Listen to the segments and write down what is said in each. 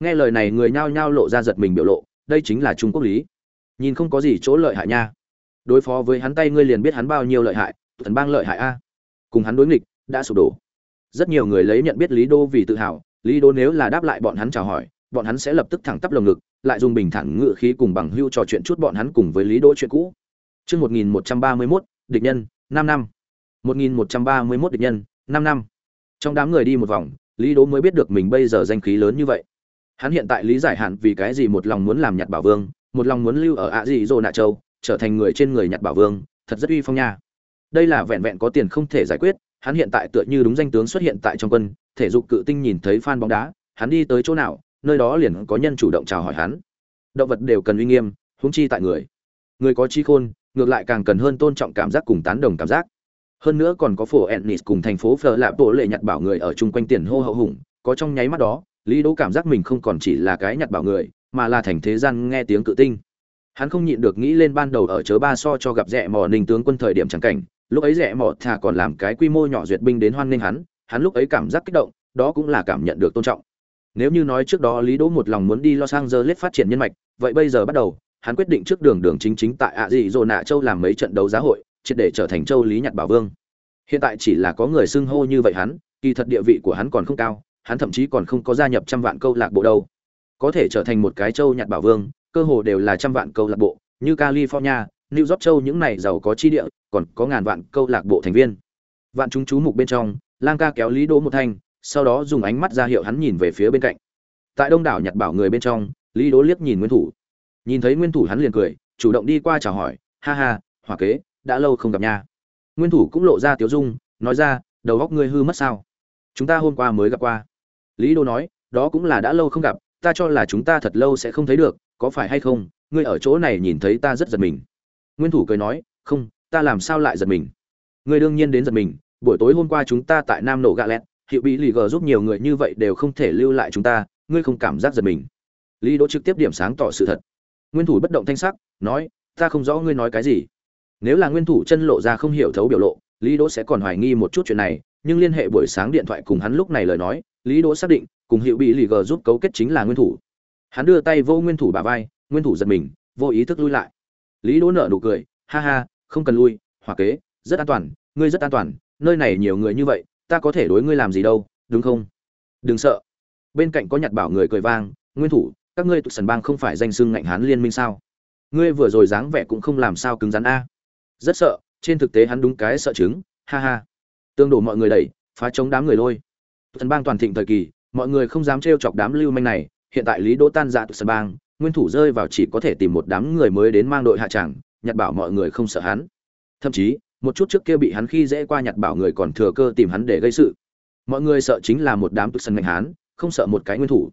nghe lời này người nhao nhao lộ ra giật mình biểu lộ, đây chính là trung quốc lý. Nhìn không có gì chỗ lợi hại nha. Đối phó với hắn tay ngươi liền biết hắn bao nhiêu lợi hại, thần bang lợi hại a. Cùng hắn đối nghịch, đã sụp đổ. Rất nhiều người lấy nhận biết lý đô vì tự hào, lý đô nếu là đáp lại bọn hắn chào hỏi, bọn hắn sẽ lập tức thẳng tắp lồng ngực, lại dùng bình thản ngự khí cùng bằng hưu trò chuyện chút bọn hắn cùng với lý đô chuyện cũ. Chương một nghìn một trăm ba mươi mốt, địch nhân, năm năm. một nghìn một trăm ba mươi mốt địch nhân, năm năm. Trong đám người đi một vòng, lý đô mới biết được mình bây giờ danh khí lớn như vậy hắn hiện tại lý giải hạn vì cái gì một lòng muốn làm nhặt bảo vương, một lòng muốn lưu ở ạ dị dỗ nạ châu, trở thành người trên người nhặt bảo vương, thật rất uy phong nha. Đây là vẹn vẹn có tiền không thể giải quyết, hắn hiện tại tựa như đúng danh tướng xuất hiện tại trong quân, thể dục cự tinh nhìn thấy fan bóng đá, hắn đi tới chỗ nào, nơi đó liền có nhân chủ động chào hỏi hắn. Động vật đều cần uy nghiêm, huống chi tại người. Người có trí khôn, ngược lại càng cần hơn tôn trọng cảm giác cùng tán đồng cảm giác. Hơn nữa còn có phổ ennis cùng thành phố phở lạp bộ lệ nhặt bảo người ở chung quanh tiền hô hậu hùng, có trong nháy mắt đó lý đỗ cảm giác mình không còn chỉ là cái nhặt bảo người, mà là thành thế gian nghe tiếng cự tinh. Hắn không nhịn được nghĩ lên ban đầu ở chớ ba so cho gặp rẽ mỏ ninh tướng quân thời điểm chẳng cảnh, lúc ấy rẽ mỏ thà còn làm cái quy mô nhỏ duyệt binh đến hoan nghênh hắn hắn lúc ấy cảm giác kích động, đó cũng là cảm nhận được tôn trọng. Nếu như nói trước đó lý đỗ một lòng muốn đi los angeles phát triển nhân mạch, vậy bây giờ bắt đầu, hắn quyết định trước đường đường chính chính tại ạ dị dỗ nạ châu làm mấy trận đấu giá hội, triệt để trở thành châu lý nhặt bảo vương. Hiện tại chỉ là có người xưng hô như vậy hắn, kỳ thật địa vị của hắn còn không cao hắn thậm chí còn không có gia nhập trăm vạn câu lạc bộ đâu. Có thể trở thành một cái châu nhặt bảo vương, cơ hồ đều là trăm vạn câu lạc bộ, như california, new york châu những này giàu có chi địa, còn có ngàn vạn câu lạc bộ thành viên. Vạn chúng chú mục bên trong, lang ca kéo lý đỗ một thanh, sau đó dùng ánh mắt ra hiệu hắn nhìn về phía bên cạnh. Tại đông đảo nhặt bảo người bên trong, lý đỗ liếc nhìn nguyên thủ. Nhìn thấy nguyên thủ hắn liền cười, chủ động đi qua chào hỏi, ha ha, hỏa kế, đã lâu không gặp nha. Nguyên thủ cũng lộ ra tiếu dung, nói ra, đầu góc ngươi hư mất sao? Chúng ta hôm qua mới gặp qua lý đô nói, đó cũng là đã lâu không gặp, ta cho là chúng ta thật lâu sẽ không thấy được, có phải hay không? Ngươi ở chỗ này nhìn thấy ta rất giật mình. Nguyên thủ cười nói, không, ta làm sao lại giật mình? Ngươi đương nhiên đến giật mình, buổi tối hôm qua chúng ta tại nam nổ gạ lẹt, hiệu bị lì gờ giúp nhiều người như vậy đều không thể lưu lại chúng ta, ngươi không cảm giác giật mình? Lý đỗ trực tiếp điểm sáng tỏ sự thật. Nguyên thủ bất động thanh sắc, nói, ta không rõ ngươi nói cái gì. Nếu là nguyên thủ chân lộ ra không hiểu thấu biểu lộ, lý đỗ sẽ còn hoài nghi một chút chuyện này nhưng liên hệ buổi sáng điện thoại cùng hắn lúc này lời nói, lý đỗ xác định, cùng hiệu bị lì gờ giúp cấu kết chính là nguyên thủ. Hắn đưa tay vô nguyên thủ bả vai, nguyên thủ giật mình, vô ý thức lui lại. Lý đỗ nở nụ cười, ha ha, không cần lui, hòa kế, rất an toàn, ngươi rất an toàn, nơi này nhiều người như vậy, ta có thể đối ngươi làm gì đâu, đúng không? Đừng sợ. Bên cạnh có nhặt bảo người cười vang, nguyên thủ, các ngươi tụ sần bang không phải danh xưng ngạnh hán liên minh sao? Ngươi vừa rồi dáng vẻ cũng không làm sao cứng rắn a. Rất sợ, trên thực tế hắn đúng cái sợ chứng, ha ha tương đổ mọi người đẩy, phá chống đám người lôi. Thần bang toàn thịnh thời kỳ, mọi người không dám trêu chọc đám lưu manh này. Hiện tại lý đỗ tan dạ tụ sân bang, nguyên thủ rơi vào chỉ có thể tìm một đám người mới đến mang đội hạ tràng, nhặt bảo mọi người không sợ hắn. Thậm chí, một chút trước kia bị hắn khi dễ qua nhặt bảo người còn thừa cơ tìm hắn để gây sự. Mọi người sợ chính là một đám tụ sân ngành hán, không sợ một cái nguyên thủ.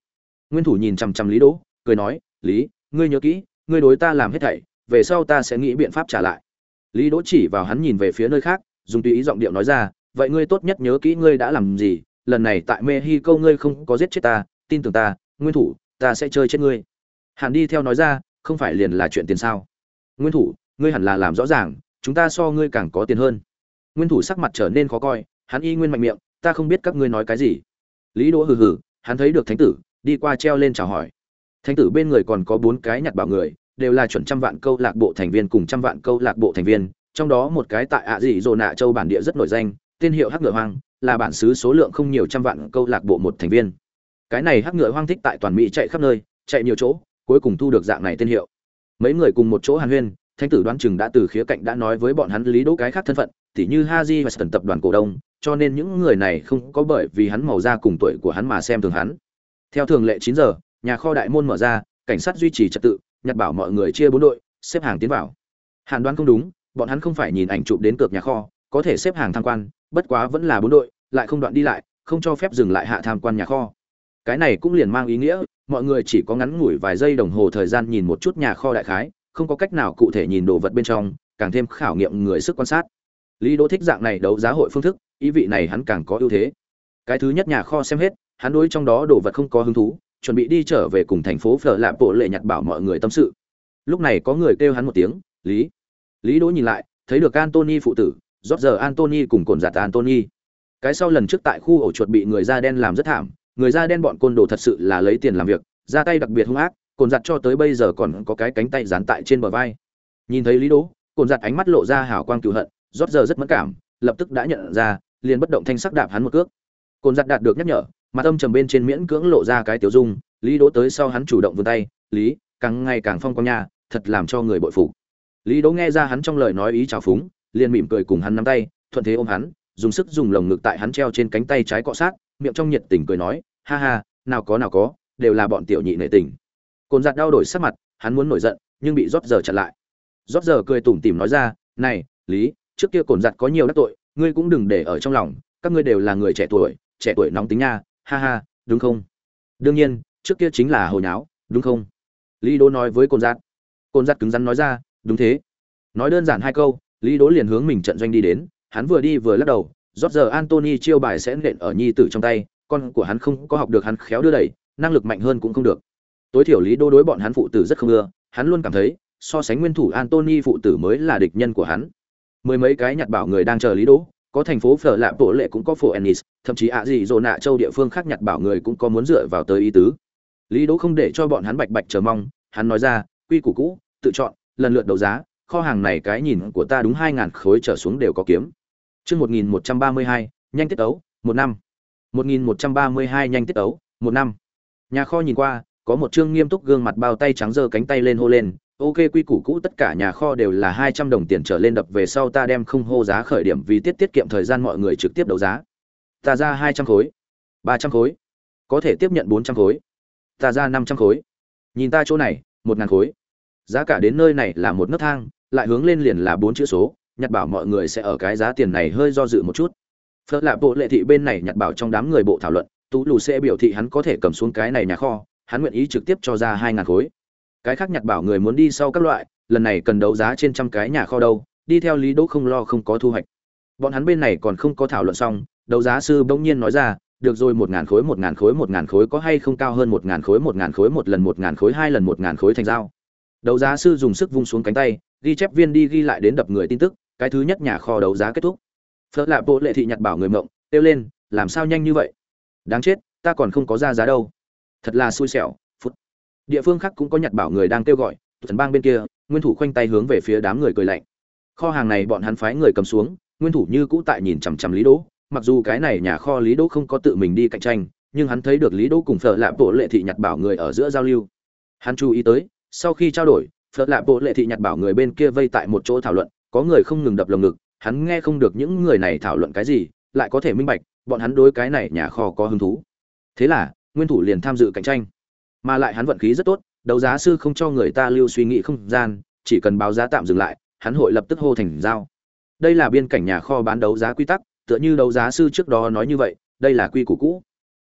Nguyên thủ nhìn chằm chằm lý đỗ, cười nói, lý, ngươi nhớ kỹ, ngươi đối ta làm hết thảy, về sau ta sẽ nghĩ biện pháp trả lại. Lý đỗ chỉ vào hắn nhìn về phía nơi khác, dùng tùy ý giọng điệu nói ra vậy ngươi tốt nhất nhớ kỹ ngươi đã làm gì, lần này tại mexico ngươi không có giết chết ta, tin tưởng ta, nguyên thủ, ta sẽ chơi chết ngươi. Hàn đi theo nói ra, không phải liền là chuyện tiền sao? Nguyên thủ, ngươi hẳn là làm rõ ràng, chúng ta so ngươi càng có tiền hơn. Nguyên thủ sắc mặt trở nên khó coi, hắn y nguyên mạnh miệng, ta không biết các ngươi nói cái gì. Lý đỗ hừ hừ, hắn thấy được thánh tử, đi qua treo lên chào hỏi. Thánh tử bên người còn có bốn cái nhặt bảo người, đều là chuẩn trăm vạn câu lạc bộ thành viên cùng trăm vạn câu lạc bộ thành viên, trong đó một cái tại ạ dị dồ nạ châu bản địa rất nổi danh tên hiệu hắc ngựa hoang, là bản xứ số lượng không nhiều trăm vạn câu lạc bộ một thành viên. Cái này hắc ngựa hoang thích tại toàn mỹ chạy khắp nơi, chạy nhiều chỗ, cuối cùng thu được dạng này tên hiệu. Mấy người cùng một chỗ hàn huyên, thánh tử đoán chừng đã từ khía cạnh đã nói với bọn hắn lý đỗ cái khác thân phận, tỉ như haji và sần tập đoàn cổ đông, cho nên những người này không có bởi vì hắn màu da cùng tuổi của hắn mà xem thường hắn. Theo thường lệ chín giờ, nhà kho đại môn mở ra, cảnh sát duy trì trật tự, nhặt bảo mọi người chia bốn đội, xếp hàng tiến vào. Hàn đoán không đúng, bọn hắn không phải nhìn ảnh chụp đến cược nhà kho, có thể xếp hàng tham quan bất quá vẫn là bốn đội, lại không đoạn đi lại, không cho phép dừng lại hạ tham quan nhà kho. Cái này cũng liền mang ý nghĩa, mọi người chỉ có ngắn ngủi vài giây đồng hồ thời gian nhìn một chút nhà kho đại khái, không có cách nào cụ thể nhìn đồ vật bên trong, càng thêm khảo nghiệm người sức quan sát. Lý đỗ thích dạng này đấu giá hội phương thức, ý vị này hắn càng có ưu thế. Cái thứ nhất nhà kho xem hết, hắn đối trong đó đồ vật không có hứng thú, chuẩn bị đi trở về cùng thành phố phở lạ bộ lệ nhặt bảo mọi người tâm sự. Lúc này có người kêu hắn một tiếng, lý. Lý đỗ nhìn lại, thấy được antony phụ tử rót giờ Anthony cùng cồn giặt Anthony. cái sau lần trước tại khu ổ chuột bị người da đen làm rất thảm, người da đen bọn côn đồ thật sự là lấy tiền làm việc, ra tay đặc biệt hung ác, cồn giặt cho tới bây giờ còn có cái cánh tay dán tại trên bờ vai. Nhìn thấy lý đỗ, cồn giặt ánh mắt lộ ra hào quang cừu hận rót giờ rất mất cảm, lập tức đã nhận ra, liền bất động thanh sắc đạp hắn một cước. Cồn giặt đạt được nhắc nhở, mặt âm trầm bên trên miễn cưỡng lộ ra cái tiểu dung, lý đỗ tới sau hắn chủ động vươn tay, lý, càng ngày càng phong quang nha, thật làm cho người bội phục. Lý đỗ nghe ra hắn trong lời nói ý chào phúng liền mỉm cười cùng hắn nắm tay, thuận thế ôm hắn, dùng sức dùng lồng ngực tại hắn treo trên cánh tay trái cọ sát, miệng trong nhiệt tình cười nói, ha ha, nào có nào có, đều là bọn tiểu nhị nệ tình. Cồn giặt đau đổi sắc mặt, hắn muốn nổi giận, nhưng bị rót giờ chặn lại. Rót giờ cười tủm tỉm nói ra, này, lý, trước kia cồn giặt có nhiều đắc tội, ngươi cũng đừng để ở trong lòng, các ngươi đều là người trẻ tuổi trẻ tuổi nóng tính nha, ha ha, đúng không? Đương nhiên, trước kia chính là hồi nháo đúng không? Lý Đô nói với cồn giặt cồn giặt cứng rắn nói ra, đúng thế. Nói đơn giản hai câu lý đỗ liền hướng mình trận doanh đi đến, hắn vừa đi vừa lắc đầu, rót giờ antony chiêu bài sẽ nện ở nhi tử trong tay, con của hắn không có học được hắn khéo đưa đẩy, năng lực mạnh hơn cũng không được. Tối thiểu lý Đỗ đối bọn hắn phụ tử rất không ưa, hắn luôn cảm thấy, so sánh nguyên thủ antony phụ tử mới là địch nhân của hắn. Mười mấy cái nhặt bảo người đang chờ lý đỗ, có thành phố phở lạ bộ lệ cũng có phố ennis, thậm chí ạ gì dồ nạ châu địa phương khác nhặt bảo người cũng có muốn dựa vào tới ý tứ. Lý đỗ không để cho bọn hắn bạch bạch chờ mong, hắn nói ra, quy củ cũ, tự chọn, lần lượt đấu giá kho hàng này cái nhìn của ta đúng hai ngàn khối trở xuống đều có kiếm. Chương một nghìn một trăm ba mươi hai, nhanh tiết ấu một năm. Một nghìn một trăm ba mươi hai, nhanh tiết ấu một năm. Nhà kho nhìn qua, có một chương nghiêm túc gương mặt bao tay trắng giơ cánh tay lên hô lên, ok, quy củ cũ, tất cả nhà kho đều là hai trăm đồng tiền trở lên đập về sau ta đem không hô giá khởi điểm vì tiết tiết kiệm thời gian mọi người trực tiếp đấu giá. Ta ra hai trăm khối, ba trăm khối, có thể tiếp nhận bốn trăm khối. Ta ra năm trăm khối. Nhìn ta chỗ này, một ngàn khối. Giá cả đến nơi này là một nấc thang lại hướng lên liền là bốn chữ số, nhặt bảo mọi người sẽ ở cái giá tiền này hơi do dự một chút. Phớt lạ bộ lệ thị bên này nhặt bảo trong đám người bộ thảo luận, tú lù sẽ biểu thị hắn có thể cầm xuống cái này nhà kho, hắn nguyện ý trực tiếp cho ra hai ngàn khối. Cái khác nhặt bảo người muốn đi sau các loại, lần này cần đấu giá trên trăm cái nhà kho đâu, đi theo lý đỗ không lo không có thu hoạch. Bọn hắn bên này còn không có thảo luận xong, đấu giá sư bỗng nhiên nói ra, được rồi, một ngàn khối, một ngàn khối, một ngàn khối có hay không cao hơn một ngàn khối, một ngàn khối, một lần, một ngàn khối, hai lần, một ngàn khối thành dao. Đấu giá sư dùng sức vung xuống cánh tay ghi chép viên đi ghi lại đến đập người tin tức, cái thứ nhất nhà kho đấu giá kết thúc. Phớt lạ bộ lệ thị nhặt bảo người mộng, kêu lên, làm sao nhanh như vậy? Đáng chết, ta còn không có ra giá đâu. Thật là xui xẻo, phút. Địa phương khác cũng có nhặt bảo người đang kêu gọi thần bang bên kia, nguyên thủ khoanh tay hướng về phía đám người cười lạnh. Kho hàng này bọn hắn phái người cầm xuống, nguyên thủ như cũ tại nhìn chằm chằm lý đỗ, mặc dù cái này nhà kho lý đỗ không có tự mình đi cạnh tranh, nhưng hắn thấy được lý đỗ cùng phở lạ bộ lệ thị nhặt bảo người ở giữa giao lưu. Hắn chú ý tới, sau khi trao đổi phật lạ bộ lệ thị nhặt bảo người bên kia vây tại một chỗ thảo luận, có người không ngừng đập lồng ngực, hắn nghe không được những người này thảo luận cái gì, lại có thể minh bạch, bọn hắn đối cái này nhà kho có hứng thú. Thế là, nguyên thủ liền tham dự cạnh tranh. Mà lại hắn vận khí rất tốt, đấu giá sư không cho người ta lưu suy nghĩ không gian, chỉ cần báo giá tạm dừng lại, hắn hội lập tức hô thành giao. Đây là biên cảnh nhà kho bán đấu giá quy tắc, tựa như đấu giá sư trước đó nói như vậy, đây là quy củ cũ.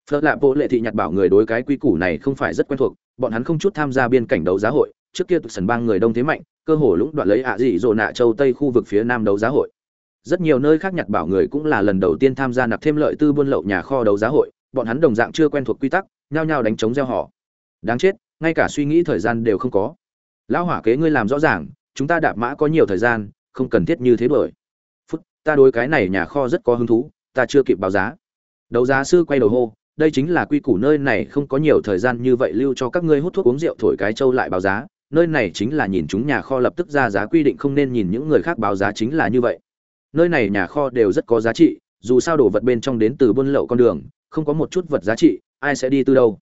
Phật lạ bộ lệ thị nhặt bảo người đối cái quy củ này không phải rất quen thuộc, bọn hắn không chút tham gia biên cảnh đấu giá hội trước kia tụi sần bang người đông thế mạnh, cơ hồ lũng đoạn lấy ạ dị dỗ nạ châu tây khu vực phía nam đấu giá hội. Rất nhiều nơi khác nhặt bảo người cũng là lần đầu tiên tham gia nạp thêm lợi tư buôn lậu nhà kho đấu giá hội, bọn hắn đồng dạng chưa quen thuộc quy tắc, nhao nhao đánh chống gieo họ. Đáng chết, ngay cả suy nghĩ thời gian đều không có. Lão hỏa kế ngươi làm rõ ràng, chúng ta đạp mã có nhiều thời gian, không cần thiết như thế bởi phút, ta đối cái này nhà kho rất có hứng thú, ta chưa kịp báo giá. Đấu giá sư quay đầu hô, đây chính là quy củ nơi này không có nhiều thời gian như vậy lưu cho các ngươi hút thuốc uống rượu thổi cái trâu lại báo giá nơi này chính là nhìn chúng nhà kho lập tức ra giá quy định không nên nhìn những người khác báo giá chính là như vậy. Nơi này nhà kho đều rất có giá trị, dù sao đồ vật bên trong đến từ buôn lậu con đường, không có một chút vật giá trị, ai sẽ đi từ đâu.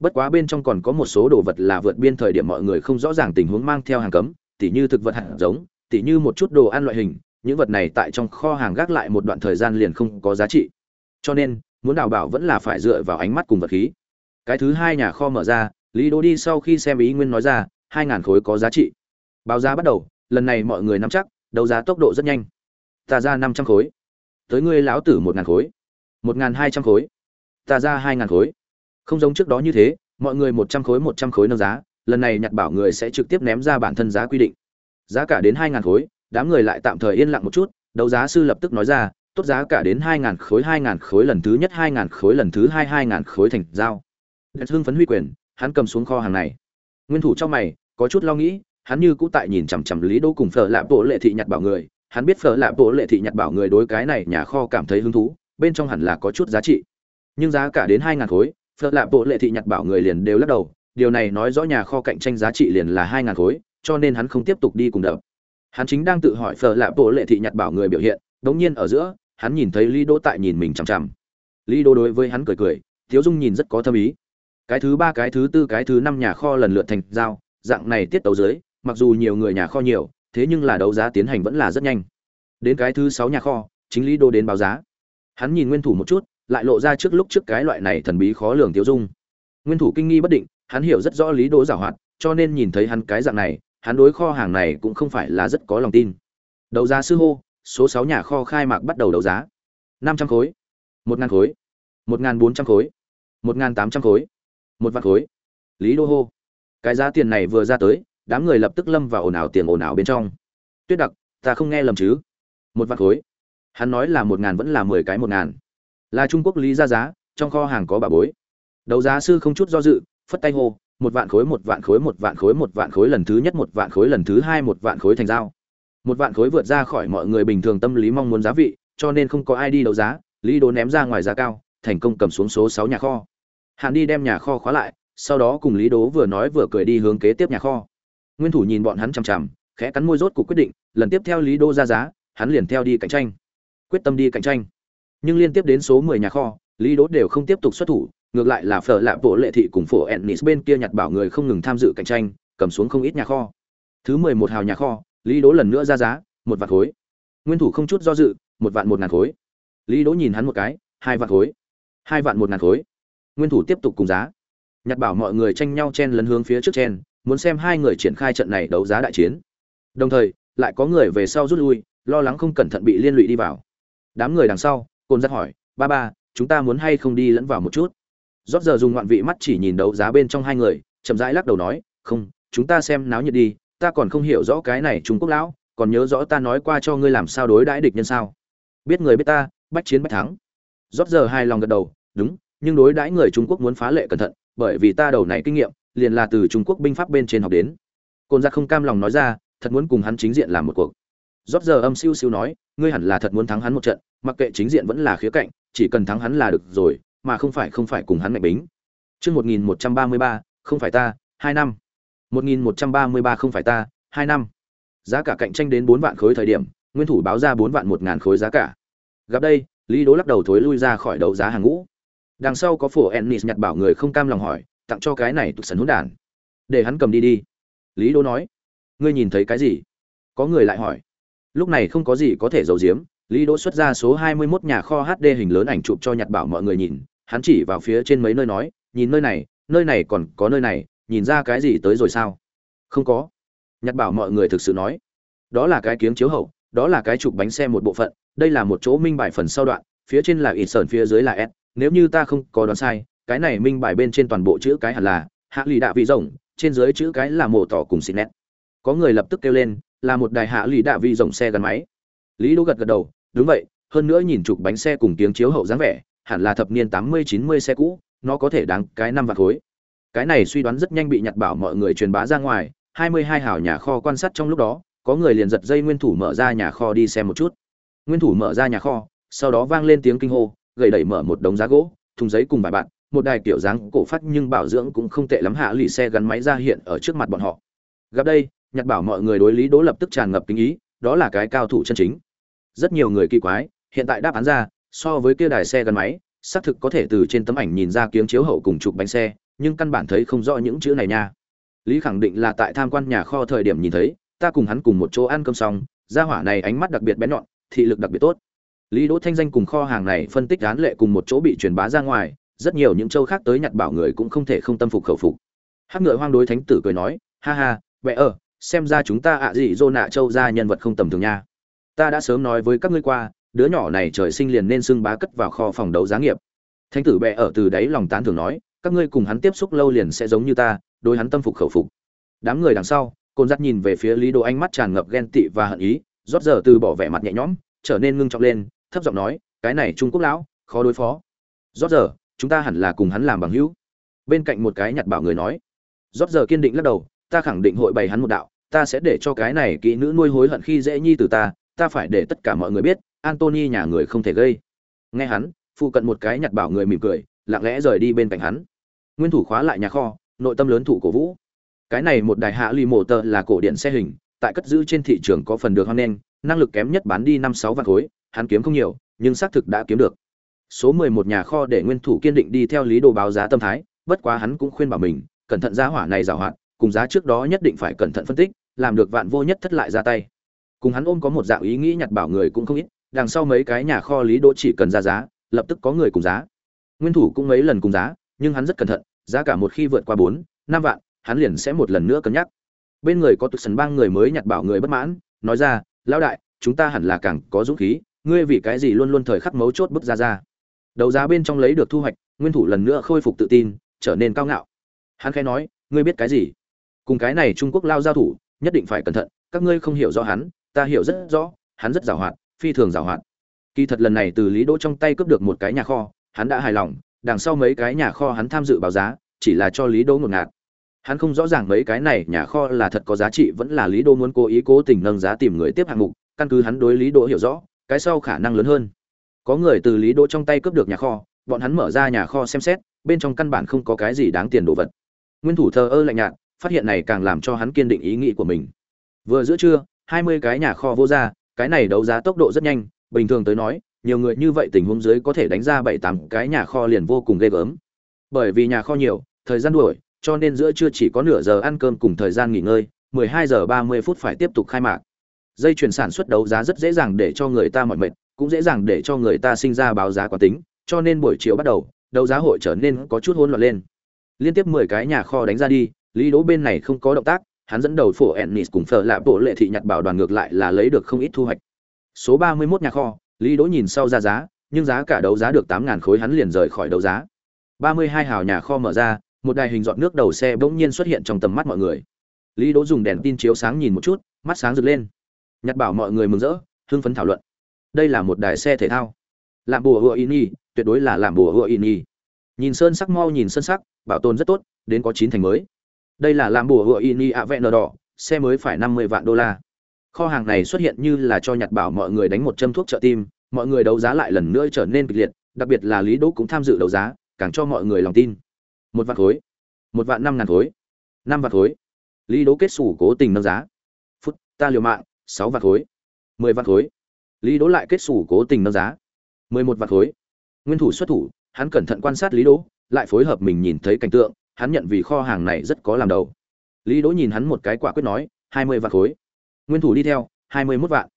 Bất quá bên trong còn có một số đồ vật là vượt biên thời điểm mọi người không rõ ràng tình huống mang theo hàng cấm, tỉ như thực vật hạt giống, tỉ như một chút đồ ăn loại hình, những vật này tại trong kho hàng gác lại một đoạn thời gian liền không có giá trị. Cho nên, muốn đào bảo vẫn là phải dựa vào ánh mắt cùng vật khí. Cái thứ hai nhà kho mở ra, lý đỗ đi sau khi xem ý nguyên nói ra hai ngàn khối có giá trị. Báo giá bắt đầu, lần này mọi người nắm chắc, đấu giá tốc độ rất nhanh. Ta ra năm trăm khối. Tới ngươi lão tử một ngàn khối. một ngàn hai trăm khối. Ta ra hai ngàn khối. Không giống trước đó như thế, mọi người một trăm khối, một trăm khối nâng giá, lần này nhặt bảo người sẽ trực tiếp ném ra bản thân giá quy định. Giá cả đến hai ngàn khối, đám người lại tạm thời yên lặng một chút, đấu giá sư lập tức nói ra, tốt giá cả đến hai ngàn khối, hai ngàn khối lần thứ nhất, hai ngàn khối lần thứ hai hai ngàn khối thành giao. Đẹp hưng phấn huy quyền, hắn cầm xuống kho hàng này nguyên thủ trong mày, có chút lo nghĩ, hắn như cũ tại nhìn chằm chằm lý đỗ cùng phở lạ bộ lệ thị nhặt bảo người. Hắn biết phở lạ bộ lệ thị nhặt bảo người đối cái này nhà kho cảm thấy hứng thú, bên trong hẳn là có chút giá trị. Nhưng giá cả đến hai ngàn khối, phở lạ bộ lệ thị nhặt bảo người liền đều lắc đầu, điều này nói rõ nhà kho cạnh tranh giá trị liền là hai ngàn khối, cho nên hắn không tiếp tục đi cùng đập hắn chính đang tự hỏi phở lạ bộ lệ thị nhặt bảo người biểu hiện, đống nhiên ở giữa, hắn nhìn thấy lý đỗ tại nhìn mình chằm chằm. Lý đỗ đối với hắn cười cười, thiếu dung nhìn rất có thâm ý cái thứ ba, cái thứ tư, cái thứ năm nhà kho lần lượt thành giao, dạng này tiết tấu dưới, mặc dù nhiều người nhà kho nhiều, thế nhưng là đấu giá tiến hành vẫn là rất nhanh. Đến cái thứ sáu nhà kho, chính lý đô đến báo giá. Hắn nhìn nguyên thủ một chút, lại lộ ra trước lúc trước cái loại này thần bí khó lường tiêu dung. Nguyên thủ kinh nghi bất định, hắn hiểu rất rõ lý đỗ giảo hoạt, cho nên nhìn thấy hắn cái dạng này, hắn đối kho hàng này cũng không phải là rất có lòng tin. Đấu giá sư hô, số sáu nhà kho khai mạc bắt đầu đấu giá. năm trăm khối, một ngàn khối, một ngàn bốn trăm khối, một ngàn tám trăm khối một vạn khối. Lý đô hô. Cái giá tiền này vừa ra tới, đám người lập tức lâm vào ồn ào tiền ồn ào bên trong. Tuyết đặc, ta không nghe lầm chứ? Một vạn khối. Hắn nói là một ngàn vẫn là mười cái một ngàn. Là trung quốc lý ra giá, trong kho hàng có bà bối. Đấu giá sư không chút do dự, phất tay hô, một vạn khối, một vạn khối, một vạn khối, một vạn khối lần thứ nhất, một vạn khối lần thứ hai, một vạn khối thành giao. Một vạn khối vượt ra khỏi mọi người bình thường tâm lý mong muốn giá vị, cho nên không có ai đi đấu giá, lý đố ném ra ngoài giá cao, thành công cầm xuống số sáu nhà kho hàn đi đem nhà kho khóa lại, sau đó cùng lý đố vừa nói vừa cười đi hướng kế tiếp nhà kho. Nguyên thủ nhìn bọn hắn chằm chằm, khẽ cắn môi rốt cuộc quyết định, lần tiếp theo lý đô ra giá, hắn liền theo đi cạnh tranh. Quyết tâm đi cạnh tranh. Nhưng liên tiếp đến số mười nhà kho, lý đố đều không tiếp tục xuất thủ, ngược lại là phở lạ bộ lệ thị cùng phổ ennis bên kia nhặt bảo người không ngừng tham dự cạnh tranh, cầm xuống không ít nhà kho. Thứ mười một hào nhà kho, lý đố lần nữa ra giá, một vạn khối. Nguyên thủ không chút do dự, một vạn một ngàn khối. Lý đố nhìn hắn một cái, hai vạn khối. Hai vạn một ngàn khối nguyên thủ tiếp tục cùng giá. Nhặt bảo mọi người tranh nhau chen lấn hướng phía trước chen, muốn xem hai người triển khai trận này đấu giá đại chiến. Đồng thời, lại có người về sau rút lui, lo lắng không cẩn thận bị liên lụy đi vào. Đám người đằng sau, côn rất hỏi, ba ba, chúng ta muốn hay không đi lẫn vào một chút? Rót giờ dùng ngoạn vị mắt chỉ nhìn đấu giá bên trong hai người, chậm rãi lắc đầu nói, không, chúng ta xem náo nhiệt đi, ta còn không hiểu rõ cái này trung quốc lão, còn nhớ rõ ta nói qua cho ngươi làm sao đối đãi địch nhân sao? Biết người biết ta, bách chiến bách thắng. Rót giờ hai lòng gật đầu, đúng nhưng đối đãi người trung quốc muốn phá lệ cẩn thận, bởi vì ta đầu này kinh nghiệm, liền là từ trung quốc binh pháp bên trên học đến. Côn ra không cam lòng nói ra, thật muốn cùng hắn chính diện làm một cuộc. Rốt giờ âm siêu siêu nói, ngươi hẳn là thật muốn thắng hắn một trận, mặc kệ chính diện vẫn là khía cạnh, chỉ cần thắng hắn là được rồi, mà không phải không phải cùng hắn mạnh bính. Chương một nghìn một trăm ba mươi ba, không phải ta, hai năm. một nghìn một trăm ba mươi ba, không phải ta, hai năm. Giá cả cạnh tranh đến bốn vạn khối thời điểm, nguyên thủ báo ra bốn vạn một ngàn khối giá cả. Gặp đây, lý Đỗ lắc đầu thối lui ra khỏi đấu giá hàng ngũ đằng sau có phổ ennis nhặt bảo người không cam lòng hỏi, tặng cho cái này tụt sần hỗn đản. Để hắn cầm đi đi. Lý Đỗ nói, ngươi nhìn thấy cái gì? Có người lại hỏi, lúc này không có gì có thể giấu giếm. Lý đỗ xuất ra số 21 nhà kho hd hình lớn ảnh chụp cho nhặt bảo mọi người nhìn, hắn chỉ vào phía trên mấy nơi nói, nhìn nơi này nơi này còn có nơi này, nhìn ra cái gì tới rồi sao? Không có. Nhặt bảo mọi người thực sự nói, đó là cái kiếng chiếu hậu, đó là cái chụp bánh xe một bộ phận, đây là một chỗ minh bài phần sau đoạn, phía trên là ít sờn, phía dưới là s nếu như ta không có đoán sai, cái này minh bài bên trên toàn bộ chữ cái hẳn là, hạ lì đạ vị rồng, trên dưới chữ cái là mổ tỏ cùng xịt nét. Có người lập tức kêu lên, là một đài hạ lì đạ vị rồng xe gắn máy. Lý đỗ gật gật đầu, đúng vậy, hơn nữa nhìn chụp bánh xe cùng tiếng chiếu hậu dáng vẻ, hẳn là thập niên tám mươi, chín mươi xe cũ, nó có thể đáng cái năm vạt khối. Cái này suy đoán rất nhanh bị nhặt bảo mọi người truyền bá ra ngoài, hai mươi hai hảo nhà kho quan sát trong lúc đó, có người liền giật dây nguyên thủ mở ra nhà kho đi xem một chút. Nguyên thủ mở ra nhà kho, sau đó vang lên tiếng kinh hô gầy đẩy mở một đống giá gỗ, thùng giấy cùng bài bạn một đài kiểu dáng cổ phát nhưng bảo dưỡng cũng không tệ lắm hạ lì xe gắn máy ra hiện ở trước mặt bọn họ. Gặp đây nhặt bảo mọi người đối lý đỗ lập tức tràn ngập kinh ý, đó là cái cao thủ chân chính. Rất nhiều người kỳ quái, hiện tại đáp án ra, so với kia đài xe gắn máy, xác thực có thể từ trên tấm ảnh nhìn ra kiếng chiếu hậu cùng chụp bánh xe, nhưng căn bản thấy không rõ những chữ này nha. Lý khẳng định là tại tham quan nhà kho thời điểm nhìn thấy, ta cùng hắn cùng một chỗ ăn cơm xong, gia hỏa này ánh mắt đặc biệt bén nhọn, thị lực đặc biệt tốt lý đỗ thanh danh cùng kho hàng này phân tích án lệ cùng một chỗ bị truyền bá ra ngoài, rất nhiều những châu khác tới nhặt bảo người cũng không thể không tâm phục khẩu phục. Hắc ngựa hoang đối thánh tử cười nói, ha ha vẽ ở xem ra chúng ta ạ gì dô nạ châu ra nhân vật không tầm thường nha. Ta đã sớm nói với các ngươi qua, đứa nhỏ này trời sinh liền nên xưng bá cất vào kho phòng đấu giá nghiệp. Thánh tử bệ ở từ đấy lòng tán thưởng nói, các ngươi cùng hắn tiếp xúc lâu liền sẽ giống như ta, đối hắn tâm phục khẩu phục. Đám người đằng sau côn dắt nhìn về phía lý Đỗ ánh mắt tràn ngập ghen tị và hận ý rốt giờ từ bỏ vẻ mặt nhẹ nhõm, trở nên ngưng trọng lên thấp giọng nói, cái này trung quốc lão, khó đối phó. Rót giờ, chúng ta hẳn là cùng hắn làm bằng hữu. Bên cạnh một cái nhặt bảo người nói. Rót giờ kiên định lắc đầu, ta khẳng định hội bày hắn một đạo, ta sẽ để cho cái này kỹ nữ nuôi hối hận khi dễ nhi từ ta ta phải để tất cả mọi người biết, antony nhà người không thể gây. Nghe hắn, phụ cận một cái nhặt bảo người mỉm cười, lặng lẽ rời đi bên cạnh hắn. Nguyên thủ khóa lại nhà kho, nội tâm lớn thủ cổ vũ. Cái này một đài hạ lì mổ tờ là cổ điện xe hình, tại cất giữ trên thị trường có phần được hoan nghênh, năng lực kém nhất bán đi năm sáu vạn khối hắn kiếm không nhiều, nhưng xác thực đã kiếm được. Số mười một nhà kho để nguyên thủ kiên định đi theo lý đồ báo giá tâm thái, bất quá hắn cũng khuyên bảo mình, cẩn thận giá hỏa này giàu hoạt, cùng giá trước đó nhất định phải cẩn thận phân tích, làm được vạn vô nhất thất lại ra tay. Cùng hắn ôm có một dạng ý nghĩ nhặt bảo người cũng không ít, đằng sau mấy cái nhà kho lý đỗ chỉ cần ra giá, lập tức có người cùng giá. Nguyên thủ cũng mấy lần cùng giá, nhưng hắn rất cẩn thận, giá cả một khi vượt qua bốn, năm vạn, hắn liền sẽ một lần nữa cân nhắc. Bên người có tụ sần bang người mới nhặt bảo người bất mãn, nói ra, lão đại, chúng ta hẳn là càng có dũng khí ngươi vì cái gì luôn luôn thời khắc mấu chốt bước ra ra? Đấu giá bên trong lấy được thu hoạch, nguyên thủ lần nữa khôi phục tự tin, trở nên cao ngạo. Hắn khẽ nói, ngươi biết cái gì? Cùng cái này trung quốc lao giao thủ, nhất định phải cẩn thận, các ngươi không hiểu rõ hắn, ta hiểu rất rõ, hắn rất giàu hoạt phi thường giàu hoạt kỳ thật lần này từ lý đỗ trong tay cướp được một cái nhà kho, hắn đã hài lòng, đằng sau mấy cái nhà kho hắn tham dự báo giá, chỉ là cho lý đỗ ngột ngạt. Hắn không rõ ràng mấy cái này nhà kho là thật có giá trị, vẫn là lý đỗ muốn cố ý cố tình nâng giá tìm người tiếp hạng mục, căn cứ hắn đối lý đỗ hiểu rõ cái sau khả năng lớn hơn. Có người từ lý đỗ trong tay cướp được nhà kho, bọn hắn mở ra nhà kho xem xét, bên trong căn bản không có cái gì đáng tiền đồ vật. Nguyên thủ thờ ơ lạnh nhạt, phát hiện này càng làm cho hắn kiên định ý nghĩ của mình. Vừa giữa trưa, hai mươi cái nhà kho vô ra, cái này đấu giá tốc độ rất nhanh, bình thường tới nói, nhiều người như vậy tình huống dưới có thể đánh ra bảy tám cái nhà kho liền vô cùng ghê gớm. Bởi vì nhà kho nhiều, thời gian đuổi, cho nên giữa trưa chỉ có nửa giờ ăn cơm cùng thời gian nghỉ ngơi 12 giờ 30 phút phải tiếp tục khai mạc dây chuyển sản xuất đấu giá rất dễ dàng để cho người ta mỏi mệt, cũng dễ dàng để cho người ta sinh ra báo giá quán tính, cho nên buổi chiều bắt đầu, đấu giá hội trở nên có chút hỗn loạn lên. Liên tiếp 10 cái nhà kho đánh ra đi, lý đỗ bên này không có động tác, hắn dẫn đầu phổ ennis cùng phở lạ bộ lệ thị nhặt bảo đoàn ngược lại là lấy được không ít thu hoạch. Số 31 nhà kho, lý đỗ nhìn sau ra giá, nhưng giá cả đấu giá được tám 000 khối hắn liền rời khỏi đấu giá. 32 hào nhà kho mở ra, một đài hình dọn nước đầu xe bỗng nhiên xuất hiện trong tầm mắt mọi người. Lý đỗ dùng đèn tin chiếu sáng nhìn một chút, mắt sáng rực lên nhặt bảo mọi người mừng rỡ, hưng phấn thảo luận. Đây là một đài xe thể thao. Làm bùa hựa in tuyệt đối là làm bùa hựa in nhìn sơn sắc mau nhìn sơn sắc, bảo tồn rất tốt, đến có chín thành mới. Đây là làm bùa hựa in ạ vẹn đỏ, xe mới phải năm mươi vạn đô la. Kho hàng này xuất hiện như là cho nhặt bảo mọi người đánh một châm thuốc trợ tim, mọi người đấu giá lại lần nữa trở nên kịch liệt, đặc biệt là lý đỗ cũng tham dự đấu giá, càng cho mọi người lòng tin. Một vạn khối. Một vạn năm ngàn khối. Năm vạn khối. Lý đố kết xù cố tình nâng giá. Phút, ta liều mạng sáu vạn khối mười vạn khối. Lý Đỗ lại kết xù cố tình nâng giá. Mười một vạn khối. Nguyên thủ xuất thủ hắn cẩn thận quan sát lý Đỗ, lại phối hợp mình nhìn thấy cảnh tượng hắn nhận vì kho hàng này rất có làm đầu. Lý Đỗ nhìn hắn một cái quả quyết nói hai mươi vạn khối. Nguyên thủ đi theo hai mươi mốt vạn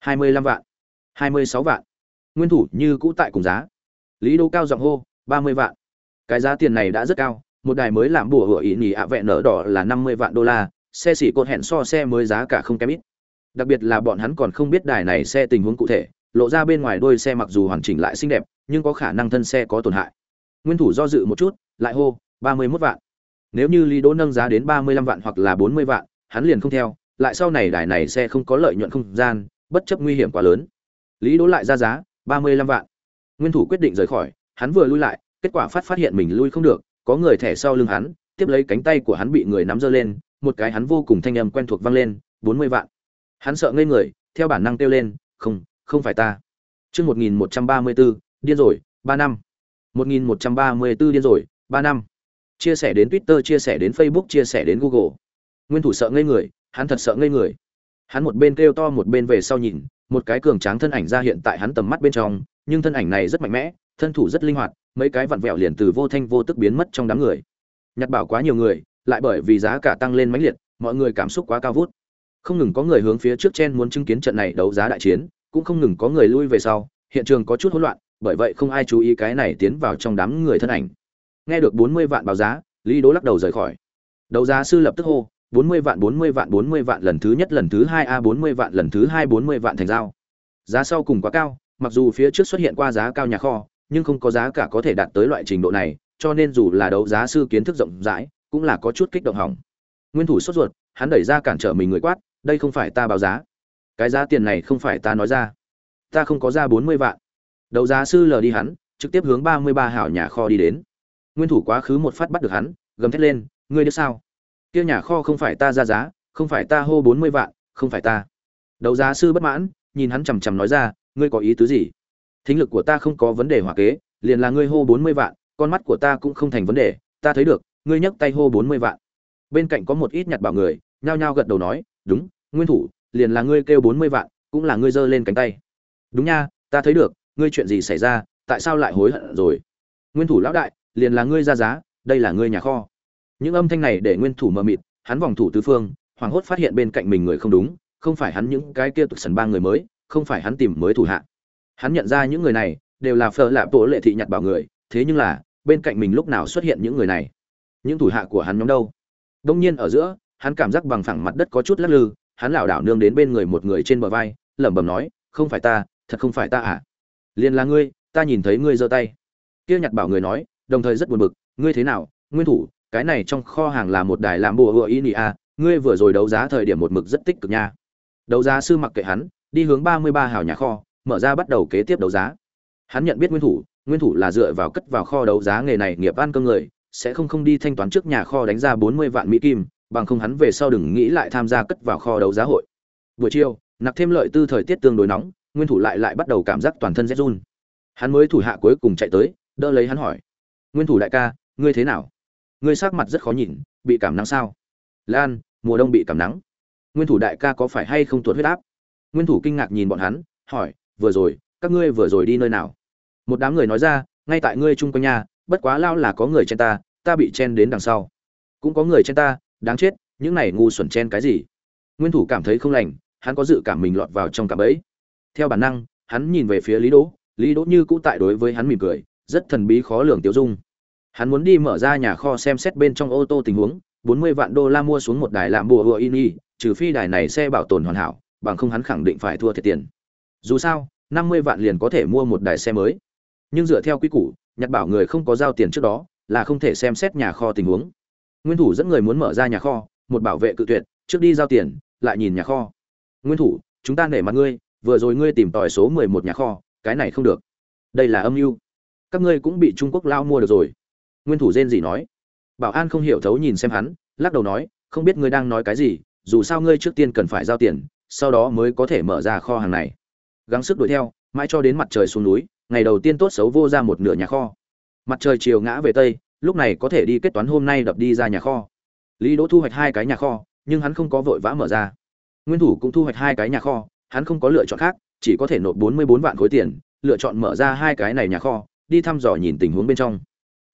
hai mươi lăm vạn hai mươi sáu vạn. Nguyên thủ như cũ tại cùng giá. Lý Đỗ cao giọng hô ba mươi vạn. Cái giá tiền này đã rất cao một đài mới làm bùa hựa ý nhì ạ vẹn nở đỏ là năm mươi vạn đô la xe xỉ cột hẹn so xe mới giá cả không kém ít đặc biệt là bọn hắn còn không biết đài này xe tình huống cụ thể, lộ ra bên ngoài đôi xe mặc dù hoàn chỉnh lại xinh đẹp, nhưng có khả năng thân xe có tổn hại. Nguyên thủ do dự một chút, lại hô, ba mươi mốt vạn. Nếu như lý đỗ nâng giá đến ba mươi lăm vạn hoặc là bốn mươi vạn, hắn liền không theo, lại sau này đài này xe không có lợi nhuận không gian, bất chấp nguy hiểm quá lớn. Lý đỗ lại ra giá, ba mươi lăm vạn. Nguyên thủ quyết định rời khỏi, hắn vừa lui lại, kết quả phát phát hiện mình lui không được, có người thẻ sau lưng hắn, tiếp lấy cánh tay của hắn bị người nắm giơ lên, một cái hắn vô cùng thanh âm quen thuộc vang lên, bốn mươi vạn hắn sợ ngây người, theo bản năng kêu lên, không không phải ta. Chương một nghìn một trăm ba mươi bốn điên rồi, ba năm. một nghìn một trăm ba mươi bốn điên rồi, ba năm. Chia sẻ đến twitter, chia sẻ đến facebook, chia sẻ đến google. Nguyên thủ sợ ngây người, hắn thật sợ ngây người. Hắn một bên kêu to, một bên về sau nhìn, một cái cường tráng thân ảnh ra hiện tại hắn tầm mắt bên trong, nhưng thân ảnh này rất mạnh mẽ, thân thủ rất linh hoạt, mấy cái vặn vẹo liền từ vô thanh vô tức biến mất trong đám người. Nhặt bảo quá nhiều người, lại bởi vì giá cả tăng lên mãnh liệt, mọi người cảm xúc quá cao vút không ngừng có người hướng phía trước chen muốn chứng kiến trận này đấu giá đại chiến cũng không ngừng có người lui về sau hiện trường có chút hỗn loạn bởi vậy không ai chú ý cái này tiến vào trong đám người thân ảnh. Nghe được bốn mươi vạn báo giá lý đố lắc đầu rời khỏi. Đấu giá sư lập tức hô bốn mươi vạn bốn mươi vạn bốn mươi vạn lần thứ nhất lần thứ hai a bốn mươi vạn lần thứ hai bốn mươi vạn thành giao. Giá sau cùng quá cao mặc dù phía trước xuất hiện qua giá cao nhà kho nhưng không có giá cả có thể đạt tới loại trình độ này, cho nên dù là đấu giá sư kiến thức rộng rãi, cũng là có chút kích động hỏng. Nguyên thủ sốt ruột, hắn đẩy ra cản trở mình người quát, đây không phải ta báo giá. Cái giá tiền này không phải ta nói ra. Ta không có ra 40 vạn. Đấu giá sư lờ đi hắn, trực tiếp hướng 33 hảo nhà kho đi đến. Nguyên thủ quá khứ một phát bắt được hắn, gầm thét lên, ngươi được sao? Kia nhà kho không phải ta ra giá, không phải ta hô 40 vạn, không phải ta. Đấu giá sư bất mãn, nhìn hắn chằm chằm nói ra, ngươi có ý tứ gì? thính lực của ta không có vấn đề hỏa kế liền là ngươi hô bốn mươi vạn con mắt của ta cũng không thành vấn đề ta thấy được ngươi nhấc tay hô bốn mươi vạn bên cạnh có một ít nhặt bảo người nhao nhao gật đầu nói đúng nguyên thủ, liền là ngươi kêu bốn mươi vạn, cũng là ngươi giơ lên cánh tay. Đúng nha, ta thấy được, ngươi chuyện gì xảy ra, tại sao lại hối hận rồi? Nguyên thủ lão đại, liền là ngươi ra giá, đây là ngươi nhà kho. Những âm thanh này để nguyên thủ mờ mịt, hắn vòng thủ tứ phương, hoảng hốt phát hiện bên cạnh mình người không đúng, không phải hắn những cái kia tục sần ba người mới, không phải hắn tìm mới thủ hạ. Hắn nhận ra những người này, đều là phở lạ bộ lệ thị nhặt bảo người, thế nhưng là, bên cạnh mình lúc nào xuất hiện những người này? Những thủ hạ của hắn nhóm đâu? Đông nhiên ở giữa, hắn cảm giác bằng phẳng mặt đất có chút lắc lư hắn lảo đảo nương đến bên người một người trên bờ vai, lẩm bẩm nói, không phải ta, thật không phải ta à? Liền là ngươi, ta nhìn thấy ngươi giơ tay. Kia nhặt bảo người nói, đồng thời rất buồn bực, ngươi thế nào, nguyên thủ, cái này trong kho hàng là một đài làm bùa hựa ý nị a ngươi vừa rồi đấu giá thời điểm một mực rất tích cực nha. Đấu giá sư mặc kệ hắn, đi hướng ba mươi ba hào nhà kho, mở ra bắt đầu kế tiếp đấu giá. Hắn nhận biết nguyên thủ nguyên thủ là dựa vào cất vào kho đấu giá nghề này nghiệp ăn cơm người, sẽ không không đi thanh toán trước nhà kho đánh ra bốn mươi vạn mỹ kim bằng không hắn về sau đừng nghĩ lại tham gia cất vào kho đấu giá hội. Buổi chiều nặc thêm lợi tư thời tiết tương đối nóng, nguyên thủ lại lại bắt đầu cảm giác toàn thân rét run. Hắn mới thủ hạ cuối cùng chạy tới, đỡ lấy hắn hỏi. Nguyên thủ đại ca, ngươi thế nào? Ngươi sắc mặt rất khó nhìn, bị cảm nắng sao? Lan, mùa đông bị cảm nắng. Nguyên thủ đại ca có phải hay không tuột huyết áp? Nguyên thủ kinh ngạc nhìn bọn hắn, hỏi. Vừa rồi, các ngươi vừa rồi đi nơi nào? Một đám người nói ra, ngay tại ngươi chung quanh nhà, bất quá lao là có người chen ta ta bị chen đến đằng sau. Cũng có người chen ta đáng chết, những này ngu xuẩn chen cái gì? Nguyên thủ cảm thấy không lành, hắn có dự cảm mình lọt vào trong cạm bẫy. Theo bản năng, hắn nhìn về phía lý đỗ lý đỗ như cũ tại đối với hắn mỉm cười, rất thần bí khó lường tiêu dung. Hắn muốn đi mở ra nhà kho xem xét bên trong ô tô tình huống, bốn mươi vạn đô la mua xuống một đài làm bùa hựa ini trừ phi đài này xe bảo tồn hoàn hảo, bằng không hắn khẳng định phải thua thiệt tiền. Dù sao, năm mươi vạn liền có thể mua một đài xe mới. Nhưng dựa theo quy củ nhặt bảo người không có giao tiền trước đó, là không thể xem xét nhà kho tình huống nguyên thủ dẫn người muốn mở ra nhà kho, một bảo vệ cự tuyệt, trước đi giao tiền, lại nhìn nhà kho. Nguyên thủ, chúng ta nể mặt ngươi, vừa rồi ngươi tìm tòi số mười một nhà kho, cái này không được. Đây là âm mưu. Các ngươi cũng bị trung quốc lao mua được rồi. Nguyên thủ rên gì nói. Bảo an không hiểu thấu nhìn xem hắn, lắc đầu nói, không biết ngươi đang nói cái gì, dù sao ngươi trước tiên cần phải giao tiền, sau đó mới có thể mở ra kho hàng này. Gắng sức đuổi theo, mãi cho đến mặt trời xuống núi, ngày đầu tiên tốt xấu vô ra một nửa nhà kho. Mặt trời chiều ngã về tây lúc này có thể đi kết toán hôm nay đập đi ra nhà kho. Lý đỗ thu hoạch hai cái nhà kho, nhưng hắn không có vội vã mở ra. Nguyên thủ cũng thu hoạch hai cái nhà kho, hắn không có lựa chọn khác, chỉ có thể nộp bốn mươi bốn vạn khối tiền, lựa chọn mở ra hai cái này nhà kho, đi thăm dò nhìn tình huống bên trong.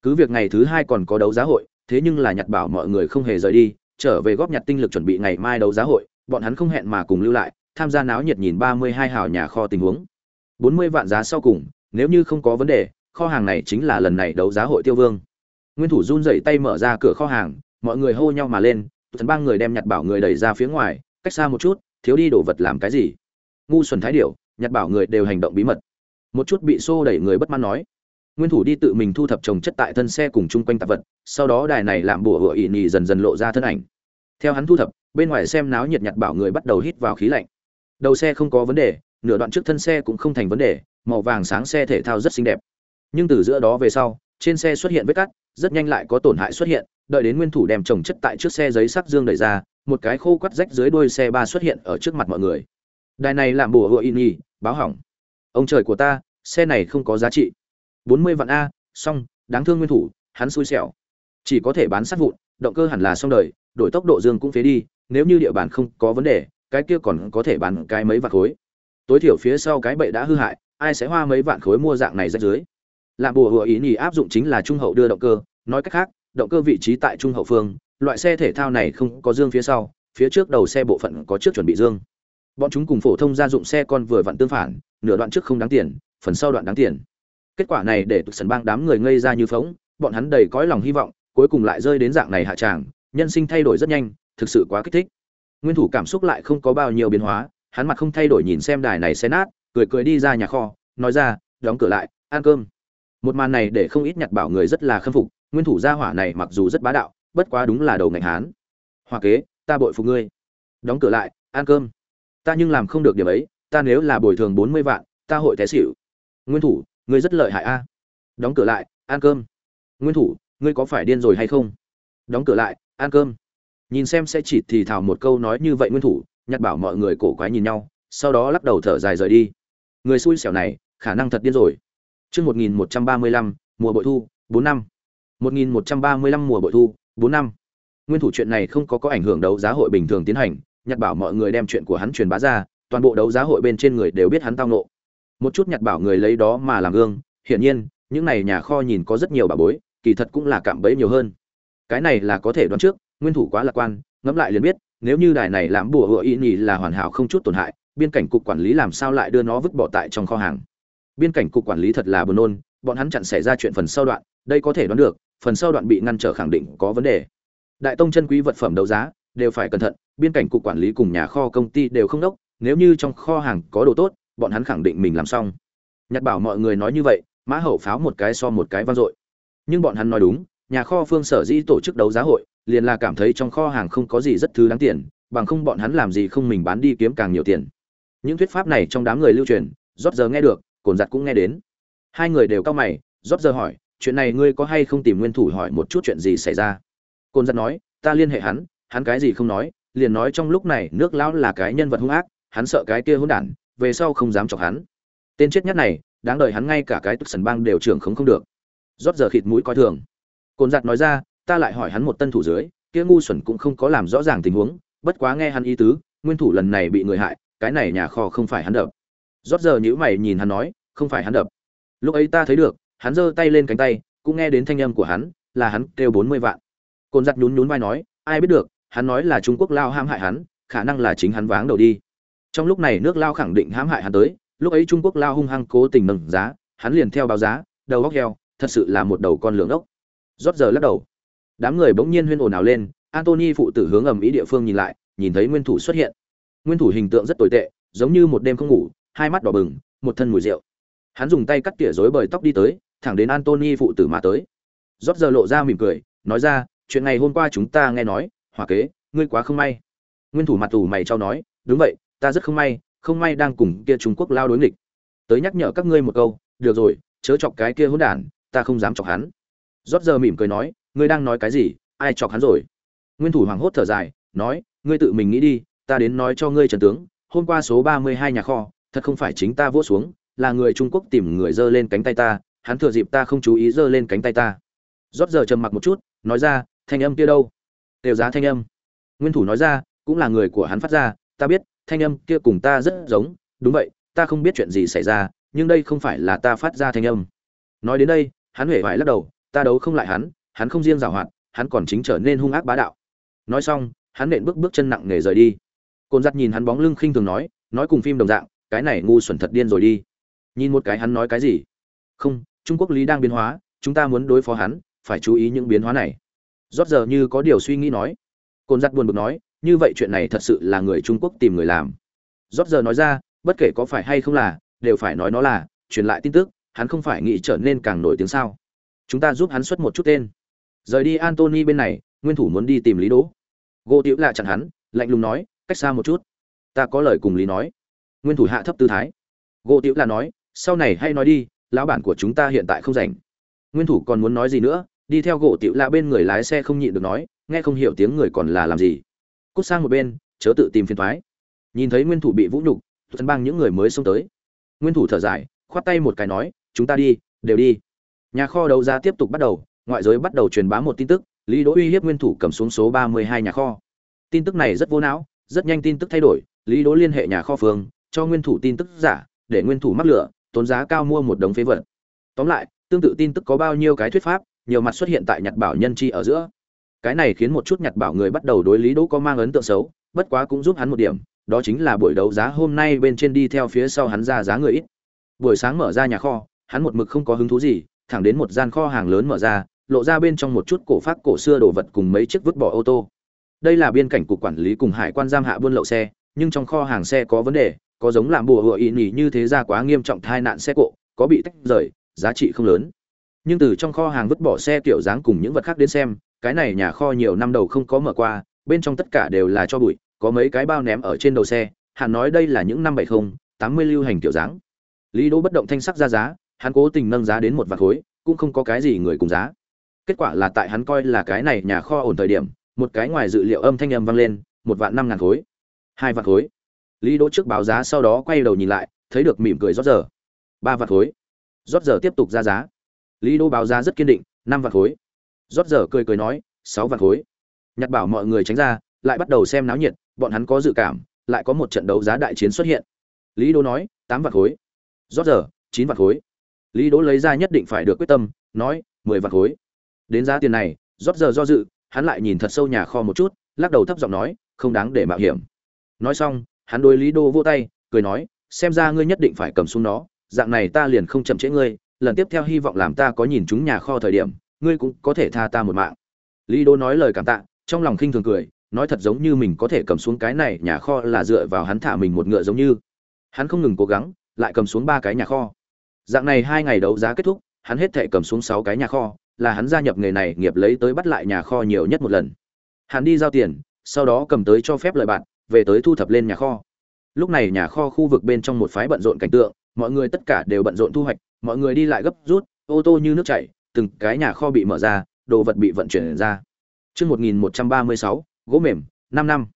Cứ việc ngày thứ hai còn có đấu giá hội, thế nhưng là nhặt bảo mọi người không hề rời đi, trở về góp nhặt tinh lực chuẩn bị ngày mai đấu giá hội, bọn hắn không hẹn mà cùng lưu lại, tham gia náo nhiệt nhìn ba mươi hai hào nhà kho tình huống. bốn mươi vạn giá sau cùng, nếu như không có vấn đề, kho hàng này chính là lần này đấu giá hội tiêu vương nguyên thủ run rẩy tay mở ra cửa kho hàng, mọi người hô nhau mà lên, thần ba người đem nhặt bảo người đẩy ra phía ngoài, cách xa một chút, thiếu đi đồ vật làm cái gì? Ngu xuẩn thái điểu, nhặt bảo người đều hành động bí mật. Một chút bị xô đẩy người bất mãn nói. Nguyên thủ đi tự mình thu thập trồng chất tại thân xe cùng chung quanh tạp vật, sau đó đài này làm bùa hựa ỵ nhì dần dần lộ ra thân ảnh. Theo hắn thu thập, bên ngoài xem náo nhiệt nhặt bảo người bắt đầu hít vào khí lạnh. Đầu xe không có vấn đề, nửa đoạn trước thân xe cũng không thành vấn đề, màu vàng sáng xe thể thao rất xinh đẹp. Nhưng từ giữa đó về sau, trên xe xuất hiện vết cắt rất nhanh lại có tổn hại xuất hiện, đợi đến nguyên thủ đem trồng chất tại trước xe giấy sắc dương đẩy ra, một cái khô quắt rách dưới đuôi xe ba xuất hiện ở trước mặt mọi người. Đài này làm bùa hựa in y báo hỏng. Ông trời của ta, xe này không có giá trị. Bốn mươi vạn a, xong, đáng thương nguyên thủ, hắn xui xẻo. Chỉ có thể bán sát vụn, động cơ hẳn là xong đời, đổi tốc độ dương cũng phế đi, nếu như địa bàn không có vấn đề, cái kia còn có thể bán cái mấy vạn khối. Tối thiểu phía sau cái bậy đã hư hại, ai sẽ hoa mấy vạn khối mua dạng này rách dưới? Làm bùa hùa ý nhì áp dụng chính là trung hậu đưa động cơ, nói cách khác, động cơ vị trí tại trung hậu phương, loại xe thể thao này không có dương phía sau, phía trước đầu xe bộ phận có trước chuẩn bị dương. Bọn chúng cùng phổ thông gia dụng xe con vừa vặn tương phản, nửa đoạn trước không đáng tiền, phần sau đoạn đáng tiền. Kết quả này để tụt sần bang đám người ngây ra như phóng bọn hắn đầy cõi lòng hy vọng, cuối cùng lại rơi đến dạng này hạ tràng, nhân sinh thay đổi rất nhanh, thực sự quá kích thích. Nguyên thủ cảm xúc lại không có bao nhiêu biến hóa, hắn mặt không thay đổi nhìn xem đài này xe nát, cười cười đi ra nhà kho, nói ra, đóng cửa lại, ăn cơm một màn này để không ít nhặt bảo người rất là khâm phục, nguyên thủ gia hỏa này mặc dù rất bá đạo, bất quá đúng là đầu ngành hán. Hoa kế, ta bội phục ngươi. Đóng cửa lại, ăn cơm. Ta nhưng làm không được điểm ấy, ta nếu là bồi thường bốn mươi vạn, ta hội té xỉu. Nguyên thủ, ngươi rất lợi hại a. Đóng cửa lại, ăn cơm. Nguyên thủ, ngươi có phải điên rồi hay không? Đóng cửa lại, ăn cơm. Nhìn xem sẽ chỉ thì thào một câu nói như vậy nguyên thủ, nhặt bảo mọi người cổ quái nhìn nhau, sau đó lắc đầu thở dài rời đi. Người xui xẻo này, khả năng thật điên rồi. Chương 1135, mùa bội thu, 4 năm. 1135 mùa bội thu, bốn năm. Nguyên thủ chuyện này không có có ảnh hưởng đấu giá hội bình thường tiến hành nhặt bảo mọi người đem chuyện của hắn truyền bá ra toàn bộ đấu giá hội bên trên người đều biết hắn tao nộ một chút nhặt bảo người lấy đó mà làm gương hiển nhiên những này nhà kho nhìn có rất nhiều bà bối kỳ thật cũng là cạm bẫy nhiều hơn. Cái này là có thể đoán trước nguyên thủ quá lạc quan ngẫm lại liền biết nếu như đài này làm bùa hựa ý nhì là hoàn hảo không chút tổn hại biên cảnh cục quản lý làm sao lại đưa nó vứt bỏ tại trong kho hàng biên cảnh cục quản lý thật là buồn nôn, bọn hắn chặn xảy ra chuyện phần sau đoạn, đây có thể đoán được, phần sau đoạn bị ngăn trở khẳng định có vấn đề. Đại tông chân quý vật phẩm đấu giá, đều phải cẩn thận, biên cảnh cục quản lý cùng nhà kho công ty đều không đốc, nếu như trong kho hàng có đồ tốt, bọn hắn khẳng định mình làm xong. Nhặt bảo mọi người nói như vậy, mã hậu pháo một cái so một cái vang dội. Nhưng bọn hắn nói đúng, nhà kho phương sở dĩ tổ chức đấu giá hội, liền là cảm thấy trong kho hàng không có gì rất thứ đáng tiền, bằng không bọn hắn làm gì không mình bán đi kiếm càng nhiều tiền. Những thuyết pháp này trong đám người lưu truyền rót giờ nghe được cồn giặt cũng nghe đến. Hai người đều cao mày, rót giờ hỏi, chuyện này ngươi có hay không tìm nguyên thủ hỏi một chút chuyện gì xảy ra? Cồn giặt nói, ta liên hệ hắn hắn cái gì không nói, liền nói trong lúc này nước lão là cái nhân vật hung ác, hắn sợ cái kia hỗn đản, về sau không dám chọc hắn. Tên chết nhất này, đáng đời hắn ngay cả cái tức sần bang đều trưởng không không được. Rót giờ khịt mũi coi thường. Cồn giặt nói ra, ta lại hỏi hắn một tân thủ dưới, kia ngu xuẩn cũng không có làm rõ ràng tình huống, bất quá nghe hắn ý tứ, nguyên thủ lần này bị người hại, cái này nhà kho không phải hắn đập rót giờ nhữ mày nhìn hắn nói, không phải hắn đập. Lúc ấy ta thấy được, hắn giơ tay lên cánh tay, cũng nghe đến thanh âm của hắn, là hắn kêu bốn mươi vạn. Cồn giặt nhún nhún vai nói, ai biết được, hắn nói là trung quốc lao hãm hại hắn, khả năng là chính hắn váng đầu đi. Trong lúc này nước lao khẳng định hãm hại hắn tới, lúc ấy trung quốc lao hung hăng cố tình nâng giá, hắn liền theo báo giá, đầu góc heo, thật sự là một đầu con lưỡng ốc. Rót giờ lắc đầu. Đám người bỗng nhiên huyên ồn ào lên, antony phụ tử hướng ầm ý địa phương nhìn lại, nhìn thấy nguyên thủ xuất hiện. Nguyên thủ hình tượng rất tồi tệ, giống như một đêm không ngủ hai mắt đỏ bừng, một thân mùi rượu. Hắn dùng tay cắt tỉa rối bời tóc đi tới, thẳng đến antony phụ tử mà tới. Rót giờ lộ ra mỉm cười, nói ra, chuyện ngày hôm qua chúng ta nghe nói, hỏa kế, ngươi quá không may. Nguyên thủ mặt tù mày trao nói, đúng vậy, ta rất không may không may đang cùng kia trung quốc lao đối nghịch. Tới nhắc nhở các ngươi một câu, được rồi, chớ chọc cái kia hỗn đản, ta không dám chọc hắn. Rót giờ mỉm cười nói, ngươi đang nói cái gì, ai chọc hắn rồi? Nguyên thủ hoảng hốt thở dài, nói, ngươi tự mình nghĩ đi, ta đến nói cho ngươi trần tướng, hôm qua số ba mươi hai nhà kho thật không phải chính ta vỗ xuống, là người trung quốc tìm người giơ lên cánh tay ta, hắn thừa dịp ta không chú ý giơ lên cánh tay ta. Rót giờ trầm mặc một chút, nói ra, thanh âm kia đâu? Đều giá thanh âm. Nguyên thủ nói ra, cũng là người của hắn phát ra, ta biết, thanh âm kia cùng ta rất giống, đúng vậy, ta không biết chuyện gì xảy ra, nhưng đây không phải là ta phát ra thanh âm. Nói đến đây, hắn huệ vải lắc đầu, ta đấu không lại hắn hắn không riêng giảo hoạt, hắn còn chính trở nên hung ác bá đạo. Nói xong, hắn nện bước bước chân nặng nề rời đi. Côn giặt nhìn hắn bóng lưng khinh thường nói nói cùng phim đồng dạng cái này ngu xuẩn thật điên rồi đi. Nhìn một cái hắn nói cái gì? Không, trung quốc lý đang biến hóa, chúng ta muốn đối phó hắn, phải chú ý những biến hóa này. Rót giờ như có điều suy nghĩ nói. Côn giặt buồn bực nói, như vậy chuyện này thật sự là người trung quốc tìm người làm. Rót giờ nói ra, bất kể có phải hay không là, đều phải nói nó là, truyền lại tin tức, hắn không phải nghĩ trở nên càng nổi tiếng sao. Chúng ta giúp hắn xuất một chút tên. Rời đi antony bên này, nguyên thủ muốn đi tìm lý đỗ. Gỗ tiểu lạ chặn hắn, lạnh lùng nói, cách xa một chút. Ta có lời cùng lý nói nguyên thủ hạ thấp tư thái. Gỗ tiểu là nói, sau này hay nói đi, lão bản của chúng ta hiện tại không rảnh. Nguyên thủ còn muốn nói gì nữa, đi theo gỗ tiểu là bên người lái xe không nhịn được nói, nghe không hiểu tiếng người còn là làm gì. Cút sang một bên, chớ tự tìm phiền thoái nhìn thấy nguyên thủ bị vũ nhục thân bang những người mới xông tới. Nguyên thủ thở dài, khoát tay một cái nói, chúng ta đi, đều đi. Nhà kho đấu giá tiếp tục bắt đầu, ngoại giới bắt đầu truyền bá một tin tức, lý đỗ uy hiếp nguyên thủ cầm xuống số ba mươi hai nhà kho. Tin tức này rất vô não, rất nhanh tin tức thay đổi, lý đỗ liên hệ nhà kho phương cho nguyên thủ tin tức giả, để nguyên thủ mắc lửa, tốn giá cao mua một đống phế vật. Tóm lại, tương tự tin tức có bao nhiêu cái thuyết pháp, nhiều mặt xuất hiện tại nhặt bảo nhân chi ở giữa. Cái này khiến một chút nhặt bảo người bắt đầu đối lý đỗ có mang ấn tượng xấu, bất quá cũng giúp hắn một điểm, đó chính là buổi đấu giá hôm nay bên trên đi theo phía sau hắn ra giá người ít. Buổi sáng mở ra nhà kho, hắn một mực không có hứng thú gì, thẳng đến một gian kho hàng lớn mở ra, lộ ra bên trong một chút cổ phát cổ xưa đồ vật cùng mấy chiếc vứt bỏ ô tô. Đây là biên cảnh cục quản lý cùng hải quan giam hạ buôn lậu xe, nhưng trong kho hàng xe có vấn đề có giống làm bùa hựa ý nhỉ như thế ra quá nghiêm trọng tai nạn xe cộ, có bị tách rời, giá trị không lớn. Nhưng từ trong kho hàng vứt bỏ xe kiểu dáng cùng những vật khác đến xem, cái này nhà kho nhiều năm đầu không có mở qua, bên trong tất cả đều là cho bụi, có mấy cái bao ném ở trên đầu xe hắn nói đây là những năm bảy không, tám mươi lưu hành kiểu dáng. Lý đỗ bất động thanh sắc ra giá, hắn cố tình nâng giá đến một vạt khối, cũng không có cái gì người cùng giá. Kết quả là tại hắn coi là cái này nhà kho ổn thời điểm, một cái ngoài dự liệu âm thanh âm vang lên, một vạn năm ngàn khối. Hai vạn khối lý đỗ trước báo giá sau đó quay đầu nhìn lại, thấy được mỉm cười rót giờ. Ba vạn khối. Rót giờ tiếp tục ra giá. Lý đỗ báo giá rất kiên định, năm vạn khối. Rót giờ cười cười nói, sáu vạn khối. Nhặt bảo mọi người tránh ra, lại bắt đầu xem náo nhiệt, bọn hắn có dự cảm, lại có một trận đấu giá đại chiến xuất hiện. Lý đỗ nói, tám vạn khối. Rót giờ, chín vạn khối. Lý đỗ lấy ra nhất định phải được quyết tâm, nói, mười vạn khối. Đến giá tiền này, rót giờ do dự, hắn lại nhìn thật sâu nhà kho một chút, lắc đầu thấp giọng nói, không đáng để mạo hiểm. Nói xong hắn đối lý đô vô tay, cười nói, xem ra ngươi nhất định phải cầm xuống nó, dạng này ta liền không chậm trễ ngươi, lần tiếp theo hy vọng làm ta có nhìn chúng nhà kho thời điểm, ngươi cũng có thể tha ta một mạng. Lý đô nói lời cảm tạ, trong lòng khinh thường cười, nói thật giống như mình có thể cầm xuống cái này nhà kho là dựa vào hắn thả mình một ngựa giống như. Hắn không ngừng cố gắng, lại cầm xuống ba cái nhà kho. Dạng này hai ngày đấu giá kết thúc, hắn hết thể cầm xuống sáu cái nhà kho, là hắn gia nhập nghề này nghiệp lấy tới bắt lại nhà kho nhiều nhất một lần. Hắn đi giao tiền, sau đó cầm tới cho phép lời bạn về tới thu thập lên nhà kho lúc này nhà kho khu vực bên trong một phái bận rộn cảnh tượng mọi người tất cả đều bận rộn thu hoạch mọi người đi lại gấp rút ô tô như nước chảy từng cái nhà kho bị mở ra đồ vật bị vận chuyển ra Trước 1136, gỗ mềm, 5 năm.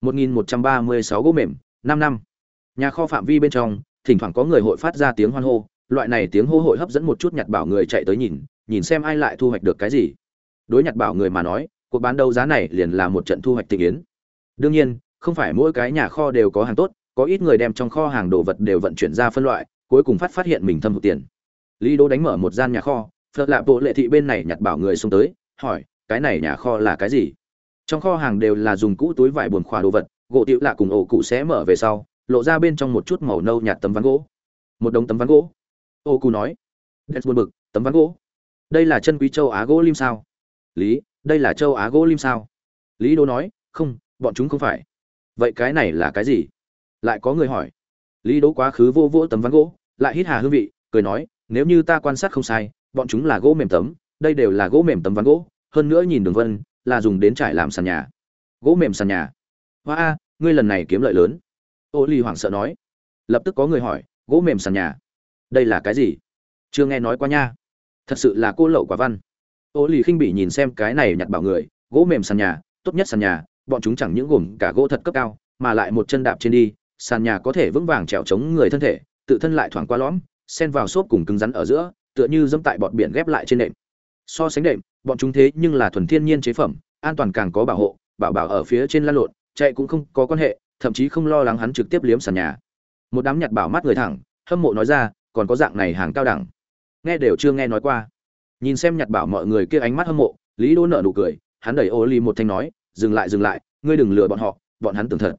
1136 gỗ mềm, 5 năm. Nhà kho phạm vi bên trong, thỉnh thoảng có người hội phát ra tiếng hoan hô, loại này tiếng hô hội hấp dẫn một chút nhặt bảo người chạy tới nhìn, nhìn xem ai lại thu hoạch được cái gì. Đối nhặt bảo người mà nói, cuộc bán đấu giá này liền là một trận thu hoạch tình yến. Đương nhiên, không phải mỗi cái nhà kho đều có hàng tốt, có ít người đem trong kho hàng đồ vật đều vận chuyển ra phân loại, cuối cùng phát phát hiện mình thâm hụt tiền. Lý Đỗ đánh mở một gian nhà kho, Phật Lạp Bộ Lệ thị bên này nhặt bảo người xuống tới, hỏi, cái này nhà kho là cái gì? Trong kho hàng đều là dùng cũ túi vải buồn khóa đồ vật, gỗ tiểu lạ cùng ổ cụ xé mở về sau, lộ ra bên trong một chút màu nâu nhạt tấm ván gỗ. Một đống tấm ván gỗ. Ổ cụ nói, "Đẹp buồn bực, tấm ván gỗ. Đây là chân quý châu Á gỗ lim sao?" Lý, đây là châu Á gỗ lim sao? Lý Đỗ nói, "Không, bọn chúng không phải." Vậy cái này là cái gì? Lại có người hỏi. Lý Đỗ quá khứ vô vô tấm ván gỗ, lại hít hà hương vị, cười nói, "Nếu như ta quan sát không sai, bọn chúng là gỗ mềm tấm, đây đều là gỗ mềm tấm ván gỗ, hơn nữa nhìn đường vân, là dùng đến trải làm sàn nhà. Gỗ mềm sàn nhà. Hoa a, ngươi lần này kiếm lợi lớn." Ô Ly hoảng sợ nói. Lập tức có người hỏi, "Gỗ mềm sàn nhà? Đây là cái gì?" Chưa nghe nói qua nha. Thật sự là cô lậu quả văn ô lì khinh bỉ nhìn xem cái này nhặt bảo người gỗ mềm sàn nhà tốt nhất sàn nhà bọn chúng chẳng những gồm cả gỗ thật cấp cao, mà lại một chân đạp trên đi, sàn nhà có thể vững vàng trèo chống người thân thể, tự thân lại thoảng qua lõm, xen vào xốp cùng cứng rắn ở giữa, tựa như dẫm tại bọt biển ghép lại trên nền. so sánh đệm bọn chúng thế nhưng là thuần thiên nhiên chế phẩm, an toàn càng có bảo hộ, bảo bảo ở phía trên lăn lộn, chạy cũng không có quan hệ, thậm chí không lo lắng hắn trực tiếp liếm sàn nhà. Một đám nhặt bảo mắt người thẳng, hâm mộ nói ra, còn có dạng này hàng cao đẳng. Nghe đều chưa nghe nói qua. Nhìn xem nhặt bảo mọi người kia ánh mắt hâm mộ, lý đỗ nợ nụ cười, hắn đẩy ô ly một thanh nói dừng lại dừng lại, ngươi đừng lừa bọn họ, bọn hắn tưởng thật.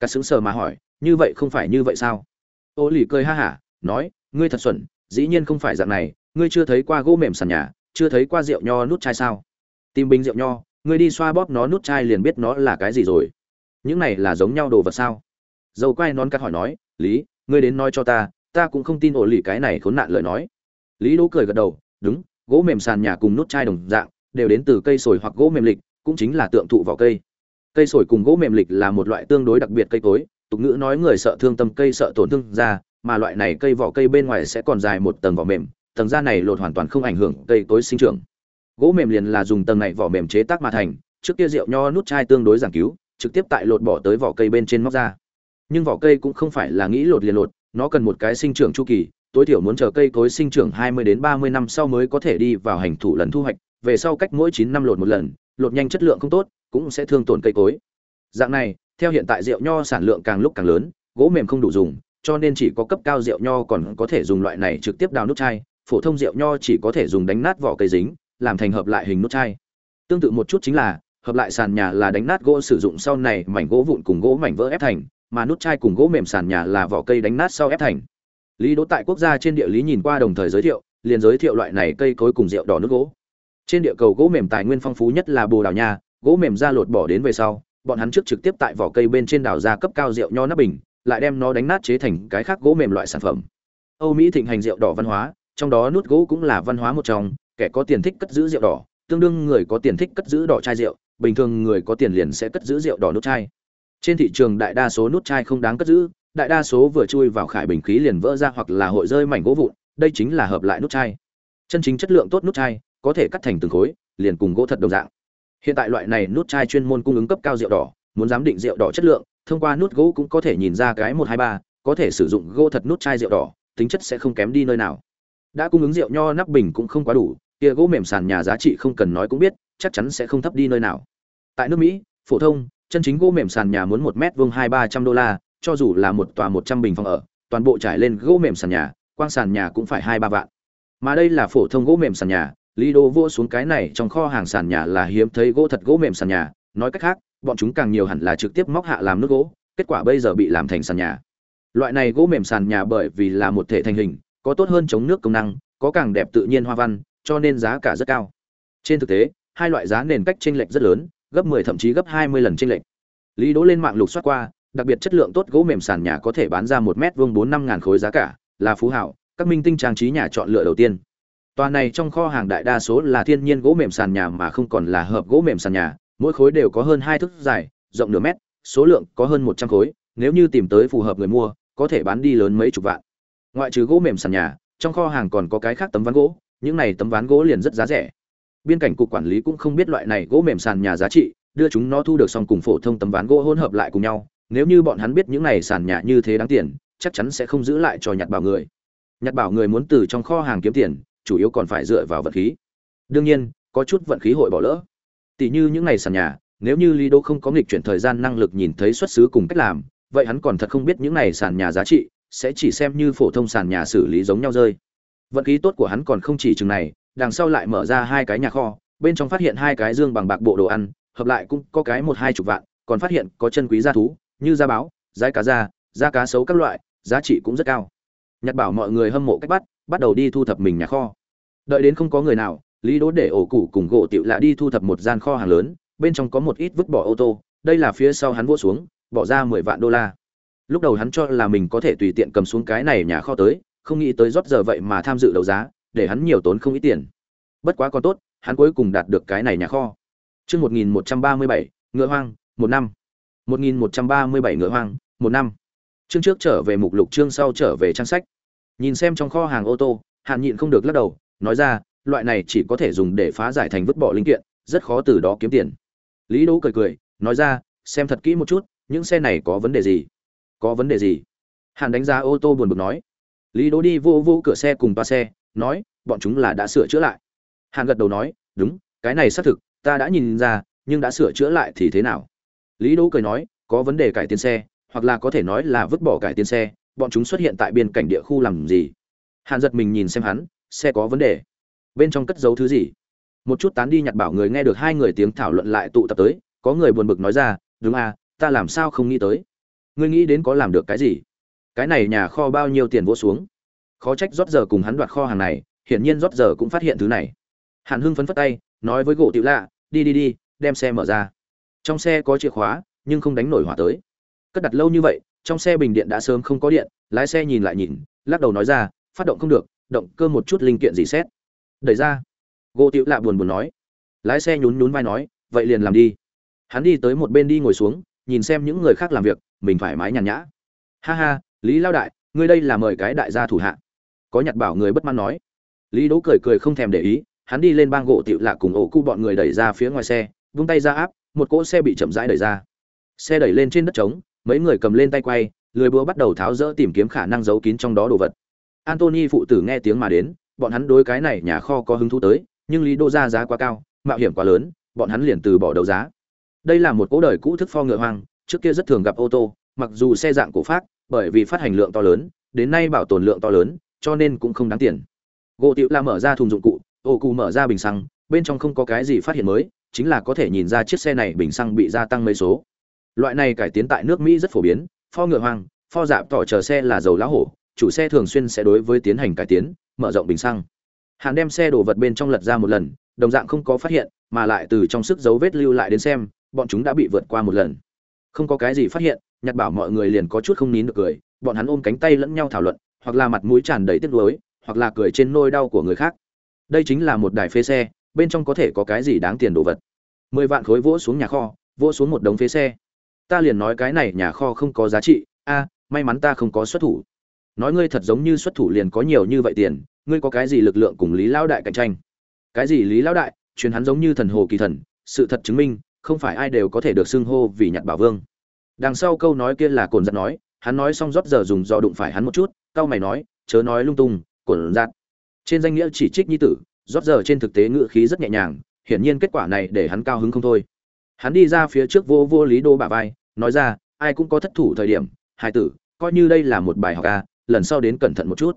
Cắt xứng sờ mà hỏi, như vậy không phải như vậy sao? Ô lì cười ha hả, nói, ngươi thật xuẩn, dĩ nhiên không phải dạng này, ngươi chưa thấy qua gỗ mềm sàn nhà, chưa thấy qua rượu nho nút chai sao? Tìm bình rượu nho, ngươi đi xoa bóp nó nút chai liền biết nó là cái gì rồi. Những này là giống nhau đồ vật sao? Dầu quay nón cắt hỏi nói, lý, ngươi đến nói cho ta ta cũng không tin ổ lì cái này khốn nạn lời nói. Lý đỗ cười gật đầu, đúng, gỗ mềm sàn nhà cùng nút chai đồng dạng, đều đến từ cây sồi hoặc gỗ mềm lịch cũng chính là tượng thụ vỏ cây. Cây sồi cùng gỗ mềm lịch là một loại tương đối đặc biệt cây cối tục ngữ nói người sợ thương tâm cây sợ tổn thương da mà loại này cây vỏ cây bên ngoài sẽ còn dài một tầng vỏ mềm tầng da này lột hoàn toàn không ảnh hưởng cây cối sinh trưởng. Gỗ mềm liền là dùng tầng này vỏ mềm chế tác mà thành trước kia rượu nho nút chai tương đối giảng cứu trực tiếp tại lột bỏ tới vỏ cây bên trên móc ra. Nhưng vỏ cây cũng không phải là nghĩ lột liền lột nó cần một cái sinh trưởng chu kỳ tối thiểu muốn chờ cây cối sinh trưởng 20 đến 30 năm sau mới có thể đi vào hành thủ lần thu hoạch, về sau cách mỗi 9 năm lột một lần, lột nhanh chất lượng không tốt, cũng sẽ thương tổn cây cối. Dạng này, theo hiện tại rượu nho sản lượng càng lúc càng lớn, gỗ mềm không đủ dùng, cho nên chỉ có cấp cao rượu nho còn có thể dùng loại này trực tiếp đào nút chai, phổ thông rượu nho chỉ có thể dùng đánh nát vỏ cây dính, làm thành hợp lại hình nút chai. Tương tự một chút chính là, hợp lại sàn nhà là đánh nát gỗ sử dụng sau này mảnh gỗ vụn cùng gỗ mảnh vỡ ép thành, mà nút chai cùng gỗ mềm sàn nhà là vỏ cây đánh nát sau ép thành lý đỗ tại quốc gia trên địa lý nhìn qua đồng thời giới thiệu liền giới thiệu loại này cây cối cùng rượu đỏ nước gỗ trên địa cầu gỗ mềm tài nguyên phong phú nhất là bồ đào nha gỗ mềm ra lột bỏ đến về sau bọn hắn trước trực tiếp tại vỏ cây bên trên đào ra cấp cao rượu nho nắp bình lại đem nó đánh nát chế thành cái khác gỗ mềm loại sản phẩm âu mỹ thịnh hành rượu đỏ văn hóa trong đó nút gỗ cũng là văn hóa một trong kẻ có tiền thích cất giữ rượu đỏ tương đương người có tiền thích cất giữ đỏ chai rượu bình thường người có tiền liền sẽ cất giữ rượu đỏ nút chai trên thị trường đại đa số nút chai không đáng cất giữ đại đa số vừa chui vào khải bình khí liền vỡ ra hoặc là hội rơi mảnh gỗ vụn, đây chính là hợp lại nút chai. Chân chính chất lượng tốt nút chai, có thể cắt thành từng khối, liền cùng gỗ thật đồng dạng. Hiện tại loại này nút chai chuyên môn cung ứng cấp cao rượu đỏ, muốn giám định rượu đỏ chất lượng, thông qua nút gỗ cũng có thể nhìn ra cái một hai ba, có thể sử dụng gỗ thật nút chai rượu đỏ, tính chất sẽ không kém đi nơi nào. Đã cung ứng rượu nho nắp bình cũng không quá đủ, kia gỗ mềm sàn nhà giá trị không cần nói cũng biết chắc chắn sẽ không thấp đi nơi nào tại nước mỹ phổ thông chân chính gỗ mềm sàn nhà muốn một mét vuông hai ba trăm đô la cho dù là một tòa một trăm bình phòng ở toàn bộ trải lên gỗ mềm sàn nhà quang sàn nhà cũng phải hai ba vạn mà đây là phổ thông gỗ mềm sàn nhà lý đô vô xuống cái này trong kho hàng sàn nhà là hiếm thấy gỗ thật gỗ mềm sàn nhà, nói cách khác, bọn chúng càng nhiều hẳn là trực tiếp móc hạ làm nước gỗ, kết quả bây giờ bị làm thành sàn nhà. Loại này gỗ mềm sàn nhà bởi vì là một thể thành hình, có tốt hơn chống nước công năng, có càng đẹp tự nhiên hoa văn, cho nên giá cả rất cao. Trên thực tế, hai loại giá nền cách chênh lệch rất lớn, gấp 10 thậm chí gấp 20 lần chênh lệch. Lý đỗ lên mạng lục soát qua, đặc biệt chất lượng tốt gỗ mềm sàn nhà có thể bán ra một mét vuông bốn năm ngàn khối giá cả, là phú hảo, các minh tinh trang trí nhà chọn lựa đầu tiên tòa này trong kho hàng đại đa số là thiên nhiên gỗ mềm sàn nhà mà không còn là hợp gỗ mềm sàn nhà, mỗi khối đều có hơn hai thước dài, rộng nửa mét, số lượng có hơn một trăm khối, nếu như tìm tới phù hợp người mua, có thể bán đi lớn mấy chục vạn. Ngoại trừ gỗ mềm sàn nhà, trong kho hàng còn có cái khác tấm ván gỗ, những này tấm ván gỗ liền rất giá rẻ. Biên cảnh cục quản lý cũng không biết loại này gỗ mềm sàn nhà giá trị, đưa chúng nó thu được xong cùng phổ thông tấm ván gỗ hỗn hợp lại cùng nhau, nếu như bọn hắn biết những này sàn nhà như thế đáng tiền, chắc chắn sẽ không giữ lại cho nhặt bảo người. Nhặt bảo người muốn từ trong kho hàng kiếm tiền chủ yếu còn phải dựa vào vận khí. Đương nhiên, có chút vận khí hội bỏ lỡ. Tỷ như những ngày sàn nhà, nếu như lý đô không có nghịch chuyển thời gian năng lực nhìn thấy xuất xứ cùng cách làm, vậy hắn còn thật không biết những này sàn nhà giá trị sẽ chỉ xem như phổ thông sàn nhà xử lý giống nhau rơi. Vận khí tốt của hắn còn không chỉ chừng này, đằng sau lại mở ra hai cái nhà kho, bên trong phát hiện hai cái dương bằng bạc bộ đồ ăn, hợp lại cũng có cái một hai chục vạn, còn phát hiện có chân quý gia thú, như da báo da cá da da cá sấu các loại, giá trị cũng rất cao nhặt bảo mọi người hâm mộ cách bắt bắt đầu đi thu thập mình nhà kho. Đợi đến không có người nào, lý đỗ để ổ cụ cùng gỗ tiểu lạ đi thu thập một gian kho hàng lớn, bên trong có một ít vứt bỏ ô tô, đây là phía sau hắn vỗ xuống, bỏ ra mười vạn đô la. Lúc đầu hắn cho là mình có thể tùy tiện cầm xuống cái này nhà kho tới, không nghĩ tới rót giờ vậy mà tham dự đấu giá, để hắn nhiều tốn không ít tiền. Bất quá còn tốt, hắn cuối cùng đạt được cái này nhà kho. Chương một nghìn một trăm ba mươi bảy, ngựa hoang, một năm. Một nghìn một trăm ba mươi bảy ngựa hoang, một năm chương trước trở về mục lục, chương sau trở về trang sách. Nhìn xem trong kho hàng ô tô hạn nhịn không được lắc đầu, nói ra, loại này chỉ có thể dùng để phá giải thành vứt bỏ linh kiện, rất khó từ đó kiếm tiền. Lý đỗ cười cười, nói ra, xem thật kỹ một chút, những xe này có vấn đề gì? Có vấn đề gì? Hàn đánh giá ô tô buồn bực nói. Lý đỗ đi vô vô cửa xe cùng ba xe, nói, bọn chúng là đã sửa chữa lại. Hàn gật đầu nói, đúng, cái này xác thực, ta đã nhìn ra, nhưng đã sửa chữa lại thì thế nào? Lý đỗ cười nói, có vấn đề cải tiến xe hoặc là có thể nói là vứt bỏ cải tiến xe, bọn chúng xuất hiện tại biên cảnh địa khu làm gì? Hàn giật mình nhìn xem hắn, xe có vấn đề. Bên trong cất giấu thứ gì? Một chút tán đi nhặt bảo người nghe được hai người tiếng thảo luận lại tụ tập tới, có người buồn bực nói ra, đúng à ta làm sao không nghĩ tới? Ngươi nghĩ đến có làm được cái gì? Cái này nhà kho bao nhiêu tiền vỗ xuống? Khó trách rót giờ cùng hắn đoạt kho hàng này, hiển nhiên rót giờ cũng phát hiện thứ này. Hàn hưng phấn phất tay, nói với gỗ tiểu lạ, đi đi đi, đem xe mở ra. Trong xe có chìa khóa, nhưng không đánh nổi hỏa tới cất đặt lâu như vậy, trong xe bình điện đã sớm không có điện, lái xe nhìn lại nhìn, lắc đầu nói ra, phát động không được, động cơ một chút linh kiện gì xét. Đẩy ra. Gỗ tiểu lạ buồn buồn nói. Lái xe nhún nhún vai nói, vậy liền làm đi. Hắn đi tới một bên đi ngồi xuống, nhìn xem những người khác làm việc, mình thoải mái nhàn nhã. Ha ha, lý lao đại, ngươi đây là mời cái đại gia thủ hạ. Có nhặt bảo người bất mãn nói. Lý đỗ cười cười không thèm để ý, hắn đi lên bang gỗ tiểu lạ cùng ổ cu bọn người đẩy ra phía ngoài xe, vung tay ra áp, một cỗ xe bị chậm rãi đẩy ra. Xe đẩy lên trên đất trống mấy người cầm lên tay quay, lười búa bắt đầu tháo rỡ tìm kiếm khả năng giấu kín trong đó đồ vật. Antony phụ tử nghe tiếng mà đến, bọn hắn đối cái này nhà kho có hứng thú tới, nhưng lý đô ra giá quá cao, mạo hiểm quá lớn, bọn hắn liền từ bỏ đấu giá. Đây là một cỗ đời cũ thức pho ngựa hoang, trước kia rất thường gặp ô tô, mặc dù xe dạng cổ phát bởi vì phát hành lượng to lớn, đến nay bảo tồn lượng to lớn, cho nên cũng không đáng tiền. Gỗ tiệu la mở ra thùng dụng cụ, ô cụ mở ra bình xăng, bên trong không có cái gì phát hiện mới, chính là có thể nhìn ra chiếc xe này bình xăng bị gia tăng mấy số loại này cải tiến tại nước mỹ rất phổ biến, pho ngựa hoang, pho dạp tỏ chờ xe là dầu lá hổ, chủ xe thường xuyên sẽ đối với tiến hành cải tiến, mở rộng bình xăng. Hàn đem xe đổ vật bên trong lật ra một lần, đồng dạng không có phát hiện, mà lại từ trong sức dấu vết lưu lại đến xem, bọn chúng đã bị vượt qua một lần. Không có cái gì phát hiện nhặt bảo mọi người liền có chút không nín được cười, bọn hắn ôm cánh tay lẫn nhau thảo luận, hoặc là mặt mũi tràn đầy tiếc nuối, hoặc là cười trên nôi đau của người khác. Đây chính là một đài phế xe, bên trong có thể có cái gì đáng tiền đồ vật. Mười vạn khối vỗ xuống nhà kho, vỗ xuống một đống phế xe ta liền nói cái này nhà kho không có giá trị, a, may mắn ta không có xuất thủ. Nói ngươi thật giống như xuất thủ liền có nhiều như vậy tiền, ngươi có cái gì lực lượng cùng lý lão đại cạnh tranh? Cái gì lý lão đại? Truyền hắn giống như thần hồ kỳ thần, sự thật chứng minh, không phải ai đều có thể được xưng hô vì nhặt bảo vương. Đằng sau câu nói kia là cồn giặt nói, hắn nói xong rót giờ dùng do đụng phải hắn một chút cao mày nói, chớ nói lung tung cồn giặt trên danh nghĩa chỉ trích nhi tử, rót giờ trên thực tế ngữ khí rất nhẹ nhàng, hiển nhiên kết quả này để hắn cao hứng không thôi. Hắn đi ra phía trước vô vô lý đô bà vai nói ra, ai cũng có thất thủ thời điểm hai tử, coi như đây là một bài học ca lần sau đến cẩn thận một chút.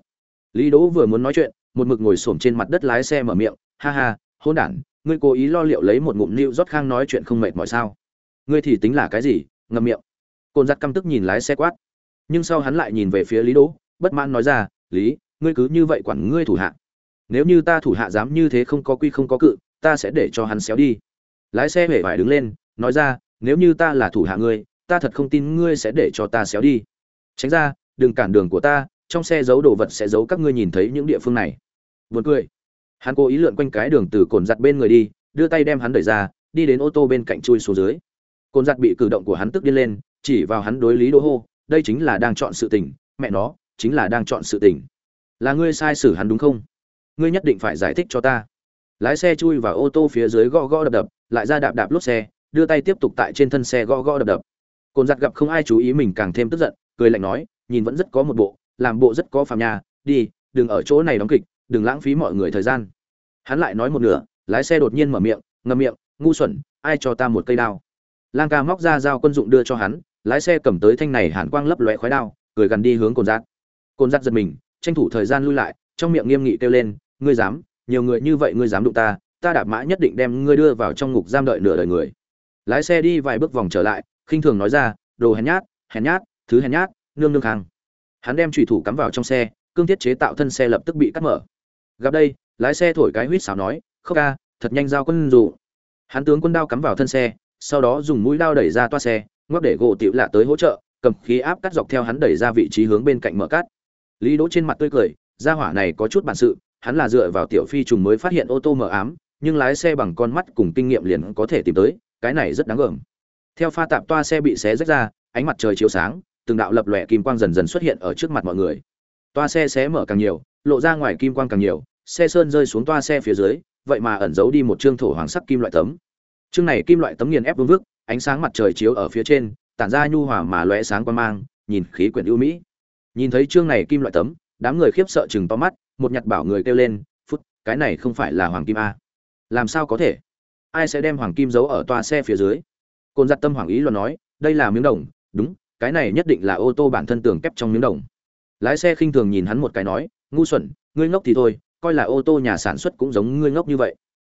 Lý đỗ vừa muốn nói chuyện, một mực ngồi xổm trên mặt đất lái xe mở miệng, ha ha hôn đản, ngươi cố ý lo liệu lấy một ngụm nịu rót khang nói chuyện không mệt mỏi sao? Ngươi thì tính là cái gì? Ngậm miệng. Cồn giặt căm tức nhìn lái xe quát. Nhưng sau hắn lại nhìn về phía lý đỗ, bất mãn nói ra, lý, ngươi cứ như vậy quản ngươi thủ hạ. Nếu như ta thủ hạ dám như thế không có quy không có cự, ta sẽ để cho hắn xéo đi. Lái xe hể vải đứng lên, nói ra nếu như ta là thủ hạ ngươi, ta thật không tin ngươi sẽ để cho ta xéo đi. Tránh ra, đừng cản đường của ta, trong xe giấu đồ vật sẽ giấu các ngươi nhìn thấy những địa phương này. Buồn cười. Hắn cố ý lượn quanh cái đường từ cồn giặt bên người đi, đưa tay đem hắn đẩy ra, đi đến ô tô bên cạnh chui xuống dưới. Cồn giặt bị cử động của hắn tức điên lên, chỉ vào hắn đối lý đỗ hô, đây chính là đang chọn sự tình, mẹ nó, chính là đang chọn sự tình. Là ngươi sai xử hắn đúng không? Ngươi nhất định phải giải thích cho ta. Lái xe chui vào ô tô phía dưới gõ gõ đập đập, lại ra đạp đạp lốp xe đưa tay tiếp tục tại trên thân xe gõ gõ đập đập. Cồn giặt gặp không ai chú ý mình càng thêm tức giận, cười lạnh nói, nhìn vẫn rất có một bộ, làm bộ rất có phàm nhà, đi, đừng ở chỗ này đóng kịch, đừng lãng phí mọi người thời gian. Hắn lại nói một nửa, lái xe đột nhiên mở miệng, ngậm miệng, ngu xuẩn, ai cho ta một cây đao? Lang ca móc ra dao quân dụng đưa cho hắn, lái xe cầm tới thanh này hàn quang lấp lóe khói đao, cười gần đi hướng cồn giặt cồn giặt giật mình, tranh thủ thời gian lui lại, trong miệng nghiêm nghị kêu lên, ngươi dám, nhiều người như vậy ngươi dám đụng ta ta đạp mã nhất định đem ngươi đưa vào trong ngục giam đợi nửa đời người lái xe đi vài bước vòng trở lại, khinh thường nói ra, đồ hèn nhát hèn nhát, thứ hèn nhát, nương nương khang. Hắn đem trùy thủ cắm vào trong xe, cương thiết chế tạo thân xe lập tức bị cắt mở. Gặp đây, lái xe thổi cái huýt xào nói khóc ca, thật nhanh giao quân dù hắn tướng quân đao cắm vào thân xe, sau đó dùng mũi đao đẩy ra toa xe, ngoắc để gỗ tiểu lạ tới hỗ trợ, cầm khí áp cắt dọc theo hắn đẩy ra vị trí hướng bên cạnh mở cắt. Lý đỗ trên mặt tươi cười, gia hỏa này có chút bản sự, hắn là dựa vào tiểu phi trùng mới phát hiện ô tô mở ám, nhưng lái xe bằng con mắt cùng kinh nghiệm liền có thể tìm tới cái này rất đáng gờm. Theo pha tạp toa xe bị xé rách ra, ánh mặt trời chiếu sáng, từng đạo lập lòe kim quang dần dần xuất hiện ở trước mặt mọi người. Toa xe xé mở càng nhiều, lộ ra ngoài kim quang càng nhiều, xe sơn rơi xuống toa xe phía dưới, vậy mà ẩn giấu đi một trương thổ hoàng sắc kim loại tấm. Trương này kim loại tấm nghiền ép vương vức, ánh sáng mặt trời chiếu ở phía trên, tản ra nhu hòa mà lóe sáng quan mang, nhìn khí quyển ưu mỹ. Nhìn thấy trương này kim loại tấm, đám người khiếp sợ chừng to mắt, một nhặt bảo người kêu lên, phút, cái này không phải là hoàng kim a. Làm sao có thể? Ai sẽ đem hoàng kim giấu ở toa xe phía dưới? Côn giặt tâm hoàng ý luận nói, đây là miếng đồng, đúng, cái này nhất định là ô tô bản thân tường kép trong miếng đồng. Lái xe khinh thường nhìn hắn một cái nói, ngu xuẩn, ngươi ngốc thì thôi, coi là ô tô nhà sản xuất cũng giống ngươi ngốc như vậy.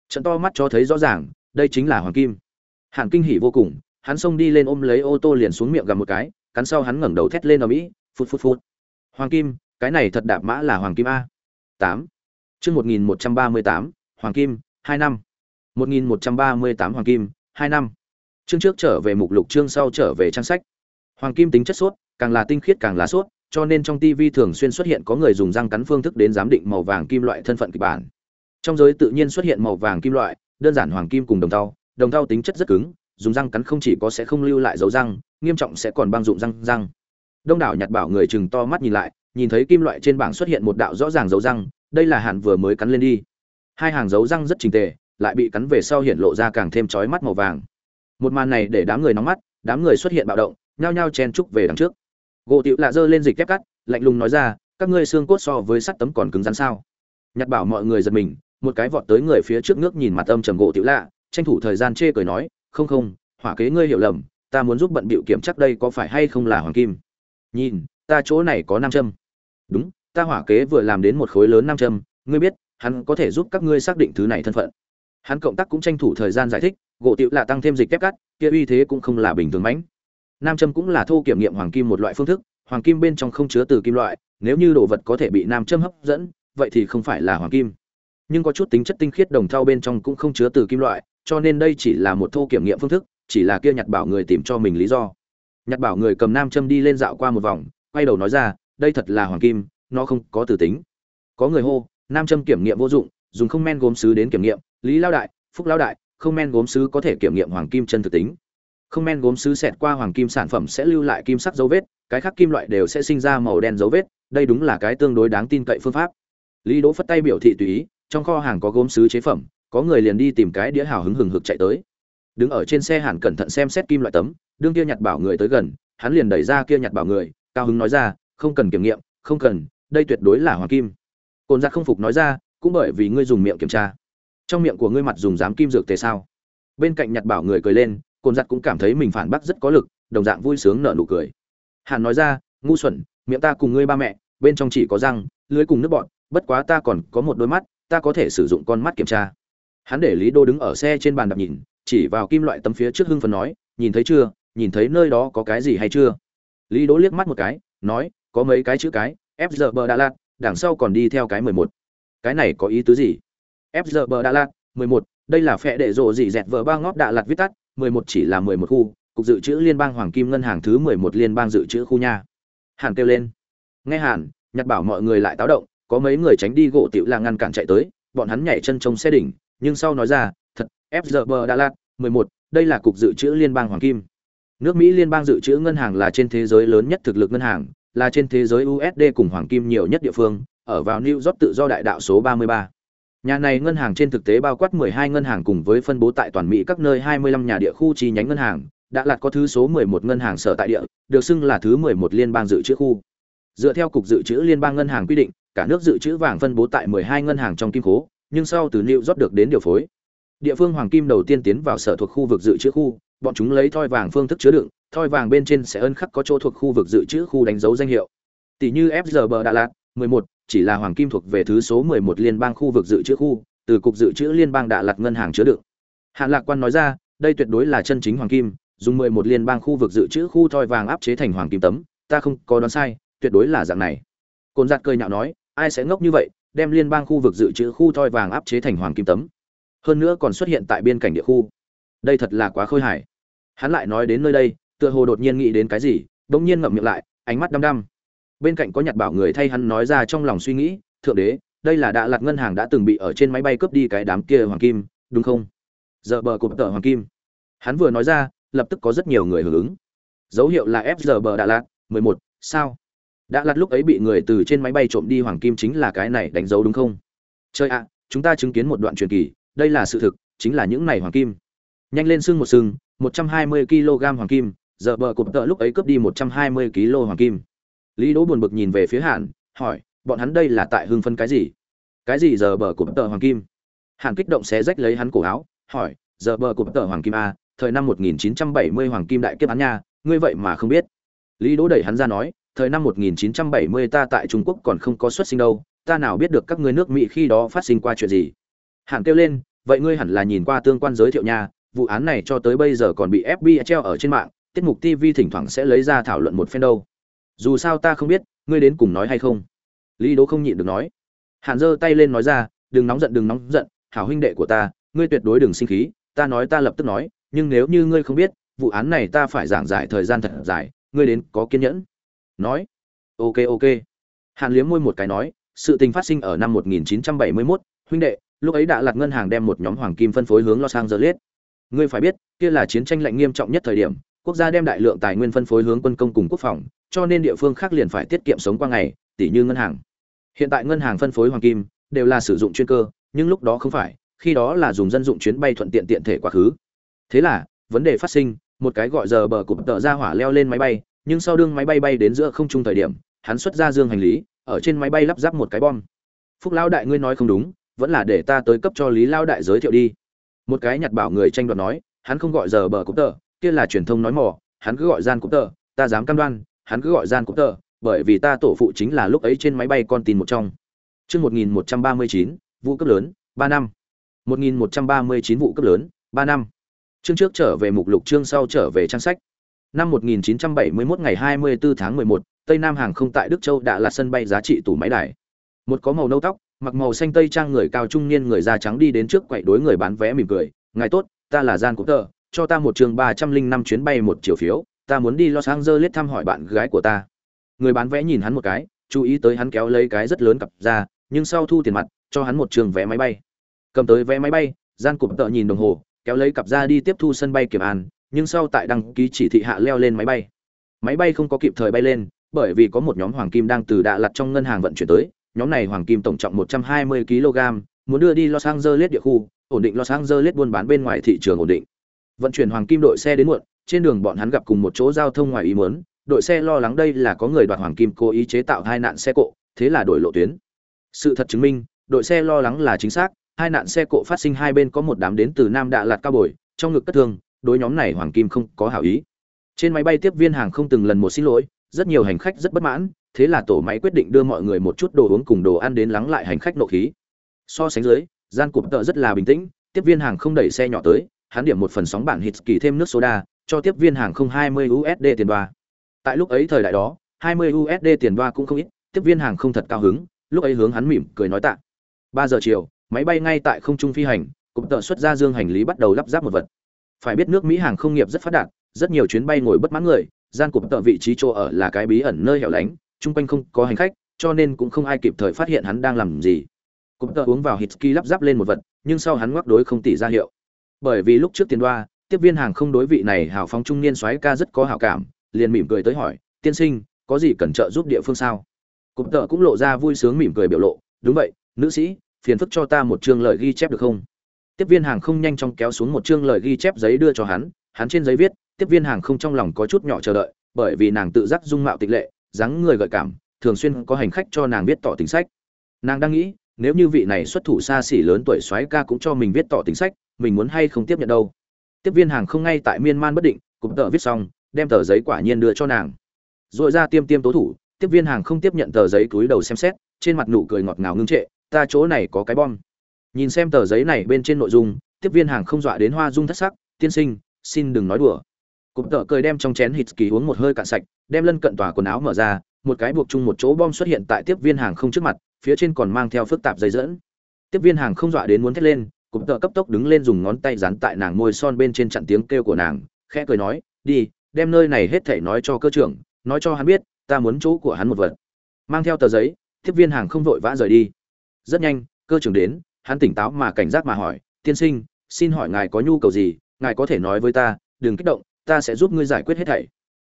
Trận to mắt cho thấy rõ ràng, đây chính là hoàng kim. Hạng kinh hỉ vô cùng, hắn xông đi lên ôm lấy ô tô liền xuống miệng gầm một cái, cắn sau hắn ngẩng đầu thét lên ở mỹ, phút phút phút. Hoàng kim, cái này thật đạp mã là hoàng kim a. Tám. Chương một nghìn một trăm ba mươi tám, hoàng kim, hai năm một nghìn một trăm ba mươi tám hoàng kim hai năm chương trước trở về mục lục chương sau trở về trang sách hoàng kim tính chất suốt, càng là tinh khiết càng là suốt, cho nên trong TV thường xuyên xuất hiện có người dùng răng cắn phương thức đến giám định màu vàng kim loại thân phận kịch bản. Trong giới tự nhiên xuất hiện màu vàng kim loại, đơn giản hoàng kim cùng đồng thau, đồng thau tính chất rất cứng, dùng răng cắn không chỉ có sẽ không lưu lại dấu răng, nghiêm trọng sẽ còn băng dụng răng răng. Đông đảo nhặt bảo người chừng to mắt nhìn lại, nhìn thấy kim loại trên bảng xuất hiện một đạo rõ ràng dấu răng, đây là hạn vừa mới cắn lên đi. Hai hàng dấu răng rất chỉnh tề, lại bị cắn về sau hiện lộ ra càng thêm chói mắt màu vàng. Một màn này để đám người nóng mắt, đám người xuất hiện bạo động, nhao nhao chen chúc về đằng trước. Gỗ tiểu lạ giơ lên dịch kép cắt lạnh lùng nói ra các ngươi xương cốt so với sắt tấm còn cứng rắn sao? Nhặt bảo mọi người giật mình một cái vọt tới người phía trước nước nhìn mặt âm trầm gỗ tiểu lạ tranh thủ thời gian chê cười nói không không hỏa kế ngươi hiểu lầm ta muốn giúp bận bịu kiểm chắc đây có phải hay không là hoàng kim? Nhìn ta chỗ này có nam châm. Đúng ta hỏa kế vừa làm đến một khối lớn nam châm ngươi biết hắn có thể giúp các ngươi xác định thứ này thân phận hắn cộng tác cũng tranh thủ thời gian giải thích, gỗ tiệu lạ tăng thêm dịch kép cắt, kia uy thế cũng không là bình thường mãnh. Nam châm cũng là thô kiểm nghiệm hoàng kim một loại phương thức, hoàng kim bên trong không chứa từ kim loại, nếu như đồ vật có thể bị nam châm hấp dẫn, vậy thì không phải là hoàng kim. Nhưng có chút tính chất tinh khiết đồng thau bên trong cũng không chứa từ kim loại, cho nên đây chỉ là một thô kiểm nghiệm phương thức, chỉ là kia nhặt bảo người tìm cho mình lý do. Nhặt bảo người cầm nam châm đi lên dạo qua một vòng, quay đầu nói ra, đây thật là hoàng kim, nó không có từ tính. Có người hô, nam châm kiểm nghiệm vô dụng, dùng không men gốm sứ đến kiểm nghiệm lý lao đại, phúc lao đại, không men gốm sứ có thể kiểm nghiệm hoàng kim chân thực tính. Không men gốm sứ xẹt qua hoàng kim sản phẩm sẽ lưu lại kim sắc dấu vết, cái khác kim loại đều sẽ sinh ra màu đen dấu vết, đây đúng là cái tương đối đáng tin cậy phương pháp. Lý đỗ phất tay biểu thị tùy ý, trong kho hàng có gốm sứ chế phẩm, có người liền đi tìm cái đĩa hào hứng hừng hực chạy tới. Đứng ở trên xe hàn cẩn thận xem xét kim loại tấm, đương kia nhặt bảo người tới gần, hắn liền đẩy ra kia nhặt bảo người, cao hứng nói ra, không cần kiểm nghiệm, không cần, đây tuyệt đối là hoàng kim. Cồn giặc không phục nói ra, cũng bởi vì ngươi dùng miệng kiểm tra trong miệng của ngươi mặt dùng dám kim dược tề sao? Bên cạnh nhặt bảo người cười lên, cồn giặt cũng cảm thấy mình phản bác rất có lực, đồng dạng vui sướng nở nụ cười. Hàn nói ra, ngu xuẩn, miệng ta cùng ngươi ba mẹ, bên trong chỉ có răng, lưới cùng nước bọn bất quá ta còn có một đôi mắt, ta có thể sử dụng con mắt kiểm tra. Hắn để lý đô đứng ở xe trên bàn đạp nhìn, chỉ vào kim loại tấm phía trước hưng phần nói, nhìn thấy chưa? Nhìn thấy nơi đó có cái gì hay chưa? Lý Đô liếc mắt một cái, nói, có mấy cái chữ cái fg đà lạt, đằng sau còn đi theo cái mười một. Cái này có ý tứ gì? FZB đà lạt, mười một, đây là phệ đệ rộ gì dẹt vợ ba ngóp đà lạt viết tắt, mười một chỉ là mười một khu, cục dự trữ liên bang hoàng kim ngân hàng thứ mười một liên bang dự trữ khu nha. Hàn kêu lên. Nghe hàn nhặt bảo mọi người lại táo động, có mấy người tránh đi gỗ tiểu là ngăn cản chạy tới, bọn hắn nhảy chân trông xe đỉnh, nhưng sau nói ra, thật FZB đà lạt, mười một, đây là cục dự trữ liên bang hoàng kim. Nước mỹ liên bang dự trữ ngân hàng là trên thế giới lớn nhất thực lực ngân hàng, là trên thế giới usd cùng hoàng kim nhiều nhất địa phương, ở vào new york tự do đại đạo số 33 nhà này ngân hàng trên thực tế bao quát 12 ngân hàng cùng với phân bố tại toàn mỹ các nơi 25 nhà địa khu chi nhánh ngân hàng đã lạt có thứ số 11 ngân hàng sở tại địa được xưng là thứ 11 liên bang dự trữ khu. Dựa theo cục dự trữ liên bang ngân hàng quy định cả nước dự trữ vàng phân bố tại 12 ngân hàng trong kim khố nhưng sau từ new york được đến điều phối. Địa phương hoàng kim đầu tiên tiến vào sở thuộc khu vực dự trữ khu bọn chúng lấy thoi vàng phương thức chứa đựng thoi vàng bên trên sẽ ân khắc có chỗ thuộc khu vực dự trữ khu đánh dấu danh hiệu. Tỷ như FZB đà lạt 11, chỉ là hoàng kim thuộc về thứ số 11 liên bang khu vực dự trữ khu, từ cục dự trữ liên bang đã lật ngân hàng chứa đựng. Hạn lạc quan nói ra, đây tuyệt đối là chân chính hoàng kim, dùng 11 liên bang khu vực dự trữ khu thoi vàng áp chế thành hoàng kim tấm, ta không có đoán sai, tuyệt đối là dạng này. Côn giặt cười nhạo nói, ai sẽ ngốc như vậy, đem liên bang khu vực dự trữ khu thoi vàng áp chế thành hoàng kim tấm. Hơn nữa còn xuất hiện tại biên cảnh địa khu. Đây thật là quá khôi hài. Hắn lại nói đến nơi đây, tựa hồ đột nhiên nghĩ đến cái gì bỗng nhiên ngậm miệng lại, ánh mắt đăm đăm bên cạnh có nhặt bảo người thay hắn nói ra trong lòng suy nghĩ thượng đế đây là đạ lạt ngân hàng đã từng bị ở trên máy bay cướp đi cái đám kia hoàng kim đúng không? Giờ bờ cụp tờ hoàng kim. Hắn vừa nói ra lập tức có rất nhiều người hưởng ứng. Dấu hiệu là fg bờ đạ lạt 11, sao? Đạ lạt lúc ấy bị người từ trên máy bay trộm đi hoàng kim chính là cái này đánh dấu đúng không? Chơi ạ chúng ta chứng kiến một đoạn truyền kỳ đây là sự thực chính là những này hoàng kim. Nhanh lên xương một sừng 120 kg hoàng kim giờ bờ cụp tợ lúc ấy cướp đi 120 kg hoàng kim lý đỗ buồn bực nhìn về phía Hàn, hỏi bọn hắn đây là tại hưng phân cái gì? Cái gì giờ bờ của tờ hoàng kim? Hàn kích động xé rách lấy hắn cổ áo hỏi giờ bờ của tờ hoàng kim a thời năm 1970 hoàng kim đại kiếp án nha ngươi vậy mà không biết. Lý đỗ đẩy hắn ra nói thời năm 1970 ta tại trung quốc còn không có xuất sinh đâu ta nào biết được các ngươi nước mỹ khi đó phát sinh qua chuyện gì? Hàn kêu lên vậy ngươi hẳn là nhìn qua tương quan giới thiệu nha vụ án này cho tới bây giờ còn bị FBI treo ở trên mạng, tiết mục TV thỉnh thoảng sẽ lấy ra thảo luận một phen đâu. Dù sao ta không biết, ngươi đến cùng nói hay không. Lý đố không nhịn được nói. Hàn giơ tay lên nói ra, đừng nóng giận đừng nóng giận, hảo huynh đệ của ta, ngươi tuyệt đối đừng sinh khí, ta nói ta lập tức nói, nhưng nếu như ngươi không biết, vụ án này ta phải giảng giải thời gian thật dài, ngươi đến có kiên nhẫn. Nói. Ok ok. Hàn liếm môi một cái nói, sự tình phát sinh ở năm 1971, huynh đệ, lúc ấy đã lạt ngân hàng đem một nhóm hoàng kim phân phối hướng Los Angeles ngươi phải biết kia là chiến tranh lạnh nghiêm trọng nhất thời điểm quốc gia đem đại lượng tài nguyên phân phối hướng quân công cùng quốc phòng cho nên địa phương khác liền phải tiết kiệm sống qua ngày tỷ như ngân hàng. Hiện tại ngân hàng phân phối hoàng kim, đều là sử dụng chuyên cơ, nhưng lúc đó không phải, khi đó là dùng dân dụng chuyến bay thuận tiện tiện thể quá khứ. Thế là, vấn đề phát sinh, một cái gọi giờ bờ cụp tợ ra hỏa leo lên máy bay, nhưng sau đương máy bay bay đến giữa không trung thời điểm, hắn xuất ra dương hành lý, ở trên máy bay lắp ráp một cái bom. Phúc lão đại ngươi nói không đúng, vẫn là để ta tới cấp cho lý Lão đại giới thiệu đi. Một cái nhặt bảo người tranh đoạt nói, hắn không gọi giờ bờ cụp tờ kia là truyền thông nói mỏ hắn cứ gọi gian cụp tờ ta dám cam đoan hắn cứ gọi gian cũng tờ bởi vì ta tổ phụ chính là lúc ấy trên máy bay con tin một trong Chương 1139, vụ cấp lớn, 3 năm. 1139 vụ cấp lớn, 3 năm. Chương trước trở về mục lục chương sau trở về trang sách. Năm 1971 ngày 24 tháng 11, Tây Nam hàng không tại Đức Châu đã là sân bay giá trị tủ máy đài. Một có màu nâu tóc, mặc màu xanh tây trang người cao trung niên người da trắng đi đến trước quậy đối người bán vé mỉm cười ngài tốt ta là gian cũng tờ cho ta một trường ba trăm linh năm chuyến bay một chiều phiếu ta muốn đi los angeles thăm hỏi bạn gái của ta. Người bán vé nhìn hắn một cái chú ý tới hắn kéo lấy cái rất lớn cặp ra nhưng sau thu tiền mặt cho hắn một trường vé máy bay. Cầm tới vé máy bay gian cụp tợ nhìn đồng hồ kéo lấy cặp ra đi tiếp thu sân bay kiểm an nhưng sau tại đăng ký chỉ thị hạ leo lên máy bay. Máy bay không có kịp thời bay lên bởi vì có một nhóm hoàng kim đang từ đạ Lạt trong ngân hàng vận chuyển tới. Nhóm này hoàng kim tổng trọng 120 kg, muốn đưa đi Los Angeles địa khu, ổn định Los Angeles buôn bán bên ngoài thị trường ổn định. Vận chuyển hoàng kim đội xe đến muộn, trên đường bọn hắn gặp cùng một chỗ giao thông ngoài ý muốn, đội xe lo lắng đây là có người đoạt hoàng kim cố ý chế tạo hai nạn xe cộ, thế là đổi lộ tuyến. Sự thật chứng minh, đội xe lo lắng là chính xác hai nạn xe cộ phát sinh hai bên có một đám đến từ nam đạ lạt cao bồi trong ngực cất thương đối nhóm này hoàng kim không có hảo ý trên máy bay tiếp viên hàng không từng lần một xin lỗi rất nhiều hành khách rất bất mãn thế là tổ máy quyết định đưa mọi người một chút đồ uống cùng đồ ăn đến lắng lại hành khách nộ khí so sánh dưới gian cụp tợ rất là bình tĩnh tiếp viên hàng không đẩy xe nhỏ tới hắn điểm một phần sóng bản hịt kỳ thêm nước soda cho tiếp viên hàng không 20 USD tiền đoa. Tại lúc ấy thời đại đó, 20 USD tiền đoa cũng không ít, tiếp viên hàng không thật cao hứng, lúc ấy hướng hắn mỉm cười nói tạ. 3 giờ chiều, máy bay ngay tại không trung phi hành, cũng tự xuất ra dương hành lý bắt đầu lắp ráp một vật. Phải biết nước Mỹ hàng không nghiệp rất phát đạt, rất nhiều chuyến bay ngồi bất mãn người, gian cục tợ vị trí chỗ ở là cái bí ẩn nơi hẻo lánh, chung quanh không có hành khách, cho nên cũng không ai kịp thời phát hiện hắn đang làm gì. Cụm tợ uống vào Hitsky lắp ráp lên một vật, nhưng sau hắn ngoắc đối không tỉ ra hiệu. Bởi vì lúc trước tiền đoa, tiếp viên hàng không đối vị này hào phóng trung niên soái ca rất có hảo cảm, liền mỉm cười tới hỏi, tiên sinh, có gì cần trợ giúp địa phương sao? Cụm tợ cũng lộ ra vui sướng mỉm cười biểu lộ, đúng vậy, nữ sĩ, phiền phức cho ta một chương lời ghi chép được không? Tiếp viên hàng không nhanh chóng kéo xuống một chương lời ghi chép giấy đưa cho hắn hắn trên giấy viết, tiếp viên hàng không trong lòng có chút nhỏ chờ đợi, bởi vì nàng tự giác dung mạo tịch lệ, dáng người gợi cảm, thường xuyên có hành khách cho nàng viết tỏ tính sách. Nàng đang nghĩ, nếu như vị này xuất thủ xa xỉ lớn tuổi soái ca cũng cho mình viết tỏ tính sách, mình muốn hay không tiếp nhận đâu? Tiếp viên hàng không ngay tại miên man bất định cụm tờ viết xong, đem tờ giấy quả nhiên đưa cho nàng. Dội ra tiêm tiêm tố thủ, tiếp viên hàng không tiếp nhận tờ giấy cúi đầu xem xét, trên mặt nụ cười ngọt ngào ngưng trệ, ta chỗ này có cái bom. Nhìn xem tờ giấy này bên trên nội dung, tiếp viên hàng không dọa đến hoa dung thất sắc, tiên sinh, xin đừng nói đùa. Cụm tờ cười đem trong chén hít kỳ uống một hơi cạn sạch, đem lân cận tòa quần áo mở ra, một cái buộc chung một chỗ bom xuất hiện tại tiếp viên hàng không trước mặt, phía trên còn mang theo phức tạp dây dẫn. Tiếp viên hàng không dọa đến muốn thét lên cụm tợ cấp tốc đứng lên dùng ngón tay dán tại nàng môi son bên trên chặn tiếng kêu của nàng, khẽ cười nói, đi, đem nơi này hết thảy nói cho cơ trưởng, nói cho hắn biết, ta muốn chỗ của hắn một vật. Mang theo tờ giấy, tiếp viên hàng không vội vã rời đi. Rất nhanh, cơ trưởng đến, hắn tỉnh táo mà cảnh giác mà hỏi, tiên sinh, xin hỏi ngài có nhu cầu gì? Ngài có thể nói với ta, đừng kích động, ta sẽ giúp ngươi giải quyết hết thảy.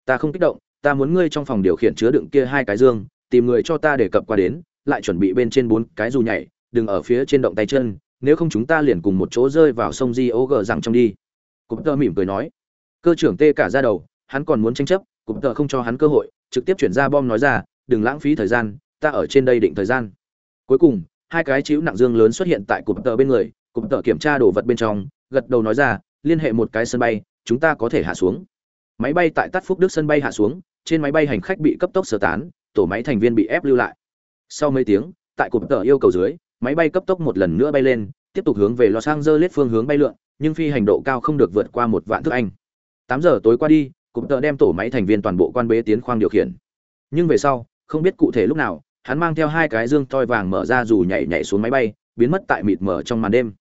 Ta không kích động, ta muốn ngươi trong phòng điều khiển chứa đựng kia hai cái dương, tìm người cho ta để cập qua đến, lại chuẩn bị bên trên bốn cái dù nhảy, đừng ở phía trên động tay chân nếu không chúng ta liền cùng một chỗ rơi vào sông di ô gờ rằng trong đi. Cụm tơ mỉm cười nói. Cơ trưởng tê cả ra đầu, hắn còn muốn tranh chấp cụm tơ không cho hắn cơ hội, trực tiếp chuyển ra bom nói ra, đừng lãng phí thời gian, ta ở trên đây định thời gian. Cuối cùng, hai cái chiếu nặng dương lớn xuất hiện tại cụm tơ bên người cụm tơ kiểm tra đồ vật bên trong, gật đầu nói ra, liên hệ một cái sân bay, chúng ta có thể hạ xuống. Máy bay tại tắt phúc đức sân bay hạ xuống, trên máy bay hành khách bị cấp tốc sơ tán, tổ máy thành viên bị ép lưu lại. Sau mấy tiếng, tại cụm tơ yêu cầu dưới máy bay cấp tốc một lần nữa bay lên, tiếp tục hướng về Los Angeles phương hướng bay lượn, nhưng phi hành độ cao không được vượt qua một vạn thước anh. 8 giờ tối qua đi, cụm tờ đem tổ máy thành viên toàn bộ quan bế tiến khoang điều khiển. Nhưng về sau, không biết cụ thể lúc nào, hắn mang theo hai cái dương toi vàng mở ra dù nhảy nhảy xuống máy bay, biến mất tại mịt mờ trong màn đêm.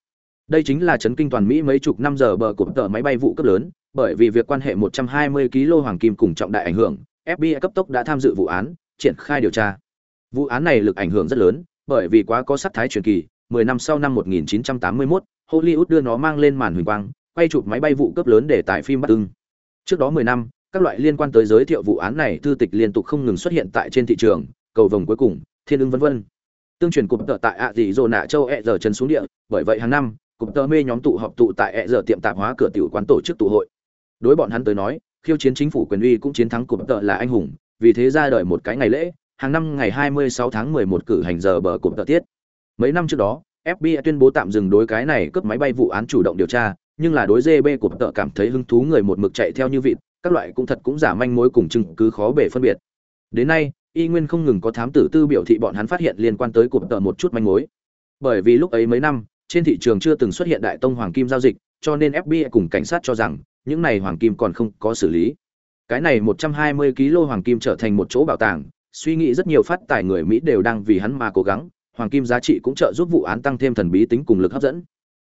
Đây chính là chấn kinh toàn Mỹ mấy chục năm giờ bờ cụm tờ máy bay vụ cấp lớn, bởi vì việc quan hệ 120 kg hoàng kim cùng trọng đại ảnh hưởng, FBI cấp tốc đã tham dự vụ án, triển khai điều tra. Vụ án này lực ảnh hưởng rất lớn, bởi vì quá có sắc thái truyền kỳ, 10 năm sau năm 1981, Hollywood đưa nó mang lên màn huỳnh quang, quay chụp máy bay vụ cấp lớn để tải phim bắt ưng. Trước đó 10 năm, các loại liên quan tới giới thiệu vụ án này thư tịch liên tục không ngừng xuất hiện tại trên thị trường, cầu vồng cuối cùng, thiên ứng vân vân. Tương truyền cụm tợ tại ạ gì rồi nạ châu ẹ giờ chân xuống địa, bởi vậy hàng năm, cụm tợ mê nhóm tụ họp tụ tại ẹ giờ tiệm tạp hóa cửa tiểu quán tổ chức tụ hội. Đối bọn hắn tới nói, khiêu chiến chính phủ quyền uy cũng chiến thắng cụm tợ là anh hùng, vì thế ra đời một cái ngày lễ, hàng năm ngày 26 tháng 11 cử hành giờ bờ cụm tờ tiết. Mấy năm trước đó, FBI tuyên bố tạm dừng đối cái này cướp máy bay vụ án chủ động điều tra, nhưng là đối GB cụm tợ cảm thấy hứng thú người một mực chạy theo như vịt, các loại cũng thật cũng giả manh mối cùng chứng cứ khó bề phân biệt. Đến nay, y nguyên không ngừng có thám tử tư biểu thị bọn hắn phát hiện liên quan tới cụm tợ một chút manh mối. Bởi vì lúc ấy mấy năm, trên thị trường chưa từng xuất hiện đại tông hoàng kim giao dịch, cho nên FBI cùng cảnh sát cho rằng những này hoàng kim còn không có xử lý. Cái này 120 kg hoàng kim trở thành một chỗ bảo tàng, suy nghĩ rất nhiều phát tài người Mỹ đều đang vì hắn mà cố gắng, hoàng kim giá trị cũng trợ giúp vụ án tăng thêm thần bí tính cùng lực hấp dẫn.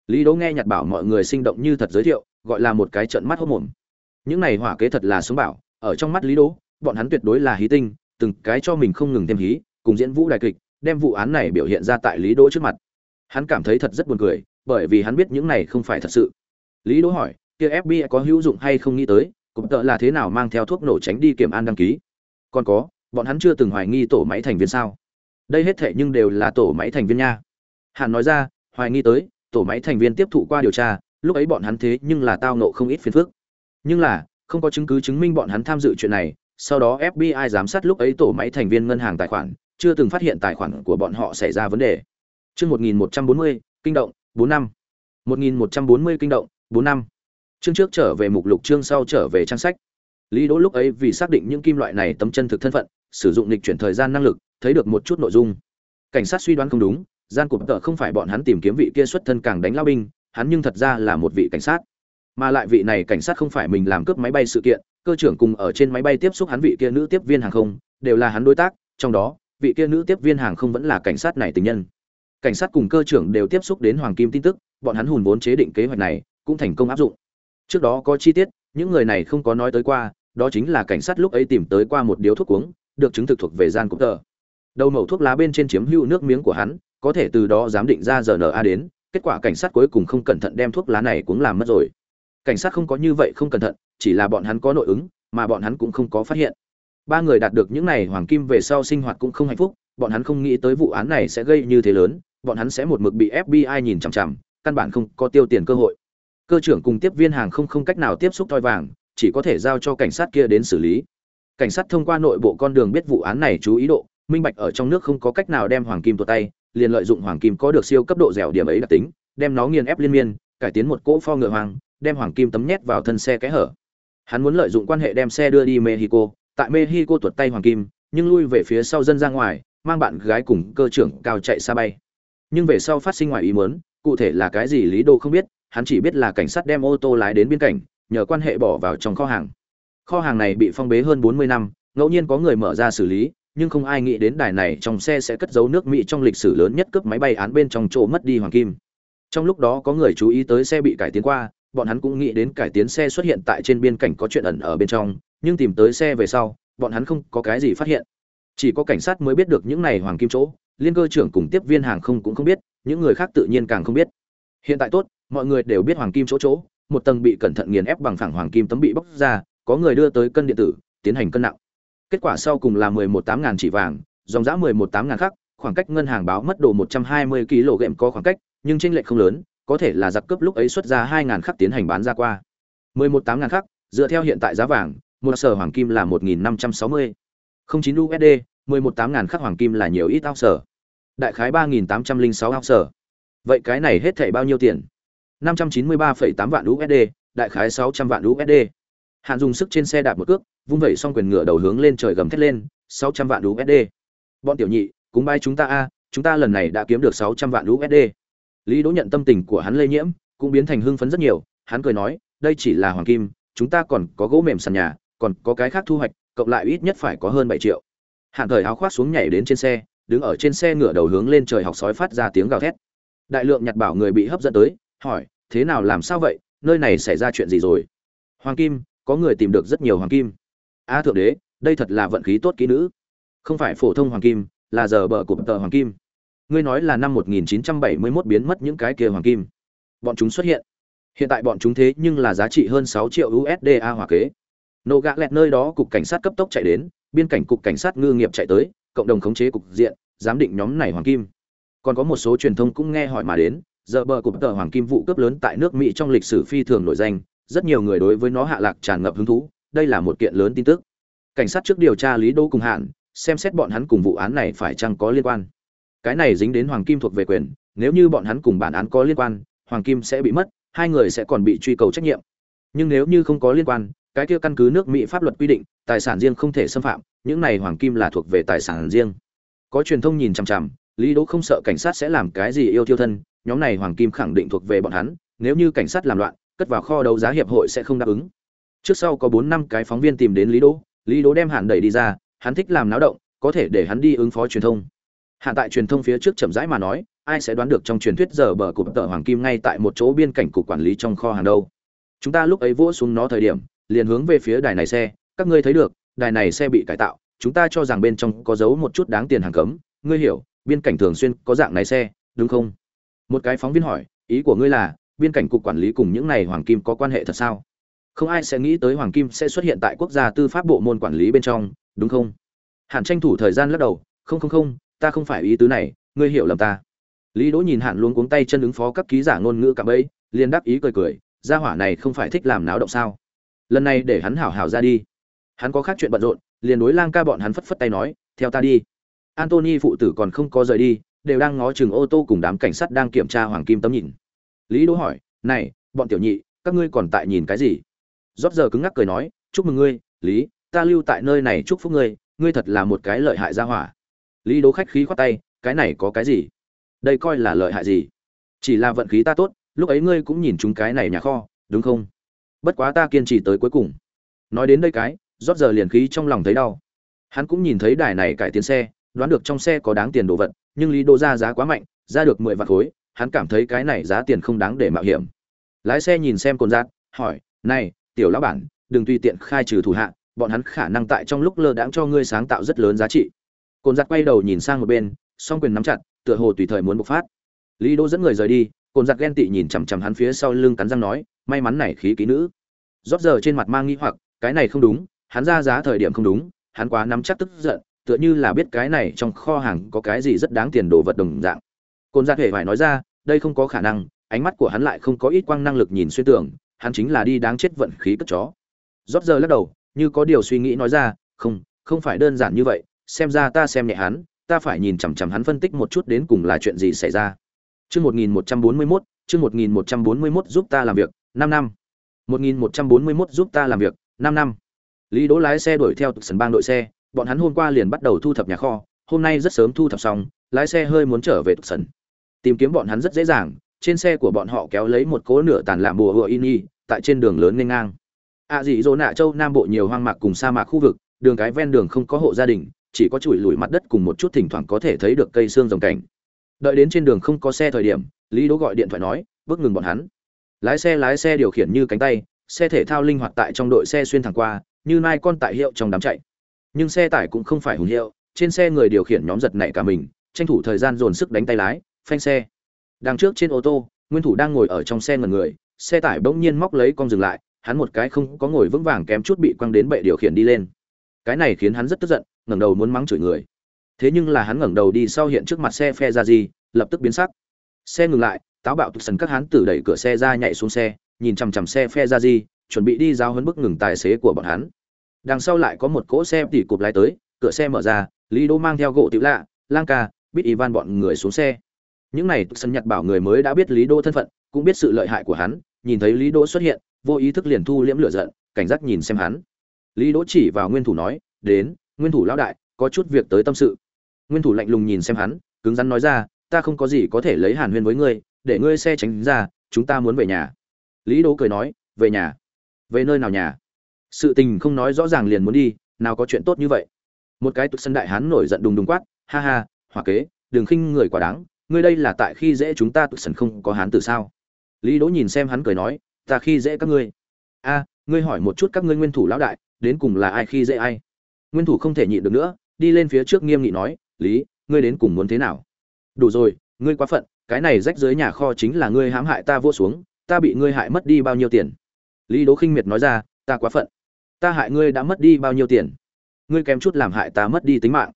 Lý Đỗ nghe nhặt bảo mọi người sinh động như thật giới thiệu, gọi là một cái trận mắt hốt mồm. Những này hỏa kế thật là sống bảo, ở trong mắt Lý Đỗ, bọn hắn tuyệt đối là hí tinh, từng cái cho mình không ngừng thêm hí, cùng diễn vũ đại kịch, đem vụ án này biểu hiện ra tại Lý Đỗ trước mặt. Hắn cảm thấy thật rất buồn cười, bởi vì hắn biết những này không phải thật sự. Lý Đỗ hỏi, kia FBI có hữu dụng hay không nghĩ tới, cũng tợ là thế nào mang theo thuốc nổ tránh đi kiểm an đăng ký. Còn có, bọn hắn chưa từng hoài nghi tổ máy thành viên sao đây hết thệ nhưng đều là tổ máy thành viên nha hàn nói ra hoài nghi tới tổ máy thành viên tiếp thụ qua điều tra lúc ấy bọn hắn thế nhưng là tao nộ không ít phiền phức nhưng là không có chứng cứ chứng minh bọn hắn tham dự chuyện này sau đó fbi giám sát lúc ấy tổ máy thành viên ngân hàng tài khoản chưa từng phát hiện tài khoản của bọn họ xảy ra vấn đề Chương 1140, kinh động, 4 năm. 1140 kinh động, 4 năm. Chương trước trở về mục lục chương sau trở về trang sách. Lý Đỗ lúc ấy vì xác định những kim loại này tấm chân thực thân phận, sử dụng lịch chuyển thời gian năng lực, thấy được một chút nội dung. Cảnh sát suy đoán không đúng, gian cụm tợ không phải bọn hắn tìm kiếm vị kia xuất thân càng đánh lao binh, hắn nhưng thật ra là một vị cảnh sát. Mà lại vị này cảnh sát không phải mình làm cướp máy bay sự kiện, cơ trưởng cùng ở trên máy bay tiếp xúc hắn vị kia nữ tiếp viên hàng không, đều là hắn đối tác, trong đó, vị kia nữ tiếp viên hàng không vẫn là cảnh sát này tình nhân. Cảnh sát cùng cơ trưởng đều tiếp xúc đến Hoàng Kim tin tức, bọn hắn hùn vốn chế định kế hoạch này, cũng thành công áp dụng. Trước đó có chi tiết, những người này không có nói tới qua, đó chính là cảnh sát lúc ấy tìm tới qua một điếu thuốc uống, được chứng thực thuộc về gian cục tờ. Đầu mẩu thuốc lá bên trên chiếm hữu nước miếng của hắn, có thể từ đó giám định ra RNA đến, kết quả cảnh sát cuối cùng không cẩn thận đem thuốc lá này cũng làm mất rồi. Cảnh sát không có như vậy không cẩn thận, chỉ là bọn hắn có nội ứng, mà bọn hắn cũng không có phát hiện. Ba người đạt được những này hoàng kim về sau sinh hoạt cũng không hạnh phúc, bọn hắn không nghĩ tới vụ án này sẽ gây như thế lớn, bọn hắn sẽ một mực bị FBI nhìn chằm chằm, căn bản không có tiêu tiền cơ hội. Cơ trưởng cùng tiếp viên hàng không không cách nào tiếp xúc toi vàng, chỉ có thể giao cho cảnh sát kia đến xử lý. Cảnh sát thông qua nội bộ con đường biết vụ án này chú ý độ, minh bạch ở trong nước không có cách nào đem hoàng kim tuột tay, liền lợi dụng hoàng kim có được siêu cấp độ dẻo điểm ấy đặc tính, đem nó nghiền ép liên miên, cải tiến một cỗ pho ngựa hoàng, đem hoàng kim tấm nhét vào thân xe kẽ hở. Hắn muốn lợi dụng quan hệ đem xe đưa đi Mexico, tại Mexico tuột tay hoàng kim, nhưng lui về phía sau dân ra ngoài, mang bạn gái cùng cơ trưởng cao chạy xa bay. Nhưng về sau phát sinh ngoài ý muốn, cụ thể là cái gì Lý đồ không biết, hắn chỉ biết là cảnh sát đem ô tô lái đến biên cảnh, nhờ quan hệ bỏ vào trong kho hàng. Kho hàng này bị phong bế hơn 40 năm, ngẫu nhiên có người mở ra xử lý, nhưng không ai nghĩ đến đài này trong xe sẽ cất giấu nước Mỹ trong lịch sử lớn nhất cướp máy bay án bên trong chỗ mất đi hoàng kim. Trong lúc đó có người chú ý tới xe bị cải tiến qua, bọn hắn cũng nghĩ đến cải tiến xe xuất hiện tại trên biên cảnh có chuyện ẩn ở bên trong, nhưng tìm tới xe về sau, bọn hắn không có cái gì phát hiện. Chỉ có cảnh sát mới biết được những này hoàng kim chỗ, liên cơ trưởng cùng tiếp viên hàng không cũng không biết, những người khác tự nhiên càng không biết. Hiện tại tốt, mọi người đều biết hoàng kim chỗ chỗ, một tầng bị cẩn thận nghiền ép bằng phẳng hoàng kim tấm bị bóc ra, có người đưa tới cân điện tử, tiến hành cân nặng. Kết quả sau cùng là 11 8000 chỉ vàng, dòng giá 11 8000 khắc, khoảng cách ngân hàng báo mất đồ 120 kg có khoảng cách, nhưng tranh lệch không lớn, có thể là giặc cướp lúc ấy xuất ra 2000 khắc tiến hành bán ra qua. 11 8000 khắc, dựa theo hiện tại giá vàng, một sở hoàng kim là 1560. 09 USD, 11 8000 khắc hoàng kim là nhiều ít ao sở. Đại khái 3806 ao sở. Vậy cái này hết thảy bao nhiêu tiền? 593,8 vạn USD, đại khái 600 vạn USD. Hạn dùng sức trên xe đạp một cước, vung vẩy xong quyền ngựa đầu hướng lên trời gầm thét lên, 600 vạn USD. Bọn tiểu nhị, cúng bay chúng ta a, chúng ta lần này đã kiếm được 600 vạn USD. Lý Đỗ nhận tâm tình của hắn lây nhiễm, cũng biến thành hưng phấn rất nhiều, hắn cười nói, đây chỉ là hoàng kim, chúng ta còn có gỗ mềm sàn nhà, còn có cái khác thu hoạch, cộng lại ít nhất phải có hơn 7 triệu. Hạn thời áo khoác xuống nhảy đến trên xe, đứng ở trên xe ngựa đầu hướng lên trời học sói phát ra tiếng gào thét. Đại lượng nhặt bảo người bị hấp dẫn tới, hỏi, thế nào làm sao vậy, nơi này xảy ra chuyện gì rồi? Hoàng kim, có người tìm được rất nhiều hoàng kim. A thượng đế, đây thật là vận khí tốt kỹ nữ. Không phải phổ thông hoàng kim, là giờ bờ cụm tờ hoàng kim. Ngươi nói là năm 1971 biến mất những cái kia hoàng kim. Bọn chúng xuất hiện. Hiện tại bọn chúng thế nhưng là giá trị hơn 6 triệu USD a hòa kế. Nô gạ lẹt nơi đó cục cảnh sát cấp tốc chạy đến, biên cảnh cục cảnh sát ngư nghiệp chạy tới, cộng đồng khống chế cục diện, giám định nhóm này hoàng kim. Còn có một số truyền thông cũng nghe hỏi mà đến, giờ bờ cụm tờ hoàng kim vụ cướp lớn tại nước Mỹ trong lịch sử phi thường nổi danh, rất nhiều người đối với nó hạ lạc tràn ngập hứng thú, đây là một kiện lớn tin tức. Cảnh sát trước điều tra Lý Đỗ cùng hạn, xem xét bọn hắn cùng vụ án này phải chăng có liên quan. Cái này dính đến hoàng kim thuộc về quyền, nếu như bọn hắn cùng bản án có liên quan, hoàng kim sẽ bị mất, hai người sẽ còn bị truy cầu trách nhiệm. Nhưng nếu như không có liên quan, cái kia căn cứ nước Mỹ pháp luật quy định, tài sản riêng không thể xâm phạm, những này hoàng kim là thuộc về tài sản riêng. Có truyền thông nhìn chằm chằm, Lý Đỗ không sợ cảnh sát sẽ làm cái gì yêu thiêu thân, nhóm này hoàng kim khẳng định thuộc về bọn hắn, nếu như cảnh sát làm loạn, cất vào kho đấu giá hiệp hội sẽ không đáp ứng. Trước sau có 4 năm cái phóng viên tìm đến Lý Đỗ, Lý Đỗ đem hạn đẩy đi ra, hắn thích làm náo động, có thể để hắn đi ứng phó truyền thông. Hạn tại truyền thông phía trước chậm rãi mà nói, ai sẽ đoán được trong truyền thuyết giờ bờ cục tợ hoàng kim ngay tại một chỗ biên cảnh cục quản lý trong kho hàng đâu. Chúng ta lúc ấy vỗ xuống nó thời điểm, liền hướng về phía đài này xe, các ngươi thấy được, đài này xe bị cải tạo, chúng ta cho rằng bên trong có giấu một chút đáng tiền hàng cấm, ngươi hiểu, biên cảnh thường xuyên có dạng này xe, đúng không? Một cái phóng viên hỏi, ý của ngươi là, biên cảnh cục quản lý cùng những này hoàng kim có quan hệ thật sao? Không ai sẽ nghĩ tới hoàng kim sẽ xuất hiện tại quốc gia tư pháp bộ môn quản lý bên trong, đúng không? Hàn tranh thủ thời gian lắc đầu, không không không, ta không phải ý tứ này, ngươi hiểu lầm ta. Lý Đỗ nhìn Hàn luôn cuống tay chân ứng phó các ký giả ngôn ngữ cả ấy liền đáp ý cười cười, gia hỏa này không phải thích làm náo động sao? Lần này để hắn hảo hảo ra đi. Hắn có khác chuyện bận rộn, liền đối Lang ca bọn hắn phất phất tay nói, theo ta đi. antony phụ tử còn không có rời đi, đều đang ngó chừng ô tô cùng đám cảnh sát đang kiểm tra hoàng kim tấm nhìn lý đỗ hỏi, này, bọn tiểu nhị, các ngươi còn tại nhìn cái gì? Rót giờ cứng ngắc cười nói, chúc mừng ngươi, lý, ta lưu tại nơi này chúc phúc ngươi ngươi thật là một cái lợi hại gia hỏa. Lý đỗ khách khí khoát tay, cái này có cái gì? Đây coi là lợi hại gì? Chỉ là vận khí ta tốt, lúc ấy ngươi cũng nhìn chúng cái này nhà kho, đúng không? Bất quá ta kiên trì tới cuối cùng. Nói đến đây cái, rót giờ liền khí trong lòng thấy đau. Hắn cũng nhìn thấy đài này cải tiến xe, đoán được trong xe có đáng tiền đồ vật, nhưng lý đỗ ra giá quá mạnh, ra được mười vạn khối hắn cảm thấy cái này giá tiền không đáng để mạo hiểm. Lái xe nhìn xem cồn giạt, hỏi, này, tiểu lão bản, đừng tùy tiện khai trừ thủ hạ, bọn hắn khả năng tại trong lúc lơ đãng cho ngươi sáng tạo rất lớn giá trị. Cồn giặt quay đầu nhìn sang một bên, song quyền nắm chặt, tựa hồ tùy thời muốn bộc phát. Lý đỗ dẫn người rời đi, cồn giặt ghen tị nhìn chằm chằm hắn phía sau lưng cắn răng nói, may mắn này khí ký nữ. Rót giờ trên mặt mang nghi hoặc, cái này không đúng, hắn ra giá thời điểm không đúng, hắn quá nắm chắc tức giận, tựa như là biết cái này trong kho hàng có cái gì rất đáng tiền đồ vật đồng dạng. Cồn giặt hề phải nói ra đây không có khả năng, ánh mắt của hắn lại không có ít quang năng lực nhìn xuyên tưởng hắn chính là đi đáng chết vận khí cất chó. Rót giờ lắc đầu, như có điều suy nghĩ nói ra, không không phải đơn giản như vậy, xem ra ta xem nhẹ hắn, ta phải nhìn chằm chằm hắn phân tích một chút đến cùng là chuyện gì xảy ra. Chương một nghìn một trăm bốn mươi mốt, chương một nghìn một trăm bốn mươi mốt giúp ta làm việc, năm năm. một nghìn một trăm bốn mươi mốt giúp ta làm việc, năm năm. Lý đỗ lái xe đuổi theo sân bang đội xe, bọn hắn hôm qua liền bắt đầu thu thập nhà kho, hôm nay rất sớm thu thập xong, lái xe hơi muốn trở về tục sân tìm kiếm bọn hắn rất dễ dàng, trên xe của bọn họ kéo lấy một cỗ nửa tàn làm bùa hựa in y, tại trên đường lớn nên ngang. Ạ à dị dỗ nạ châu, nam bộ nhiều hoang mạc cùng sa mạc khu vực, đường cái ven đường không có hộ gia đình, chỉ có chùi lùi mặt đất cùng một chút thỉnh thoảng có thể thấy được cây xương rồng cảnh. Đợi đến trên đường không có xe thời điểm, lý đỗ gọi điện thoại nói, bước ngừng bọn hắn. Lái xe lái xe điều khiển như cánh tay, xe thể thao linh hoạt tại trong đội xe xuyên thẳng qua, như nai con tại hiệu trong đám chạy. Nhưng xe tải cũng không phải hùng hiệu, trên xe người điều khiển nhóm giật nảy cả mình, tranh thủ thời gian dồn sức đánh tay lái phanh xe. Đằng trước trên ô tô, nguyên thủ đang ngồi ở trong xe ngần người, xe tải bỗng nhiên móc lấy con dừng lại, hắn một cái không có ngồi vững vàng kém chút bị quăng đến bệ điều khiển đi lên. Cái này khiến hắn rất tức giận, ngẩng đầu muốn mắng chửi người. Thế nhưng là hắn ngẩng đầu đi sau hiện trước mặt xe phe ra gì, lập tức biến sắc. Xe ngừng lại, táo bạo tục sần các hắn tử đẩy cửa xe ra nhảy xuống xe, nhìn chằm chằm xe phe ra gì, chuẩn bị đi giao hấn bức ngừng tài xế của bọn hắn. Đằng sau lại có một cỗ xe tỉ cụp lái tới, cửa xe mở ra, lý đô mang theo gỗ tiểu lạ, lang ca biết ivan bọn người xuống xe những này sân nhặt bảo người mới đã biết lý đỗ thân phận, cũng biết sự lợi hại của hắn, nhìn thấy lý đỗ xuất hiện, vô ý thức liền thu liễm lửa giận, cảnh giác nhìn xem hắn. Lý đỗ chỉ vào nguyên thủ nói, đến, nguyên thủ lão đại, có chút việc tới tâm sự. Nguyên thủ lạnh lùng nhìn xem hắn, cứng rắn nói ra, ta không có gì có thể lấy hàn huyên với ngươi, để ngươi xe tránh ra, chúng ta muốn về nhà. Lý đỗ cười nói, về nhà? Về nơi nào nhà? Sự tình không nói rõ ràng liền muốn đi, nào có chuyện tốt như vậy. Một cái tục sân đại hán nổi giận đùng đùng quát, ha ha, hỏa kế, đừng khinh người quá đáng ngươi đây là tại khi dễ chúng ta tụt sần không có hán từ sao? Lý đỗ nhìn xem hắn cười nói, ta khi dễ các ngươi. A, ngươi hỏi một chút các ngươi nguyên thủ lão đại, đến cùng là ai khi dễ ai? Nguyên thủ không thể nhịn được nữa, đi lên phía trước nghiêm nghị nói, lý, ngươi đến cùng muốn thế nào? Đủ rồi, ngươi quá phận, cái này rách dưới nhà kho chính là ngươi hãm hại ta vô xuống, ta bị ngươi hại mất đi bao nhiêu tiền? Lý đỗ khinh miệt nói ra, ta quá phận. Ta hại ngươi đã mất đi bao nhiêu tiền? Ngươi kém chút làm hại ta mất đi tính mạng.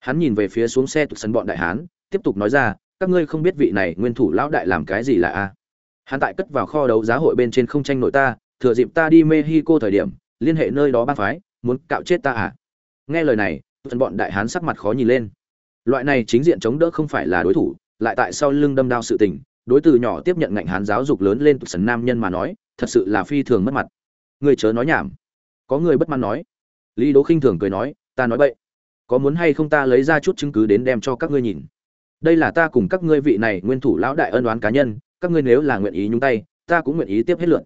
Hắn nhìn về phía xuống xe tục sân bọn đại hán, tiếp tục nói ra các ngươi không biết vị này nguyên thủ lão đại làm cái gì là a? Hắn tại cất vào kho đấu giá hội bên trên không tranh nội ta, thừa dịp ta đi mexico thời điểm, liên hệ nơi đó bang phái, muốn cạo chết ta à? Nghe lời này phần bọn đại hán sắc mặt khó nhìn lên. Loại này chính diện chống đỡ không phải là đối thủ, lại tại sau lưng đâm đao sự tình, đối từ nhỏ tiếp nhận ngạnh hán giáo dục lớn lên tụt sần nam nhân mà nói, thật sự là phi thường mất mặt. Người chớ nói nhảm. Có người bất mãn nói. Lý đỗ khinh thường cười nói, ta nói bậy. Có muốn hay không ta lấy ra chút chứng cứ đến đem cho các ngươi nhìn đây là ta cùng các ngươi vị này nguyên thủ lão đại ân oán cá nhân, các ngươi nếu là nguyện ý nhúng tay, ta cũng nguyện ý tiếp hết lượn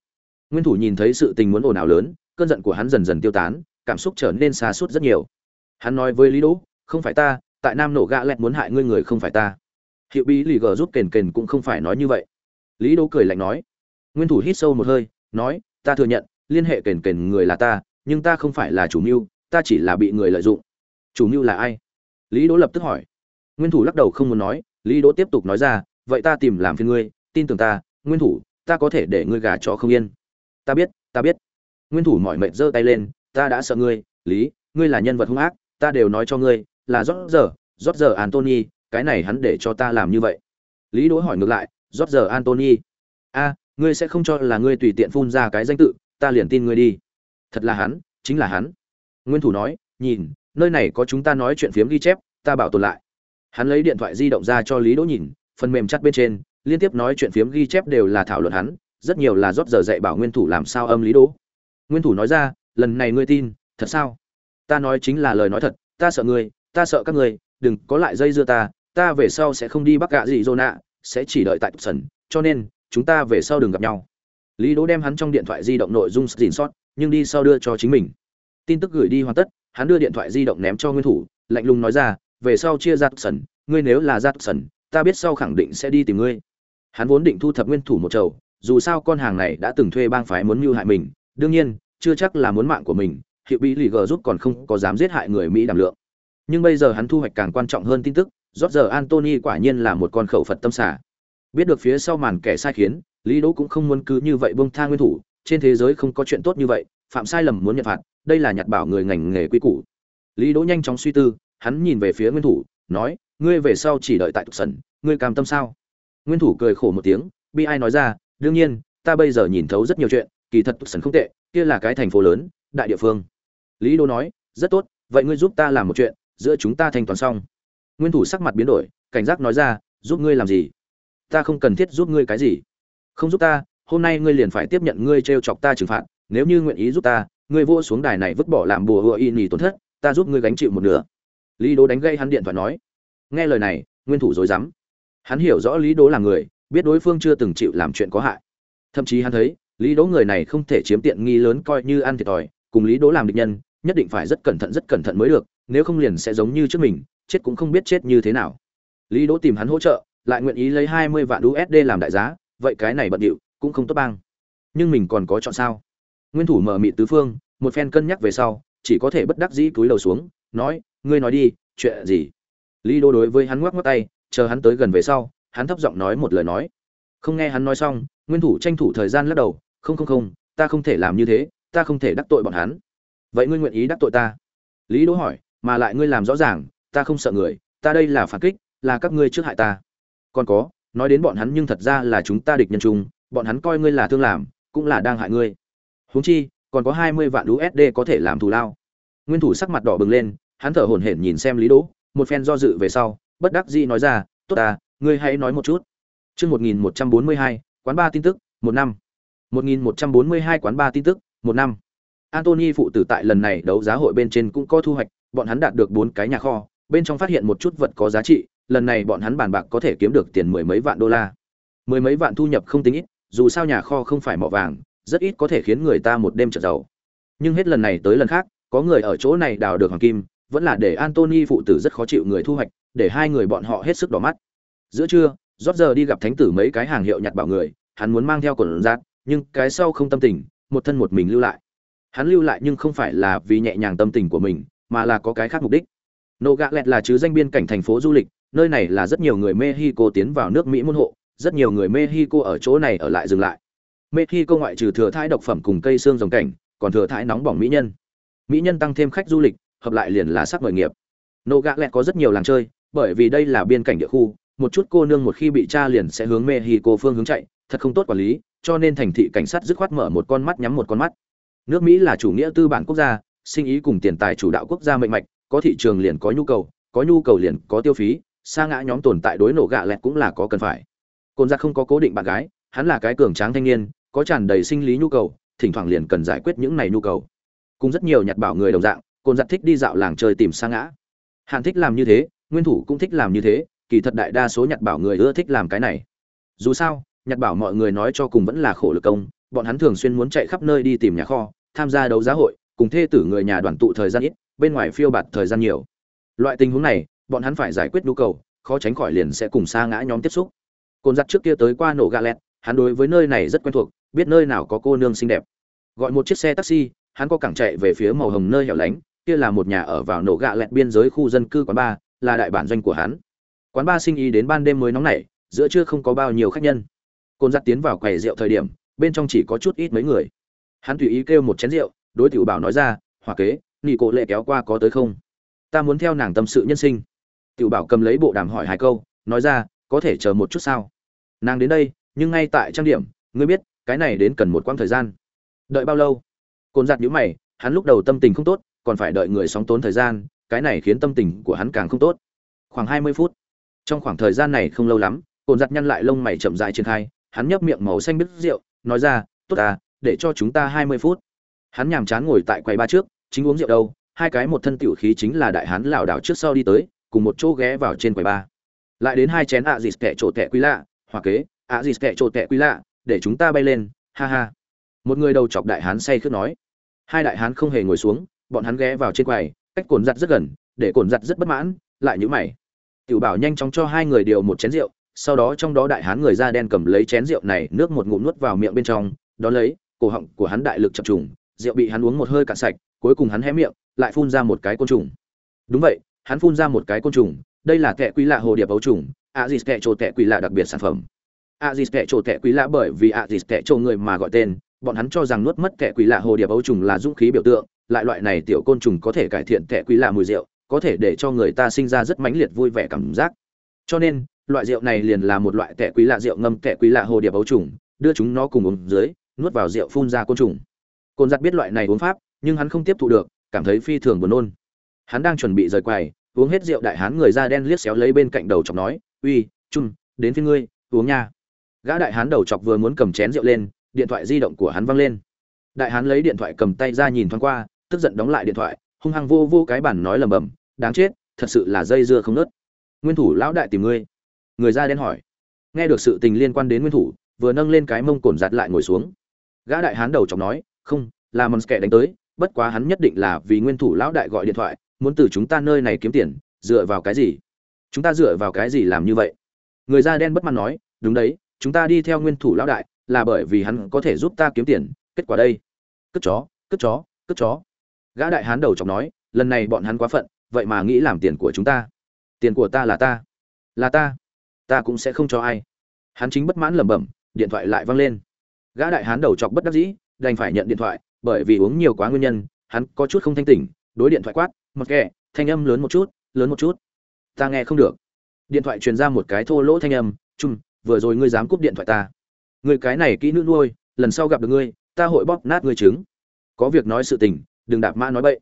nguyên thủ nhìn thấy sự tình muốn ồn ào lớn, cơn giận của hắn dần dần tiêu tán, cảm xúc trở nên xa suốt rất nhiều. Hắn nói với lý đỗ, không phải ta, tại nam nổ gạ lẹt muốn hại ngươi người không phải ta. Hiệu bí lì gờ rút kền kền cũng không phải nói như vậy. Lý đỗ cười lạnh nói. Nguyên thủ hít sâu một hơi, nói, ta thừa nhận, liên hệ kền kền người là ta, nhưng ta không phải là chủ mưu, ta chỉ là bị người lợi dụng. Chủ mưu là ai? Lý đỗ lập tức hỏi nguyên thủ lắc đầu không muốn nói, lý đỗ tiếp tục nói ra, vậy ta tìm làm phiền ngươi, tin tưởng ta, nguyên thủ, ta có thể để ngươi gà chó không yên. Ta biết ta biết. Nguyên thủ mỏi mệt giơ tay lên, ta đã sợ ngươi, lý, ngươi là nhân vật hung ác, ta đều nói cho ngươi, là rót giờ rót giờ antony cái này hắn để cho ta làm như vậy. Lý đỗ hỏi ngược lại, rót giờ antony a, ngươi sẽ không cho là ngươi tùy tiện phun ra cái danh tự, ta liền tin ngươi đi. Thật là hắn, chính là hắn. Nguyên thủ nói, nhìn, nơi này có chúng ta nói chuyện phiếm ghi chép, ta bảo tồn lại hắn lấy điện thoại di động ra cho lý đỗ nhìn, phần mềm chắt bên trên, liên tiếp nói chuyện phiếm ghi chép đều là thảo luận hắn, rất nhiều là rót giờ dạy bảo nguyên thủ làm sao âm lý đỗ. Nguyên thủ nói ra, lần này ngươi tin, thật sao? Ta nói chính là lời nói thật, ta sợ ngươi, ta sợ các ngươi, đừng có lại dây dưa ta ta về sau sẽ không đi bắc gạ gì dô nạ, sẽ chỉ đợi tại sân cho nên, chúng ta về sau đừng gặp nhau. Lý đỗ đem hắn trong điện thoại di động nội dung xin sót nhưng đi sau đưa cho chính mình. Tin tức gửi đi hoàn tất, hắn đưa điện thoại di động ném cho nguyên thủ, lạnh lùng nói ra về sau chia ra sần, ngươi nếu là ra sần, ta biết sau khẳng định sẽ đi tìm ngươi. Hắn vốn định thu thập nguyên thủ một chầu, dù sao con hàng này đã từng thuê bang phái muốn mưu hại mình, đương nhiên, chưa chắc là muốn mạng của mình, hiệu bị lì gờ giúp còn không có dám giết hại người mỹ đảm lượng. Nhưng bây giờ hắn thu hoạch càng quan trọng hơn tin tức rót giờ antony quả nhiên là một con khẩu phật tâm xả biết được phía sau màn kẻ sai khiến, lý đỗ cũng không muốn cứ như vậy bông tha nguyên thủ, trên thế giới không có chuyện tốt như vậy, phạm sai lầm muốn nhận phạt, đây là nhặt bảo người ngành nghề quy củ. Lý đỗ nhanh chóng suy tư hắn nhìn về phía nguyên thủ, nói, ngươi về sau chỉ đợi tại tục sần ngươi cam tâm sao? Nguyên thủ cười khổ một tiếng, bi ai nói ra, đương nhiên, ta bây giờ nhìn thấu rất nhiều chuyện, kỳ thật tục sần không tệ, kia là cái thành phố lớn, đại địa phương. Lý đô nói, rất tốt, vậy ngươi giúp ta làm một chuyện, giữa chúng ta thanh toán xong. Nguyên thủ sắc mặt biến đổi, cảnh giác nói ra, giúp ngươi làm gì? Ta không cần thiết giúp ngươi cái gì. Không giúp ta, hôm nay ngươi liền phải tiếp nhận ngươi t r e o chọc ta trừng phạt, nếu như nguyện ý giúp ta, ngươi vô xuống đài này vứt bỏ làm bùa hựa y nhì tổn thất, ta giúp ngươi gánh chịu một nửa lý đố đánh gây hắn điện thoại nói, nghe lời này, nguyên thủ dối rắm. Hắn hiểu rõ lý đố là người, biết đối phương chưa từng chịu làm chuyện có hại. Thậm chí hắn thấy, lý đố người này không thể chiếm tiện nghi lớn coi như ăn thiệt thòi, cùng lý đố làm địch nhân, nhất định phải rất cẩn thận, rất cẩn thận mới được, nếu không liền sẽ giống như trước mình, chết cũng không biết chết như thế nào. Lý đỗ tìm hắn hỗ trợ, lại nguyện ý lấy hai mươi vạn usd làm đại giá, vậy cái này bận điệu, cũng không tốt bang. Nhưng mình còn có chọn sao? Nguyên thủ mở mị tứ phương, một phen cân nhắc về sau, chỉ có thể bất đắc dĩ cúi đầu xuống, nói ngươi nói đi, chuyện gì? Lý đô đối với hắn ngoắc ngoắc tay, chờ hắn tới gần về sau, hắn thấp giọng nói một lời nói. Không nghe hắn nói xong, nguyên thủ tranh thủ thời gian lắc đầu, không không không, ta không thể làm như thế, ta không thể đắc tội bọn hắn. Vậy ngươi nguyện ý đắc tội ta? Lý đỗ hỏi, mà lại ngươi làm rõ ràng, ta không sợ người, ta đây là phản kích, là các ngươi trước hại ta. Còn có, nói đến bọn hắn nhưng thật ra là chúng ta địch nhân chung, bọn hắn coi ngươi là thương làm, cũng là đang hại ngươi. Huống chi, còn có hai mươi vạn usd có thể làm thù lao. Nguyên thủ sắc mặt đỏ bừng lên hắn thở hổn hển nhìn xem lý đỗ, một phen do dự về sau, bất đắc dĩ nói ra, tốt ta, ngươi hãy nói một chút. Chương một nghìn một trăm bốn mươi hai, quán ba tin tức, một năm. một nghìn một trăm bốn mươi hai quán ba tin tức, một năm. Antony phụ tử tại lần này đấu giá hội bên trên cũng có thu hoạch, bọn hắn đạt được bốn cái nhà kho, bên trong phát hiện một chút vật có giá trị, lần này bọn hắn bàn bạc có thể kiếm được tiền mười mấy vạn đô la. Mười mấy vạn thu nhập không tính ít, dù sao nhà kho không phải mỏ vàng, rất ít có thể khiến người ta một đêm trở giàu. Nhưng hết lần này tới lần khác, có người ở chỗ này đào được hoàng kim vẫn là để antony phụ tử rất khó chịu người thu hoạch để hai người bọn họ hết sức đỏ mắt. Giữa trưa rót giờ đi gặp thánh tử mấy cái hàng hiệu nhặt bảo người hắn muốn mang theo quần giáp, nhưng cái sau không tâm tình một thân một mình lưu lại. Hắn lưu lại nhưng không phải là vì nhẹ nhàng tâm tình của mình mà là có cái khác mục đích. Nô gạ lẹt là chứ danh biên cảnh thành phố du lịch nơi này là rất nhiều người mexico tiến vào nước mỹ môn hộ rất nhiều người mexico ở chỗ này ở lại dừng lại. Mexico ngoại trừ thừa thải độc phẩm cùng cây xương rồng cảnh còn thừa thải nóng bỏng mỹ nhân. Mỹ nhân tăng thêm khách du lịch hợp lại liền là sắc mời nghiệp. Nô gạ lẹt có rất nhiều làng chơi, bởi vì đây là biên cảnh địa khu, một chút cô nương một khi bị tra liền sẽ hướng mexico phương hướng chạy, thật không tốt quản lý, cho nên thành thị cảnh sát dứt khoát mở một con mắt nhắm một con mắt. Nước mỹ là chủ nghĩa tư bản quốc gia, sinh ý cùng tiền tài chủ đạo quốc gia mạnh mạnh có thị trường liền có nhu cầu, có nhu cầu liền có tiêu phí, xa ngã nhóm tồn tại đối nổ gạ lẹt cũng là có cần phải. Côn ra không có cố định bạn gái, hắn là cái cường tráng thanh niên, có tràn đầy sinh lý nhu cầu, thỉnh thoảng liền cần giải quyết những này nhu cầu. Cùng rất nhiều nhặt bảo người đồng dạng cồn giặt thích đi dạo làng chơi tìm sa ngã. Hàn thích làm như thế, nguyên thủ cũng thích làm như thế, kỳ thật đại đa số nhặt bảo người ưa thích làm cái này. Dù sao nhặt bảo mọi người nói cho cùng vẫn là khổ lực công, bọn hắn thường xuyên muốn chạy khắp nơi đi tìm nhà kho, tham gia đấu giá hội, cùng thê tử người nhà đoàn tụ thời gian ít, bên ngoài phiêu bạt thời gian nhiều. Loại tình huống này, bọn hắn phải giải quyết nhu cầu, khó tránh khỏi liền sẽ cùng xa ngã nhóm tiếp xúc. Cồn giặt trước kia tới qua nổ gà lẹt, hắn đối với nơi này rất quen thuộc, biết nơi nào có cô nương xinh đẹp. Gọi một chiếc xe taxi, hắn có cẳng chạy về phía màu hồng nơi hẻo lánh kia là một nhà ở vào nổ gạ lẹt biên giới khu dân cư quán ba, là đại bản doanh của hắn. Quán ba sinh ý đến ban đêm mới nóng nảy, giữa trưa không có bao nhiêu khách nhân. Côn giặt tiến vào quầy rượu thời điểm, bên trong chỉ có chút ít mấy người. Hắn tùy ý kêu một chén rượu, đối tiểu bảo nói ra hòa kế, nị cổ lệ kéo qua có tới không? Ta muốn theo nàng tâm sự nhân sinh. Tiểu bảo cầm lấy bộ đàm hỏi hai câu, nói ra, có thể chờ một chút sao? Nàng đến đây, nhưng ngay tại trang điểm, ngươi biết, cái này đến cần một quãng thời gian. Đợi bao lâu? Cồn giặt nhữ mày, hắn lúc đầu tâm tình không tốt còn phải đợi người sóng tốn thời gian, cái này khiến tâm tình của hắn càng không tốt. Khoảng hai mươi phút. Trong khoảng thời gian này không lâu lắm, cồn giặt nhăn lại lông mày chậm dại triển khai, hắn nhấp miệng màu xanh biết rượu, nói ra, tốt à để cho chúng ta hai mươi phút. Hắn nhàm chán ngồi tại quầy ba trước, chính uống rượu đâu, hai cái một thân tiểu khí chính là đại hán lảo đảo trước sau đi tới, cùng một chỗ ghé vào trên quầy ba. Lại đến hai chén ạ dịt kẹ trộn tẹ quý lạ hoặc kế ạ dịt kẹ trộn tẹ quý lạ, để chúng ta bay lên, ha ha. Một người đầu chọc đại hán say khướt nói. Hai đại hán không hề ngồi xuống bọn hắn ghé vào trên quầy, cách cồn giặt rất gần, để cồn giặt rất bất mãn, lại nhữ mày. Tiểu bảo nhanh chóng cho hai người điều một chén rượu, sau đó trong đó đại hán người da đen cầm lấy chén rượu này nước một ngụm nuốt vào miệng bên trong, đó lấy, cổ họng của hắn đại lực chập trùng, rượu bị hắn uống một hơi cạn sạch, cuối cùng hắn hé miệng, lại phun ra một cái côn trùng. Đúng vậy, hắn phun ra một cái côn trùng, đây là kẹ quý lạ hồ điệp ấu trùng a dì kẹ trổ kẹ quý lạ đặc biệt sản phẩm. A dì kẹ trổ kẹ quý lạ bởi vì a dì kẹ trổ người mà gọi tên, bọn hắn cho rằng nuốt mất kẹ quý lạ hồ điệp ấu trùng là dũng khí biểu tượng lại loại này tiểu côn trùng có thể cải thiện tệ quý lạ mùi rượu, có thể để cho người ta sinh ra rất mãnh liệt vui vẻ cảm giác. Cho nên, loại rượu này liền là một loại tệ quý lạ rượu ngâm tệ quý lạ hồ điệp ấu trùng, đưa chúng nó cùng uống dưới, nuốt vào rượu phun ra côn trùng. Côn giặt biết loại này uống pháp, nhưng hắn không tiếp thụ được, cảm thấy phi thường buồn nôn. Hắn đang chuẩn bị rời quầy, uống hết rượu đại hán người da đen liếc xéo lấy bên cạnh đầu chọc nói, uy chung đến phía ngươi, uống nha. Gã đại hán đầu chọc vừa muốn cầm chén rượu lên, điện thoại di động của hắn văng lên. Đại hán lấy điện thoại cầm tay ra nhìn thoáng qua tức giận đóng lại điện thoại, hung hăng vô vô cái bản nói lầm bầm, đáng chết, thật sự là dây dưa không nớt. Nguyên thủ lão đại tìm ngươi. Người da đen hỏi. Nghe được sự tình liên quan đến nguyên thủ, vừa nâng lên cái mông cồn giặt lại ngồi xuống. Gã đại hán đầu chọc nói, không, là mons kẻ đánh tới, bất quá hắn nhất định là vì nguyên thủ lão đại gọi điện thoại, muốn từ chúng ta nơi này kiếm tiền, dựa vào cái gì? Chúng ta dựa vào cái gì làm như vậy? Người da đen bất mãn nói, đúng đấy, chúng ta đi theo nguyên thủ lão đại, là bởi vì hắn có thể giúp ta kiếm tiền, kết quả đây. Cất chó cất chó cất chó gã đại hán đầu chọc nói, lần này bọn hắn quá phận, vậy mà nghĩ làm tiền của chúng ta. Tiền của ta là ta. Là ta. Ta cũng sẽ không cho ai. Hắn chính bất mãn lẩm bẩm, điện thoại lại văng lên. Gã đại hán đầu chọc bất đắc dĩ, đành phải nhận điện thoại, bởi vì uống nhiều quá nguyên nhân, hắn có chút không thanh tỉnh, đối điện thoại quát, mặc kệ, thanh âm lớn một chút, lớn một chút. Ta nghe không được. Điện thoại truyền ra một cái thô lỗ thanh âm chung vừa rồi ngươi dám cúp điện thoại ta. Người cái này kỹ nữ nuôi, lần sau gặp được ngươi, ta hội bóp nát ngươi trứng. Có việc nói sự tình đừng đạp mã nói bậy.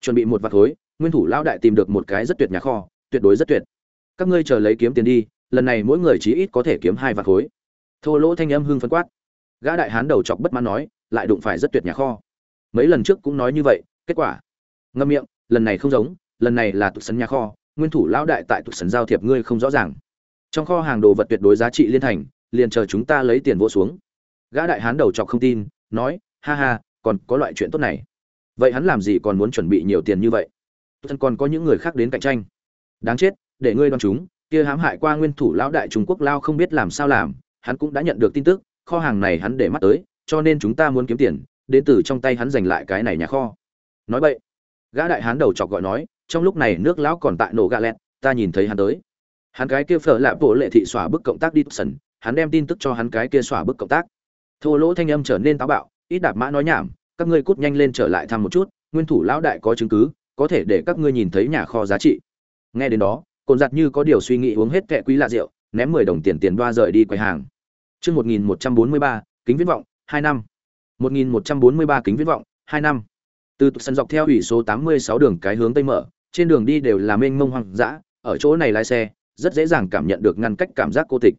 Chuẩn bị một vạt khối nguyên thủ lão đại tìm được một cái rất tuyệt nhà kho, tuyệt đối rất tuyệt. Các ngươi chờ lấy kiếm tiền đi, lần này mỗi người chí ít có thể kiếm hai vạt khối thô lỗ thanh âm hưng phấn quát. Gã đại hán đầu chọc bất mãn nói, lại đụng phải rất tuyệt nhà kho. Mấy lần trước cũng nói như vậy, kết quả. Ngâm miệng, lần này không giống, lần này là tụt sấn nhà kho, nguyên thủ lão đại tại tụt sấn giao thiệp ngươi không rõ ràng. Trong kho hàng đồ vật tuyệt đối giá trị liên thành, liền chờ chúng ta lấy tiền vô xuống. Gã đại hán đầu chọc không tin, nói, ha ha, còn có loại chuyện tốt này vậy hắn làm gì còn muốn chuẩn bị nhiều tiền như vậy? Thân còn có những người khác đến cạnh tranh. Đáng chết, để ngươi đoán chúng, kia hãm hại qua nguyên thủ lão đại trung quốc lao không biết làm sao làm, hắn cũng đã nhận được tin tức, kho hàng này hắn để mắt tới, cho nên chúng ta muốn kiếm tiền, đến từ trong tay hắn giành lại cái này nhà kho. Nói vậy, gã đại hán đầu chọc gọi nói, trong lúc này nước lão còn tại nổ gà lẹt, ta nhìn thấy hắn tới. Hắn cái kia phở lạ bộ lệ thị xóa bức cộng tác đi sần, hắn đem tin tức cho hắn cái kia xóa bức cộng tác. Thô lỗ thanh âm trở nên táo bạo, ít đạp mã nói nhảm các ngươi cút nhanh lên trở lại thăm một chút nguyên thủ lão đại có chứng cứ có thể để các ngươi nhìn thấy nhà kho giá trị nghe đến đó cồn giặt như có điều suy nghĩ uống hết kẹ quý lạ rượu ném mười đồng tiền tiền đoa rời đi quầy hàng Chương 1143, kính viễn vọng, 2 năm. 1143 kính viễn vọng, 2 năm. Từ sân dọc theo ủy số 86 đường cái hướng tây mở, trên đường đi đều là mênh mông hoang dã, ở chỗ này lái xe, rất dễ dàng cảm nhận được ngăn cách cảm giác cô tịch.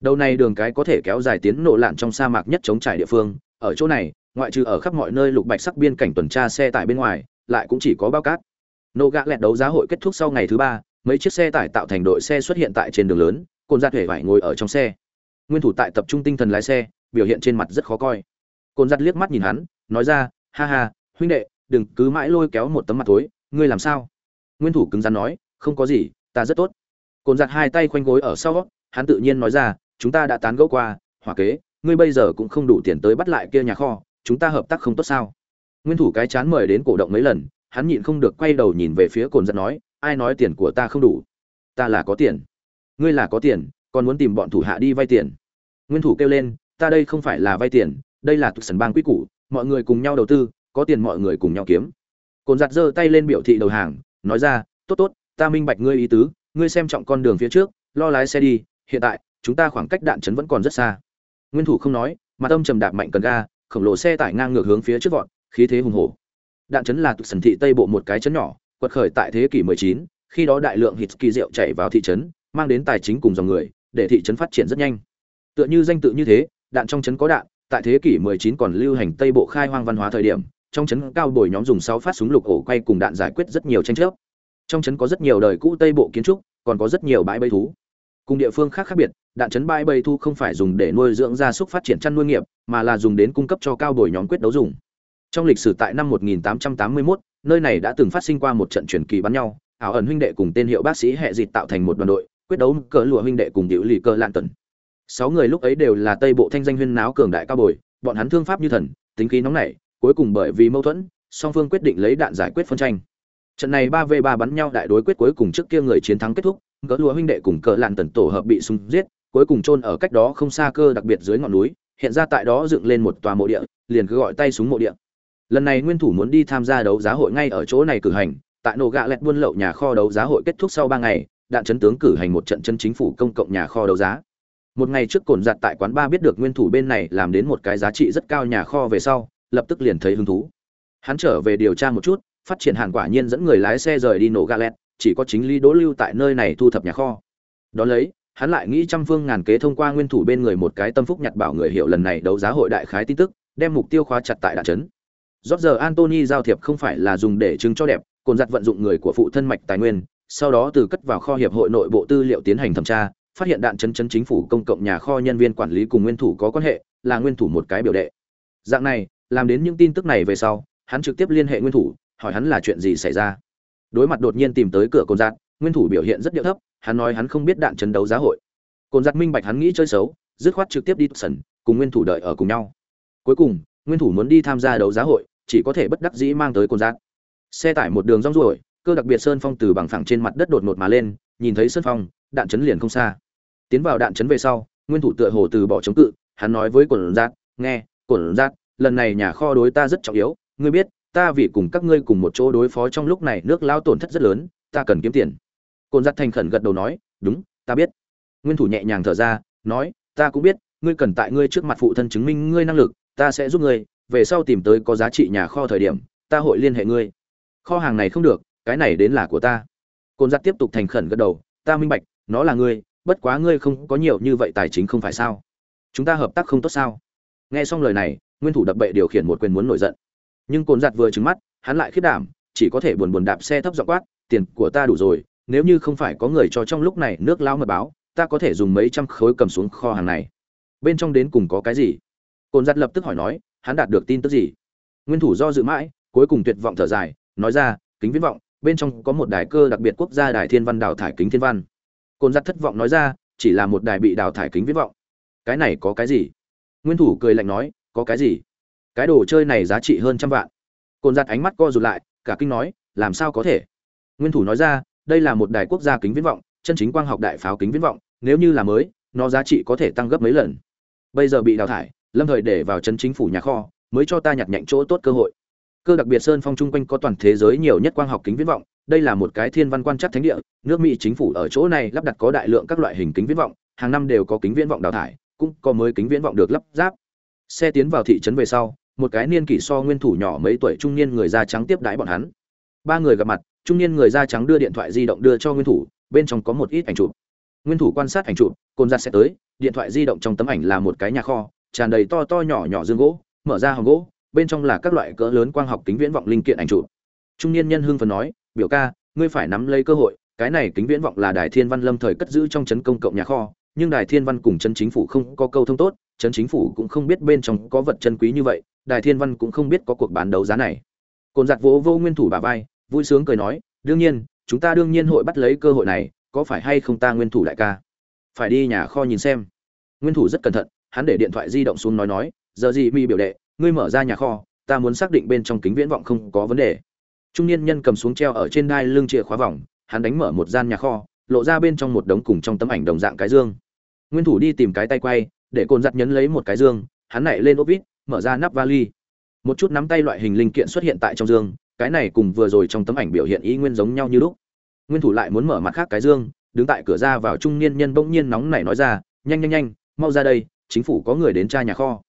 Đầu này đường cái có thể kéo dài tiến nộ lạn trong sa mạc nhất chống trải địa phương, ở chỗ này, ngoại trừ ở khắp mọi nơi lục bạch sắc biên cảnh tuần tra xe tải bên ngoài, lại cũng chỉ có bao cát. Nô gạ lẹt đấu giá hội kết thúc sau ngày thứ ba, mấy chiếc xe tải tạo thành đội xe xuất hiện tại trên đường lớn, côn giặt hể vải ngồi ở trong xe. Nguyên thủ tại tập trung tinh thần lái xe biểu hiện trên mặt rất khó coi. Côn giặt liếc mắt nhìn hắn nói ra ha ha huynh đệ đừng cứ mãi lôi kéo một tấm mặt tối ngươi làm sao? Nguyên thủ cứng rắn nói không có gì ta rất tốt. Côn giặt hai tay khoanh gối ở sau hắn tự nhiên nói ra chúng ta đã tán gẫu qua hỏa kế ngươi bây giờ cũng không đủ tiền tới bắt lại kia nhà kho chúng ta hợp tác không tốt sao? Nguyên thủ cái chán mời đến cổ động mấy lần, hắn nhịn không được quay đầu nhìn về phía cồn giật nói, ai nói tiền của ta không đủ? Ta là có tiền. Ngươi là có tiền, còn muốn tìm bọn thủ hạ đi vay tiền. Nguyên thủ kêu lên, ta đây không phải là vay tiền, đây là tụ sần bang quy củ, mọi người cùng nhau đầu tư, có tiền mọi người cùng nhau kiếm. Cồn giặt giơ tay lên biểu thị đầu hàng, nói ra, tốt tốt, ta minh bạch ngươi ý tứ, ngươi xem trọng con đường phía trước, lo lái xe đi, hiện tại, chúng ta khoảng cách đạn chấn vẫn còn rất xa. Nguyên thủ không nói, mà tâm trầm đạp mạnh cần ga khổng lồ xe tải ngang ngược hướng phía trước vọt khí thế hùng hổ. Đạn chấn là tụ sần thị tây bộ một cái chấn nhỏ quật khởi tại thế kỷ 19, khi đó đại lượng hít kỳ rượu chảy vào thị trấn mang đến tài chính cùng dòng người để thị trấn phát triển rất nhanh. Tựa như danh tự như thế đạn trong trấn có đạn tại thế kỷ 19 còn lưu hành tây bộ khai hoang văn hóa thời điểm trong trấn cao bồi nhóm dùng 6 phát súng lục ổ quay cùng đạn giải quyết rất nhiều tranh chấp. Trong trấn có rất nhiều đời cũ tây bộ kiến trúc còn có rất nhiều bãi bơi thú cùng địa phương khác khác biệt, đạn chấn bãi bầy thu không phải dùng để nuôi dưỡng gia súc phát triển chăn nuôi nghiệp, mà là dùng đến cung cấp cho cao bồi nhóm quyết đấu dùng. Trong lịch sử tại năm 1881 nơi này đã từng phát sinh qua một trận truyền kỳ bắn nhau, ảo ẩn huynh đệ cùng tên hiệu bác sĩ hệ dịt tạo thành một đoàn đội, quyết đấu cờ lụa huynh đệ cùng điệu lì cờ lạn tần. Sáu người lúc ấy đều là tây bộ thanh danh huyên náo cường đại cao bồi, bọn hắn thương pháp như thần, tính khí nóng nảy, cuối cùng bởi vì mâu thuẫn, song phương quyết định lấy đạn giải quyết phân tranh. Trận này ba v ba bắn nhau đại đối quyết cuối cùng trước kia người chiến thắng kết thúc gỡ lúa huynh đệ cùng cờ lạn tần tổ hợp bị súng giết, cuối cùng chôn ở cách đó không xa cơ đặc biệt dưới ngọn núi, hiện ra tại đó dựng lên một tòa mộ địa, liền cứ gọi tay súng mộ địa. Lần này nguyên thủ muốn đi tham gia đấu giá hội ngay ở chỗ này cử hành, tại nổ gạ lẹt buôn lậu nhà kho đấu giá hội kết thúc sau ba ngày, đạn chấn tướng cử hành một trận chân chính phủ công cộng nhà kho đấu giá. Một ngày trước cồn giặt tại quán ba biết được nguyên thủ bên này làm đến một cái giá trị rất cao nhà kho về sau, lập tức liền thấy hứng thú. Hắn trở về điều tra một chút, phát triển hàn quả nhiên dẫn người lái xe rời đi nổ gạ lẹt chỉ có chính lý đỗ lưu tại nơi này thu thập nhà kho. Đó lấy, hắn lại nghĩ trăm phương ngàn kế thông qua nguyên thủ bên người một cái tâm phúc nhặt bảo người hiểu lần này đấu giá hội đại khái tin tức, đem mục tiêu khóa chặt tại đạn trấn rót giờ antony giao thiệp không phải là dùng để chứng cho đẹp, cồn giặt vận dụng người của phụ thân mạch tài nguyên, sau đó từ cất vào kho hiệp hội nội bộ tư liệu tiến hành thẩm tra, phát hiện đạn chấn chấn chính phủ công cộng nhà kho nhân viên quản lý cùng nguyên thủ có quan hệ, là nguyên thủ một cái biểu đệ. Dạng này, làm đến những tin tức này về sau, hắn trực tiếp liên hệ nguyên thủ, hỏi hắn là chuyện gì xảy ra đối mặt đột nhiên tìm tới cửa cồn giặt nguyên thủ biểu hiện rất điệu thấp, hắn nói hắn không biết đạn chấn đấu giá hội. Cồn giặt minh bạch hắn nghĩ chơi xấu, dứt khoát trực tiếp đi sần cùng nguyên thủ đợi ở cùng nhau. Cuối cùng, nguyên thủ muốn đi tham gia đấu giá hội, chỉ có thể bất đắc dĩ mang tới cồn giặt xe tải một đường rong ruổi, cơ đặc biệt sơn phong từ bằng phẳng trên mặt đất đột ngột mà lên, nhìn thấy sơn phong, đạn chấn liền không xa. Tiến vào đạn chấn về sau, nguyên thủ tựa hồ từ bỏ chống cự, hắn nói với cồn giặt nghe cồn giặt lần này nhà kho đối ta rất trọng yếu, ngươi biết ta vì cùng các ngươi cùng một chỗ đối phó trong lúc này, nước lao tổn thất rất lớn, ta cần kiếm tiền. Cồn giặt thành khẩn gật đầu nói, đúng, ta biết. Nguyên thủ nhẹ nhàng thở ra, nói, ta cũng biết, ngươi cần tại ngươi trước mặt phụ thân chứng minh ngươi năng lực, ta sẽ giúp ngươi, về sau tìm tới có giá trị nhà kho thời điểm, ta hội liên hệ ngươi. Kho hàng này không được, cái này đến là của ta. Cồn giặt tiếp tục thành khẩn gật đầu, ta minh bạch, nó là ngươi, bất quá ngươi không có nhiều như vậy tài chính không phải sao? Chúng ta hợp tác không tốt sao? Nghe xong lời này, nguyên thủ đập bệ điều khiển một quyền muốn nổi giận nhưng cồn giặt vừa trứng mắt, hắn lại khiết đảm, chỉ có thể buồn buồn đạp xe thấp dọ quát, tiền của ta đủ rồi, nếu như không phải có người cho trong lúc này nước lao mật báo, ta có thể dùng mấy trăm khối cầm xuống kho hàng này. Bên trong đến cùng có cái gì? Cồn giặt lập tức hỏi nói, hắn đạt được tin tức gì? Nguyên thủ do dự mãi, cuối cùng tuyệt vọng thở dài, nói ra, kính viễn vọng, bên trong có một đài cơ đặc biệt quốc gia đài thiên văn đào thải kính thiên văn. Cồn giặt thất vọng nói ra, chỉ là một đài bị đào thải kính viễn vọng. Cái này có cái gì? Nguyên thủ cười lạnh nói, có cái gì? Cái đồ chơi này giá trị hơn trăm vạn. Cồn giặt ánh mắt co rụt lại, cả kinh nói, làm sao có thể? Nguyên thủ nói ra, đây là một đài quốc gia kính viễn vọng, chân chính quang học đại pháo kính viễn vọng, nếu như là mới, nó giá trị có thể tăng gấp mấy lần. Bây giờ bị đào thải, lâm thời để vào chân chính phủ nhà kho, mới cho ta nhặt nhạnh chỗ tốt cơ hội. Cơ đặc biệt sơn phong chung quanh có toàn thế giới nhiều nhất quang học kính viễn vọng, đây là một cái thiên văn quan chắc thánh địa, nước mỹ chính phủ ở chỗ này lắp đặt có đại lượng các loại hình kính viễn vọng, hàng năm đều có kính viễn vọng đào thải, cũng có mới kính viễn vọng được lắp ráp. Xe tiến vào thị trấn về sau một cái niên kỷ so nguyên thủ nhỏ mấy tuổi trung niên người da trắng tiếp đái bọn hắn. Ba người gặp mặt, trung niên người da trắng đưa điện thoại di động đưa cho nguyên thủ, bên trong có một ít ảnh chụp. Nguyên thủ quan sát ảnh chụp, côn ra sẽ tới, điện thoại di động trong tấm ảnh là một cái nhà kho, tràn đầy to to nhỏ nhỏ dương gỗ, mở ra hòm gỗ, bên trong là các loại cỡ lớn quang học kính viễn vọng linh kiện ảnh chụp. Trung niên nhân hưng phấn nói, biểu ca, ngươi phải nắm lấy cơ hội, cái này kính viễn vọng là đài thiên văn lâm thời cất giữ trong trấn công cộng nhà kho, nhưng đài thiên văn cùng trấn chính phủ không có câu thông tốt trấn chính phủ cũng không biết bên trong có vật chân quý như vậy đài thiên văn cũng không biết có cuộc bán đấu giá này. Cồn giặt vỗ vô nguyên thủ bà vai, vui sướng cười nói, đương nhiên, chúng ta đương nhiên hội bắt lấy cơ hội này, có phải hay không ta nguyên thủ đại ca? Phải đi nhà kho nhìn xem. Nguyên thủ rất cẩn thận, hắn để điện thoại di động xuống nói nói, giờ gì mi biểu đệ, ngươi mở ra nhà kho, ta muốn xác định bên trong kính viễn vọng không có vấn đề. Trung niên nhân cầm xuống treo ở trên đai lưng chìa khóa vòng, hắn đánh mở một gian nhà kho, lộ ra bên trong một đống cùng trong tấm ảnh đồng dạng cái dương. Nguyên thủ đi tìm cái tay quay, để cồn giặt nhấn lấy một cái dương, hắn nảy lên ốp vít mở ra nắp vali. Một chút nắm tay loại hình linh kiện xuất hiện tại trong dương cái này cùng vừa rồi trong tấm ảnh biểu hiện ý nguyên giống nhau như lúc. Nguyên thủ lại muốn mở mặt khác cái dương đứng tại cửa ra vào trung niên nhân bỗng nhiên nóng nảy nói ra nhanh nhanh nhanh mau ra đây chính phủ có người đến tra nhà kho.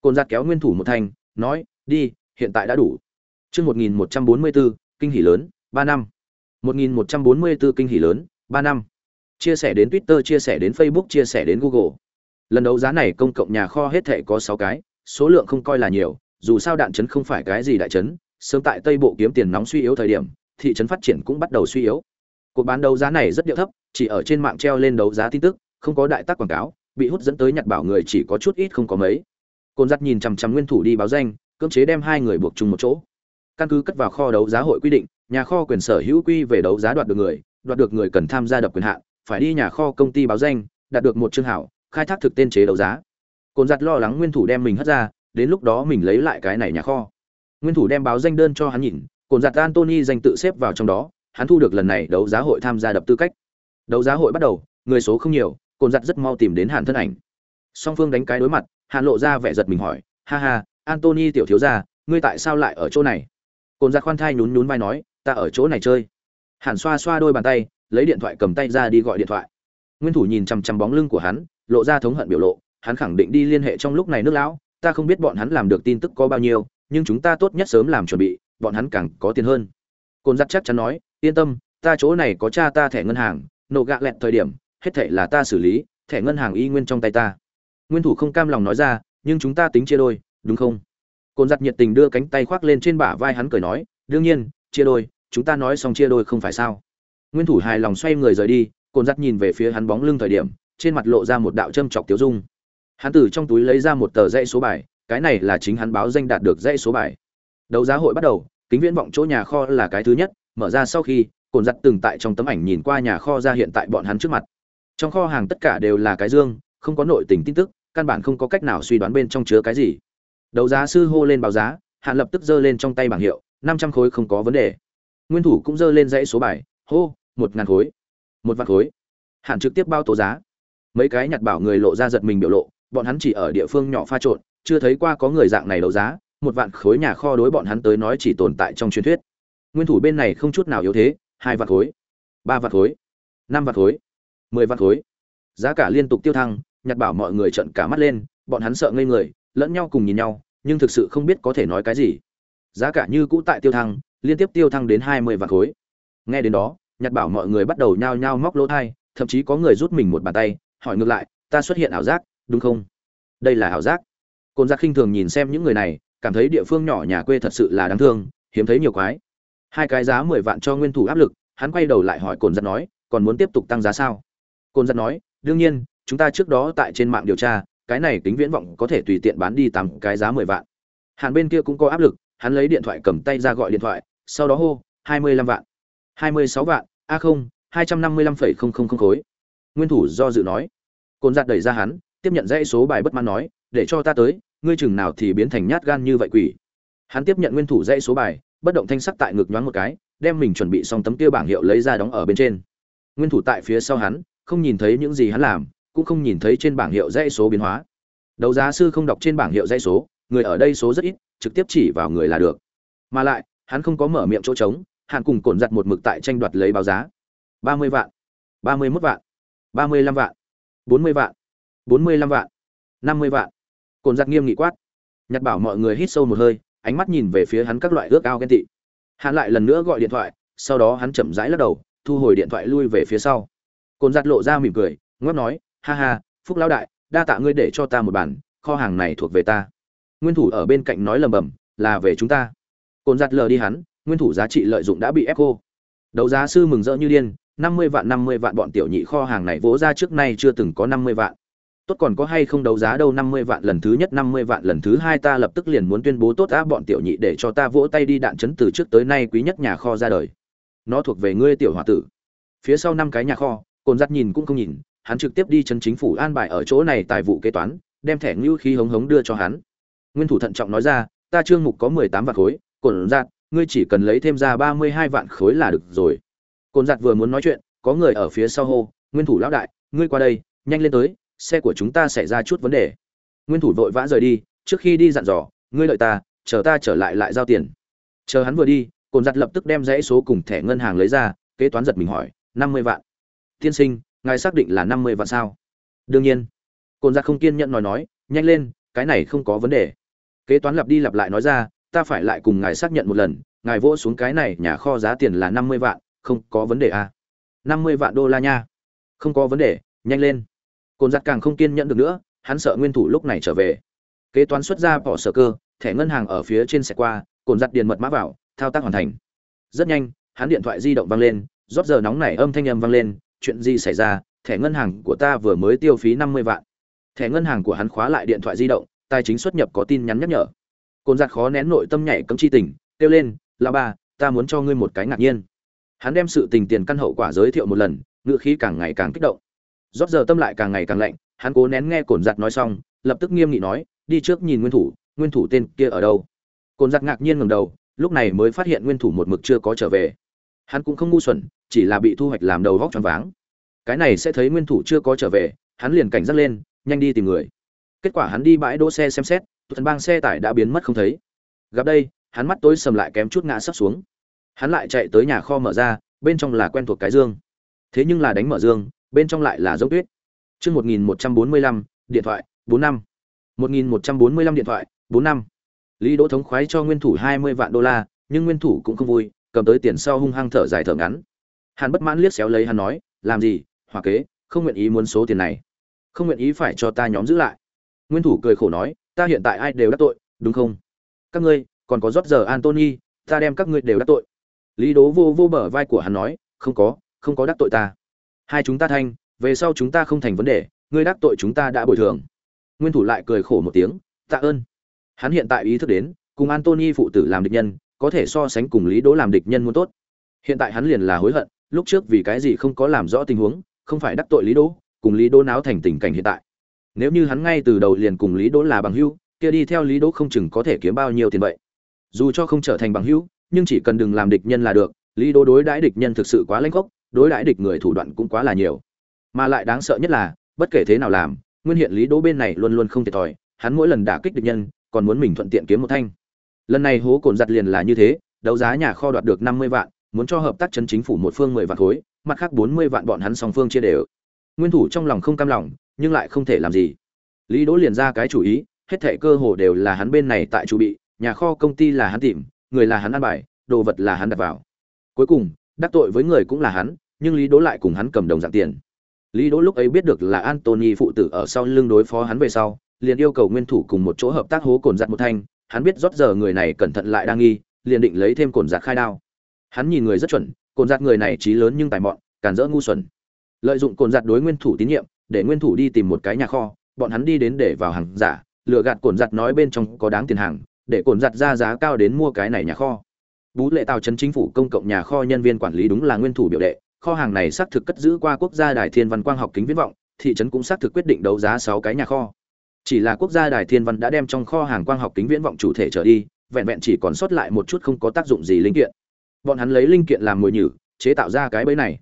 Cồn giặt kéo nguyên thủ một thành nói đi hiện tại đã đủ. Chương một nghìn một trăm bốn mươi bốn kinh hỉ lớn ba năm. 1144 kinh hỉ lớn, 3 năm. Chia sẻ đến Twitter, chia sẻ đến Facebook, chia sẻ đến Google. Lần đấu giá này công cộng nhà kho hết thảy có sáu cái, số lượng không coi là nhiều, dù sao đạn chấn không phải cái gì đại chấn, sớm tại Tây Bộ kiếm tiền nóng suy yếu thời điểm, thị trấn phát triển cũng bắt đầu suy yếu. Cuộc bán đấu giá này rất điệu thấp, chỉ ở trên mạng treo lên đấu giá tin tức, không có đại tác quảng cáo, bị hút dẫn tới nhặt bảo người chỉ có chút ít không có mấy. Côn Dắt nhìn chằm chằm nguyên thủ đi báo danh, cưỡng chế đem hai người buộc chung một chỗ. Căn cứ cất vào kho đấu giá hội quy định, nhà kho quyền sở hữu quy về đấu giá đoạt được người, đoạt được người cần tham gia đập quyền hạn, phải đi nhà kho công ty báo danh, đạt được một chương hảo, khai thác thực tên chế đấu giá. Côn giặt lo lắng nguyên thủ đem mình hất ra, đến lúc đó mình lấy lại cái này nhà kho. Nguyên thủ đem báo danh đơn cho hắn nhìn, Côn giặt Anthony danh tự xếp vào trong đó, hắn thu được lần này đấu giá hội tham gia đập tư cách. Đấu giá hội bắt đầu, người số không nhiều, Côn giặt rất mau tìm đến Hàn thân ảnh. Song phương đánh cái đối mặt, Hàn lộ ra vẻ giật mình hỏi, "Ha ha, Anthony tiểu thiếu gia, ngươi tại sao lại ở chỗ này?" Côn giặt khoan thai nhún nhún vai nói, "Ta ở chỗ này chơi." Hàn xoa xoa đôi bàn tay, lấy điện thoại cầm tay ra đi gọi điện thoại. Nguyên thủ nhìn chằm chằm bóng lưng của hắn, lộ ra thống hận biểu lộ, hắn khẳng định đi liên hệ trong lúc này nước lão, ta không biết bọn hắn làm được tin tức có bao nhiêu, nhưng chúng ta tốt nhất sớm làm chuẩn bị, bọn hắn càng có tiền hơn. Côn Dắt chắc chắn nói, yên tâm, ta chỗ này có cha ta thẻ ngân hàng, nộ gạ lẹt thời điểm, hết thảy là ta xử lý, thẻ ngân hàng y nguyên trong tay ta. Nguyên thủ không cam lòng nói ra, nhưng chúng ta tính chia đôi, đúng không? Côn Dắt nhiệt tình đưa cánh tay khoác lên trên bả vai hắn cười nói, đương nhiên, chia đôi, chúng ta nói xong chia đôi không phải sao? Nguyên thủ hài lòng xoay người rời đi, Côn Dắt nhìn về phía hắn bóng lưng thời điểm, trên mặt lộ ra một đạo châm chọc tiếu dung. Hắn từ trong túi lấy ra một tờ dãy số bài, cái này là chính hắn báo danh đạt được dãy số bài. Đấu giá hội bắt đầu, kính viễn vọng chỗ nhà kho là cái thứ nhất, mở ra sau khi, cồn giặt từng tại trong tấm ảnh nhìn qua nhà kho ra hiện tại bọn hắn trước mặt. Trong kho hàng tất cả đều là cái dương, không có nội tình tin tức, căn bản không có cách nào suy đoán bên trong chứa cái gì. Đấu giá sư hô lên báo giá, Hạn lập tức giơ lên trong tay bảng hiệu, năm trăm khối không có vấn đề. Nguyên thủ cũng giơ lên dãy số bài, hô, một ngàn khối, một vạn khối. Hạn trực tiếp bao tố giá. Mấy cái nhặt bảo người lộ ra giật mình biểu lộ, bọn hắn chỉ ở địa phương nhỏ pha trộn, chưa thấy qua có người dạng này đấu giá, một vạn khối nhà kho đối bọn hắn tới nói chỉ tồn tại trong truyền thuyết. Nguyên thủ bên này không chút nào yếu thế, hai vạn khối, ba vạn khối, năm vạn khối, mười vạn khối. Giá cả liên tục tiêu thăng, nhặt bảo mọi người trợn cả mắt lên, bọn hắn sợ ngây người, lẫn nhau cùng nhìn nhau, nhưng thực sự không biết có thể nói cái gì. Giá cả như cũ tại tiêu thăng, liên tiếp tiêu thăng đến hai mươi vạn khối. Nghe đến đó, nhặt bảo mọi người bắt đầu nhao nhao móc lỗ thai, thậm chí có người rút mình một bàn tay, hỏi ngược lại, ta xuất hiện ảo giác, đúng không? Đây là ảo giác. Côn Giác khinh thường nhìn xem những người này, cảm thấy địa phương nhỏ nhà quê thật sự là đáng thương, hiếm thấy nhiều quái. Hai cái giá mười vạn cho nguyên thủ áp lực, hắn quay đầu lại hỏi Côn Giác nói, còn muốn tiếp tục tăng giá sao? Côn Giác nói, đương nhiên, chúng ta trước đó tại trên mạng điều tra, cái này tính viễn vọng có thể tùy tiện bán đi tám cái giá mười vạn. Hàn bên kia cũng có áp lực, hắn lấy điện thoại cầm tay ra gọi điện thoại, sau đó hô, hai mươi lăm vạn, hai mươi sáu vạn, a không, hai trăm năm mươi lăm phẩy không không không khối. Nguyên thủ do dự nói. Côn giạt đẩy ra hắn, tiếp nhận dãy số bài bất mãn nói, để cho ta tới, ngươi chừng nào thì biến thành nhát gan như vậy quỷ. Hắn tiếp nhận nguyên thủ dãy số bài, bất động thanh sắc tại ngực nhoáng một cái, đem mình chuẩn bị xong tấm kia bảng hiệu lấy ra đóng ở bên trên. Nguyên thủ tại phía sau hắn, không nhìn thấy những gì hắn làm, cũng không nhìn thấy trên bảng hiệu dãy số biến hóa. Đấu giá sư không đọc trên bảng hiệu dãy số, người ở đây số rất ít, trực tiếp chỉ vào người là được. Mà lại, hắn không có mở miệng chỗ trống, hắn cùng cồn giật một mực tại tranh đoạt lấy báo giá. ba mươi vạn, ba mươi 31 vạn, ba mươi lăm vạn, bốn mươi vạn, bốn mươi lăm vạn, năm mươi vạn. Cồn giật nghiêm nghị quát. Nhật bảo mọi người hít sâu một hơi, ánh mắt nhìn về phía hắn các loại ước ao ghen tị. Hắn lại lần nữa gọi điện thoại, sau đó hắn chậm rãi lắc đầu, thu hồi điện thoại lui về phía sau. Cồn giật lộ ra mỉm cười, ngót nói, ha ha phúc lão đại đa tạ ngươi để cho ta một bản kho hàng này thuộc về ta nguyên thủ ở bên cạnh nói lầm bầm là về chúng ta cồn giặt lờ đi hắn nguyên thủ giá trị lợi dụng đã bị ép cô đấu giá sư mừng rỡ như điên năm mươi vạn năm mươi vạn bọn tiểu nhị kho hàng này vỗ ra trước nay chưa từng có năm mươi vạn tốt còn có hay không đấu giá đâu năm mươi vạn lần thứ nhất năm mươi vạn lần thứ hai ta lập tức liền muốn tuyên bố tốt á bọn tiểu nhị để cho ta vỗ tay đi đạn chấn từ trước tới nay quý nhất nhà kho ra đời nó thuộc về ngươi tiểu hòa tử phía sau năm cái nhà kho cồn giặt nhìn cũng không nhìn hắn trực tiếp đi chấn chính phủ an bài ở chỗ này tài vụ kế toán, đem thẻ ngưu khí hống hống đưa cho hắn. Nguyên thủ thận trọng nói ra, ta trương mục có mười tám vạn khối, cồn giạt, ngươi chỉ cần lấy thêm ra ba mươi hai vạn khối là được rồi. Cồn giạt vừa muốn nói chuyện, có người ở phía sau hô, Nguyên thủ lão đại, ngươi qua đây, nhanh lên tới, xe của chúng ta xảy ra chút vấn đề. Nguyên thủ vội vã rời đi, trước khi đi dặn dò, ngươi đợi ta, chờ ta trở lại lại giao tiền. Chờ hắn vừa đi, cồn giặt lập tức đem dãy số cùng thẻ ngân hàng lấy ra, kế toán giật mình hỏi, năm mươi vạn. Tiên sinh, ngài xác định là năm mươi vạn sao đương nhiên cồn giặt không kiên nhẫn nói nói nhanh lên cái này không có vấn đề kế toán lặp đi lặp lại nói ra ta phải lại cùng ngài xác nhận một lần ngài vỗ xuống cái này nhà kho giá tiền là năm mươi vạn không có vấn đề à. năm mươi vạn đô la nha không có vấn đề nhanh lên cồn giặt càng không kiên nhẫn được nữa, hắn sợ nguyên thủ lúc này trở về. Kế toán xuất ra bỏ sở cơ, thẻ ngân hàng ở phía trên xe qua cồn giặt điền mật mã vào, thao tác hoàn thành. Rất nhanh, hắn điện thoại di động vang lên, rót giờ nóng nảy âm thanh âm vang lên, chuyện gì xảy ra, thẻ ngân hàng của ta vừa mới tiêu phí năm mươi vạn. Thẻ ngân hàng của hắn khóa lại điện thoại di động, tài chính xuất nhập có tin nhắn nhắc nhở. Cồn giặt khó nén nội tâm nhảy cấm chi tình, kêu lên là ba ta muốn cho ngươi một cái ngạc nhiên. Hắn đem sự tình tiền căn hậu quả giới thiệu một lần ngựa khí càng ngày càng kích động rót giờ tâm lại càng ngày càng lạnh, hắn cố nén nghe cồn giặt nói xong, lập tức nghiêm nghị nói, đi trước nhìn nguyên thủ nguyên thủ tên kia ở đâu? Cồn giặt ngạc nhiên ngầm đầu, lúc này mới phát hiện nguyên thủ một mực chưa có trở về. Hắn cũng không ngu xuẩn, chỉ là bị thu hoạch làm đầu vóc tròn váng. Cái này sẽ thấy nguyên thủ chưa có trở về, hắn liền cảnh giác lên, nhanh đi tìm người. Kết quả hắn đi bãi đỗ xe xem xét, thần bang xe tải đã biến mất không thấy. Gặp đây, hắn mắt tối sầm lại kém chút ngã sắp xuống. Hắn lại chạy tới nhà kho mở ra, bên trong là quen thuộc cái dương. Thế nhưng là đánh mở dương bên trong lại là giống tuyết. Chương một nghìn một trăm bốn mươi lăm, điện thoại, bốn năm. một nghìn một trăm bốn mươi lăm điện thoại, bốn năm. Lý đỗ thống khoái cho nguyên thủ hai mươi vạn đô la, nhưng nguyên thủ cũng không vui, cầm tới tiền sau hung hăng thở dài thở ngắn. Hắn bất mãn liếc xéo lấy hắn nói, làm gì, hòa kế, không nguyện ý muốn số tiền này. Không nguyện ý phải cho ta nhóm giữ lại. Nguyên thủ cười khổ nói, ta hiện tại ai đều đắc tội, đúng không? Các ngươi, còn có rót giờ antony, ta đem các ngươi đều đắc tội. Lý đố vô vô bờ vai của hắn nói, không có không có đắc tội ta hai chúng ta thanh, về sau chúng ta không thành vấn đề, ngươi đắc tội chúng ta đã bồi thường. Nguyên thủ lại cười khổ một tiếng, tạ ơn. Hắn hiện tại ý thức đến, cùng antony phụ tử làm địch nhân, có thể so sánh cùng lý đỗ làm địch nhân muốn tốt. Hiện tại hắn liền là hối hận, lúc trước vì cái gì không có làm rõ tình huống, không phải đắc tội lý đỗ, cùng lý đỗ náo thành tình cảnh hiện tại. Nếu như hắn ngay từ đầu liền cùng lý đỗ là bằng hữu, kia đi theo lý đỗ không chừng có thể kiếm bao nhiêu tiền vậy. Dù cho không trở thành bằng hữu, nhưng chỉ cần đừng làm địch nhân là được, lý đỗ đối đãi địch nhân thực sự quá lãnh khốc đối đãi địch người thủ đoạn cũng quá là nhiều. Mà lại đáng sợ nhất là, bất kể thế nào làm, nguyên hiện lý đỗ bên này luôn luôn không thiệt thòi, hắn mỗi lần đả kích địch nhân, còn muốn mình thuận tiện kiếm một thanh. Lần này hố cồn giặt liền là như thế, đấu giá nhà kho đoạt được năm mươi vạn, muốn cho hợp tác chân chính phủ một phương mười vạn khối, mặt khác bốn mươi vạn bọn hắn song phương chia đều. Nguyên thủ trong lòng không cam lòng, nhưng lại không thể làm gì. Lý đỗ liền ra cái chủ ý, hết thảy cơ hồ đều là hắn bên này tại chủ bị, nhà kho công ty là hắn tìm, người là hắn ăn bài, đồ vật là hắn đặt vào. Cuối cùng, đắc tội với người cũng là hắn nhưng lý đỗ lại cùng hắn cầm đồng dạng tiền. Lý đỗ lúc ấy biết được là antony phụ tử ở sau lưng đối phó hắn về sau, liền yêu cầu nguyên thủ cùng một chỗ hợp tác hố cồn giặt một thanh. Hắn biết rốt giờ người này cẩn thận lại đang nghi, liền định lấy thêm cồn giặt khai đao. Hắn nhìn người rất chuẩn, cồn giặt người này trí lớn nhưng tài mọn cản rỡ ngu xuẩn. Lợi dụng cồn giặt đối nguyên thủ tín nhiệm, để nguyên thủ đi tìm một cái nhà kho, bọn hắn đi đến để vào hàng giả, lừa gạt cồn giặt nói bên trong có đáng tiền hàng, để cồn giặt ra giá cao đến mua cái này nhà kho. Bú lệ tàu trấn chính phủ công cộng nhà kho nhân viên quản lý đúng là nguyên thủ biểu đệ kho hàng này xác thực cất giữ qua quốc gia đài thiên văn quang học kính viễn vọng, thị trấn cũng xác thực quyết định đấu giá sáu cái nhà kho. Chỉ là quốc gia đài thiên văn đã đem trong kho hàng quang học kính viễn vọng chủ thể trở đi, vẹn vẹn chỉ còn sót lại một chút không có tác dụng gì linh kiện. Bọn hắn lấy linh kiện làm mồi nhử, chế tạo ra cái bẫy này.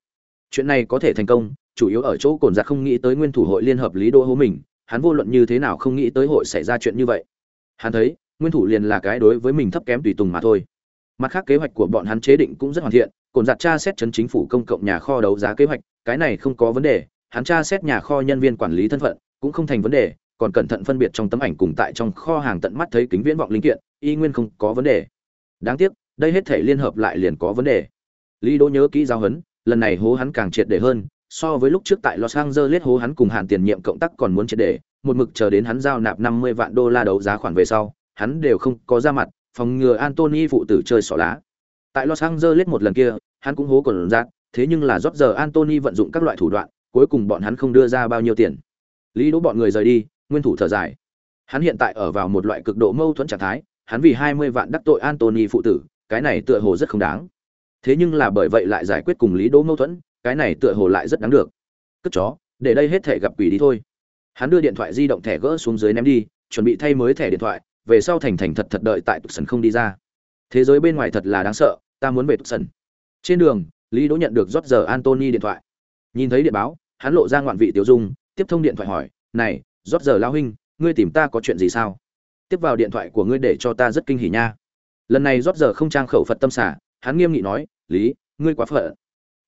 Chuyện này có thể thành công, chủ yếu ở chỗ cồn giặc không nghĩ tới nguyên thủ hội liên hợp lý đô hố mình, hắn vô luận như thế nào không nghĩ tới hội xảy ra chuyện như vậy. Hắn thấy, nguyên thủ liền là cái đối với mình thấp kém tùy tùng mà thôi mặt khác kế hoạch của bọn hắn chế định cũng rất hoàn thiện, cồn giặt tra xét chấn chính phủ công cộng nhà kho đấu giá kế hoạch, cái này không có vấn đề, hắn tra xét nhà kho nhân viên quản lý thân phận cũng không thành vấn đề, còn cẩn thận phân biệt trong tấm ảnh cùng tại trong kho hàng tận mắt thấy kính viễn vọng linh kiện, y nguyên không có vấn đề. Đáng tiếc, đây hết thể liên hợp lại liền có vấn đề. Lý đỗ nhớ kỹ giao hấn lần này hố hắn càng triệt để hơn, so với lúc trước tại los angeles hố hắn cùng hạn tiền nhiệm cộng tác còn muốn triệt để, một mực chờ đến hắn giao nạp năm mươi vạn đô la đấu giá khoản về sau, hắn đều không có ra mặt phòng ngừa antony phụ tử chơi xỏ lá. Tại los angeles một lần kia, hắn cũng hố còn rát thế nhưng là rót giờ antony vận dụng các loại thủ đoạn, cuối cùng bọn hắn không đưa ra bao nhiêu tiền. Lý đỗ bọn người rời đi, nguyên thủ thở dài. Hắn hiện tại ở vào một loại cực độ mâu thuẫn trạng thái, hắn vì hai mươi vạn đắc tội antony phụ tử, cái này tựa hồ rất không đáng. Thế nhưng là bởi vậy lại giải quyết cùng lý đỗ mâu thuẫn, cái này tựa hồ lại rất đáng được. Cất chó, để đây hết thể gặp quỷ đi thôi. Hắn đưa điện thoại di động thẻ gỡ xuống dưới ném đi, chuẩn bị thay mới thẻ điện thoại về sau thành thành thật thật đợi tại tục sân không đi ra. Thế giới bên ngoài thật là đáng sợ, ta muốn về tục sân trên đường, lý đỗ nhận được rót giờ antony điện thoại. Nhìn thấy điện báo, hắn lộ ra ngoạn vị tiêu dung, tiếp thông điện thoại hỏi, này, rót giờ lao huynh, ngươi tìm ta có chuyện gì sao? Tiếp vào điện thoại của ngươi để cho ta rất kinh hỉ nha. Lần này rót giờ không trang khẩu phật tâm xả, hắn nghiêm nghị nói, lý, ngươi quá phận.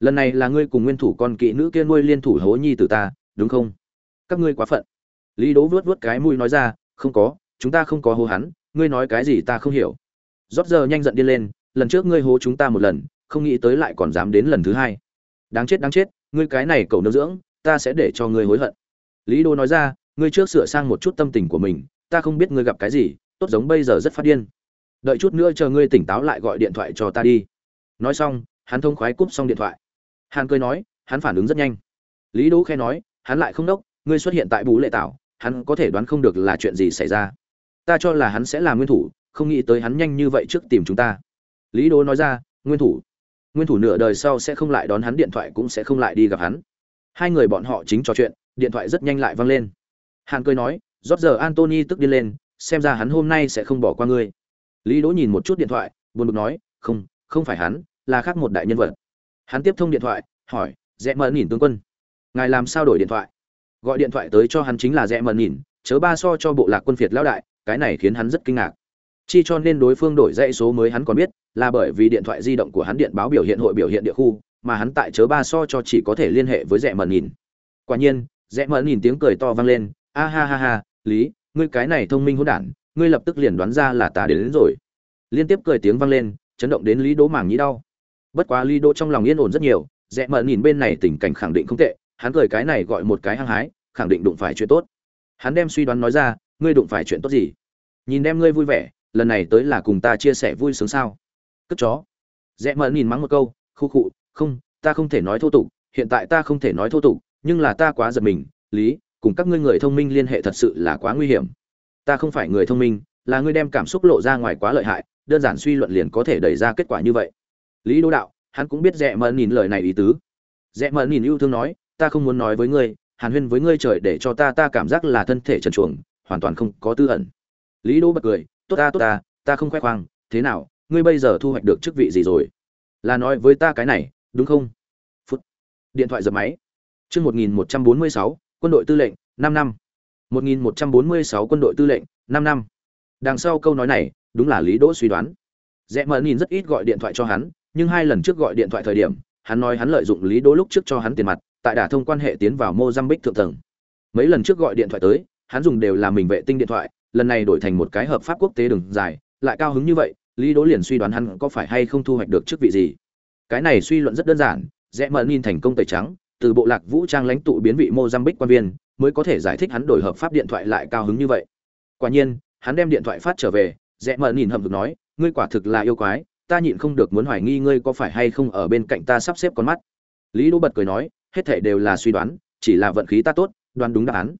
Lần này là ngươi cùng nguyên thủ con kỵ nữ kia nuôi liên thủ hố nhi từ ta, đúng không? Các ngươi quá phận. Lý đố vuốt vuốt cái mũi nói ra, không có chúng ta không có hô hắn, ngươi nói cái gì ta không hiểu. Rót giờ nhanh giận điên lên, lần trước ngươi hố chúng ta một lần, không nghĩ tới lại còn dám đến lần thứ hai. Đáng chết đáng chết, ngươi cái này cầu nương dưỡng, ta sẽ để cho ngươi hối hận. Lý đô nói ra, ngươi trước sửa sang một chút tâm tình của mình, ta không biết ngươi gặp cái gì, tốt giống bây giờ rất phát điên. Đợi chút nữa chờ ngươi tỉnh táo lại gọi điện thoại cho ta đi. Nói xong, hắn thông khoái cúp xong điện thoại. Hàn cười nói, hắn phản ứng rất nhanh. Lý đỗ khe nói, hắn lại không đốc, ngươi xuất hiện tại bú lệ tảo, hắn có thể đoán không được là chuyện gì xảy ra ta cho là hắn sẽ là nguyên thủ, không nghĩ tới hắn nhanh như vậy trước tìm chúng ta. Lý đỗ nói ra, nguyên thủ. Nguyên thủ nửa đời sau sẽ không lại đón hắn, điện thoại cũng sẽ không lại đi gặp hắn. Hai người bọn họ chính trò chuyện, điện thoại rất nhanh lại vang lên. Hàn cười nói, rót giờ antony tức điên lên, xem ra hắn hôm nay sẽ không bỏ qua ngươi. Lý đỗ nhìn một chút điện thoại, buồn bực nói, không không phải hắn, là khác một đại nhân vật. Hắn tiếp thông điện thoại, hỏi, rẽ mờ nhìn tướng quân, ngài làm sao đổi điện thoại? Gọi điện thoại tới cho hắn chính là rẽ mờ nhìn, chớ ba so cho bộ lạc quân phiệt lão đại cái này khiến hắn rất kinh ngạc. Chi cho nên đối phương đổi dãy số mới hắn còn biết là bởi vì điện thoại di động của hắn điện báo biểu hiện hội biểu hiện địa khu mà hắn tại chớ ba so cho chỉ có thể liên hệ với rẽ mờ nhìn. Quả nhiên rẽ mờ nhìn tiếng cười to vang lên a ha ha ha lý ngươi cái này thông minh hỗn đản ngươi lập tức liền đoán ra là ta đến, đến rồi. Liên tiếp cười tiếng vang lên chấn động đến lý đỗ màng nhĩ đau. Bất quá lý đỗ trong lòng yên ổn rất nhiều rẽ mờ nhìn bên này tình cảnh khẳng định không tệ hắn cười cái này gọi một cái hăng hái khẳng định đụng phải chuyện tốt. Hắn đem suy đoán nói ra ngươi đụng phải chuyện tốt gì? Nhìn em ngươi vui vẻ, lần này tới là cùng ta chia sẻ vui sướng sao? Cất chó. Rẽ mẫn nhìn mắng một câu, khu khụ không, ta không thể nói thô tục, hiện tại ta không thể nói thô tục, nhưng là ta quá giật mình, lý, cùng các ngươi người thông minh liên hệ thật sự là quá nguy hiểm. Ta không phải người thông minh, là ngươi đem cảm xúc lộ ra ngoài quá lợi hại, đơn giản suy luận liền có thể đẩy ra kết quả như vậy. Lý đô đạo, hắn cũng biết rẽ mẫn nhìn lời này ý tứ. Rẽ mẫn nhìn yêu thương nói, ta không muốn nói với ngươi, hàn huyên với ngươi trời để cho ta ta cảm giác là thân thể trần chuồng hoàn toàn không có tư ẩn. Lý Đỗ bật cười, tốt ta tốt ta ta không khoe khoang, thế nào, ngươi bây giờ thu hoạch được chức vị gì rồi? Là nói với ta cái này, đúng không? Phút. Điện thoại giật máy. Chương một nghìn một trăm bốn mươi sáu, quân đội tư lệnh, năm năm. Một nghìn một trăm bốn mươi sáu, quân đội tư lệnh, năm năm. Đằng sau câu nói này, đúng là lý đỗ suy đoán. Rẽ mờ nhìn rất ít gọi điện thoại cho hắn, nhưng hai lần trước gọi điện thoại thời điểm, hắn nói hắn lợi dụng lý đỗ lúc trước cho hắn tiền mặt, tại đả thông quan hệ tiến vào mozambique thượng tầng. Mấy lần trước gọi điện thoại tới hắn dùng đều là mình vệ tinh điện thoại, lần này đổi thành một cái hợp pháp quốc tế đường dài, lại cao hứng như vậy, lý đỗ liền suy đoán hắn có phải hay không thu hoạch được chức vị gì. Cái này suy luận rất đơn giản, rẽ mờ nhìn thành công tẩy trắng, từ bộ lạc vũ trang lãnh tụ biến vị mozambique quan viên, mới có thể giải thích hắn đổi hợp pháp điện thoại lại cao hứng như vậy. Quả nhiên, hắn đem điện thoại phát trở về, rẽ mờ nhìn hầm hực nói, ngươi quả thực là yêu quái, ta nhịn không được muốn hoài nghi ngươi có phải hay không ở bên cạnh ta sắp xếp con mắt. Lý đỗ bật cười nói, hết thể đều là suy đoán, chỉ là vận khí ta tốt, đoán đúng đáp án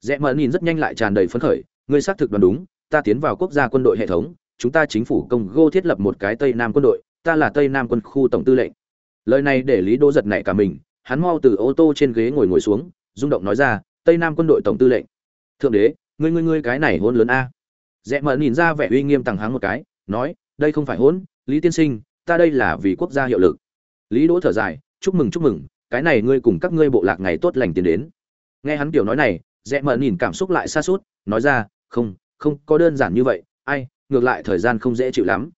rẽ mờ nhìn rất nhanh lại tràn đầy phấn khởi, ngươi xác thực đoán đúng, ta tiến vào quốc gia quân đội hệ thống, chúng ta chính phủ công gô thiết lập một cái tây nam quân đội, ta là tây nam quân khu tổng tư lệnh. Lời này để lý đỗ giật nảy cả mình, hắn mau từ ô tô trên ghế ngồi ngồi xuống, rung động nói ra, tây nam quân đội tổng tư lệnh. Thượng đế, ngươi ngươi ngươi cái này hôn lớn a. Rẽ mờ nhìn ra vẻ uy nghiêm tằng hắng một cái, nói, đây không phải hôn, lý tiên sinh, ta đây là vì quốc gia hiệu lực. Lý đỗ thở dài, chúc mừng chúc mừng, cái này ngươi cùng các ngươi bộ lạc ngày tốt lành tiến đến. Nghe hắn kiểu nói này rẽ mờ nhìn cảm xúc lại xa suốt, nói ra, không không có đơn giản như vậy, ai, ngược lại thời gian không dễ chịu lắm.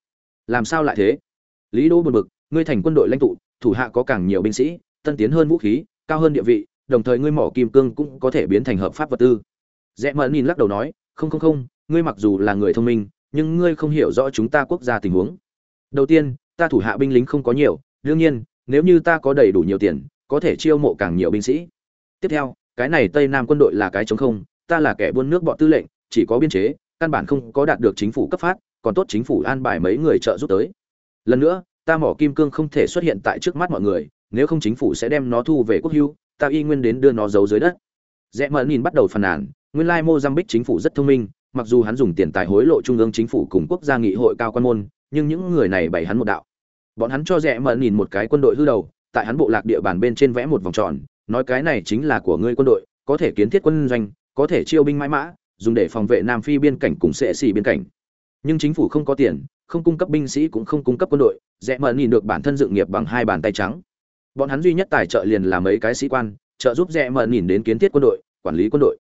Làm sao lại thế? Lý đỗ buồn bực, ngươi thành quân đội lãnh tụ, thủ hạ có càng nhiều binh sĩ, tân tiến hơn vũ khí, cao hơn địa vị, đồng thời ngươi mỏ kim cương cũng có thể biến thành hợp pháp vật tư. Rẽ mờ nhìn lắc đầu nói, không không không, ngươi mặc dù là người thông minh, nhưng ngươi không hiểu rõ chúng ta quốc gia tình huống. Đầu tiên, ta thủ hạ binh lính không có nhiều, đương nhiên, nếu như ta có đầy đủ nhiều tiền, có thể chiêu mộ càng nhiều binh sĩ. Tiếp theo cái này tây nam quân đội là cái chống không, ta là kẻ buôn nước bọn tư lệnh, chỉ có biên chế, căn bản không có đạt được chính phủ cấp phát, còn tốt chính phủ an bài mấy người trợ giúp tới. Lần nữa, ta mỏ kim cương không thể xuất hiện tại trước mắt mọi người, nếu không chính phủ sẽ đem nó thu về quốc hưu ta y nguyên đến đưa nó giấu dưới đất. Rẽ mờ nhìn bắt đầu phàn nàn, nguyên lai mozambique chính phủ rất thông minh, mặc dù hắn dùng tiền tài hối lộ trung ương chính phủ cùng quốc gia nghị hội cao quan môn, nhưng những người này bày hắn một đạo. Bọn hắn cho rẽ mờ nhìn một cái quân đội hư đầu, tại hắn bộ lạc địa bàn bên trên vẽ một vòng tròn nói cái này chính là của ngươi quân đội, có thể kiến thiết quân doanh, có thể chiêu binh mãi mã, dùng để phòng vệ nam phi biên cảnh cùng sệ xì biên cảnh. Nhưng chính phủ không có tiền, không cung cấp binh sĩ cũng không cung cấp quân đội, rẽ mờ nhìn được bản thân dự nghiệp bằng hai bàn tay trắng. Bọn hắn duy nhất tài trợ liền là mấy cái sĩ quan, trợ giúp rẽ mờ nhìn đến kiến thiết quân đội, quản lý quân đội.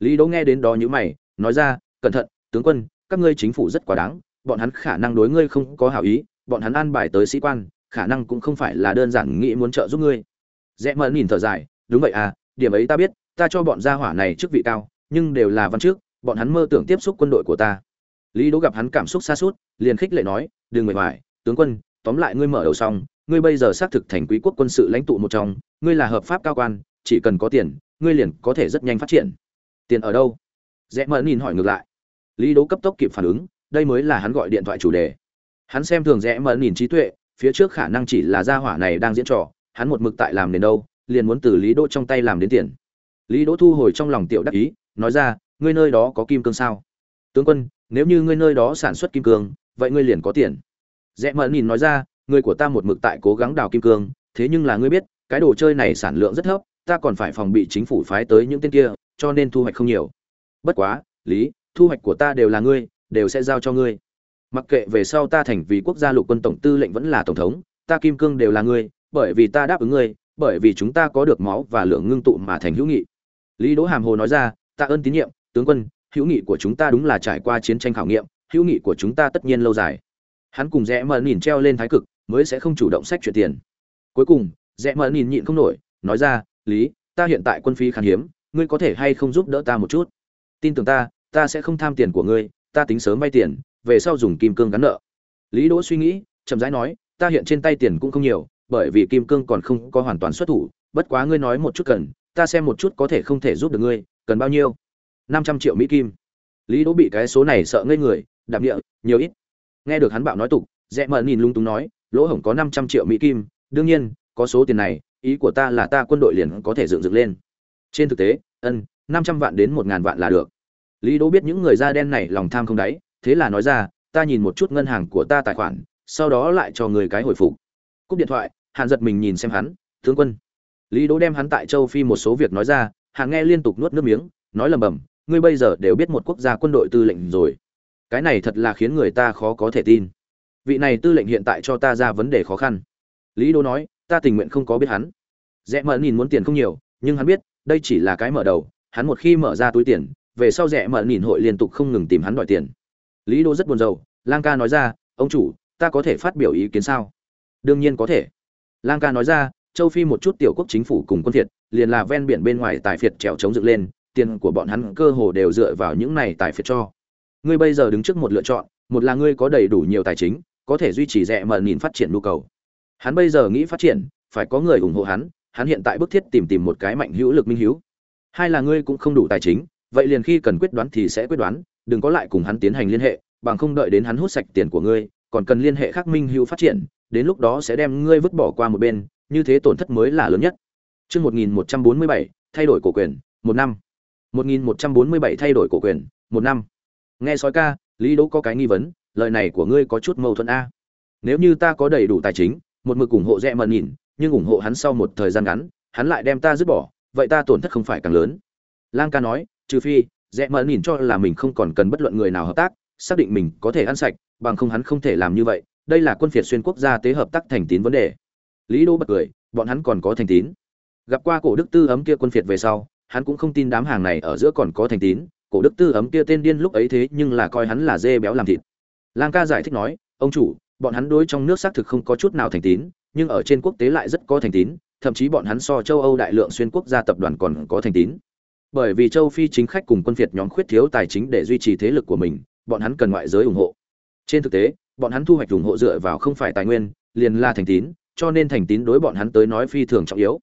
Lý đỗ nghe đến đó như mày, nói ra, cẩn thận, tướng quân, các ngươi chính phủ rất quá đáng, bọn hắn khả năng đối ngươi không có hảo ý, bọn hắn an bài tới sĩ quan, khả năng cũng không phải là đơn giản nghĩ muốn trợ giúp ngươi rẽ mờ nhìn thở dài, đúng vậy à điểm ấy ta biết, ta cho bọn gia hỏa này chức vị cao, nhưng đều là văn trước bọn hắn mơ tưởng tiếp xúc quân đội của ta. Lý đỗ gặp hắn cảm xúc xa suốt, liền khích lệ nói, đừng mệt ngoài tướng quân, tóm lại ngươi mở đầu xong, ngươi bây giờ xác thực thành quý quốc quân sự lãnh tụ một trong, ngươi là hợp pháp cao quan, chỉ cần có tiền, ngươi liền có thể rất nhanh phát triển. Tiền ở đâu? Rẽ mờ nhìn hỏi ngược lại. Lý đỗ cấp tốc kịp phản ứng, đây mới là hắn gọi điện thoại chủ đề. Hắn xem thường rẽ mờ nhìn trí tuệ, phía trước khả năng chỉ là gia hỏa này đang diễn trò hắn một mực tại làm đến đâu, liền muốn từ lý đỗ trong tay làm đến tiền. Lý đỗ thu hồi trong lòng tiểu đắc ý, nói ra, ngươi nơi đó có kim cương sao? Tướng quân, nếu như ngươi nơi đó sản xuất kim cương, vậy ngươi liền có tiền. Rẽ mờ nhìn nói ra người của ta một mực tại cố gắng đào kim cương, thế nhưng là ngươi biết, cái đồ chơi này sản lượng rất thấp, ta còn phải phòng bị chính phủ phái tới những tên kia, cho nên thu hoạch không nhiều. Bất quá, lý, thu hoạch của ta đều là ngươi, đều sẽ giao cho ngươi. Mặc kệ về sau ta thành vì quốc gia lục quân tổng tư lệnh vẫn là tổng thống, ta kim cương đều là ngươi bởi vì ta đáp ứng ngươi, bởi vì chúng ta có được máu và lượng ngưng tụ mà thành hữu nghị. Lý đỗ hàm hồ nói ra ta ơn tín nhiệm, tướng quân, hữu nghị của chúng ta đúng là trải qua chiến tranh khảo nghiệm, hữu nghị của chúng ta tất nhiên lâu dài. Hắn cùng rẽ mờ nhìn treo lên thái cực, mới sẽ không chủ động sách chuyện tiền. Cuối cùng, rẽ mờ nhìn nhịn không nổi, nói ra, lý, ta hiện tại quân phí khan hiếm, ngươi có thể hay không giúp đỡ ta một chút? Tin tưởng ta ta sẽ không tham tiền của ngươi, ta tính sớm vay tiền, về sau dùng kim cương gắn nợ. Lý đỗ suy nghĩ, chậm rãi nói, ta hiện trên tay tiền cũng không nhiều bởi vì kim cương còn không có hoàn toàn xuất thủ, bất quá ngươi nói một chút cần, ta xem một chút có thể không thể giúp được ngươi, cần bao nhiêu? năm trăm triệu mỹ kim. Lý đỗ bị cái số này sợ ngây người, đạm địa, nhiều ít. Nghe được hắn bạo nói tục, rẽ mờ nhìn lung túng nói, lỗ hổng có năm trăm triệu mỹ kim, đương nhiên, có số tiền này, ý của ta là ta quân đội liền có thể dựng dựng lên. Trên thực tế, ân, năm trăm vạn đến một ngàn vạn là được. Lý đỗ biết những người da đen này lòng tham không đáy, thế là nói ra, ta nhìn một chút ngân hàng của ta tài khoản, sau đó lại cho người cái hồi phục. Cúp điện thoại hàn giật mình nhìn xem hắn, tướng quân. Lý đỗ đem hắn tại châu phi một số việc nói ra, hàn nghe liên tục nuốt nước miếng, nói lầm bầm ngươi bây giờ đều biết một quốc gia quân đội tư lệnh rồi. Cái này thật là khiến người ta khó có thể tin. Vị này tư lệnh hiện tại cho ta ra vấn đề khó khăn. Lý đỗ nói, ta tình nguyện không có biết hắn. Rẽ mờ nhìn muốn tiền không nhiều, nhưng hắn biết, đây chỉ là cái mở đầu, hắn một khi mở ra túi tiền, về sau rẽ mờ nhìn hội liên tục không ngừng tìm hắn đòi tiền. Lý đỗ rất buồn rầu, lang ca nói ra, ông chủ, ta có thể phát biểu ý kiến sao? Đương nhiên có thể lang ca nói ra châu phi một chút tiểu quốc chính phủ cùng quân phiệt, liền là ven biển bên ngoài tài phiệt trèo chống dựng lên tiền của bọn hắn cơ hồ đều dựa vào những này tài phiệt cho. Ngươi bây giờ đứng trước một lựa chọn một là ngươi có đầy đủ nhiều tài chính có thể duy trì rẻ mờ nhìn phát triển nhu cầu. Hắn bây giờ nghĩ phát triển phải có người ủng hộ hắn hắn hiện tại bức thiết tìm tìm một cái mạnh hữu lực minh hữu hai là ngươi cũng không đủ tài chính vậy liền khi cần quyết đoán thì sẽ quyết đoán đừng có lại cùng hắn tiến hành liên hệ bằng không đợi đến hắn hút sạch tiền của ngươi còn cần liên hệ khác minh hữu phát triển đến lúc đó sẽ đem ngươi vứt bỏ qua một bên như thế tổn thất mới là lớn nhất Chương 1147, thay đổi cổ quyền, 1 năm. 1147 thay đổi cổ quyền, 1 năm. Nghe sói ca, Lý Đỗ có cái nghi vấn, lời này của ngươi có chút mâu thuẫn a. Nếu như ta có đầy đủ tài chính, một mực ủng hộ rẻ mần nhìn, nhưng ủng hộ hắn sau một thời gian ngắn, hắn lại đem ta dứt bỏ, vậy ta tổn thất không phải càng lớn. Lang ca nói, trừ phi, rẽ mẫn nhìn cho là mình không còn cần bất luận người nào hợp tác, xác định mình có thể ăn sạch, bằng không hắn không thể làm như vậy, đây là quân phiệt xuyên quốc gia tế hợp tác thành tín vấn đề. Lý đô bật cười, bọn hắn còn có thành tín. Gặp qua cổ đức tư ấm kia quân phiệt về sau, hắn cũng không tin đám hàng này ở giữa còn có thành tín cổ đức tư ấm kia tên điên lúc ấy thế nhưng là coi hắn là dê béo làm thịt lang ca giải thích nói ông chủ bọn hắn đối trong nước xác thực không có chút nào thành tín nhưng ở trên quốc tế lại rất có thành tín thậm chí bọn hắn so châu âu đại lượng xuyên quốc gia tập đoàn còn có thành tín bởi vì châu phi chính khách cùng quân phiệt nhóm khuyết thiếu tài chính để duy trì thế lực của mình bọn hắn cần ngoại giới ủng hộ trên thực tế bọn hắn thu hoạch ủng hộ dựa vào không phải tài nguyên, liền là thành tín, cho nên thành tín đối bọn hắn tới nói phi thường trọng yếu.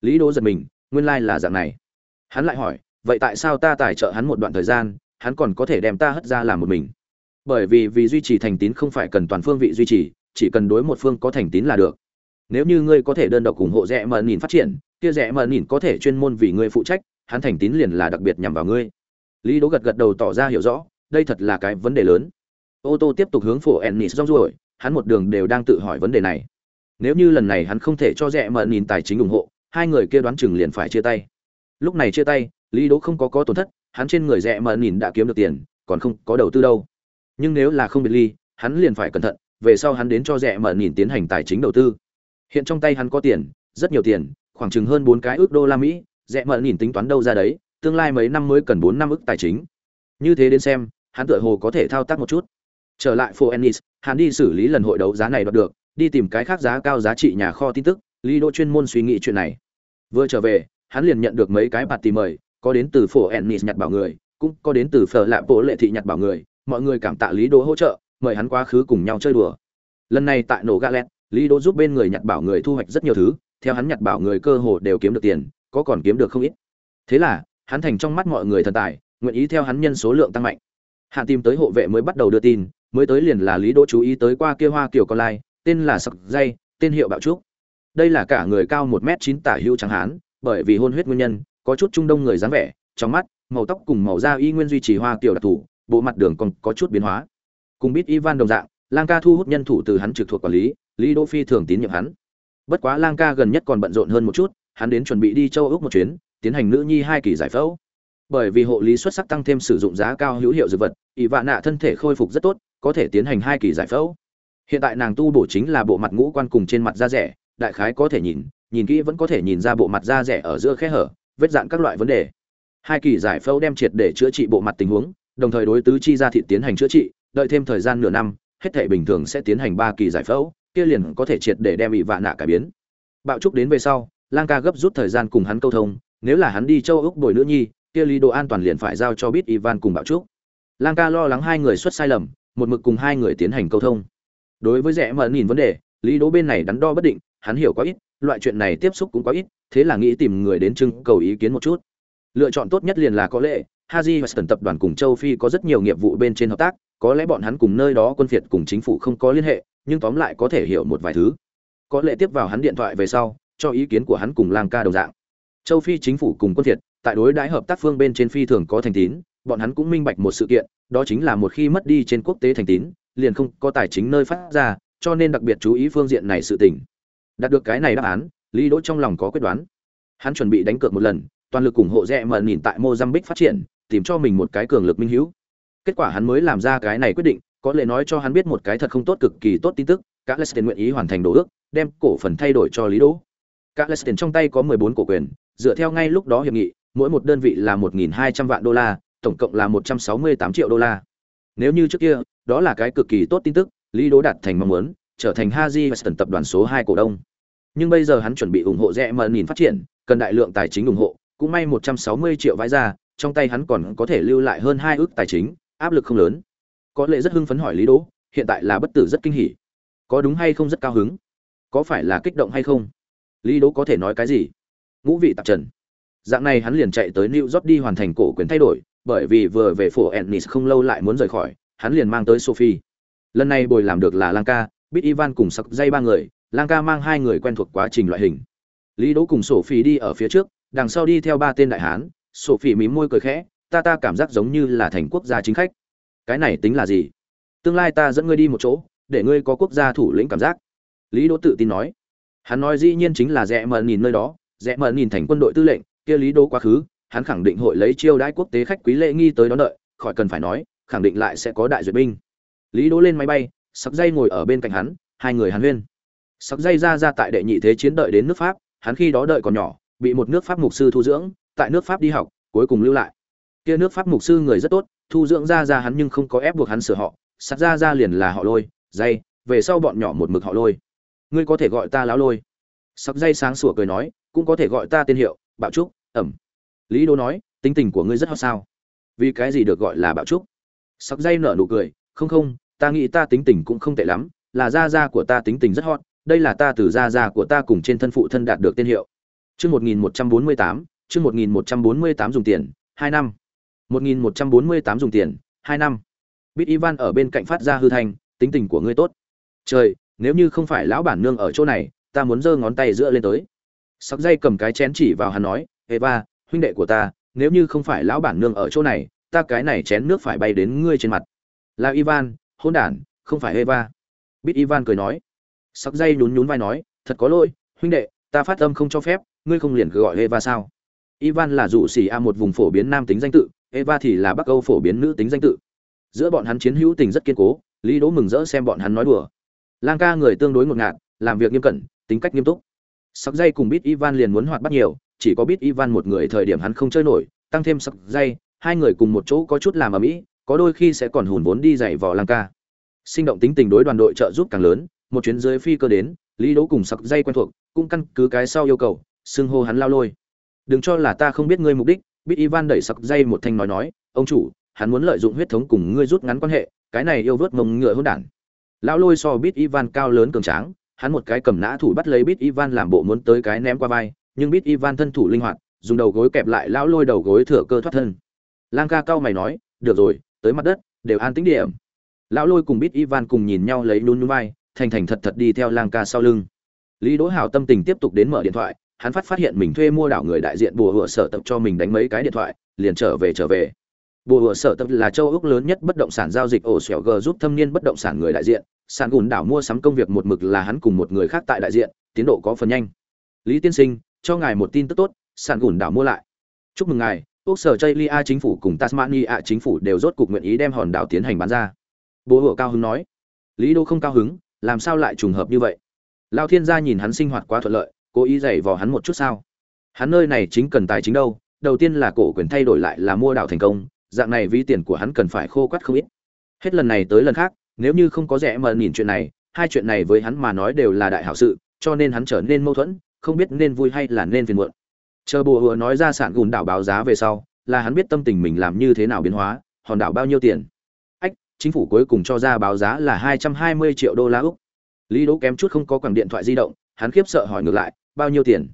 Lý đỗ giật mình, nguyên lai là dạng này. Hắn lại hỏi, vậy tại sao ta tài trợ hắn một đoạn thời gian, hắn còn có thể đem ta hất ra làm một mình? Bởi vì vì duy trì thành tín không phải cần toàn phương vị duy trì, chỉ cần đối một phương có thành tín là được. Nếu như ngươi có thể đơn độc ủng hộ rẽ mờ nhìn phát triển, kia rẽ mờ nhìn có thể chuyên môn vì ngươi phụ trách, hắn thành tín liền là đặc biệt nhằm vào ngươi. Lý đỗ gật gật đầu tỏ ra hiểu rõ, đây thật là cái vấn đề lớn ô tô tiếp tục hướng phổ ennis rong ruổi, hắn một đường đều đang tự hỏi vấn đề này. Nếu như lần này hắn không thể cho rẽ mờ nhìn tài chính ủng hộ, hai người kia đoán chừng liền phải chia tay. Lúc này chia tay, lý đỗ không có có tổn thất, hắn trên người rẻ mờ nhìn đã kiếm được tiền, còn không có đầu tư đâu. Nhưng nếu là không biệt ly, hắn liền phải cẩn thận, về sau hắn đến cho rẻ mờ nhìn tiến hành tài chính đầu tư. Hiện trong tay hắn có tiền, rất nhiều tiền, khoảng chừng hơn bốn cái ước đô la mỹ, rẻ mờ nhìn tính toán đâu ra đấy, tương lai mấy năm mới cần bốn năm ước tài chính. Như thế đến xem, hắn tựa hồ có thể thao tác một chút trở lại phố ennis, hắn đi xử lý lần hội đấu giá này đoạt được, đi tìm cái khác giá cao giá trị nhà kho tin tức, lý đỗ chuyên môn suy nghĩ chuyện này. Vừa trở về, hắn liền nhận được mấy cái bạt tìm mời, có đến từ phố ennis nhặt bảo người, cũng có đến từ phở lạ bộ lệ thị nhặt bảo người, mọi người cảm tạ lý đỗ hỗ trợ, mời hắn quá khứ cùng nhau chơi đùa. Lần này tại nổ galet lý đỗ giúp bên người nhặt bảo người thu hoạch rất nhiều thứ, theo hắn nhặt bảo người cơ hồ đều kiếm được tiền, có còn kiếm được không ít. Thế là, hắn thành trong mắt mọi người thần tài, nguyện ý theo hắn nhân số lượng tăng mạnh hạn tìm tới hộ vệ mới bắt đầu đưa tin, mới tới liền là lý đỗ chú ý tới qua kia hoa kiểu con lai, tên là sặc dây, tên hiệu bạo trúc. Đây là cả người cao một m chín tả hữu trắng hán, bởi vì hôn huyết nguyên nhân, có chút trung đông người dáng vẻ, trong mắt, màu tóc cùng màu da y nguyên duy trì hoa kiểu đặc thù, bộ mặt đường còn có chút biến hóa. Cùng biết ivan đồng dạng, lang ca thu hút nhân thủ từ hắn trực thuộc quản lý lý đỗ phi thường tín nhiệm hắn. Bất quá lang ca gần nhất còn bận rộn hơn một chút, hắn đến chuẩn bị đi châu ước một chuyến, tiến hành nữ nhi hai kỳ giải phẫu bởi vì hộ lý xuất sắc tăng thêm sử dụng giá cao hữu hiệu dược vật, ỷ vạn nạ thân thể khôi phục rất tốt, có thể tiến hành hai kỳ giải phẫu. Hiện tại nàng tu bổ chính là bộ mặt ngũ quan cùng trên mặt da rẻ, đại khái có thể nhìn nhìn kỹ vẫn có thể nhìn ra bộ mặt da rẻ ở giữa khe hở, vết dạn các loại vấn đề. Hai kỳ giải phẫu đem triệt để chữa trị bộ mặt tình huống, đồng thời đối tứ chi ra thị tiến hành chữa trị, đợi thêm thời gian nửa năm, hết thể bình thường sẽ tiến hành ba kỳ giải phẫu, kia liền có thể triệt để đem ỷ vạn nạ cải biến. Bạo trúc đến về sau, lang ca gấp rút thời gian cùng hắn câu thông, nếu là hắn đi châu úc bồi nữ nhi kia lý độ an toàn liền phải giao cho bít ivan cùng bạo trúc lang ca lo lắng hai người xuất sai lầm một mực cùng hai người tiến hành câu thông đối với rẽ mở nhìn vấn đề lý đỗ bên này đắn đo bất định hắn hiểu quá ít loại chuyện này tiếp xúc cũng quá ít thế là nghĩ tìm người đến trưng cầu ý kiến một chút lựa chọn tốt nhất liền là có lẽ Haji và sân tập đoàn cùng châu Phi có rất nhiều nghiệp vụ bên trên hợp tác, có lẽ bọn hắn cùng nơi đó quân phiệt cùng chính phủ không có liên hệ, nhưng tóm lại có thể hiểu một vài thứ. Có lẽ tiếp vào hắn điện thoại về sau, cho ý kiến của hắn cùng Lang Ca đồng dạng. Châu Phi chính phủ cùng quân phiệt, tại đối đãi hợp tác phương bên trên phi thường có thành tín, bọn hắn cũng minh bạch một sự kiện, đó chính là một khi mất đi trên quốc tế thành tín, liền không có tài chính nơi phát ra, cho nên đặc biệt chú ý phương diện này sự tình. Đạt được cái này đáp án, Lý Đỗ trong lòng có quyết đoán. Hắn chuẩn bị đánh cược một lần, toàn lực ủng hộ rẻ mờ nhìn tại Mozambique phát triển, tìm cho mình một cái cường lực minh hữu. Kết quả hắn mới làm ra cái này quyết định, có lẽ nói cho hắn biết một cái thật không tốt cực kỳ tốt tin tức, các nguyện ý hoàn thành đồ ước, đem cổ phần thay đổi cho Lý Đỗ. Các trong tay có 14 cổ quyền, dựa theo ngay lúc đó hiệp nghị, mỗi một đơn vị là 1.200 vạn đô la, tổng cộng là 168 triệu đô la. Nếu như trước kia, đó là cái cực kỳ tốt tin tức, Lý Đỗ đạt thành mong muốn, trở thành Haji Weston tập đoàn số 2 cổ đông. Nhưng bây giờ hắn chuẩn bị ủng hộ rẻ mà nhìn phát triển, cần đại lượng tài chính ủng hộ, cũng may 160 triệu vãi ra, trong tay hắn còn có thể lưu lại hơn 2 ức tài chính, áp lực không lớn. Có lẽ rất hưng phấn hỏi Lý Đỗ, hiện tại là bất tử rất kinh hỉ. Có đúng hay không rất cao hứng? Có phải là kích động hay không? Lý Đỗ có thể nói cái gì? Ngũ vị tạp trần dạng này hắn liền chạy tới New York đi hoàn thành cổ quyền thay đổi, bởi vì vừa về phủ Ennis không lâu lại muốn rời khỏi, hắn liền mang tới Sophie. Lần này bồi làm được là Lanka, biết Ivan cùng sặc dây ba người, Lanka mang hai người quen thuộc quá trình loại hình. Lý Đỗ cùng Sophie đi ở phía trước, đằng sau đi theo ba tên đại hán, Sophie mím môi cười khẽ, ta ta cảm giác giống như là thành quốc gia chính khách. Cái này tính là gì? Tương lai ta dẫn ngươi đi một chỗ, để ngươi có quốc gia thủ lĩnh cảm giác. Lý Đỗ tự tin nói. Hắn nói dĩ nhiên chính là rẽ mờ nhìn nơi đó, rẽ mờ nhìn thành quân đội tư lệnh, kia lý đô quá khứ, hắn khẳng định hội lấy chiêu đãi quốc tế khách quý lễ nghi tới đón đợi, khỏi cần phải nói, khẳng định lại sẽ có đại duyệt binh. Lý đô lên máy bay sắc dây ngồi ở bên cạnh hắn, hai người hàn huyên. Sắc dây ra ra tại đệ nhị thế chiến đợi đến nước pháp, hắn khi đó đợi còn nhỏ, bị một nước pháp mục sư thu dưỡng, tại nước pháp đi học, cuối cùng lưu lại. Kia nước pháp mục sư người rất tốt, thu dưỡng ra ra hắn nhưng không có ép buộc hắn sửa họ sắt ra ra liền là họ lôi, dây, về sau bọn nhỏ một mực họ lôi. Ngươi có thể gọi ta láo lôi. Sắc dây sáng sủa cười nói, cũng có thể gọi ta tên hiệu, bạo trúc ẩm. Lý đô nói, tính tình của ngươi rất hot sao? Vì cái gì được gọi là bạo trúc? Sắc dây nở nụ cười, không không, ta nghĩ ta tính tình cũng không tệ lắm, là gia gia của ta tính tình rất hot, đây là ta từ gia gia của ta cùng trên thân phụ thân đạt được tên hiệu. Chương một nghìn một trăm bốn mươi tám, chương một nghìn một trăm bốn mươi tám dùng tiền, hai năm. Một nghìn một trăm bốn mươi tám dùng tiền, hai năm. Bít ivan ở bên cạnh phát ra hư thành tính tình của ngươi tốt. Trời, nếu như không phải lão bản nương ở chỗ này, ta muốn giơ ngón tay giữa lên tới. Sắc dây cầm cái chén chỉ vào hắn nói eva, huynh đệ của ta, nếu như không phải lão bản nương ở chỗ này, ta cái này chén nước phải bay đến ngươi trên mặt. Là ivan hôn đản, không phải eva. Biết ivan cười nói. Sắc dây nhún nhún vai nói, thật có lỗi, huynh đệ, ta phát âm không cho phép, ngươi không liền cứ gọi eva sao? Ivan là dụ sĩ a một vùng phổ biến nam tính danh tự, eva thì là bắc âu phổ biến nữ tính danh tự. Giữa bọn hắn chiến hữu tình rất kiên cố, lý đỗ mừng rỡ xem bọn hắn nói đùa. Lang ca người tương đối ngột ngạt, làm việc nghiêm cẩn, tính cách nghiêm túc. Sắc dây cùng biết ivan liền muốn hoạt bắt nhiều chỉ có biết Ivan một người thời điểm hắn không chơi nổi, tăng thêm sặc dây, hai người cùng một chỗ có chút làm ở mỹ, có đôi khi sẽ còn hùn vốn đi dạy vò lang ca. Sinh động tính tình đối đoàn đội trợ giúp càng lớn, một chuyến dưới phi cơ đến, Lý Đỗ cùng sặc dây quen thuộc, cũng căn cứ cái sau yêu cầu, xưng hô hắn lao lôi. Đừng cho là ta không biết ngươi mục đích, biết Ivan đẩy sặc dây một thanh nói nói, ông chủ, hắn muốn lợi dụng huyết thống cùng ngươi rút ngắn quan hệ, cái này yêu vớt mông ngựa hỗn đản. Lão lôi so biết Ivan cao lớn cường tráng, hắn một cái cầm nã thủ bắt lấy biết ivan làm bộ muốn tới cái ném qua vai nhưng biết ivan thân thủ linh hoạt, dùng đầu gối kẹp lại lão lôi đầu gối thừa cơ thoát thân. Lang ca cao mày nói, được rồi, tới mặt đất, đều an tĩnh điểm lão lôi cùng biết ivan cùng nhìn nhau lấy nhún nhún vai, thành thành thật thật đi theo lang ca sau lưng. Lý đỗ hào tâm tình tiếp tục đến mở điện thoại, hắn phát phát hiện mình thuê mua đảo người đại diện bùa hựa sở tập cho mình đánh mấy cái điện thoại, liền trở về trở về. Bùa hựa sở tập là châu úc lớn nhất bất động sản giao dịch ổ xẻo g giúp thâm niên bất động sản người đại diện sản gùn đảo mua sắm công việc một mực là hắn cùng một người khác tại đại diện, tiến độ có phần nhanh. Lý tiên sinh cho ngài một tin tức tốt sản gùn đảo mua lại. Chúc mừng ngài, Quốc sở chây lia chính phủ cùng tasmania chính phủ đều rốt cục nguyện ý đem hòn đảo tiến hành bán ra. Bố hựa cao hứng nói. Lý đô không cao hứng, làm sao lại trùng hợp như vậy? Lao thiên gia nhìn hắn sinh hoạt quá thuận lợi, cố ý dày vò hắn một chút sao? Hắn nơi này chính cần tài chính đâu, đầu tiên là cổ quyền thay đổi lại là mua đảo thành công, dạng này ví tiền của hắn cần phải khô quắt không ít. Hết lần này tới lần khác, nếu như không có rẻ mà nhìn chuyện này, hai chuyện này với hắn mà nói đều là đại hảo sự, cho nên hắn trở nên mâu thuẫn không biết nên vui hay là nên phiền muộn. Chờ bùa hùa nói ra sản gùn đảo báo giá về sau, là hắn biết tâm tình mình làm như thế nào biến hóa, hòn đảo bao nhiêu tiền. Ách, chính phủ cuối cùng cho ra báo giá là hai trăm hai mươi triệu đô la úc. Lý đỗ kém chút không có quảng điện thoại di động, hắn khiếp sợ hỏi ngược lại, bao nhiêu tiền?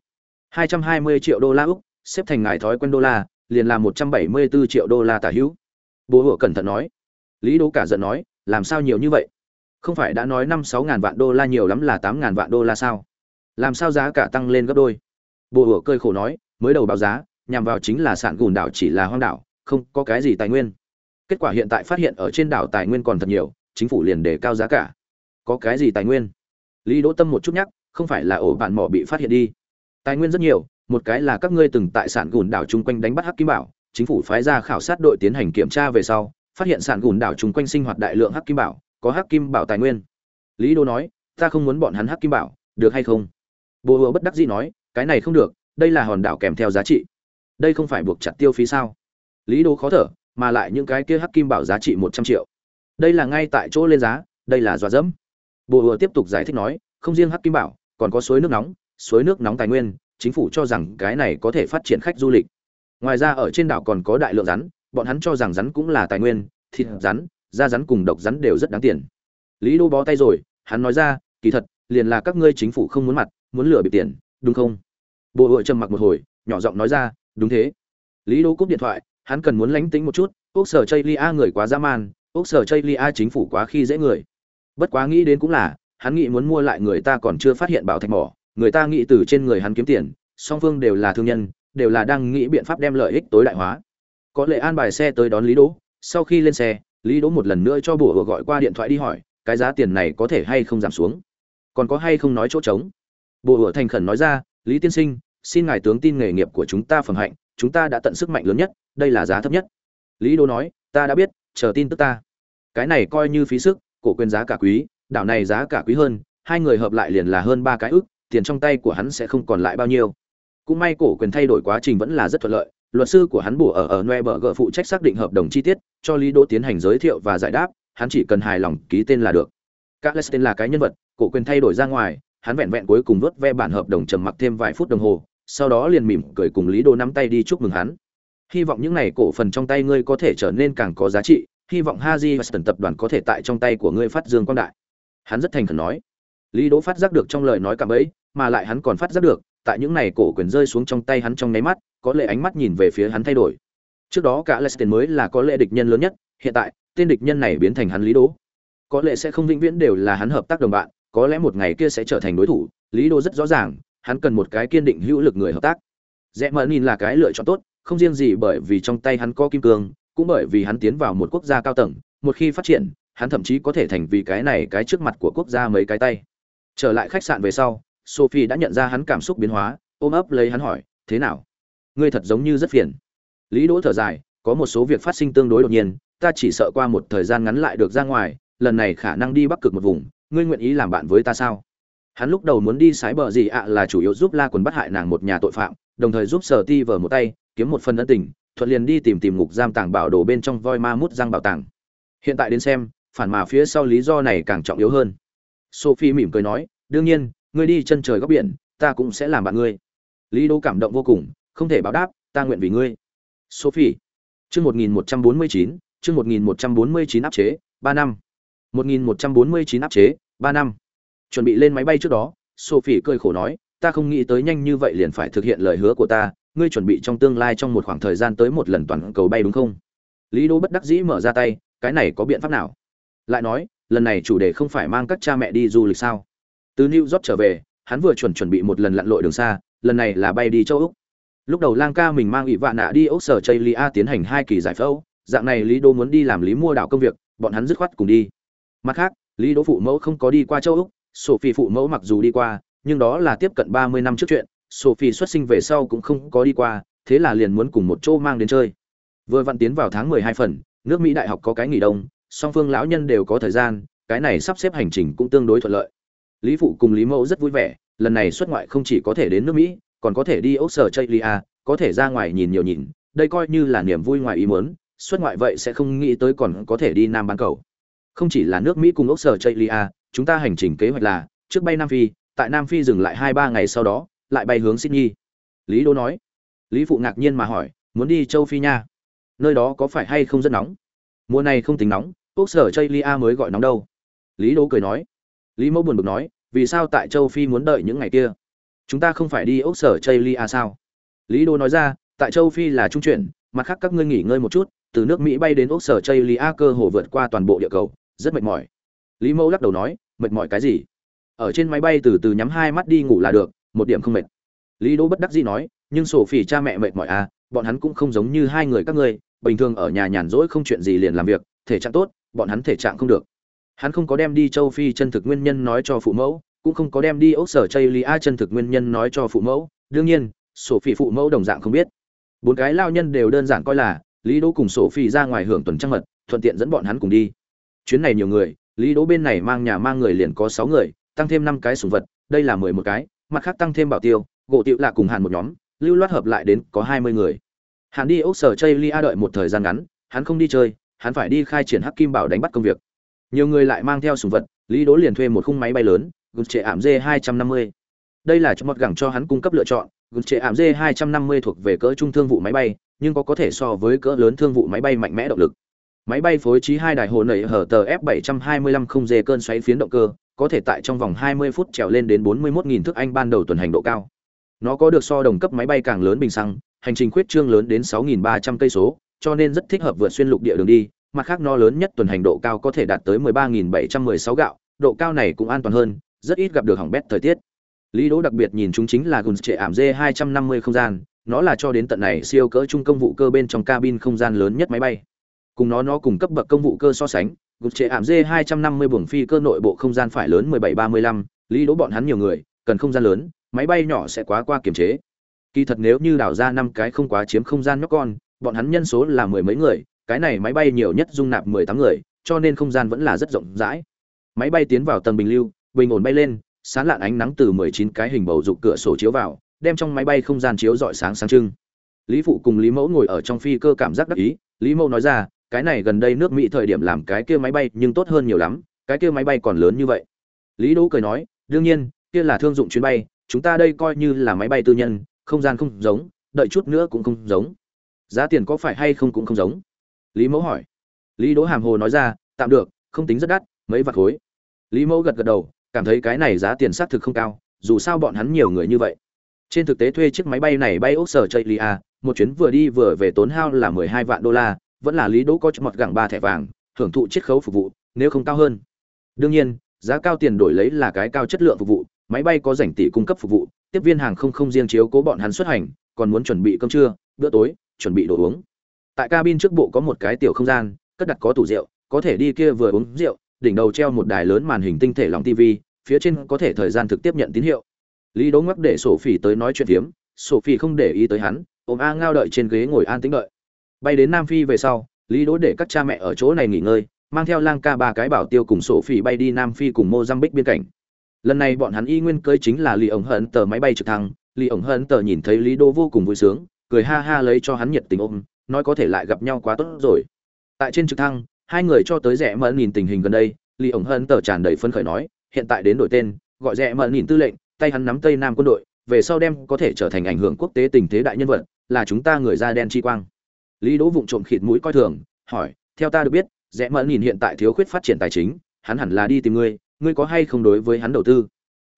hai trăm hai mươi triệu đô la úc, xếp thành ngài thói quen đô la, liền là một trăm bảy mươi bốn triệu đô la tả hữu. Bùa vừa cẩn thận nói. Lý đỗ cả giận nói, làm sao nhiều như vậy? Không phải đã nói năm sáu ngàn vạn đô la nhiều lắm là tám ngàn vạn đô la sao? Làm sao giá cả tăng lên gấp đôi? Bộ hủa cơi khổ nói, mới đầu báo giá, nhằm vào chính là sản gùn đảo chỉ là hoang đảo, không có cái gì tài nguyên. Kết quả hiện tại phát hiện ở trên đảo tài nguyên còn thật nhiều, chính phủ liền đề cao giá cả. Có cái gì tài nguyên? Lý đỗ tâm một chút nhắc, không phải là ổ bạn mỏ bị phát hiện đi. Tài nguyên rất nhiều, một cái là các ngươi từng tại sản gùn đảo chung quanh đánh bắt hắc kim bảo, chính phủ phái ra khảo sát đội tiến hành kiểm tra về sau, phát hiện sản gùn đảo chung quanh sinh hoạt đại lượng hắc kim bảo, có hắc kim bảo tài nguyên. Lý đô nói, ta không muốn bọn hắn hắc kim bảo, được hay không? Bồ hùa bất đắc dĩ nói, cái này không được, đây là hòn đảo kèm theo giá trị. Đây không phải buộc chặt tiêu phí sao? Lý đô khó thở, mà lại những cái kia hắc kim bảo giá trị một trăm triệu. Đây là ngay tại chỗ lên giá, đây là dọa dẫm. Bồ hùa tiếp tục giải thích nói, không riêng hắc kim bảo, còn có suối nước nóng, suối nước nóng tài nguyên, chính phủ cho rằng cái này có thể phát triển khách du lịch. Ngoài ra ở trên đảo còn có đại lượng rắn, bọn hắn cho rằng rắn cũng là tài nguyên, thịt rắn, da rắn cùng độc rắn đều rất đáng tiền. Lý đô bó tay rồi, hắn nói ra, kỳ thật, liền là các ngươi chính phủ không muốn mặt muốn lừa bị tiền, đúng không? Bộ hội trầm mặc một hồi, nhỏ giọng nói ra, đúng thế. Lý đô cúp điện thoại, hắn cần muốn lánh tính một chút ốc sở chây lia người quá dã man ốc sở chây lia chính phủ quá khi dễ người. Bất quá nghĩ đến cũng là, hắn nghĩ muốn mua lại người ta còn chưa phát hiện bảo thạch mỏ, người ta nghĩ từ trên người hắn kiếm tiền, song phương đều là thương nhân, đều là đang nghĩ biện pháp đem lợi ích tối đại hóa. Có lệ an bài xe tới đón lý đỗ sau khi lên xe, lý đỗ một lần nữa cho bùa gọi qua điện thoại đi hỏi, cái giá tiền này có thể hay không giảm xuống? Còn có hay không nói chỗ trống? Bùa thành khẩn nói ra, lý tiên sinh, xin ngài tướng tin nghề nghiệp của chúng ta phẩm hạnh, chúng ta đã tận sức mạnh lớn nhất, đây là giá thấp nhất. Lý đô nói, ta đã biết, chờ tin tức ta. Cái này coi như phí sức, cổ quyền giá cả quý, đảo này giá cả quý hơn, hai người hợp lại liền là hơn ba cái ức tiền trong tay của hắn sẽ không còn lại bao nhiêu. Cũng may cổ quyền thay đổi quá trình vẫn là rất thuận lợi, luật sư của hắn bổ ở ở noe bờ gợ phụ trách xác định hợp đồng chi tiết, cho lý đô tiến hành giới thiệu và giải đáp, hắn chỉ cần hài lòng ký tên là được. Carles tên là cái nhân vật, cổ quyền thay đổi ra ngoài hắn vẹn vẹn cuối cùng vớt ve bản hợp đồng trầm mặc thêm vài phút đồng hồ, sau đó liền mỉm cười cùng lý đỗ nắm tay đi chúc mừng hắn. Hy vọng những này cổ phần trong tay ngươi có thể trở nên càng có giá trị, hy vọng haji và tập đoàn có thể tại trong tay của ngươi phát dương quang đại. Hắn rất thành khẩn nói. Lý đỗ phát giác được trong lời nói cảm ấy, mà lại hắn còn phát giác được, tại những này cổ quyền rơi xuống trong tay hắn trong nháy mắt, có lẽ ánh mắt nhìn về phía hắn thay đổi. Trước đó cả Leicester mới là có lẽ địch nhân lớn nhất, hiện tại, tên địch nhân này biến thành hắn lý đỗ có lẽ sẽ không vĩnh viễn đều là hắn hợp tác đồng bạn có lẽ một ngày kia sẽ trở thành đối thủ, lý đô rất rõ ràng, hắn cần một cái kiên định hữu lực người hợp tác. Rẽ mờ nhìn là cái lựa chọn tốt, không riêng gì bởi vì trong tay hắn có kim cương, cũng bởi vì hắn tiến vào một quốc gia cao tầng, một khi phát triển, hắn thậm chí có thể thành vì cái này cái trước mặt của quốc gia mấy cái tay. Trở lại khách sạn về sau, sophie đã nhận ra hắn cảm xúc biến hóa, ôm ấp lấy hắn hỏi, thế nào? Ngươi thật giống như rất phiền. Lý đỗ thở dài, có một số việc phát sinh tương đối đột nhiên, ta chỉ sợ qua một thời gian ngắn lại được ra ngoài, lần này khả năng đi bắc cực một vùng ngươi nguyện ý làm bạn với ta sao? Hắn lúc đầu muốn đi sái bờ gì ạ là chủ yếu giúp la quần bắt hại nàng một nhà tội phạm, đồng thời giúp sở ti vờ một tay, kiếm một phần ân tình, thuận liền đi tìm tìm ngục giam tàng bảo đồ bên trong voi ma mút răng bảo tàng. Hiện tại đến xem, phản mà phía sau lý do này càng trọng yếu hơn. Sophie mỉm cười nói, đương nhiên, ngươi đi chân trời góc biển, ta cũng sẽ làm bạn ngươi. Lý đô cảm động vô cùng, không thể báo đáp, ta nguyện vì ngươi. Sophie, chương một nghìn một trăm bốn mươi chín, chương một nghìn một trăm bốn mươi chín áp chế, ba năm. một nghìn một trăm bốn mươi chín áp chế ba năm. Chuẩn bị lên máy bay trước đó, sophie cười khổ nói, ta không nghĩ tới nhanh như vậy liền phải thực hiện lời hứa của ta, ngươi chuẩn bị trong tương lai trong một khoảng thời gian tới một lần toàn cầu bay đúng không? Lý đỗ bất đắc dĩ mở ra tay, cái này có biện pháp nào? Lại nói, lần này chủ đề không phải mang các cha mẹ đi du lịch sao? Từ new york trở về, hắn vừa chuẩn chuẩn bị một lần lặn lội đường xa, lần này là bay đi châu úc. Lúc đầu lang ca mình mang ỵ vạn nạ đi ốc sở chây lia tiến hành hai kỳ giải phẫu, dạng này lý đô muốn đi làm lý mua đảo công việc, bọn hắn dứt khoát cùng đi. Mặt khác lý đỗ phụ mẫu không có đi qua châu úc, sophie phụ mẫu mặc dù đi qua, nhưng đó là tiếp cận ba mươi năm trước chuyện, sophie xuất sinh về sau cũng không có đi qua, thế là liền muốn cùng một chỗ mang đến chơi. Vừa vặn tiến vào tháng mười hai phần, nước mỹ đại học có cái nghỉ đông, song phương lão nhân đều có thời gian, cái này sắp xếp hành trình cũng tương đối thuận lợi. Lý phụ cùng lý mẫu rất vui vẻ, lần này xuất ngoại không chỉ có thể đến nước mỹ, còn có thể đi ốc sở chơi lia, có thể ra ngoài nhìn nhiều nhìn, đây coi như là niềm vui ngoài ý muốn, xuất ngoại vậy sẽ không nghĩ tới còn có thể đi nam bán cầu không chỉ là nước mỹ cùng ốc sở chây lia chúng ta hành trình kế hoạch là, trước bay nam phi, tại nam phi dừng lại hai ba ngày sau đó, lại bay hướng sydney. Lý đô nói. Lý phụ ngạc nhiên mà hỏi, muốn đi châu phi nha? Nơi đó có phải hay không rất nóng? Mùa này không tính nóng ốc sở chây lia mới gọi nóng đâu. Lý đô cười nói. Lý mẫu buồn bực nói, vì sao tại châu phi muốn đợi những ngày kia? Chúng ta không phải đi ốc sở chây lia sao? Lý đô nói ra, tại châu phi là trung chuyển, mặt khác các ngươi nghỉ ngơi một chút, từ nước mỹ bay đến ốc sở chây lia cơ hồ vượt qua toàn bộ địa cầu rất mệt mỏi. Lý mẫu lắc đầu nói, mệt mỏi cái gì? Ở trên máy bay từ từ nhắm hai mắt đi ngủ là được, một điểm không mệt. Lý đỗ bất đắc dĩ nói, nhưng sổ phỉ cha mẹ mệt mỏi à bọn hắn cũng không giống như hai người các ngươi, bình thường ở nhà nhàn rỗi không chuyện gì liền làm việc, thể trạng tốt, bọn hắn thể trạng không được. Hắn không có đem đi châu phi chân thực nguyên nhân nói cho phụ mẫu, cũng không có đem đi ốc sở chây lia chân thực nguyên nhân nói cho phụ mẫu. Đương nhiên sổ phỉ phụ mẫu đồng dạng không biết. Bốn cái lao nhân đều đơn giản coi là, lý đỗ cùng sổ phỉ ra ngoài hưởng tuần trăng mật, thuận tiện dẫn bọn hắn cùng đi chuyến này nhiều người, lý đỗ bên này mang nhà mang người liền có sáu người, tăng thêm năm cái sủng vật, đây là mười một cái, mặt khác tăng thêm bảo tiêu, gỗ tiệu là cùng hàn một nhóm, lưu loát hợp lại đến có hai mươi người. Hàn đi ốc sở chây lia đợi một thời gian ngắn, hắn không đi chơi, hắn phải đi khai triển hắc kim bảo đánh bắt công việc. Nhiều người lại mang theo sủng vật, lý đỗ liền thuê một khung máy bay lớn gục trệ ảm d hai trăm năm mươi. Đây là cho một gẳng cho hắn cung cấp lựa chọn gục trệ ảm d hai trăm năm mươi thuộc về cỡ trung thương vụ máy bay, nhưng có có thể so với cỡ lớn thương vụ máy bay mạnh mẽ động lực máy bay phối trí hai đài hồ nẩy hở tờ f 725 không dề cơn xoáy phiến động cơ, có thể tại trong vòng 20 phút trèo lên đến 41.000 thước anh ban đầu tuần hành độ cao. Nó có được so đồng cấp máy bay càng lớn bình xăng, hành trình khuyết trương lớn đến 6.300 cây số, cho nên rất thích hợp vượt xuyên lục địa đường đi. Mặt khác nó lớn nhất tuần hành độ cao có thể đạt tới 13.716 gạo, độ cao này cũng an toàn hơn, rất ít gặp được hỏng bét thời tiết. Lý đỗ đặc biệt nhìn chúng chính là gùn trệ ảm d 250 không gian, nó là cho đến tận này siêu cỡ trung công vụ cơ bên trong cabin không gian lớn nhất máy bay cùng nó nó cùng cấp bậc công vụ cơ so sánh gục trệ ảm dê hai trăm năm mươi buồng phi cơ nội bộ không gian phải lớn 1735, lý đỗ bọn hắn nhiều người cần không gian lớn máy bay nhỏ sẽ quá qua kiềm chế. Kỳ thật nếu như đảo ra năm cái không quá chiếm không gian nhóc con bọn hắn nhân số là mười mấy người cái này máy bay nhiều nhất dung nạp 18 người cho nên không gian vẫn là rất rộng rãi. Máy bay tiến vào tầng bình lưu bình ổn bay lên sáng lạn ánh nắng từ 19 cái hình bầu dục cửa sổ chiếu vào đem trong máy bay không gian chiếu rọi sáng sáng trưng. Lý phụ cùng lý mẫu ngồi ở trong phi cơ cảm giác đắc ý lý mẫu nói ra cái này gần đây nước mỹ thời điểm làm cái kia máy bay nhưng tốt hơn nhiều lắm, cái kia máy bay còn lớn như vậy. Lý đỗ cười nói, đương nhiên, kia là thương dụng chuyến bay, chúng ta đây coi như là máy bay tư nhân, không gian không giống, đợi chút nữa cũng không giống. Giá tiền có phải hay không cũng không giống? Lý mẫu hỏi. Lý đỗ hàm hồ nói ra, tạm được, không tính rất đắt, mấy vạt khối. Lý mẫu gật gật đầu, cảm thấy cái này giá tiền xác thực không cao, dù sao bọn hắn nhiều người như vậy. Trên thực tế thuê chiếc máy bay này bay ốc sở chạy lia, một chuyến vừa đi vừa về tốn hao là mười hai vạn đô la vẫn là lý đỗ có một gặng ba thẻ vàng, hưởng thụ chiết khấu phục vụ, nếu không cao hơn. Đương nhiên, giá cao tiền đổi lấy là cái cao chất lượng phục vụ, máy bay có rảnh tỷ cung cấp phục vụ, tiếp viên hàng không không riêng chiếu cố bọn hắn xuất hành, còn muốn chuẩn bị cơm trưa, bữa tối, chuẩn bị đồ uống. Tại cabin trước bộ có một cái tiểu không gian, cất đặt có tủ rượu, có thể đi kia vừa uống rượu, đỉnh đầu treo một đài lớn màn hình tinh thể lòng tv phía trên có thể thời gian thực tiếp nhận tín hiệu. Lý đỗ ngoắc để sổ phỉ tới nói chuyện phiếm sổ phỉ không để ý tới hắn, ôm a ngao đợi trên ghế ngồi an tĩnh đợi bay đến nam phi về sau, lý đỗ để các cha mẹ ở chỗ này nghỉ ngơi, mang theo lang ca ba cái bảo tiêu cùng sổ phỉ bay đi nam phi cùng mozambique biên cảnh. Lần này bọn hắn y nguyên cơi chính là lì ổng hận tờ máy bay trực thăng. Lì ổng hận tờ nhìn thấy lý đỗ vô cùng vui sướng, cười ha ha lấy cho hắn nhiệt tình ôm, nói có thể lại gặp nhau quá tốt rồi. Tại trên trực thăng, hai người cho tới Rẽ mẫn nhìn tình hình gần đây lì ổng hận tờ tràn đầy phấn khởi nói, hiện tại đến đổi tên, gọi Rẽ mẫn nhìn tư lệnh, tay hắn nắm tây nam quân đội, về sau đem có thể trở thành ảnh hưởng quốc tế tình thế đại nhân vật, là chúng ta người da đen chi quang lý đỗ vụng trộm khịt mũi coi thường, hỏi, theo ta được biết, rẽ mẫn nhìn hiện tại thiếu khuyết phát triển tài chính, hắn hẳn là đi tìm ngươi ngươi có hay không đối với hắn đầu tư?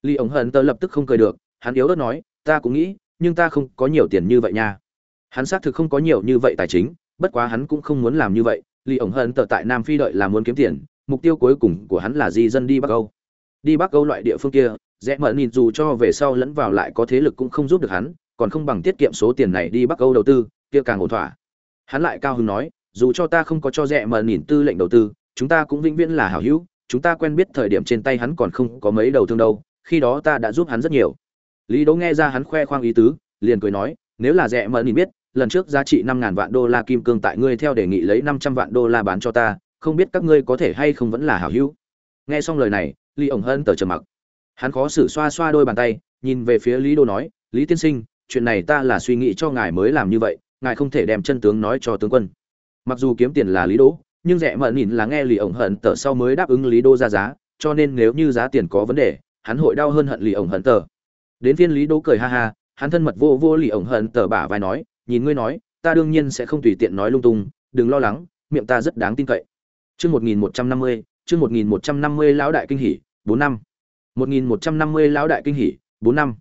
Lý Ống hận Tự lập tức không cười được, hắn yếu ớt nói, ta cũng nghĩ, nhưng ta không có nhiều tiền như vậy nha. Hắn xác thực không có nhiều như vậy tài chính, bất quá hắn cũng không muốn làm như vậy. Lý ổng hận tờ tại nam phi đợi là muốn kiếm tiền, mục tiêu cuối cùng của hắn là di dân đi bắc âu. Đi bắc âu loại địa phương kia, rẽ mở nhìn dù cho về sau lẫn vào lại có thế lực cũng không giúp được hắn, còn không bằng tiết kiệm số tiền này đi bắc âu đầu tư, kia càng ổn thỏa hắn lại cao hứng nói, dù cho ta không có cho rẻ mờ nhìn tư lệnh đầu tư, chúng ta cũng vĩnh viễn là hảo hữu, chúng ta quen biết thời điểm trên tay hắn còn không có mấy đầu thương đâu, khi đó ta đã giúp hắn rất nhiều. Lý đỗ nghe ra hắn khoe khoang ý tứ, liền cười nói, nếu là rẻ mờ nhìn biết, lần trước giá trị năm ngàn vạn đô la kim cương tại ngươi theo đề nghị lấy năm trăm vạn đô la bán cho ta, không biết các ngươi có thể hay không vẫn là hảo hữu. Nghe xong lời này, lý ổng hân tờ trầm mặc. Hắn khó xử xoa xoa đôi bàn tay, nhìn về phía lý đô nói, lý tiên sinh, chuyện này ta là suy nghĩ cho ngài mới làm như vậy ngài không thể đem chân tướng nói cho tướng quân. Mặc dù kiếm tiền là lý đỗ, nhưng rẻ mờ nhìn là nghe lý ổng hận tờ sau mới đáp ứng lý đô ra giá, cho nên nếu như giá tiền có vấn đề, hắn hội đau hơn hận lý ổng hận tờ. Đến phiên lý đô cười ha ha, hắn thân mật vô vô lý ổng hận tờ bả vai nói, nhìn ngươi nói, ta đương nhiên sẽ không tùy tiện nói lung tung, đừng lo lắng, miệng ta rất đáng tin cậy. Chương một nghìn một trăm năm mươi, chương một nghìn một trăm năm mươi lão đại kinh hỉ, bốn năm. một nghìn một trăm năm mươi lão đại kinh hỉ, bốn năm.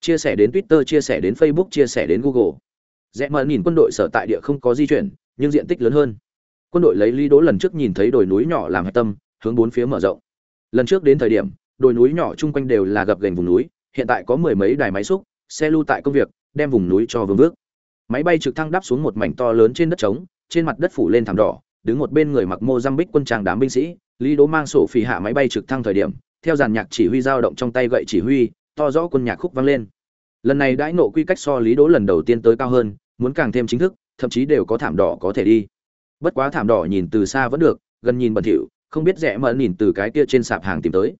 Chia sẻ đến twitter, chia sẻ đến facebook, chia sẻ đến google rẽ mờ nhìn quân đội sở tại địa không có di chuyển, nhưng diện tích lớn hơn. Quân đội lấy lý đỗ lần trước nhìn thấy đồi núi nhỏ làm hạch tâm, hướng bốn phía mở rộng. Lần trước đến thời điểm, đồi núi nhỏ chung quanh đều là gập gành vùng núi, hiện tại có mười mấy đài máy xúc, xe lưu tại công việc, đem vùng núi cho vương vước. Máy bay trực thăng đáp xuống một mảnh to lớn trên đất trống, trên mặt đất phủ lên thảm đỏ, đứng một bên người mặc mô giam bích quân tràng đám binh sĩ, lý đỗ mang sổ phì hạ máy bay trực thăng thời điểm, theo dàn nhạc chỉ huy dao động trong tay gậy chỉ huy, to rõ quân nhạc khúc vang lên. Lần này đãi nộ quy cách so lý đỗ lần đầu tiên tới cao hơn muốn càng thêm chính thức, thậm chí đều có thảm đỏ có thể đi. Bất quá thảm đỏ nhìn từ xa vẫn được, gần nhìn bẩn thỉu, không biết rẽ mờ nhìn từ cái kia trên sạp hàng tìm tới.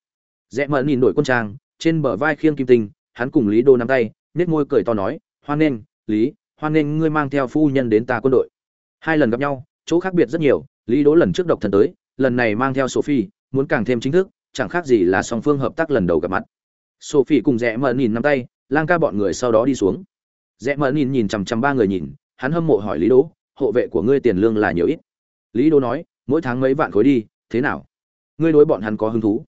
Rẽ mờ nhìn đổi quân trang, trên bờ vai khiêng kim tinh, hắn cùng lý đô nắm tay nết môi cười to nói, hoan nghênh, lý, hoan nghênh ngươi mang theo phu nhân đến ta quân đội. Hai lần gặp nhau, chỗ khác biệt rất nhiều, lý đỗ lần trước độc thần tới, lần này mang theo sophie, muốn càng thêm chính thức, chẳng khác gì là song phương hợp tác lần đầu gặp mặt. Sophie cùng rẽ mờ nhìn nắm tay, lang ca bọn người sau đó đi xuống rẽ mờ nhìn nhìn chằm chằm ba người nhìn, hắn hâm mộ hỏi lý đỗ, hộ vệ của ngươi tiền lương là nhiều ít? Lý đỗ nói, mỗi tháng mấy vạn khối đi, thế nào? Ngươi đối bọn hắn có hứng thú?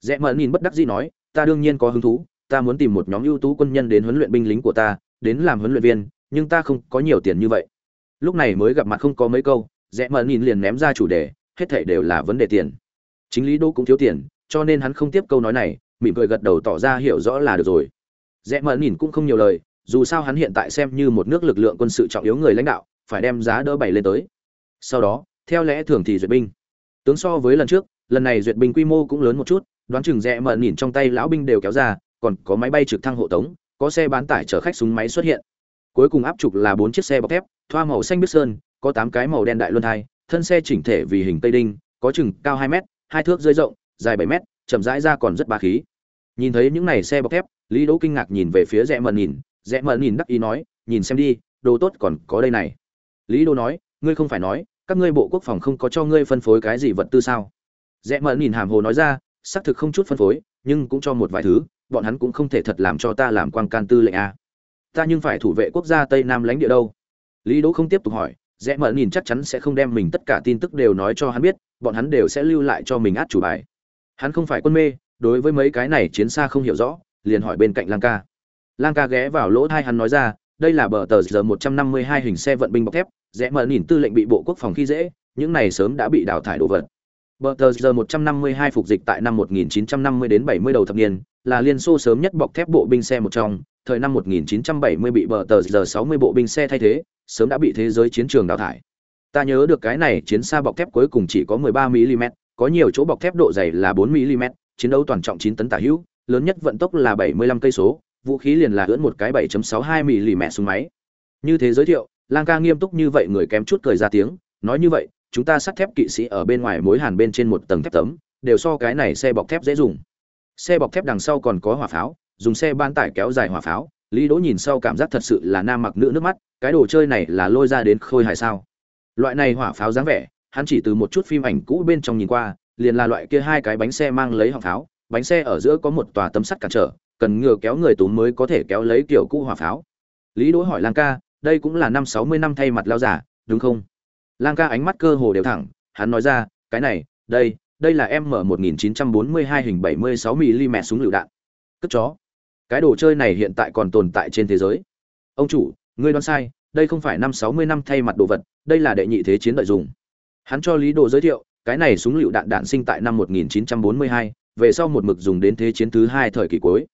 Rẽ mờ nhìn bất đắc dĩ nói, ta đương nhiên có hứng thú, ta muốn tìm một nhóm ưu tú quân nhân đến huấn luyện binh lính của ta, đến làm huấn luyện viên, nhưng ta không có nhiều tiền như vậy. Lúc này mới gặp mặt không có mấy câu, rẽ mờ nhìn liền ném ra chủ đề, hết thảy đều là vấn đề tiền. Chính lý đỗ cũng thiếu tiền, cho nên hắn không tiếp câu nói này, mỉm cười gật đầu tỏ ra hiểu rõ là được rồi. Rẽ mờ nhìn cũng không nhiều lời dù sao hắn hiện tại xem như một nước lực lượng quân sự trọng yếu người lãnh đạo, phải đem giá đỡ bày lên tới. Sau đó, theo lẽ thường thì duyệt binh. Tướng so với lần trước, lần này duyệt binh quy mô cũng lớn một chút, đoán chừng rẽ mờ nhìn trong tay lão binh đều kéo ra, còn có máy bay trực thăng hộ tống, có xe bán tải chở khách súng máy xuất hiện. Cuối cùng áp trục là bốn chiếc xe bọc thép, thoa màu xanh biết sơn, có tám cái màu đen đại luân thai, thân xe chỉnh thể vì hình tây đinh, có chừng cao hai mét, hai thước rơi rộng, dài bảy mét, chậm rãi ra còn rất ba khí. Nhìn thấy những này xe bọc thép, lý đỗ kinh ngạc nhìn về phía rẽ mờ nhìn rẽ mờ nhìn đắc ý nói, nhìn xem đi, đồ tốt còn có đây này. Lý đô nói, ngươi không phải nói, các ngươi bộ quốc phòng không có cho ngươi phân phối cái gì vật tư sao? Rẽ mờ nhìn hàm hồ nói ra, xác thực không chút phân phối, nhưng cũng cho một vài thứ, bọn hắn cũng không thể thật làm cho ta làm quan can tư lệnh a. Ta nhưng phải thủ vệ quốc gia tây nam lãnh địa đâu. Lý đỗ không tiếp tục hỏi, rẽ mờ nhìn chắc chắn sẽ không đem mình tất cả tin tức đều nói cho hắn biết, bọn hắn đều sẽ lưu lại cho mình át chủ bài. Hắn không phải quân mê, đối với mấy cái này chiến xa không hiểu rõ, liền hỏi bên cạnh lang ca lang ca ghé vào lỗ thai hắn nói ra đây là bờ tờ giờ 152 hình xe vận binh bọc thép, rẽ mở nhìn tư lệnh bị bộ quốc phòng khi dễ, những này sớm đã bị đào thải đồ vật. Bờ tờ giờ 152 phục dịch tại năm 1950 đến 70 đầu thập niên, là liên xô sớm nhất bọc thép bộ binh xe một trong, thời năm 1970 bị bờ tờ giờ 60 bộ binh xe thay thế, sớm đã bị thế giới chiến trường đào thải. Ta nhớ được cái này chiến xa bọc thép cuối cùng chỉ có 13 mm, có nhiều chỗ bọc thép độ dày là 4 mm, chiến đấu toàn trọng 9 tấn tả hữu, lớn nhất vận tốc là 75 cây số, vũ khí liền là ưỡn một cái 7.62 mm súng máy. Như thế giới thiệu, Lang ca nghiêm túc như vậy người kém chút cười ra tiếng, nói như vậy, chúng ta sắt thép kỵ sĩ ở bên ngoài mối hàn bên trên một tầng thép tấm, đều so cái này xe bọc thép dễ dùng. Xe bọc thép đằng sau còn có hỏa pháo, dùng xe ban tải kéo dài hỏa pháo, Lý Đỗ nhìn sau cảm giác thật sự là nam mặc nữ nước mắt, cái đồ chơi này là lôi ra đến khôi hài sao? Loại này hỏa pháo dáng vẻ, hắn chỉ từ một chút phim ảnh cũ bên trong nhìn qua, liền là loại kia hai cái bánh xe mang lấy họng pháo, bánh xe ở giữa có một tòa tấm sắt cản trở, cần ngừa kéo người túm mới có thể kéo lấy kiểu cũ hỏa pháo. Lý đỗ hỏi lang ca đây cũng là năm sáu mươi năm thay mặt lao giả đúng không? Lang ca ánh mắt cơ hồ đều thẳng hắn nói ra cái này đây đây là m 1942 hình 76 mm súng lựu đạn. Cất chó. Cái đồ chơi này hiện tại còn tồn tại trên thế giới. Ông chủ ngươi đoán sai đây không phải năm 60 năm thay mặt đồ vật đây là đệ nhị thế chiến đợi dùng hắn cho lý đồ giới thiệu cái này súng lựu đạn đạn sinh tại năm 1942, về sau một mực dùng đến thế chiến thứ hai thời kỳ cuối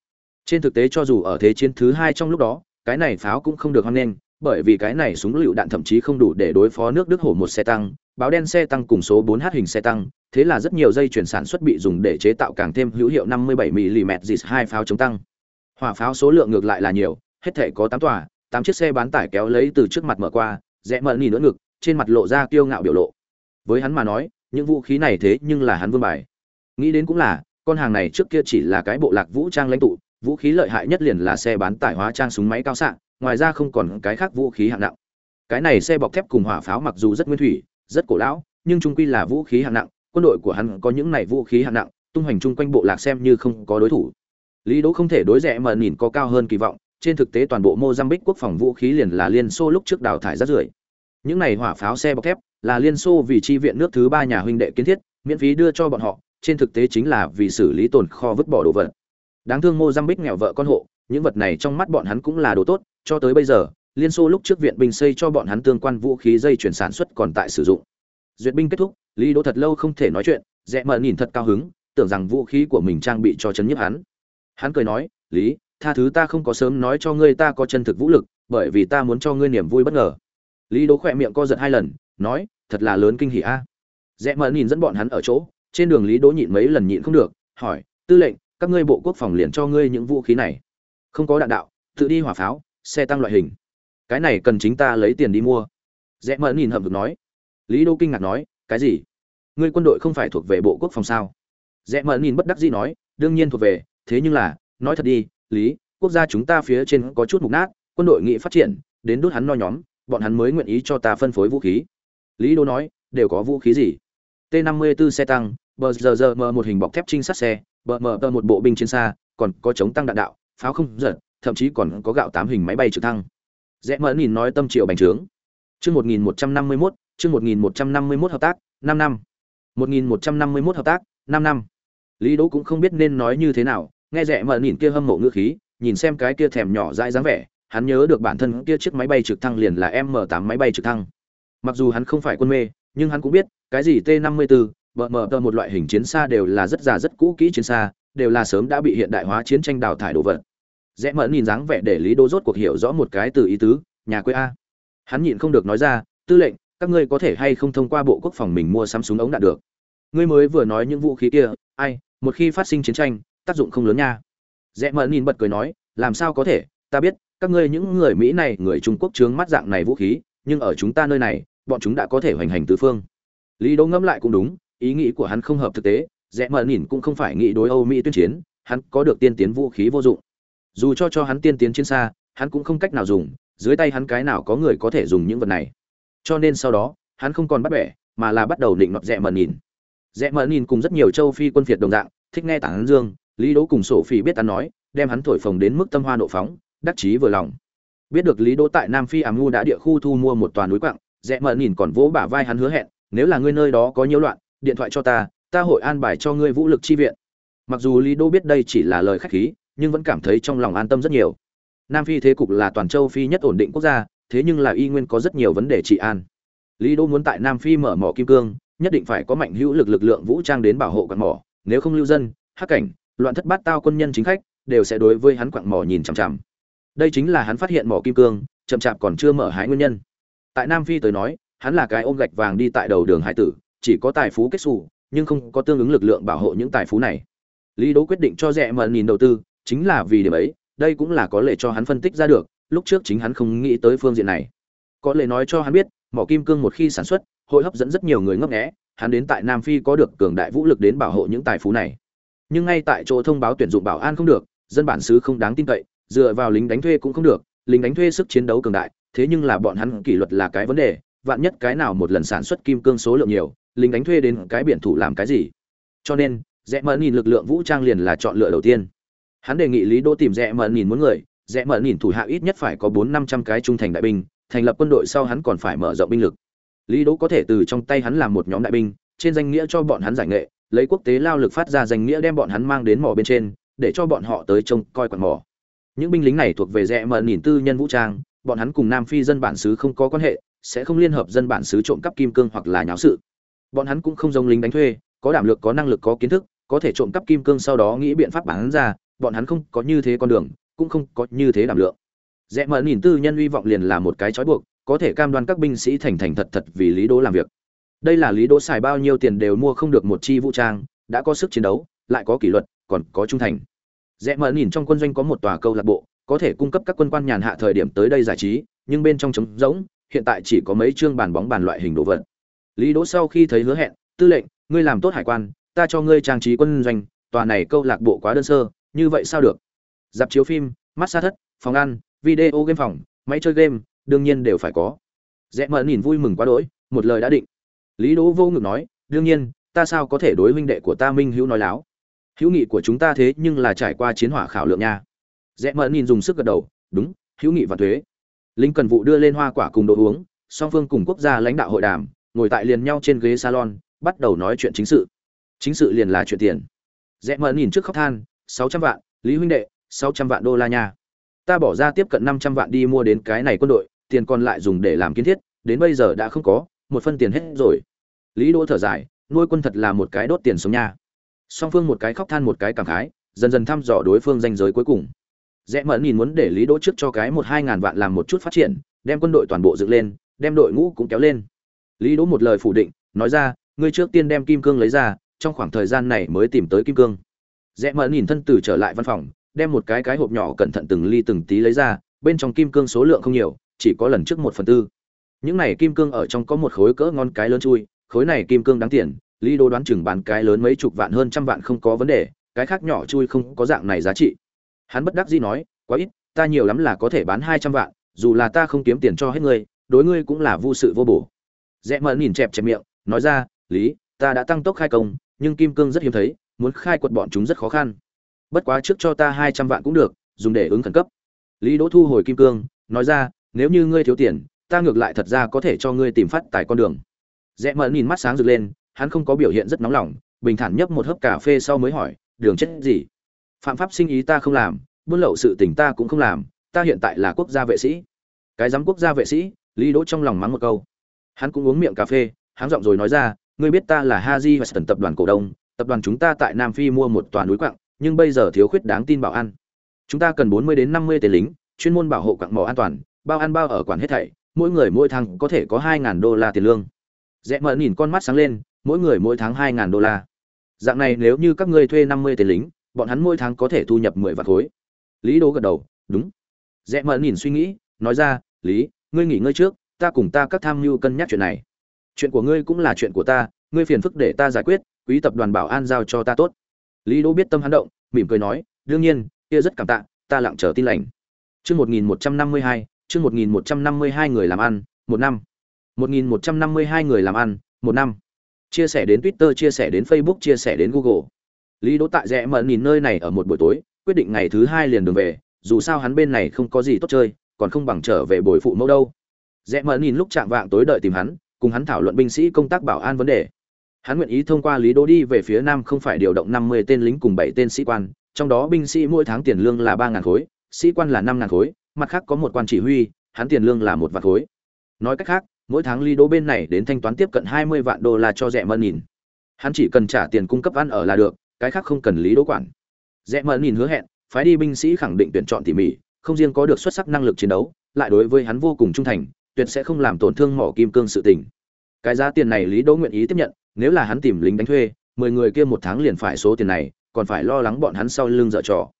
trên thực tế cho dù ở thế chiến thứ hai trong lúc đó cái này pháo cũng không được hoan nghênh bởi vì cái này súng lựu đạn thậm chí không đủ để đối phó nước Đức hổ một xe tăng, báo đen xe tăng cùng số 4H hình xe tăng, thế là rất nhiều dây chuyển sản xuất bị dùng để chế tạo càng thêm hữu hiệu 57 mm JIS hai pháo chống tăng. Hỏa pháo số lượng ngược lại là nhiều, hết thể có 8 tòa, 8 chiếc xe bán tải kéo lấy từ trước mặt mở qua, rẽ mở nhìn nữa ngực, trên mặt lộ ra kiêu ngạo biểu lộ. Với hắn mà nói, những vũ khí này thế nhưng là hắn vương bài. Nghĩ đến cũng là, con hàng này trước kia chỉ là cái bộ lạc vũ trang lãnh tụ, vũ khí lợi hại nhất liền là xe bán tải hóa trang súng máy cao xạ, ngoài ra không còn cái khác vũ khí hạng nặng. Cái này xe bọc thép cùng hỏa pháo mặc dù rất nguyên thủy rất cổ lão nhưng trung quy là vũ khí hạng nặng quân đội của hắn có những này vũ khí hạng nặng tung hoành chung quanh bộ lạc xem như không có đối thủ. Lý đỗ không thể đối rẻ mà nhìn có cao hơn kỳ vọng trên thực tế toàn bộ mozambique quốc phòng vũ khí liền là liên xô lúc trước đào thải rất rưởi. Những này hỏa pháo xe bọc thép là liên xô vì chi viện nước thứ ba nhà huynh đệ kiến thiết miễn phí đưa cho bọn họ trên thực tế chính là vì xử lý tồn kho vứt bỏ đồ vật đáng thương mozambique nghèo vợ con hộ, những vật này trong mắt bọn hắn cũng là đồ tốt, cho tới bây giờ, liên xô lúc trước viện binh xây cho bọn hắn tương quan vũ khí dây chuyển sản xuất còn tại sử dụng. Duyệt binh kết thúc, lý đỗ thật lâu không thể nói chuyện, rẽ mờ nhìn thật cao hứng, tưởng rằng vũ khí của mình trang bị cho chấn nhức hắn. Hắn cười nói, lý, tha thứ ta không có sớm nói cho ngươi ta có chân thực vũ lực, bởi vì ta muốn cho ngươi niềm vui bất ngờ. Lý đỗ khỏe miệng co giật hai lần, nói, thật là lớn kinh hỉ a. Rẽ mờ nhìn dẫn bọn hắn ở chỗ, trên đường lý đỗ nhịn mấy lần nhịn không được, hỏi, tư lệnh các ngươi bộ quốc phòng liền cho ngươi những vũ khí này. Không có đạn đạo, tự đi hỏa pháo, xe tăng loại hình. Cái này cần chính ta lấy tiền đi mua. Rẽ mẫn nhìn hậm hực nói. Lý đô kinh ngạc nói, cái gì? Ngươi quân đội không phải thuộc về bộ quốc phòng sao? Rẽ mẫn nhìn bất đắc dĩ nói, đương nhiên thuộc về, thế nhưng là, nói thật đi, lý, quốc gia chúng ta phía trên có chút mục nát, quân đội nghị phát triển, đến đốt hắn no nhóm, bọn hắn mới nguyện ý cho ta phân phối vũ khí. Lý đô nói, đều có vũ khí gì? T 54 xe tăng, bờ giờ giờ mờ một hình bọc thép trinh sát xe bờ mờ tờ một bộ binh trên xa, còn có chống tăng đạn đạo, pháo không giật, thậm chí còn có gạo tám hình máy bay trực thăng. Rẽ mờ nhìn nói tâm triệu bành trướng. Chương một nghìn một trăm năm mươi mốt, chương một nghìn một trăm năm mươi mốt hợp tác, năm năm. một nghìn một trăm năm mươi mốt hợp tác, năm năm. Lý đỗ cũng không biết nên nói như thế nào, nghe rẽ mờ nhìn kia hâm mộ ngữ khí, nhìn xem cái kia thèm nhỏ dãi dáng vẻ, hắn nhớ được bản thân kia chiếc máy bay trực thăng liền là m tám máy bay trực thăng. Mặc dù hắn không phải quân mê, nhưng hắn cũng biết, cái gì t 54 bờ mờ tờ một loại hình chiến xa đều là rất già rất cũ kỹ chiến xa, đều là sớm đã bị hiện đại hóa chiến tranh đào thải đồ vật. Rẽ mẫn nhìn dáng vẻ để lý đô rốt cuộc hiểu rõ một cái từ ý tứ, nhà quê a. Hắn nhịn không được nói ra, tư lệnh, các ngươi có thể hay không thông qua bộ quốc phòng mình mua sắm súng ống đạn được? Ngươi mới vừa nói những vũ khí kia, ai, một khi phát sinh chiến tranh, tác dụng không lớn nha. Rẽ mẫn nhìn bật cười nói, làm sao có thể? Ta biết, các ngươi những người mỹ này, người trung quốc chướng mắt dạng này vũ khí, nhưng ở chúng ta nơi này, bọn chúng đã có thể hoành hành tứ phương. Lý Đô ngẫm lại cũng đúng ý nghĩ của hắn không hợp thực tế, rẽ mờ nhìn cũng không phải nghĩ đối âu mỹ tuyên chiến, hắn có được tiên tiến vũ khí vô dụng. Dù cho cho hắn tiên tiến trên xa, hắn cũng không cách nào dùng, dưới tay hắn cái nào có người có thể dùng những vật này. Cho nên sau đó, hắn không còn bắt bẻ, mà là bắt đầu định nọt rẽ mờ nhìn rẽ mờ nhìn cùng rất nhiều châu phi quân phiệt đồng dạng, thích nghe tảng dương, lý đỗ cùng sổ phi biết hắn nói, đem hắn thổi phồng đến mức tâm hoa nộ phóng, đắc chí vừa lòng. Biết được lý đỗ tại nam phi ảm ngu đã địa khu thu mua một toàn núi quặng, rẽ mờ nhìn còn vỗ bả vai hắn hứa hẹn, nếu là ngươi nơi đó có nhiễu loạn điện thoại cho ta ta hội an bài cho ngươi vũ lực chi viện. Mặc dù lý Đô biết đây chỉ là lời khách khí, nhưng vẫn cảm thấy trong lòng an tâm rất nhiều. Nam phi thế cục là toàn châu phi nhất ổn định quốc gia, thế nhưng là y nguyên có rất nhiều vấn đề trị an. Lý Đô muốn tại nam phi mở mỏ kim cương, nhất định phải có mạnh hữu lực lực lượng vũ trang đến bảo hộ quặng mỏ, nếu không lưu dân, hắc cảnh, loạn thất bát tao quân nhân chính khách, đều sẽ đối với hắn quặng mỏ nhìn chằm chằm. Đây chính là hắn phát hiện mỏ kim cương, chậm chạp còn chưa mở hái nguyên nhân. Tại nam phi tới nói, hắn là cái ôm gạch vàng đi tại đầu đường hải tử chỉ có tài phú kết xù, nhưng không có tương ứng lực lượng bảo hộ những tài phú này. Lý đố quyết định cho rẻ mờ nhìn đầu tư, chính là vì điểm ấy, đây cũng là có lệ cho hắn phân tích ra được, lúc trước chính hắn không nghĩ tới phương diện này. Có lệ nói cho hắn biết, mỏ kim cương một khi sản xuất, hội hấp dẫn rất nhiều người ngấp nghé, hắn đến tại nam phi có được cường đại vũ lực đến bảo hộ những tài phú này. Nhưng ngay tại chỗ thông báo tuyển dụng bảo an không được, dân bản xứ không đáng tin cậy, dựa vào lính đánh thuê cũng không được, lính đánh thuê sức chiến đấu cường đại, thế nhưng là bọn hắn kỷ luật là cái vấn đề, vạn nhất cái nào một lần sản xuất kim cương số lượng nhiều lính đánh thuê đến cái biển thủ làm cái gì? Cho nên, rẽ mờ nhìn lực lượng vũ trang liền là chọn lựa đầu tiên. Hắn đề nghị lý đỗ tìm rẽ mờ nhìn muốn người, rẽ mờ nhìn thủ hạ ít nhất phải có bốn năm trăm cái trung thành đại binh, thành lập quân đội sau hắn còn phải mở rộng binh lực. Lý đỗ có thể từ trong tay hắn làm một nhóm đại binh, trên danh nghĩa cho bọn hắn giải nghệ, lấy quốc tế lao lực phát ra danh nghĩa đem bọn hắn mang đến mỏ bên trên, để cho bọn họ tới trông coi quản mỏ. Những binh lính này thuộc về rẽ mờ nhìn tư nhân vũ trang, bọn hắn cùng nam phi dân bản xứ không có quan hệ, sẽ không liên hợp dân bản xứ trộm cắp kim cương hoặc là nháo sự bọn hắn cũng không giống lính đánh thuê, có đảm lực, có năng lực, có kiến thức, có thể trộm cắp kim cương sau đó nghĩ biện pháp bán ra, bọn hắn không có như thế con đường, cũng không có như thế đảm lượng. Rẽ mở nhìn tư nhân hy vọng liền là một cái trói buộc, có thể cam đoan các binh sĩ thành thành thật thật vì lý đỗ làm việc. Đây là lý đỗ xài bao nhiêu tiền đều mua không được một chi vũ trang, đã có sức chiến đấu, lại có kỷ luật, còn có trung thành. Rẽ mở nhìn trong quân doanh có một tòa câu lạc bộ, có thể cung cấp các quân quan nhàn hạ thời điểm tới đây giải trí, nhưng bên trong trống rỗng, hiện tại chỉ có mấy chương bàn bóng bàn loại hình đồ vật lý đỗ sau khi thấy hứa hẹn, tư lệnh, ngươi làm tốt hải quan, ta cho ngươi trang trí quân doanh, tòa này câu lạc bộ quá đơn sơ, như vậy sao được? Dạp chiếu phim massage thất, phòng ăn, video game phòng, máy chơi game, đương nhiên đều phải có. Rẽ Mẫn nhìn vui mừng quá đỗi, một lời đã định. Lý đỗ vô ngữ nói, đương nhiên, ta sao có thể đối huynh đệ của ta minh hữu nói láo? Hữu nghị của chúng ta thế nhưng là trải qua chiến hỏa khảo lượng nha. Rẽ Mẫn nhìn dùng sức gật đầu, đúng, hữu nghị và thuế. Linh cần vụ đưa lên hoa quả cùng đồ uống, song phương cùng quốc gia lãnh đạo hội đàm ngồi tại liền nhau trên ghế salon, bắt đầu nói chuyện chính sự. Chính sự liền là chuyện tiền. Rẽ mờ nhìn trước khóc than, sáu trăm vạn, lý huynh đệ, sáu trăm vạn đô la nha. Ta bỏ ra tiếp cận năm trăm vạn đi mua đến cái này quân đội, tiền còn lại dùng để làm kiến thiết, đến bây giờ đã không có, một phân tiền hết rồi. Lý đỗ thở dài, nuôi quân thật là một cái đốt tiền sống nha. Song phương một cái khóc than một cái cảm khái, dần dần thăm dò đối phương danh giới cuối cùng. Rẽ mẫn nhìn muốn để lý đỗ trước cho cái một hai ngàn vạn làm một chút phát triển, đem quân đội toàn bộ dựng lên, đem đội ngũ cũng kéo lên lý đỗ một lời phủ định, nói ra, ngươi trước tiên đem kim cương lấy ra, trong khoảng thời gian này mới tìm tới kim cương. Rẽ mẫn nhìn thân tử trở lại văn phòng, đem một cái cái hộp nhỏ cẩn thận từng ly từng tí lấy ra, bên trong kim cương số lượng không nhiều, chỉ có lần trước một phần tư. Những này kim cương ở trong có một khối cỡ ngon cái lớn chui, khối này kim cương đáng tiền, lý Đỗ đoán chừng bán cái lớn mấy chục vạn hơn trăm vạn không có vấn đề, cái khác nhỏ chui không có dạng này giá trị. Hắn bất đắc dĩ nói, quá ít, ta nhiều lắm là có thể bán hai trăm vạn, dù là ta không kiếm tiền cho hết ngươi, đối ngươi cũng là vô sự vô bổ rẽ mờ nhìn chẹp chẹp miệng, nói ra, lý, ta đã tăng tốc khai công, nhưng kim cương rất hiếm thấy, muốn khai quật bọn chúng rất khó khăn. Bất quá trước cho ta hai trăm vạn cũng được, dùng để ứng khẩn cấp. Lý đỗ thu hồi kim cương, nói ra, nếu như ngươi thiếu tiền, ta ngược lại thật ra có thể cho ngươi tìm phát tài con đường. Rẽ mờ nhìn mắt sáng rực lên, hắn không có biểu hiện rất nóng lòng, bình thản nhấp một hớp cà phê sau mới hỏi, đường chết gì? Phạm pháp sinh ý ta không làm, buôn lậu sự tình ta cũng không làm, ta hiện tại là quốc gia vệ sĩ. Cái giám quốc gia vệ sĩ, lý đỗ trong lòng mắng một câu hắn cũng uống miệng cà phê hắn giọng rồi nói ra, ngươi biết ta là haji và tập đoàn cổ đông, tập đoàn chúng ta tại nam phi mua một tòa núi quặng, nhưng bây giờ thiếu khuyết đáng tin bảo an. Chúng ta cần 40 đến 50 tên lính, chuyên môn bảo hộ quặng mỏ an toàn, bao ăn bao ở quản hết thảy, mỗi người mỗi tháng có thể có 2.000 đô la tiền lương. Rẽ mở nhìn con mắt sáng lên, mỗi người mỗi tháng 2.000 đô la. Dạng này nếu như các ngươi thuê 50 tên lính, bọn hắn mỗi tháng có thể thu nhập 10 vạn khối. Lý đố gật đầu, đúng. Rẽ mở nhìn suy nghĩ, nói ra, lý, ngươi nghỉ ngơi trước ta cùng ta các tham mưu cân nhắc chuyện này. Chuyện của ngươi cũng là chuyện của ta, ngươi phiền phức để ta giải quyết, quý tập đoàn bảo an giao cho ta tốt. Lý đỗ biết tâm hắn động, mỉm cười nói, đương nhiên, kia rất cảm tạ, ta lặng chờ tin lành. Chương một nghìn một trăm năm mươi hai, chương một nghìn một trăm năm mươi hai người làm ăn, một năm. một nghìn một trăm năm mươi hai người làm ăn, một năm. Chia sẻ đến twitter, chia sẻ đến facebook, chia sẻ đến google. Lý đỗ tại rẽ mận nhìn nơi này ở một buổi tối, quyết định ngày thứ hai liền đường về, dù sao hắn bên này không có gì tốt chơi, còn không bằng trở về bồi phụ mẫu đâu rẽ mận nhìn lúc chạm vạng tối đợi tìm hắn cùng hắn thảo luận binh sĩ công tác bảo an vấn đề Hắn nguyện ý thông qua Lý Đô đi về phía nam không phải điều động 50 tên lính cùng 7 tên sĩ quan, trong đó binh sĩ mỗi tháng tiền lương là 3000 khối, sĩ quan là 5000 khối, mặt khác có một quan chỉ huy, hắn tiền lương là một vạn khối. Nói cách khác, mỗi tháng Lý Đô bên này đến thanh toán tiếp cận 20 vạn đô la cho rẽ Mẫn nhìn. Hắn chỉ cần trả tiền cung cấp ăn ở là được, cái khác không cần Lý Đô quản. rẽ Mẫn nhìn hứa hẹn, phái đi binh sĩ khẳng định tuyển chọn tỉ mỉ, không riêng có được xuất sắc năng lực chiến đấu, lại đối với hắn vô cùng trung thành, tuyệt sẽ không làm tổn thương mỏ kim cương sự tình. Cái giá tiền này Lý Đỗ nguyện ý tiếp nhận, nếu là hắn tìm lính đánh thuê mười người kia một tháng liền phải số tiền này còn phải lo lắng bọn hắn sau lưng dở trò.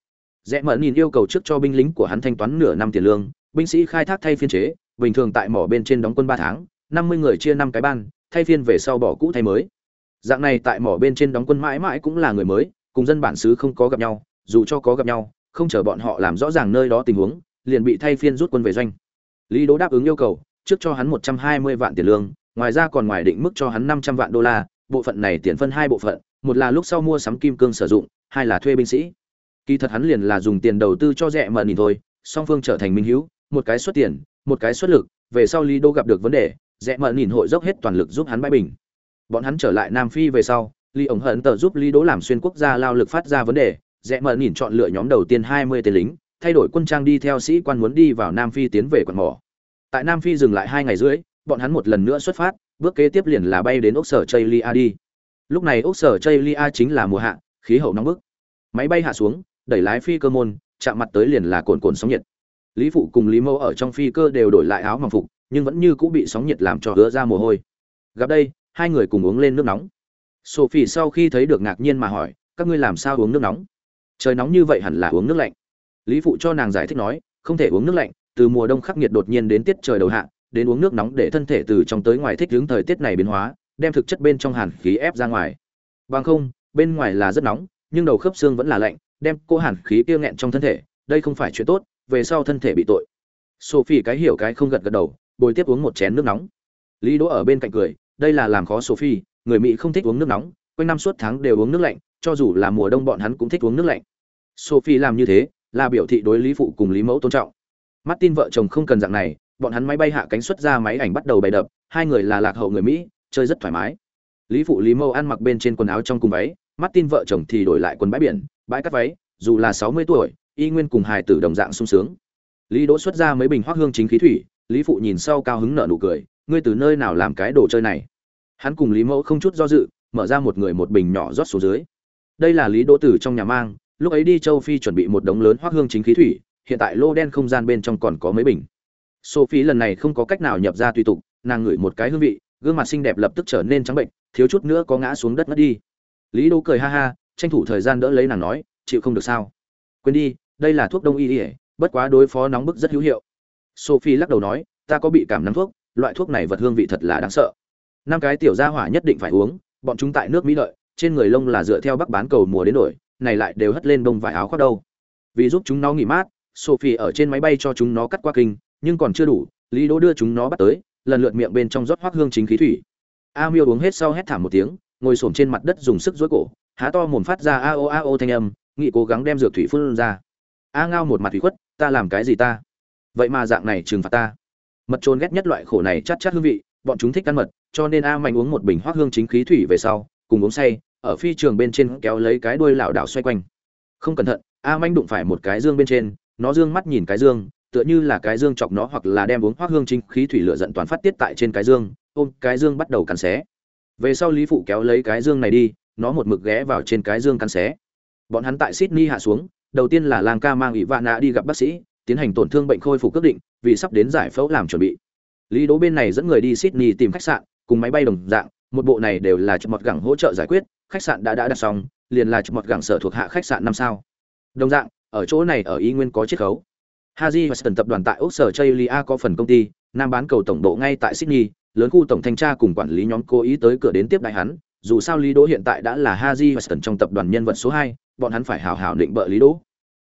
Rẽ mẫn nhìn yêu cầu trước cho binh lính của hắn thanh toán nửa năm tiền lương binh sĩ khai thác thay phiên chế bình thường tại mỏ bên trên đóng quân ba tháng năm mươi người chia năm cái ban thay phiên về sau bỏ cũ thay mới. Dạng này tại mỏ bên trên đóng quân mãi mãi cũng là người mới cùng dân bản xứ không có gặp nhau dù cho có gặp nhau không chờ bọn họ làm rõ ràng nơi đó tình huống liền bị thay phiên rút quân về doanh lý đỗ đáp ứng yêu cầu trước cho hắn một trăm hai mươi vạn tiền lương ngoài ra còn ngoài định mức cho hắn 500 vạn đô la, bộ phận này tiền phân hai bộ phận, một là lúc sau mua sắm kim cương sử dụng, hai là thuê binh sĩ. Kỳ thật hắn liền là dùng tiền đầu tư cho rẻ mận nhìn thôi, song phương trở thành minh hữu, một cái xuất tiền, một cái xuất lực, về sau Lý Đô gặp được vấn đề, rẻ mận nhìn hội dốc hết toàn lực giúp hắn bãi bình. Bọn hắn trở lại Nam Phi về sau, Lý ổng hận tờ giúp Lý Đỗ làm xuyên quốc gia lao lực phát ra vấn đề, rẻ mận nhìn chọn lựa nhóm đầu tiên 20 tên lính, thay đổi quân trang đi theo sĩ quan muốn đi vào Nam Phi tiến về quận mỏ. Tại Nam Phi dừng lại hai ngày rưỡi, bọn hắn một lần nữa xuất phát, bước kế tiếp liền là bay đến ốc sở Chailia đi. Lúc này ốc sở Chailia chính là mùa hạ, khí hậu nóng bức. Máy bay hạ xuống, đẩy lái phi cơ môn, chạm mặt tới liền là cồn cồn sóng nhiệt. Lý phụ cùng Lý Mâu ở trong phi cơ đều đổi lại áo mặc phục, nhưng vẫn như cũng bị sóng nhiệt làm cho hứa ra mồ hôi. Gặp đây, hai người cùng uống lên nước nóng. Sophie sau khi thấy được ngạc nhiên mà hỏi, các ngươi làm sao uống nước nóng? Trời nóng như vậy hẳn là uống nước lạnh. Lý phụ cho nàng giải thích nói, không thể uống nước lạnh, từ mùa đông khắc nghiệt đột nhiên đến tiết trời đầu hạ, đến uống nước nóng để thân thể từ trong tới ngoài thích ứng thời tiết này biến hóa, đem thực chất bên trong hàn khí ép ra ngoài. Bằng không, bên ngoài là rất nóng, nhưng đầu khớp xương vẫn là lạnh, đem cô hàn khí kia nghẹn trong thân thể, đây không phải chuyện tốt, về sau thân thể bị tội. Sophie cái hiểu cái không gật gật đầu, bồi tiếp uống một chén nước nóng. Lý Đỗ ở bên cạnh cười, đây là làm khó Sophie, người Mỹ không thích uống nước nóng, quanh năm suốt tháng đều uống nước lạnh, cho dù là mùa đông bọn hắn cũng thích uống nước lạnh. Sophie làm như thế, là biểu thị đối Lý phụ cùng Lý mẫu tôn trọng. Martin vợ chồng không cần dạng này, bọn hắn máy bay hạ cánh xuất ra máy ảnh bắt đầu bày đập, hai người là lạc hậu người Mỹ, chơi rất thoải mái. Lý phụ Lý mẫu ăn mặc bên trên quần áo trong cùng váy, Martin vợ chồng thì đổi lại quần bãi biển, bãi cắt váy, dù là 60 tuổi, y nguyên cùng hài tử đồng dạng sung sướng. Lý Đỗ xuất ra mấy bình hoắc hương chính khí thủy, Lý phụ nhìn sau cao hứng nở nụ cười, ngươi từ nơi nào làm cái đồ chơi này? Hắn cùng Lý Mẫu không chút do dự, mở ra một người một bình nhỏ rót xuống dưới. Đây là Lý Đỗ Tử trong nhà mang, lúc ấy đi châu Phi chuẩn bị một đống lớn hoác hương chính khí thủy, hiện tại lô đen không gian bên trong còn có mấy bình. Sophie lần này không có cách nào nhập ra tùy tục, nàng ngửi một cái hương vị, gương mặt xinh đẹp lập tức trở nên trắng bệnh, thiếu chút nữa có ngã xuống đất mất đi. Lý đô cười ha ha, tranh thủ thời gian đỡ lấy nàng nói, chịu không được sao? Quên đi, đây là thuốc đông y ỉa bất quá đối phó nóng bức rất hữu hiệu. Sophie lắc đầu nói, ta có bị cảm nắng thuốc, loại thuốc này vật hương vị thật là đáng sợ. Năm cái tiểu gia hỏa nhất định phải uống, bọn chúng tại nước Mỹ lợi, trên người lông là dựa theo bắc bán cầu mùa đến đổi, này lại đều hất lên bông vải áo khoác đâu. Vì giúp chúng nó nghỉ mát, Sophie ở trên máy bay cho chúng nó cắt qua kinh, nhưng còn chưa đủ, Lý Đỗ đưa chúng nó bắt tới, lần lượt miệng bên trong rót hoắc hương chính khí thủy. A Miêu uống hết sau hét thảm một tiếng, ngồi xổm trên mặt đất dùng sức duỗi cổ, há to mồm phát ra a o a o thanh âm, nghị cố gắng đem dược thủy phun ra. A Ngao một mặt thủy khuất, ta làm cái gì ta? Vậy mà dạng này trừng phạt ta. Mật trôn ghét nhất loại khổ này chát chát hương vị, bọn chúng thích ăn mật, cho nên A Mạnh uống một bình hoắc hương chính khí thủy về sau, cùng uống say, ở phi trường bên trên kéo lấy cái đuôi lảo đảo xoay quanh. Không cẩn thận, A Mạnh đụng phải một cái dương bên trên, nó dương mắt nhìn cái dương, tựa như là cái dương chọc nó hoặc là đem uống hoắc hương chính khí thủy lửa giận toàn phát tiết tại trên cái dương, ôm cái dương bắt đầu cắn xé. Về sau Lý phụ kéo lấy cái dương này đi, nó một mực ghé vào trên cái dương cắn xé. Bọn hắn tại Sydney hạ xuống, đầu tiên là Lang Ca mang Ivana đi gặp bác sĩ, tiến hành tổn thương bệnh khôi phục quyết định, vì sắp đến giải phẫu làm chuẩn bị. Lý Đỗ bên này dẫn người đi Sydney tìm khách sạn, cùng máy bay đồng dạng, một bộ này đều là cho một gẳng hỗ trợ giải quyết, khách sạn đã đã đặt xong, liền là chụp một gẳng sở thuộc hạ khách sạn năm sao. Đồng dạng, ở chỗ này ở Y Nguyên có chiết khấu. Haji Weston tập đoàn tại Úc sở Chailia có phần công ty, nam bán cầu tổng bộ ngay tại Sydney, lớn khu tổng thanh tra cùng quản lý nhóm cố ý tới cửa đến tiếp đại hắn, dù sao Lý Đỗ hiện tại đã là Haji Weston trong tập đoàn nhân vật số 2, bọn hắn phải hào hào định bợ Lý Đỗ.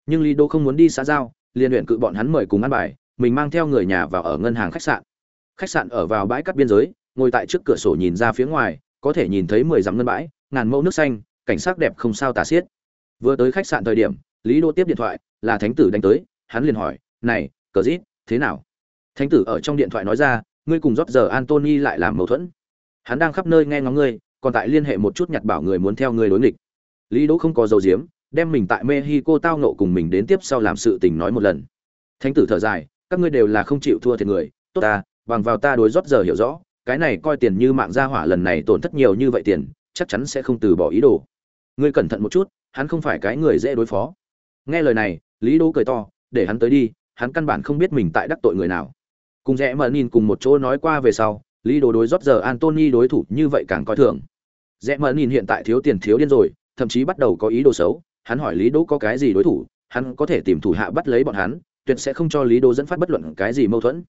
Nhưng Lý Đỗ không muốn đi xã giao, liền luyện cự bọn hắn mời cùng ăn bài, mình mang theo người nhà vào ở ngân hàng khách sạn. Khách sạn ở vào bãi cát biên giới, ngồi tại trước cửa sổ nhìn ra phía ngoài, có thể nhìn thấy 10 dặm ngân bãi, ngàn mẫu nước xanh, cảnh sắc đẹp không sao tả xiết. Vừa tới khách sạn thời điểm, Lý Đỗ tiếp điện thoại, là thánh tử đánh tới, hắn liền hỏi, "Này, cờ dít, thế nào?" Thánh tử ở trong điện thoại nói ra, "Ngươi cùng rót giờ Anthony lại làm mâu thuẫn. Hắn đang khắp nơi nghe ngóng ngươi, còn tại liên hệ một chút nhặt bảo người muốn theo ngươi đối nghịch." Lý Đỗ không có dầu diếm, đem mình tại Mexico tao nộ cùng mình đến tiếp sau làm sự tình nói một lần. Thánh tử thở dài, các ngươi đều là không chịu thua thiệt người, tốt ta, bằng vào ta đối rót giờ hiểu rõ, cái này coi tiền như mạng gia hỏa lần này tổn thất nhiều như vậy tiền, chắc chắn sẽ không từ bỏ ý đồ. Ngươi cẩn thận một chút, hắn không phải cái người dễ đối phó. Nghe lời này, Lý Đỗ cười to, để hắn tới đi, hắn căn bản không biết mình tại đắc tội người nào. Cùng rẽ mở nhìn cùng một chỗ nói qua về sau, Lý Đỗ đối rót giờ Anthony đối thủ như vậy càng coi thường. Rẽ mở nhìn hiện tại thiếu tiền thiếu điên rồi, thậm chí bắt đầu có ý đồ xấu, hắn hỏi Lý Đỗ có cái gì đối thủ, hắn có thể tìm thủ hạ bắt lấy bọn hắn, tuyệt sẽ không cho Lý Đỗ dẫn phát bất luận cái gì mâu thuẫn.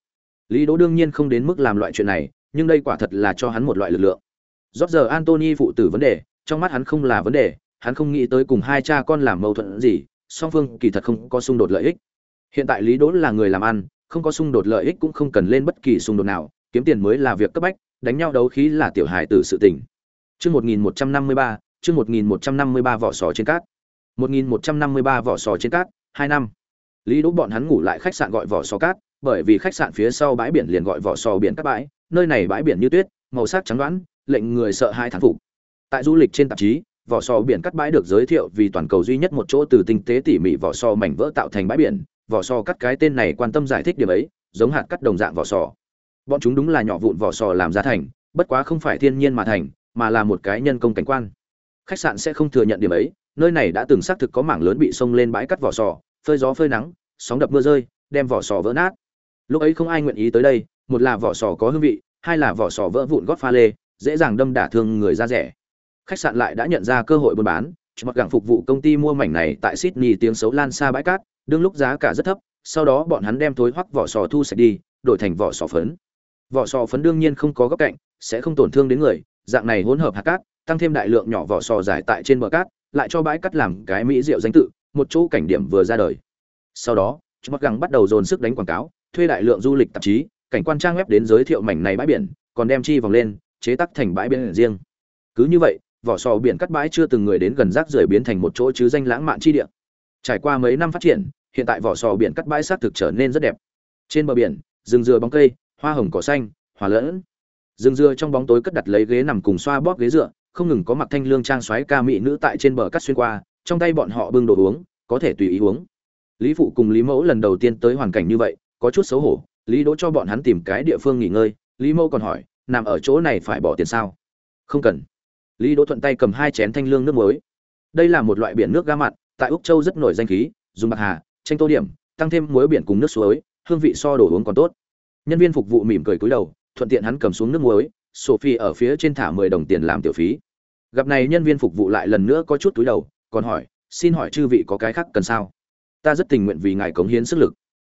Lý Đỗ đương nhiên không đến mức làm loại chuyện này, nhưng đây quả thật là cho hắn một loại lực lượng. Rốt giờ Antony phụ tử vấn đề, trong mắt hắn không là vấn đề, hắn không nghĩ tới cùng hai cha con làm mâu thuẫn gì, song phương kỳ thật không có xung đột lợi ích. Hiện tại Lý Đỗ là người làm ăn, không có xung đột lợi ích cũng không cần lên bất kỳ xung đột nào, kiếm tiền mới là việc cấp bách, đánh nhau đấu khí là tiểu hài tử sự tình. Chương 1153, chương 1153 vỏ sò trên cát. 1153 vỏ sò trên cát, hai năm. Lý Đỗ bọn hắn ngủ lại khách sạn gọi vỏ sò cát, bởi vì khách sạn phía sau bãi biển liền gọi vỏ sò biển các bãi, nơi này bãi biển như tuyết, màu sắc trắng đoán, lệnh người sợ hai thán phục. tại du lịch trên tạp chí vỏ sò biển cắt bãi được giới thiệu vì toàn cầu duy nhất một chỗ từ tinh tế tỉ mỉ vỏ sò mảnh vỡ tạo thành bãi biển. Vỏ sò cắt cái tên này quan tâm giải thích điểm ấy giống hạt cắt đồng dạng vỏ sò. Bọn chúng đúng là nhỏ vụn vỏ sò làm ra thành bất quá không phải thiên nhiên mà thành mà là một cái nhân công cảnh quan. Khách sạn sẽ không thừa nhận điểm ấy nơi này đã từng xác thực có mảng lớn bị sông lên bãi cắt vỏ sò phơi gió phơi nắng sóng đập mưa rơi đem vỏ sò vỡ nát. Lúc ấy không ai nguyện ý tới đây một là vỏ sò có hương vị hai là vỏ sò vỡ vụn gót pha lê, dễ dàng đâm đả thương người ra rẻ. Khách sạn lại đã nhận ra cơ hội buôn bán mặc gặng phục vụ công ty mua mảnh này tại sydney tiếng xấu lan xa bãi cát, đương lúc giá cả rất thấp, sau đó bọn hắn đem thối hoắc vỏ sò thu sạch đi, đổi thành vỏ sò phấn. Vỏ sò phấn đương nhiên không có góc cạnh, sẽ không tổn thương đến người, dạng này hỗn hợp hạt cát, tăng thêm đại lượng nhỏ vỏ sò dài tại trên bờ cát, lại cho bãi cát làm cái mỹ rượu danh tự, một chỗ cảnh điểm vừa ra đời. Sau đó mặc gặng bắt đầu dồn sức đánh quảng cáo, thuê đại lượng du lịch tạp chí cảnh quan trang web đến giới thiệu mảnh này bãi biển, còn đem chi vòng lên, chế tác thành bãi biển riêng. Cứ như vậy, vỏ sò biển cắt bãi chưa từng người đến gần rác rưởi biến thành một chỗ chứ danh lãng mạn chi địa. Trải qua mấy năm phát triển, hiện tại vỏ sò biển cắt bãi xác thực trở nên rất đẹp. Trên bờ biển, rừng dừa bóng cây, hoa hồng cỏ xanh hòa lẫn. Rừng dừa trong bóng tối cất đặt lấy ghế nằm cùng xoa bóp ghế dựa, không ngừng có mặc thanh lương trang xoáy ca mỹ nữ tại trên bờ cắt xuyên qua, trong tay bọn họ bưng đồ uống, có thể tùy ý uống. Lý phụ cùng lý mẫu lần đầu tiên tới hoàn cảnh như vậy, có chút xấu hổ lý đỗ cho bọn hắn tìm cái địa phương nghỉ ngơi, lý mâu còn hỏi, nằm ở chỗ này phải bỏ tiền sao? Không cần. Lý đỗ thuận tay cầm hai chén thanh lương nước muối. Đây là một loại biển nước ga mặn, tại úc châu rất nổi danh khí, dùng bạc hà tranh tô điểm, tăng thêm muối biển cùng nước suối, hương vị so đồ uống còn tốt. Nhân viên phục vụ mỉm cười cúi đầu, thuận tiện hắn cầm xuống nước muối, sophie ở phía trên thả mười đồng tiền làm tiểu phí. Gặp này nhân viên phục vụ lại lần nữa có chút túi đầu, còn hỏi, xin hỏi chư vị có cái khác cần sao? Ta rất tình nguyện vì ngài cống hiến sức lực.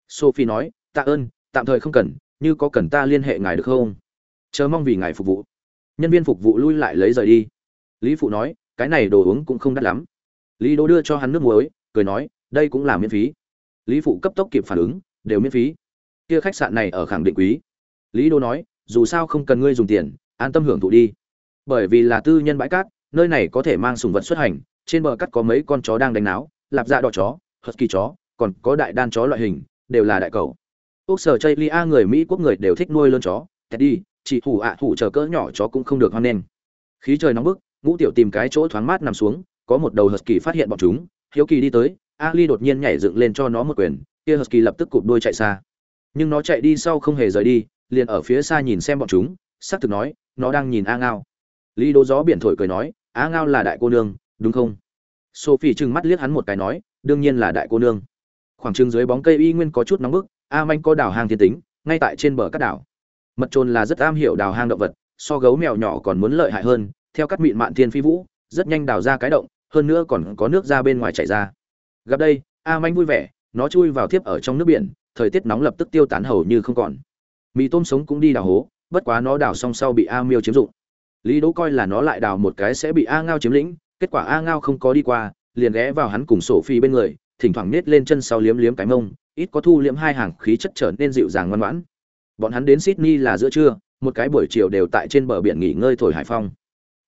Sophie nói, tạ ơn tạm thời không cần, như có cần ta liên hệ ngài được không? Chờ mong vì ngài phục vụ. Nhân viên phục vụ lui lại lấy rời đi. Lý phụ nói, cái này đồ uống cũng không đắt lắm. Lý đỗ đưa cho hắn nước muối, cười nói, đây cũng là miễn phí. Lý phụ cấp tốc kịp phản ứng, đều miễn phí. Kia khách sạn này ở khẳng định quý. Lý đỗ nói, dù sao không cần ngươi dùng tiền, an tâm hưởng thụ đi. Bởi vì là tư nhân bãi cát, nơi này có thể mang sùng vật xuất hành, trên bờ cắt có mấy con chó đang đánh náo, lạp dạ đỏ chó, husky chó, còn có đại đan chó loại hình, đều là đại cầu úc sở chơi lia người mỹ quốc người đều thích nuôi lơn chó. Teddy chỉ thủ ạ thủ chờ cỡ nhỏ chó cũng không được hoan nghênh. Khí trời nóng bức, ngũ tiểu tìm cái chỗ thoáng mát nằm xuống, có một đầu husky phát hiện bọn chúng. Hiếu kỳ đi tới, ali đột nhiên nhảy dựng lên cho nó một quyền, kia husky lập tức cụp đuôi chạy xa. Nhưng nó chạy đi sau không hề rời đi, liền ở phía xa nhìn xem bọn chúng, sắc thực nói, nó đang nhìn a ngao. Lý Đỗ gió biển thổi cười nói, a ngao là đại cô nương, đúng không? Sophie trừng mắt liếc hắn một cái nói, đương nhiên là đại cô nương. Khoảng trừng dưới bóng cây y nguyên có chút nóng bức a manh có đào hang thiên tính, ngay tại trên bờ các đảo. Mật trồn là rất am hiểu đào hang động vật, so gấu mèo nhỏ còn muốn lợi hại hơn, theo các mịn mạn thiên phi vũ, rất nhanh đào ra cái động, hơn nữa còn có nước ra bên ngoài chảy ra. Gặp đây, a manh vui vẻ, nó chui vào tiếp ở trong nước biển, thời tiết nóng lập tức tiêu tán hầu như không còn. Mì tôm sống cũng đi đào hố, bất quá nó đào xong sau bị a miêu chiếm dụng. Lý đỗ coi là nó lại đào một cái sẽ bị a ngao chiếm lĩnh, kết quả a ngao không có đi qua, liền ghé vào hắn cùng sổ phi bên người thỉnh thoảng nết lên chân sau liếm liếm cái mông, ít có thu liếm hai hàng khí chất trở nên dịu dàng ngoan ngoãn. Bọn hắn đến sydney là giữa trưa, một cái buổi chiều đều tại trên bờ biển nghỉ ngơi thổi hải phong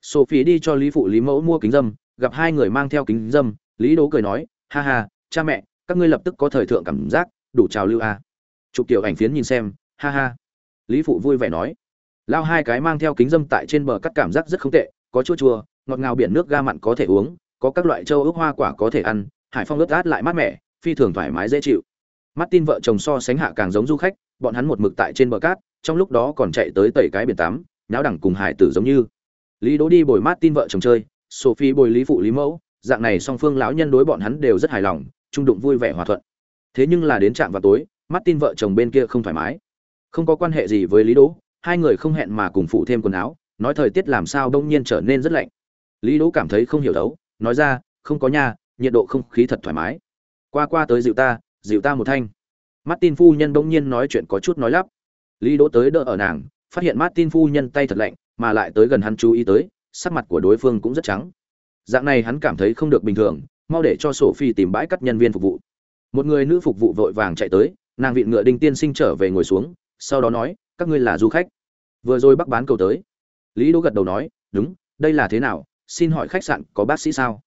sophie đi cho lý phụ lý mẫu mua kính dâm, gặp hai người mang theo kính dâm, lý đố cười nói, ha ha, cha mẹ, các ngươi lập tức có thời thượng cảm giác, đủ trào lưu a à. chụp tiểu ảnh phiến nhìn xem, ha ha. Lý phụ vui vẻ nói, lao hai cái mang theo kính dâm tại trên bờ cắt cảm giác rất không tệ, có chua chua, ngọt ngào biển nước ga mặn có thể uống, có các loại châu ước hoa quả có thể ăn hải phong ướt át lại mát mẻ phi thường thoải mái dễ chịu Martin vợ chồng so sánh hạ càng giống du khách, bọn hắn một mực tại trên bờ cát, trong lúc đó còn chạy tới tẩy cái biển tắm, náo đẳng cùng hải tử giống như. Lý Đỗ đi bồi Martin vợ chồng chơi, Sophie bồi Lý phụ Lý mẫu, dạng này song phương lão nhân đối bọn hắn đều rất hài lòng, trung đụng vui vẻ hòa thuận. Thế nhưng là đến trạm vào tối, Martin vợ chồng bên kia không thoải mái. Không có quan hệ gì với Lý Đỗ, hai người không hẹn mà cùng phụ thêm quần áo, nói thời tiết làm sao đông nhiên trở nên rất lạnh. Lý Đỗ cảm thấy không hiểu đấu, nói ra, không có nha, nhiệt độ không khí thật thoải mái. Qua qua tới dịu ta, dịu ta một thanh. Martin phu nhân bỗng nhiên nói chuyện có chút nói lắp. Lý đỗ tới đỡ ở nàng phát hiện martin phu nhân tay thật lạnh mà lại tới gần hắn chú ý tới sắc mặt của đối phương cũng rất trắng. Dạng này hắn cảm thấy không được bình thường mau để cho sophie tìm bãi cắt nhân viên phục vụ. Một người nữ phục vụ vội vàng chạy tới nàng vịn ngựa đinh tiên sinh trở về ngồi xuống sau đó nói các ngươi là du khách. Vừa rồi bác bán cầu tới. Lý đỗ gật đầu nói đúng đây là thế nào? Xin hỏi khách sạn có bác sĩ sao?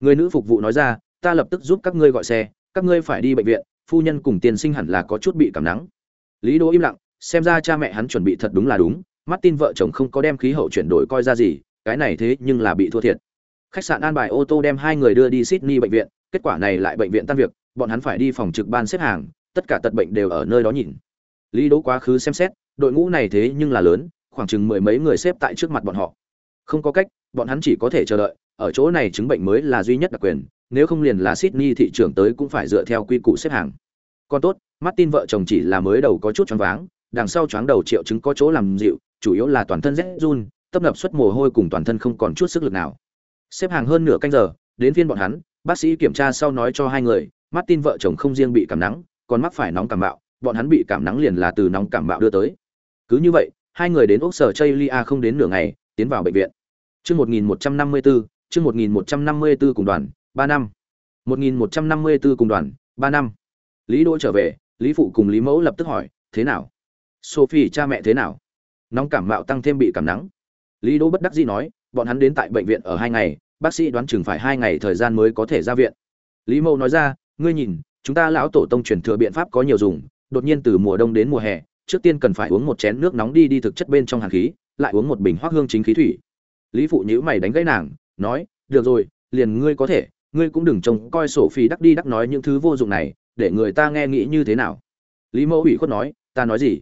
Người nữ phục vụ nói ra, ta lập tức giúp các ngươi gọi xe, các ngươi phải đi bệnh viện, phu nhân cùng tiên sinh hẳn là có chút bị cảm nắng. Lý đỗ im lặng, xem ra cha mẹ hắn chuẩn bị thật đúng là đúng mắt tin vợ chồng không có đem khí hậu chuyển đổi coi ra gì, cái này thế nhưng là bị thua thiệt. Khách sạn an bài ô tô đem hai người đưa đi sydney bệnh viện, kết quả này lại bệnh viện tan việc, bọn hắn phải đi phòng trực ban xếp hàng, tất cả tật bệnh đều ở nơi đó nhìn. Lý đỗ quá khứ xem xét, đội ngũ này thế nhưng là lớn, khoảng chừng mười mấy người xếp tại trước mặt bọn họ không có cách, bọn hắn chỉ có thể chờ đợi, ở chỗ này chứng bệnh mới là duy nhất đặc quyền, nếu không liền là sydney thị trưởng tới cũng phải dựa theo quy củ xếp hàng. Còn tốt, martin vợ chồng chỉ là mới đầu có chút choáng váng, đằng sau choáng đầu triệu chứng có chỗ làm dịu, chủ yếu là toàn thân rét run, tấp nập xuất mồ hôi cùng toàn thân không còn chút sức lực nào. Xếp hàng hơn nửa canh giờ, đến phiên bọn hắn, bác sĩ kiểm tra sau nói cho hai người, martin vợ chồng không riêng bị cảm nắng, còn mắc phải nóng cảm bạo, bọn hắn bị cảm nắng liền là từ nóng cảm bạo đưa tới. Cứ như vậy, hai người đến ốc sở chaylia không đến nửa ngày, tiến vào bệnh viện chương 1154, chương 1154 cùng đoàn ba năm. 1154 cùng đoàn ba năm. Lý đỗ trở về lý phụ cùng lý mẫu lập tức hỏi thế nào? Sophie cha mẹ thế nào? Nóng cảm mạo tăng thêm bị cảm nắng. Lý đỗ bất đắc dĩ nói bọn hắn đến tại bệnh viện ở hai ngày bác sĩ đoán chừng phải hai ngày thời gian mới có thể ra viện. Lý mẫu nói ra ngươi nhìn chúng ta lão tổ tông truyền thừa biện pháp có nhiều dùng đột nhiên từ mùa đông đến mùa hè trước tiên cần phải uống một chén nước nóng đi đi thực chất bên trong hàn khí lại uống một bình hoắc hương chính khí thủy lý phụ nhữ mày đánh gãy nàng, nói, được rồi, liền ngươi có thể, ngươi cũng đừng trông coi sổ phi đắc đi đắc nói những thứ vô dụng này, để người ta nghe nghĩ như thế nào. Lý mẫu ủy khuất nói, ta nói gì?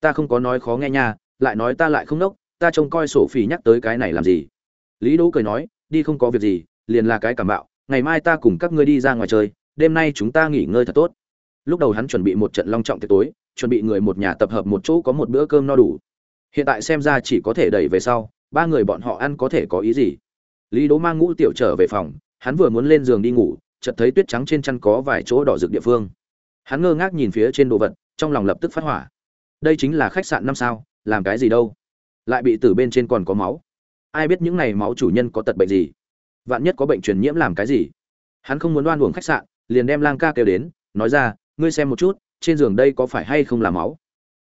Ta không có nói khó nghe nha, lại nói ta lại không nốc, ta trông coi sổ phi nhắc tới cái này làm gì? Lý đỗ cười nói, đi không có việc gì, liền là cái cảm bạo, ngày mai ta cùng các ngươi đi ra ngoài chơi, đêm nay chúng ta nghỉ ngơi thật tốt. Lúc đầu hắn chuẩn bị một trận long trọng tiệc tối, chuẩn bị người một nhà tập hợp một chỗ có một bữa cơm no đủ. Hiện tại xem ra chỉ có thể đẩy về sau ba người bọn họ ăn có thể có ý gì? Lý đỗ mang ngũ tiểu trở về phòng, hắn vừa muốn lên giường đi ngủ, chợt thấy tuyết trắng trên chăn có vài chỗ đỏ rực địa phương. Hắn ngơ ngác nhìn phía trên đồ vật, trong lòng lập tức phát hỏa. Đây chính là khách sạn năm sao, làm cái gì đâu? Lại bị từ bên trên còn có máu. Ai biết những này máu chủ nhân có tật bệnh gì? Vạn nhất có bệnh truyền nhiễm làm cái gì? Hắn không muốn đoan uổng khách sạn, liền đem lang ca kêu đến, nói ra, ngươi xem một chút, trên giường đây có phải hay không là máu?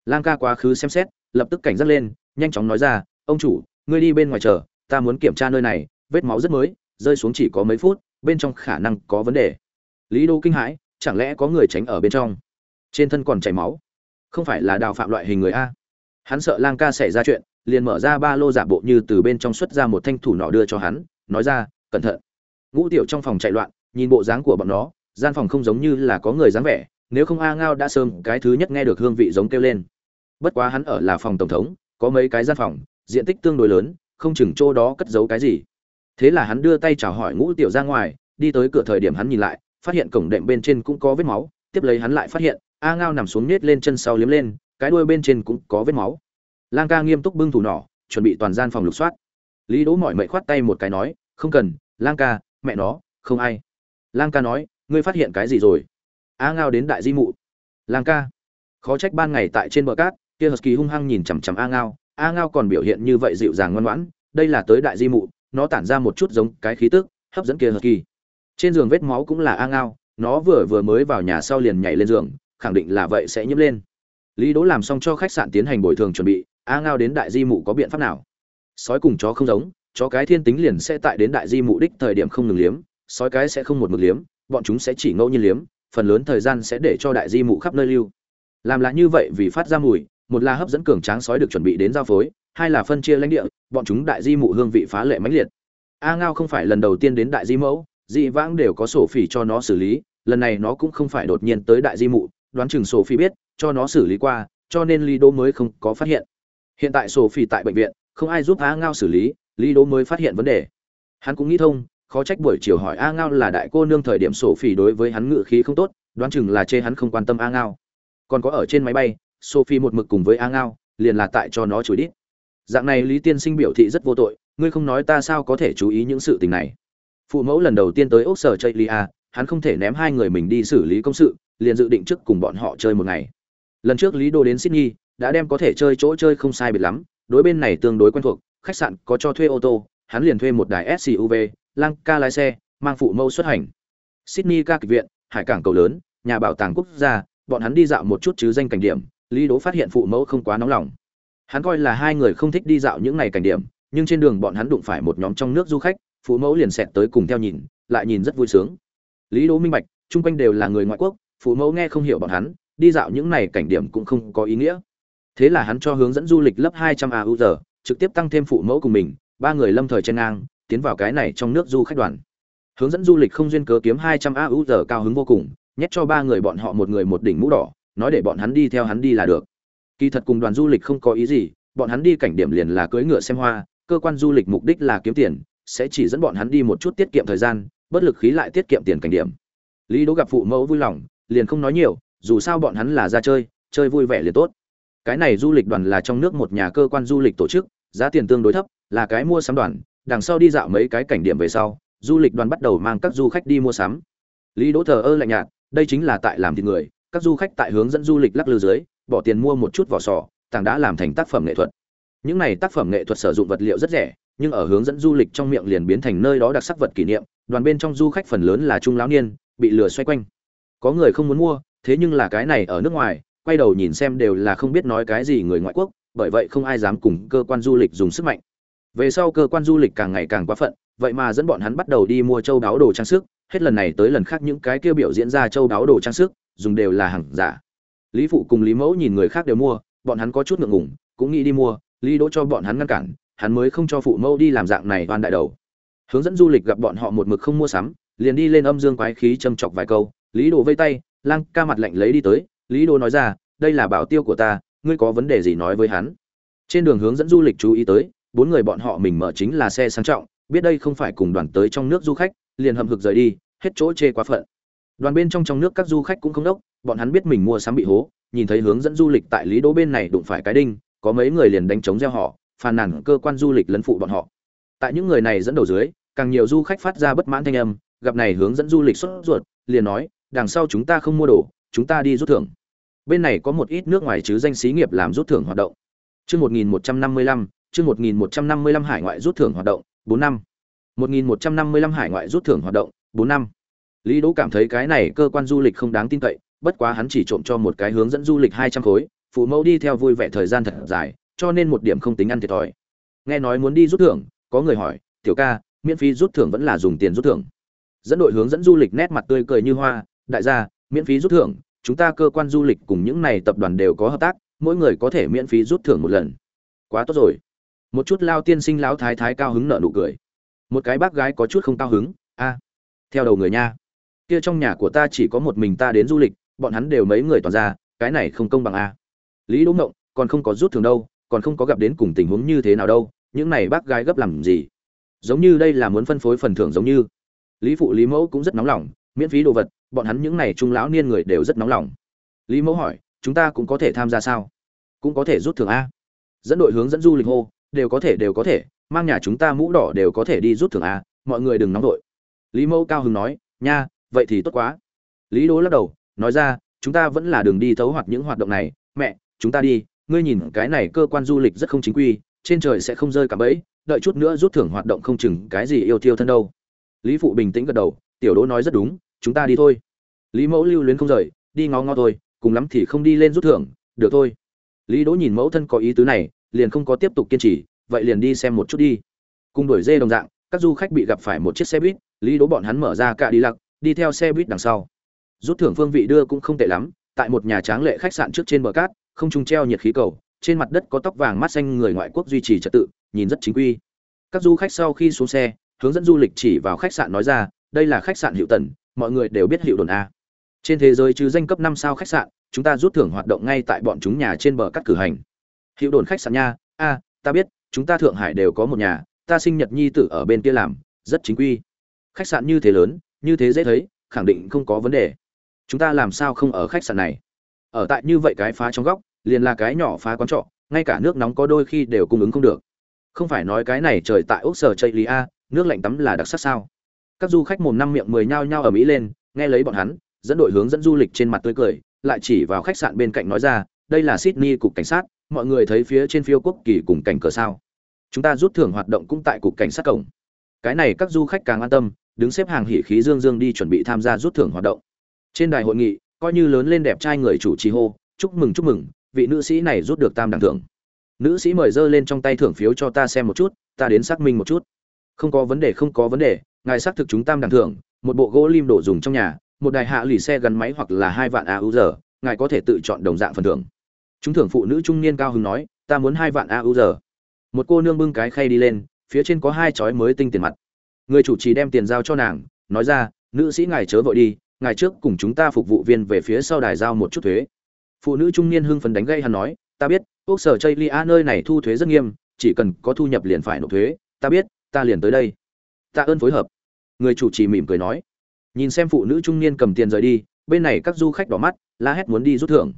Lang ca quá khứ xem xét, lập tức cảnh giác lên, nhanh chóng nói ra, ông chủ ngươi đi bên ngoài chờ, ta muốn kiểm tra nơi này, vết máu rất mới, rơi xuống chỉ có mấy phút, bên trong khả năng có vấn đề. Lý đô kinh hãi, chẳng lẽ có người tránh ở bên trong? Trên thân còn chảy máu. Không phải là đào phạm loại hình người a. Hắn sợ lang ca xảy ra chuyện, liền mở ra ba lô giả bộ như từ bên trong xuất ra một thanh thủ nọ đưa cho hắn, nói ra, cẩn thận. Ngũ tiểu trong phòng chạy loạn, nhìn bộ dáng của bọn nó, gian phòng không giống như là có người dáng vẻ, nếu không a ngao đã sớm, cái thứ nhất nghe được hương vị giống kêu lên. Bất quá hắn ở là phòng tổng thống, có mấy cái gian phòng diện tích tương đối lớn, không chừng chỗ đó cất giấu cái gì. Thế là hắn đưa tay chào hỏi ngũ tiểu ra ngoài, đi tới cửa thời điểm hắn nhìn lại, phát hiện cổng đệm bên trên cũng có vết máu, tiếp lấy hắn lại phát hiện, a ngao nằm xuống nết lên chân sau liếm lên, cái đuôi bên trên cũng có vết máu. Lang ca nghiêm túc bưng thủ nỏ, chuẩn bị toàn gian phòng lục soát. Lý đỗ mỏi mậy khoát tay một cái nói, không cần, lang ca, mẹ nó, không ai. Lang ca nói, ngươi phát hiện cái gì rồi? A ngao đến đại di mụ. Lang ca. Khó trách ban ngày tại trên bờ cát, kia husky hung hăng nhìn chằm chằm a ngao a ngao còn biểu hiện như vậy dịu dàng ngoan ngoãn, đây là tới đại di mụ, nó tản ra một chút giống cái khí tức, hấp dẫn kia kỳ. trên giường vết máu cũng là a ngao, nó vừa vừa mới vào nhà sau liền nhảy lên giường, khẳng định là vậy sẽ nhiễm lên. Lý đỗ làm xong cho khách sạn tiến hành bồi thường chuẩn bị, a ngao đến đại di mụ có biện pháp nào? Sói cùng chó không giống, chó cái thiên tính liền sẽ tại đến đại di mụ đích thời điểm không ngừng liếm, sói cái sẽ không một mực liếm, bọn chúng sẽ chỉ ngẫu nhiên liếm, phần lớn thời gian sẽ để cho đại di mụ khắp nơi lưu. Làm là như vậy vì phát ra mùi một là hấp dẫn cường tráng sói được chuẩn bị đến giao phối, hai là phân chia lãnh địa, bọn chúng đại di mụ hương vị phá lệ mãnh liệt. A ngao không phải lần đầu tiên đến đại di mẫu, dị vãng đều có sổ phỉ cho nó xử lý, lần này nó cũng không phải đột nhiên tới đại di mụ, đoán chừng sổ phỉ biết, cho nó xử lý qua, cho nên lý đỗ mới không có phát hiện. Hiện tại sổ phỉ tại bệnh viện, không ai giúp a ngao xử lý lý đỗ mới phát hiện vấn đề. Hắn cũng nghĩ thông, khó trách buổi chiều hỏi a ngao là đại cô nương thời điểm sổ phỉ đối với hắn ngự khí không tốt, đoán chừng là chê hắn không quan tâm a ngao. Còn có ở trên máy bay sophie một mực cùng với a ngao, liền là tại cho nó chửi đít. Dạng này lý tiên sinh biểu thị rất vô tội, ngươi không nói ta sao có thể chú ý những sự tình này. Phụ mẫu lần đầu tiên tới ốc sở chây lia hắn không thể ném hai người mình đi xử lý công sự, liền dự định trước cùng bọn họ chơi một ngày. Lần trước lý đô đến sydney, đã đem có thể chơi chỗ chơi không sai biệt lắm, đối bên này tương đối quen thuộc, khách sạn có cho thuê ô tô, hắn liền thuê một đài suv lang ca lái xe, mang phụ mẫu xuất hành. Sydney ca kịch viện, hải cảng cầu lớn, nhà bảo tàng quốc gia, bọn hắn đi dạo một chút chứ danh cảnh điểm lý đỗ phát hiện phụ mẫu không quá nóng lòng. Hắn coi là hai người không thích đi dạo những ngày cảnh điểm nhưng trên đường bọn hắn đụng phải một nhóm trong nước du khách phụ mẫu liền xẹt tới cùng theo nhìn lại nhìn rất vui sướng. Lý đỗ minh bạch chung quanh đều là người ngoại quốc phụ mẫu nghe không hiểu bọn hắn đi dạo những này cảnh điểm cũng không có ý nghĩa. Thế là hắn cho hướng dẫn du lịch lớp hai trăm giờ, trực tiếp tăng thêm phụ mẫu cùng mình ba người lâm thời chen ngang tiến vào cái này trong nước du khách đoàn. Hướng dẫn du lịch không duyên cớ kiếm hai trăm a u giờ cao hứng vô cùng nhét cho ba người bọn họ một người một đỉnh mũ đỏ nói để bọn hắn đi theo hắn đi là được. Kỳ thật cùng đoàn du lịch không có ý gì, bọn hắn đi cảnh điểm liền là cưỡi ngựa xem hoa, cơ quan du lịch mục đích là kiếm tiền, sẽ chỉ dẫn bọn hắn đi một chút tiết kiệm thời gian, bất lực khí lại tiết kiệm tiền cảnh điểm. Lý đỗ gặp phụ mẫu vui lòng, liền không nói nhiều, dù sao bọn hắn là ra chơi chơi vui vẻ liền tốt. Cái này du lịch đoàn là trong nước một nhà cơ quan du lịch tổ chức, giá tiền tương đối thấp, là cái mua sắm đoàn, đằng sau đi dạo mấy cái cảnh điểm về sau, du lịch đoàn bắt đầu mang các du khách đi mua sắm. Lý đỗ thờ ơ lạnh nhạt, đây chính là tại làm thịt người các du khách tại hướng dẫn du lịch lắc lư dưới, bỏ tiền mua một chút vỏ sò, tảng đã làm thành tác phẩm nghệ thuật. Những này tác phẩm nghệ thuật sử dụng vật liệu rất rẻ, nhưng ở hướng dẫn du lịch trong miệng liền biến thành nơi đó đặc sắc vật kỷ niệm, đoàn bên trong du khách phần lớn là trung lão niên, bị lừa xoay quanh. Có người không muốn mua, thế nhưng là cái này ở nước ngoài, quay đầu nhìn xem đều là không biết nói cái gì người ngoại quốc, bởi vậy không ai dám cùng cơ quan du lịch dùng sức mạnh. Về sau cơ quan du lịch càng ngày càng quá phận, vậy mà dẫn bọn hắn bắt đầu đi mua châu đáo đồ trang sức, hết lần này tới lần khác những cái kia biểu diễn ra châu đáo đồ trang sức dùng đều là hàng giả. Lý phụ cùng lý mẫu nhìn người khác đều mua, bọn hắn có chút ngượng ngùng, cũng nghĩ đi mua, lý đỗ cho bọn hắn ngăn cản, hắn mới không cho phụ mẫu đi làm dạng này oan đại đầu. Hướng dẫn du lịch gặp bọn họ một mực không mua sắm, liền đi lên âm dương quái khí châm chọc vài câu, lý đồ vây tay, lang ca mặt lạnh lấy đi tới, lý đồ nói ra, đây là bảo tiêu của ta, ngươi có vấn đề gì nói với hắn. Trên đường hướng dẫn du lịch chú ý tới, bốn người bọn họ mình mở chính là xe sang trọng, biết đây không phải cùng đoàn tới trong nước du khách, liền hậm hực rời đi, hết chỗ chê quá phận đoàn bên trong trong nước các du khách cũng không đốc, bọn hắn biết mình mua sắm bị hố, nhìn thấy hướng dẫn du lịch tại lý đỗ bên này đụng phải cái đinh, có mấy người liền đánh chống gieo họ, phàn nàn cơ quan du lịch lấn phụ bọn họ. Tại những người này dẫn đầu dưới, càng nhiều du khách phát ra bất mãn thanh âm, gặp này hướng dẫn du lịch xuất ruột, liền nói, đằng sau chúng ta không mua đồ, chúng ta đi rút thưởng. Bên này có một ít nước ngoài chứ danh xí nghiệp làm rút thưởng hoạt động. Chương một nghìn một trăm năm mươi lăm, chương một nghìn một trăm năm mươi lăm hải ngoại rút thưởng hoạt động 4 năm. Một nghìn một trăm năm mươi lăm hải ngoại rút thưởng hoạt động 4 năm lý đỗ cảm thấy cái này cơ quan du lịch không đáng tin cậy, bất quá hắn chỉ trộm cho một cái hướng dẫn du lịch hai trăm khối, phụ mẫu đi theo vui vẻ thời gian thật dài, cho nên một điểm không tính ăn thiệt thòi. Nghe nói muốn đi rút thưởng, có người hỏi, tiểu ca, miễn phí rút thưởng vẫn là dùng tiền rút thưởng? Dẫn đội hướng dẫn du lịch nét mặt tươi cười như hoa, đại gia, miễn phí rút thưởng, chúng ta cơ quan du lịch cùng những này tập đoàn đều có hợp tác, mỗi người có thể miễn phí rút thưởng một lần. Quá tốt rồi. Một chút lao tiên sinh lão thái thái cao hứng nở nụ cười. Một cái bác gái có chút không cao hứng, a, theo đầu người nha kia trong nhà của ta chỉ có một mình ta đến du lịch, bọn hắn đều mấy người toàn ra, cái này không công bằng a lý đỗ ngộng, còn không có rút thưởng đâu, còn không có gặp đến cùng tình huống như thế nào đâu, những này bác gái gấp làm gì? Giống như đây là muốn phân phối phần thưởng giống như. Lý phụ, lý mẫu cũng rất nóng lòng, miễn phí đồ vật, bọn hắn những này trung lão niên người đều rất nóng lòng. Lý mẫu hỏi, chúng ta cũng có thể tham gia sao? Cũng có thể rút thưởng a dẫn đội hướng dẫn du lịch hô, đều có thể, đều có thể, mang nhà chúng ta mũ đỏ đều có thể đi rút thưởng a mọi người đừng nóng đội lý mẫu cao hứng nói, nha vậy thì tốt quá. Lý đố lắc đầu, nói ra, chúng ta vẫn là đường đi thấu hoạt những hoạt động này. Mẹ, chúng ta đi, ngươi nhìn cái này cơ quan du lịch rất không chính quy, trên trời sẽ không rơi cả bẫy, đợi chút nữa rút thưởng hoạt động không chừng cái gì yêu thiêu thân đâu. Lý phụ bình tĩnh gật đầu, tiểu đố nói rất đúng, chúng ta đi thôi. Lý mẫu lưu luyến không rời, đi ngó ngó thôi, cùng lắm thì không đi lên rút thưởng, được thôi. Lý đỗ nhìn mẫu thân có ý tứ này, liền không có tiếp tục kiên trì, vậy liền đi xem một chút đi. Cùng đuổi dê đồng dạng, các du khách bị gặp phải một chiếc xe buýt, lý đỗ bọn hắn mở ra cả đi lặc đi theo xe buýt đằng sau. Rút thưởng phương vị đưa cũng không tệ lắm, tại một nhà tráng lệ khách sạn trước trên bờ cát, không trung treo nhiệt khí cầu, trên mặt đất có tóc vàng mắt xanh người ngoại quốc duy trì trật tự, nhìn rất chính quy. Các du khách sau khi xuống xe, hướng dẫn du lịch chỉ vào khách sạn nói ra, đây là khách sạn hiệu tần, mọi người đều biết hiệu đồn a. Trên thế giới chứ danh cấp năm sao khách sạn, chúng ta rút thưởng hoạt động ngay tại bọn chúng nhà trên bờ cắt cử hành. Hiệu đồn khách sạn nha, a, ta biết, chúng ta thượng hải đều có một nhà, ta sinh nhật nhi tử ở bên kia làm, rất chính quy. Khách sạn như thế lớn như thế dễ thấy, khẳng định không có vấn đề. Chúng ta làm sao không ở khách sạn này? Ở tại như vậy cái phá trong góc, liền là cái nhỏ phá quán trọ, ngay cả nước nóng có đôi khi đều cung ứng không được. Không phải nói cái này trời tại ốc sở chây lý a, nước lạnh tắm là đặc sắc sao? Các du khách mồm năm miệng mười nhao nhao ở mỹ lên, nghe lấy bọn hắn, dẫn đội hướng dẫn du lịch trên mặt tươi cười, lại chỉ vào khách sạn bên cạnh nói ra, đây là sydney cục cảnh sát, mọi người thấy phía trên phiêu quốc kỳ cùng cảnh cờ sao? Chúng ta rút thưởng hoạt động cũng tại cục cảnh sát cổng. Cái này các du khách càng an tâm đứng xếp hàng hỉ khí dương dương đi chuẩn bị tham gia rút thưởng hoạt động. Trên đài hội nghị, coi như lớn lên đẹp trai người chủ trì hô, chúc mừng chúc mừng, vị nữ sĩ này rút được tam đẳng thưởng. Nữ sĩ mời dơ lên trong tay thưởng phiếu cho ta xem một chút, ta đến xác minh một chút. Không có vấn đề, không có vấn đề, ngài xác thực chúng tam đẳng thưởng, một bộ gỗ lim đồ dùng trong nhà, một đài hạ lì xe gắn máy hoặc là hai vạn a u giờ ngài có thể tự chọn đồng dạng phần thưởng. Chúng thưởng phụ nữ trung niên cao hứng nói, ta muốn hai vạn a u giờ một cô nương bưng cái khay đi lên, phía trên có hai chói mới tinh tiền mặt người chủ trì đem tiền giao cho nàng, nói ra, nữ sĩ ngài chớ vội đi, ngài trước cùng chúng ta phục vụ viên về phía sau đài giao một chút thuế. Phụ nữ trung niên hưng phấn đánh gây hắn nói, ta biết, quốc sở chây lia nơi này thu thuế rất nghiêm, chỉ cần có thu nhập liền phải nộp thuế, ta biết, ta liền tới đây. Ta ơn phối hợp. Người chủ trì mỉm cười nói. Nhìn xem phụ nữ trung niên cầm tiền rời đi, bên này các du khách đỏ mắt, la hét muốn đi rút thưởng.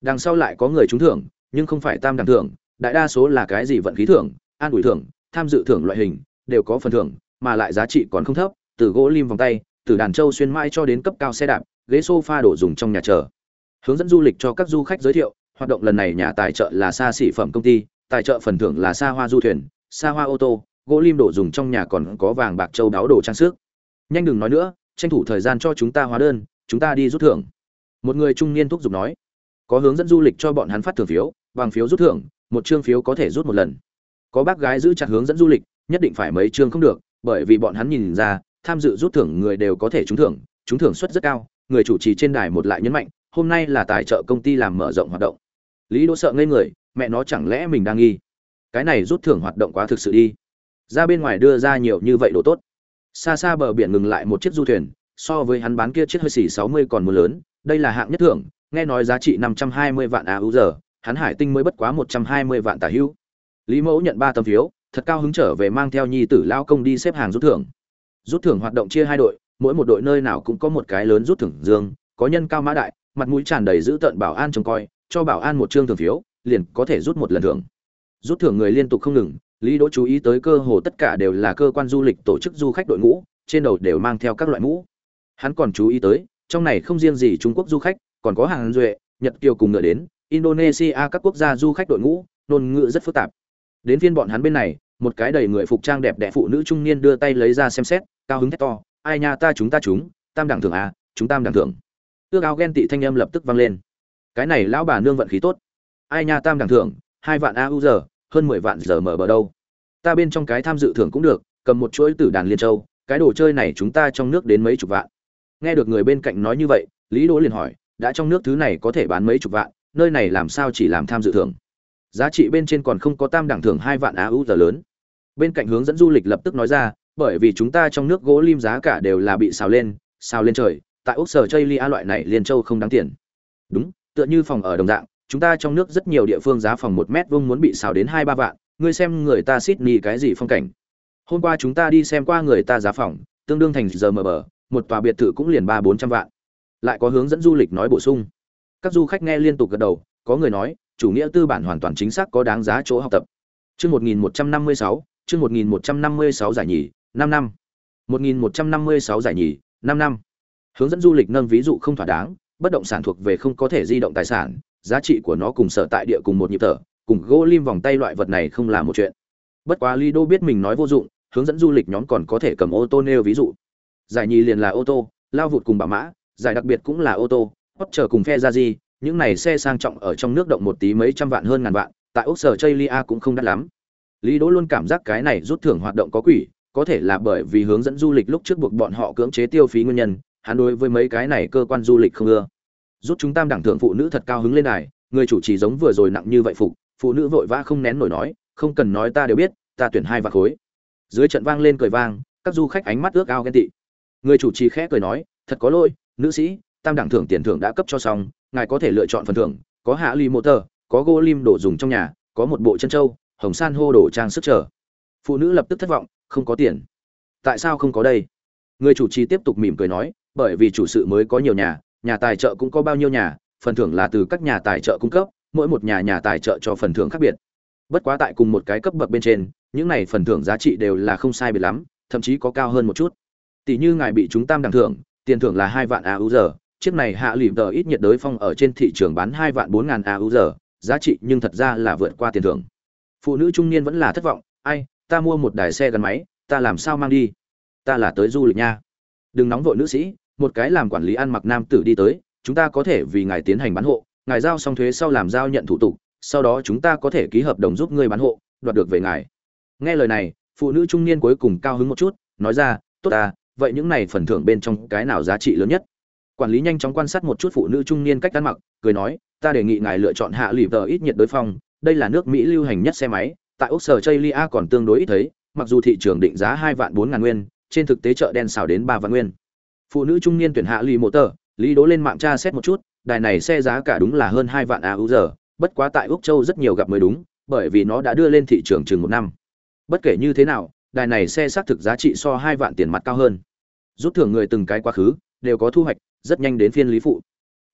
Đằng sau lại có người trúng thưởng, nhưng không phải tam đẳng thưởng, đại đa số là cái gì vận khí thưởng, an ủi thưởng, tham dự thưởng loại hình, đều có phần thưởng mà lại giá trị còn không thấp, từ gỗ lim vòng tay, từ đàn trâu xuyên mãi cho đến cấp cao xe đạp, ghế sofa đổ dùng trong nhà chờ. Hướng dẫn du lịch cho các du khách giới thiệu, hoạt động lần này nhà tài trợ là xa xỉ phẩm công ty, tài trợ phần thưởng là xa hoa du thuyền, xa hoa ô tô, gỗ lim đổ dùng trong nhà còn có vàng bạc châu đáo đồ trang sức. Nhanh đừng nói nữa, tranh thủ thời gian cho chúng ta hóa đơn, chúng ta đi rút thưởng. Một người trung niên thúc giục nói. Có hướng dẫn du lịch cho bọn hắn phát thưởng phiếu, bằng phiếu rút thưởng, một chương phiếu có thể rút một lần. Có bác gái giữ chặt hướng dẫn du lịch, nhất định phải mấy chương không được bởi vì bọn hắn nhìn ra, tham dự rút thưởng người đều có thể trúng thưởng trúng thưởng suất rất cao, người chủ trì trên đài một lại nhấn mạnh, hôm nay là tài trợ công ty làm mở rộng hoạt động. Lý đỗ sợ ngây người, mẹ nó chẳng lẽ mình đang nghi? Cái này rút thưởng hoạt động quá thực sự đi. Ra bên ngoài đưa ra nhiều như vậy đồ tốt. Xa xa bờ biển ngừng lại một chiếc du thuyền, so với hắn bán kia chiếc hơi xỉ sáu mươi còn mưa lớn, đây là hạng nhất thưởng, nghe nói giá trị năm trăm hai mươi vạn a giờ hắn hải tinh mới bất quá một trăm hai mươi vạn tả hữu. Lý mẫu nhận ba tấm phiếu thật cao hứng trở về mang theo nhi tử lao công đi xếp hàng rút thưởng. Rút thưởng hoạt động chia hai đội, mỗi một đội nơi nào cũng có một cái lớn rút thưởng dương, có nhân cao mã đại, mặt mũi tràn đầy giữ tận bảo an trông coi, cho bảo an một trương thường phiếu, liền có thể rút một lần thưởng. Rút thưởng người liên tục không ngừng, lý đỗ chú ý tới cơ hồ tất cả đều là cơ quan du lịch tổ chức du khách đội ngũ, trên đầu đều mang theo các loại mũ. Hắn còn chú ý tới, trong này không riêng gì trung quốc du khách, còn có hàng duệ, nhật kiều cùng ngựa đến, indonesia các quốc gia du khách đội ngũ, ngôn ngữ rất phức tạp đến phiên bọn hắn bên này, một cái đầy người phục trang đẹp đẽ phụ nữ trung niên đưa tay lấy ra xem xét, cao hứng thét to, ai nha, ta chúng ta chúng, tam đẳng thưởng à chúng tam đẳng thưởng. Ước ao ghen tị thanh âm lập tức vang lên. Cái này lão bà nương vận khí tốt. Ai nha, tam đẳng thưởng, hai vạn a u giờ, hơn mười vạn giờ mở bờ đâu. Ta bên trong cái tham dự thưởng cũng được, cầm một chuỗi tử đàn liên châu, cái đồ chơi này chúng ta trong nước đến mấy chục vạn. Nghe được người bên cạnh nói như vậy, lý đỗ liền hỏi, đã trong nước thứ này có thể bán mấy chục vạn, nơi này làm sao chỉ làm tham dự thưởng? Giá trị bên trên còn không có tam đẳng thưởng hai vạn á u giờ lớn. Bên cạnh hướng dẫn du lịch lập tức nói ra, bởi vì chúng ta trong nước gỗ lim giá cả đều là bị xào lên xào lên trời, tại úc sở chây lia loại này liên châu không đáng tiền. Đúng, tựa như phòng ở đồng dạng, chúng ta trong nước rất nhiều địa phương giá phòng một mét vuông muốn bị xào đến hai ba vạn, ngươi xem người ta Sydney cái gì phong cảnh. Hôm qua chúng ta đi xem qua người ta giá phòng, tương đương thành giờ mờ bờ, một tòa biệt thự cũng liền ba bốn trăm vạn. Lại có hướng dẫn du lịch nói bổ sung. Các du khách nghe liên tục gật đầu, có người nói chủ nghĩa tư bản hoàn toàn chính xác có đáng giá chỗ học tập. Chương một nghìn một trăm năm mươi sáu, chương một nghìn một trăm năm mươi sáu giải nhì, năm năm. một nghìn một trăm năm mươi sáu giải nhì, năm năm. Hướng dẫn du lịch nâng ví dụ không thỏa đáng, bất động sản thuộc về không có thể di động tài sản, giá trị của nó cùng sở tại địa cùng một nhịp thở, cùng gỗ lim vòng tay loại vật này không là một chuyện. Bất quá lido biết mình nói vô dụng, hướng dẫn du lịch nhóm còn có thể cầm ô tô nêu ví dụ. Giải nhì liền là ô tô, lao vụt cùng bảo mã, giải đặc biệt cũng là ô tô hot chờ cùng phe ra gì những này xe sang trọng ở trong nước động một tí mấy trăm vạn hơn ngàn vạn, tại úc sở chây cũng không đắt lắm. Lý đỗ luôn cảm giác cái này rút thưởng hoạt động có quỷ, có thể là bởi vì hướng dẫn du lịch lúc trước buộc bọn họ cưỡng chế tiêu phí nguyên nhân, hắn đối với mấy cái này cơ quan du lịch không ưa. Rút chúng tam đẳng thượng phụ nữ thật cao hứng lên đài, người chủ trì giống vừa rồi nặng như vậy phục, phụ nữ vội vã không nén nổi nói, không cần nói ta đều biết, ta tuyển hai vạt khối. Dưới trận vang lên cười vang, các du khách ánh mắt ước ao ghen tị. Người chủ trì khẽ cười nói, thật có lỗi, nữ sĩ, tam đẳng thưởng tiền thưởng đã cấp cho xong ngài có thể lựa chọn phần thưởng, có hạ ly motor có gỗ lim đồ dùng trong nhà, có một bộ chân trâu, hồng san hô đồ trang sức trở phụ nữ lập tức thất vọng, không có tiền. Tại sao không có đây? Người chủ trì tiếp tục mỉm cười nói, bởi vì chủ sự mới có nhiều nhà nhà tài trợ cũng có bao nhiêu nhà, phần thưởng là từ các nhà tài trợ cung cấp, mỗi một nhà nhà tài trợ cho phần thưởng khác biệt. Bất quá tại cùng một cái cấp bậc bên trên, những này phần thưởng giá trị đều là không sai biệt lắm, thậm chí có cao hơn một chút. Tỷ như ngài bị chúng tam đẳng thưởng, tiền thưởng là hai vạn a u giờ chiếc này hạ lìm tờ ít nhiệt đới phong ở trên thị trường bán hai vạn bốn ngàn a u giờ giá trị nhưng thật ra là vượt qua tiền thưởng. Phụ nữ trung niên vẫn là thất vọng, ai, ta mua một đài xe gắn máy, ta làm sao mang đi? Ta là tới du lịch nha. Đừng nóng vội nữ sĩ, một cái làm quản lý ăn mặc nam tử đi tới, chúng ta có thể vì ngài tiến hành bán hộ, ngài giao xong thuế sau làm giao nhận thủ tục, sau đó chúng ta có thể ký hợp đồng giúp ngươi bán hộ, đoạt được về ngài. Nghe lời này, phụ nữ trung niên cuối cùng cao hứng một chút, nói ra, tốt à vậy những này phần thưởng bên trong cái nào giá trị lớn nhất? Quản lý nhanh chóng quan sát một chút phụ nữ trung niên cách ăn mặc, cười nói, ta đề nghị ngài lựa chọn hạ lì tờ ít nhiệt đối phong, đây là nước mỹ lưu hành nhất xe máy, tại úc sở chây lia còn tương đối ít thấy, mặc dù thị trường định giá hai vạn bốn ngàn nguyên, trên thực tế chợ đen xào đến ba vạn nguyên. Phụ nữ trung niên tuyển hạ lì mô tờ, lý đố lên mạng tra xét một chút, đài này xe giá cả đúng là hơn hai vạn a giờ, bất quá tại úc châu rất nhiều gặp mới đúng, bởi vì nó đã đưa lên thị trường chừng một năm. Bất kể như thế nào, đài này xe xác thực giá trị so hai vạn tiền mặt cao hơn. Rút thưởng người từng cái quá khứ, đều có thu hoạch rất nhanh đến phiên lý phụ.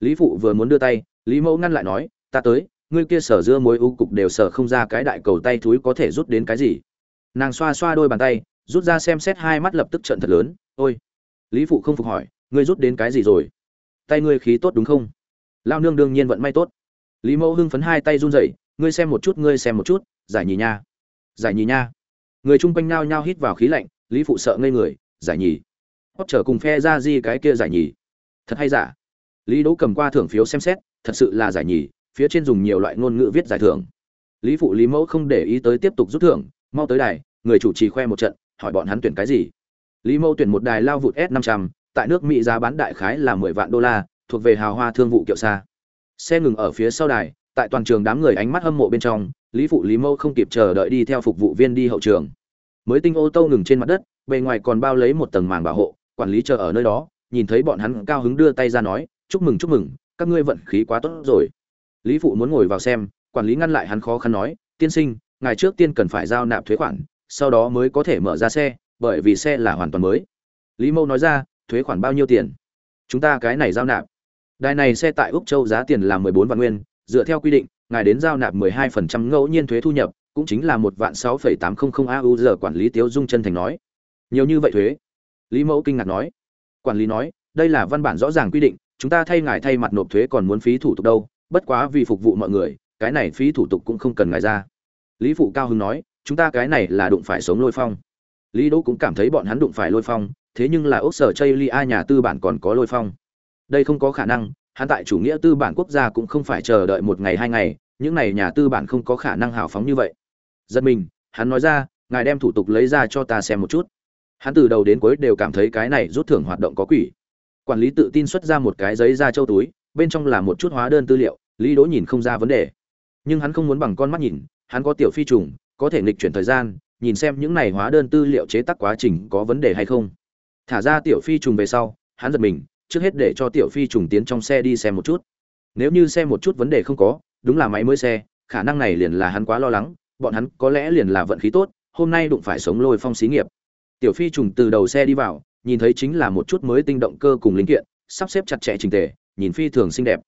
Lý phụ vừa muốn đưa tay, lý mẫu ngăn lại nói, ta tới, ngươi kia sở dưa mối u cục đều sở không ra cái đại cầu tay thúi có thể rút đến cái gì? Nàng xoa xoa đôi bàn tay, rút ra xem xét hai mắt lập tức trận thật lớn, ôi! Lý phụ không phục hỏi, ngươi rút đến cái gì rồi? Tay ngươi khí tốt đúng không? Lao nương đương nhiên vận may tốt. Lý mẫu hưng phấn hai tay run rẩy, ngươi xem một chút, ngươi xem một chút, giải nhì nha, giải nhì nha. Người chung quanh nao nhao hít vào khí lạnh, lý phụ sợ ngây người, giải nhì? Hót trở cùng phe ra di cái kia giải nhì thật hay giả? Lý đỗ cầm qua thưởng phiếu xem xét, thật sự là giải nhì, phía trên dùng nhiều loại ngôn ngữ viết giải thưởng. Lý phụ lý mẫu không để ý tới tiếp tục rút thưởng, mau tới đài, người chủ trì khoe một trận, hỏi bọn hắn tuyển cái gì? Lý mẫu tuyển một đài lao vụt s 500 tại nước mỹ giá bán đại khái là 10 vạn đô la, thuộc về hào hoa thương vụ kiệu xa. Xe ngừng ở phía sau đài, tại toàn trường đám người ánh mắt hâm mộ bên trong, lý phụ lý mẫu không kịp chờ đợi đi theo phục vụ viên đi hậu trường. Mới tinh ô tô ngừng trên mặt đất, bề ngoài còn bao lấy một tầng màng bảo hộ, quản lý chờ ở nơi đó nhìn thấy bọn hắn cao hứng đưa tay ra nói, chúc mừng chúc mừng, các ngươi vận khí quá tốt rồi. Lý phụ muốn ngồi vào xem, quản lý ngăn lại hắn khó khăn nói, tiên sinh, ngày trước tiên cần phải giao nạp thuế khoản, sau đó mới có thể mở ra xe, bởi vì xe là hoàn toàn mới. Lý mâu nói ra, thuế khoản bao nhiêu tiền? Chúng ta cái này giao nạp. Đài này xe tại úc châu giá tiền là mười bốn vạn nguyên, dựa theo quy định, ngài đến giao nạp mười hai phần trăm ngẫu nhiên thuế thu nhập, cũng chính là một vạn sáu phẩy tám không không au giờ quản lý tiếu dung chân thành nói. Nhiều như vậy thuế? Lý mẫu kinh ngạc nói quản lý nói, đây là văn bản rõ ràng quy định, chúng ta thay ngài thay mặt nộp thuế còn muốn phí thủ tục đâu, bất quá vì phục vụ mọi người, cái này phí thủ tục cũng không cần ngài ra. Lý phụ cao hưng nói, chúng ta cái này là đụng phải sống lôi phong. Lý đỗ cũng cảm thấy bọn hắn đụng phải lôi phong, thế nhưng là ốc sở chây li a nhà tư bản còn có lôi phong. Đây không có khả năng, hắn tại chủ nghĩa tư bản quốc gia cũng không phải chờ đợi một ngày hai ngày, những này nhà tư bản không có khả năng hào phóng như vậy. Giật mình, hắn nói ra, ngài đem thủ tục lấy ra cho ta xem một chút hắn từ đầu đến cuối đều cảm thấy cái này rút thưởng hoạt động có quỷ. Quản lý tự tin xuất ra một cái giấy ra châu túi, bên trong là một chút hóa đơn tư liệu, lý đỗ nhìn không ra vấn đề. Nhưng hắn không muốn bằng con mắt nhìn, hắn có tiểu phi trùng, có thể nghịch chuyển thời gian, nhìn xem những này hóa đơn tư liệu chế tác quá trình có vấn đề hay không. Thả ra tiểu phi trùng về sau, hắn giật mình, trước hết để cho tiểu phi trùng tiến trong xe đi xem một chút. Nếu như xem một chút vấn đề không có, đúng là máy mới xe, khả năng này liền là hắn quá lo lắng, bọn hắn có lẽ liền là vận khí tốt, hôm nay đụng phải sống lôi phong xí nghiệp tiểu phi trùng từ đầu xe đi vào, nhìn thấy chính là một chút mới tinh động cơ cùng linh kiện, sắp xếp chặt chẽ trình tề, nhìn phi thường xinh đẹp.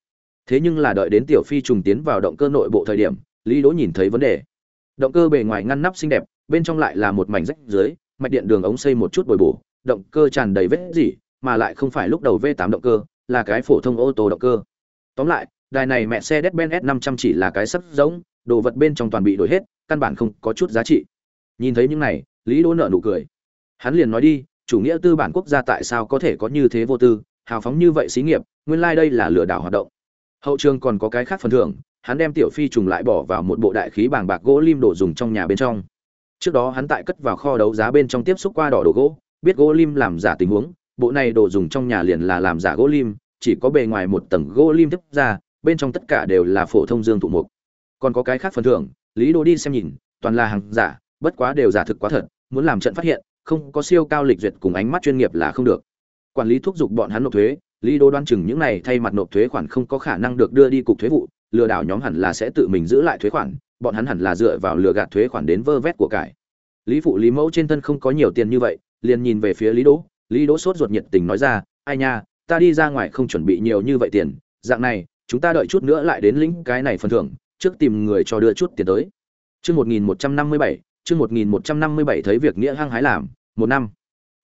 Thế nhưng là đợi đến tiểu phi trùng tiến vào động cơ nội bộ thời điểm, lý đỗ nhìn thấy vấn đề. Động cơ bề ngoài ngăn nắp xinh đẹp, bên trong lại là một mảnh rách dưới, mạch điện đường ống xây một chút bồi bổ, động cơ tràn đầy vết gì mà lại không phải lúc đầu v 8 động cơ, là cái phổ thông ô tô động cơ. Tóm lại, đài này mẹ xe Mercedes-Benz S500 chỉ là cái sắp giống đồ vật bên trong toàn bị đổi hết, căn bản không có chút giá trị. Nhìn thấy những này, lý đỗ nợ nụ cười hắn liền nói đi, chủ nghĩa tư bản quốc gia tại sao có thể có như thế vô tư, hào phóng như vậy xí nghiệp, nguyên lai like đây là lừa đảo hoạt động. Hậu trường còn có cái khác phần thưởng, hắn đem tiểu phi trùng lại bỏ vào một bộ đại khí bàng bạc gỗ lim đồ dùng trong nhà bên trong. Trước đó hắn tại cất vào kho đấu giá bên trong tiếp xúc qua đỏ đồ gỗ, biết gỗ lim làm giả tình huống, bộ này đồ dùng trong nhà liền là làm giả gỗ lim, chỉ có bề ngoài một tầng gỗ lim tiếp ra, bên trong tất cả đều là phổ thông dương thụ mục. Còn có cái khác phần thưởng, lý đồ đi xem nhìn, toàn là hàng giả, bất quá đều giả thực quá thật, muốn làm trận phát hiện không có siêu cao lịch duyệt cùng ánh mắt chuyên nghiệp là không được. Quản lý thúc giục bọn hắn nộp thuế, lý đô đoan chừng những này thay mặt nộp thuế khoản không có khả năng được đưa đi cục thuế vụ, lừa đảo nhóm hẳn là sẽ tự mình giữ lại thuế khoản, bọn hắn hẳn là dựa vào lừa gạt thuế khoản đến vơ vét của cải. Lý phụ lý mẫu trên thân không có nhiều tiền như vậy, liền nhìn về phía lý đỗ lý đỗ sốt ruột nhiệt tình nói ra, ai nha, ta đi ra ngoài không chuẩn bị nhiều như vậy tiền, dạng này, chúng ta đợi chút nữa lại đến lĩnh cái này phần thưởng, trước tìm người cho đưa chút tiền tới. Chương một nghìn một trăm năm mươi bảy chương một nghìn một trăm năm mươi bảy thấy việc nghĩa hăng hái làm, một năm.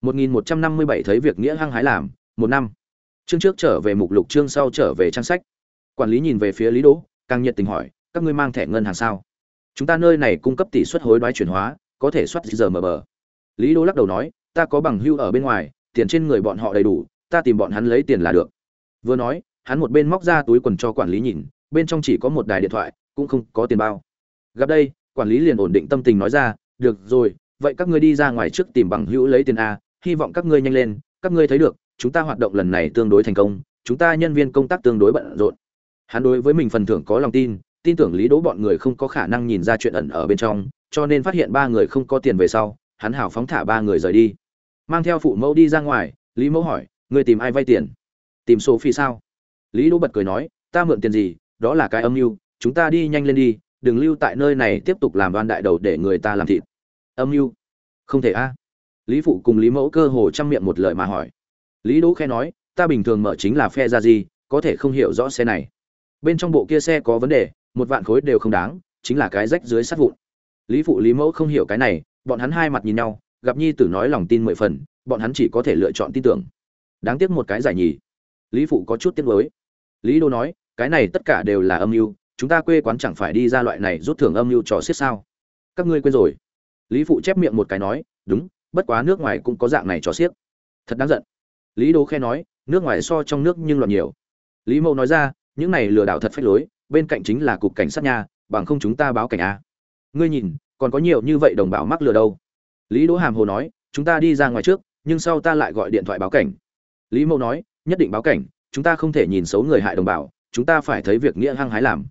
một nghìn một trăm năm mươi bảy thấy việc nghĩa hăng hái làm, một năm. Chương trước trở về mục lục, chương sau trở về trang sách. Quản lý nhìn về phía lý đỗ, càng nhiệt tình hỏi, các ngươi mang thẻ ngân hàng sao? Chúng ta nơi này cung cấp tỷ suất hối đoái chuyển hóa, có thể soát giờ mờ bờ. Lý đỗ lắc đầu nói, ta có bằng hưu ở bên ngoài, tiền trên người bọn họ đầy đủ, ta tìm bọn hắn lấy tiền là được. Vừa nói, hắn một bên móc ra túi quần cho quản lý nhìn, bên trong chỉ có một đài điện thoại, cũng không có tiền bao. Gặp đây quản lý liền ổn định tâm tình nói ra, được rồi, vậy các ngươi đi ra ngoài trước tìm bằng hữu lấy tiền a, hy vọng các ngươi nhanh lên, các ngươi thấy được, chúng ta hoạt động lần này tương đối thành công, chúng ta nhân viên công tác tương đối bận rộn. Hắn đối với mình phần thưởng có lòng tin tin tưởng lý đỗ bọn người không có khả năng nhìn ra chuyện ẩn ở bên trong, cho nên phát hiện ba người không có tiền về sau, hắn hào phóng thả ba người rời đi. Mang theo phụ mẫu đi ra ngoài, lý mẫu hỏi người tìm ai vay tiền? Tìm sophie sao? Lý đỗ bật cười nói, ta mượn tiền gì, đó là cái âm mưu, chúng ta đi nhanh lên đi đừng lưu tại nơi này tiếp tục làm đoan đại đầu để người ta làm thịt. Âm mưu. Không thể a. Lý phụ cùng lý mẫu cơ hồ chăm miệng một lời mà hỏi. Lý đỗ khe nói, ta bình thường mở chính là phe ra gì, có thể không hiểu rõ xe này. Bên trong bộ kia xe có vấn đề, một vạn khối đều không đáng, chính là cái rách dưới sắt vụn. Lý phụ, lý mẫu không hiểu cái này, bọn hắn hai mặt nhìn nhau, gặp nhi tử nói lòng tin mười phần, bọn hắn chỉ có thể lựa chọn tin tưởng. Đáng tiếc một cái giải nhì. Lý phụ có chút tiếc nuối. Lý đô nói, cái này tất cả đều là âm mưu chúng ta quê quán chẳng phải đi ra loại này rút thưởng âm mưu trò xiết sao? Các ngươi quên rồi. Lý phụ chép miệng một cái nói đúng bất quá nước ngoài cũng có dạng này trò xiết. Thật đáng giận. Lý đô khe nói nước ngoài so trong nước nhưng loạn nhiều. Lý mẫu nói ra những này lừa đảo thật phách lối bên cạnh chính là cục cảnh sát nhà, bằng không chúng ta báo cảnh a. Ngươi nhìn còn có nhiều như vậy đồng bào mắc lừa đâu? Lý đỗ hàm hồ nói chúng ta đi ra ngoài trước nhưng sau ta lại gọi điện thoại báo cảnh. Lý mẫu nói nhất định báo cảnh chúng ta không thể nhìn xấu người hại đồng bào chúng ta phải thấy việc nghĩa hăng hái làm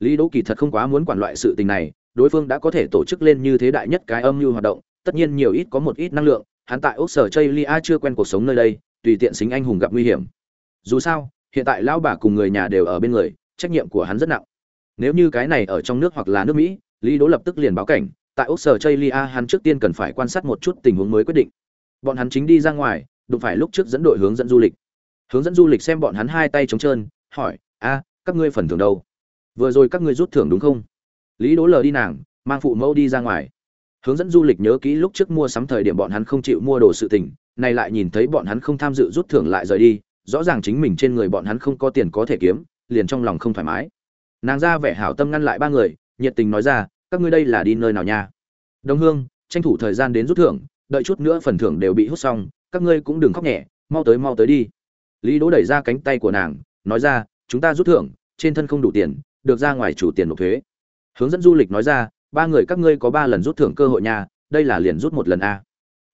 lý đỗ kỳ thật không quá muốn quản loại sự tình này, đối phương đã có thể tổ chức lên như thế đại nhất cái âm mưu hoạt động, tất nhiên nhiều ít có một ít năng lượng, hắn tại ốc sở chây lia chưa quen cuộc sống nơi đây, tùy tiện xính anh hùng gặp nguy hiểm. Dù sao, hiện tại lão bà cùng người nhà đều ở bên người, trách nhiệm của hắn rất nặng. Nếu như cái này ở trong nước hoặc là nước mỹ, lý đỗ lập tức liền báo cảnh, tại ốc sở chây lia hắn trước tiên cần phải quan sát một chút tình huống mới quyết định. Bọn hắn chính đi ra ngoài, đụng phải lúc trước dẫn đội hướng dẫn du lịch. Hướng dẫn du lịch xem bọn hắn hai tay trống trơn, hỏi, a, các ngươi phần thưởng đâu? Vừa rồi các ngươi rút thưởng đúng không? Lý đỗ lờ đi nàng, mang phụ mẫu đi ra ngoài. Hướng dẫn du lịch nhớ kỹ lúc trước mua sắm thời điểm bọn hắn không chịu mua đồ sự tình nay lại nhìn thấy bọn hắn không tham dự rút thưởng lại rời đi, rõ ràng chính mình trên người bọn hắn không có tiền có thể kiếm, liền trong lòng không thoải mái. Nàng ra vẻ hảo tâm ngăn lại ba người, nhiệt tình nói ra, các ngươi đây là đi nơi nào nha? Đồng hương, tranh thủ thời gian đến rút thưởng, đợi chút nữa phần thưởng đều bị hút xong, các ngươi cũng đừng khóc nhẹ, mau tới mau tới đi. Lý đỗ đẩy ra cánh tay của nàng, nói ra, chúng ta rút thưởng, trên thân không đủ tiền được ra ngoài chủ tiền nộp thuế. Hướng dẫn du lịch nói ra, ba người các ngươi có ba lần rút thưởng cơ hội nha, đây là liền rút một lần a.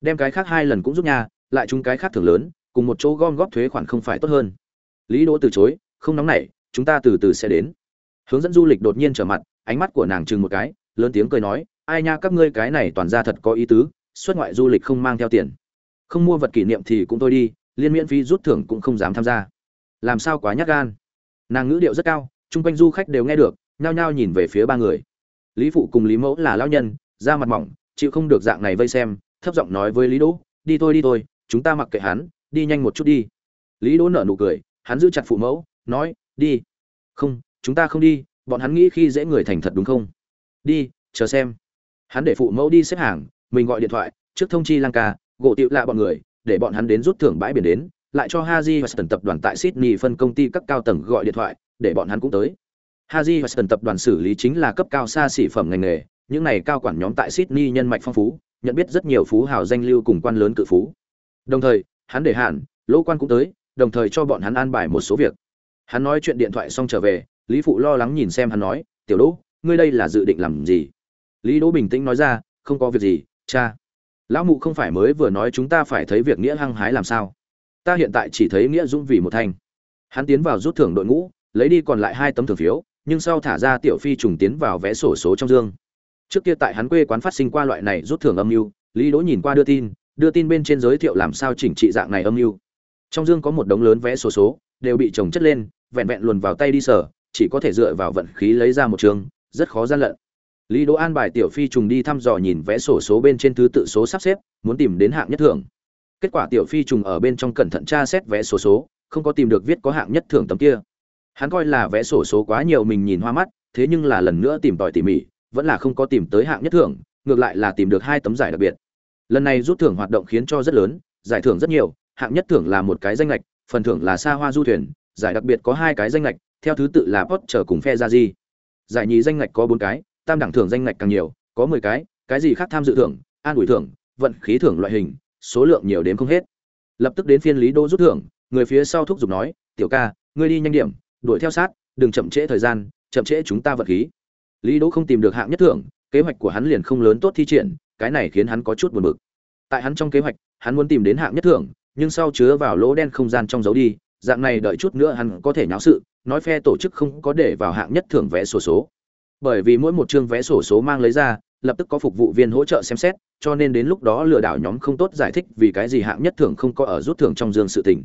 Đem cái khác hai lần cũng rút nha, lại chúng cái khác thưởng lớn, cùng một chỗ gom góp thuế khoản không phải tốt hơn. Lý đỗ từ chối, không nóng nảy, chúng ta từ từ sẽ đến. Hướng dẫn du lịch đột nhiên trở mặt, ánh mắt của nàng chừng một cái, lớn tiếng cười nói, ai nha, các ngươi cái này toàn ra thật có ý tứ, xuất ngoại du lịch không mang theo tiền. Không mua vật kỷ niệm thì cũng thôi đi, liên miễn phí rút thưởng cũng không dám tham gia. Làm sao quá nhát gan? Nàng ngữ điệu rất cao chung quanh du khách đều nghe được, nhao nhao nhìn về phía ba người. Lý phụ cùng lý mẫu là lao nhân, da mặt mỏng, chịu không được dạng này vây xem, thấp giọng nói với lý đỗ, đi thôi đi thôi, chúng ta mặc kệ hắn, đi nhanh một chút đi. Lý đỗ nở nụ cười, hắn giữ chặt phụ mẫu, nói, đi. Không, chúng ta không đi, bọn hắn nghĩ khi dễ người thành thật đúng không? Đi, chờ xem. Hắn để phụ mẫu đi xếp hàng, mình gọi điện thoại, trước thông chi lang ca, gỗ tiệu lạ bọn người, để bọn hắn đến rút thưởng bãi biển đến, lại cho haji và tập đoàn tại sydney phân công ty các cao tầng gọi điện thoại để bọn hắn cũng tới. Haji và tập đoàn xử lý chính là cấp cao xa xỉ phẩm ngành nghề, những này cao quản nhóm tại sydney nhân mạch phong phú, nhận biết rất nhiều phú hào danh lưu cùng quan lớn cự phú. Đồng thời, hắn để hạn, lỗ quan cũng tới, đồng thời cho bọn hắn an bài một số việc. Hắn nói chuyện điện thoại xong trở về, lý phụ lo lắng nhìn xem hắn nói, tiểu đỗ, ngươi đây là dự định làm gì? Lý đỗ bình tĩnh nói ra, không có việc gì, cha. Lão mụ không phải mới vừa nói chúng ta phải thấy việc nghĩa hăng hái làm sao? Ta hiện tại chỉ thấy nghĩa dũng vì một thành. hắn tiến vào rút thưởng đội ngũ lấy đi còn lại hai tấm thưởng phiếu, nhưng sau thả ra tiểu phi trùng tiến vào vé sổ số trong dương. Trước kia tại hắn quê quán phát sinh qua loại này rút thưởng âm mưu, lý đỗ nhìn qua đưa tin đưa tin bên trên giới thiệu làm sao chỉnh trị dạng này âm mưu. Trong dương có một đống lớn vé sổ số, đều bị chồng chất lên, vẹn vẹn luồn vào tay đi sở, chỉ có thể dựa vào vận khí lấy ra một trường, rất khó gian lận. Lý đỗ an bài tiểu phi trùng đi thăm dò nhìn vé sổ số bên trên thứ tự số sắp xếp, muốn tìm đến hạng nhất thưởng. Kết quả tiểu phi trùng ở bên trong cẩn thận tra xét vé sổ số, không có tìm được viết có hạng nhất thưởng tấm kia hắn coi là vẽ sổ số quá nhiều mình nhìn hoa mắt, thế nhưng là lần nữa tìm tòi tỉ mỉ, vẫn là không có tìm tới hạng nhất thưởng, ngược lại là tìm được hai tấm giải đặc biệt. Lần này rút thưởng hoạt động khiến cho rất lớn, giải thưởng rất nhiều, hạng nhất thưởng là một cái danh lệch, phần thưởng là xa hoa du thuyền, giải đặc biệt có hai cái danh lệch, theo thứ tự là pot chờ cùng phe ra di giải nhì danh lệch có bốn cái, tam đẳng thưởng danh lệch càng nhiều, có mười cái cái gì khác tham dự thưởng, an ủi thưởng, vận khí thưởng loại hình, số lượng nhiều đến không hết. Lập tức đến phiên lý đô rút thưởng, người phía sau thúc giục nói, tiểu ca, ngươi đi nhanh điểm đuổi theo sát, đừng chậm trễ thời gian, chậm trễ chúng ta vật khí. Lý đỗ không tìm được hạng nhất thưởng, kế hoạch của hắn liền không lớn tốt thi triển, cái này khiến hắn có chút buồn bực. Tại hắn trong kế hoạch, hắn muốn tìm đến hạng nhất thưởng, nhưng sau chứa vào lỗ đen không gian trong dấu đi, dạng này đợi chút nữa hắn có thể nháo sự, nói phe tổ chức không có để vào hạng nhất thưởng vé sổ số. Bởi vì mỗi một chương vé sổ số mang lấy ra, lập tức có phục vụ viên hỗ trợ xem xét, cho nên đến lúc đó lừa đảo nhóm không tốt giải thích vì cái gì hạng nhất thưởng không có ở rút thưởng trong dương sự tình.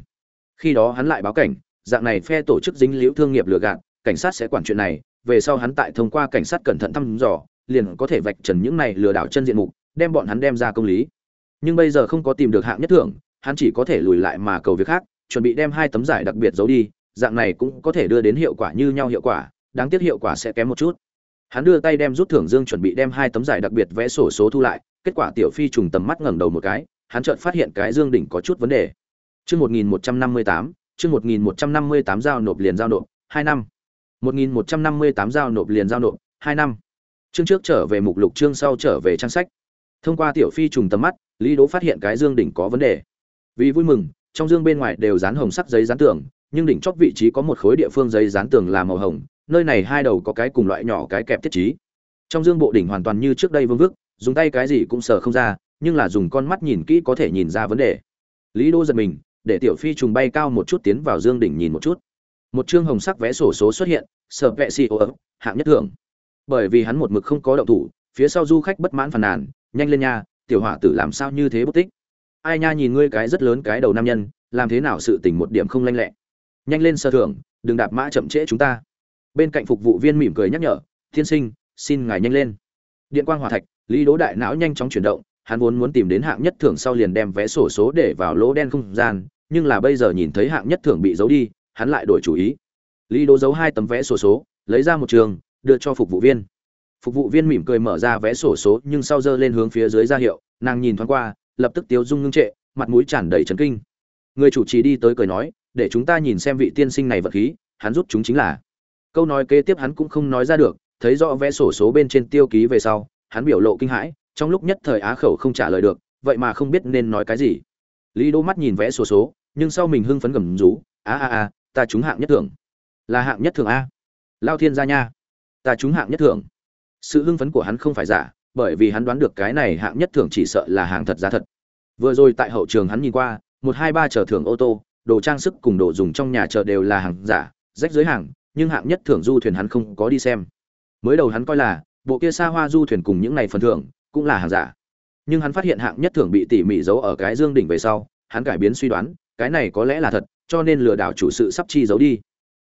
Khi đó hắn lại báo cảnh dạng này phe tổ chức dính liễu thương nghiệp lừa gạt, cảnh sát sẽ quản chuyện này, về sau hắn tại thông qua cảnh sát cẩn thận thăm dò, liền có thể vạch trần những này lừa đảo chân diện mục, đem bọn hắn đem ra công lý. Nhưng bây giờ không có tìm được hạng nhất thưởng, hắn chỉ có thể lùi lại mà cầu việc khác, chuẩn bị đem hai tấm giải đặc biệt giấu đi, dạng này cũng có thể đưa đến hiệu quả như nhau hiệu quả, đáng tiếc hiệu quả sẽ kém một chút. Hắn đưa tay đem rút thưởng dương chuẩn bị đem hai tấm giải đặc biệt vẽ sổ số thu lại, kết quả tiểu phi trùng tầm mắt ngẩng đầu một cái, hắn chợt phát hiện cái dương đỉnh có chút vấn đề. Chương 1158, chương một nghìn một trăm năm mươi tám giao nộp liền giao nộp, hai năm. một nghìn một trăm năm mươi tám giao nộp liền giao nộp, hai năm. Chương trước trở về mục lục, chương sau trở về trang sách. Thông qua tiểu phi trùng tầm mắt, lý đỗ phát hiện cái dương đỉnh có vấn đề. Vì vui mừng, trong dương bên ngoài đều dán hồng sắc giấy dán tường, nhưng đỉnh chóp vị trí có một khối địa phương giấy dán tường là màu hồng, nơi này hai đầu có cái cùng loại nhỏ cái kẹp thiết trí. Trong dương bộ đỉnh hoàn toàn như trước đây vương vức, dùng tay cái gì cũng sờ không ra, nhưng là dùng con mắt nhìn kỹ có thể nhìn ra vấn đề. Lý đỗ giật mình để tiểu phi trùng bay cao một chút tiến vào dương đỉnh nhìn một chút. Một chương hồng sắc vé sổ số xuất hiện, sở vệ xì ô hạng nhất thưởng. Bởi vì hắn một mực không có động thủ, phía sau du khách bất mãn phàn nàn, nhanh lên nha, tiểu hỏa tử làm sao như thế bất tích? Ai nha, nhìn ngươi cái rất lớn cái đầu nam nhân, làm thế nào sự tình một điểm không lanh lẹ? Nhanh lên, sơ thưởng, đừng đạp mã chậm trễ chúng ta. Bên cạnh phục vụ viên mỉm cười nhắc nhở thiên sinh, xin ngài nhanh lên. Điện quang hòa thạch, lý đố đại não nhanh chóng chuyển động hắn vốn muốn tìm đến hạng nhất thưởng sau liền đem vé sổ số để vào lỗ đen không gian, nhưng là bây giờ nhìn thấy hạng nhất thưởng bị giấu đi, hắn lại đổi chủ ý. Lý đố giấu hai tấm vé sổ số, lấy ra một trường, đưa cho phục vụ viên. Phục vụ viên mỉm cười mở ra vé sổ số, nhưng sau giơ lên hướng phía dưới ra hiệu, nàng nhìn thoáng qua, lập tức tiếu dung ngưng trệ, mặt mũi tràn đầy trấn kinh. Người chủ trì đi tới cười nói, để chúng ta nhìn xem vị tiên sinh này vật khí, hắn rút chúng chính là. Câu nói kế tiếp hắn cũng không nói ra được, thấy rõ vé sổ số bên trên tiêu ký về sau, hắn biểu lộ kinh hãi trong lúc nhất thời á khẩu không trả lời được, vậy mà không biết nên nói cái gì. Lý đỗ mắt nhìn vẽ sổ số, nhưng sau mình hưng phấn gầm rú, a a a, ta trúng hạng nhất thưởng. Là hạng nhất thưởng a? Lao thiên gia nha, ta trúng hạng nhất thưởng. Sự hưng phấn của hắn không phải giả, bởi vì hắn đoán được cái này hạng nhất thưởng chỉ sợ là hàng thật giá thật. Vừa rồi tại hậu trường hắn nhìn qua, một hai ba chờ thưởng ô tô, đồ trang sức cùng đồ dùng trong nhà chợ đều là hàng giả, rách dưới hàng, nhưng hạng nhất thưởng du thuyền hắn không có đi xem. Mới đầu hắn coi là, bộ kia xa hoa du thuyền cùng những này phần thưởng cũng là hàng giả. Nhưng hắn phát hiện hạng nhất thưởng bị tỉ mỉ giấu ở cái dương đỉnh về sau hắn cải biến suy đoán cái này có lẽ là thật cho nên lừa đảo chủ sự sắp chi giấu đi.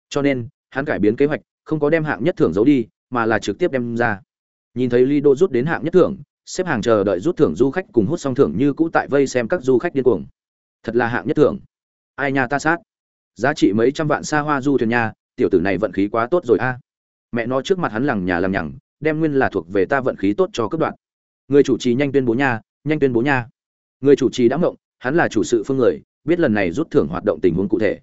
Cho nên hắn cải biến kế hoạch không có đem hạng nhất thưởng giấu đi mà là trực tiếp đem ra. Nhìn thấy lido rút đến hạng nhất thưởng xếp hàng chờ đợi rút thưởng du khách cùng hút xong thưởng như cũ tại vây xem các du khách điên cuồng. Thật là hạng nhất thưởng. Ai nhà ta sát. Giá trị mấy trăm vạn xa hoa du thuyền nhà, tiểu tử này vận khí quá tốt rồi a. Mẹ nó trước mặt hắn lằng nhà lằng nhằng đem nguyên là thuộc về ta vận khí tốt cho cấp đoạn người chủ trì nhanh tuyên bố nha, nhanh tuyên bố nha. Người chủ trì đã ngộng, hắn là chủ sự phương người, biết lần này rút thưởng hoạt động tình huống cụ thể.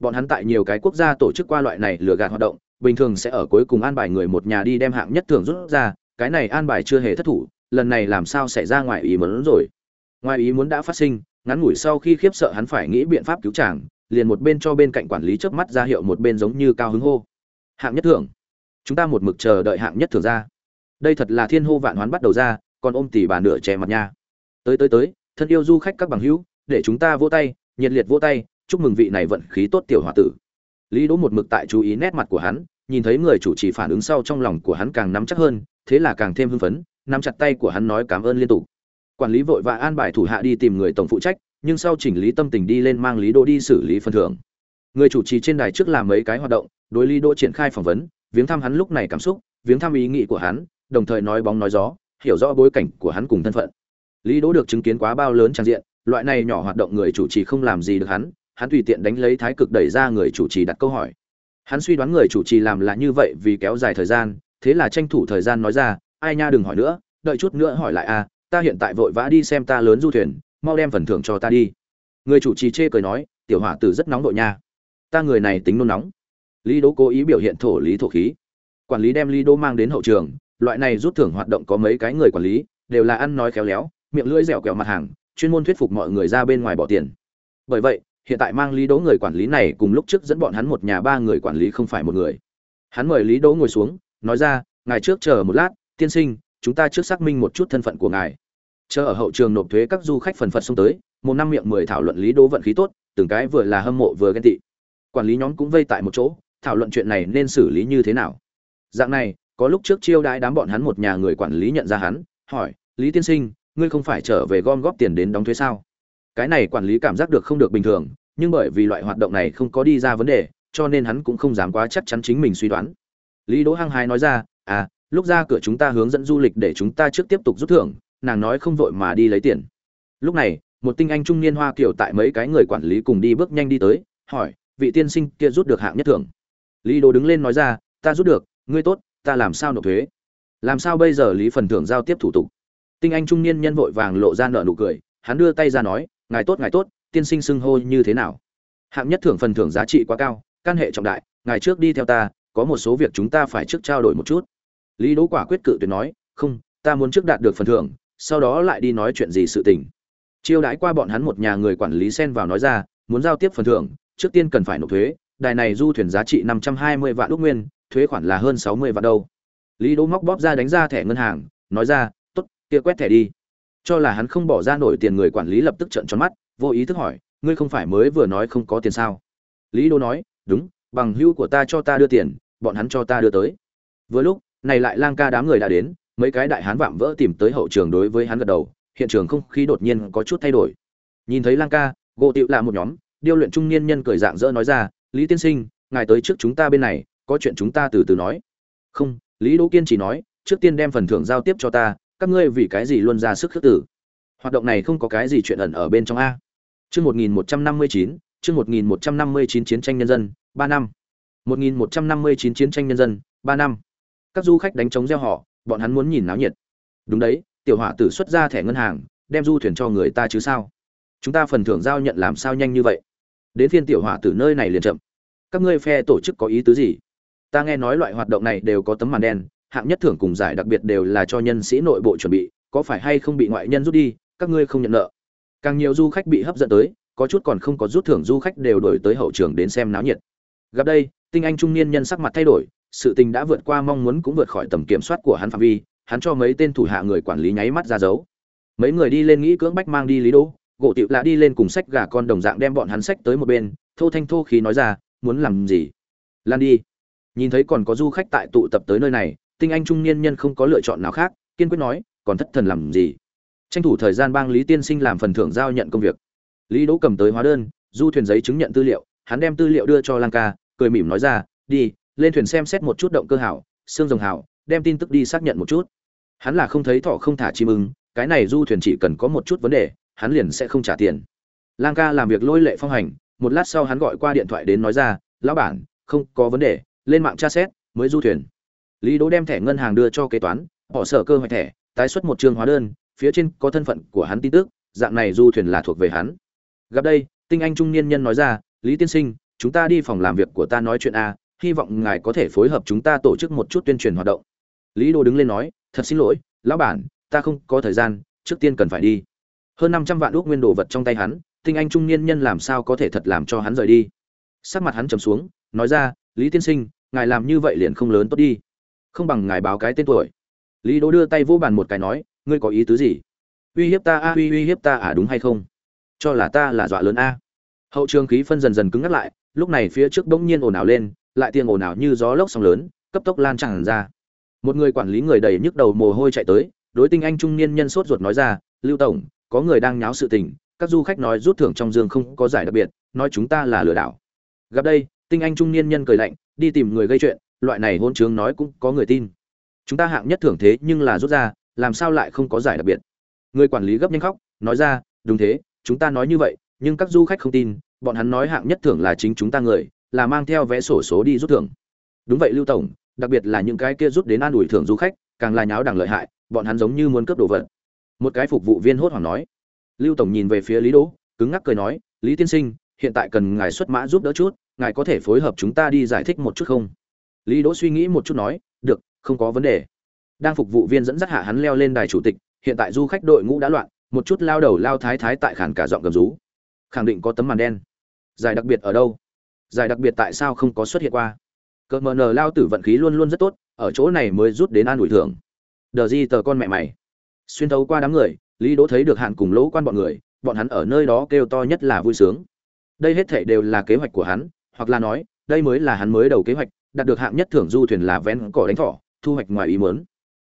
Bọn hắn tại nhiều cái quốc gia tổ chức qua loại này lừa gạt hoạt động, bình thường sẽ ở cuối cùng an bài người một nhà đi đem hạng nhất thưởng rút ra, cái này an bài chưa hề thất thủ, lần này làm sao xảy ra ngoài ý muốn rồi. Ngoài ý muốn đã phát sinh, ngắn ngủi sau khi khiếp sợ hắn phải nghĩ biện pháp cứu chàng, liền một bên cho bên cạnh quản lý chớp mắt ra hiệu một bên giống như cao hứng hô. Hạng nhất thưởng. Chúng ta một mực chờ đợi hạng nhất thưởng ra. Đây thật là thiên hô vạn hoán bắt đầu ra còn ôm tỷ bà nửa che mặt nha. Tới tới tới, thân yêu du khách các bằng hữu, để chúng ta vỗ tay, nhiệt liệt vỗ tay, chúc mừng vị này vận khí tốt tiểu hòa tử. Lý đỗ một mực tại chú ý nét mặt của hắn, nhìn thấy người chủ trì phản ứng sau trong lòng của hắn càng nắm chắc hơn, thế là càng thêm hưng phấn, nắm chặt tay của hắn nói cảm ơn liên tục. Quản lý vội và an bài thủ hạ đi tìm người tổng phụ trách, nhưng sau chỉnh lý tâm tình đi lên mang lý đỗ đi xử lý phần thưởng. Người chủ trì trên đài trước làm mấy cái hoạt động, đối lý đỗ triển khai phỏng vấn, viếng thăm hắn lúc này cảm xúc, viếng thăm ý nghĩ của hắn, đồng thời nói bóng nói gió hiểu rõ bối cảnh của hắn cùng thân phận. Lý đỗ được chứng kiến quá bao lớn trang diện, loại này nhỏ hoạt động người chủ trì không làm gì được hắn hắn tùy tiện đánh lấy thái cực đẩy ra người chủ trì đặt câu hỏi. Hắn suy đoán người chủ trì làm là như vậy vì kéo dài thời gian, thế là tranh thủ thời gian nói ra, ai nha, đừng hỏi nữa, đợi chút nữa hỏi lại a ta hiện tại vội vã đi xem ta lớn du thuyền, mau đem phần thưởng cho ta đi. Người chủ trì chê cười nói, tiểu hỏa tử rất nóng đội nha. Ta người này tính nôn nóng. Lý đỗ cố ý biểu hiện thổ lý thổ khí. Quản lý đem lý đỗ mang đến hậu trường loại này rút thưởng hoạt động có mấy cái người quản lý, đều là ăn nói khéo léo, miệng lưỡi dẻo kẹo mặt hàng, chuyên môn thuyết phục mọi người ra bên ngoài bỏ tiền. Bởi vậy, hiện tại mang lý đỗ người quản lý này cùng lúc trước dẫn bọn hắn một nhà ba người quản lý không phải một người. Hắn mời lý đỗ ngồi xuống, nói ra, ngài trước chờ một lát, tiên sinh, chúng ta trước xác minh một chút thân phận của ngài. Chờ ở hậu trường nộp thuế các du khách phần phật xông tới, một năm miệng mười thảo luận lý đỗ vận khí tốt, từng cái vừa là hâm mộ vừa ghen tị. Quản lý nhóm cũng vây tại một chỗ, thảo luận chuyện này nên xử lý như thế nào. Dạng này có lúc trước chiêu đãi đám bọn hắn một nhà người quản lý nhận ra hắn, hỏi, lý tiên sinh, ngươi không phải trở về gom góp tiền đến đóng thuế sao? Cái này quản lý cảm giác được không được bình thường, nhưng bởi vì loại hoạt động này không có đi ra vấn đề, cho nên hắn cũng không dám quá chắc chắn chính mình suy đoán. Lý đỗ hăng hái nói ra à lúc ra cửa chúng ta hướng dẫn du lịch để chúng ta trước tiếp tục rút thưởng, nàng nói không vội mà đi lấy tiền. Lúc này, một tinh anh trung niên hoa kiều tại mấy cái người quản lý cùng đi bước nhanh đi tới, hỏi, vị tiên sinh kia rút được hạng nhất thưởng? Lý đỗ đứng lên nói ra, ta rút được, ngươi tốt ta làm sao nộp thuế? Làm sao bây giờ lý phần thưởng giao tiếp thủ tục? Tinh anh trung niên nhân vội vàng lộ ra nợ nụ cười, hắn đưa tay ra nói, ngài tốt ngài tốt, tiên sinh xưng hô như thế nào? Hạng nhất thưởng phần thưởng giá trị quá cao, căn hệ trọng đại, ngài trước đi theo ta, có một số việc chúng ta phải trước trao đổi một chút. Lý đỗ quả quyết cự tuyệt nói, không, ta muốn trước đạt được phần thưởng, sau đó lại đi nói chuyện gì sự tình. Chiêu đãi qua bọn hắn một nhà người quản lý xen vào nói ra, muốn giao tiếp phần thưởng, trước tiên cần phải nộp thuế, đài này du thuyền giá trị năm trăm hai mươi vạn đúc nguyên thuế khoản là hơn sáu mươi vạn đâu. Lý đỗ móc bóp ra đánh ra thẻ ngân hàng, nói ra, tốt, kia quét thẻ đi. Cho là hắn không bỏ ra nổi tiền người quản lý lập tức trợn tròn mắt, vô ý thức hỏi, ngươi không phải mới vừa nói không có tiền sao? Lý đỗ nói, đúng, bằng hữu của ta cho ta đưa tiền, bọn hắn cho ta đưa tới. Vừa lúc, này lại lang ca đám người đã đến, mấy cái đại hán vạm vỡ tìm tới hậu trường đối với hắn gật đầu, hiện trường không khí đột nhiên có chút thay đổi. Nhìn thấy lang ca, gỗ tịu là một nhóm, điêu luyện trung niên nhân cười dạng dỡ nói ra, lý tiên sinh, ngài tới trước chúng ta bên này có chuyện chúng ta từ từ nói. Không, lý đỗ kiên chỉ nói, trước tiên đem phần thưởng giao tiếp cho ta, các ngươi vì cái gì luôn ra sức khước tử hoạt động này không có cái gì chuyện ẩn ở bên trong a. Chương một nghìn một trăm năm mươi chín, chương một nghìn một trăm năm mươi chín chiến tranh nhân dân, ba năm. một nghìn một trăm năm mươi chín chiến tranh nhân dân, ba năm. Các du khách đánh trống gieo họ, bọn hắn muốn nhìn náo nhiệt. Đúng đấy, tiểu hỏa tử xuất ra thẻ ngân hàng, đem du thuyền cho người ta chứ sao? Chúng ta phần thưởng giao nhận làm sao nhanh như vậy? Đến phiên tiểu hỏa tử nơi này liền chậm. Các ngươi phe tổ chức có ý tứ gì? Ta nghe nói loại hoạt động này đều có tấm màn đen, hạng nhất thưởng cùng giải đặc biệt đều là cho nhân sĩ nội bộ chuẩn bị, có phải hay không bị ngoại nhân rút đi, các ngươi không nhận nợ. Càng nhiều du khách bị hấp dẫn tới, có chút còn không có rút thưởng du khách đều đổi tới hậu trường đến xem náo nhiệt. Gặp đây, tinh anh trung niên nhân sắc mặt thay đổi, sự tình đã vượt qua mong muốn cũng vượt khỏi tầm kiểm soát của hắn phạm vi, hắn cho mấy tên thủ hạ người quản lý nháy mắt ra dấu. Mấy người đi lên nghĩ cưỡng bách mang đi lý đỗ, gỗ tiệu lạ đi lên cùng sách gà con đồng dạng đem bọn hắn sách tới một bên, thô thanh thô khí nói ra, muốn làm gì? Lan đi nhìn thấy còn có du khách tại tụ tập tới nơi này, tinh anh trung niên nhân không có lựa chọn nào khác, kiên quyết nói, còn thất thần làm gì? Tranh thủ thời gian bang lý tiên sinh làm phần thưởng giao nhận công việc. Lý đỗ cầm tới hóa đơn, du thuyền giấy chứng nhận tư liệu, hắn đem tư liệu đưa cho lang ca, cười mỉm nói ra, đi, lên thuyền xem xét một chút động cơ hảo, xương rồng hảo, đem tin tức đi xác nhận một chút. Hắn là không thấy thỏ không thả chim ưng, cái này du thuyền chỉ cần có một chút vấn đề, hắn liền sẽ không trả tiền. Lang ca làm việc lôi lệ phong hành, một lát sau hắn gọi qua điện thoại đến nói ra, lão bản, không có vấn đề lên mạng tra xét, mới du thuyền. Lý đỗ đem thẻ ngân hàng đưa cho kế toán, họ sở cơ hoạch thẻ, tái xuất một trường hóa đơn, phía trên có thân phận của hắn tin tức, dạng này du thuyền là thuộc về hắn. Gặp đây, tinh anh trung niên nhân nói ra, lý tiên sinh, chúng ta đi phòng làm việc của ta nói chuyện a, hy vọng ngài có thể phối hợp chúng ta tổ chức một chút tuyên truyền hoạt động. Lý đô đứng lên nói, thật xin lỗi, lão bản, ta không có thời gian, trước tiên cần phải đi. Hơn năm trăm vạn ước nguyên đồ vật trong tay hắn, tinh anh trung niên nhân làm sao có thể thật làm cho hắn rời đi? Sắc mặt hắn trầm xuống, nói ra lý tiên sinh, ngài làm như vậy liền không lớn tốt đi. Không bằng ngài báo cái tên tuổi. Lý đỗ đưa tay vô bàn một cái nói, ngươi có ý tứ gì? Uy hiếp ta a, uy uy hiếp ta à đúng hay không? Cho là ta là dọa lớn a. Hậu trường khí phân dần dần cứng ngắt lại, lúc này phía trước bỗng nhiên ồn ào lên, lại tiếng ồn ào như gió lốc sóng lớn, cấp tốc lan tràn ra. Một người quản lý người đầy nhức đầu mồ hôi chạy tới, đối tinh anh trung niên nhân sốt ruột nói ra, lưu tổng, có người đang nháo sự tình, các du khách nói rút thưởng trong dương không có giải đặc biệt, nói chúng ta là lừa đảo. Gặp đây tinh anh trung niên nhân cười lạnh, đi tìm người gây chuyện, loại này hôn chướng nói cũng có người tin. Chúng ta hạng nhất thưởng thế nhưng là rút ra, làm sao lại không có giải đặc biệt? Người quản lý gấp nhanh khóc, nói ra, đúng thế, chúng ta nói như vậy, nhưng các du khách không tin, bọn hắn nói hạng nhất thưởng là chính chúng ta người, là mang theo vé sổ số đi rút thưởng. Đúng vậy lưu tổng, đặc biệt là những cái kia rút đến an ủi thưởng du khách, càng là nháo đằng lợi hại, bọn hắn giống như muốn cướp đồ vật. Một cái phục vụ viên hốt hoảng nói. Lưu tổng nhìn về phía lý đỗ, cứng ngắc cười nói, lý tiên sinh, hiện tại cần ngài xuất mã giúp đỡ chút ngài có thể phối hợp chúng ta đi giải thích một chút không? Lý đỗ suy nghĩ một chút nói, được, không có vấn đề. Đang phục vụ viên dẫn dắt hạ hắn leo lên đài chủ tịch, hiện tại du khách đội ngũ đã loạn, một chút lao đầu lao thái thái tại khản cả giọng gầm rú. Khẳng định có tấm màn đen. Giải đặc biệt ở đâu? Giải đặc biệt tại sao không có xuất hiện qua? Cờ mờ nờ lao tử vận khí luôn luôn rất tốt, ở chỗ này mới rút đến an ủi thưởng. Đờ di tờ con mẹ mày. Xuyên thấu qua đám người, lý đỗ thấy được hạn cùng lỗ quan bọn người, bọn hắn ở nơi đó kêu to nhất là vui sướng. Đây hết thảy đều là kế hoạch của hắn hoặc là nói, đây mới là hắn mới đầu kế hoạch, đạt được hạng nhất thưởng du thuyền là vén cỏ đánh thỏ, thu hoạch ngoài ý muốn.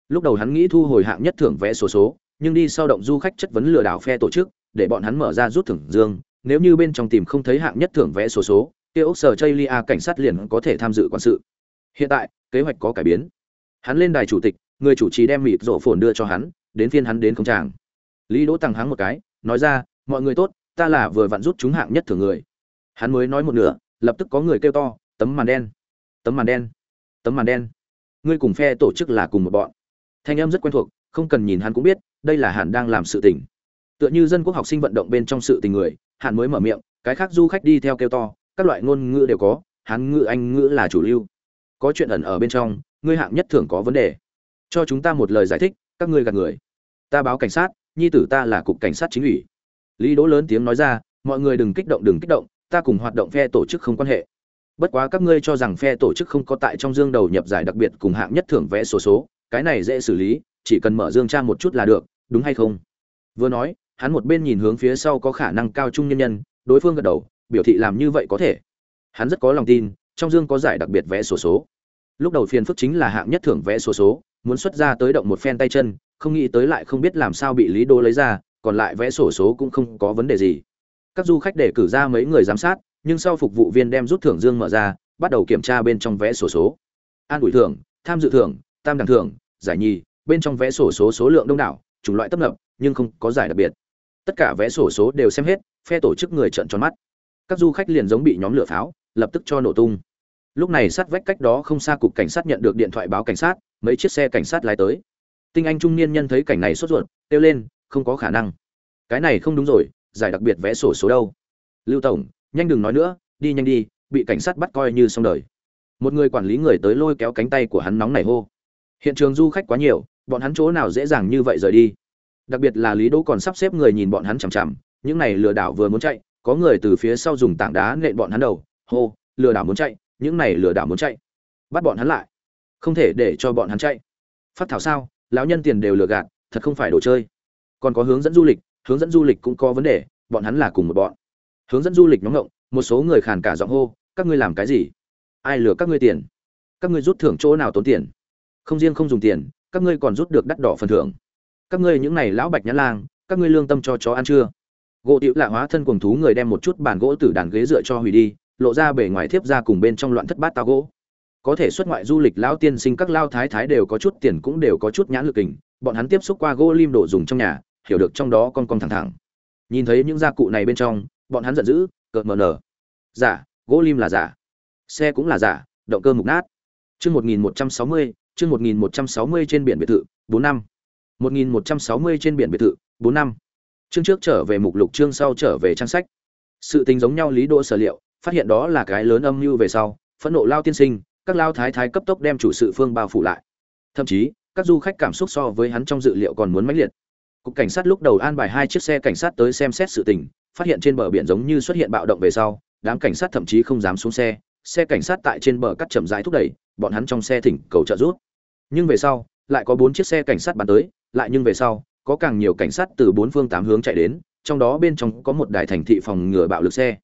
Lúc đầu hắn nghĩ thu hồi hạng nhất thưởng vé số số, nhưng đi sau động du khách chất vấn lừa đảo phe tổ chức, để bọn hắn mở ra rút thưởng dương, nếu như bên trong tìm không thấy hạng nhất thưởng vé số số kia ốc sở Chaylia cảnh sát liền có thể tham dự quan sự. Hiện tại, kế hoạch có cải biến. Hắn lên đài chủ tịch, người chủ trì đem mịt rộ phồn đưa cho hắn, đến phiên hắn đến công tràng lý đỗ tăng hắng một cái, nói ra, mọi người tốt, ta là vừa vặn rút chúng hạng nhất thưởng người. Hắn mới nói một nửa lập tức có người kêu to, tấm màn đen! Tấm màn đen! Tấm màn đen! Ngươi cùng phe tổ chức là cùng một bọn. Thanh âm rất quen thuộc, không cần nhìn hắn cũng biết, đây là hàn đang làm sự tình. Tựa như dân quốc học sinh vận động bên trong sự tình người, hàn mới mở miệng, cái khác du khách đi theo kêu to, các loại ngôn ngữ đều có, hán ngữ, anh ngữ là chủ lưu. Có chuyện ẩn ở bên trong, ngươi hạng nhất thường có vấn đề. Cho chúng ta một lời giải thích, các ngươi gạt người. Ta báo cảnh sát, nhi tử ta là cục cảnh sát chính ủy. Lý đỗ lớn tiếng nói ra, mọi người đừng kích động, đừng kích động ta cùng hoạt động phe tổ chức không quan hệ. Bất quá các ngươi cho rằng phe tổ chức không có tại trong dương đầu nhập giải đặc biệt cùng hạng nhất thưởng vẽ số số, cái này dễ xử lý, chỉ cần mở dương tra một chút là được, đúng hay không? Vừa nói, hắn một bên nhìn hướng phía sau có khả năng cao trung nhân nhân, đối phương gật đầu, biểu thị làm như vậy có thể. Hắn rất có lòng tin, trong dương có giải đặc biệt vẽ sổ số. Lúc đầu phiền phức chính là hạng nhất thưởng vẽ sổ số, muốn xuất ra tới động một phen tay chân, không nghĩ tới lại không biết làm sao bị lý đô lấy ra, còn lại vẽ sổ số cũng không có vấn đề gì các du khách để cử ra mấy người giám sát, nhưng sau phục vụ viên đem rút thưởng dương mở ra, bắt đầu kiểm tra bên trong vé sổ số. An ủi thưởng, tham dự thưởng, tam đẳng thưởng, giải nhì, bên trong vé sổ số số lượng đông đảo, chủng loại tấp nập, nhưng không có giải đặc biệt. Tất cả vé sổ số đều xem hết, phe tổ chức người trợn tròn mắt. Các du khách liền giống bị nhóm lửa pháo, lập tức cho nổ tung. Lúc này sát vách cách đó không xa cục cảnh sát nhận được điện thoại báo cảnh sát, mấy chiếc xe cảnh sát lái tới. Tinh anh trung niên nhân thấy cảnh này sốt ruột, kêu lên, không có khả năng. Cái này không đúng rồi giải đặc biệt vẽ sổ số đâu. Lưu tổng, nhanh đừng nói nữa, đi nhanh đi, bị cảnh sát bắt coi như xong đời. Một người quản lý người tới lôi kéo cánh tay của hắn nóng này hô. Hiện trường du khách quá nhiều, bọn hắn chỗ nào dễ dàng như vậy rời đi? Đặc biệt là lý đỗ còn sắp xếp người nhìn bọn hắn chằm chằm, những này lừa đảo vừa muốn chạy, có người từ phía sau dùng tảng đá nện bọn hắn đầu, hô, lừa đảo muốn chạy, những này lừa đảo muốn chạy. Bắt bọn hắn lại. Không thể để cho bọn hắn chạy. Phát thảo sao, lão nhân tiền đều lừa gạt, thật không phải đồ chơi. Còn có hướng dẫn du lịch hướng dẫn du lịch cũng có vấn đề, bọn hắn là cùng một bọn. Hướng dẫn du lịch nhóm ngộng, một số người khàn cả giọng hô, các ngươi làm cái gì? Ai lừa các ngươi tiền? Các ngươi rút thưởng chỗ nào tốn tiền? Không riêng không dùng tiền, các ngươi còn rút được đắt đỏ phần thưởng. Các ngươi những này lão bạch nhã lang, các ngươi lương tâm cho chó ăn chưa? Gỗ tiểu lạ hóa thân cuồng thú người đem một chút bàn gỗ từ đàn ghế dựa cho hủy đi, lộ ra bề ngoài thiếp ra cùng bên trong loạn thất bát tao gỗ. Có thể xuất ngoại du lịch lão tiên sinh các lao thái thái đều có chút tiền cũng đều có chút nhãn lực kình, bọn hắn tiếp xúc qua gỗ lim đồ dùng trong nhà hiểu được trong đó con con thẳng thẳng. Nhìn thấy những gia cụ này bên trong, bọn hắn giận dữ, cợt mờ nở. Giả, gỗ lim là giả. Xe cũng là giả, động cơ mục nát. Chương một nghìn một trăm sáu mươi, chương một nghìn một trăm sáu mươi trên biển biệt thự, bốn năm. một nghìn một trăm sáu mươi trên biển biệt thự, bốn năm. Chương trước trở về mục lục, chương sau trở về trang sách. Sự tình giống nhau lý đỗ sở liệu, phát hiện đó là cái lớn âm mưu về sau, phẫn nộ lao tiên sinh, các lao thái thái cấp tốc đem chủ sự phương bao phủ lại. Thậm chí, các du khách cảm xúc so với hắn trong dự liệu còn muốn mãnh liệt cục cảnh sát lúc đầu an bài hai chiếc xe cảnh sát tới xem xét sự tình, phát hiện trên bờ biển giống như xuất hiện bạo động về sau, đám cảnh sát thậm chí không dám xuống xe. Xe cảnh sát tại trên bờ cắt chậm rãi thúc đẩy, bọn hắn trong xe thỉnh cầu trợ giúp. Nhưng về sau, lại có bốn chiếc xe cảnh sát bắn tới, lại nhưng về sau, có càng nhiều cảnh sát từ bốn phương tám hướng chạy đến, trong đó bên trong có một đài thành thị phòng ngừa bạo lực xe.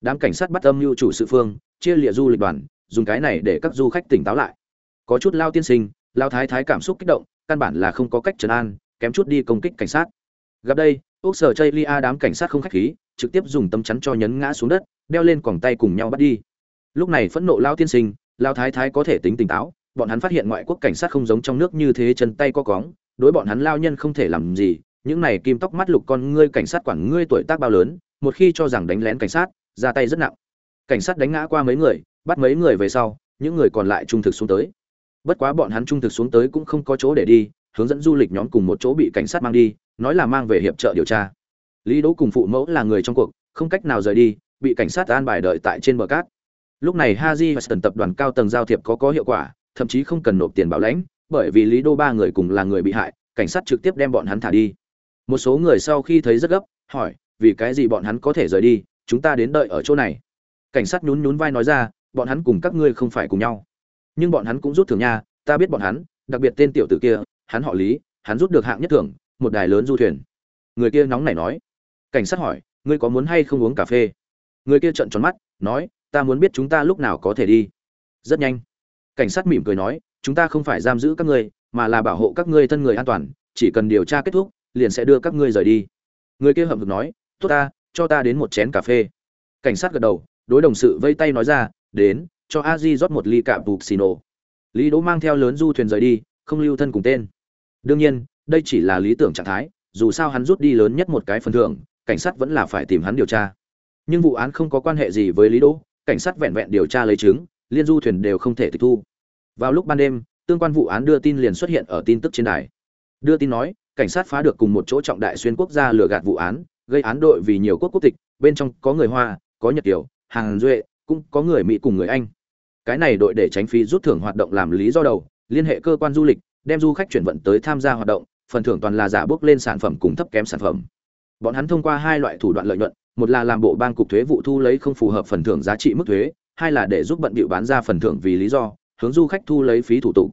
Đám cảnh sát bắt âm mưu chủ sự phương, chia lịa du lịch đoàn, dùng cái này để các du khách tỉnh táo lại. Có chút lao tiên sinh, lao thái thái cảm xúc kích động, căn bản là không có cách trấn an kém chút đi công kích cảnh sát. Gặp đây ốc sở chây lia đám cảnh sát không khách khí, trực tiếp dùng tấm chắn cho nhấn ngã xuống đất, đeo lên quòng tay cùng nhau bắt đi. Lúc này phẫn nộ lao tiên sinh lao thái thái có thể tính tỉnh táo, bọn hắn phát hiện ngoại quốc cảnh sát không giống trong nước như thế chân tay co cóng, đối bọn hắn lao nhân không thể làm gì, những này kim tóc mắt lục con ngươi cảnh sát quản ngươi tuổi tác bao lớn, một khi cho rằng đánh lén cảnh sát, ra tay rất nặng. Cảnh sát đánh ngã qua mấy người, bắt mấy người về sau, những người còn lại trung thực xuống tới. Bất quá bọn hắn trung thực xuống tới cũng không có chỗ để đi hướng dẫn du lịch nhóm cùng một chỗ bị cảnh sát mang đi, nói là mang về hiệp trợ điều tra. Lý đỗ cùng phụ mẫu là người trong cuộc, không cách nào rời đi, bị cảnh sát an bài đợi tại trên bờ cát. Lúc này haji và tần tập đoàn cao tầng giao thiệp có có hiệu quả, thậm chí không cần nộp tiền bảo lãnh, bởi vì lý đô ba người cùng là người bị hại, cảnh sát trực tiếp đem bọn hắn thả đi. Một số người sau khi thấy rất gấp, hỏi, vì cái gì bọn hắn có thể rời đi? Chúng ta đến đợi ở chỗ này. Cảnh sát nhún nhún vai nói ra, bọn hắn cùng các ngươi không phải cùng nhau. Nhưng bọn hắn cũng rút thường nha, ta biết bọn hắn, đặc biệt tên tiểu tử kia hắn họ lý, hắn rút được hạng nhất thưởng, một đài lớn du thuyền. Người kia nóng nảy nói. Cảnh sát hỏi, ngươi có muốn hay không uống cà phê? Người kia trợn tròn mắt, nói, ta muốn biết chúng ta lúc nào có thể đi. Rất nhanh. Cảnh sát mỉm cười nói, chúng ta không phải giam giữ các ngươi, mà là bảo hộ các ngươi thân người an toàn, chỉ cần điều tra kết thúc, liền sẽ đưa các ngươi rời đi. Người kia hậm hực nói, tốt ta, cho ta đến một chén cà phê. Cảnh sát gật đầu, đối đồng sự vây tay nói ra, đến, cho a di rót một ly cạm bục xì nổ. Lý đỗ mang theo lớn du thuyền rời đi không lưu thân cùng tên. Đương nhiên, đây chỉ là lý tưởng trạng thái, dù sao hắn rút đi lớn nhất một cái phần thưởng, cảnh sát vẫn là phải tìm hắn điều tra. Nhưng vụ án không có quan hệ gì với lý đỗ, cảnh sát vẹn vẹn điều tra lấy chứng, liên du thuyền đều không thể tịch thu. Vào lúc ban đêm, tương quan vụ án đưa tin liền xuất hiện ở tin tức trên đài. Đưa tin nói, cảnh sát phá được cùng một chỗ trọng đại xuyên quốc gia lừa gạt vụ án, gây án đội vì nhiều quốc quốc tịch, bên trong có người hoa, có nhật kiều hàng duệ, cũng có người mỹ cùng người anh. Cái này đội để tránh phí rút thưởng hoạt động làm lý do đầu liên hệ cơ quan du lịch, đem du khách chuyển vận tới tham gia hoạt động, phần thưởng toàn là giả bước lên sản phẩm cùng thấp kém sản phẩm. Bọn hắn thông qua hai loại thủ đoạn lợi nhuận, một là làm bộ bang cục thuế vụ thu lấy không phù hợp phần thưởng giá trị mức thuế, hai là để giúp bận bịu bán ra phần thưởng vì lý do, hướng du khách thu lấy phí thủ tục.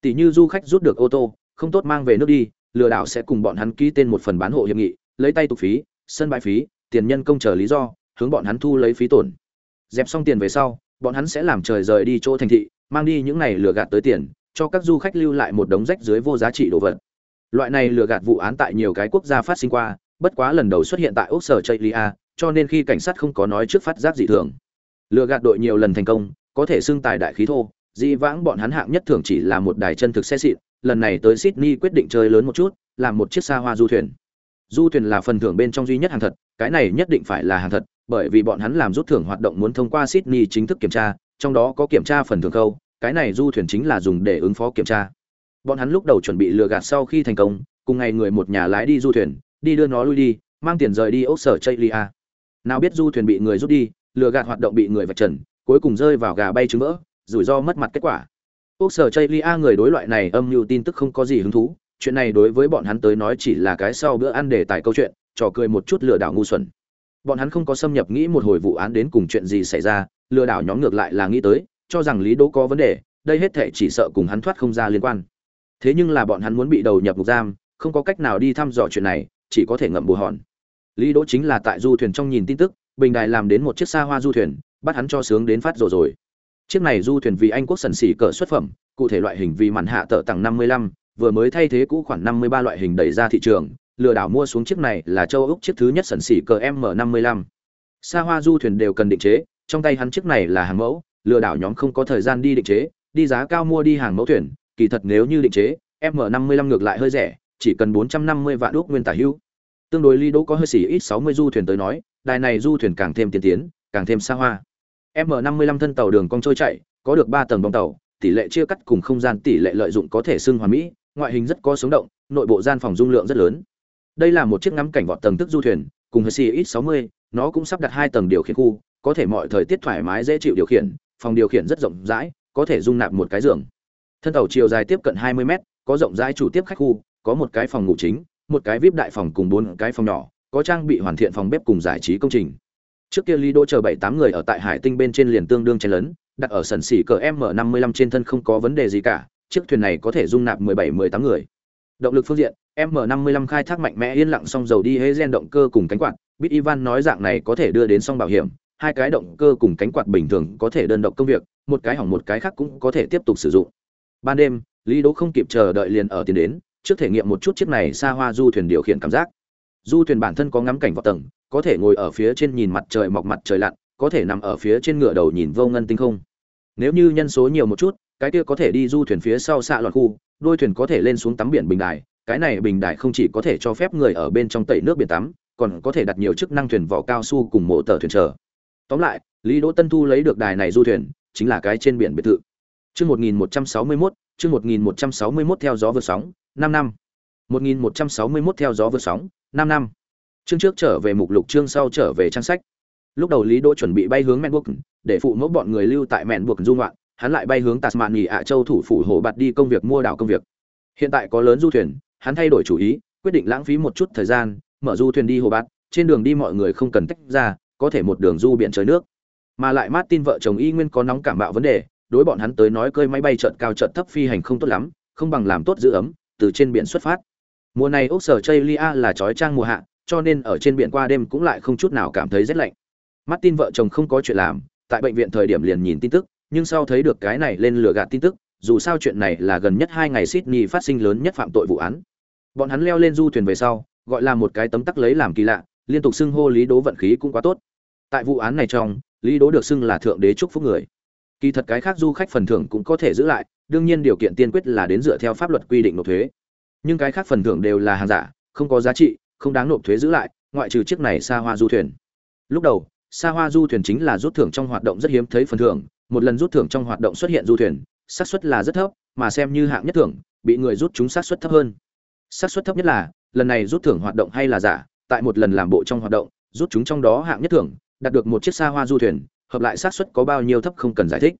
Tỷ như du khách rút được ô tô, không tốt mang về nước đi, lừa đảo sẽ cùng bọn hắn ký tên một phần bán hộ hiệp nghị, lấy tay tục phí, sân bãi phí, tiền nhân công chờ lý do, hướng bọn hắn thu lấy phí tổn. Dẹp xong tiền về sau, bọn hắn sẽ làm trời rời đi chỗ thành thị, mang đi những này lừa gạt tới tiền cho các du khách lưu lại một đống rách dưới vô giá trị đồ vật. Loại này lừa gạt vụ án tại nhiều cái quốc gia phát sinh qua, bất quá lần đầu xuất hiện tại úc sở chây cho nên khi cảnh sát không có nói trước phát giác dị thường. Lừa gạt đội nhiều lần thành công, có thể xưng tài đại khí thô, dị vãng bọn hắn hạng nhất thường chỉ là một đài chân thực xe xịn, lần này tới sydney quyết định chơi lớn một chút, làm một chiếc xa hoa du thuyền. Du thuyền là phần thưởng bên trong duy nhất hàng thật, cái này nhất định phải là hàng thật, bởi vì bọn hắn làm rút thưởng hoạt động muốn thông qua sydney chính thức kiểm tra, trong đó có kiểm tra phần thưởng câu cái này du thuyền chính là dùng để ứng phó kiểm tra. Bọn hắn lúc đầu chuẩn bị lừa gạt sau khi thành công, cùng ngày người một nhà lái đi du thuyền, đi đưa nó lui đi, mang tiền rời đi ốc sở chaylia nào biết du thuyền bị người rút đi, lừa gạt hoạt động bị người vạch trần, cuối cùng rơi vào gà bay trứng vỡ, rủi ro mất mặt kết quả. Ốc sở chaylia người đối loại này âm mưu tin tức không có gì hứng thú, chuyện này đối với bọn hắn tới nói chỉ là cái sau bữa ăn để tài câu chuyện, trò cười một chút lừa đảo ngu xuẩn. Bọn hắn không có xâm nhập nghĩ một hồi vụ án đến cùng chuyện gì xảy ra, lừa đảo nhóm ngược lại là nghĩ tới cho rằng lý đỗ có vấn đề đây hết thể chỉ sợ cùng hắn thoát không ra liên quan. Thế nhưng là bọn hắn muốn bị đầu nhập ngục giam không có cách nào đi thăm dò chuyện này chỉ có thể ngậm bù hòn. Lý đỗ chính là tại du thuyền trong nhìn tin tức bình đài làm đến một chiếc xa hoa du thuyền bắt hắn cho sướng đến phát rồi rồi. Chiếc này du thuyền vì anh quốc sần xỉ cỡ xuất phẩm cụ thể loại hình vì màn hạ tợ tặng 55, vừa mới thay thế cũ khoảng 53 loại hình đẩy ra thị trường lừa đảo mua xuống chiếc này là châu úc chiếc thứ nhất sần xỉ cỡ m 55 xa hoa du thuyền đều cần định chế trong tay hắn chiếc này là hàng mẫu lừa đảo nhóm không có thời gian đi định chế, đi giá cao mua đi hàng mẫu thuyền, kỳ thật nếu như định chế m 55 ngược lại hơi rẻ, chỉ cần 450 vạn đúc nguyên tả hữu. Tương đối ly có hơi xỉ ít 60 du thuyền tới nói, đài này du thuyền càng thêm tiên tiến, càng thêm xa hoa. M 55 thân tàu đường cong trôi chạy có được 3 tầng bong tàu, tỷ lệ chia cắt cùng không gian tỷ lệ lợi dụng có thể xưng hoàn mỹ, ngoại hình rất có sống động, nội bộ gian phòng dung lượng rất lớn. Đây là một chiếc ngắm cảnh vọt tầng tức du thuyền, cùng hơi xỉ ít 60 nó cũng sắp đặt hai tầng điều khiển khu, có thể mọi thời tiết thoải mái dễ chịu điều khiển phòng điều khiển rất rộng rãi, có thể dung nạp một cái giường. Thân tàu chiều dài tiếp cận 20 mét, có rộng rãi chủ tiếp khách khu, có một cái phòng ngủ chính, một cái vip đại phòng cùng bốn cái phòng nhỏ, có trang bị hoàn thiện phòng bếp cùng giải trí công trình. Trước kia lý đỗ chờ bảy tám người ở tại hải tinh bên trên liền tương đương chen lớn đặt ở sần xỉ cờ m năm mươi lăm trên thân không có vấn đề gì cả, chiếc thuyền này có thể dung nạp mười bảy, mười tám người. Động lực phương diện, m năm mươi lăm khai thác mạnh mẽ yên lặng song dầu đi hế gen động cơ cùng cánh quạt, bit ivan nói dạng này có thể đưa đến song bảo hiểm hai cái động cơ cùng cánh quạt bình thường có thể đơn độc công việc, một cái hỏng một cái khác cũng có thể tiếp tục sử dụng. Ban đêm, lý đỗ không kịp chờ đợi liền ở tiền đến, trước thể nghiệm một chút chiếc này xa hoa du thuyền điều khiển cảm giác. Du thuyền bản thân có ngắm cảnh vào tầng, có thể ngồi ở phía trên nhìn mặt trời mọc mặt trời lặn, có thể nằm ở phía trên ngựa đầu nhìn vô ngân tinh không. Nếu như nhân số nhiều một chút, cái kia có thể đi du thuyền phía sau xạ loạt khu, đôi thuyền có thể lên xuống tắm biển bình đài, cái này bình đài không chỉ có thể cho phép người ở bên trong tẩy nước biển tắm, còn có thể đặt nhiều chức năng thuyền vỏ cao su cùng mộ tờ thuyền chờ tóm lại lý đỗ tân thu lấy được đài này du thuyền chính là cái trên biển biệt thự. Chương 1161, chương 1161 theo gió vượt sóng 5 năm. 1161 theo gió vượt sóng 5 năm. Chương trước trở về mục lục chương sau trở về trang sách. Lúc đầu lý đỗ chuẩn bị bay hướng menburg để phụ mẫu bọn người lưu tại menburg du ngoạn hắn lại bay hướng tasmania ạ châu thủ phủ hồ bạt đi công việc mua đảo công việc. Hiện tại có lớn du thuyền hắn thay đổi chủ ý quyết định lãng phí một chút thời gian mở du thuyền đi hồ bạt trên đường đi mọi người không cần tách ra có thể một đường du biển trời nước mà lại Martin vợ chồng y nguyên có nóng cảm bạo vấn đề đối bọn hắn tới nói cơi máy bay chợt cao chợt thấp phi hành không tốt lắm không bằng làm tốt giữ ấm từ trên biển xuất phát mùa này ốc sở chaylia là trói trang mùa hạ cho nên ở trên biển qua đêm cũng lại không chút nào cảm thấy rét lạnh martin vợ chồng không có chuyện làm tại bệnh viện thời điểm liền nhìn tin tức nhưng sau thấy được cái này lên lừa gạt tin tức dù sao chuyện này là gần nhất hai ngày Sydney phát sinh lớn nhất phạm tội vụ án. Bọn hắn leo lên du thuyền về sau, gọi là một cái tấm tắc lấy làm kỳ lạ, liên tục xưng hô Lý đố vận khí cũng quá tốt. Tại vụ án này trong, Lý đố được xưng là thượng đế chúc phúc người. Kỳ thật cái khác du khách phần thưởng cũng có thể giữ lại, đương nhiên điều kiện tiên quyết là đến dựa theo pháp luật quy định nộp thuế. Nhưng cái khác phần thưởng đều là hàng giả, không có giá trị, không đáng nộp thuế giữ lại, ngoại trừ chiếc này xa hoa du thuyền. Lúc đầu, xa hoa du thuyền chính là rút thưởng trong hoạt động rất hiếm thấy phần thưởng, một lần rút thưởng trong hoạt động xuất hiện du thuyền, xác suất là rất thấp, mà xem như hạng nhất thưởng, bị người rút chúng xác suất thấp hơn. Xác suất thấp nhất là, lần này rút thưởng hoạt động hay là giả, tại một lần làm bộ trong hoạt động, rút chúng trong đó hạng nhất thưởng, đạt được một chiếc xa hoa du thuyền, hợp lại xác suất có bao nhiêu thấp không cần giải thích.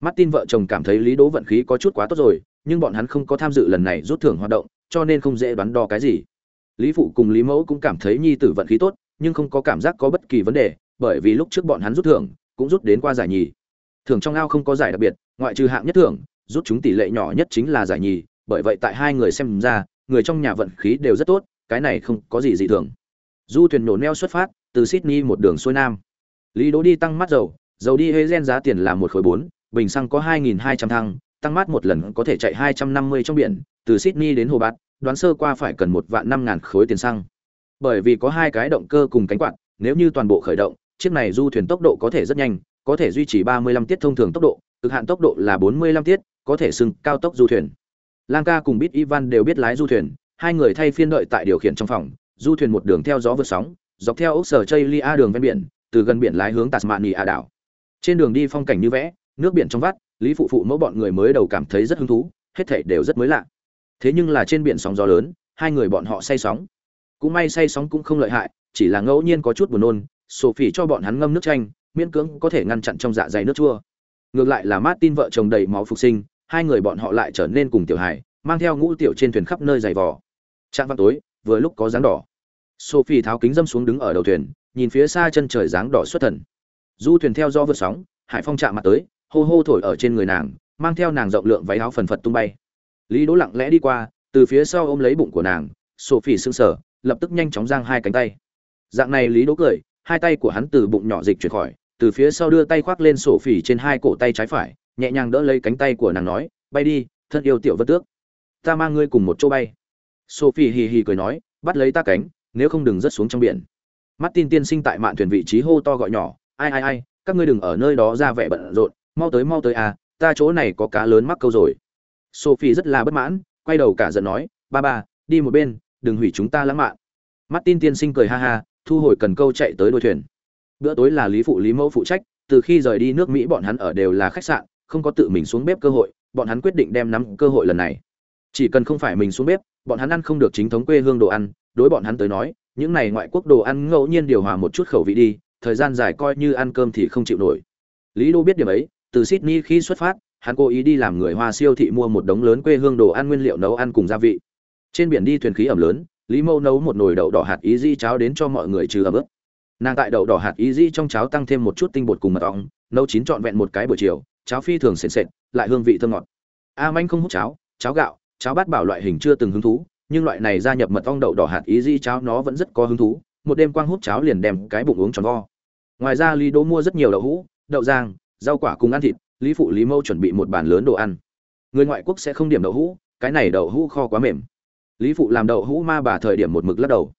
Martin vợ chồng cảm thấy Lý Đỗ vận khí có chút quá tốt rồi, nhưng bọn hắn không có tham dự lần này rút thưởng hoạt động, cho nên không dễ đoán đo cái gì. Lý phụ cùng Lý mẫu cũng cảm thấy nhi tử vận khí tốt, nhưng không có cảm giác có bất kỳ vấn đề, bởi vì lúc trước bọn hắn rút thưởng, cũng rút đến qua giải nhì. Thưởng trong ao không có giải đặc biệt, ngoại trừ hạng nhất thưởng, rút chúng tỷ lệ nhỏ nhất chính là giải nhì, bởi vậy tại hai người xem ra, người trong nhà vận khí đều rất tốt, cái này không có gì dị thường. Du thuyền nổ neo xuất phát, từ Sydney một đường xuôi nam. Lý Đỗ đi tăng mắt dầu, dầu đi Hezen giá tiền là một khối bốn, bình xăng có 2.200 thăng, tăng mát một lần có thể chạy 250 trong biển, từ Sydney đến Hồ Bát, đoán sơ qua phải cần một vạn năm ngàn khối tiền xăng. Bởi vì có hai cái động cơ cùng cánh quạt, nếu như toàn bộ khởi động, chiếc này du thuyền tốc độ có thể rất nhanh, có thể duy trì 35 tiết thông thường tốc độ, cực hạn tốc độ là 45 tiết, có thể xưng cao tốc du thuyền. Lanka cùng Bit Ivan đều biết lái du thuyền, hai người thay phiên đợi tại điều khiển trong phòng, du thuyền một đường theo gió vượt sóng, dọc theo ốc sở Chaylia đường ven biển, từ gần biển lái hướng Tasmania đảo. Trên đường đi phong cảnh như vẽ, nước biển trong vắt, Lý phụ phụ mẫu bọn người mới đầu cảm thấy rất hứng thú, hết thảy đều rất mới lạ. Thế nhưng là trên biển sóng gió lớn, hai người bọn họ say sóng. Cũng may say sóng cũng không lợi hại, chỉ là ngẫu nhiên có chút buồn nôn, Sophie cho bọn hắn ngâm nước chanh, miễn cưỡng có thể ngăn chặn trong dạ dày nước chua. Ngược lại là Martin vợ chồng đầy máu phục sinh, hai người bọn họ lại trở nên cùng tiểu hải, mang theo ngũ tiểu trên thuyền khắp nơi dày vò. Trạng vào tối, vừa lúc có dáng đỏ. Sophie tháo kính dâm xuống đứng ở đầu thuyền, nhìn phía xa chân trời dáng đỏ xuất thần. Du thuyền theo do vượt sóng, hải phong chạm mặt tới, hô hô thổi ở trên người nàng, mang theo nàng rộng lượng váy áo phần phật tung bay. Lý Đỗ lặng lẽ đi qua, từ phía sau ôm lấy bụng của nàng, Sophie sững sờ, lập tức nhanh chóng giang hai cánh tay. Dạng này Lý Đỗ cười, hai tay của hắn từ bụng nhỏ dịch chuyển khỏi, từ phía sau đưa tay khoác lên Sophie trên hai cổ tay trái phải, nhẹ nhàng đỡ lấy cánh tay của nàng nói, "Bay đi, thân yêu tiểu vật tước. Ta mang ngươi cùng một chỗ bay." Sophie hì hì cười nói, bắt lấy ta cánh, nếu không đừng rớt xuống trong biển. Martin tiên sinh tại mạn thuyền vị trí hô to gọi nhỏ, "Ai ai ai, các ngươi đừng ở nơi đó ra vẻ bận rộn, mau tới mau tới à, ta chỗ này có cá lớn mắc câu rồi." Sophie rất là bất mãn, quay đầu cả giận nói, "Ba ba, đi một bên, đừng hủy chúng ta lãng mạn." Martin tiên sinh cười ha ha, thu hồi cần câu chạy tới đôi thuyền. Bữa tối là Lý phụ Lý Mẫu phụ trách, từ khi rời đi nước Mỹ bọn hắn ở đều là khách sạn, không có tự mình xuống bếp cơ hội, bọn hắn quyết định đem nắm cơ hội lần này. Chỉ cần không phải mình xuống bếp, bọn hắn ăn không được chính thống quê hương đồ ăn, đối bọn hắn tới nói, những này ngoại quốc đồ ăn ngẫu nhiên điều hòa một chút khẩu vị đi, thời gian dài coi như ăn cơm thì không chịu nổi. Lý Đô biết điểm ấy, từ Sydney khi xuất phát, hắn cố ý đi làm người Hoa siêu thị mua một đống lớn quê hương đồ ăn nguyên liệu nấu ăn cùng gia vị. Trên biển đi thuyền khí ẩm lớn, Lý Mâu nấu một nồi đậu đỏ hạt ý di cháo đến cho mọi người trừ ẩm ướt. Nàng tại đậu đỏ hạt ý di trong cháo tăng thêm một chút tinh bột cùng mật ong, nấu chín trọn vẹn một cái buổi chiều, cháo phi thường sền sệt, lại hương vị thơm ngọt. A Manh không hút cháo, cháo gạo, cháo bát bảo loại hình chưa từng hứng thú, nhưng loại này gia nhập mật ong đậu đỏ hạt ý di cháo nó vẫn rất có hứng thú, một đêm quang hút cháo liền đem cái bụng uống tròn vo. Ngoài ra Lý Đỗ mua rất nhiều đậu hũ, đậu rang, rau quả cùng ăn thịt, Lý phụ Lý Mâu chuẩn bị một bàn lớn đồ ăn. Người ngoại quốc sẽ không điểm đậu hũ, cái này đậu hũ kho quá mềm. Lý phụ làm đậu hũ ma bà thời điểm một mực lắc đầu.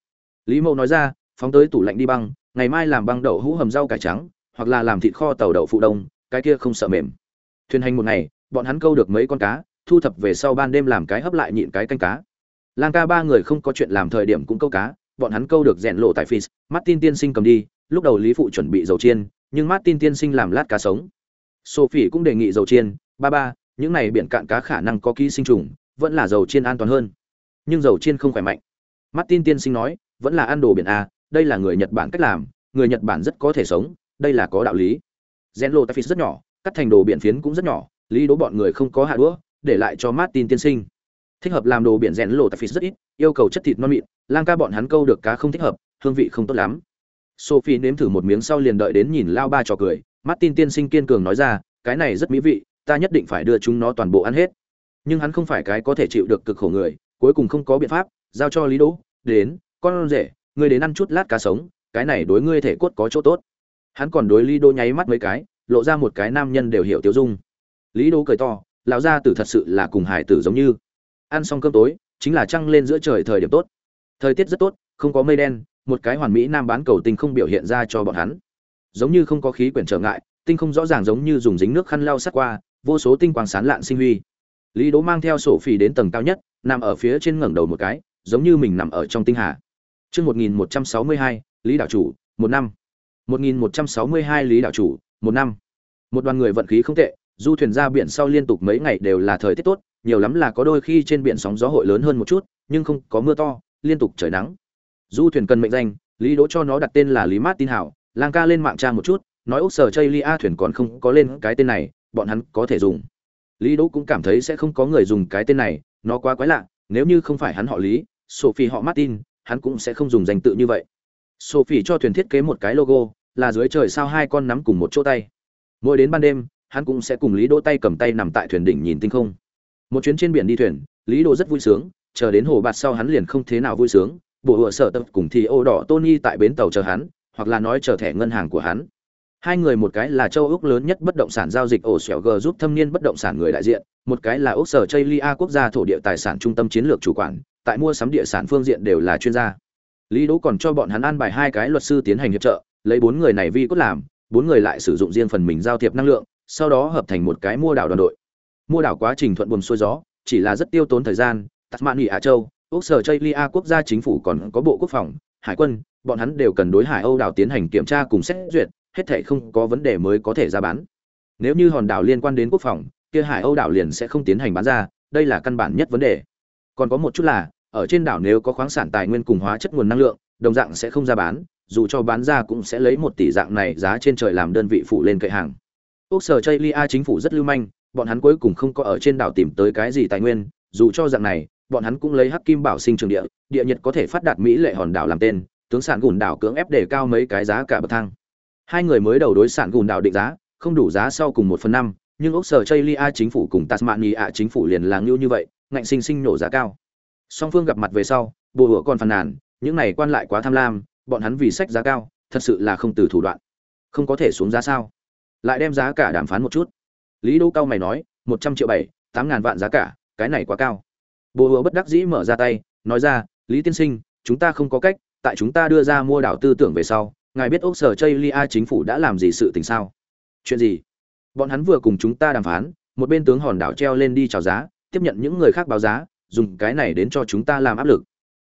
Lý Mâu nói ra, phóng tới tủ lạnh đi băng, ngày mai làm băng đậu hũ hầm rau cải trắng, hoặc là làm thịt kho tàu đậu phụ đông, cái kia không sợ mềm. Thuyền hành một ngày, bọn hắn câu được mấy con cá, thu thập về sau ban đêm làm cái hấp lại nhịn cái canh cá. Lang ca ba người không có chuyện làm thời điểm cũng câu cá, bọn hắn câu được rèn lộ tại Fish, Martin tiên sinh cầm đi, lúc đầu Lý phụ chuẩn bị dầu chiên, nhưng Martin tiên sinh làm lát cá sống. Sophie cũng đề nghị dầu chiên, ba ba, những này biển cạn cá khả năng có ký sinh trùng, vẫn là dầu chiên an toàn hơn. Nhưng dầu chiên không khỏe mạnh. Martin tiên sinh nói, vẫn là ăn đồ biển a, đây là người Nhật Bản cách làm, người Nhật Bản rất có thể sống, đây là có đạo lý. Rèn lộ tại Fish rất nhỏ, cắt thành đồ biển phiến cũng rất nhỏ, lý đố bọn người không có hạ đũa, để lại cho Martin tiên sinh. Thích hợp làm đồ biển rèn lộ tại phí rất ít, yêu cầu chất thịt non mịn, lang ca bọn hắn câu được cá không thích hợp, hương vị không tốt lắm. Sophie nếm thử một miếng sau liền đợi đến nhìn lao ba trò cười, Martin tiên sinh kiên cường nói ra, cái này rất mỹ vị, ta nhất định phải đưa chúng nó toàn bộ ăn hết. Nhưng hắn không phải cái có thể chịu được cực khổ người, cuối cùng không có biện pháp, giao cho Lý Đỗ, đến, con rể, ngươi đến ăn chút lát cá sống, cái này đối ngươi thể cốt có chỗ tốt. Hắn còn đối Lý Đỗ nháy mắt mấy cái, lộ ra một cái nam nhân đều hiểu tiêu dung. Lý Đỗ cười to, lão gia tử thật sự là cùng hải tử giống như ăn xong cơm tối chính là trăng lên giữa trời thời điểm tốt thời tiết rất tốt không có mây đen một cái hoàn mỹ nam bán cầu tinh không biểu hiện ra cho bọn hắn giống như không có khí quyển trở ngại tinh không rõ ràng giống như dùng dính nước khăn lau sát qua vô số tinh quang sán lạn sinh huy lý đố mang theo sổ phỉ đến tầng cao nhất nằm ở phía trên ngẩng đầu một cái giống như mình nằm ở trong tinh hà Chương 1162, Lý đạo chủ, một năm. 1162 Lý đạo chủ, một năm. Một đoàn người vận khí không tệ, du thuyền ra biển sau liên tục mấy ngày đều là thời tiết tốt, nhiều lắm là có đôi khi trên biển sóng gió hội lớn hơn một chút, nhưng không có mưa to, liên tục trời nắng. Du thuyền cần mệnh danh, Lý Đỗ cho nó đặt tên là Lý Martin Hảo, Lang ca lên mạng tra một chút, nói Úc Sở Chaylia thuyền còn không có lên cái tên này, bọn hắn có thể dùng. Lý Đỗ cũng cảm thấy sẽ không có người dùng cái tên này, nó quá quái lạ, nếu như không phải hắn họ Lý, Sophie họ Martin, hắn cũng sẽ không dùng danh tự như vậy. Sophie cho thuyền thiết kế một cái logo, là dưới trời sao hai con nắm cùng một chỗ tay. Mỗi đến ban đêm, hắn cũng sẽ cùng Lý Đỗ tay cầm tay nằm tại thuyền đỉnh nhìn tinh không. Một chuyến trên biển đi thuyền, Lý Đỗ rất vui sướng, chờ đến hồ bạt sau hắn liền không thế nào vui sướng, bộ hựa sợ tập cùng thì ô đỏ Tony tại bến tàu chờ hắn, hoặc là nói chờ thẻ ngân hàng của hắn. Hai người một cái là châu Úc lớn nhất bất động sản giao dịch ổ xẻo G giúp thâm niên bất động sản người đại diện, một cái là Úc sở Chaylia quốc gia thổ địa tài sản trung tâm chiến lược chủ quản, tại mua sắm địa sản phương diện đều là chuyên gia. Lý Đỗ còn cho bọn hắn an bài hai cái luật sư tiến hành hiệp trợ, lấy bốn người này vi cốt làm, bốn người lại sử dụng riêng phần mình giao thiệp năng lượng, sau đó hợp thành một cái mua đảo đoàn đội. Mua đảo quá trình thuận buồm xuôi gió, chỉ là rất tiêu tốn thời gian, Tasmania Á Châu, quốc sở chây lia quốc gia chính phủ còn có bộ quốc phòng, hải quân, bọn hắn đều cần đối Hải Âu đảo tiến hành kiểm tra cùng xét duyệt, hết thể không có vấn đề mới có thể ra bán. Nếu như hòn đảo liên quan đến quốc phòng, kia Hải Âu đảo liền sẽ không tiến hành bán ra, đây là căn bản nhất vấn đề. Còn có một chút là, ở trên đảo nếu có khoáng sản tài nguyên cùng hóa chất nguồn năng lượng, đồng dạng sẽ không ra bán, dù cho bán ra cũng sẽ lấy một tỷ dạng này giá trên trời làm đơn vị phụ lên cậy hàng. quốc sở chây lia chính phủ rất lưu manh, bọn hắn cuối cùng không có ở trên đảo tìm tới cái gì tài nguyên, dù cho dạng này, bọn hắn cũng lấy hắc kim bảo sinh trường địa, địa nhiệt có thể phát đạt mỹ lệ hòn đảo làm tên, tướng sản gùn đảo cưỡng ép để cao mấy cái giá cả bậc thang. Hai người mới đầu đối sản gùn đảo định giá, không đủ giá sau cùng một phần năm, nhưng Úc sở Chaylia chính phủ cùng Tasmania chính phủ liền là như như vậy, ngạnh sinh sinh nổ giá cao. Song phương gặp mặt về sau, Bồ Hựa còn phàn nàn, những này quan lại quá tham lam, bọn hắn vì sách giá cao, thật sự là không từ thủ đoạn. Không có thể xuống giá sao? Lại đem giá cả đàm phán một chút. Lý Đỗ cao mày nói, một trăm triệu bảy, tám ngàn vạn giá cả, cái này quá cao. Bồ hứa bất đắc dĩ mở ra tay, nói ra, Lý tiên sinh, chúng ta không có cách, tại chúng ta đưa ra mua đảo tư tưởng về sau, ngài biết Úc sở Chaylia chính phủ đã làm gì sự tình sao? Chuyện gì? Bọn hắn vừa cùng chúng ta đàm phán, một bên tướng hòn đảo treo lên đi chào giá, tiếp nhận những người khác báo giá, dùng cái này đến cho chúng ta làm áp lực.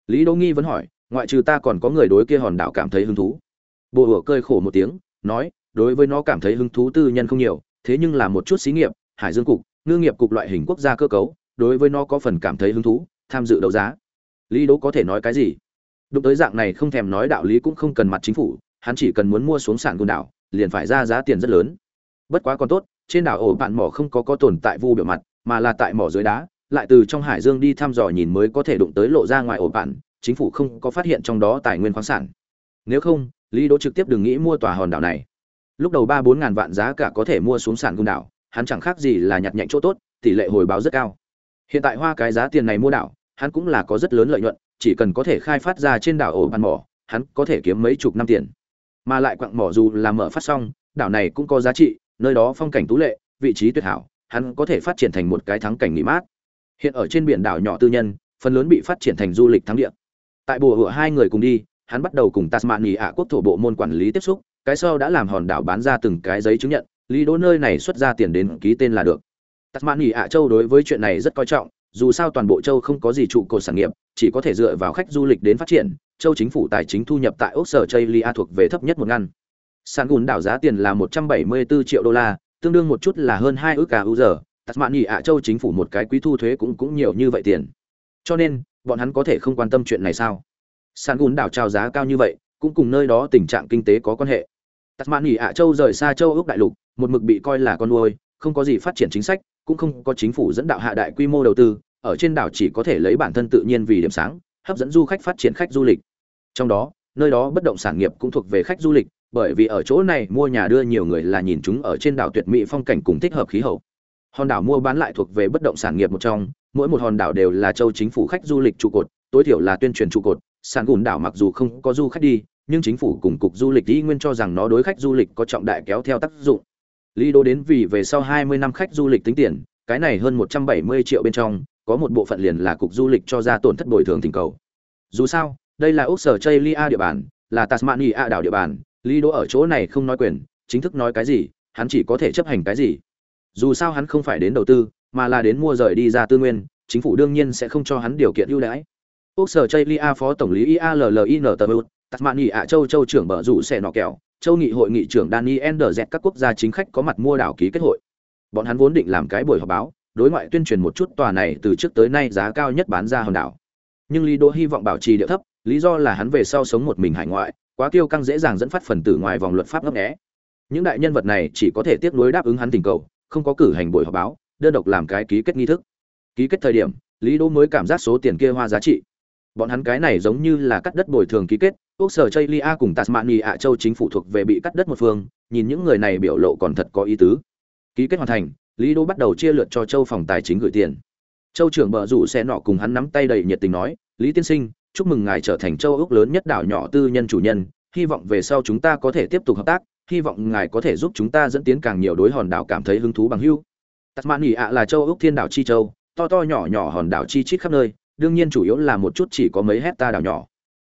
Lý Đỗ Nghi vẫn hỏi, ngoại trừ ta còn có người đối kia hòn đảo cảm thấy hứng thú. Bộ Hựa cơi khổ một tiếng, nói, đối với nó cảm thấy hứng thú tư nhân không nhiều, thế nhưng là một chút xí nghiệp, Hải Dương cục, ngư nghiệp cục loại hình quốc gia cơ cấu, đối với nó có phần cảm thấy hứng thú, tham dự đấu giá. Lý Đỗ có thể nói cái gì? Đụng tới dạng này không thèm nói đạo lý cũng không cần mặt chính phủ, hắn chỉ cần muốn mua xuống sản côn đảo, liền phải ra giá tiền rất lớn. Bất quá còn tốt, trên đảo ổ bạn mỏ không có có tồn tại vu biểu mặt, mà là tại mỏ dưới đá, lại từ trong hải dương đi thăm dò nhìn mới có thể đụng tới lộ ra ngoài ổ bạn, chính phủ không có phát hiện trong đó tài nguyên khoáng sản. Nếu không, Lý Đỗ trực tiếp đừng nghĩ mua tòa hòn đảo này. Lúc đầu ba bốn ngàn vạn giá cả có thể mua xuống sản cung đảo, hắn chẳng khác gì là nhặt nhạnh chỗ tốt, tỷ lệ hồi báo rất cao. Hiện tại hoa cái giá tiền này mua đảo, hắn cũng là có rất lớn lợi nhuận, chỉ cần có thể khai phát ra trên đảo ổ bàn mỏ, hắn có thể kiếm mấy chục năm tiền. Mà lại quặng mỏ dù là mở phát xong, đảo này cũng có giá trị, nơi đó phong cảnh tú lệ, vị trí tuyệt hảo, hắn có thể phát triển thành một cái thắng cảnh nghỉ mát. Hiện ở trên biển đảo nhỏ tư nhân, phần lớn bị phát triển thành du lịch thắng địa. Tại bùa hựa hai người cùng đi, hắn bắt đầu cùng Tasmania quốc thổ bộ môn quản lý tiếp xúc, cái sau đã làm hòn đảo bán ra từng cái giấy chứng nhận, lý đỗ nơi này xuất ra tiền đến ký tên là được. Tasmania châu đối với chuyện này rất coi trọng, dù sao toàn bộ châu không có gì trụ cột sản nghiệp, chỉ có thể dựa vào khách du lịch đến phát triển, châu chính phủ tài chính thu nhập tại ốc sở Chaylia thuộc về thấp nhất một ngăn. sàn gùn đảo giá tiền là 174 triệu đô la, tương đương một chút là hơn 2 ước cả giờ, Tasmania châu chính phủ một cái quý thu thuế cũng cũng nhiều như vậy tiền. Cho nên, bọn hắn có thể không quan tâm chuyện này sao? sàn gùn đảo trao giá cao như vậy, cũng cùng nơi đó tình trạng kinh tế có quan hệ. Tasmania châu rời xa châu Úc đại lục, một mực bị coi là con nuôi, không có gì phát triển chính sách, cũng không có chính phủ dẫn đạo hạ đại quy mô đầu tư, ở trên đảo chỉ có thể lấy bản thân tự nhiên vì điểm sáng, hấp dẫn du khách phát triển khách du lịch. Trong đó, nơi đó bất động sản nghiệp cũng thuộc về khách du lịch, bởi vì ở chỗ này mua nhà đưa nhiều người là nhìn chúng ở trên đảo tuyệt mỹ phong cảnh cùng thích hợp khí hậu. Hòn đảo mua bán lại thuộc về bất động sản nghiệp một trong, mỗi một hòn đảo đều là châu chính phủ khách du lịch trụ cột, tối thiểu là tuyên truyền trụ cột. Sản gùn đảo mặc dù không có du khách đi, nhưng chính phủ cùng cục du lịch y nguyên cho rằng nó đối khách du lịch có trọng đại kéo theo tác dụng. Lý Đô đến vì về sau 20 năm khách du lịch tính tiền, cái này hơn 170 triệu bên trong, có một bộ phận liền là cục du lịch cho ra tổn thất bồi thường tình cầu. Dù sao, đây là Úc sở Chaylia địa bàn, là Tasmania đảo địa bàn, Lý đô ở chỗ này không nói quyền, chính thức nói cái gì, hắn chỉ có thể chấp hành cái gì. Dù sao hắn không phải đến đầu tư, mà là đến mua rời đi ra tư nguyên, chính phủ đương nhiên sẽ không cho hắn điều kiện ưu đãi. Úc sở Chaylia phó tổng lý IALLIN Tờ Tasmania à, châu châu trưởng bờ rủ xe nọ kẹo, châu nghị hội nghị trưởng Daniel Dẹt các quốc gia chính khách có mặt mua đảo ký kết hội. Bọn hắn vốn định làm cái buổi họp báo, đối ngoại tuyên truyền một chút tòa này từ trước tới nay giá cao nhất bán ra hòn đảo. Nhưng Lý Đỗ hy vọng bảo trì địa thấp, lý do là hắn về sau sống một mình hải ngoại, quá kiêu căng dễ dàng dẫn phát phần tử ngoài vòng luật pháp ngấp nghé. Những đại nhân vật này chỉ có thể tiếp nối đáp ứng hắn tình cầu, không có cử hành buổi họp báo, đơn độc làm cái ký kết nghi thức. Ký kết thời điểm, Lý Đỗ mới cảm giác số tiền kia hoa giá trị. Bọn hắn cái này giống như là cắt đất bồi thường ký kết, quốc sở Chaylia cùng Tasmania châu chính phủ thuộc về bị cắt đất một phương, nhìn những người này biểu lộ còn thật có ý tứ. Ký kết hoàn thành, Lý Đô bắt đầu chia lượt cho châu phòng tài chính gửi tiền. Châu trưởng bờ rủ xe nọ cùng hắn nắm tay đầy nhiệt tình nói, "Lý tiên sinh, chúc mừng ngài trở thành châu ước lớn nhất đảo nhỏ tư nhân chủ nhân, hy vọng về sau chúng ta có thể tiếp tục hợp tác, hy vọng ngài có thể giúp chúng ta dẫn tiến càng nhiều đối hòn đảo cảm thấy hứng thú bằng hữu." Tasmania là châu ước thiên đảo chi châu, to to nhỏ nhỏ hòn đảo chi chít khắp nơi, đương nhiên chủ yếu là một chút chỉ có mấy hecta đảo nhỏ.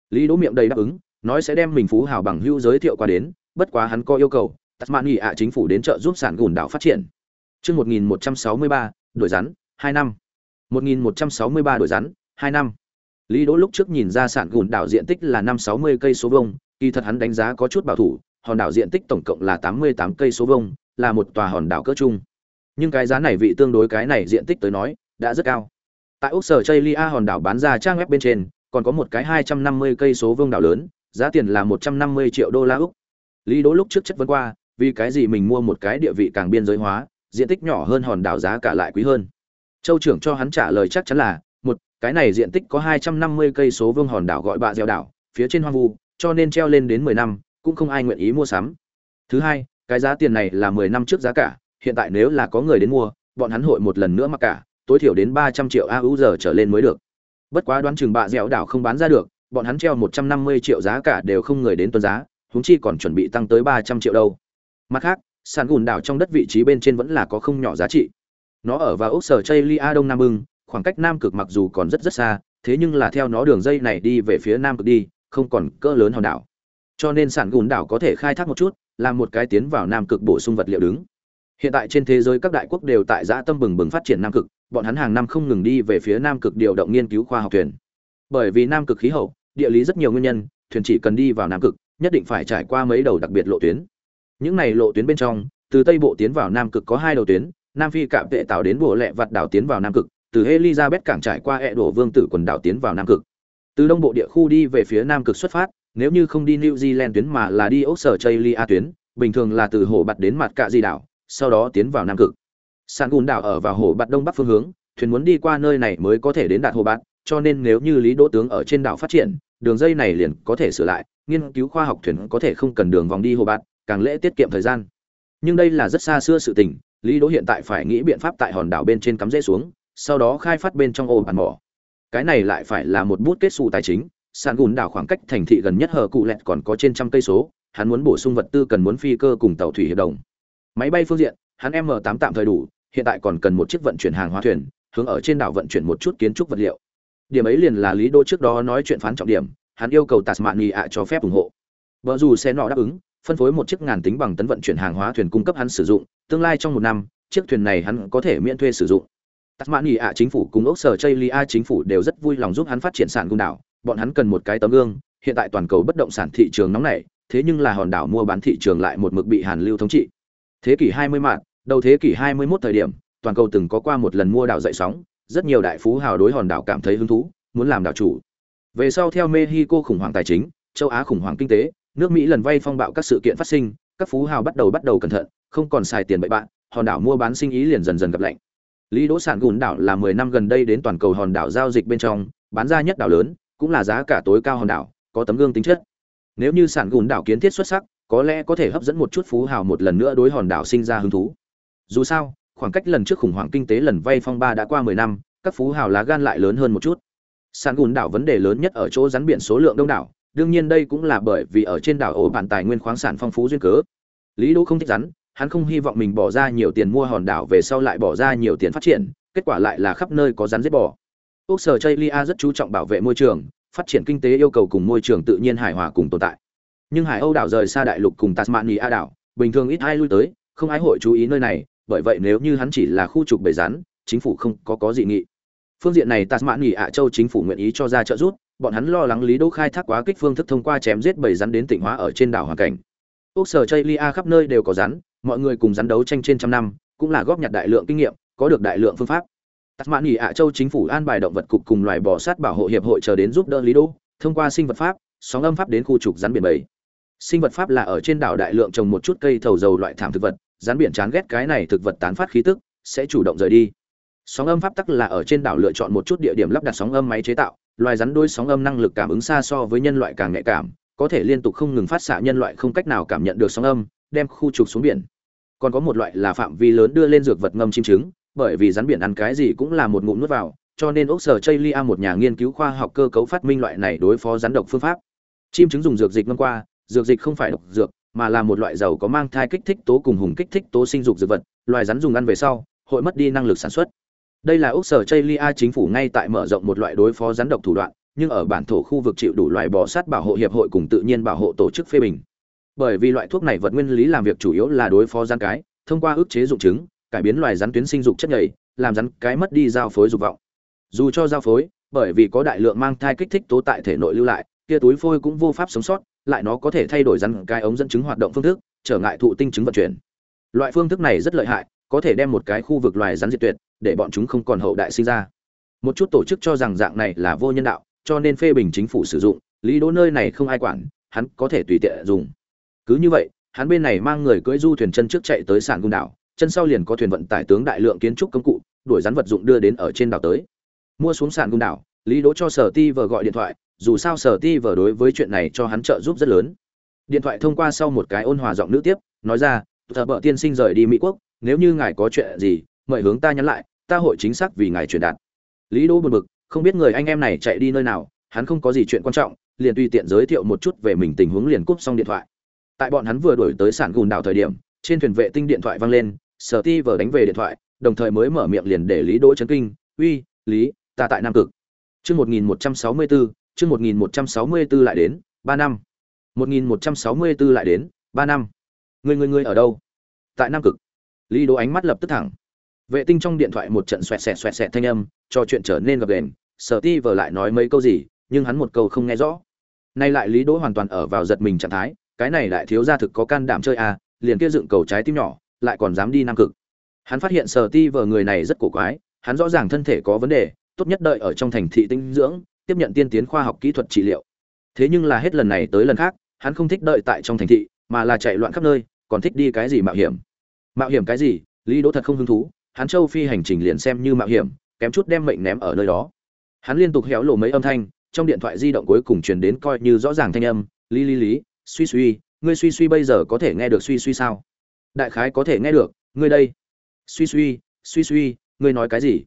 Lý Đỗ miệng đầy đáp ứng, nói sẽ đem mình phú hào bằng hữu giới thiệu qua đến, bất quá hắn có yêu cầu, Tasmania chính phủ đến trợ giúp sản gùn đảo phát triển. Chương 1163, đổi rắn, 2 năm. 1163 đổi rắn, 2 năm. Lý Đỗ lúc trước nhìn ra sản gùn đảo diện tích là 560 cây số vuông, kỳ thật hắn đánh giá có chút bảo thủ, hòn đảo diện tích tổng cộng là 88 cây số vuông, là một tòa hòn đảo cỡ trung. Nhưng cái giá này vị tương đối cái này diện tích tới nói, đã rất cao. Tại Úc Sở Chaylia hòn đảo bán ra trang web bên trên, còn có một cái 250 cây số vương đảo lớn, giá tiền là 150 triệu đô la Úc. Lý Đỗ lúc trước chất vấn qua, vì cái gì mình mua một cái địa vị càng biên giới hóa, diện tích nhỏ hơn hòn đảo giá cả lại quý hơn. Châu trưởng cho hắn trả lời chắc chắn là, một, cái này diện tích có 250 cây số vương hòn đảo gọi bạ gieo đảo, phía trên hoang vu, cho nên treo lên đến 10 năm, cũng không ai nguyện ý mua sắm. Thứ hai, cái giá tiền này là 10 năm trước giá cả, hiện tại nếu là có người đến mua, bọn hắn hội một lần nữa mà cả, tối thiểu đến 300 triệu AU giờ trở lên mới được. Bất quá đoán chừng bạ dẻo đảo không bán ra được, bọn hắn treo 150 triệu giá cả đều không người đến tuân giá, huống chi còn chuẩn bị tăng tới 300 triệu đâu. Mặt khác, sàn gùn đảo trong đất vị trí bên trên vẫn là có không nhỏ giá trị. Nó ở vào ốc sở Chaylia đông nam bưng, khoảng cách nam cực mặc dù còn rất rất xa, thế nhưng là theo nó đường dây này đi về phía nam cực đi, không còn cỡ lớn hòn đảo. Cho nên sản gùn đảo có thể khai thác một chút, làm một cái tiến vào nam cực bổ sung vật liệu đứng. Hiện tại trên thế giới các đại quốc đều tại dã tâm bừng bừng phát triển nam cực, bọn hắn hàng năm không ngừng đi về phía nam cực điều động nghiên cứu khoa học thuyền. Bởi vì nam cực khí hậu, địa lý rất nhiều nguyên nhân, thuyền chỉ cần đi vào nam cực, nhất định phải trải qua mấy đầu đặc biệt lộ tuyến. Những này lộ tuyến bên trong, từ tây bộ tiến vào nam cực có hai đầu tuyến, nam phi cạm vệ tạo đến bộ lệ vặt đảo tiến vào nam cực, từ Elizabeth cảng trải qua ẹ đổ vương tử quần đảo tiến vào nam cực. Từ đông bộ địa khu đi về phía nam cực xuất phát, nếu như không đi New Zealand tuyến mà là đi Úc sở Chaylia tuyến, bình thường là từ hồ bạt đến mặt cạ di đảo, sau đó tiến vào nam cực sàn gùn đảo ở vào hồ bạt đông bắc phương hướng, thuyền muốn đi qua nơi này mới có thể đến đạt hồ bạt, cho nên nếu như Lý Đỗ tướng ở trên đảo phát triển, đường dây này liền có thể sửa lại, nghiên cứu khoa học thuyền có thể không cần đường vòng đi hồ bạt, càng lễ tiết kiệm thời gian. Nhưng đây là rất xa xưa sự tình, Lý Đỗ hiện tại phải nghĩ biện pháp tại hòn đảo bên trên cắm rễ xuống, sau đó khai phát bên trong ổ bàn mỏ. Cái này lại phải là một bút kết xù tài chính, sàn gùn đảo khoảng cách thành thị gần nhất hờ cụ lẹt còn có trên trăm cây số, hắn muốn bổ sung vật tư cần muốn phi cơ cùng tàu thủy hiệp đồng. Máy bay phương diện, hắn M8 tạm thời đủ, hiện tại còn cần một chiếc vận chuyển hàng hóa thuyền, hướng ở trên đảo vận chuyển một chút kiến trúc vật liệu. Điểm ấy liền là Lý Đô trước đó nói chuyện phán trọng điểm, hắn yêu cầu Tasmania cho phép ủng hộ. vợ dù xe nọ đáp ứng, phân phối một chiếc ngàn tính bằng tấn vận chuyển hàng hóa thuyền cung cấp hắn sử dụng, tương lai trong một năm, chiếc thuyền này hắn có thể miễn thuê sử dụng. Tasmania chính phủ cùng ốc sở Chaylia chính phủ đều rất vui lòng giúp hắn phát triển sản cung đảo, bọn hắn cần một cái tấm gương, hiện tại toàn cầu bất động sản thị trường nóng nảy, thế nhưng là hòn đảo mua bán thị trường lại một mực bị Hàn Lưu thống trị. Thế kỷ 20 mạng, đầu thế kỷ 21 thời điểm, toàn cầu từng có qua một lần mua đảo dậy sóng, rất nhiều đại phú hào đối hòn đảo cảm thấy hứng thú, muốn làm đảo chủ. Về sau theo Mexico khủng hoảng tài chính, châu Á khủng hoảng kinh tế, nước Mỹ lần vay phong bạo các sự kiện phát sinh, các phú hào bắt đầu bắt đầu cẩn thận, không còn xài tiền bậy bạn, hòn đảo mua bán sinh ý liền dần dần gặp lạnh. Lý Đỗ Sản Gùn đảo là 10 năm gần đây đến toàn cầu hòn đảo giao dịch bên trong, bán ra nhất đảo lớn, cũng là giá cả tối cao hòn đảo, có tấm gương tính chất. Nếu như sản gùn đảo kiến thiết xuất sắc, có lẽ có thể hấp dẫn một chút phú hào một lần nữa đối hòn đảo sinh ra hứng thú. Dù sao, khoảng cách lần trước khủng hoảng kinh tế lần vay phong ba đã qua 10 năm, các phú hào lá gan lại lớn hơn một chút. sàn gùn đảo vấn đề lớn nhất ở chỗ rắn biển số lượng đông đảo, đương nhiên đây cũng là bởi vì ở trên đảo ổ bản tài nguyên khoáng sản phong phú duyên cớ. Lý Đỗ không thích rắn, hắn không hy vọng mình bỏ ra nhiều tiền mua hòn đảo về sau lại bỏ ra nhiều tiền phát triển kết quả lại là khắp nơi có rắn giết bò úc sở chaylia rất chú trọng bảo vệ môi trường phát triển kinh tế yêu cầu cùng môi trường tự nhiên hài hòa cùng tồn tại nhưng hải âu đảo rời xa đại lục cùng tasmania đảo bình thường ít ai lui tới không ai hội chú ý nơi này bởi vậy nếu như hắn chỉ là khu trục bầy rắn, chính phủ không có có dị nghị. Phương diện này tasmania châu chính phủ nguyện ý cho ra trợ giúp, bọn hắn lo lắng lý đỗ khai thác quá kích phương thức thông qua chém giết bầy rắn đến tỉnh hóa ở trên đảo hoàn cảnh. Quốc sở chaylia khắp nơi đều có rắn, mọi người cùng rắn đấu tranh trên trăm năm, cũng là góp nhặt đại lượng kinh nghiệm, có được đại lượng phương pháp. Tasmania châu chính phủ an bài động vật cục cùng loài bò sát bảo hộ hiệp hội chờ đến giúp đỡ lý đỗ, thông qua sinh vật pháp, sóng âm pháp đến khu trục rắn biển bầy. Sinh vật pháp là ở trên đảo đại lượng trồng một chút cây thầu dầu loại thảm thực vật rắn biển chán ghét cái này thực vật tán phát khí tức, sẽ chủ động rời đi. Sóng âm pháp tắc là ở trên đảo lựa chọn một chút địa điểm lắp đặt sóng âm máy chế tạo, loài rắn đôi sóng âm năng lực cảm ứng xa so với nhân loại càng nhạy cảm, có thể liên tục không ngừng phát xạ nhân loại không cách nào cảm nhận được sóng âm, đem khu trục xuống biển. Còn có một loại là phạm vi lớn đưa lên dược vật ngâm chim trứng, bởi vì rắn biển ăn cái gì cũng là một ngụm nuốt vào, cho nên ốc sở chây lia một nhà nghiên cứu khoa học cơ cấu phát minh loại này đối phó rắn độc phương pháp. Chim trứng dùng dược dịch ngâm qua, dược dịch không phải độc dược mà là một loại dầu có mang thai kích thích tố cùng hùng kích thích tố sinh dục dược vật, loài rắn dùng ăn về sau, hội mất đi năng lực sản xuất. Đây là Úc sở chây chính phủ ngay tại mở rộng một loại đối phó rắn độc thủ đoạn, nhưng ở bản thổ khu vực chịu đủ loại bò sát bảo hộ hiệp hội cùng tự nhiên bảo hộ tổ chức phê bình. Bởi vì loại thuốc này vật nguyên lý làm việc chủ yếu là đối phó rắn cái, thông qua ức chế dụng trứng, cải biến loài rắn tuyến sinh dục chất nhầy, làm rắn cái mất đi giao phối dục vọng. Dù cho giao phối, bởi vì có đại lượng mang thai kích thích tố tại thể nội lưu lại, kia túi phôi cũng vô pháp sống sót lại nó có thể thay đổi rắn cái ống dẫn chứng hoạt động phương thức, trở ngại thụ tinh chứng vận chuyển. Loại phương thức này rất lợi hại, có thể đem một cái khu vực loài rắn diệt tuyệt, để bọn chúng không còn hậu đại sinh ra. Một chút tổ chức cho rằng dạng này là vô nhân đạo, cho nên phê bình chính phủ sử dụng, lý đỗ nơi này không ai quản, hắn có thể tùy tiện dùng. Cứ như vậy, hắn bên này mang người cưỡi du thuyền chân trước chạy tới sản cung đảo, chân sau liền có thuyền vận tải tướng đại lượng kiến trúc công cụ, đuổi rắn vật dụng đưa đến ở trên đảo tới. Mua xuống sản cung đảo, lý đỗ cho sở ti vừa gọi điện thoại dù sao sở ti vờ đối với chuyện này cho hắn trợ giúp rất lớn. Điện thoại thông qua sau một cái ôn hòa giọng nữ tiếp, nói ra thợ vợ tiên sinh rời đi mỹ quốc, nếu như ngài có chuyện gì, mời hướng ta nhắn lại, ta hội chính xác vì ngài truyền đạt. Lý đỗ buồn bực, không biết người anh em này chạy đi nơi nào, hắn không có gì chuyện quan trọng, liền tùy tiện giới thiệu một chút về mình tình huống liền cúp xong điện thoại. Tại bọn hắn vừa đổi tới sản gùn đảo thời điểm, trên thuyền vệ tinh điện thoại vang lên, sở ti vờ đánh về điện thoại, đồng thời mới mở miệng liền để lý đỗ chấn kinh, uy, lý, ta tại nam cực. Chương một nghìn một trăm sáu mươi bốn chương một nghìn một trăm sáu mươi bốn lại đến, ba năm. một nghìn một trăm sáu mươi bốn lại đến, ba năm. Người người người ở đâu? Tại nam cực. Lý đỗ ánh mắt lập tức thẳng. Vệ tinh trong điện thoại một trận xoẹt xẹt xoẹt xẹt thanh âm, cho chuyện trở nên gập ghềnh. Sở ti vờ lại nói mấy câu gì, nhưng hắn một câu không nghe rõ. Nay lại lý đỗ hoàn toàn ở vào giật mình trạng thái, cái này đại thiếu gia thực có can đảm chơi à liền kia dựng cầu trái tim nhỏ, lại còn dám đi nam cực. Hắn phát hiện sở ti vờ người này rất cổ quái, hắn rõ ràng thân thể có vấn đề, tốt nhất đợi ở trong thành thị tinh dưỡng tiếp nhận tiên tiến khoa học kỹ thuật trị liệu. Thế nhưng là hết lần này tới lần khác, hắn không thích đợi tại trong thành thị, mà là chạy loạn khắp nơi, còn thích đi cái gì mạo hiểm. Mạo hiểm cái gì? Lý đỗ thật không hứng thú, hắn châu phi hành trình liền xem như mạo hiểm, kém chút đem mệnh ném ở nơi đó. Hắn liên tục héo lộ mấy âm thanh, trong điện thoại di động cuối cùng truyền đến coi như rõ ràng thanh âm, lý lý lý, suy suy, ngươi suy suy bây giờ có thể nghe được suy suy sao? Đại khái có thể nghe được, ngươi đây. Suy suy suy suy, ngươi nói cái gì?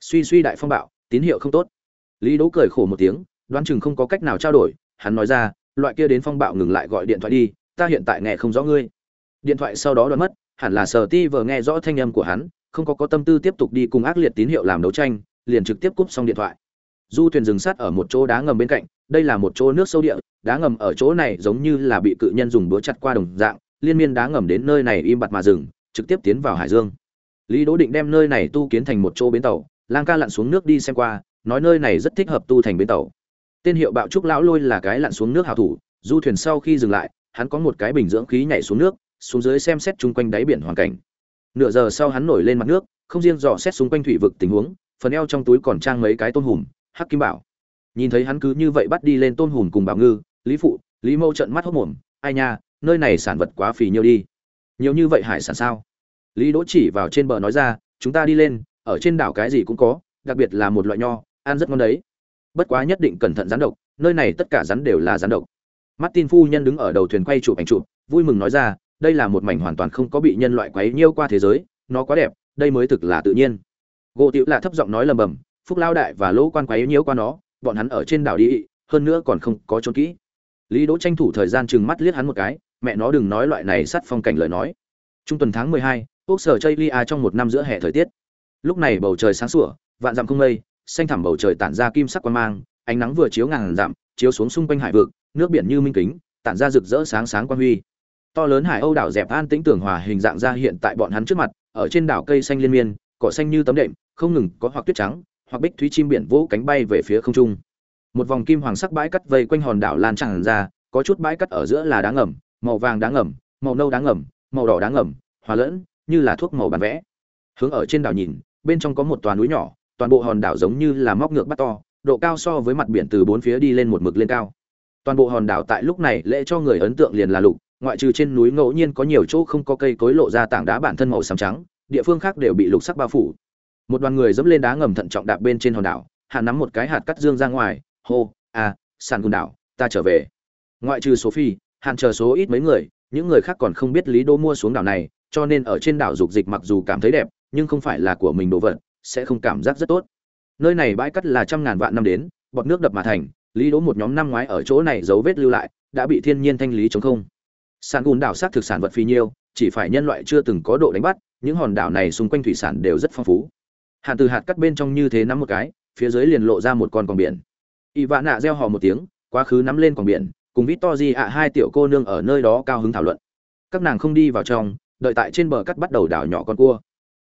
Suy suy đại phong bạo, tín hiệu không tốt lý đỗ cười khổ một tiếng, đoán chừng không có cách nào trao đổi, hắn nói ra, loại kia đến phong bạo ngừng lại gọi điện thoại đi, ta hiện tại nghe không rõ ngươi. Điện thoại sau đó đoán mất, hẳn là sở ti vừa nghe rõ thanh âm của hắn, không có có tâm tư tiếp tục đi cùng ác liệt tín hiệu làm đấu tranh, liền trực tiếp cúp xong điện thoại. Du thuyền dừng sát ở một chỗ đá ngầm bên cạnh, đây là một chỗ nước sâu địa, đá ngầm ở chỗ này giống như là bị cự nhân dùng búa chặt qua đồng dạng, liên miên đá ngầm đến nơi này im bặt mà dừng, trực tiếp tiến vào hải dương. Lý đỗ định đem nơi này tu kiến thành một chỗ bến tàu, lang ca lặn xuống nước đi xem qua nói nơi này rất thích hợp tu thành bến tàu. Tên hiệu bạo trúc lão lôi là cái lặn xuống nước hào thủ, du thuyền sau khi dừng lại, hắn có một cái bình dưỡng khí nhảy xuống nước, xuống dưới xem xét chung quanh đáy biển hoàn cảnh. Nửa giờ sau hắn nổi lên mặt nước, không riêng dò xét xung quanh thủy vực tình huống, phần eo trong túi còn trang mấy cái tôm hùm, hắc kim bảo. Nhìn thấy hắn cứ như vậy bắt đi lên tôm hùm cùng bảo ngư, lý phụ, lý mâu trận mắt hốc mồm, ai nha, nơi này sản vật quá phì nhiêu đi. Nhiều như vậy hải sản sao? Lý đỗ chỉ vào trên bờ nói ra, chúng ta đi lên, ở trên đảo cái gì cũng có, đặc biệt là một loại nho ăn rất ngon đấy. Bất quá nhất định cẩn thận rắn độc, nơi này tất cả rắn đều là rắn độc. Martin phu nhân đứng ở đầu thuyền quay chụp ảnh chụp, vui mừng nói ra, đây là một mảnh hoàn toàn không có bị nhân loại quấy nhiêu qua thế giới, nó quá đẹp, đây mới thực là tự nhiên. Gỗ tiểu là thấp giọng nói lầm bầm, phúc lao đại và lỗ quan quấy nhiễu qua nó, bọn hắn ở trên đảo đi, hơn nữa còn không có trốn kỹ. Lý đỗ tranh thủ thời gian chừng mắt liếc hắn một cái, mẹ nó đừng nói loại này sát phong cảnh lời nói. Trung tuần tháng mười hai quốc sở chây lia trong một năm giữa hè thời tiết. Lúc này bầu trời sáng sủa, vạn dặm không mây xanh thẳm bầu trời tản ra kim sắc quang mang, ánh nắng vừa chiếu ngàn dặm, chiếu xuống xung quanh hải vực, nước biển như minh kính, tản ra rực rỡ sáng sáng quang huy. To lớn hải âu đảo dẹp an tĩnh tưởng hòa hình dạng ra hiện tại bọn hắn trước mặt, ở trên đảo cây xanh liên miên, cỏ xanh như tấm đệm, không ngừng có hoặc tuyết trắng, hoặc bích thúy chim biển vỗ cánh bay về phía không trung. Một vòng kim hoàng sắc bãi cắt vây quanh hòn đảo lan tràn ra, có chút bãi cắt ở giữa là đá ngầm, màu vàng đá ngầm, màu nâu đá ngầm, màu đỏ đá ngầm hòa lẫn, như là thuốc màu bản vẽ. Hướng ở trên đảo nhìn, bên trong có một tòa núi nhỏ toàn bộ hòn đảo giống như là móc ngược bắt to, độ cao so với mặt biển từ bốn phía đi lên một mực lên cao. Toàn bộ hòn đảo tại lúc này lễ cho người ấn tượng liền là lục, ngoại trừ trên núi ngẫu nhiên có nhiều chỗ không có cây cối lộ ra tảng đá bản thân màu xám trắng, địa phương khác đều bị lục sắc bao phủ. Một đoàn người dẫm lên đá ngầm thận trọng đạp bên trên hòn đảo, hạ nắm một cái hạt cắt dương ra ngoài, hô à sàn quần đảo, ta trở về. Ngoại trừ số phi hạn chờ số ít mấy người, những người khác còn không biết lý đô mua xuống đảo này, cho nên ở trên đảo dục dịch mặc dù cảm thấy đẹp, nhưng không phải là của mình đồ vật sẽ không cảm giác rất tốt. Nơi này bãi cắt là trăm ngàn vạn năm đến, bọt nước đập mà thành, lý đỗ một nhóm năm ngoái ở chỗ này dấu vết lưu lại, đã bị thiên nhiên thanh lý chống không. Sàn gùn đảo xác thực sản vật phi nhiêu chỉ phải nhân loại chưa từng có độ đánh bắt, những hòn đảo này xung quanh thủy sản đều rất phong phú. Hàn từ hạt cắt bên trong như thế nắm một cái, phía dưới liền lộ ra một con còng biển. Y vạn nạ reo hò một tiếng, quá khứ nắm lên còng biển, cùng vít to di ạ hai tiểu cô nương ở nơi đó cao hứng thảo luận. Các nàng không đi vào trong, đợi tại trên bờ cắt bắt đầu đảo nhỏ con cua.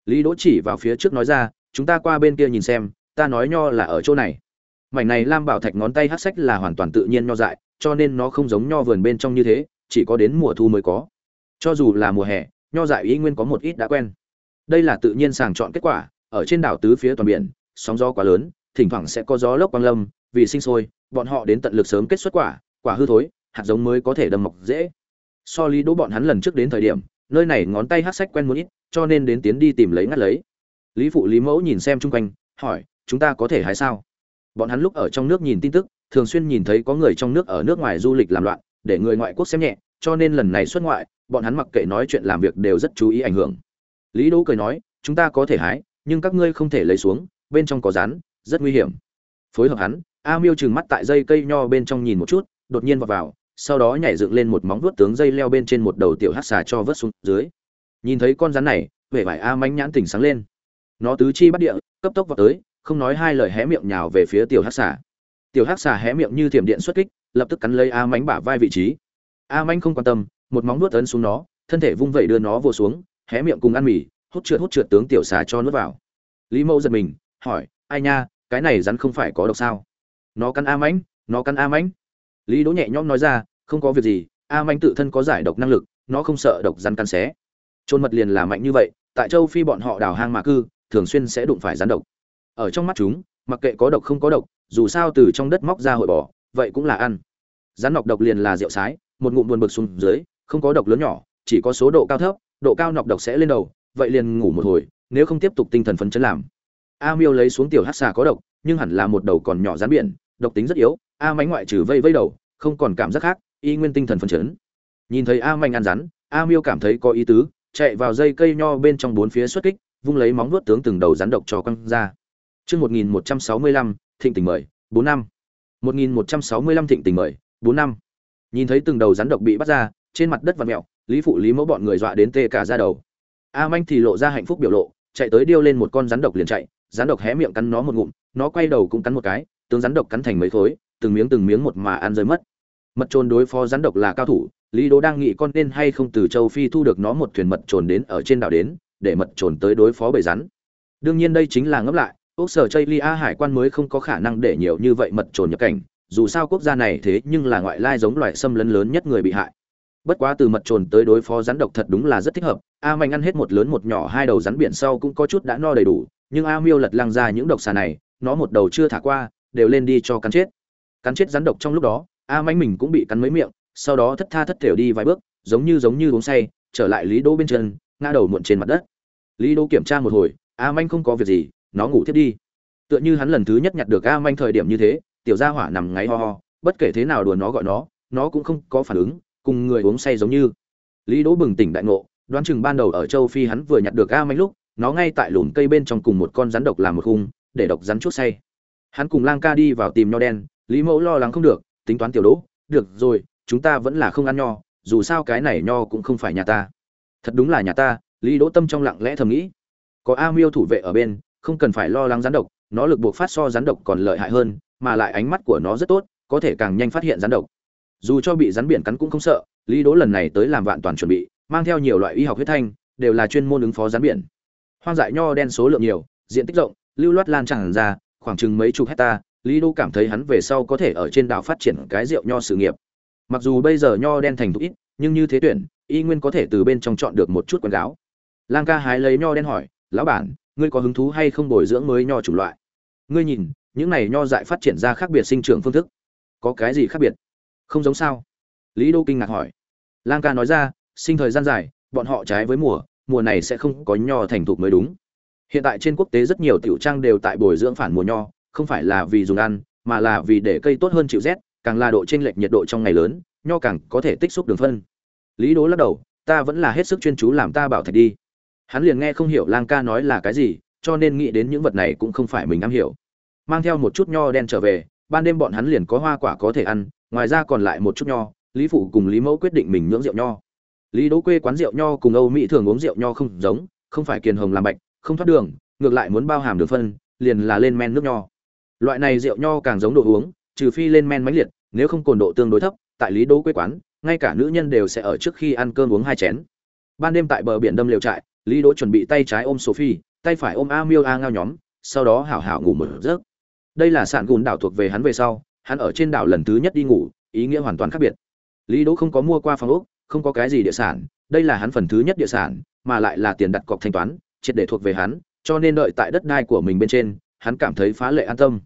Lý đỗ chỉ vào phía trước nói ra chúng ta qua bên kia nhìn xem, ta nói nho là ở chỗ này. Mảnh này lam bảo thạch ngón tay hát sách là hoàn toàn tự nhiên nho dại, cho nên nó không giống nho vườn bên trong như thế, chỉ có đến mùa thu mới có. Cho dù là mùa hè, nho dại ý nguyên có một ít đã quen. Đây là tự nhiên sàng chọn kết quả, ở trên đảo tứ phía toàn biển, sóng gió quá lớn, thỉnh thoảng sẽ có gió lốc quang lâm, vì sinh sôi, bọn họ đến tận lực sớm kết xuất quả quả hư thối, hạt giống mới có thể đâm mọc dễ. So lý đỗ bọn hắn lần trước đến thời điểm, nơi này ngón tay hát sách quen muốn ít, cho nên đến tiến đi tìm lấy ngắt lấy lý phụ lý mẫu nhìn xem chung quanh, hỏi, chúng ta có thể hái sao? Bọn hắn lúc ở trong nước nhìn tin tức, thường xuyên nhìn thấy có người trong nước ở nước ngoài du lịch làm loạn, để người ngoại quốc xem nhẹ, cho nên lần này xuất ngoại, bọn hắn mặc kệ nói chuyện làm việc đều rất chú ý ảnh hưởng. Lý đỗ cười nói, chúng ta có thể hái, nhưng các ngươi không thể lấy xuống, bên trong có rắn, rất nguy hiểm. Phối hợp hắn, a miêu trừng mắt tại dây cây nho bên trong nhìn một chút, đột nhiên vào vào, sau đó nhảy dựng lên một móng vuốt tướng dây leo bên trên một đầu tiểu hắc xà cho vớt xuống dưới. Nhìn thấy con rắn này, vẻ vải a mánh nhãn tỉnh sáng lên nó tứ chi bắt địa, cấp tốc vào tới, không nói hai lời hé miệng nhào về phía tiểu hắc xà. Tiểu hắc xà hé miệng như thiểm điện xuất kích, lập tức cắn lấy a mánh bả vai vị trí. A mánh không quan tâm, một móng nuốt ấn xuống nó, thân thể vung vẩy đưa nó vô xuống, hé miệng cùng ăn mì, hút trượt hút trượt tướng tiểu xà cho nuốt vào. Lý mẫu giật mình, hỏi, ai nha, cái này rắn không phải có độc sao? Nó cắn a mánh nó cắn a mánh lý đỗ nhẹ nhõm nói ra, không có việc gì, a mánh tự thân có giải độc năng lực, nó không sợ độc rắn cắn xé. Trôn mật liền là mạnh như vậy, tại châu phi bọn họ đào hang mà cư thường xuyên sẽ đụng phải rắn độc. Ở trong mắt chúng, mặc kệ có độc không có độc, dù sao từ trong đất móc ra hội bỏ vậy cũng là ăn. Rắn nọc độc liền là rượu sái, một ngụm buồn bực xuống dưới, không có độc lớn nhỏ, chỉ có số độ cao thấp, độ cao nọc độc sẽ lên đầu, vậy liền ngủ một hồi, nếu không tiếp tục tinh thần phấn chấn làm. A miêu lấy xuống tiểu hát xà có độc, nhưng hẳn là một đầu còn nhỏ rắn biển, độc tính rất yếu, a mánh ngoại trừ vây vây đầu, không còn cảm giác khác, y nguyên tinh thần phấn chấn. Nhìn thấy a manh ăn rắn, a miêu cảm thấy có ý tứ, chạy vào dây cây nho bên trong bốn phía xuất kích vung lấy móng vuốt tướng từng đầu rắn độc cho quăng ra Chương 1165, Thịnh Tình mời, 4 năm. 1165 Thịnh Tình mời, 4 năm. Nhìn thấy từng đầu rắn độc bị bắt ra, trên mặt đất vặn mèo, Lý phụ Lý mẫu bọn người dọa đến tê cả da đầu. A Manh thì lộ ra hạnh phúc biểu lộ, chạy tới điêu lên một con rắn độc liền chạy, rắn độc hé miệng cắn nó một ngụm, nó quay đầu cũng cắn một cái, tướng rắn độc cắn thành mấy khối, từng miếng từng miếng một mà ăn rơi mất. Mật trồn đối phó rắn độc là cao thủ, Lý Đỗ đang nghĩ con nên hay không từ châu Phi thu được nó một thuyền mật trồn đến ở trên đảo đến, để mật trồn tới đối phó bầy rắn. Đương nhiên đây chính là ngấp lại, Úc sở Chaylia hải quan mới không có khả năng để nhiều như vậy mật trồn nhập cảnh, dù sao quốc gia này thế nhưng là ngoại lai giống loài xâm lấn lớn nhất người bị hại. Bất quá từ mật trồn tới đối phó rắn độc thật đúng là rất thích hợp. A Mạnh ăn hết một lớn một nhỏ hai đầu rắn biển sau cũng có chút đã no đầy đủ, nhưng A Miêu lật lăng ra những độc xà này, nó một đầu chưa thả qua, đều lên đi cho cắn chết. Cắn chết rắn độc trong lúc đó, A Mạnh mình cũng bị cắn mấy miệng, sau đó thất tha thất thểu đi vài bước, giống như giống như uống say, trở lại Lý Đỗ bên chân, ngã đầu muộn trên mặt đất. Lý Đỗ kiểm tra một hồi, A Mạnh không có việc gì, nó ngủ thiếp đi. Tựa như hắn lần thứ nhất nhặt được a manh thời điểm như thế tiểu gia hỏa nằm ngáy ho ho bất kể thế nào đùa nó gọi nó nó cũng không có phản ứng cùng người uống say giống như. Lý đỗ bừng tỉnh đại ngộ đoán chừng ban đầu ở châu phi hắn vừa nhặt được a manh lúc nó ngay tại lùm cây bên trong cùng một con rắn độc làm một khung để độc rắn chuốt say. Hắn cùng lang ca đi vào tìm nho đen lý mẫu lo lắng không được tính toán tiểu đỗ được rồi chúng ta vẫn là không ăn nho dù sao cái này nho cũng không phải nhà ta thật đúng là nhà ta, lý đỗ tâm trong lặng lẽ thầm nghĩ. Có a miêu thủ vệ ở bên, không cần phải lo lắng rắn độc, nó lực buộc phát so rắn độc còn lợi hại hơn, mà lại ánh mắt của nó rất tốt, có thể càng nhanh phát hiện rắn độc. Dù cho bị rắn biển cắn cũng không sợ, lý đỗ lần này tới làm vạn toàn chuẩn bị, mang theo nhiều loại y học huyết thanh, đều là chuyên môn ứng phó rắn biển. Hoang dại nho đen số lượng nhiều, diện tích rộng, lưu loát lan tràn ra, khoảng chừng mấy chục hecta, lý đỗ cảm thấy hắn về sau có thể ở trên đảo phát triển cái rượu nho sự nghiệp. Mặc dù bây giờ nho đen thành thục ít, nhưng như thế tuyển y nguyên có thể từ bên trong chọn được một chút quần gáo lang ca hái lấy nho đen hỏi, lão bản, ngươi có hứng thú hay không bồi dưỡng mới nho chủng loại? Ngươi nhìn, những này nho dại phát triển ra khác biệt sinh trưởng phương thức. Có cái gì khác biệt? Không giống sao? Lý đô kinh ngạc hỏi. Lang ca nói ra, sinh thời gian dài, bọn họ trái với mùa mùa này sẽ không có nho thành thục mới đúng. Hiện tại trên quốc tế rất nhiều tiểu trang đều tại bồi dưỡng phản mùa nho, không phải là vì dùng ăn, mà là vì để cây tốt hơn chịu rét, càng là độ chênh lệch nhiệt độ trong ngày lớn, nho càng có thể tích xúc đường phân lý đố lắc đầu, ta vẫn là hết sức chuyên chú làm ta bảo thạch đi. Hắn liền nghe không hiểu lang ca nói là cái gì, cho nên nghĩ đến những vật này cũng không phải mình am hiểu. Mang theo một chút nho đen trở về, ban đêm bọn hắn liền có hoa quả có thể ăn, ngoài ra còn lại một chút nho, lý phụ cùng lý mẫu quyết định mình nhưỡng rượu nho. Lý đỗ quê quán rượu nho cùng âu mỹ thường uống rượu nho không giống, không phải kiền hồng làm bạch, không thoát đường, ngược lại muốn bao hàm đường phân, liền là lên men nước nho. Loại này rượu nho càng giống đồ uống, trừ phi lên men mãnh liệt, nếu không cồn độ tương đối thấp, tại lý đỗ quê quán ngay cả nữ nhân đều sẽ ở trước khi ăn cơm uống hai chén. Ban đêm tại bờ biển đâm liều trại, lý đỗ chuẩn bị tay trái ôm sophie, tay phải ôm a miêu a ngao nhóm, sau đó hảo hảo ngủ một giấc. Đây là sạn gùn đảo thuộc về hắn về sau, hắn ở trên đảo lần thứ nhất đi ngủ, ý nghĩa hoàn toàn khác biệt. Lý đỗ không có mua qua phòng ốc, không có cái gì địa sản, đây là hắn phần thứ nhất địa sản, mà lại là tiền đặt cọc thanh toán, triệt để thuộc về hắn, cho nên đợi tại đất đai của mình bên trên, hắn cảm thấy phá lệ an tâm.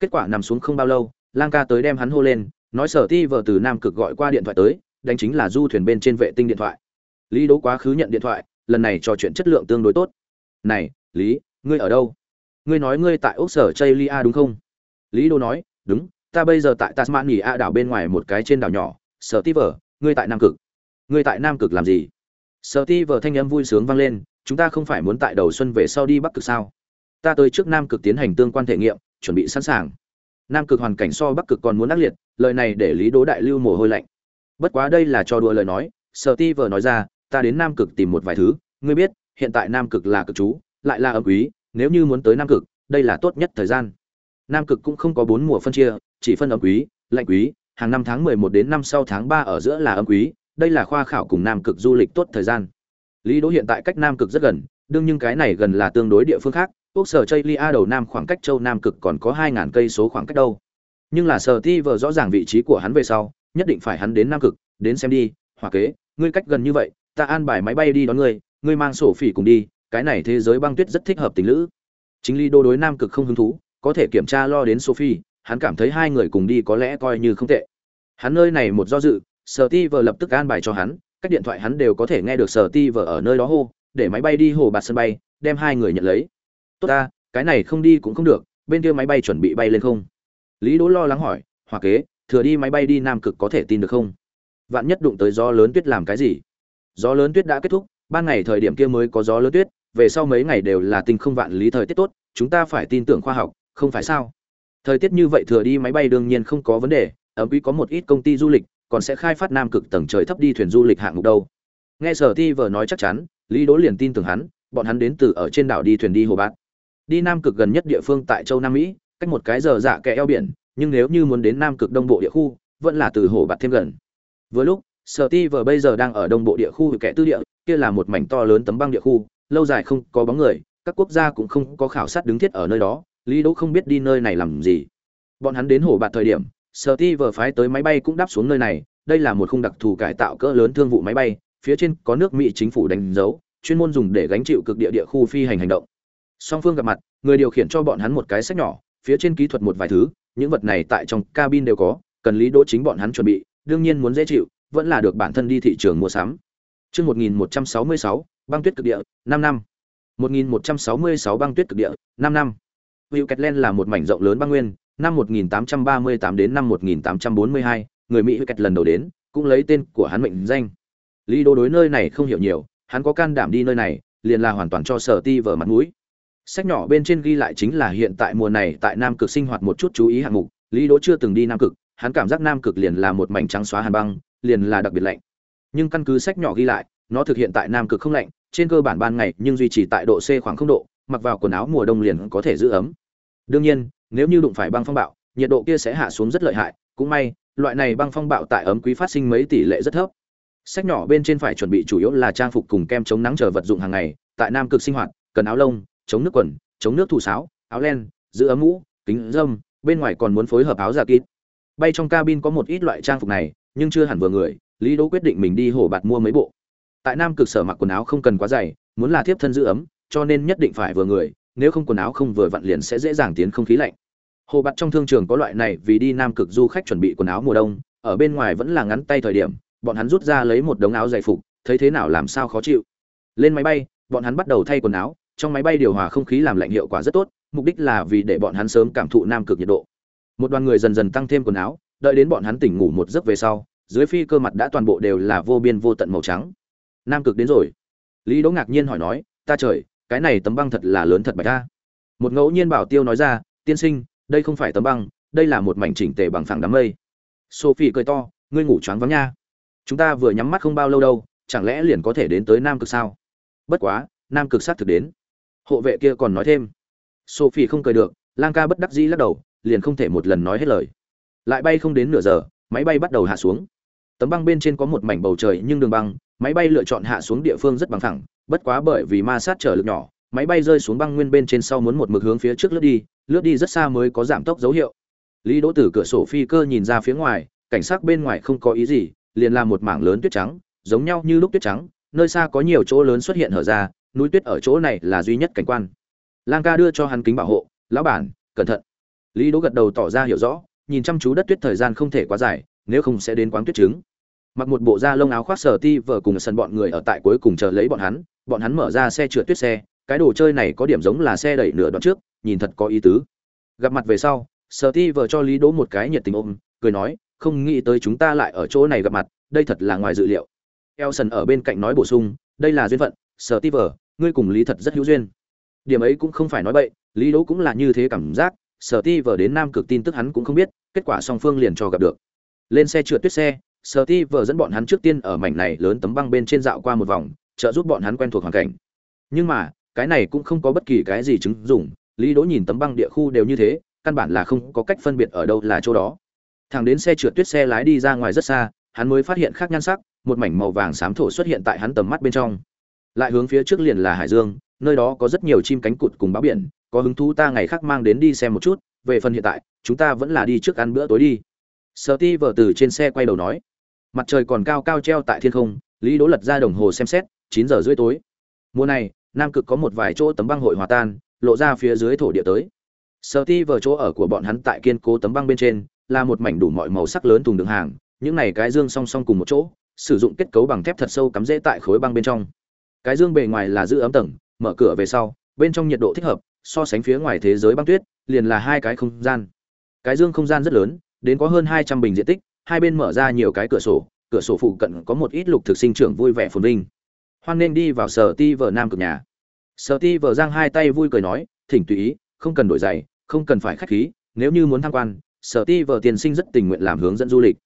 Kết quả nằm xuống không bao lâu, lang ca tới đem hắn hô lên nói sở ti vợ từ nam cực gọi qua điện thoại tới, đánh chính là du thuyền bên trên vệ tinh điện thoại. Lý đỗ quá khứ nhận điện thoại, lần này trò chuyện chất lượng tương đối tốt. Này, lý, ngươi ở đâu? Ngươi nói ngươi tại ốc sở chaylia đúng không? Lý đỗ nói, đúng, ta bây giờ tại tasmania đảo bên ngoài một cái trên đảo nhỏ, sở ti vợ ngươi tại nam cực. Ngươi tại nam cực làm gì? Sở ti vợ thanh âm vui sướng vang lên, chúng ta không phải muốn tại đầu xuân về sau đi bắc cực sao? Ta tới trước nam cực tiến hành tương quan thể nghiệm, chuẩn bị sẵn sàng. Nam cực hoàn cảnh so bắc cực còn muốn ác liệt lời này để lý đỗ đại lưu mồ hôi lạnh. Bất quá đây là cho đùa lời nói, sở ti vờ nói ra, ta đến nam cực tìm một vài thứ, ngươi biết, hiện tại nam cực là cực chú, lại là âm quý, nếu như muốn tới nam cực, đây là tốt nhất thời gian. Nam cực cũng không có bốn mùa phân chia, chỉ phân âm quý, lạnh quý, hàng năm tháng mười một đến năm sau tháng ba ở giữa là âm quý, đây là khoa khảo cùng nam cực du lịch tốt thời gian. Lý đỗ hiện tại cách nam cực rất gần, đương nhưng cái này gần là tương đối địa phương khác, quốc sở chây lia đầu nam khoảng cách châu nam cực còn có hai ngàn cây số khoảng cách đâu nhưng là sở ti vờ rõ ràng vị trí của hắn về sau, nhất định phải hắn đến nam cực, đến xem đi, hỏa kế, ngươi cách gần như vậy, ta an bài máy bay đi đón ngươi ngươi mang sổ phỉ cùng đi, cái này thế giới băng tuyết rất thích hợp tình lữ. Chính lý đô đối nam cực không hứng thú, có thể kiểm tra lo đến sophie, hắn cảm thấy hai người cùng đi có lẽ coi như không tệ. Hắn nơi này một do dự, sở ti vờ lập tức an bài cho hắn, cách điện thoại hắn đều có thể nghe được sở ti vờ ở nơi đó hô, để máy bay đi hồ bạt sân bay, đem hai người nhận lấy. Tốt ta, cái này không đi cũng không được, bên kia máy bay chuẩn bị bay lên không? Lý đỗ lo lắng hỏi, hòa kế, thừa đi máy bay đi nam cực có thể tin được không? Vạn nhất đụng tới gió lớn tuyết làm cái gì? Gió lớn tuyết đã kết thúc, ban ngày thời điểm kia mới có gió lớn tuyết, về sau mấy ngày đều là tình không vạn lý thời tiết tốt, chúng ta phải tin tưởng khoa học, không phải sao? Thời tiết như vậy thừa đi máy bay đương nhiên không có vấn đề ở quý có một ít công ty du lịch, còn sẽ khai phát nam cực tầng trời thấp đi thuyền du lịch hạng mục đâu. Nghe sở ti vờ nói chắc chắn, lý đỗ liền tin tưởng hắn, bọn hắn đến từ ở trên đảo đi thuyền đi hồ bát. Đi nam cực gần nhất địa phương tại châu nam mỹ cách một cái giờ dạ kẻ eo biển, nhưng nếu như muốn đến nam cực đông bộ địa khu, vẫn là từ hồ bạt thêm gần. Vừa lúc, sở ti vờ bây giờ đang ở đông bộ địa khu kẻ tư địa, kia là một mảnh to lớn tấm băng địa khu, lâu dài không có bóng người, các quốc gia cũng không có khảo sát đứng thiết ở nơi đó, lý đỗ không biết đi nơi này làm gì. Bọn hắn đến hồ bạt thời điểm, sở ti vờ phái tới máy bay cũng đáp xuống nơi này, đây là một khung đặc thù cải tạo cỡ lớn thương vụ máy bay, phía trên có nước mỹ chính phủ đánh dấu, chuyên môn dùng để gánh chịu cực địa địa khu phi hành hành động. Song phương gặp mặt, người điều khiển cho bọn hắn một cái sách nhỏ phía trên kỹ thuật một vài thứ những vật này tại trong cabin đều có cần lý đỗ chính bọn hắn chuẩn bị đương nhiên muốn dễ chịu vẫn là được bản thân đi thị trường mua sắm Chương 1166, băng tuyết cực địa, 5 năm. 1166 băng tuyết cực địa, 5 năm. Hữu Ketlen là một mảnh rộng lớn băng nguyên, năm 1838 đến năm 1842, người Mỹ Hữu Ket lần đầu đến, cũng lấy tên của hắn mệnh danh. Lý Đô đối nơi này không hiểu nhiều, hắn có can đảm đi nơi này, liền là hoàn toàn cho Sở Ti vở mặt mũi. Sách nhỏ bên trên ghi lại chính là hiện tại mùa này tại Nam Cực sinh hoạt một chút chú ý hạng mục, Lý Đỗ chưa từng đi Nam Cực, hắn cảm giác Nam Cực liền là một mảnh trắng xóa hàn băng, liền là đặc biệt lạnh. Nhưng căn cứ sách nhỏ ghi lại, nó thực hiện tại nam cực không lạnh trên cơ bản ban ngày nhưng duy trì tại độ c khoảng không độ mặc vào quần áo mùa đông liền có thể giữ ấm đương nhiên nếu như đụng phải băng phong bạo nhiệt độ kia sẽ hạ xuống rất lợi hại cũng may loại này băng phong bạo tại ấm quý phát sinh mấy tỷ lệ rất thấp sách nhỏ bên trên phải chuẩn bị chủ yếu là trang phục cùng kem chống nắng chờ vật dụng hàng ngày tại nam cực sinh hoạt cần áo lông chống nước quần, chống nước thủ sáo, áo len, giữ ấm mũ, kính dâm, bên ngoài còn muốn phối hợp áo giả kín bay trong cabin có một ít loại trang phục này, nhưng chưa hẳn vừa người, lý đỗ quyết định mình đi hồ bạt mua mấy bộ. Tại nam cực sở mặc quần áo không cần quá dày, muốn là tiếp thân giữ ấm, cho nên nhất định phải vừa người, nếu không quần áo không vừa vặn liền sẽ dễ dàng tiến không khí lạnh. Hồ bạt trong thương trường có loại này vì đi nam cực du khách chuẩn bị quần áo mùa đông, ở bên ngoài vẫn là ngắn tay thời điểm, bọn hắn rút ra lấy một đống áo dày phục, thấy thế nào làm sao khó chịu. Lên máy bay, bọn hắn bắt đầu thay quần áo trong máy bay điều hòa không khí làm lạnh hiệu quả rất tốt, mục đích là vì để bọn hắn sớm cảm thụ nam cực nhiệt độ. Một đoàn người dần dần tăng thêm quần áo, đợi đến bọn hắn tỉnh ngủ một giấc về sau, dưới phi cơ mặt đã toàn bộ đều là vô biên vô tận màu trắng. Nam cực đến rồi. Lý đỗ ngạc nhiên hỏi nói, ta trời, cái này tấm băng thật là lớn thật bạch ta một ngẫu nhiên bảo tiêu nói ra, tiên sinh, đây không phải tấm băng, đây là một mảnh chỉnh tề bằng phẳng đám mây. Sophie cười to, ngươi ngủ choáng vắng nha. Chúng ta vừa nhắm mắt không bao lâu đâu, chẳng lẽ liền có thể đến tới nam cực sao? Bất quá, nam cực sát thực đến hộ vệ kia còn nói thêm. Sophie không cười được, lang ca bất đắc dĩ lắc đầu, liền không thể một lần nói hết lời. Lại bay không đến nửa giờ, máy bay bắt đầu hạ xuống. Tấm băng bên trên có một mảnh bầu trời nhưng đường băng, máy bay lựa chọn hạ xuống địa phương rất bằng thẳng bất quá bởi vì ma sát trở lực nhỏ, máy bay rơi xuống băng nguyên bên trên sau muốn một mực hướng phía trước lướt đi lướt đi rất xa mới có giảm tốc dấu hiệu. Lý đỗ Tử cửa sổ phi cơ nhìn ra phía ngoài, cảnh sát bên ngoài không có ý gì, liền là một mảng lớn tuyết trắng, giống nhau như lúc tuyết trắng, nơi xa có nhiều chỗ lớn xuất hiện hở ra núi tuyết ở chỗ này là duy nhất cảnh quan. Lang ca đưa cho hắn kính bảo hộ, lão bản, cẩn thận. Lý đỗ gật đầu tỏ ra hiểu rõ, nhìn chăm chú đất tuyết thời gian không thể quá dài, nếu không sẽ đến quáng tuyết trứng. Mặc một bộ da lông áo khoác sở ti vờ cùng sân bọn người ở tại cuối cùng chờ lấy bọn hắn bọn hắn mở ra xe trượt tuyết xe, cái đồ chơi này có điểm giống là xe đẩy nửa đoạn trước, nhìn thật có ý tứ. Gặp mặt về sau sở ti vờ cho lý đỗ một cái nhiệt tình ôm, cười nói, không nghĩ tới chúng ta lại ở chỗ này gặp mặt, đây thật là ngoài dự liệu. Elson ở bên cạnh nói bổ sung, đây là duyên phận sở ti vờ, ngươi cùng lý thật rất hữu duyên. Điểm ấy cũng không phải nói bậy, lý đỗ cũng là như thế cảm giác, sở ti vờ đến nam cực tin tức hắn cũng không biết, kết quả song phương liền cho gặp được. Lên xe trượt tuyết xe, sở ti vờ dẫn bọn hắn trước tiên ở mảnh này lớn tấm băng bên trên dạo qua một vòng, trợ giúp bọn hắn quen thuộc hoàn cảnh. Nhưng mà, cái này cũng không có bất kỳ cái gì chứng dụng, lý đỗ nhìn tấm băng địa khu đều như thế, căn bản là không có cách phân biệt ở đâu là chỗ đó. Thằng đến xe trượt tuyết xe lái đi ra ngoài rất xa, hắn mới phát hiện khác nhan sắc, một mảnh màu vàng xám thổ xuất hiện tại hắn tầm mắt bên trong lại hướng phía trước liền là hải dương, nơi đó có rất nhiều chim cánh cụt cùng báo biển, có hứng thú ta ngày khác mang đến đi xem một chút, về phần hiện tại, chúng ta vẫn là đi trước ăn bữa tối đi. Sợ ti vợ từ trên xe quay đầu nói. Mặt trời còn cao cao treo tại thiên không, lý đỗ lật ra đồng hồ xem xét, chín giờ rưỡi tối. Mùa này, nam cực có một vài chỗ tấm băng hội hòa tan, lộ ra phía dưới thổ địa tới. Sợ ti vợ chỗ ở của bọn hắn tại kiên cố tấm băng bên trên, là một mảnh đủ mọi màu sắc lớn thùng đường hàng, những này cái dương song song cùng một chỗ, sử dụng kết cấu bằng thép thật sâu cắm rễ tại khối băng bên trong cái dương bề ngoài là giữ ấm tầng, mở cửa về sau, bên trong nhiệt độ thích hợp, so sánh phía ngoài thế giới băng tuyết, liền là hai cái không gian. Cái dương không gian rất lớn, đến có hơn hai trăm bình diện tích, hai bên mở ra nhiều cái cửa sổ cửa sổ phụ cận có một ít lục thực sinh trưởng vui vẻ phồn vinh. Hoan nên đi vào sở ti vợ nam cực nhà. Sở ti vợ giang hai tay vui cười nói, thỉnh tùy ý, không cần đổi giày, không cần phải khách khí, nếu như muốn tham quan, sở ti vợ tiền sinh rất tình nguyện làm hướng dẫn du lịch.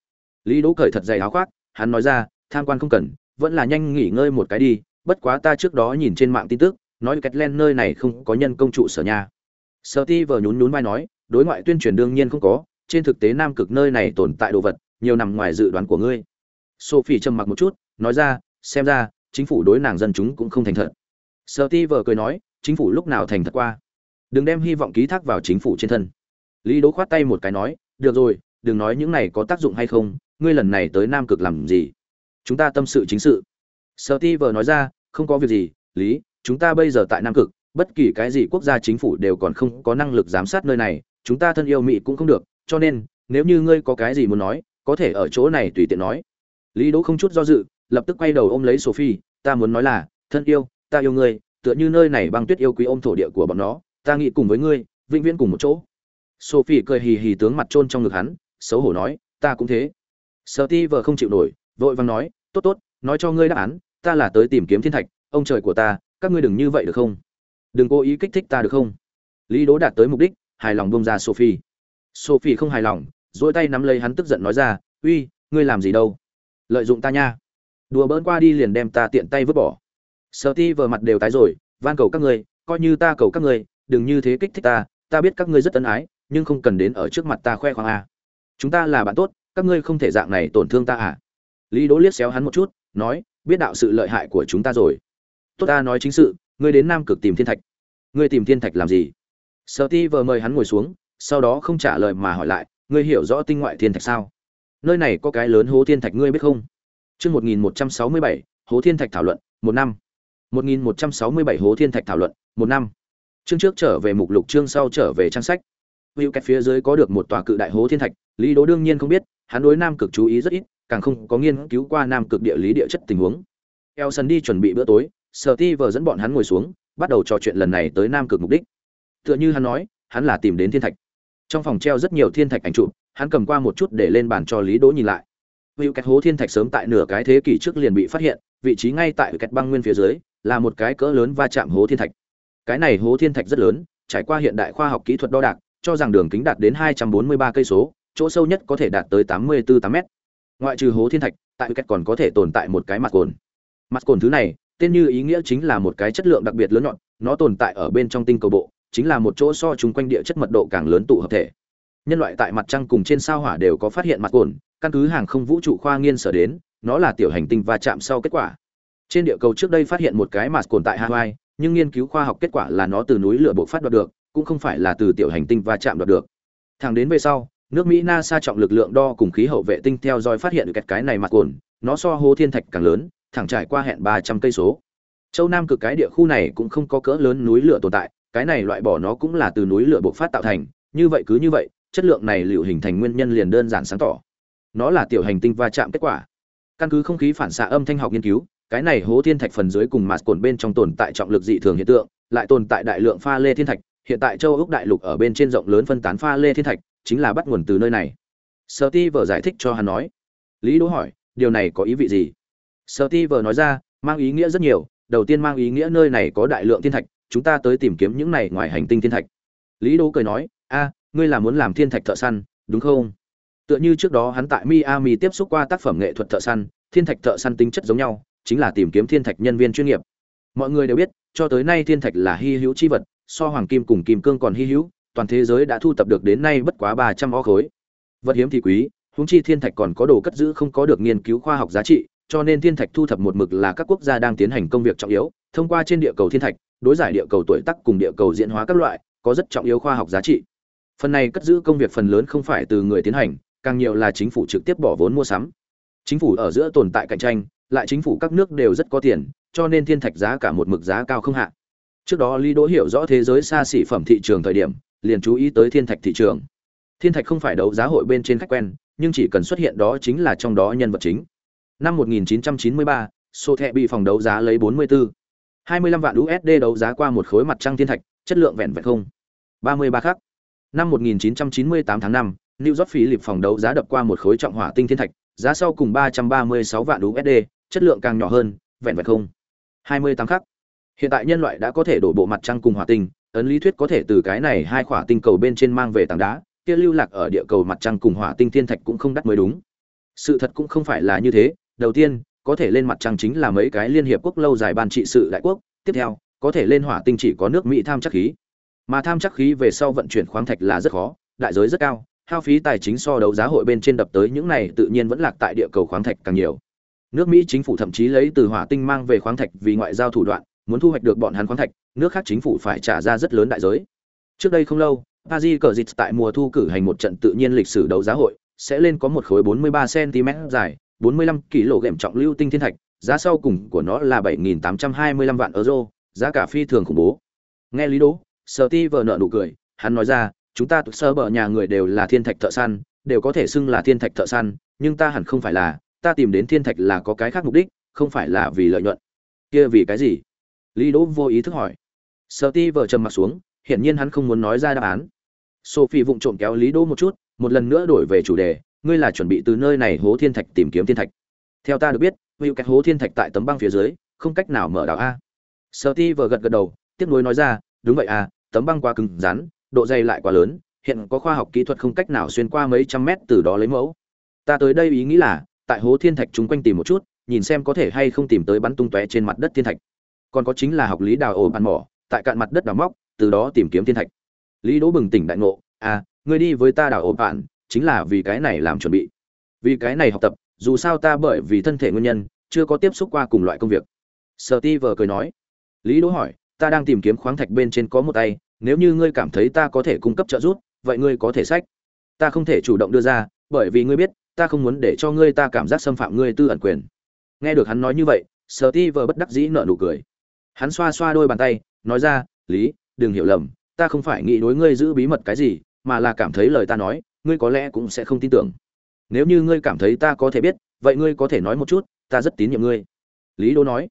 Lý đỗ cởi thật dày áo khoác, hắn nói ra, tham quan không cần, vẫn là nhanh nghỉ ngơi một cái đi bất quá ta trước đó nhìn trên mạng tin tức, nói cách len nơi này không có nhân công trụ sở nhà. Sở ti vờ nhún nhún vai nói, đối ngoại tuyên truyền đương nhiên không có, trên thực tế nam cực nơi này tồn tại đồ vật, nhiều nằm ngoài dự đoán của ngươi. Sophie trầm mặc một chút, nói ra, xem ra, chính phủ đối nàng dân chúng cũng không thành thật. Sở ti vờ cười nói, chính phủ lúc nào thành thật qua? Đừng đem hy vọng ký thác vào chính phủ trên thân. Lý đố khoát tay một cái nói, được rồi, đừng nói những này có tác dụng hay không, ngươi lần này tới nam cực làm gì? Chúng ta tâm sự chính sự sở ti vừa nói ra, không có việc gì, lý, chúng ta bây giờ tại nam cực, bất kỳ cái gì quốc gia chính phủ đều còn không có năng lực giám sát nơi này, chúng ta thân yêu mỹ cũng không được, cho nên, nếu như ngươi có cái gì muốn nói, có thể ở chỗ này tùy tiện nói. Lý đỗ không chút do dự, lập tức quay đầu ôm lấy sophie, ta muốn nói là, thân yêu, ta yêu ngươi, tựa như nơi này băng tuyết yêu quý ôm thổ địa của bọn nó, ta nghĩ cùng với ngươi, vĩnh viễn cùng một chỗ. Sophie cười hì hì tướng mặt trôn trong ngực hắn, xấu hổ nói, ta cũng thế. Sợ không chịu nổi, vội vàng nói, tốt tốt, nói cho ngươi đáp án ta là tới tìm kiếm thiên thạch, ông trời của ta, các ngươi đừng như vậy được không? Đừng cố ý kích thích ta được không? Lý đỗ đạt tới mục đích, hài lòng bông ra sophie. Sophie không hài lòng dỗi tay nắm lấy hắn tức giận nói ra, uy, ngươi làm gì đâu? Lợi dụng ta nha. Đùa bỡn qua đi liền đem ta tiện tay vứt bỏ. Sợ ti vờ mặt đều tái rồi, van cầu các ngươi, coi như ta cầu các ngươi, đừng như thế kích thích ta ta biết các ngươi rất ân ái, nhưng không cần đến ở trước mặt ta khoe khoang à? chúng ta là bạn tốt, các ngươi không thể dạng này tổn thương ta à. Lý đỗ liếc xéo hắn một chút, nói biết đạo sự lợi hại của chúng ta rồi. Tốt ta nói chính sự, ngươi đến nam cực tìm thiên thạch. Ngươi tìm thiên thạch làm gì? Sợ ti vờ mời hắn ngồi xuống, sau đó không trả lời mà hỏi lại, ngươi hiểu rõ tinh ngoại thiên thạch sao? Nơi này có cái lớn hố thiên thạch ngươi biết không? Chương một nghìn một trăm sáu mươi bảy, hố thiên thạch thảo luận, một năm. một nghìn một trăm sáu mươi bảy, hố thiên thạch thảo luận, một năm. Chương trước trở về mục lục, chương sau trở về trang sách. Hữu Kẹt phía dưới có được một tòa cự đại hố thiên thạch, lý đố đương nhiên không biết, hắn đối nam cực chú ý rất ít càng không có nghiên cứu qua nam cực địa lý địa chất tình huống. Elson đi chuẩn bị bữa tối, sở ti vờ dẫn bọn hắn ngồi xuống, bắt đầu trò chuyện lần này tới nam cực mục đích. Tựa như hắn nói, hắn là tìm đến thiên thạch. Trong phòng treo rất nhiều thiên thạch ảnh chụp, hắn cầm qua một chút để lên bàn cho lý đỗ nhìn lại. Hữu cách hố thiên thạch sớm tại nửa cái thế kỷ trước liền bị phát hiện, vị trí ngay tại cách băng nguyên phía dưới, là một cái cỡ lớn va chạm hố thiên thạch. Cái này hố thiên thạch rất lớn, trải qua hiện đại khoa học kỹ thuật đo đạc, cho rằng đường kính đạt đến 243 cây số, chỗ sâu nhất có thể đạt tới 84 8 mét ngoại trừ hố thiên thạch, tại cách còn có thể tồn tại một cái mặt cồn. Mặt cồn thứ này, tên như ý nghĩa chính là một cái chất lượng đặc biệt lớn nhọn, nó tồn tại ở bên trong tinh cầu bộ, chính là một chỗ so chung quanh địa chất mật độ càng lớn tụ hợp thể. Nhân loại tại mặt trăng cùng trên sao hỏa đều có phát hiện mặt cồn, căn cứ hàng không vũ trụ khoa nghiên sở đến, nó là tiểu hành tinh va chạm sau kết quả. Trên địa cầu trước đây phát hiện một cái mặt cồn tại hawaii, nhưng nghiên cứu khoa học kết quả là nó từ núi lửa bộ phát đoạt được, cũng không phải là từ tiểu hành tinh va chạm đoạt được. Thẳng đến về sau nước mỹ nasa trọng lực lượng đo cùng khí hậu vệ tinh theo dõi phát hiện được cái này mặt cồn, nó so hố thiên thạch càng lớn, thẳng trải qua hẹn ba trăm cây số. Châu nam cực cái địa khu này cũng không có cỡ lớn núi lửa tồn tại, cái này loại bỏ nó cũng là từ núi lửa bộc phát tạo thành, như vậy cứ như vậy, chất lượng này liệu hình thành nguyên nhân liền đơn giản sáng tỏ. Nó là tiểu hành tinh va chạm kết quả. Căn cứ không khí phản xạ âm thanh học nghiên cứu, cái này hố thiên thạch phần dưới cùng mặt cồn bên trong tồn tại trọng lực dị thường hiện tượng, lại tồn tại đại lượng pha lê thiên thạch, hiện tại châu úc đại lục ở bên trên rộng lớn phân tán pha lê thiên thạch chính là bắt nguồn từ nơi này. Sợ ti vờ giải thích cho hắn nói. Lý đỗ hỏi, điều này có ý vị gì? Sợ ti vờ nói ra, mang ý nghĩa rất nhiều. Đầu tiên mang ý nghĩa nơi này có đại lượng thiên thạch, chúng ta tới tìm kiếm những này ngoài hành tinh thiên thạch. Lý đỗ cười nói, a, ngươi là muốn làm thiên thạch thợ săn, đúng không? Tựa như trước đó hắn tại miami tiếp xúc qua tác phẩm nghệ thuật thợ săn, thiên thạch thợ săn tính chất giống nhau, chính là tìm kiếm thiên thạch nhân viên chuyên nghiệp. Mọi người đều biết, cho tới nay thiên thạch là hy hữu chi vật, so hoàng kim cùng kim cương còn hy hữu toàn thế giới đã thu tập được đến nay bất quá ba trăm o khối. Vật hiếm thì quý, huống chi thiên thạch còn có đồ cất giữ không có được nghiên cứu khoa học giá trị, cho nên thiên thạch thu thập một mực là các quốc gia đang tiến hành công việc trọng yếu, thông qua trên địa cầu thiên thạch, đối giải địa cầu tuổi tác cùng địa cầu diễn hóa các loại, có rất trọng yếu khoa học giá trị. Phần này cất giữ công việc phần lớn không phải từ người tiến hành, càng nhiều là chính phủ trực tiếp bỏ vốn mua sắm. Chính phủ ở giữa tồn tại cạnh tranh, lại chính phủ các nước đều rất có tiền, cho nên thiên thạch giá cả một mực giá cao không hạ. Trước đó lý đỗ hiểu rõ thế giới xa xỉ phẩm thị trường thời điểm liền chú ý tới thiên thạch thị trường thiên thạch không phải đấu giá hội bên trên khách quen nhưng chỉ cần xuất hiện đó chính là trong đó nhân vật chính năm 1993, sô thẹ bị phòng đấu giá lấy 44 25 vạn USD đấu giá qua một khối mặt trăng thiên thạch, chất lượng vẹn vẹn không. 33 khắc. Năm 1998 tháng 5, New York lịp phòng đấu giá đập qua một khối trọng hỏa tinh thiên thạch, giá sau cùng 336 vạn USD, chất lượng càng nhỏ hơn, vẹn vẹn không. 28 khắc. Hiện tại nhân loại đã có thể đổ bộ mặt trăng cùng hỏa tinh, ấn lý thuyết có thể từ cái này hai khỏa tinh cầu bên trên mang về tảng đá, kia lưu lạc ở địa cầu mặt trăng cùng hỏa tinh thiên thạch cũng không đắt mới đúng. Sự thật cũng không phải là như thế, đầu tiên, có thể lên mặt trăng chính là mấy cái liên hiệp quốc lâu dài ban trị sự đại quốc, tiếp theo, có thể lên hỏa tinh chỉ có nước Mỹ tham chắc khí. Mà tham chắc khí về sau vận chuyển khoáng thạch là rất khó, đại giới rất cao, hao phí tài chính so đấu giá hội bên trên đập tới những này tự nhiên vẫn lạc tại địa cầu khoáng thạch càng nhiều. Nước Mỹ chính phủ thậm chí lấy từ hỏa tinh mang về khoáng thạch vì ngoại giao thủ đoạn, muốn thu hoạch được bọn hắn khoáng thạch, nước khác chính phủ phải trả ra rất lớn đại giới. Trước đây không lâu, Paris cờ dịch tại mùa thu cử hành một trận tự nhiên lịch sử đấu giá hội, sẽ lên có một khối 43 cm dài, 45 kg trọng lưu tinh thiên thạch, giá sau cùng của nó là 7825 vạn euro, giá cả phi thường khủng bố. Nghe Lý Đỗ, Steve nợ nụ cười, hắn nói ra, chúng ta tụt sơ bờ nhà người đều là thiên thạch thợ săn, đều có thể xưng là thiên thạch thợ săn, nhưng ta hẳn không phải là, ta tìm đến thiên thạch là có cái khác mục đích, không phải là vì lợi nhuận. Kia vì cái gì? Lý Đỗ vô ý thức hỏi. Steve trầm mặt xuống, hiển nhiên hắn không muốn nói ra đáp án. Sophie vụng trộm kéo Lý Đỗ một chút, một lần nữa đổi về chủ đề, ngươi là chuẩn bị từ nơi này hố thiên thạch tìm kiếm thiên thạch. Theo ta được biết hữu cách hố thiên thạch tại tấm băng phía dưới không cách nào mở đảo a. Sợ ti vờ gật gật đầu tiếp nối nói ra đúng vậy à tấm băng quá cứng rắn độ dày lại quá lớn hiện có khoa học kỹ thuật không cách nào xuyên qua mấy trăm mét từ đó lấy mẫu. Ta tới đây ý nghĩ là tại hố thiên thạch chúng quanh tìm một chút nhìn xem có thể hay không tìm tới bắn tung tóe trên mặt đất thiên thạch. Còn có chính là học lý đào ổ bàn mỏ tại cạn mặt đất đào móc, từ đó tìm kiếm thiên thạch. Lý đỗ bừng tỉnh đại ngộ à ngươi đi với ta đào ổ bạn chính là vì cái này làm chuẩn bị. Vì cái này học tập, dù sao ta bởi vì thân thể nguyên nhân, chưa có tiếp xúc qua cùng loại công việc. Sợ ti vờ cười nói. Lý đỗ hỏi, ta đang tìm kiếm khoáng thạch bên trên có một tay, nếu như ngươi cảm thấy ta có thể cung cấp trợ giúp, vậy ngươi có thể sách. Ta không thể chủ động đưa ra, bởi vì ngươi biết, ta không muốn để cho ngươi ta cảm giác xâm phạm ngươi tư ẩn quyền. Nghe được hắn nói như vậy, sở ti vờ bất đắc dĩ nợ nụ cười. Hắn xoa xoa đôi bàn tay nói ra, lý, đừng hiểu lầm, ta không phải nghĩ đối ngươi giữ bí mật cái gì, mà là cảm thấy lời ta nói, ngươi có lẽ cũng sẽ không tin tưởng. Nếu như ngươi cảm thấy ta có thể biết, vậy ngươi có thể nói một chút, ta rất tín nhiệm ngươi. Lý đô nói.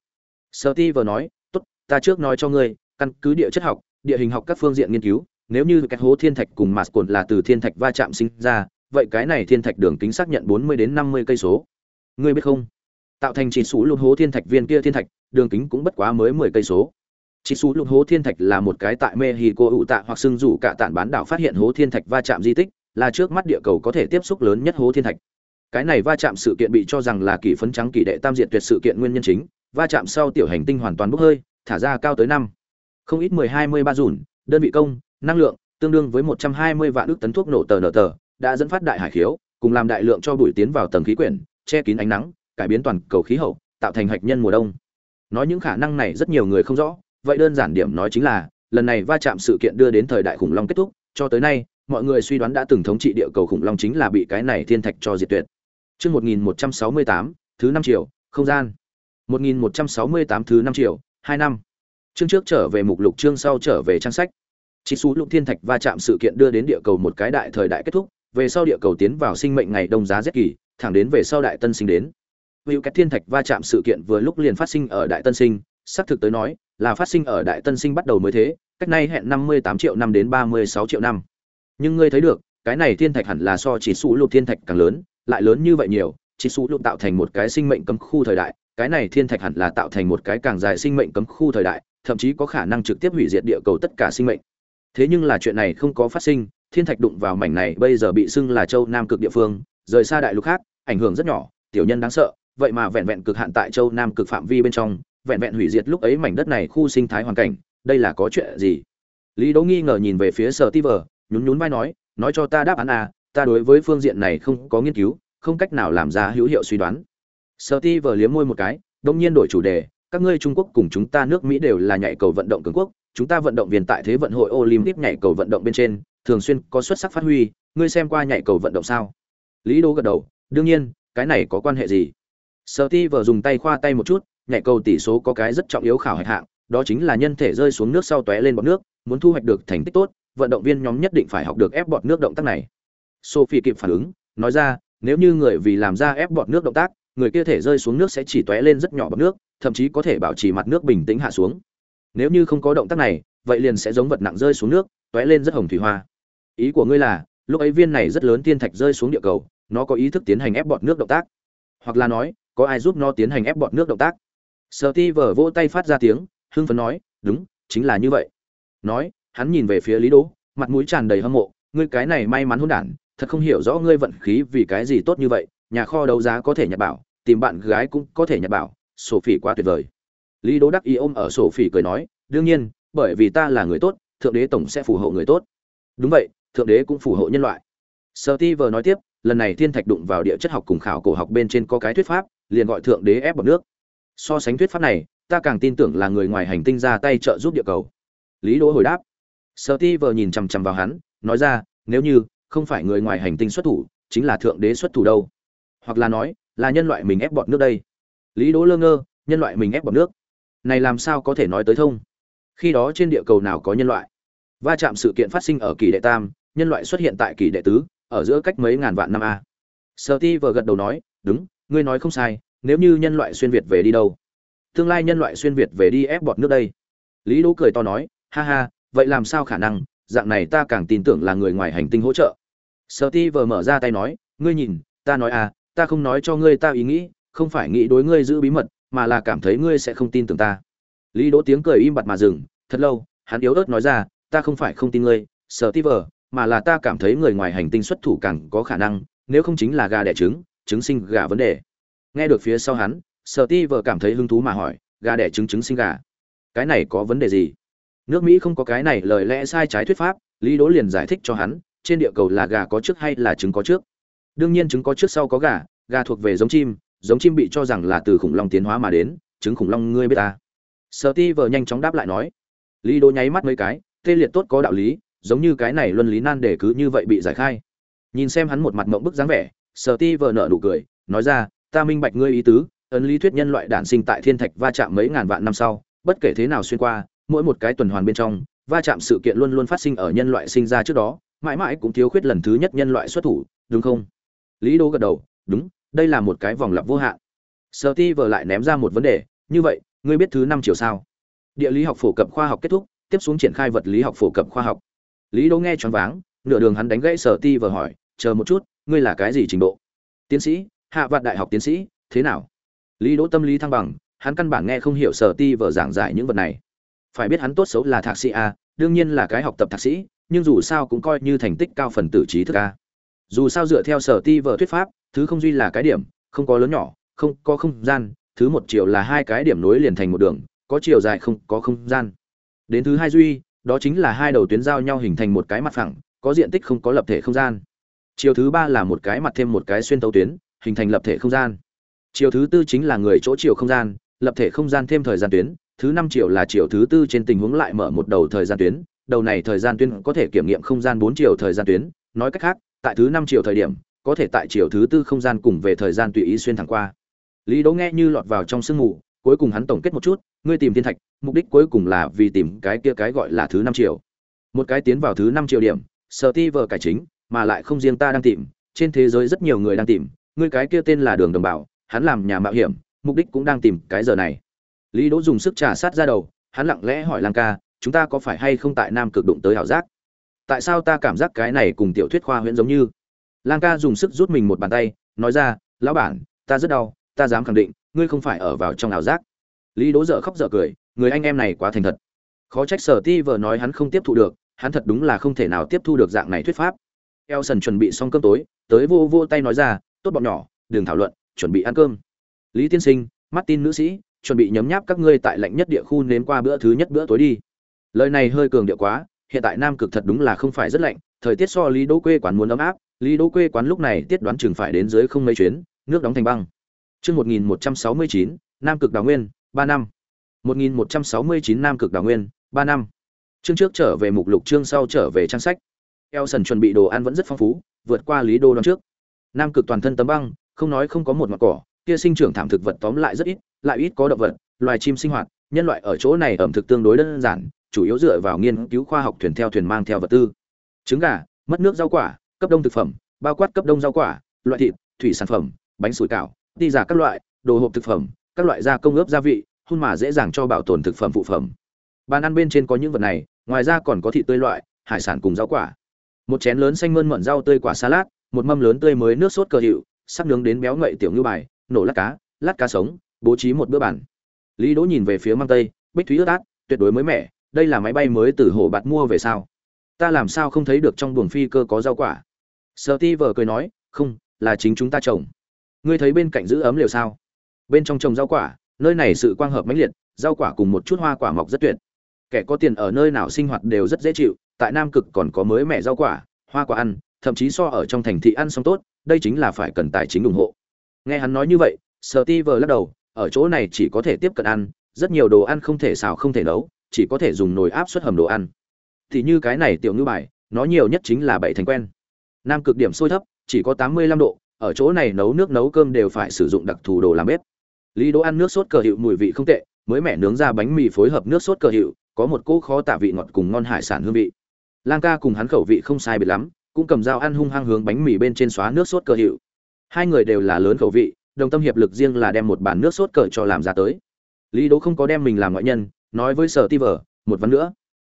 Sở ti vừa nói, tốt, ta trước nói cho ngươi, căn cứ địa chất học, địa hình học các phương diện nghiên cứu, nếu như cái hố thiên thạch cùng mạt cồn là từ thiên thạch va chạm sinh ra, vậy cái này thiên thạch đường kính xác nhận 40 đến 50 cây số. Ngươi biết không? Tạo thành chỉ số luôn hố thiên thạch viên kia thiên thạch, đường kính cũng bất quá mới 10 cây số chỉ xú lục hố thiên thạch là một cái tại mexico ụ tạ hoặc sưng rủ cả tản bán đảo phát hiện hố thiên thạch va chạm di tích, là trước mắt địa cầu có thể tiếp xúc lớn nhất hố thiên thạch. Cái này va chạm sự kiện bị cho rằng là kỷ phấn trắng kỷ đệ tam diệt tuyệt sự kiện nguyên nhân chính, va chạm sau tiểu hành tinh hoàn toàn bốc hơi, thả ra cao tới năm. Không ít mười hai mươi ba dùn, đơn vị công, năng lượng, tương đương với một trăm hai mươi vạn ước tấn thuốc nổ tờ nở tờ, đã dẫn phát đại hải khiếu, cùng làm đại lượng cho bụi tiến vào tầng khí quyển, che kín ánh nắng, cải biến toàn cầu khí hậu, tạo thành hạch nhân mùa đông. Nói những khả năng này rất nhiều người không rõ vậy đơn giản điểm nói chính là lần này va chạm sự kiện đưa đến thời đại khủng long kết thúc cho tới nay mọi người suy đoán đã từng thống trị địa cầu khủng long chính là bị cái này thiên thạch cho diệt tuyệt Chương 1168, thứ 5 triệu, không gian. 1168 thứ 5 triệu, 2 năm. Chương trước trở về mục lục chương sau trở về trang sách. Chỉ số lục thiên thạch va chạm sự kiện đưa đến địa cầu một cái đại thời đại kết thúc, về sau địa cầu tiến vào sinh mệnh ngày đông giá rét kỳ, thẳng đến về sau đại tân sinh đến. Hữu cái thiên thạch va chạm sự kiện vừa lúc liền phát sinh ở đại tân sinh, xác thực tới nói, là phát sinh ở đại tân sinh bắt đầu mới thế, cách nay hẹn 58 triệu năm đến 36 triệu năm. Nhưng ngươi thấy được, cái này thiên thạch hẳn là so chỉ số lục thiên thạch càng lớn, lại lớn như vậy nhiều, chỉ số lục tạo thành một cái sinh mệnh cấm khu thời đại, cái này thiên thạch hẳn là tạo thành một cái càng dài sinh mệnh cấm khu thời đại, thậm chí có khả năng trực tiếp hủy diệt địa cầu tất cả sinh mệnh. Thế nhưng là chuyện này không có phát sinh, thiên thạch đụng vào mảnh này bây giờ bị xưng là châu Nam cực địa phương, rời xa đại lục khác, ảnh hưởng rất nhỏ, tiểu nhân đáng sợ, vậy mà vẹn vẹn cực hạn tại châu Nam cực phạm vi bên trong, vẹn vẹn hủy diệt lúc ấy mảnh đất này khu sinh thái hoàn cảnh, đây là có chuyện gì? Lý Đỗ nghi ngờ nhìn về phía Sở Tiver, nhún nhún vai nói, nói cho ta đáp án à, ta đối với phương diện này không có nghiên cứu, không cách nào làm ra hữu hiệu suy đoán. Sở Tiver liếm môi một cái, đột nhiên đổi chủ đề, các ngươi Trung Quốc cùng chúng ta nước Mỹ đều là nhảy cầu vận động cường quốc, chúng ta vận động viên tại thế vận hội Olympic nhảy cầu vận động bên trên, thường xuyên có xuất sắc phát huy, ngươi xem qua nhảy cầu vận động sao? Lý Đỗ gật đầu, đương nhiên, cái này có quan hệ gì? Steve dùng tay khoa tay một chút, nhảy cầu tỷ số có cái rất trọng yếu khảo hạch hạng, đó chính là nhân thể rơi xuống nước sau tóe lên bọt nước, muốn thu hoạch được thành tích tốt, vận động viên nhóm nhất định phải học được ép bọt nước động tác này. Sophie kịp phản ứng, nói ra, nếu như người vì làm ra ép bọt nước động tác, người kia thể rơi xuống nước sẽ chỉ tóe lên rất nhỏ bọt nước, thậm chí có thể bảo trì mặt nước bình tĩnh hạ xuống. Nếu như không có động tác này, vậy liền sẽ giống vật nặng rơi xuống nước, tóe lên rất hồng thủy hoa. Ý của ngươi là, lúc ấy viên này rất lớn thiên thạch rơi xuống địa cầu, nó có ý thức tiến hành ép bọt nước động tác, hoặc là nói, có ai giúp nó tiến hành ép bọt nước động tác? Sở Ti vở vỗ tay phát ra tiếng, hưng phấn nói, đúng, chính là như vậy. Nói, hắn nhìn về phía Lý Đỗ, mặt mũi tràn đầy hâm mộ, ngươi cái này may mắn hỗn đản, thật không hiểu rõ ngươi vận khí vì cái gì tốt như vậy, nhà kho đấu giá có thể nhặt bảo, tìm bạn gái cũng có thể nhặt bảo, Sophie quá tuyệt vời. Lý Đỗ đắc ý ôm ở Sophie cười nói, đương nhiên, bởi vì ta là người tốt, thượng đế tổng sẽ phù hộ người tốt. Đúng vậy, thượng đế cũng phù hộ nhân loại. Steve nói tiếp, lần này thiên thạch đụng vào địa chất học cùng khảo cổ học bên trên có cái thuyết pháp, liền gọi thượng đế ép bọt nước. So sánh thuyết pháp này, ta càng tin tưởng là người ngoài hành tinh ra tay trợ giúp địa cầu. Lý Đỗ hồi đáp. Steve nhìn chằm chằm vào hắn, nói ra, nếu như không phải người ngoài hành tinh xuất thủ, chính là thượng đế xuất thủ đâu. Hoặc là nói, là nhân loại mình ép bọt nước đây. Lý Đỗ lơ ngơ, nhân loại mình ép bọt nước. Này làm sao có thể nói tới thông? Khi đó trên địa cầu nào có nhân loại? Va chạm sự kiện phát sinh ở kỳ đệ tam, nhân loại xuất hiện tại kỳ đệ tứ, ở giữa cách mấy ngàn vạn năm a. Steve gật đầu nói, đúng, ngươi nói không sai, nếu như nhân loại xuyên việt về đi đâu? Tương lai nhân loại xuyên việt về đi ép bọt nước đây. Lý Đỗ cười to nói, ha ha, vậy làm sao khả năng, dạng này ta càng tin tưởng là người ngoài hành tinh hỗ trợ. Steve mở ra tay nói, ngươi nhìn, ta nói à, ta không nói cho ngươi ta ý nghĩ, không phải nghĩ đối ngươi giữ bí mật, mà là cảm thấy ngươi sẽ không tin tưởng ta. Lý Đỗ tiếng cười im bặt mà dừng, thật lâu, hắn yếu ớt nói ra, ta không phải không tin ngươi, Steve, mà là ta cảm thấy người ngoài hành tinh xuất thủ càng có khả năng, nếu không chính là gà đẻ trứng, trứng sinh gà vấn đề. Nghe được phía sau hắn, sở ti vợ cảm thấy hứng thú mà hỏi gà đẻ trứng trứng sinh gà? Cái này có vấn đề gì? Nước mỹ không có cái này lời lẽ sai trái thuyết pháp lý đỗ liền giải thích cho hắn trên địa cầu là gà có trước hay là trứng có trước? Đương nhiên trứng có trước sau có gà gà thuộc về giống chim giống chim bị cho rằng là từ khủng long tiến hóa mà đến trứng khủng long ngươi biết ta. Sở ti vợ nhanh chóng đáp lại nói. Lý đỗ nháy mắt mấy cái tê liệt tốt có đạo lý giống như cái này luân lý nan để cứ như vậy bị giải khai. Nhìn xem hắn một mặt mộng bức dáng vẻ sở ti vợ nợ nụ cười nói ra ta minh bạch ngươi ý tứ, ấn lý thuyết nhân loại đản sinh tại thiên thạch va chạm mấy ngàn vạn năm sau, bất kể thế nào xuyên qua, mỗi một cái tuần hoàn bên trong, va chạm sự kiện luôn luôn phát sinh ở nhân loại sinh ra trước đó, mãi mãi cũng thiếu khuyết lần thứ nhất nhân loại xuất thủ, đúng không? Lý đô gật đầu, đúng, đây là một cái vòng lặp vô hạn. Sợ ti vờ lại ném ra một vấn đề, như vậy, ngươi biết thứ năm chiều sao? Địa lý học phổ cập khoa học kết thúc, tiếp xuống triển khai vật lý học phổ cập khoa học. Lý đô nghe choáng váng, nửa đường hắn đánh gãy sở ti vờ hỏi, chờ một chút, ngươi là cái gì trình độ? Tiến sĩ hạ vạn đại học tiến sĩ, thế nào? Lý đỗ tâm lý thăng bằng, hắn căn bản nghe không hiểu sở ti vợ giảng giải những vật này. Phải biết hắn tốt xấu là thạc sĩ a, đương nhiên là cái học tập thạc sĩ, nhưng dù sao cũng coi như thành tích cao phần tử trí thức a. Dù sao dựa theo sở ti vợ thuyết pháp, thứ không duy là cái điểm, không có lớn nhỏ, không có không gian, thứ một chiều là hai cái điểm nối liền thành một đường, có chiều dài không, có không gian. Đến thứ hai duy, đó chính là hai đầu tuyến giao nhau hình thành một cái mặt phẳng, có diện tích không, có lập thể không gian. Chiều thứ ba là một cái mặt thêm một cái xuyên tấu tuyến hình thành lập thể không gian. Chiều thứ tư chính là người chỗ chiều không gian, lập thể không gian thêm thời gian tuyến, thứ năm chiều là chiều thứ tư trên tình huống lại mở một đầu thời gian tuyến, đầu này thời gian tuyến có thể kiểm nghiệm không gian bốn chiều thời gian tuyến, nói cách khác, tại thứ năm chiều thời điểm, có thể tại chiều thứ tư không gian cùng về thời gian tùy ý xuyên thẳng qua. Lý đỗ nghe như lọt vào trong sương mù, cuối cùng hắn tổng kết một chút, ngươi tìm thiên thạch, mục đích cuối cùng là vì tìm cái kia cái gọi là thứ năm chiều. Một cái tiến vào thứ năm chiều điểm, sở ti vờ cải chính, mà lại không riêng ta đang tìm, trên thế giới rất nhiều người đang tìm ngươi cái kia tên là đường đồng bảo hắn làm nhà mạo hiểm mục đích cũng đang tìm cái giờ này. Lý đỗ dùng sức trà sát ra đầu hắn lặng lẽ hỏi lang ca chúng ta có phải hay không tại nam cực đụng tới ảo giác? Tại sao ta cảm giác cái này cùng tiểu thuyết khoa huyễn giống như? Lang ca dùng sức rút mình một bàn tay nói ra lão bản ta rất đau ta dám khẳng định ngươi không phải ở vào trong ảo giác. Lý đỗ dở khóc dở cười người anh em này quá thành thật. Khó trách sở ti vợ nói hắn không tiếp thu được hắn thật đúng là không thể nào tiếp thu được dạng này thuyết pháp. Elson chuẩn bị xong cơm tối, tới vô vô tay nói ra, "Tốt bọn nhỏ, đừng thảo luận, chuẩn bị ăn cơm." Lý tiên sinh, Martin nữ sĩ, chuẩn bị nhấm nháp các ngươi tại lạnh nhất địa khu nếm qua bữa thứ nhất bữa tối đi. Lời này hơi cường điệu quá, hiện tại Nam cực thật đúng là không phải rất lạnh, thời tiết so Lý Đỗ quê quán muốn ấm áp, Lý Đỗ quê quán lúc này tiết đoán chừng phải đến dưới không mấy chuyến, nước đóng thành băng. Chương 1169, Nam cực đào nguyên, 3 năm. 1169 Nam cực đào nguyên, 3 năm. Chương trước trở về mục lục chương sau trở về trang sách. Elson chuẩn bị đồ ăn vẫn rất phong phú, vượt qua Lý Đô đón trước. Nam cực toàn thân tấm băng, không nói không có một ngọn cỏ, kia sinh trưởng thảm thực vật tóm lại rất ít, lại ít có động vật, loài chim sinh hoạt, nhân loại ở chỗ này ẩm thực tương đối đơn giản, chủ yếu dựa vào nghiên cứu khoa học thuyền theo thuyền mang theo vật tư. Trứng gà, mất nước rau quả, cấp đông thực phẩm, bao quát cấp đông rau quả, loại thịt, thủy sản phẩm, bánh sủi cảo, đi giả các loại, đồ hộp thực phẩm, các loại gia công ướp gia vị, hun mà dễ dàng cho bảo tồn thực phẩm phụ phẩm. Bàn ăn bên trên có những vật này, ngoài ra còn có thịt tươi loại, hải sản cùng rau quả một chén lớn xanh mơn mận rau tươi quả salad một mâm lớn tươi mới nước sốt cờ hiệu, sắp nướng đến béo ngậy tiểu ngư bài, nổ lát cá lát cá sống, bố trí một bữa bàn. Lý đỗ nhìn về phía mang tây, bích thúy ướt át, tuyệt đối mới mẻ, đây là máy bay mới từ hồ bạt mua về sao? Ta làm sao không thấy được trong buồng phi cơ có rau quả? Sợ ti vờ cười nói, không, là chính chúng ta trồng. Ngươi thấy bên cạnh giữ ấm liều sao? Bên trong trồng rau quả, nơi này sự quang hợp mãnh liệt, rau quả cùng một chút hoa quả mọc rất tuyệt. Kẻ có tiền ở nơi nào sinh hoạt đều rất dễ chịu, tại nam cực còn có mới mẻ rau quả, hoa quả ăn thậm chí so ở trong thành thị ăn xong tốt, đây chính là phải cần tài chính ủng hộ. Nghe hắn nói như vậy sở ti vờ lắc đầu, ở chỗ này chỉ có thể tiếp cận ăn, rất nhiều đồ ăn không thể xào không thể nấu, chỉ có thể dùng nồi áp suất hầm đồ ăn. Thì như cái này tiểu ngư bài, nó nhiều nhất chính là bảy thành quen. Nam cực điểm sôi thấp, chỉ có tám mươi lăm độ, ở chỗ này nấu nước nấu cơm đều phải sử dụng đặc thù đồ làm bếp. Lý đỗ ăn nước sốt cờ hiệu mùi vị không tệ, mới mẻ nướng ra bánh mì phối hợp nước sốt cờ hiệu, có một cỗ khó tả vị ngọt cùng ngon hải sản hương vị. Lang ca cùng hắn khẩu vị không sai biệt lắm cũng cầm dao ăn hung hăng hướng bánh mì bên trên xóa nước sốt cờ hiệu. Hai người đều là lớn khẩu vị, đồng tâm hiệp lực riêng là đem một bàn nước sốt cờ cho làm ra tới. Lý đỗ không có đem mình làm ngoại nhân, nói với sở ti vờ, một vấn nữa.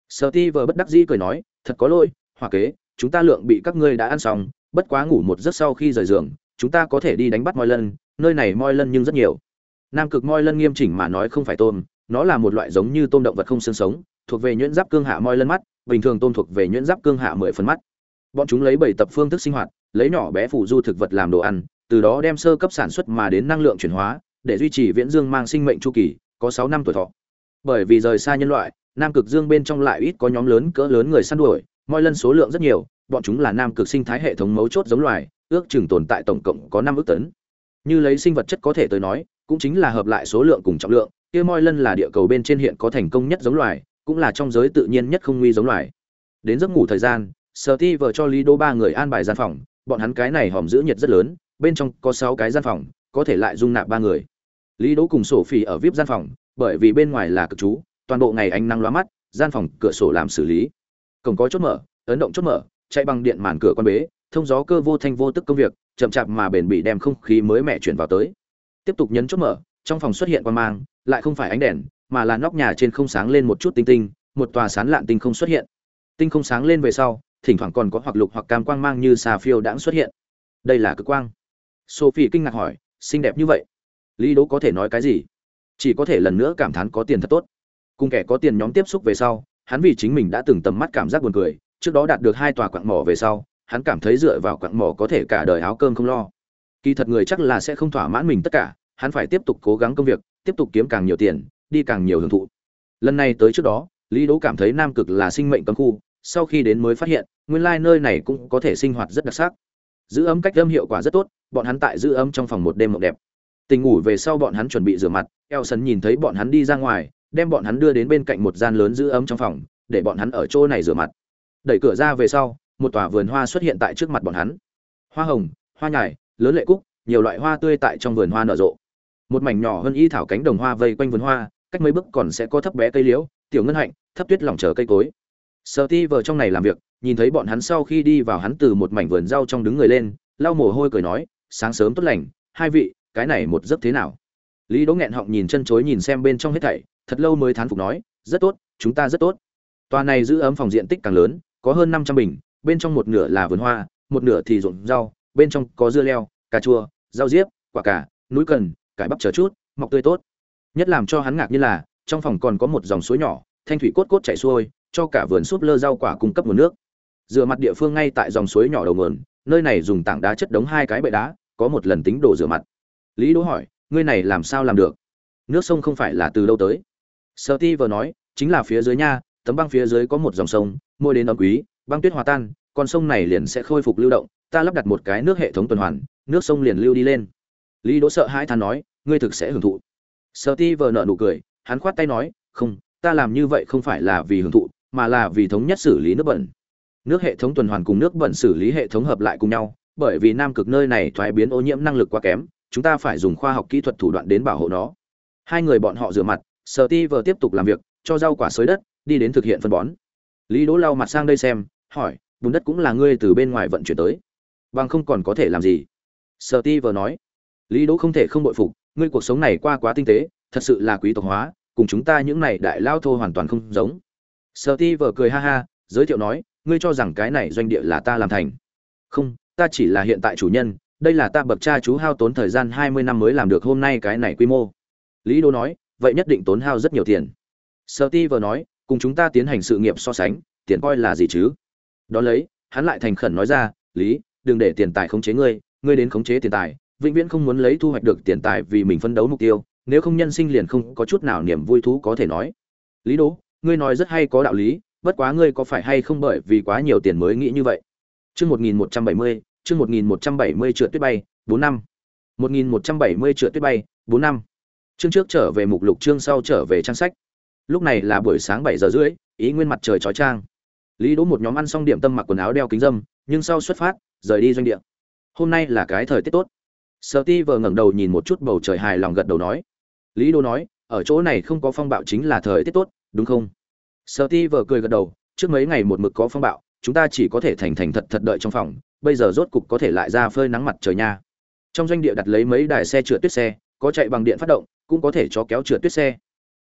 Sở ti vờ bất đắc dĩ cười nói, thật có lỗi hòa kế, chúng ta lượng bị các ngươi đã ăn xong, bất quá ngủ một giấc sau khi rời giường, chúng ta có thể đi đánh bắt moi lân, nơi này moi lân nhưng rất nhiều. Nam cực moi lân nghiêm chỉnh mà nói không phải tôm, nó là một loại giống như tôm động vật không xương sống, thuộc về nhuyễn giáp cương hạ moi lân mắt, bình thường tôm thuộc về nhuyễn giáp cương hạ mười phần mắt bọn chúng lấy bảy tập phương thức sinh hoạt, lấy nhỏ bé phủ du thực vật làm đồ ăn, từ đó đem sơ cấp sản xuất mà đến năng lượng chuyển hóa, để duy trì viễn dương mang sinh mệnh chu kỳ, có sáu năm tuổi thọ. Bởi vì rời xa nhân loại, nam cực dương bên trong lại ít có nhóm lớn cỡ lớn người săn đuổi, mọi lần số lượng rất nhiều, bọn chúng là nam cực sinh thái hệ thống mấu chốt giống loài, ước chừng tồn tại tổng cộng có năm ước tấn. Như lấy sinh vật chất có thể tới nói, cũng chính là hợp lại số lượng cùng trọng lượng, kia moi lân là địa cầu bên trên hiện có thành công nhất giống loài, cũng là trong giới tự nhiên nhất không nguy giống loài. Đến giấc ngủ thời gian sở ti vợ cho lý đô ba người an bài gian phòng, bọn hắn cái này hòm giữ nhiệt rất lớn, bên trong có sáu cái gian phòng, có thể lại dung nạp ba người. Lý đỗ cùng sổ phỉ ở vip gian phòng, bởi vì bên ngoài là cực chú, toàn bộ ngày ánh nắng lóa mắt, gian phòng cửa sổ làm xử lý. Cổng có chốt mở, ấn động chốt mở, chạy bằng điện màn cửa quan bế, thông gió cơ vô thanh vô tức công việc, chậm chạp mà bền bị đem không khí mới mẻ chuyển vào tới. Tiếp tục nhấn chốt mở, trong phòng xuất hiện quan mang, lại không phải ánh đèn, mà là nóc nhà trên không sáng lên một chút tinh tinh, một tòa sán lạn tinh không xuất hiện. Tinh không sáng lên về sau thỉnh thoảng còn có hoặc lục hoặc cam quang mang như xà phiêu đãng xuất hiện. Đây là cực quang. Sophie kinh ngạc hỏi, xinh đẹp như vậy? Lý đỗ có thể nói cái gì? Chỉ có thể lần nữa cảm thán có tiền thật tốt. Cùng kẻ có tiền nhóm tiếp xúc về sau, hắn vì chính mình đã từng tầm mắt cảm giác buồn cười, trước đó đạt được hai tòa quặng mỏ về sau, hắn cảm thấy dựa vào quặng mỏ có thể cả đời áo cơm không lo. Kỳ thật người chắc là sẽ không thỏa mãn mình tất cả, hắn phải tiếp tục cố gắng công việc, tiếp tục kiếm càng nhiều tiền, đi càng nhiều hưởng thụ. Lần này tới trước đó, lý đỗ cảm thấy nam cực là sinh mệnh cấm khu sau khi đến mới phát hiện, nguyên lai nơi này cũng có thể sinh hoạt rất đặc sắc. Giữ ấm cách âm hiệu quả rất tốt, bọn hắn tại giữ ấm trong phòng một đêm mộng đẹp. Tình ngủ về sau bọn hắn chuẩn bị rửa mặt eo sấn nhìn thấy bọn hắn đi ra ngoài, đem bọn hắn đưa đến bên cạnh một gian lớn giữ ấm trong phòng, để bọn hắn ở chỗ này rửa mặt. Đẩy cửa ra về sau, một tòa vườn hoa xuất hiện tại trước mặt bọn hắn. Hoa hồng, hoa nhài, lớn lệ cúc, nhiều loại hoa tươi tại trong vườn hoa nở rộ. Một mảnh nhỏ hơn y thảo cánh đồng hoa vây quanh vườn hoa, cách mấy bước còn sẽ có thấp bé cây liễu, tiểu ngân hạnh, thấp tuyết lỏng chờ cây cối sợ ti vờ trong này làm việc, nhìn thấy bọn hắn sau khi đi vào hắn từ một mảnh vườn rau trong đứng người lên, lau mồ hôi cười nói, sáng sớm tốt lành, hai vị, cái này một giấc thế nào? Lý đỗ nghẹn họng nhìn chân chối nhìn xem bên trong hết thảy, thật lâu mới thán phục nói, rất tốt, chúng ta rất tốt. Tòa này giữ ấm phòng diện tích càng lớn, có hơn năm trăm bình, bên trong một nửa là vườn hoa, một nửa thì ruộng rau, bên trong có dưa leo, cà chua, rau diếp, quả cà, núi cần, cải bắp chờ chút, mọc tươi tốt. Nhất làm cho hắn ngạc như là, trong phòng còn có một dòng suối nhỏ, thanh thủy cốt cốt chảy xuôi cho cả vườn súp lơ rau quả cung cấp nguồn nước. Dựa mặt địa phương ngay tại dòng suối nhỏ đầu nguồn, nơi này dùng tảng đá chất đống hai cái bệ đá, có một lần tính đồ rửa mặt. Lý đỗ hỏi, ngươi này làm sao làm được? Nước sông không phải là từ đâu tới? Sợ ti vừa nói, chính là phía dưới nha, tấm băng phía dưới có một dòng sông môi đến ấm quý, băng tuyết hòa tan, con sông này liền sẽ khôi phục lưu động, ta lắp đặt một cái nước hệ thống tuần hoàn, nước sông liền lưu đi lên. Lý đỗ sợ hãi than nói, ngươi thực sẽ hưởng thụ. Sợ ti vừa nợ nụ cười, hắn khoát tay nói, không, ta làm như vậy không phải là vì hưởng thụ mà là vì thống nhất xử lý nước bẩn. Nước hệ thống tuần hoàn cùng nước bẩn xử lý hệ thống hợp lại cùng nhau, bởi vì nam cực nơi này thoái biến ô nhiễm năng lực quá kém, chúng ta phải dùng khoa học kỹ thuật thủ đoạn đến bảo hộ nó. Hai người bọn họ rửa mặt sở ti tiếp tục làm việc, cho rau quả xới đất, đi đến thực hiện phân bón. Lý đỗ lau mặt sang đây xem, hỏi, bùn đất cũng là ngươi từ bên ngoài vận chuyển tới? Bằng không còn có thể làm gì? Sở ti nói. Lý đỗ không thể không bội phục, ngươi cuộc sống này qua quá tinh tế, thật sự là quý tộc hóa, cùng chúng ta những này đại lao thô hoàn toàn không giống sợ ti vờ cười ha ha, giới thiệu nói, ngươi cho rằng cái này doanh địa là ta làm thành? Không, ta chỉ là hiện tại chủ nhân, đây là ta bậc cha chú hao tốn thời gian hai mươi năm mới làm được hôm nay cái này quy mô. Lý đô nói, vậy nhất định tốn hao rất nhiều tiền. Sợ ti vừa nói, cùng chúng ta tiến hành sự nghiệp so sánh, tiền coi là gì chứ? Đó lấy, hắn lại thành khẩn nói ra, lý, đừng để tiền tài khống chế ngươi ngươi đến khống chế tiền tài, vĩnh viễn không muốn lấy thu hoạch được tiền tài vì mình phân đấu mục tiêu, nếu không nhân sinh liền không có chút nào niềm vui thú có thể nói. Lý đỗ ngươi nói rất hay có đạo lý bất quá ngươi có phải hay không bởi vì quá nhiều tiền mới nghĩ như vậy chương một nghìn một trăm bảy mươi chương 1170 trượt tuyết bay, 4 năm. 1170 trượt tuyết bay, 4 năm. Chương trước trở về mục lục chương sau trở về trang sách. Lúc này là buổi sáng 7 giờ rưỡi, ý nguyên mặt trời chói chang. Lý Đỗ một nhóm ăn xong điểm tâm mặc quần áo đeo kính dâm, nhưng sau xuất phát, rời đi doanh địa. Hôm nay là cái thời tiết tốt. Steve ngẩng đầu nhìn một chút bầu trời hài lòng gật đầu nói. Lý Đỗ nói, ở chỗ này không có phong bạo chính là thời tiết tốt, đúng không? Steve cười gật đầu, trước mấy ngày một mực có phong bạo, chúng ta chỉ có thể thành thành thật thật đợi trong phòng, bây giờ rốt cục có thể lại ra phơi nắng mặt trời nha. Trong doanh địa đặt lấy mấy đài xe trượt tuyết xe có chạy bằng điện phát động cũng có thể cho kéo trượt tuyết xe.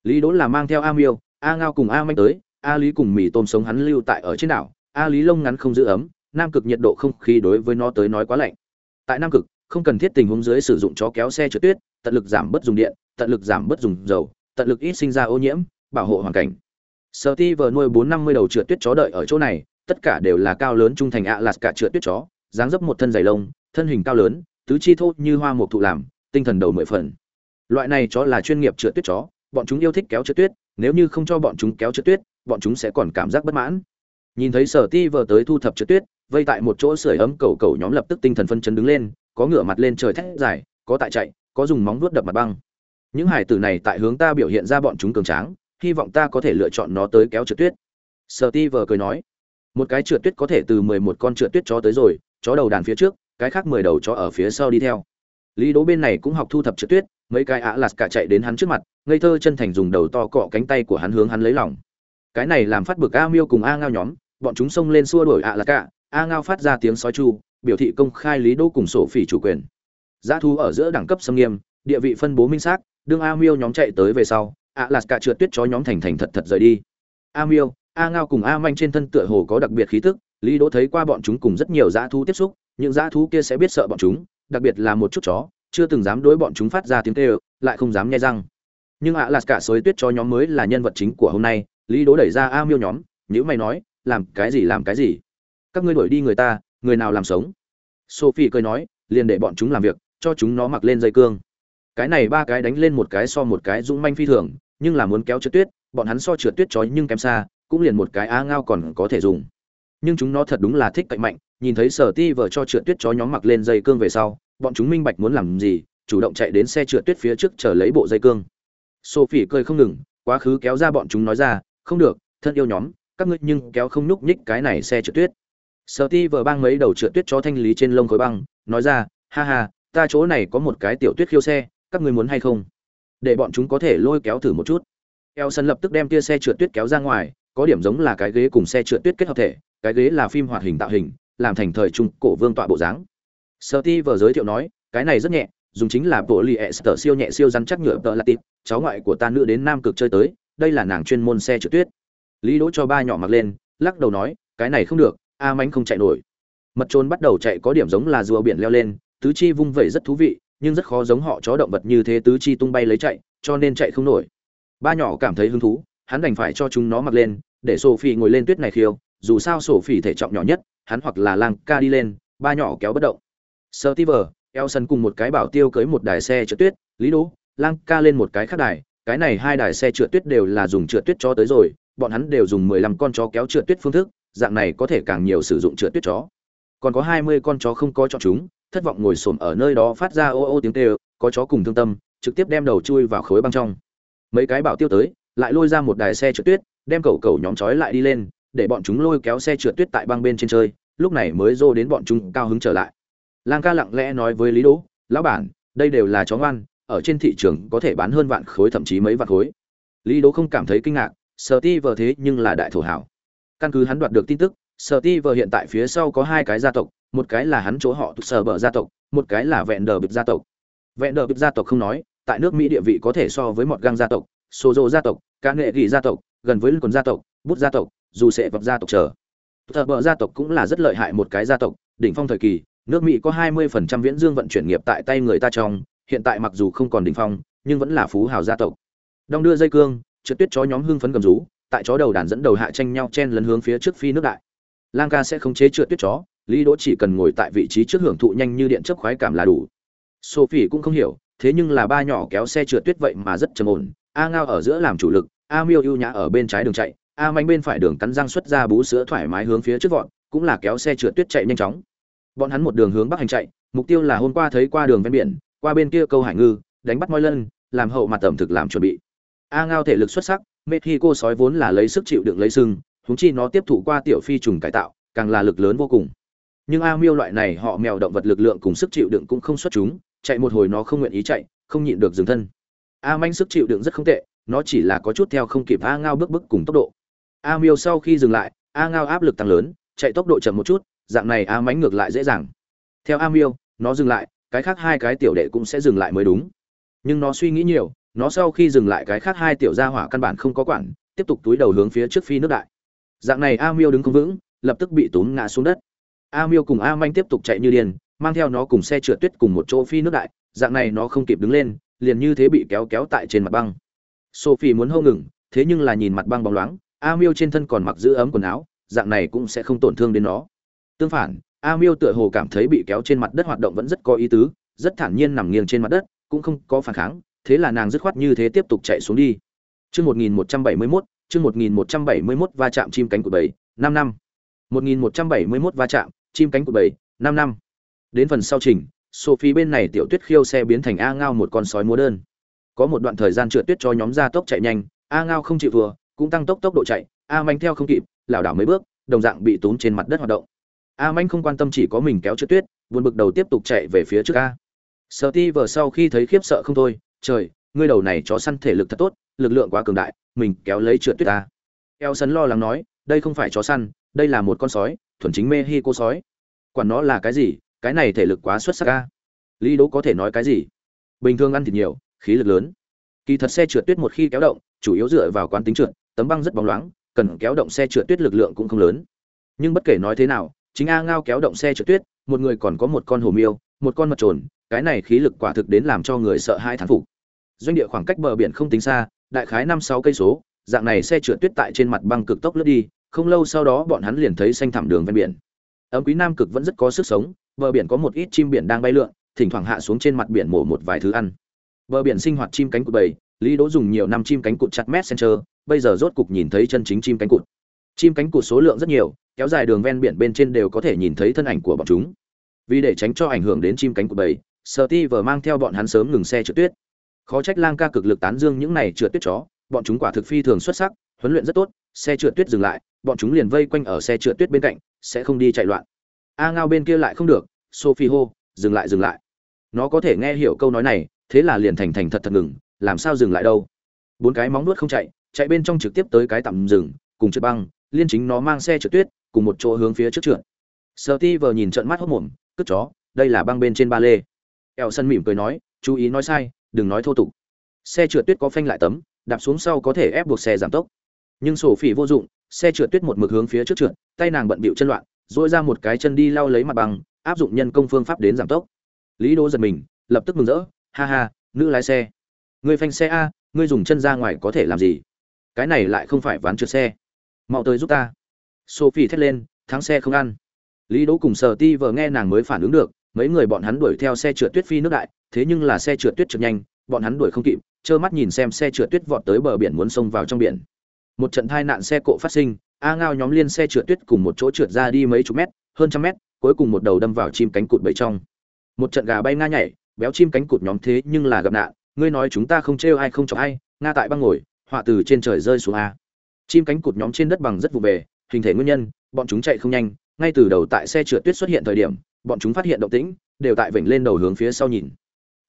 Lý đỗ là mang theo a miêu a ngao cùng a manh tới a lý cùng mì tôm sống hắn lưu tại ở trên đảo a lý lông ngắn không giữ ấm nam cực nhiệt độ không khí đối với nó tới nói quá lạnh. Tại nam cực không cần thiết tình huống dưới sử dụng chó kéo xe trượt tuyết tận lực giảm bớt dùng điện tận lực giảm bớt dùng dầu tận lực ít sinh ra ô nhiễm bảo hộ hoàn cảnh. Sở ti vờ nuôi bốn năm mươi đầu trượt tuyết chó đợi ở chỗ này, tất cả đều là cao lớn trung thành ạ lạt cả trượt tuyết chó, dáng dấp một thân dày lông, thân hình cao lớn, tứ chi thô như hoa mộc thụ làm, tinh thần đầu mười phần. Loại này chó là chuyên nghiệp trượt tuyết chó, bọn chúng yêu thích kéo trượt tuyết, nếu như không cho bọn chúng kéo trượt tuyết, bọn chúng sẽ còn cảm giác bất mãn. Nhìn thấy sở ti vờ tới thu thập trượt tuyết, vây tại một chỗ sưởi ấm cầu cầu nhóm lập tức tinh thần phân chấn đứng lên, có ngửa mặt lên trời thét dài, có tại chạy, có dùng móng vuốt đập mặt băng. Những hải tử này tại hướng ta biểu hiện ra bọn chúng cường tráng hy vọng ta có thể lựa chọn nó tới kéo trượt tuyết. Sở ti vờ cười nói, một cái trượt tuyết có thể từ mười một con trượt tuyết chó tới rồi, chó đầu đàn phía trước, cái khác mười đầu chó ở phía sau đi theo. Lý đố bên này cũng học thu thập trượt tuyết, mấy cái ạ lạt cả chạy đến hắn trước mặt, ngây thơ chân thành dùng đầu to cọ cánh tay của hắn hướng hắn lấy lòng. Cái này làm phát bực a miêu cùng a ngao nhóm, bọn chúng xông lên xua đuổi ạ lạt cả a ngao phát ra tiếng sói chu, biểu thị công khai lý đô cùng sổ phỉ chủ quyền. Giá thu ở giữa đẳng cấp xâm nghiêm, địa vị phân bố minh xác, đương a miêu nhóm chạy tới về sau ạ lạt cả trượt tuyết chó nhóm thành thành thật thật rời đi. A miêu, a ngao cùng a manh trên thân tựa hồ có đặc biệt khí tức, lý đỗ thấy qua bọn chúng cùng rất nhiều dã thú tiếp xúc, những dã thú kia sẽ biết sợ bọn chúng, đặc biệt là một chút chó, chưa từng dám đối bọn chúng phát ra tiếng kêu, lại không dám nghe răng. Nhưng ạ lạt cả xối tuyết chó nhóm mới là nhân vật chính của hôm nay, lý đỗ đẩy ra a miêu nhóm nhữ mày nói, làm cái gì, làm cái gì? Các ngươi đuổi đi người ta, người nào làm sống? Sophie cười nói, liền để bọn chúng làm việc, cho chúng nó mặc lên dây cương. Cái này ba cái đánh lên một cái so một cái dũng manh phi thường nhưng là muốn kéo trượt tuyết, bọn hắn so trượt tuyết chói nhưng kém xa, cũng liền một cái a ngao còn có thể dùng. Nhưng chúng nó thật đúng là thích cạnh mạnh, nhìn thấy sở ti vợ cho trượt tuyết chó nhóm mặc lên dây cương về sau, bọn chúng minh bạch muốn làm gì, chủ động chạy đến xe trượt tuyết phía trước chờ lấy bộ dây cương. Sophie cười không ngừng, quá khứ kéo ra bọn chúng nói ra, không được, thân yêu nhóm, các ngươi nhưng kéo không nhúc nhích cái này xe trượt tuyết. Sở ti vợ bang mấy đầu trượt tuyết cho thanh lý trên lông khối băng, nói ra, ha ha, ta chỗ này có một cái tiểu tuyết khiêu xe, các ngươi muốn hay không? Để bọn chúng có thể lôi kéo thử một chút. Eo sân lập tức đem tia xe trượt tuyết kéo ra ngoài, có điểm giống là cái ghế cùng xe trượt tuyết kết hợp thể, cái ghế là phim hoạt hình tạo hình, làm thành thời trung cổ vương tọa bộ dáng. Sợ ti vừa giới thiệu nói, cái này rất nhẹ, dùng chính là bộ li tờ siêu nhẹ siêu rắn chắc nhựa tợ là tịp cháu ngoại của ta nữ đến nam cực chơi tới, đây là nàng chuyên môn xe trượt tuyết. Lý đỗ cho ba nhỏ mặc lên, lắc đầu nói, cái này không được, a mánh không chạy nổi. Mật trôn bắt đầu chạy có điểm giống là rùa biển leo lên, tứ chi vung vẩy rất thú vị nhưng rất khó giống họ chó động vật như thế tứ chi tung bay lấy chạy cho nên chạy không nổi ba nhỏ cảm thấy hứng thú hắn đành phải cho chúng nó mặc lên để sophie ngồi lên tuyết này khiêu dù sao sophie thể trọng nhỏ nhất hắn hoặc là lang ca đi lên ba nhỏ kéo bất động Steve, Elson cùng một cái bảo tiêu cưới một đài xe trượt tuyết, Lý Đỗ, Lang ca lên một cái khác đài, cái này hai đài xe trượt tuyết đều là dùng trượt tuyết cho tới rồi, bọn hắn đều dùng 15 con chó kéo trượt tuyết phương thức, dạng này có thể càng nhiều sử dụng trượt tuyết chó. Còn có 20 con chó không có cho chúng, thất vọng ngồi xổm ở nơi đó phát ra ô ô tiếng kêu, có chó cùng thương tâm, trực tiếp đem đầu chui vào khối băng trong. Mấy cái bảo tiêu tới, lại lôi ra một đài xe trượt tuyết, đem cẩu cẩu nhóm trói lại đi lên, để bọn chúng lôi kéo xe trượt tuyết tại băng bên trên chơi, lúc này mới dô đến bọn chúng cao hứng trở lại. Lang ca lặng lẽ nói với Lý Đỗ, "Lão bản, đây đều là chó ngoan, ở trên thị trường có thể bán hơn vạn khối thậm chí mấy vạn khối." Lý Đỗ không cảm thấy kinh ngạc, Sở Ti vờ thế nhưng là đại thổ hảo. Căn cứ hắn đoạt được tin tức, Sở Ti vờ hiện tại phía sau có hai cái gia tộc, một cái là hắn chỗ họ thuộc Sở Bờ gia tộc, một cái là Vẹn Đờ Bịp gia tộc. Vẹn Đờ Bịp gia tộc không nói, tại nước Mỹ địa vị có thể so với một gang gia tộc, Sozo gia tộc, Cá Nghệ ghi gia tộc, gần với Quần gia tộc, Bút gia tộc, dù sẽ vật gia tộc trở. Sở Bờ gia tộc cũng là rất lợi hại một cái gia tộc, đỉnh phong thời kỳ, nước Mỹ có 20% viễn dương vận chuyển nghiệp tại tay người ta trong, hiện tại mặc dù không còn đỉnh phong, nhưng vẫn là phú hào gia tộc. Đông đưa dây cương, trượt tuyết chó nhóm hưng phấn cầm rú, tại chó đầu đàn dẫn đầu hạ tranh nhau chen lấn hướng phía trước phi nước đại. Lang ca sẽ không chế trượt tuyết chó, Lý Đỗ chỉ cần ngồi tại vị trí trước hưởng thụ nhanh như điện chớp khoái cảm là đủ. Sophie cũng không hiểu, thế nhưng là ba nhỏ kéo xe trượt tuyết vậy mà rất trầm ổn, A Ngao ở giữa làm chủ lực, A Miêu ưu nhã ở bên trái đường chạy, A Manh bên phải đường cắn răng xuất ra bú sữa thoải mái hướng phía trước vọt, cũng là kéo xe trượt tuyết chạy nhanh chóng. Bọn hắn một đường hướng bắc hành chạy mục tiêu là hôm qua thấy qua đường ven biển qua bên kia câu hải ngư đánh bắt moi lân làm hậu mặt tẩm thực làm chuẩn bị. A ngao thể lực xuất sắc mê khi cô sói vốn là lấy sức chịu đựng lấy sưng húng chi nó tiếp thụ qua tiểu phi trùng cải tạo, càng là lực lớn vô cùng. Nhưng a miêu loại này họ mèo động vật lực lượng cùng sức chịu đựng cũng không xuất chúng, chạy một hồi nó không nguyện ý chạy, không nhịn được dừng thân. A manh sức chịu đựng rất không tệ, nó chỉ là có chút theo không kịp a ngao bước bước cùng tốc độ. A miêu sau khi dừng lại, a ngao áp lực tăng lớn, chạy tốc độ chậm một chút, dạng này a mánh ngược lại dễ dàng. Theo a miêu, nó dừng lại, cái khác hai cái tiểu đệ cũng sẽ dừng lại mới đúng. Nhưng nó suy nghĩ nhiều, nó sau khi dừng lại cái khác hai tiểu gia hỏa căn bản không có quản, tiếp tục túi đầu hướng phía trước phi nước đại dạng này a miêu đứng không vững, lập tức bị tốn ngã xuống đất. A miêu cùng a manh tiếp tục chạy như điên, mang theo nó cùng xe trượt tuyết cùng một chỗ phi nước đại, dạng này nó không kịp đứng lên, liền như thế bị kéo kéo tại trên mặt băng. Sophie muốn hâu ngừng, thế nhưng là nhìn mặt băng bóng loáng, a miêu trên thân còn mặc giữ ấm quần áo, dạng này cũng sẽ không tổn thương đến nó. Tương phản, a miêu tựa hồ cảm thấy bị kéo trên mặt đất hoạt động vẫn rất có ý tứ, rất thản nhiên nằm nghiêng trên mặt đất, cũng không có phản kháng, thế là nàng dứt khoát như thế tiếp tục chạy xuống đi. Chương 1171 chương 1171 va chạm chim cánh của bảy, năm năm. 1171 va chạm chim cánh của bảy, năm năm. Đến phần sau trình, sophie bên này tiểu tuyết khiêu xe biến thành a ngao một con sói múa đơn. Có một đoạn thời gian trượt tuyết cho nhóm gia tốc chạy nhanh, a ngao không chịu vừa, cũng tăng tốc tốc độ chạy, a manh theo không kịp, lảo đảo mấy bước, đồng dạng bị tốn trên mặt đất hoạt động. A manh không quan tâm chỉ có mình kéo trượt tuyết, buồn bực đầu tiếp tục chạy về phía trước a. Sợ ti vờ sau khi thấy khiếp sợ không thôi, trời, ngươi đầu này chó săn thể lực thật tốt lực lượng quá cường đại, mình kéo lấy trượt tuyết ta. Eo sấn lo lắng nói, đây không phải chó săn, đây là một con sói, thuần chính mê hi cô sói. Quản nó là cái gì, cái này thể lực quá xuất sắc ca lý đỗ có thể nói cái gì? Bình thường ăn thịt nhiều, khí lực lớn. Kỳ thật xe trượt tuyết một khi kéo động, chủ yếu dựa vào quán tính trượt, tấm băng rất bóng loáng, cần kéo động xe trượt tuyết lực lượng cũng không lớn. Nhưng bất kể nói thế nào, chính a ngao kéo động xe trượt tuyết, một người còn có một con hồ miêu, một con mật trồn, cái này khí lực quả thực đến làm cho người sợ hai thán phục. Doanh địa khoảng cách bờ biển không tính xa đại khái năm sáu cây số, dạng này xe trượt tuyết tại trên mặt băng cực tốc lướt đi, không lâu sau đó bọn hắn liền thấy xanh thảm đường ven biển. Ấm quý nam cực vẫn rất có sức sống, bờ biển có một ít chim biển đang bay lượn, thỉnh thoảng hạ xuống trên mặt biển mổ một vài thứ ăn. Bờ biển sinh hoạt chim cánh cụt bầy, lý đỗ dùng nhiều năm chim cánh cụt chặt messenger, bây giờ rốt cục nhìn thấy chân chính chim cánh cụt. Chim cánh cụt số lượng rất nhiều, kéo dài đường ven biển bên trên đều có thể nhìn thấy thân ảnh của bọn chúng. Vì để tránh cho ảnh hưởng đến chim cánh cụt bầy sở ti vờ mang theo bọn hắn sớm ngừng xe trượt tuyết khó trách lang ca cực lực tán dương những này trượt tuyết chó, bọn chúng quả thực phi thường xuất sắc, huấn luyện rất tốt, xe trượt tuyết dừng lại, bọn chúng liền vây quanh ở xe trượt tuyết bên cạnh, sẽ không đi chạy loạn. A ngao bên kia lại không được, sophie hô, dừng lại dừng lại. Nó có thể nghe hiểu câu nói này, thế là liền thành thành thật thật ngừng, làm sao dừng lại đâu? Bốn cái móng nuốt không chạy chạy bên trong trực tiếp tới cái tạm dừng, cùng trượt băng, liên chính nó mang xe trượt tuyết, cùng một chỗ hướng phía trước trượt. Sợ ti vờ nhìn trận mắt hốc mồm cất chó, đây là băng bên trên ba lê. Eo sân mỉm cười nói, chú ý nói sai đừng nói thô tục. Xe trượt tuyết có phanh lại tấm, đạp xuống sau có thể ép buộc xe giảm tốc. Nhưng sổ phỉ vô dụng, xe trượt tuyết một mực hướng phía trước trượt, tay nàng bận bịu chân loạn dỗi ra một cái chân đi lau lấy mặt bằng, áp dụng nhân công phương pháp đến giảm tốc. Lý đỗ giật mình, lập tức mừng rỡ, ha ha, nữ lái xe. Ngươi phanh xe a, ngươi dùng chân ra ngoài có thể làm gì? Cái này lại không phải ván trượt xe. Mau tới giúp ta. Sophie thét lên, thắng xe không ăn. Lý đỗ cùng sở ti vừa nghe nàng mới phản ứng được, mấy người bọn hắn đuổi theo xe trượt tuyết phi nước đại thế nhưng là xe trượt tuyết trượt nhanh, bọn hắn đuổi không kịp, trơ mắt nhìn xem xe trượt tuyết vọt tới bờ biển muốn xông vào trong biển. Một trận tai nạn xe cộ phát sinh, a ngao nhóm liên xe trượt tuyết cùng một chỗ trượt ra đi mấy chục mét, hơn trăm mét, cuối cùng một đầu đâm vào chim cánh cụt bầy trong. Một trận gà bay nga nhảy, béo chim cánh cụt nhóm thế nhưng là gặp nạn, ngươi nói chúng ta không trêu ai không chọc ai, nga tại băng ngồi, họa từ trên trời rơi xuống a. Chim cánh cụt nhóm trên đất bằng rất vụ về, hình thể nguyên nhân, bọn chúng chạy không nhanh, ngay từ đầu tại xe trượt tuyết xuất hiện thời điểm, bọn chúng phát hiện động tĩnh, đều tại vểnh lên đầu hướng phía sau nhìn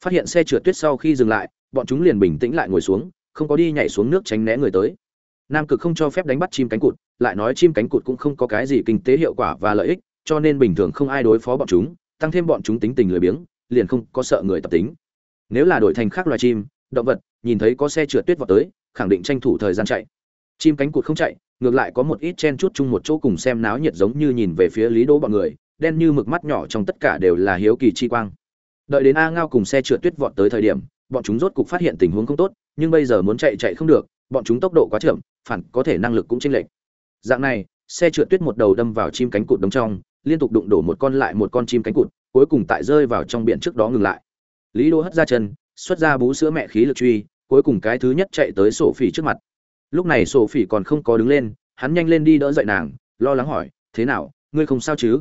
phát hiện xe trượt tuyết sau khi dừng lại, bọn chúng liền bình tĩnh lại ngồi xuống, không có đi nhảy xuống nước tránh né người tới. Nam cực không cho phép đánh bắt chim cánh cụt, lại nói chim cánh cụt cũng không có cái gì kinh tế hiệu quả và lợi ích, cho nên bình thường không ai đối phó bọn chúng, tăng thêm bọn chúng tính tình lười biếng, liền không có sợ người tập tính. Nếu là đổi thành khác loài chim, động vật, nhìn thấy có xe trượt tuyết vào tới, khẳng định tranh thủ thời gian chạy. Chim cánh cụt không chạy, ngược lại có một ít chen chút chung một chỗ cùng xem náo nhiệt giống như nhìn về phía lý đỗ bọn người, đen như mực mắt nhỏ trong tất cả đều là hiếu kỳ chi quang đợi đến a ngao cùng xe trượt tuyết vọt tới thời điểm, bọn chúng rốt cục phát hiện tình huống không tốt, nhưng bây giờ muốn chạy chạy không được, bọn chúng tốc độ quá chậm, phản có thể năng lực cũng chênh lệch. Dạng này, xe trượt tuyết một đầu đâm vào chim cánh cụt đống trong, liên tục đụng đổ một con lại một con chim cánh cụt, cuối cùng tại rơi vào trong biển trước đó ngừng lại. Lý đô hất ra chân, xuất ra bú sữa mẹ khí lực truy, cuối cùng cái thứ nhất chạy tới sổ phỉ trước mặt. Lúc này sổ phỉ còn không có đứng lên, hắn nhanh lên đi đỡ dậy nàng, lo lắng hỏi, thế nào, ngươi không sao chứ?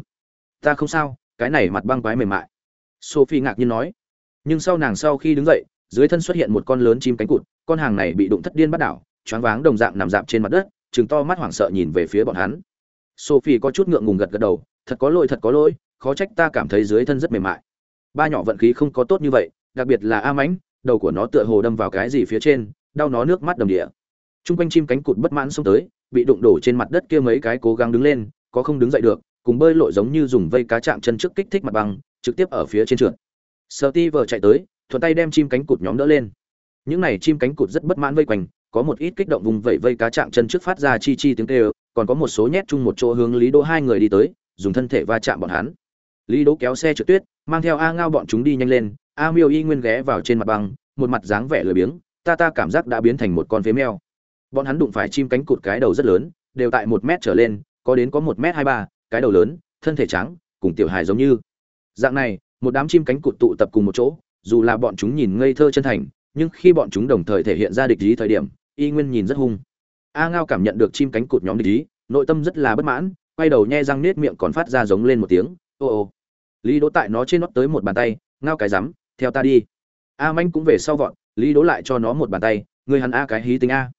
Ta không sao, cái này mặt băng quái mềm mại sophie ngạc nhiên nói. Nhưng sau nàng sau khi đứng dậy, dưới thân xuất hiện một con lớn chim cánh cụt, con hàng này bị đụng thất điên bắt đảo, choáng váng đồng dạng nằm dạp trên mặt đất chừng to mắt hoảng sợ nhìn về phía bọn hắn. Sophie có chút ngượng ngùng gật gật đầu, thật có lỗi, thật có lỗi, khó trách ta cảm thấy dưới thân rất mềm mại. Ba nhỏ vận khí không có tốt như vậy, đặc biệt là a mãnh, đầu của nó tựa hồ đâm vào cái gì phía trên, đau nó nước mắt đầm địa. T r u n g quanh chim cánh cụt bất mãn xông tới, bị đụng đổ trên mặt đất kia mấy cái cố gắng đứng lên, có không đứng dậy được cùng bơi lội giống như dùng vây cá chạm chân trước kích thích mặt bằng trực tiếp ở phía trên trượt. Sợ ti chạy tới, thuận tay đem chim cánh cụt nhóm đỡ lên. Những này chim cánh cụt rất bất mãn vây quanh, có một ít kích động vùng vẫy vây cá chạm chân trước phát ra chi chi tiếng kêu, còn có một số nhét chung một chỗ hướng lý đỗ hai người đi tới, dùng thân thể va chạm bọn hắn. Lý đỗ kéo xe trượt tuyết, mang theo a ngao bọn chúng đi nhanh lên, a miêu y nguyên ghé vào trên mặt băng, một mặt dáng vẻ lười biếng, ta ta cảm giác đã biến thành một con phế mèo. Bọn hắn đụng phải chim cánh cụt cái đầu rất lớn, đều tại một mét trở lên, có đến có một mét hai ba cái đầu lớn, thân thể trắng, cùng tiểu hài giống như. Dạng này, một đám chim cánh cụt tụ tập cùng một chỗ, dù là bọn chúng nhìn ngây thơ chân thành, nhưng khi bọn chúng đồng thời thể hiện ra địch ý thời điểm, y nguyên nhìn rất hung. A ngao cảm nhận được chim cánh cụt nhóm địch ý, nội tâm rất là bất mãn, quay đầu nhe răng nết miệng còn phát ra giống lên một tiếng, ô ô. Lý đỗ tại nó trên nót tới một bàn tay, ngao cái rắm, theo ta đi. A manh cũng về sau vọn lý đỗ lại cho nó một bàn tay, ngươi hắn a cái hí tính a.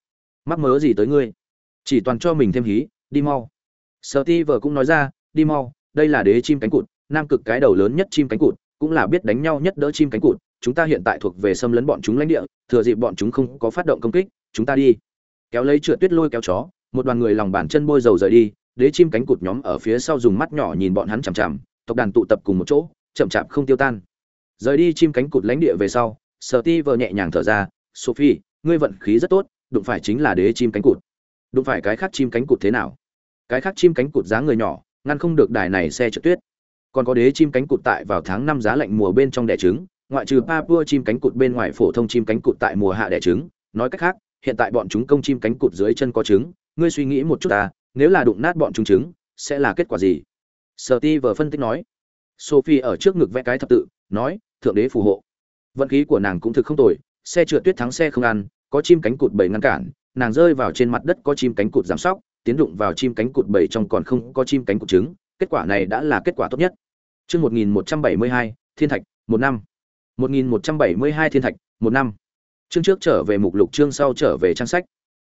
Mắc mớ gì tới ngươi? Chỉ toàn cho mình thêm hí, đi mau sợ ti vợ cũng nói ra, đi mau, đây là đế chim cánh cụt, nam cực cái đầu lớn nhất chim cánh cụt, cũng là biết đánh nhau nhất đỡ chim cánh cụt, chúng ta hiện tại thuộc về xâm lấn bọn chúng lãnh địa, thừa dịp bọn chúng không có phát động công kích, chúng ta đi. Kéo lấy trượt tuyết lôi kéo chó, một đoàn người lòng bàn chân bôi dầu rời đi, đế chim cánh cụt nhóm ở phía sau dùng mắt nhỏ nhìn bọn hắn chằm chằm, tộc đàn tụ tập cùng một chỗ, chậm chạp không tiêu tan. Rời đi chim cánh cụt lãnh địa về sau, sở ti vợ nhẹ nhàng thở ra, sophie, ngươi vận khí rất tốt, đụng phải chính là đế chim cánh cụt. Đụng phải cái khác chim cánh cụt thế nào? Cái khác chim cánh cụt dáng người nhỏ, ngăn không được đài này xe trượt tuyết. Còn có đế chim cánh cụt tại vào tháng năm giá lạnh mùa bên trong đẻ trứng, ngoại trừ papua chim cánh cụt bên ngoài phổ thông chim cánh cụt tại mùa hạ đẻ trứng. Nói cách khác, hiện tại bọn chúng công chim cánh cụt dưới chân có trứng. Ngươi suy nghĩ một chút ta nếu là đụng nát bọn chúng trứng, sẽ là kết quả gì? Sở ti phân tích nói. Sophie ở trước ngực vẽ cái thập tự, nói, thượng đế phù hộ. Vận khí của nàng cũng thực không tồi, xe trượt tuyết thắng xe không ăn, có chim cánh cụt bảy ngăn cản, nàng rơi vào trên mặt đất có chim cánh cụt giám sóc tiến đụng vào chim cánh cụt bảy trong còn không có chim cánh cụt trứng, kết quả này đã là kết quả tốt nhất. Chương một nghìn một trăm bảy mươi hai, thiên thạch, một năm. một nghìn một trăm bảy mươi hai, thiên thạch, một năm. Chương trước trở về mục lục, chương sau trở về trang sách.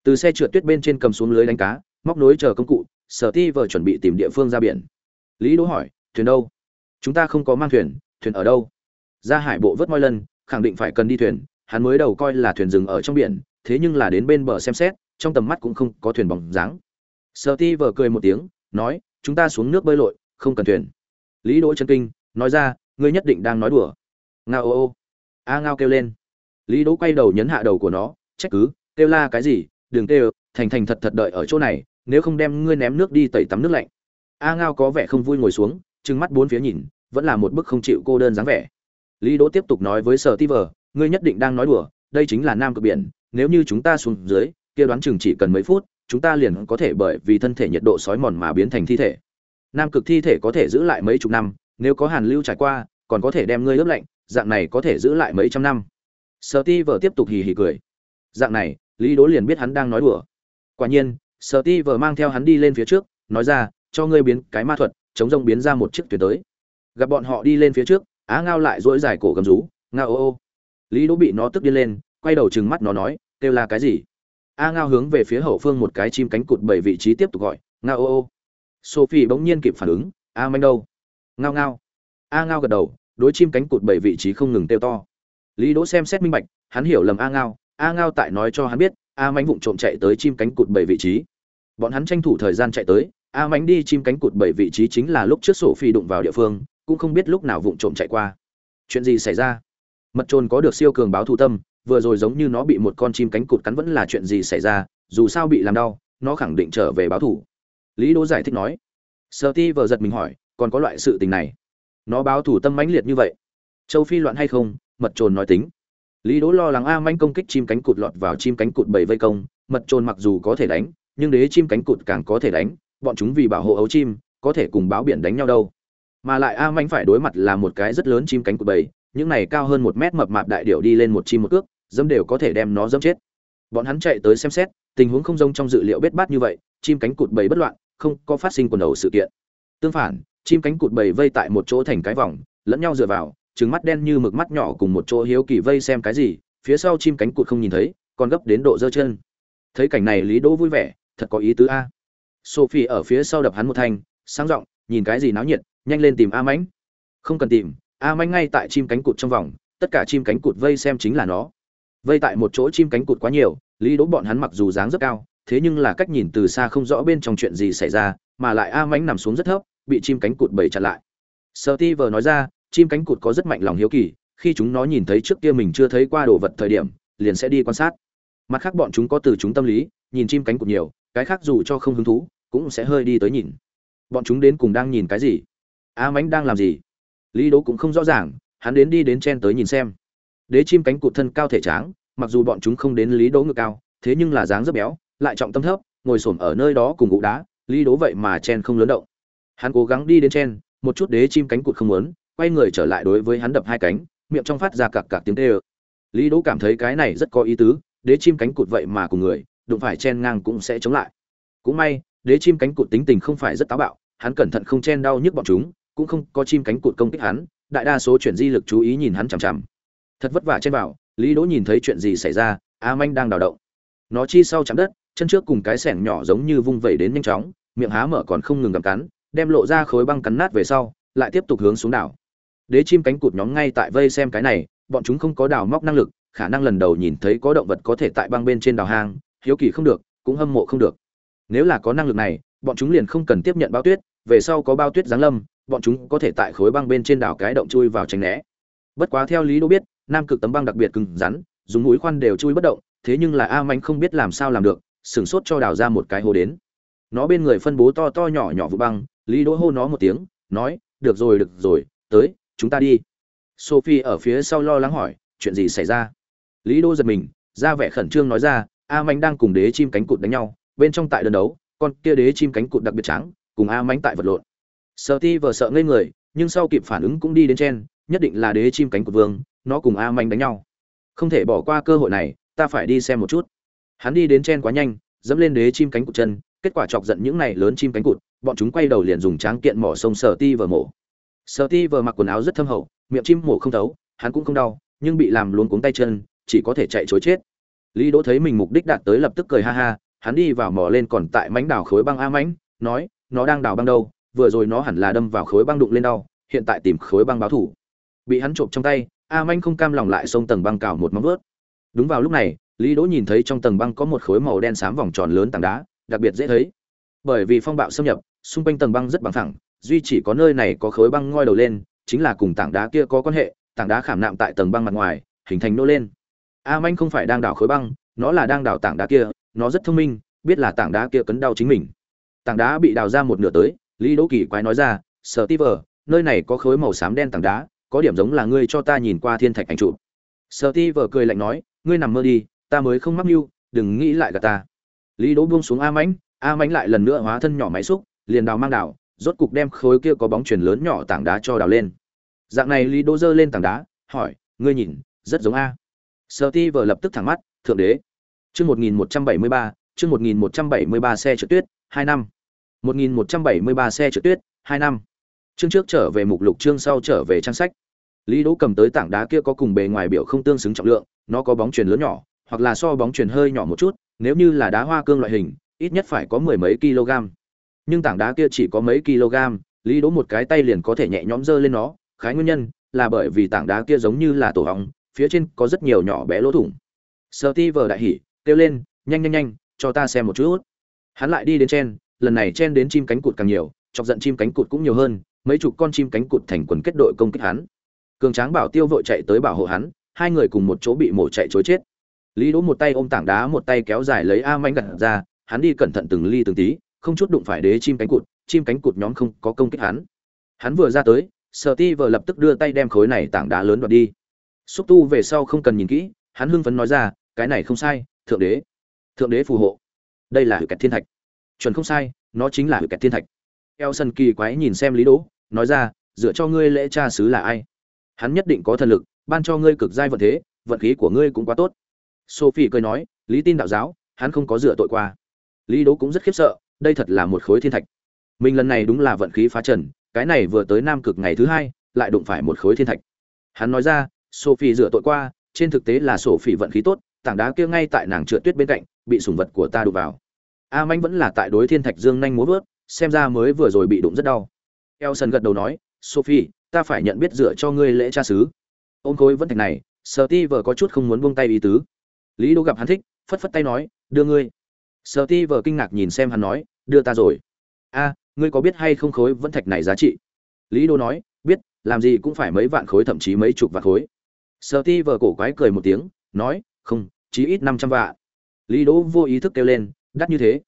Từ xe trượt tuyết bên trên cầm xuống lưới đánh cá, móc nối chờ công cụ, sở ti vừa chuẩn bị tìm địa phương ra biển. Lý đỗ hỏi, thuyền đâu? Chúng ta không có mang thuyền thuyền ở đâu? Ra hải bộ vớt moi lần khẳng định phải cần đi thuyền, hắn mới đầu coi là thuyền dừng ở trong biển, thế nhưng là đến bên bờ xem xét, trong tầm mắt cũng không có thuyền bóng dáng sở ti vợ cười một tiếng, nói, chúng ta xuống nước bơi lội, không cần thuyền. Lý đỗ chân kinh, nói ra, ngươi nhất định đang nói đùa. Ngao ô ô. A ngao kêu lên. Lý đỗ quay đầu nhấn hạ đầu của nó, trách cứ, kêu la cái gì, đừng kêu, thành thành thật thật đợi ở chỗ này, nếu không đem ngươi ném nước đi tẩy tắm nước lạnh. A ngao có vẻ không vui ngồi xuống, trừng mắt bốn phía nhìn, vẫn là một bức không chịu cô đơn dáng vẻ. Lý đỗ tiếp tục nói với sở ti vờ, ngươi nhất định đang nói đùa, đây chính là nam cực biển, nếu như chúng ta xuống dưới, kia đoán chừng chỉ cần mấy phút chúng ta liền có thể bởi vì thân thể nhiệt độ sói mòn mà biến thành thi thể. Nam cực thi thể có thể giữ lại mấy chục năm, nếu có hàn lưu trải qua, còn có thể đem ngươi ướp lạnh, dạng này có thể giữ lại mấy trăm năm. Sở ti vờ tiếp tục hì hì cười. Dạng này, lý đố liền biết hắn đang nói đùa. Quả nhiên sở ti vờ mang theo hắn đi lên phía trước, nói ra, cho ngươi biến cái ma thuật, chống rông biến ra một chiếc thuyền tới. Gặp bọn họ đi lên phía trước, á ngao lại dỗi dài cổ gầm rú, ngao ô ô. Lý đỗ bị nó tức điên lên, quay đầu trừng mắt nó nói, kêu là cái gì? A ngao hướng về phía hậu phương một cái chim cánh cụt bảy vị trí tiếp tục gọi, ngao ô ô. Sophie bỗng nhiên kịp phản ứng, a manh đâu? Ngao ngao. A ngao gật đầu, đối chim cánh cụt bảy vị trí không ngừng têu to. Lý đỗ xem xét minh bạch, hắn hiểu lầm a ngao a ngao tại nói cho hắn biết, a mánh vụng trộm chạy tới chim cánh cụt bảy vị trí. Bọn hắn tranh thủ thời gian chạy tới, a mánh đi chim cánh cụt bảy vị trí chính là lúc trước sổ phi đụng vào địa phương, cũng không biết lúc nào vụng trộm chạy qua. Chuyện gì xảy ra? Mật trồn có được siêu cường báo thù tâm vừa rồi giống như nó bị một con chim cánh cụt cắn vẫn là chuyện gì xảy ra, dù sao bị làm đau, nó khẳng định trở về báo thù lý đỗ giải thích nói. Sợ ti vờ giật mình hỏi, còn có loại sự tình này? Nó báo thù tâm mãnh liệt như vậy. Châu phi loạn hay không, mật trồn nói tính. Lý đỗ lo lắng a manh công kích chim cánh cụt lọt vào chim cánh cụt bảy vây công, mật trồn mặc dù có thể đánh, nhưng đế chim cánh cụt càng có thể đánh, bọn chúng vì bảo hộ ấu chim, có thể cùng báo biển đánh nhau đâu. Mà lại a manh phải đối mặt là một cái rất lớn chim cánh cụt bầy, những này cao hơn một mét mập mạp đại điệu đi lên một chim một cước dẫm đều có thể đem nó dẫm chết. Bọn hắn chạy tới xem xét, tình huống không giống trong dự liệu bết bát như vậy, chim cánh cụt bầy bất loạn, không có phát sinh quần đầu sự kiện. Tương phản, chim cánh cụt bầy vây tại một chỗ thành cái vòng, lẫn nhau dựa vào trứng mắt đen như mực mắt nhỏ cùng một chỗ hiếu kỳ vây xem cái gì, phía sau chim cánh cụt không nhìn thấy, còn gấp đến độ dơ chân. Thấy cảnh này lý đỗ vui vẻ, thật có ý tứ a. Sophie ở phía sau đập hắn một thanh, sáng giọng, nhìn cái gì náo nhiệt, nhanh lên tìm a mãnh. Không cần tìm, a mãnh ngay tại chim cánh cụt trong vòng, tất cả chim cánh cụt vây xem chính là nó vây tại một chỗ chim cánh cụt quá nhiều, lý đỗ bọn hắn mặc dù dáng rất cao, thế nhưng là cách nhìn từ xa không rõ bên trong chuyện gì xảy ra, mà lại a Mánh nằm xuống rất thấp, bị chim cánh cụt bầy chặn lại. Sợ ti vờ nói ra, chim cánh cụt có rất mạnh lòng hiếu kỳ, khi chúng nó nhìn thấy trước kia mình chưa thấy qua đồ vật thời điểm, liền sẽ đi quan sát. Mặt khác bọn chúng có từ chúng tâm lý, nhìn chim cánh cụt nhiều, cái khác dù cho không hứng thú, cũng sẽ hơi đi tới nhìn. Bọn chúng đến cùng đang nhìn cái gì? A mánh đang làm gì? Lý đỗ cũng không rõ ràng, hắn đến đi đến chen tới nhìn xem đế chim cánh cụt thân cao thể tráng, mặc dù bọn chúng không đến lý đố ngực cao, thế nhưng là dáng rất béo, lại trọng tâm thấp, ngồi xổm ở nơi đó cùng gụ đá, lý đố vậy mà chen không lớn động. Hắn cố gắng đi đến chen, một chút đế chim cánh cụt không muốn, quay người trở lại đối với hắn đập hai cánh, miệng trong phát ra cặc cặc tiếng tê ơ. Lý đố cảm thấy cái này rất có ý tứ, đế chim cánh cụt vậy mà cùng người, đụng phải chen ngang cũng sẽ chống lại. Cũng may, đế chim cánh cụt tính tình không phải rất táo bạo, hắn cẩn thận không chen đau nhức bọn chúng, cũng không có chim cánh cụt công kích hắn, đại đa số chuyển di lực chú ý nhìn hắn chằm chằm thật vất vả trên bảo, lý đỗ nhìn thấy chuyện gì xảy ra, a manh đang đào động. Nó chi sau chạm đất, chân trước cùng cái sẻng nhỏ giống như vung vẩy đến nhanh chóng, miệng há mở còn không ngừng gặm cắn, đem lộ ra khối băng cắn nát về sau, lại tiếp tục hướng xuống đảo. Đế chim cánh cụt nhóm ngay tại vây xem cái này, bọn chúng không có đào móc năng lực, khả năng lần đầu nhìn thấy có động vật có thể tại băng bên trên đào hang, hiếu kỳ không được, cũng hâm mộ không được. Nếu là có năng lực này, bọn chúng liền không cần tiếp nhận bao tuyết, về sau có bao tuyết giáng lâm, bọn chúng có thể tại khối băng bên trên đảo cái động chui vào tránh né. Bất quá theo lý đô biết nam cực tấm băng đặc biệt cứng rắn, dùng mũi khoan đều chui bất động, thế nhưng là a manh không biết làm sao làm được, sửng sốt cho đào ra một cái hố đến. Nó bên người phân bố to to nhỏ nhỏ vụ băng, lý đỗ hô nó một tiếng, nói, được rồi được rồi, tới, chúng ta đi. Sophie ở phía sau lo lắng hỏi, chuyện gì xảy ra? Lý đỗ giật mình, ra vẻ khẩn trương nói ra, a manh đang cùng đế chim cánh cụt đánh nhau, bên trong tại đơn đấu, con kia đế chim cánh cụt đặc biệt trắng, cùng a manh tại vật lộn. Sợ ti vờ sợ ngây người, nhưng sau kịp phản ứng cũng đi đến trên, nhất định là đế chim cánh cụt vương nó cùng a manh đánh nhau. Không thể bỏ qua cơ hội này, ta phải đi xem một chút. Hắn đi đến trên quá nhanh, dẫm lên đế chim cánh cụt chân, kết quả chọc giận những này lớn chim cánh cụt, bọn chúng quay đầu liền dùng tráng kiện mỏ sông sở ti vờ mổ. Sở ti vờ mặc quần áo rất thâm hậu, miệng chim mổ không thấu, hắn cũng không đau, nhưng bị làm luống cuống tay chân, chỉ có thể chạy chối chết. Lý đỗ thấy mình mục đích đạt tới lập tức cười ha ha, hắn đi vào mỏ lên còn tại mánh đào khối băng a mánh, nói, nó đang đào băng đâu? Vừa rồi nó hẳn là đâm vào khối băng đụng lên đau, hiện tại tìm khối băng báo thủ. Bị hắn trộm trong tay a manh không cam lòng lại xông tầng băng cào một móng vớt đúng vào lúc này, lý đỗ nhìn thấy trong tầng băng có một khối màu đen xám vòng tròn lớn tảng đá, đặc biệt dễ thấy. Bởi vì phong bạo xâm nhập, xung quanh tầng băng rất bằng thẳng duy chỉ có nơi này có khối băng ngoi đầu lên, chính là cùng tảng đá kia có quan hệ, tảng đá khảm nạm tại tầng băng mặt ngoài, hình thành nô lên. A manh không phải đang đào khối băng, nó là đang đào tảng đá kia, nó rất thông minh, biết là tảng đá kia cấn đau chính mình. Tảng đá bị đào ra một nửa tới, lý đỗ kỳ quái nói ra, sở ti vờ, nơi này có khối màu xám đen tảng đá có điểm giống là ngươi cho ta nhìn qua thiên thạch ảnh trụ sở ti vờ cười lạnh nói, ngươi nằm mơ đi, ta mới không mắc mưu, đừng nghĩ lại gạt ta. Lý đỗ buông xuống a mãnh a mãnh lại lần nữa hóa thân nhỏ máy xúc, liền đào mang đào rốt cục đem khối kia có bóng chuyển lớn nhỏ tảng đá cho đào lên. Dạng này lý đỗ giơ lên tảng đá, hỏi, ngươi nhìn, rất giống a. Sở ti vờ lập tức thẳng mắt, thượng đế. Chương một nghìn một trăm bảy mươi ba, chương một nghìn một trăm bảy mươi ba xe trượt tuyết, hai năm. Một nghìn một trăm bảy mươi ba xe trượt tuyết, hai năm chương trước trở về mục lục, chương sau trở về trang sách. Lý đỗ cầm tới tảng đá kia có cùng bề ngoài biểu không tương xứng trọng lượng, nó có bóng chuyền lớn nhỏ, hoặc là so bóng chuyền hơi nhỏ một chút, nếu như là đá hoa cương loại hình, ít nhất phải có mười mấy kg. Nhưng tảng đá kia chỉ có mấy kg, lý đỗ một cái tay liền có thể nhẹ nhõm dơ lên nó, khái nguyên nhân là bởi vì tảng đá kia giống như là tổ hóng, phía trên có rất nhiều nhỏ bé lỗ thủng. Sợ ti vờ đại hỉ, kêu lên, nhanh nhanh nhanh, cho ta xem một chút. Hắn lại đi đến trên, lần này chen đến chim cánh cụt càng nhiều, chọc giận chim cánh cụt cũng nhiều hơn mấy chục con chim cánh cụt thành quần kết đội công kích hắn. Cường tráng bảo tiêu vội chạy tới bảo hộ hắn, hai người cùng một chỗ bị mổ chạy chối chết. Lý đỗ một tay ôm tảng đá một tay kéo dài lấy a manh gặt ra, hắn đi cẩn thận từng ly từng tí, không chút đụng phải đế chim cánh cụt, chim cánh cụt nhóm không có công kích hắn. Hắn vừa ra tới, sở ti vợ lập tức đưa tay đem khối này tảng đá lớn đoạt đi. Xúc tu về sau không cần nhìn kỹ, hắn hưng phấn nói ra, cái này không sai, thượng đế. Thượng đế phù hộ. Đây là hữu kẹt thiên thạch. Chuẩn không sai, nó chính là hữu kẹt thiên thạch. Eo sân kỳ quái nhìn xem lý đỗ nói ra, dựa cho ngươi lễ cha sứ là ai? Hắn nhất định có thần lực, ban cho ngươi cực giai vận thế, vận khí của ngươi cũng quá tốt. Sophie cười nói, lý tin đạo giáo, hắn không có dựa tội qua. Lý đỗ cũng rất khiếp sợ, đây thật là một khối thiên thạch. Mình lần này đúng là vận khí phá trần, cái này vừa tới nam cực ngày thứ hai, lại đụng phải một khối thiên thạch. Hắn nói ra, sophie dựa tội qua, trên thực tế là sophie vận khí tốt, tảng đá kia ngay tại nàng trượt tuyết bên cạnh, bị sủng vật của ta đụng vào. A manh vẫn là tại đối thiên thạch dương nhanh múa vớt, xem ra mới vừa rồi bị đụng rất đau elson gật đầu nói, sophie, ta phải nhận biết dựa cho ngươi lễ cha xứ. Ôm khối vẫn thạch này sở ti vờ có chút không muốn buông tay ý tứ. Lý đỗ gặp hắn thích, phất phất tay nói, đưa ngươi. Sở ti vờ kinh ngạc nhìn xem hắn nói, đưa ta rồi. A, ngươi có biết hay không khối vẫn thạch này giá trị? Lý đỗ nói, biết, làm gì cũng phải mấy vạn khối, thậm chí mấy chục vạn khối. Sở ti vờ cổ quái cười một tiếng, nói, không, chí ít năm trăm vạn. Lý đỗ vô ý thức kêu lên, đắt như thế.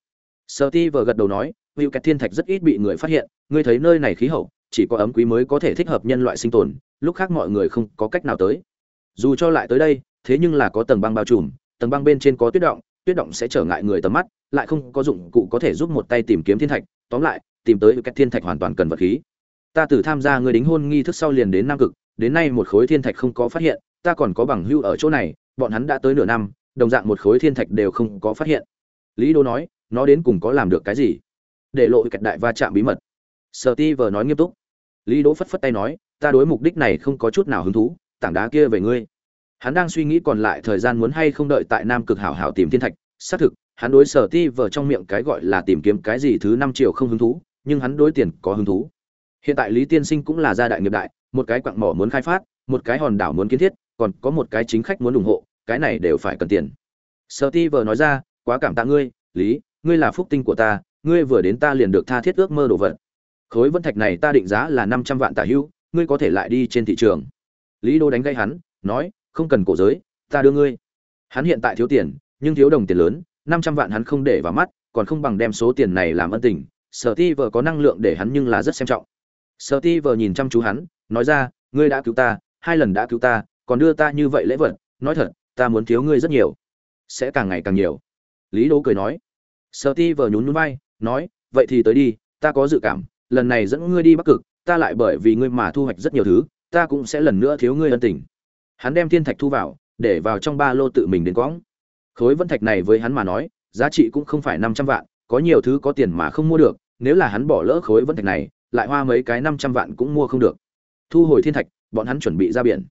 Sở ti vờ gật đầu nói hữu kẹt thiên thạch rất ít bị người phát hiện ngươi thấy nơi này khí hậu, chỉ có ấm quý mới có thể thích hợp nhân loại sinh tồn, lúc khác mọi người không có cách nào tới. Dù cho lại tới đây, thế nhưng là có tầng băng bao trùm, tầng băng bên trên có tuyết động tuyết động sẽ trở ngại người tầm mắt, lại không có dụng cụ có thể giúp một tay tìm kiếm thiên thạch, tóm lại, tìm tới cái thiên thạch hoàn toàn cần vật khí. Ta từ tham gia người đính hôn nghi thức sau liền đến nam cực, đến nay một khối thiên thạch không có phát hiện, ta còn có bằng hưu ở chỗ này, bọn hắn đã tới nửa năm, đồng dạng một khối thiên thạch đều không có phát hiện. Lý đô nói, nó đến cùng có làm được cái gì? Để lộ kẹt đại va chạm bí mật sở ti vờ nói nghiêm túc. Lý đỗ phất phất tay nói, ta đối mục đích này không có chút nào hứng thú, tảng đá kia về ngươi. Hắn đang suy nghĩ còn lại thời gian muốn hay không đợi tại nam cực hảo hảo tìm thiên thạch. Xác thực, hắn đối sở ti vờ trong miệng cái gọi là tìm kiếm cái gì thứ năm triệu không hứng thú, nhưng hắn đối tiền có hứng thú. Hiện tại lý tiên sinh cũng là gia đại nghiệp đại, một cái quặng mỏ muốn khai phát, một cái hòn đảo muốn kiến thiết, còn có một cái chính khách muốn ủng hộ, cái này đều phải cần tiền. Sở ti vờ nói ra, quá cảm tạ ngươi, lý, ngươi là phúc tinh của ta, ngươi vừa đến ta liền được tha thiết ước mơ đồ vật khối vân thạch này ta định giá là năm trăm vạn tả hữu, ngươi có thể lại đi trên thị trường. Lý đô đánh gây hắn, nói, không cần cổ giới, ta đưa ngươi. Hắn hiện tại thiếu tiền, nhưng thiếu đồng tiền lớn, năm trăm vạn hắn không để vào mắt, còn không bằng đem số tiền này làm ân tình. Sở ti vợ có năng lượng để hắn nhưng là rất xem trọng. Sở ti vợ nhìn chăm chú hắn, nói ra, ngươi đã cứu ta, hai lần đã cứu ta, còn đưa ta như vậy lễ vật, nói thật, ta muốn thiếu ngươi rất nhiều. Sẽ càng ngày càng nhiều. Lý Đô cười nói. Sở ti vợ nhún nhún vai, nói, vậy thì tới đi, ta có dự cảm lần này dẫn ngươi đi bắc cực, ta lại bởi vì ngươi mà thu hoạch rất nhiều thứ, ta cũng sẽ lần nữa thiếu ngươi ân tình. Hắn đem thiên thạch thu vào, để vào trong ba lô tự mình đến quõng. Khối vân thạch này với hắn mà nói, giá trị cũng không phải năm trăm vạn, có nhiều thứ có tiền mà không mua được, nếu là hắn bỏ lỡ khối vân thạch này, lại hoa mấy cái năm trăm vạn cũng mua không được. Thu hồi thiên thạch, bọn hắn chuẩn bị ra biển.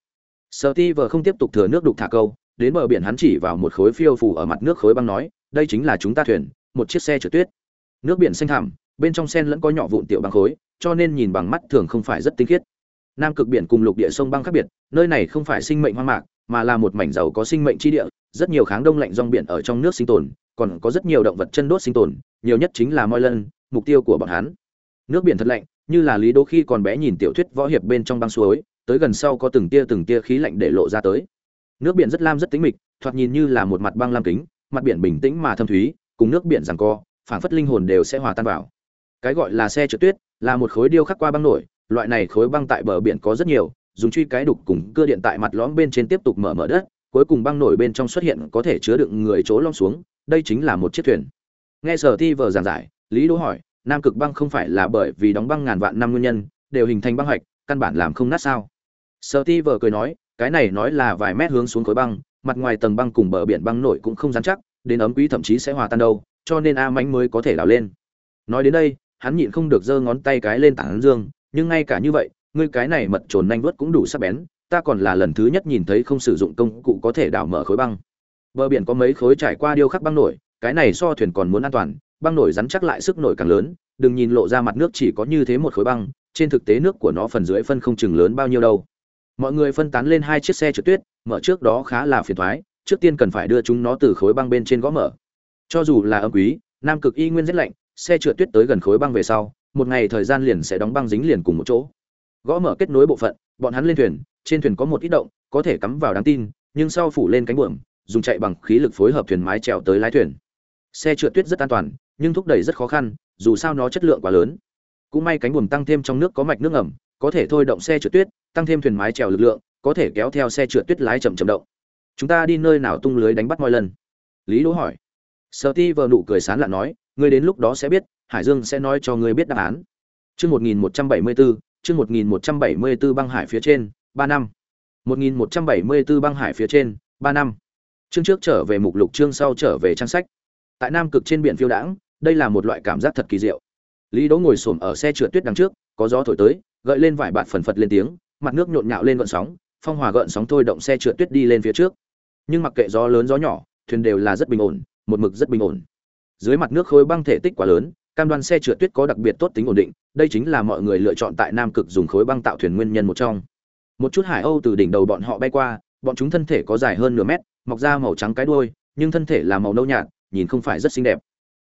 Sợ ti vờ không tiếp tục thừa nước đục thả câu, đến bờ biển hắn chỉ vào một khối phiêu phù ở mặt nước khối băng nói, đây chính là chúng ta thuyền, một chiếc xe chở tuyết. Nước biển xanh thẳm bên trong sen lẫn có nhỏ vụn tiểu băng khối, cho nên nhìn bằng mắt thường không phải rất tinh khiết. Nam cực biển cùng lục địa sông băng khác biệt, nơi này không phải sinh mệnh hoang mạc, mà là một mảnh giàu có sinh mệnh chi địa, rất nhiều kháng đông lạnh rong biển ở trong nước sinh tồn, còn có rất nhiều động vật chân đốt sinh tồn, nhiều nhất chính là moi lân, mục tiêu của bọn hắn. Nước biển thật lạnh, như là lý đô khi còn bé nhìn tiểu thuyết võ hiệp bên trong băng suối, tới gần sau có từng tia từng tia khí lạnh để lộ ra tới. Nước biển rất lam rất tĩnh mịch, thoạt nhìn như là một mặt băng lam kính, mặt biển bình tĩnh mà thâm thúy, cùng nước biển giằng co, phảng phất linh hồn đều sẽ hòa tan vào cái gọi là xe trượt tuyết, là một khối điêu khắc qua băng nổi, loại này khối băng tại bờ biển có rất nhiều, dùng truy cái đục cùng cưa điện tại mặt lõm bên trên tiếp tục mở mở đất, cuối cùng băng nổi bên trong xuất hiện có thể chứa đựng người chỗ lom xuống, đây chính là một chiếc thuyền. Nghe sở ti vờ giảng giải, lý đỗ hỏi, nam cực băng không phải là bởi vì đóng băng ngàn vạn năm nguyên nhân, đều hình thành băng hạch, căn bản làm không nát sao? Sở ti vờ cười nói, cái này nói là vài mét hướng xuống khối băng, mặt ngoài tầng băng cùng bờ biển băng nổi cũng không dán chắc, đến ấm quý thậm chí sẽ hòa tan đâu, cho nên a mánh mới có thể đào lên. Nói đến đây hắn nhịn không được giơ ngón tay cái lên tảng dương, nhưng ngay cả như vậy, ngươi cái này mật trồn nanh vớt cũng đủ sắc bén, ta còn là lần thứ nhất nhìn thấy không sử dụng công cụ có thể đào mở khối băng. Bờ biển có mấy khối trải qua điêu khắc băng nổi, cái này so thuyền còn muốn an toàn, băng nổi rắn chắc lại sức nổi càng lớn, đừng nhìn lộ ra mặt nước chỉ có như thế một khối băng, trên thực tế nước của nó phần dưới phân không chừng lớn bao nhiêu đâu. Mọi người phân tán lên hai chiếc xe trượt tuyết, mở trước đó khá là phiền thoái trước tiên cần phải đưa chúng nó từ khối băng bên trên gõ mở. Cho dù là âm quý, nam cực y nguyên rất lạnh xe trượt tuyết tới gần khối băng về sau, một ngày thời gian liền sẽ đóng băng dính liền cùng một chỗ. Gõ mở kết nối bộ phận, bọn hắn lên thuyền, trên thuyền có một ít động, có thể cắm vào đáng tin, nhưng sau phủ lên cánh buồm, dùng chạy bằng khí lực phối hợp thuyền mái trèo tới lái thuyền. Xe trượt tuyết rất an toàn, nhưng thúc đẩy rất khó khăn, dù sao nó chất lượng quá lớn. Cũng may cánh buồm tăng thêm trong nước có mạch nước ẩm có thể thôi động xe trượt tuyết, tăng thêm thuyền mái trèo lực lượng, có thể kéo theo xe trượt tuyết lái chậm chậm động. Chúng ta đi nơi nào tung lưới đánh bắt mọi lần lý đỗ hỏi. Sợ ti vợ nụ cười sán lạ nói ngươi đến lúc đó sẽ biết, hải dương sẽ nói cho ngươi biết đáp án. Chương một nghìn một trăm bảy mươi bốn chương một nghìn một trăm bảy mươi bốn băng hải phía trên, ba năm. một nghìn một trăm bảy mươi bốn băng hải phía trên, ba năm. Chương trước trở về mục lục, chương sau trở về trang sách. Tại nam cực trên biển phiêu đãng, đây là một loại cảm giác thật kỳ diệu. Lý đỗ ngồi xổm ở xe trượt tuyết đằng trước, có gió thổi tới, gợi lên vài bạt phần phật lên tiếng, mặt nước nhộn nhạo lên gợn sóng, phong hòa gợn sóng thôi động xe trượt tuyết đi lên phía trước. Nhưng mặc kệ gió lớn gió nhỏ, thuyền đều là rất bình ổn, một mực rất bình ổn dưới mặt nước khối băng thể tích quá lớn, cam đoan xe trượt tuyết có đặc biệt tốt tính ổn định, đây chính là mọi người lựa chọn tại nam cực dùng khối băng tạo thuyền nguyên nhân một trong. Một chút hải âu từ đỉnh đầu bọn họ bay qua, bọn chúng thân thể có dài hơn nửa mét, mọc ra màu trắng cái đuôi, nhưng thân thể là màu nâu nhạt, nhìn không phải rất xinh đẹp.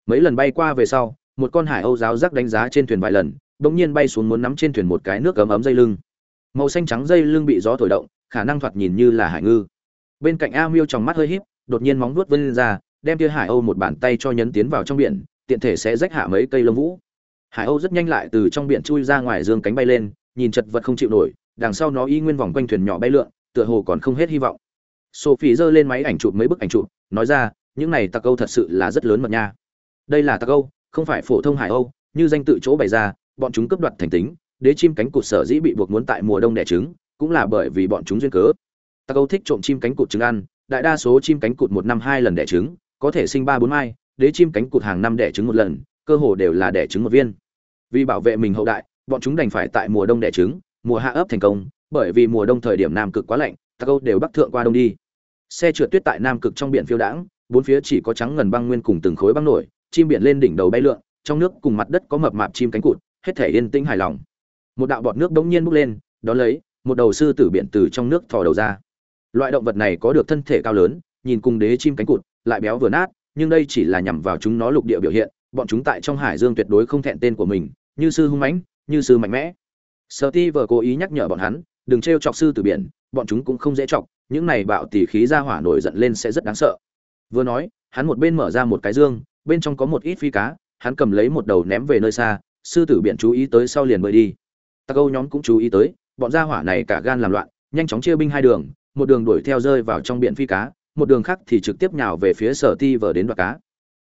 Mấy lần bay qua về sau, một con hải âu giáo giác đánh giá trên thuyền vài lần, bỗng nhiên bay xuống muốn nắm trên thuyền một cái nước ấm ấm dây lưng. Màu xanh trắng dây lưng bị gió thổi động, khả năng thoạt nhìn như là hải ngư. Bên cạnh a miêu trong mắt hơi híp, đột nhiên móng vuốt vươn ra đem kia hải âu một bàn tay cho nhấn tiến vào trong biển, tiện thể sẽ rách hạ mấy cây lông vũ. Hải âu rất nhanh lại từ trong biển chui ra ngoài dương cánh bay lên, nhìn chật vật không chịu nổi, đằng sau nó y nguyên vòng quanh thuyền nhỏ bay lượn, tựa hồ còn không hết hy vọng. Sophie giơ lên máy ảnh chụp mấy bức ảnh chụp, nói ra, những này tặc âu thật sự là rất lớn mật nha. Đây là tặc âu, không phải phổ thông hải âu, như danh tự chỗ bày ra, bọn chúng cướp đoạt thành tính, đế chim cánh cụt sở dĩ bị buộc muốn tại mùa đông đẻ trứng, cũng là bởi vì bọn chúng duyên cớ. Tạc âu thích trộm chim cánh cụt trứng ăn, đại đa số chim cánh cụt một năm hai lần đẻ trứng có thể sinh ba bốn mai, đế chim cánh cụt hàng năm đẻ trứng một lần, cơ hồ đều là đẻ trứng một viên. Vì bảo vệ mình hậu đại, bọn chúng đành phải tại mùa đông đẻ trứng, mùa hạ ấp thành công, bởi vì mùa đông thời điểm nam cực quá lạnh tắc âu đều bắc thượng qua đông đi. Xe trượt tuyết tại nam cực trong biển phiêu đãng, bốn phía chỉ có trắng ngần băng nguyên cùng từng khối băng nổi, chim biển lên đỉnh đầu bay lượn, trong nước cùng mặt đất có mập mạp chim cánh cụt, hết thể yên tĩnh hài lòng. Một đạo bọt nước bỗng nhiên bốc lên, đón lấy, một đầu sư tử biển từ trong nước thò đầu ra. Loại động vật này có được thân thể cao lớn, nhìn cùng đế chim cánh cụt lại béo vừa nát, nhưng đây chỉ là nhằm vào chúng nó lục địa biểu hiện, bọn chúng tại trong hải dương tuyệt đối không thẹn tên của mình, như sư hung mãnh, như sư mạnh mẽ. Sở cố ý nhắc nhở bọn hắn, đừng trêu chọc sư từ biển, bọn chúng cũng không dễ chọc, những này bạo tỉ khí ra hỏa nổi giận lên sẽ rất đáng sợ. Vừa nói, hắn một bên mở ra một cái dương, bên trong có một ít phi cá, hắn cầm lấy một đầu ném về nơi xa, sư tử biển chú ý tới sau liền bơi đi. Tạc Câu nhóm cũng chú ý tới, bọn gia hỏa này cả gan làm loạn, nhanh chóng chia binh hai đường, một đường đuổi theo rơi vào trong biển phi cá một đường khác thì trực tiếp nhào về phía sở ti vờ đến đoạt cá.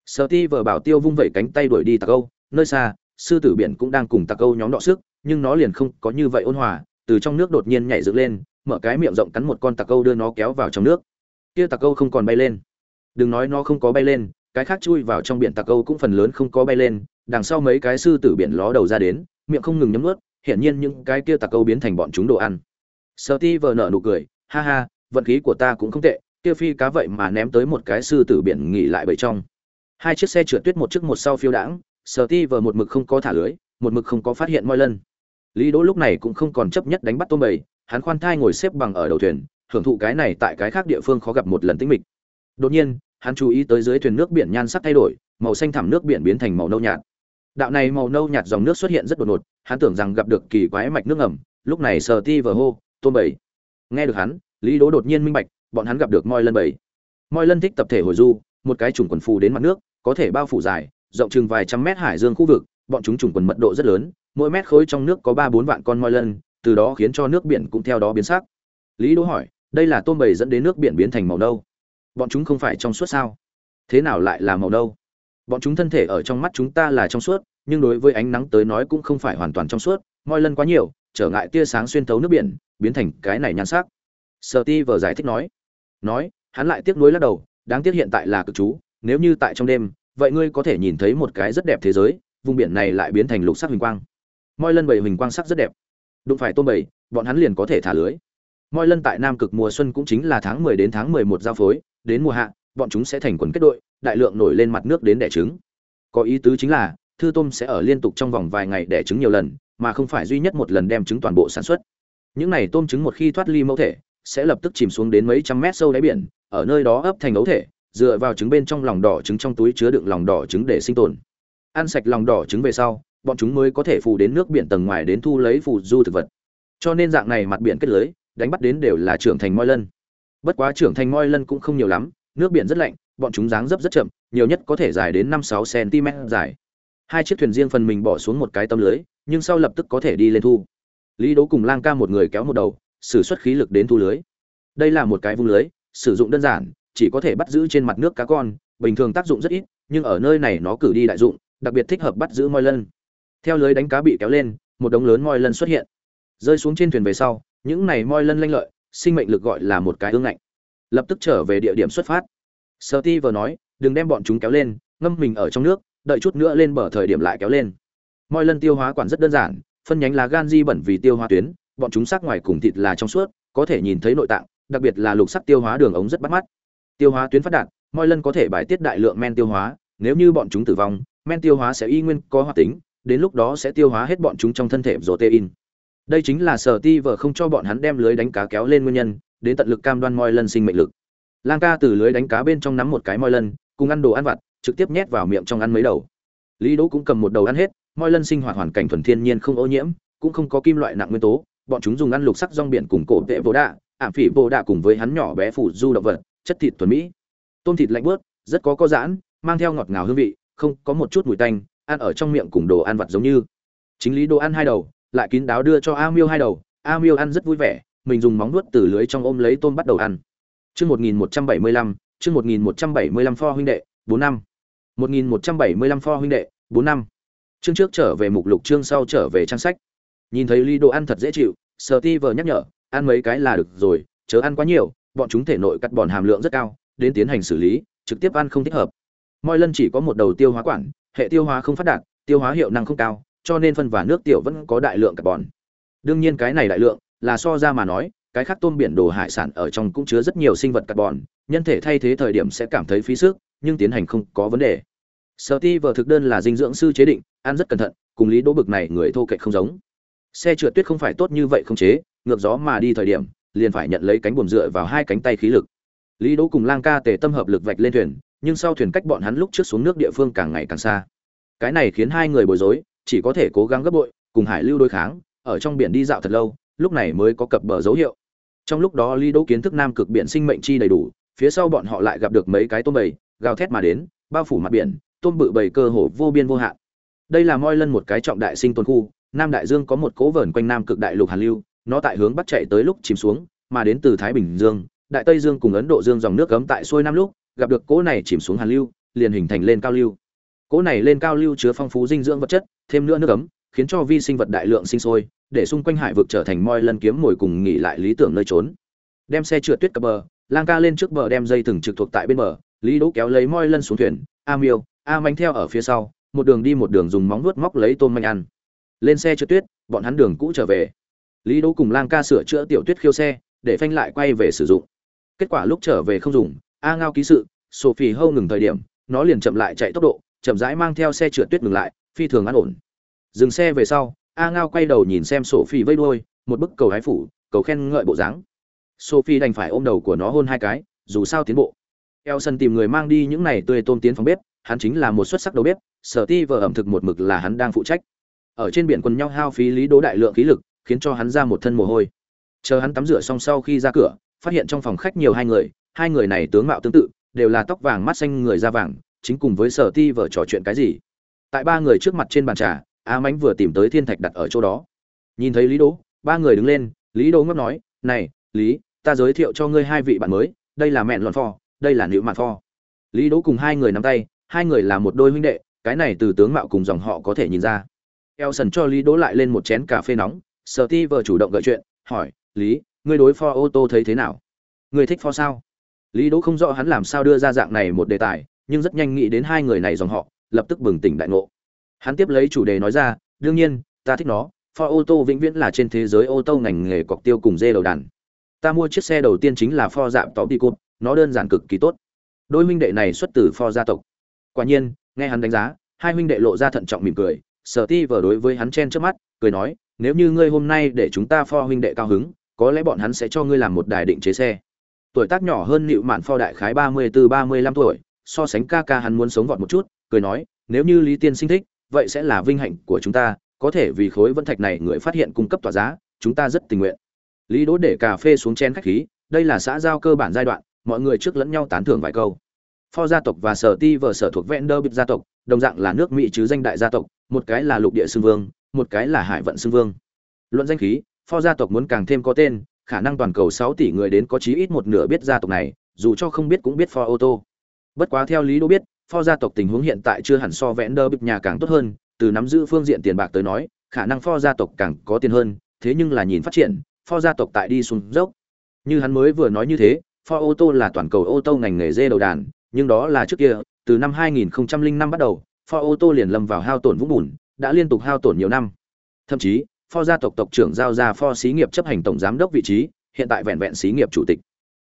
Sở ti vờ bảo tiêu vung vẩy cánh tay đuổi đi tạc âu, nơi xa, sư tử biển cũng đang cùng tạc âu nhóm đọ sức, nhưng nó liền không có như vậy ôn hòa, từ trong nước đột nhiên nhảy dựng lên, mở cái miệng rộng cắn một con tạc âu đưa nó kéo vào trong nước. Kia tạc âu không còn bay lên. Đừng nói nó không có bay lên, cái khác chui vào trong biển tạc âu cũng phần lớn không có bay lên, đằng sau mấy cái sư tử biển ló đầu ra đến, miệng không ngừng nhấm ướt hiển nhiên những cái kia tạc âu biến thành bọn chúng đồ ăn. Sợ ti vờ nở nụ cười, ha ha, vận khí của ta cũng không tệ kia phi cá vậy mà ném tới một cái sư tử biển nghỉ lại bầy trong. Hai chiếc xe trượt tuyết một chiếc một sau phiêu đãng sợ ti vờ một mực không có thả lưới, một mực không có phát hiện moi lân. Lý đỗ lúc này cũng không còn chấp nhất đánh bắt tôm bầy, hắn khoan thai ngồi xếp bằng ở đầu thuyền, hưởng thụ cái này tại cái khác địa phương khó gặp một lần tĩnh mịch. Đột nhiên, hắn chú ý tới dưới thuyền nước biển nhan sắc thay đổi, màu xanh thẳm nước biển biến thành màu nâu nhạt. Đạo này màu nâu nhạt dòng nước xuất hiện rất đột ngột, hắn tưởng rằng gặp được kỳ quái mạch nước ngầm, lúc này sờ ti vờ hô, tôm bầy. Nghe được hắn, lý đỗ đột nhiên minh bạch bọn hắn gặp được moi lân bảy. moi lân thích tập thể hồi du, một cái trùng quần phù đến mặt nước, có thể bao phủ dài, rộng chừng vài trăm mét hải dương khu vực, bọn chúng trùng quần mật độ rất lớn, mỗi mét khối trong nước có ba bốn vạn con moi lân, từ đó khiến cho nước biển cũng theo đó biến sắc. Lý đỗ hỏi, đây là tôm bầy dẫn đến nước biển biến thành màu nâu. Bọn chúng không phải trong suốt sao? Thế nào lại là màu nâu? Bọn chúng thân thể ở trong mắt chúng ta là trong suốt, nhưng đối với ánh nắng tới nói cũng không phải hoàn toàn trong suốt, moi lân quá nhiều, trở ngại tia sáng xuyên thấu nước biển, biến thành cái này nhan sắc. Sợ ti vờ giải thích nói nói, hắn lại tiếc nuối lắc đầu, đáng tiếc hiện tại là cực chú, nếu như tại trong đêm, vậy ngươi có thể nhìn thấy một cái rất đẹp thế giới, vùng biển này lại biến thành lục sắc huỳnh quang. Moi lân bầy huỳnh quang sắc rất đẹp. Đụng phải tôm bầy bọn hắn liền có thể thả lưới. Moi lân tại nam cực mùa xuân cũng chính là tháng 10 đến tháng 11 giao phối, đến mùa hạ, bọn chúng sẽ thành quần kết đội, đại lượng nổi lên mặt nước đến đẻ trứng. Có ý tứ chính là, thư tôm sẽ ở liên tục trong vòng vài ngày đẻ trứng nhiều lần, mà không phải duy nhất một lần đem trứng toàn bộ sản xuất. Những này tôm trứng một khi thoát ly mẫu thể sẽ lập tức chìm xuống đến mấy trăm mét sâu đáy biển, ở nơi đó ấp thành ấu thể, dựa vào trứng bên trong lòng đỏ trứng trong túi chứa đựng lòng đỏ trứng để sinh tồn. Ăn sạch lòng đỏ trứng về sau, bọn chúng mới có thể phù đến nước biển tầng ngoài đến thu lấy phù du thực vật. Cho nên dạng này mặt biển kết lưới, đánh bắt đến đều là trưởng thành moi lân. Bất quá trưởng thành moi lân cũng không nhiều lắm, nước biển rất lạnh, bọn chúng dáng dấp rất chậm, nhiều nhất có thể dài đến năm sáu cm dài. Hai chiếc thuyền riêng phần mình bỏ xuống một cái tấm lưới, nhưng sau lập tức có thể đi lên thu. Lý Đấu cùng lang ca một người kéo một đầu sử xuất khí lực đến thu lưới. Đây là một cái vung lưới, sử dụng đơn giản, chỉ có thể bắt giữ trên mặt nước cá con, bình thường tác dụng rất ít, nhưng ở nơi này nó cử đi đại dụng, đặc biệt thích hợp bắt giữ moi lân. Theo lưới đánh cá bị kéo lên, một đống lớn moi lân xuất hiện. Rơi xuống trên thuyền về sau, những này moi lân lanh lợi, sinh mệnh lực gọi là một cái ương ngạnh. Lập tức trở về địa điểm xuất phát. Serty vừa nói, đừng đem bọn chúng kéo lên, ngâm mình ở trong nước, đợi chút nữa lên bờ thời điểm lại kéo lên. Moi lân tiêu hóa quản rất đơn giản, phân nhánh lá gan di bẩn vì tiêu hóa tuyến bọn chúng sắc ngoài cùng thịt là trong suốt có thể nhìn thấy nội tạng đặc biệt là lục sắc tiêu hóa đường ống rất bắt mắt. Tiêu hóa tuyến phát đạt mỗi lần có thể bài tiết đại lượng men tiêu hóa nếu như bọn chúng tử vong men tiêu hóa sẽ y nguyên có hoạt tính đến lúc đó sẽ tiêu hóa hết bọn chúng trong thân thể protein. Đây chính là sở ti vợ không cho bọn hắn đem lưới đánh cá kéo lên nguyên nhân đến tận lực cam đoan moi lần sinh mệnh lực. Lang ca từ lưới đánh cá bên trong nắm một cái moi lần, cùng ăn đồ ăn vặt trực tiếp nhét vào miệng trong ăn mấy đầu. Lý đỗ cũng cầm một đầu ăn hết moi lân sinh hoạt hoàn cảnh thuần thiên nhiên không ô nhiễm cũng không có kim loại nặng nguyên tố bọn chúng dùng ăn lục sắc rong biển cùng cổ vệ vô đạ, ảm phỉ vô đạ cùng với hắn nhỏ bé phủ du động vật, chất thịt thuần mỹ. Tôm thịt lạnh bớt rất có có giãn, mang theo ngọt ngào hương vị, không có một chút mùi tanh, ăn ở trong miệng cùng đồ ăn vặt giống như. Chính lý đồ ăn hai đầu, lại kín đáo đưa cho a miêu hai đầu. A miêu ăn rất vui vẻ, mình dùng móng nuốt từ lưới trong ôm lấy tôm bắt đầu ăn. Chương một nghìn một trăm bảy mươi lăm, chương một nghìn một trăm bảy mươi lăm pho huynh đệ, bốn năm. Một nghìn một trăm bảy mươi lăm pho huynh đệ, bốn năm. Chương trước trở về mục lục, chương sau trở về trang sách. Nhìn thấy lý đồ ăn thật dễ chịu sờ ti vờ nhắc nhở ăn mấy cái là được rồi chớ ăn quá nhiều bọn chúng thể nội cắt bòn hàm lượng rất cao đến tiến hành xử lý trực tiếp ăn không thích hợp mọi lần chỉ có một đầu tiêu hóa quản hệ tiêu hóa không phát đạt tiêu hóa hiệu năng không cao cho nên phân và nước tiểu vẫn có đại lượng carbon. Đương nhiên cái này đại lượng là so ra mà nói, cái khác tôm biển đồ hải sản ở trong cũng chứa rất nhiều sinh vật carbon, nhân thể thay thế thời điểm sẽ cảm thấy phí sức, nhưng tiến hành không có vấn đề. Sở Ti Steve thực đơn là dinh dưỡng sư chế định, ăn rất cẩn thận, cùng lý đỗ bực này người thô kệch không giống. Xe trượt tuyết không phải tốt như vậy không chế, ngược gió mà đi thời điểm, liền phải nhận lấy cánh buồm dựa vào hai cánh tay khí lực. Lý Đỗ cùng Lang Ca tề tâm hợp lực vạch lên thuyền, nhưng sau thuyền cách bọn hắn lúc trước xuống nước địa phương càng ngày càng xa. Cái này khiến hai người bối rối, chỉ có thể cố gắng gấp bội cùng hải lưu đối kháng ở trong biển đi dạo thật lâu lúc này mới có cập bờ dấu hiệu trong lúc đó Lý đỗ kiến thức nam cực biển sinh mệnh chi đầy đủ phía sau bọn họ lại gặp được mấy cái tôm bầy gào thét mà đến bao phủ mặt biển tôm bự bầy cơ hồ vô biên vô hạn đây là moi lân một cái trọng đại sinh tồn khu nam đại dương có một cố vờn quanh nam cực đại lục hàn lưu nó tại hướng bắc chạy tới lúc chìm xuống mà đến từ thái bình dương đại tây dương cùng ấn độ dương dòng nước cấm tại xuôi nam lúc gặp được cố này chìm xuống hàn lưu liền hình thành lên cao lưu Cỗ này lên cao lưu chứa phong phú dinh dưỡng vật chất, thêm nữa nước cấm khiến cho vi sinh vật đại lượng sinh sôi, để xung quanh hải vực trở thành moi lân kiếm mồi cùng nghỉ lại lý tưởng nơi trốn. Đem xe trượt tuyết cập bờ, Lang ca lên trước bờ đem dây thừng trực thuộc tại bên bờ, Lý Đỗ kéo lấy moi lân xuống thuyền, A Miêu, A Manh theo ở phía sau, một đường đi một đường dùng móng vuốt móc lấy tôm manh ăn. Lên xe trượt tuyết, bọn hắn đường cũ trở về. Lý Đỗ cùng Lang ca sửa chữa tiểu tuyết khiêu xe, để phanh lại quay về sử dụng. Kết quả lúc trở về không dùng, A Ngao ký sự, Sophie hâu ngừng thời điểm, nó liền chậm lại chạy tốc độ, chậm rãi mang theo xe trượt tuyết ngừng lại phi thường an ổn dừng xe về sau a ngao quay đầu nhìn xem sophie vây đuôi một bức cầu hái phủ cầu khen ngợi bộ dáng sophie đành phải ôm đầu của nó hôn hai cái dù sao tiến bộ elson tìm người mang đi những này tươi tôm tiến phòng bếp hắn chính là một xuất sắc đầu bếp sở ti vờ ẩm thực một mực là hắn đang phụ trách. Ở trên biển quần nhau hao phí lý đố đại lượng khí lực khiến cho hắn ra một thân mồ hôi. Chờ hắn tắm rửa xong sau khi ra cửa phát hiện trong phòng khách nhiều hai người hai người này tướng mạo tương tự đều là tóc vàng mắt xanh người da vàng chính cùng với sở ti vờ trò chuyện cái gì. Tại ba người trước mặt trên bàn trà a mánh vừa tìm tới thiên thạch đặt ở chỗ đó. Nhìn thấy lý Đố, ba người đứng lên lý Đố ngấp nói này lý ta giới thiệu cho ngươi hai vị bạn mới đây là mẹn lòn pho đây là nữ mạn pho. Lý Đố cùng hai người nắm tay hai người là một đôi huynh đệ cái này từ tướng mạo cùng dòng họ có thể nhìn ra. Elson cho Lý Đỗ lại lên một chén cà phê nóng, Sở Ti vừa chủ động gợi chuyện, hỏi, "Lý, ngươi đối pho ô tô thấy thế nào? Ngươi thích pho sao?" Lý Đỗ không rõ hắn làm sao đưa ra dạng này một đề tài, nhưng rất nhanh nghĩ đến hai người này dòng họ lập tức bừng tỉnh đại ngộ. Hắn tiếp lấy chủ đề nói ra đương nhiên ta thích nó Ford ô tô vĩnh viễn là trên thế giới ô tô ngành nghề cọc tiêu cùng dê đầu đàn. Ta mua chiếc xe đầu tiên chính là Ford dạm tóm đi cốt nó đơn giản cực kỳ tốt. Đôi huynh đệ này xuất từ Ford gia tộc. Quả nhiên nghe hắn đánh giá hai huynh đệ lộ ra thận trọng mỉm cười sở ti vờ đối với hắn chen trước mắt cười nói nếu như ngươi hôm nay để chúng ta pho huynh đệ cao hứng có lẽ bọn hắn sẽ cho ngươi làm một đài định chế xe tuổi tác nhỏ hơn nịu mạn pho đại khái ba mươi từ ba mươi lăm tuổi so sánh ca ca hắn muốn sống vọt một chút, cười nói, nếu như Lý Tiên sinh thích, vậy sẽ là vinh hạnh của chúng ta, có thể vì khối vân thạch này người phát hiện cung cấp tỏa giá, chúng ta rất tình nguyện. Lý Đỗ để cà phê xuống chén khách khí, đây là xã giao cơ bản giai đoạn, mọi người trước lẫn nhau tán thưởng vài câu. Pho gia tộc và Sở Ti vợ sở thuộc Vanderbilt gia tộc, đồng dạng là nước Mỹ chứ danh đại gia tộc, một cái là lục địa xương vương, một cái là hải vận xương vương. Luận danh khí, Pho gia tộc muốn càng thêm có tên, khả năng toàn cầu 6 tỷ người đến có chí ít một nửa biết gia tộc này, dù cho không biết cũng biết Pho ô tô. Bất quá theo lý đô biết, Pho gia tộc tình huống hiện tại chưa hẳn so Vanderbilt nhà càng tốt hơn, từ nắm giữ phương diện tiền bạc tới nói, khả năng Pho gia tộc càng có tiền hơn, thế nhưng là nhìn phát triển, Pho gia tộc tại đi xuống dốc. Như hắn mới vừa nói như thế, Pho ô tô là toàn cầu ô tô ngành nghề dê đầu đàn, nhưng đó là trước kia, từ năm 2005 bắt đầu, pho ô tô liền lâm vào hao tổn vũng bùn, đã liên tục hao tổn nhiều năm. Thậm chí, pho gia tộc tộc trưởng giao ra pho xí nghiệp chấp hành tổng giám đốc vị trí, hiện tại vẹn vẹn xí nghiệp chủ tịch.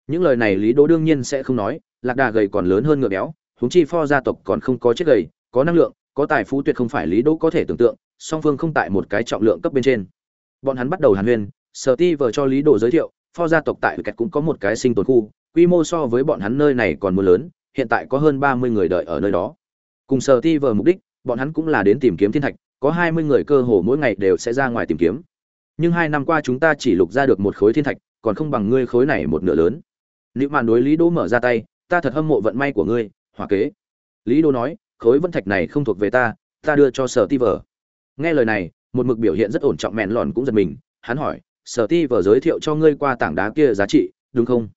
Những lời này Lý Đỗ đương nhiên sẽ không nói, lạc đà gầy còn lớn hơn ngựa béo huống chi pho gia tộc còn không có chết gầy có năng lượng có tài phú tuyệt không phải lý đỗ có thể tưởng tượng song phương không tại một cái trọng lượng cấp bên trên bọn hắn bắt đầu hàn huyên sở ti vờ cho lý đồ giới thiệu pho gia tộc tại kẹt cũng có một cái sinh tồn khu quy mô so với bọn hắn nơi này còn mưa lớn hiện tại có hơn ba mươi người đợi ở nơi đó cùng sở ti vờ mục đích bọn hắn cũng là đến tìm kiếm thiên thạch có hai mươi người cơ hồ mỗi ngày đều sẽ ra ngoài tìm kiếm nhưng hai năm qua chúng ta chỉ lục ra được một khối thiên thạch còn không bằng ngươi khối này một nửa lớn Liệu màn đối Lý Đỗ mở ra tay, ta thật hâm mộ vận may của ngươi, hòa kế. Lý Đỗ nói, khối vân thạch này không thuộc về ta, ta đưa cho Sở Ti vờ Nghe lời này, một mực biểu hiện rất ổn trọng mèn lòn cũng giật mình, hắn hỏi, Sở Ti vờ giới thiệu cho ngươi qua tảng đá kia giá trị, đúng không?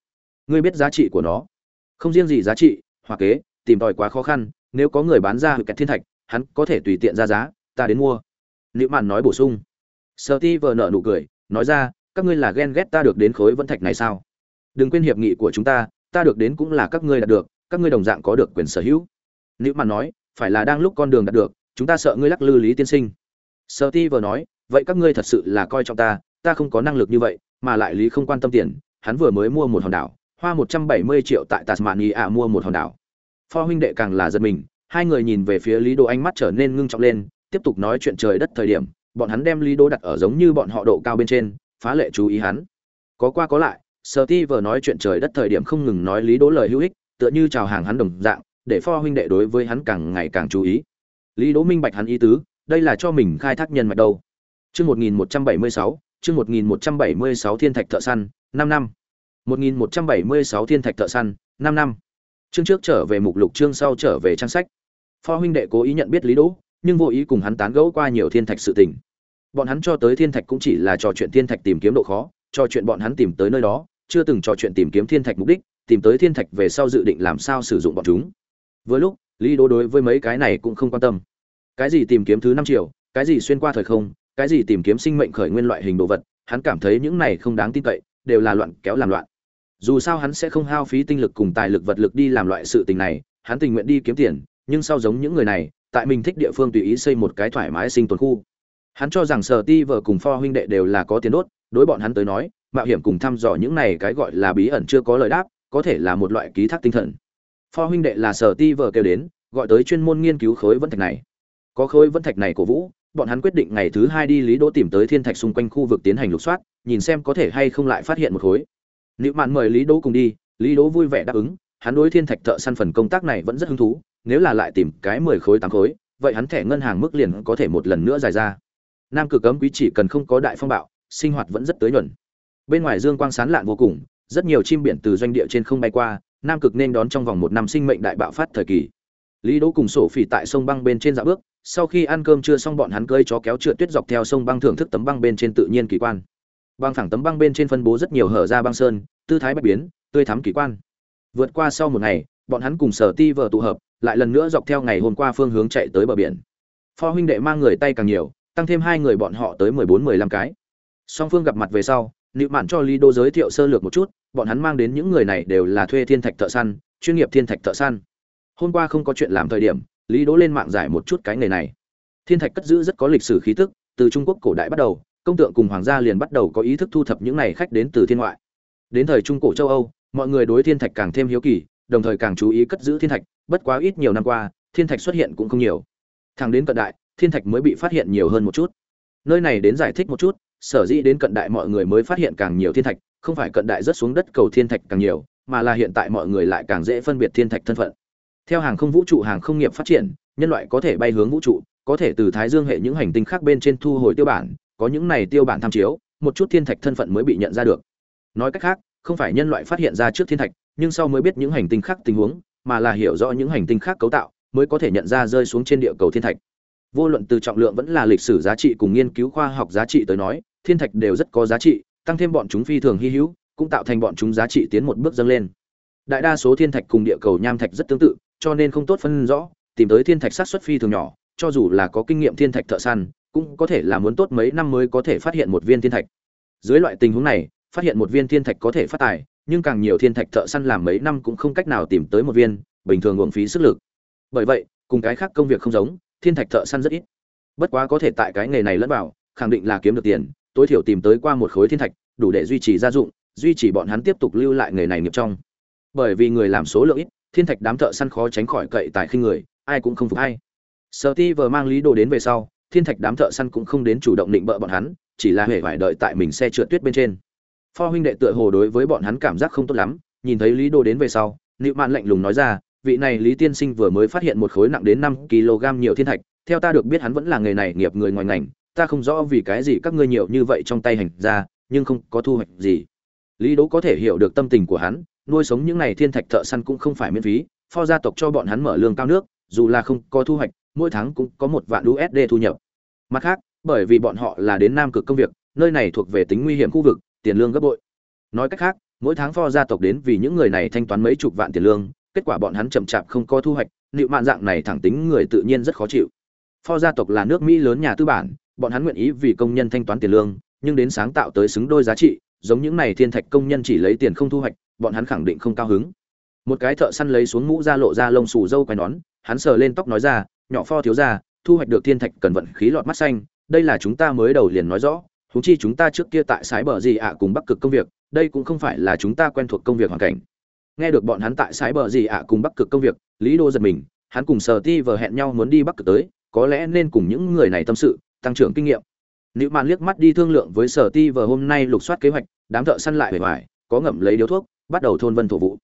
Ngươi biết giá trị của nó? Không riêng gì giá trị, hoa kế, tìm tòi quá khó khăn, nếu có người bán ra hữu kẹt thiên thạch, hắn có thể tùy tiện ra giá, ta đến mua. Liệu màn nói bổ sung. sợ Ti vờ nợ nụ cười, nói ra, các ngươi là ghen ghét ta được đến khối vân thạch này sao? Đừng quên hiệp nghị của chúng ta, ta được đến cũng là các ngươi đạt được, các ngươi đồng dạng có được quyền sở hữu. Nếu mạn nói, phải là đang lúc con đường đạt được, chúng ta sợ ngươi lắc lư Lý tiên sinh. sợ Ti vờ nói, vậy các ngươi thật sự là coi trọng ta, ta không có năng lực như vậy, mà lại Lý không quan tâm tiền, hắn vừa mới mua một hòn đảo, hoa 170 triệu tại Tasmania mua một hòn đảo. Pho huynh đệ càng là giật mình, hai người nhìn về phía Lý Đỗ ánh mắt trở nên ngưng trọng lên, tiếp tục nói chuyện trời đất thời điểm, bọn hắn đem Lý Đỗ đặt ở giống như bọn họ độ cao bên trên, phá lệ chú ý hắn. Có qua có lại, Steve nói chuyện trời đất thời điểm không ngừng nói Lý Đỗ lời hữu ích, tựa như chào hàng hắn đồng dạng, để Pho huynh đệ đối với hắn càng ngày càng chú ý. Lý Đỗ minh bạch hắn ý tứ, đây là cho mình khai thác nhân mạch đầu. Chương 1176, chương 1176 Thiên Thạch Thợ săn, 5 năm. 1176 Thiên Thạch Thợ săn, 5 năm. Chương trước trở về mục lục chương sau trở về trang sách. Pho huynh đệ cố ý nhận biết Lý Đỗ, nhưng vô ý cùng hắn tán gẫu qua nhiều thiên thạch sự tình. Bọn hắn cho tới thiên thạch cũng chỉ là trò chuyện thiên thạch tìm kiếm độ khó, trò chuyện bọn hắn tìm tới nơi đó, chưa từng trò chuyện tìm kiếm thiên thạch mục đích, tìm tới thiên thạch về sau dự định làm sao sử dụng bọn chúng. Vừa lúc, Lý Đỗ đối với mấy cái này cũng không quan tâm. Cái gì tìm kiếm thứ năm triệu, cái gì xuyên qua thời không, cái gì tìm kiếm sinh mệnh khởi nguyên loại hình đồ vật, hắn cảm thấy những này không đáng tin cậy, đều là loạn kéo làm loạn. Dù sao hắn sẽ không hao phí tinh lực cùng tài lực vật lực đi làm loại sự tình này, hắn tình nguyện đi kiếm tiền, nhưng sau giống những người này, tại mình thích địa phương tùy ý xây một cái thoải mái sinh tồn khu. Hắn cho rằng Sở Ti vợ cùng Pho huynh đệ đều là có tiền đốt, đối bọn hắn tới nói, mạo hiểm cùng thăm dò những này cái gọi là bí ẩn chưa có lời đáp, có thể là một loại ký thác tinh thần. Pho huynh đệ là Sở Ti vợ kêu đến, gọi tới chuyên môn nghiên cứu khối vân thạch này. Có khối vân thạch này của Vũ, bọn hắn quyết định ngày thứ hai đi Lý Đỗ tìm tới thiên thạch xung quanh khu vực tiến hành lục soát, nhìn xem có thể hay không lại phát hiện một khối. Nữu Mạn mời Lý Đỗ cùng đi, Lý Đỗ vui vẻ đáp ứng, hắn đối thiên thạch thợ săn phần công tác này vẫn rất hứng thú, nếu là lại tìm cái mười khối tám khối, vậy hắn thẻ ngân hàng mức liền có thể một lần nữa dài ra. Nam Cực cấm quý chỉ cần không có đại phong bạo, sinh hoạt vẫn rất tới nhuận. Bên ngoài dương quang sáng lạn vô cùng, rất nhiều chim biển từ doanh địa trên không bay qua, Nam Cực nên đón trong vòng một năm sinh mệnh đại bạo phát thời kỳ. Lý Đỗ cùng sổ phỉ tại sông băng bên trên dạo bước, sau khi ăn cơm chưa xong bọn hắn cơi chó kéo trượt tuyết dọc theo sông băng thưởng thức tấm băng bên trên tự nhiên kỳ quan. Băng thẳng tấm băng bên trên phân bố rất nhiều hở ra băng sơn, tư thái bạch biến, tươi thắm kỳ quan. Vượt qua sau một ngày, bọn hắn cùng Sở Ti vợ tụ hợp, lại lần nữa dọc theo ngày hôm qua phương hướng chạy tới bờ biển. Pho huynh đệ mang người tay càng nhiều, tăng thêm hai người bọn họ tới 14 15 cái. Song phương gặp mặt về sau, nịu Mạn cho Lý Đô giới thiệu sơ lược một chút, bọn hắn mang đến những người này đều là thuê thiên thạch thợ săn, chuyên nghiệp thiên thạch thợ săn. Hôm qua không có chuyện làm thời điểm, Lý Đỗ lên mạng giải một chút cái nghề này. Thiên thạch cất giữ rất có lịch sử khí tức, từ Trung Quốc cổ đại bắt đầu, công tượng cùng hoàng gia liền bắt đầu có ý thức thu thập những này khách đến từ thiên ngoại. Đến thời Trung cổ châu Âu, mọi người đối thiên thạch càng thêm hiếu kỳ, đồng thời càng chú ý cất giữ thiên thạch, bất quá ít nhiều năm qua, thiên thạch xuất hiện cũng không nhiều. Thẳng đến cận đại, thiên thạch mới bị phát hiện nhiều hơn một chút. Nơi này đến giải thích một chút, sở dĩ đến cận đại mọi người mới phát hiện càng nhiều thiên thạch, không phải cận đại rất xuống đất cầu thiên thạch càng nhiều, mà là hiện tại mọi người lại càng dễ phân biệt thiên thạch thân phận. Theo hàng không vũ trụ hàng không nghiệp phát triển, nhân loại có thể bay hướng vũ trụ, có thể từ thái dương hệ những hành tinh khác bên trên thu hồi tiêu bản, có những này tiêu bản tham chiếu, một chút thiên thạch thân phận mới bị nhận ra được. Nói cách khác, không phải nhân loại phát hiện ra trước thiên thạch, nhưng sau mới biết những hành tinh khác tình huống, mà là hiểu rõ những hành tinh khác cấu tạo, mới có thể nhận ra rơi xuống trên địa cầu thiên thạch. Vô luận từ trọng lượng vẫn là lịch sử giá trị cùng nghiên cứu khoa học giá trị tới nói, thiên thạch đều rất có giá trị, tăng thêm bọn chúng phi thường hy hữu, cũng tạo thành bọn chúng giá trị tiến một bước dâng lên. Đại đa số thiên thạch cùng địa cầu nham thạch rất tương tự, cho nên không tốt phân rõ, tìm tới thiên thạch sát xuất phi thường nhỏ, cho dù là có kinh nghiệm thiên thạch thợ săn, cũng có thể là muốn tốt mấy năm mới có thể phát hiện một viên thiên thạch. Dưới loại tình huống này, phát hiện một viên thiên thạch có thể phát tài, nhưng càng nhiều thiên thạch thợ săn làm mấy năm cũng không cách nào tìm tới một viên, bình thường uổng phí sức lực. Bởi vậy, cùng cái khác công việc không giống, thiên thạch thợ săn rất ít. Bất quá có thể tại cái nghề này lẫn vào, khẳng định là kiếm được tiền, tối thiểu tìm tới qua một khối thiên thạch, đủ để duy trì gia dụng, duy trì bọn hắn tiếp tục lưu lại nghề này nghiệp trong. Bởi vì người làm số lượng ít, thiên thạch đám thợ săn khó tránh khỏi cậy tài khinh người, ai cũng không phục ai. Sở Ti vừa mang lý đồ đến về sau, thiên thạch đám thợ săn cũng không đến chủ động định bợ bọn hắn, chỉ là hề phải đợi tại mình xe trượt tuyết bên trên. Pho huynh đệ tựa hồ đối với bọn hắn cảm giác không tốt lắm, nhìn thấy Lý đô đến về sau, Nữu Mạn lạnh lùng nói ra, vị này Lý tiên sinh vừa mới phát hiện một khối nặng đến năm kg nhiều thiên thạch, theo ta được biết hắn vẫn là nghề này nghiệp người ngoài ngành, ta không rõ vì cái gì các ngươi nhiều như vậy trong tay hành ra, nhưng không có thu hoạch gì. Lý Đỗ có thể hiểu được tâm tình của hắn, nuôi sống những này thiên thạch thợ săn cũng không phải miễn phí, pho gia tộc cho bọn hắn mở lương cao nước, dù là không có thu hoạch, mỗi tháng cũng có một vạn USD thu nhập. Mặt khác, bởi vì bọn họ là đến Nam Cực công việc, nơi này thuộc về tính nguy hiểm khu vực, tiền lương gấp bội. Nói cách khác, mỗi tháng pho gia tộc đến vì những người này thanh toán mấy chục vạn tiền lương, kết quả bọn hắn chậm chạp không có thu hoạch, nịu mạn dạng này thẳng tính người tự nhiên rất khó chịu. Pho gia tộc là nước Mỹ lớn nhà tư bản, bọn hắn nguyện ý vì công nhân thanh toán tiền lương nhưng đến sáng tạo tới xứng đôi giá trị giống những này thiên thạch công nhân chỉ lấy tiền không thu hoạch bọn hắn khẳng định không cao hứng một cái thợ săn lấy xuống mũ ra lộ ra lông xù dâu quai nón hắn sờ lên tóc nói ra nhỏ pho thiếu gia, thu hoạch được thiên thạch cần vận khí lọt mắt xanh đây là chúng ta mới đầu liền nói rõ húng chi chúng ta trước kia tại sái bờ gì ạ cùng bắc cực công việc đây cũng không phải là chúng ta quen thuộc công việc hoàn cảnh nghe được bọn hắn tại sái bờ gì ạ cùng bắc cực công việc lý đô giật mình hắn cùng sở ti vờ hẹn nhau muốn đi bắc cực tới có lẽ nên cùng những người này tâm sự tăng trưởng kinh nghiệm Nữ Mạn liếc mắt đi thương lượng với Sở Ti vừa hôm nay lục soát kế hoạch, đám thợ săn lại bề ngoài, có ngậm lấy điếu thuốc, bắt đầu thôn vân thổ vụ.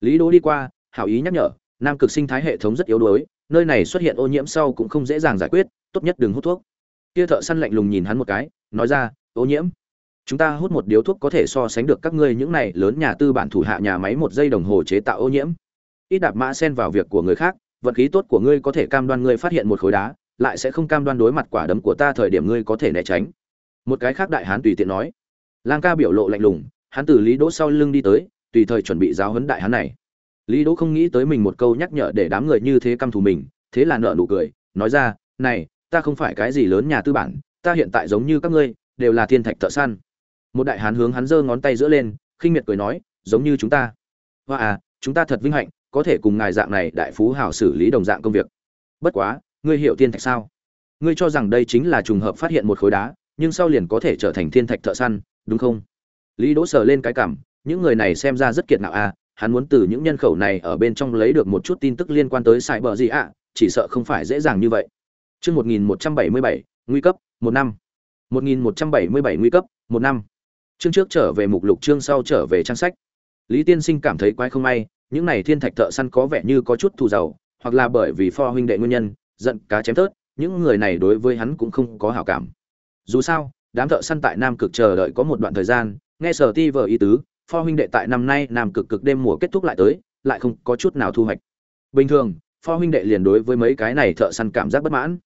Lý Đô đi qua, hảo ý nhắc nhở, Nam Cực sinh thái hệ thống rất yếu đuối, nơi này xuất hiện ô nhiễm sau cũng không dễ dàng giải quyết, tốt nhất đừng hút thuốc. Kia thợ săn lạnh lùng nhìn hắn một cái, nói ra, ô nhiễm. Chúng ta hút một điếu thuốc có thể so sánh được các ngươi những này lớn nhà tư bản thủ hạ nhà máy một giây đồng hồ chế tạo ô nhiễm. Ít đạp mã sen vào việc của người khác, vận khí tốt của ngươi có thể cam đoan ngươi phát hiện một khối đá, lại sẽ không cam đoan đối mặt quả đấm của ta thời điểm ngươi có thể né tránh một cái khác đại hán tùy tiện nói lang ca biểu lộ lạnh lùng hắn từ lý đỗ sau lưng đi tới tùy thời chuẩn bị giáo huấn đại hán này lý đỗ không nghĩ tới mình một câu nhắc nhở để đám người như thế căm thù mình, thế là nở nụ cười, nói ra, này, ta không phải cái gì lớn nhà tư bản, ta hiện tại giống như các ngươi, đều là thiên thạch thợ săn. Một đại hán hướng hắn giơ ngón tay giữa lên, khinh miệt cười nói, giống như chúng ta. Hoa à chúng ta thật vinh hạnh, có thể cùng ngài dạng này đại phú hảo xử lý đồng dạng công việc. Bất quá, ngươi hiểu thiên thạch sao? Ngươi cho rằng đây chính là trùng hợp phát hiện một khối đá, nhưng sau liền có thể trở thành thiên thạch thợ săn, đúng không? Lý đỗ sờ lên cái cảm, những người này xem ra rất kiệt nạo à hắn muốn từ những nhân khẩu này ở bên trong lấy được một chút tin tức liên quan tới sài bờ gì ạ? À, chỉ sợ không phải dễ dàng như vậy. Chương 1177, nguy cấp một năm. 1177 nguy cấp một năm. Chương trước trở về mục lục chương sau trở về trang sách. Lý tiên sinh cảm thấy quái không may những này thiên thạch thợ săn có vẻ như có chút thù giàu hoặc là bởi vì pho huynh đệ nguyên nhân giận cá chém tớt những người này đối với hắn cũng không có hảo cảm. Dù sao đám thợ săn tại nam cực chờ đợi có một đoạn thời gian nghe sở ti vờ ý tứ pho huynh đệ tại năm nay nam cực cực đêm mùa kết thúc lại tới, lại không có chút nào thu hoạch. Bình thường, pho huynh đệ liền đối với mấy cái này thợ săn cảm giác bất mãn.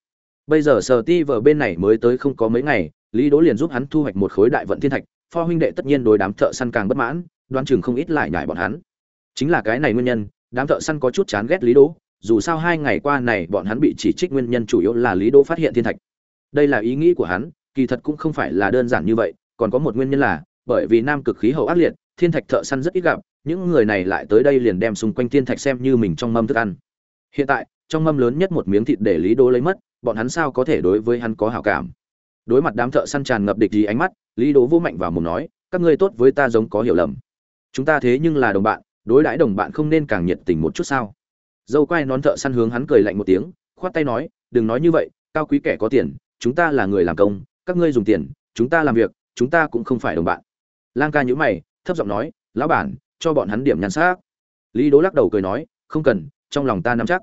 Bây giờ sở ti vờ bên này mới tới không có mấy ngày, lý đỗ liền giúp hắn thu hoạch một khối đại vận thiên thạch, pho huynh đệ tất nhiên đối đám thợ săn càng bất mãn đoan chừng không ít lại nhải bọn hắn. Chính là cái này nguyên nhân, đám thợ săn có chút chán ghét lý đỗ, dù sao hai ngày qua này bọn hắn bị chỉ trích nguyên nhân chủ yếu là lý đỗ phát hiện thiên thạch. Đây là ý nghĩ của hắn, kỳ thật cũng không phải là đơn giản như vậy, còn có một nguyên nhân là, bởi vì nam cực khí hậu ác liệt thiên thạch thợ săn rất ít gặp, những người này lại tới đây liền đem xung quanh thiên thạch xem như mình trong mâm thức ăn. Hiện tại, trong mâm lớn nhất một miếng thịt để lý đỗ lấy mất, bọn hắn sao có thể đối với hắn có hảo cảm? Đối mặt đám thợ săn tràn ngập địch gì ánh mắt, lý đỗ vô mạnh vào mồm nói, các ngươi tốt với ta giống có hiểu lầm. Chúng ta thế nhưng là đồng bạn, đối đãi đồng bạn không nên càng nhiệt tình một chút sao? Dâu quay nón thợ săn hướng hắn cười lạnh một tiếng, khoát tay nói, đừng nói như vậy, cao quý kẻ có tiền, chúng ta là người làm công, các ngươi dùng tiền, chúng ta làm việc, chúng ta cũng không phải đồng bạn. Lang ca nhữ mày thấp giọng nói, lão bản, cho bọn hắn điểm nhắn xác lý đố lắc đầu cười nói, không cần, trong lòng ta nắm chắc.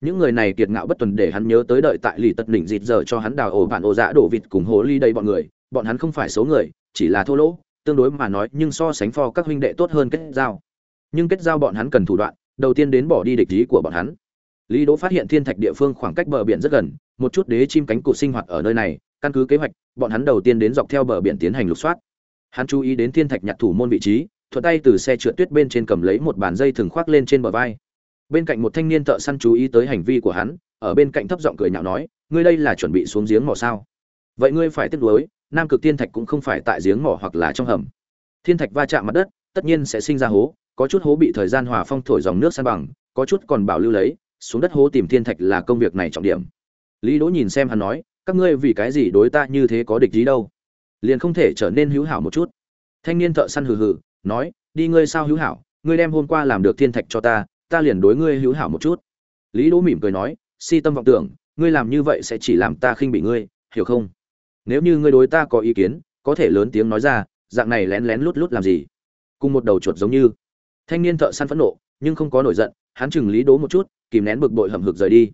Những người này kiệt ngạo bất tuần để hắn nhớ tới đợi tại lì tật đỉnh dịt giờ cho hắn đào ổ bản ổ dạ đổ vịt cùng hồ ly đầy bọn người, bọn hắn không phải số người, chỉ là thô lỗ, tương đối mà nói, nhưng so sánh pho các huynh đệ tốt hơn kết giao. Nhưng kết giao bọn hắn cần thủ đoạn, đầu tiên đến bỏ đi địch ý của bọn hắn. Lý đỗ phát hiện thiên thạch địa phương khoảng cách bờ biển rất gần, một chút đế chim cánh cụt sinh hoạt ở nơi này, căn cứ kế hoạch, bọn hắn đầu tiên đến dọc theo bờ biển tiến hành lục soát hắn chú ý đến thiên thạch nhặt thủ môn vị trí, thuận tay từ xe trượt tuyết bên trên cầm lấy một bàn dây thừng khoác lên trên bờ vai. Bên cạnh một thanh niên thợ săn chú ý tới hành vi của hắn, ở bên cạnh thấp giọng cười nhạo nói, ngươi đây là chuẩn bị xuống giếng mỏ sao? Vậy ngươi phải tiếp nối nam cực thiên thạch cũng không phải tại giếng mỏ hoặc là trong hầm. Thiên thạch va chạm mặt đất, tất nhiên sẽ sinh ra hố, có chút hố bị thời gian hòa phong thổi dòng nước san bằng, có chút còn bảo lưu lấy, xuống đất hố tìm thiên thạch là công việc này trọng điểm. Lý đỗ nhìn xem hắn nói, các ngươi vì cái gì đối ta như thế có địch ý đâu? Liền không thể trở nên hữu hảo một chút. Thanh niên thợ săn hừ hừ, nói, đi ngươi sao hữu hảo, ngươi đem hôm qua làm được thiên thạch cho ta ta liền đối ngươi hữu hảo một chút. Lý đỗ mỉm cười nói, si tâm vọng tưởng, ngươi làm như vậy sẽ chỉ làm ta khinh bị ngươi, hiểu không? Nếu như ngươi đối ta có ý kiến, có thể lớn tiếng nói ra, dạng này lén lén lút lút làm gì? Cùng một đầu chuột giống như. Thanh niên thợ săn phẫn nộ, nhưng không có nổi giận, hắn chừng lý đố một chút, kìm nén bực bội hầm hực rời đi.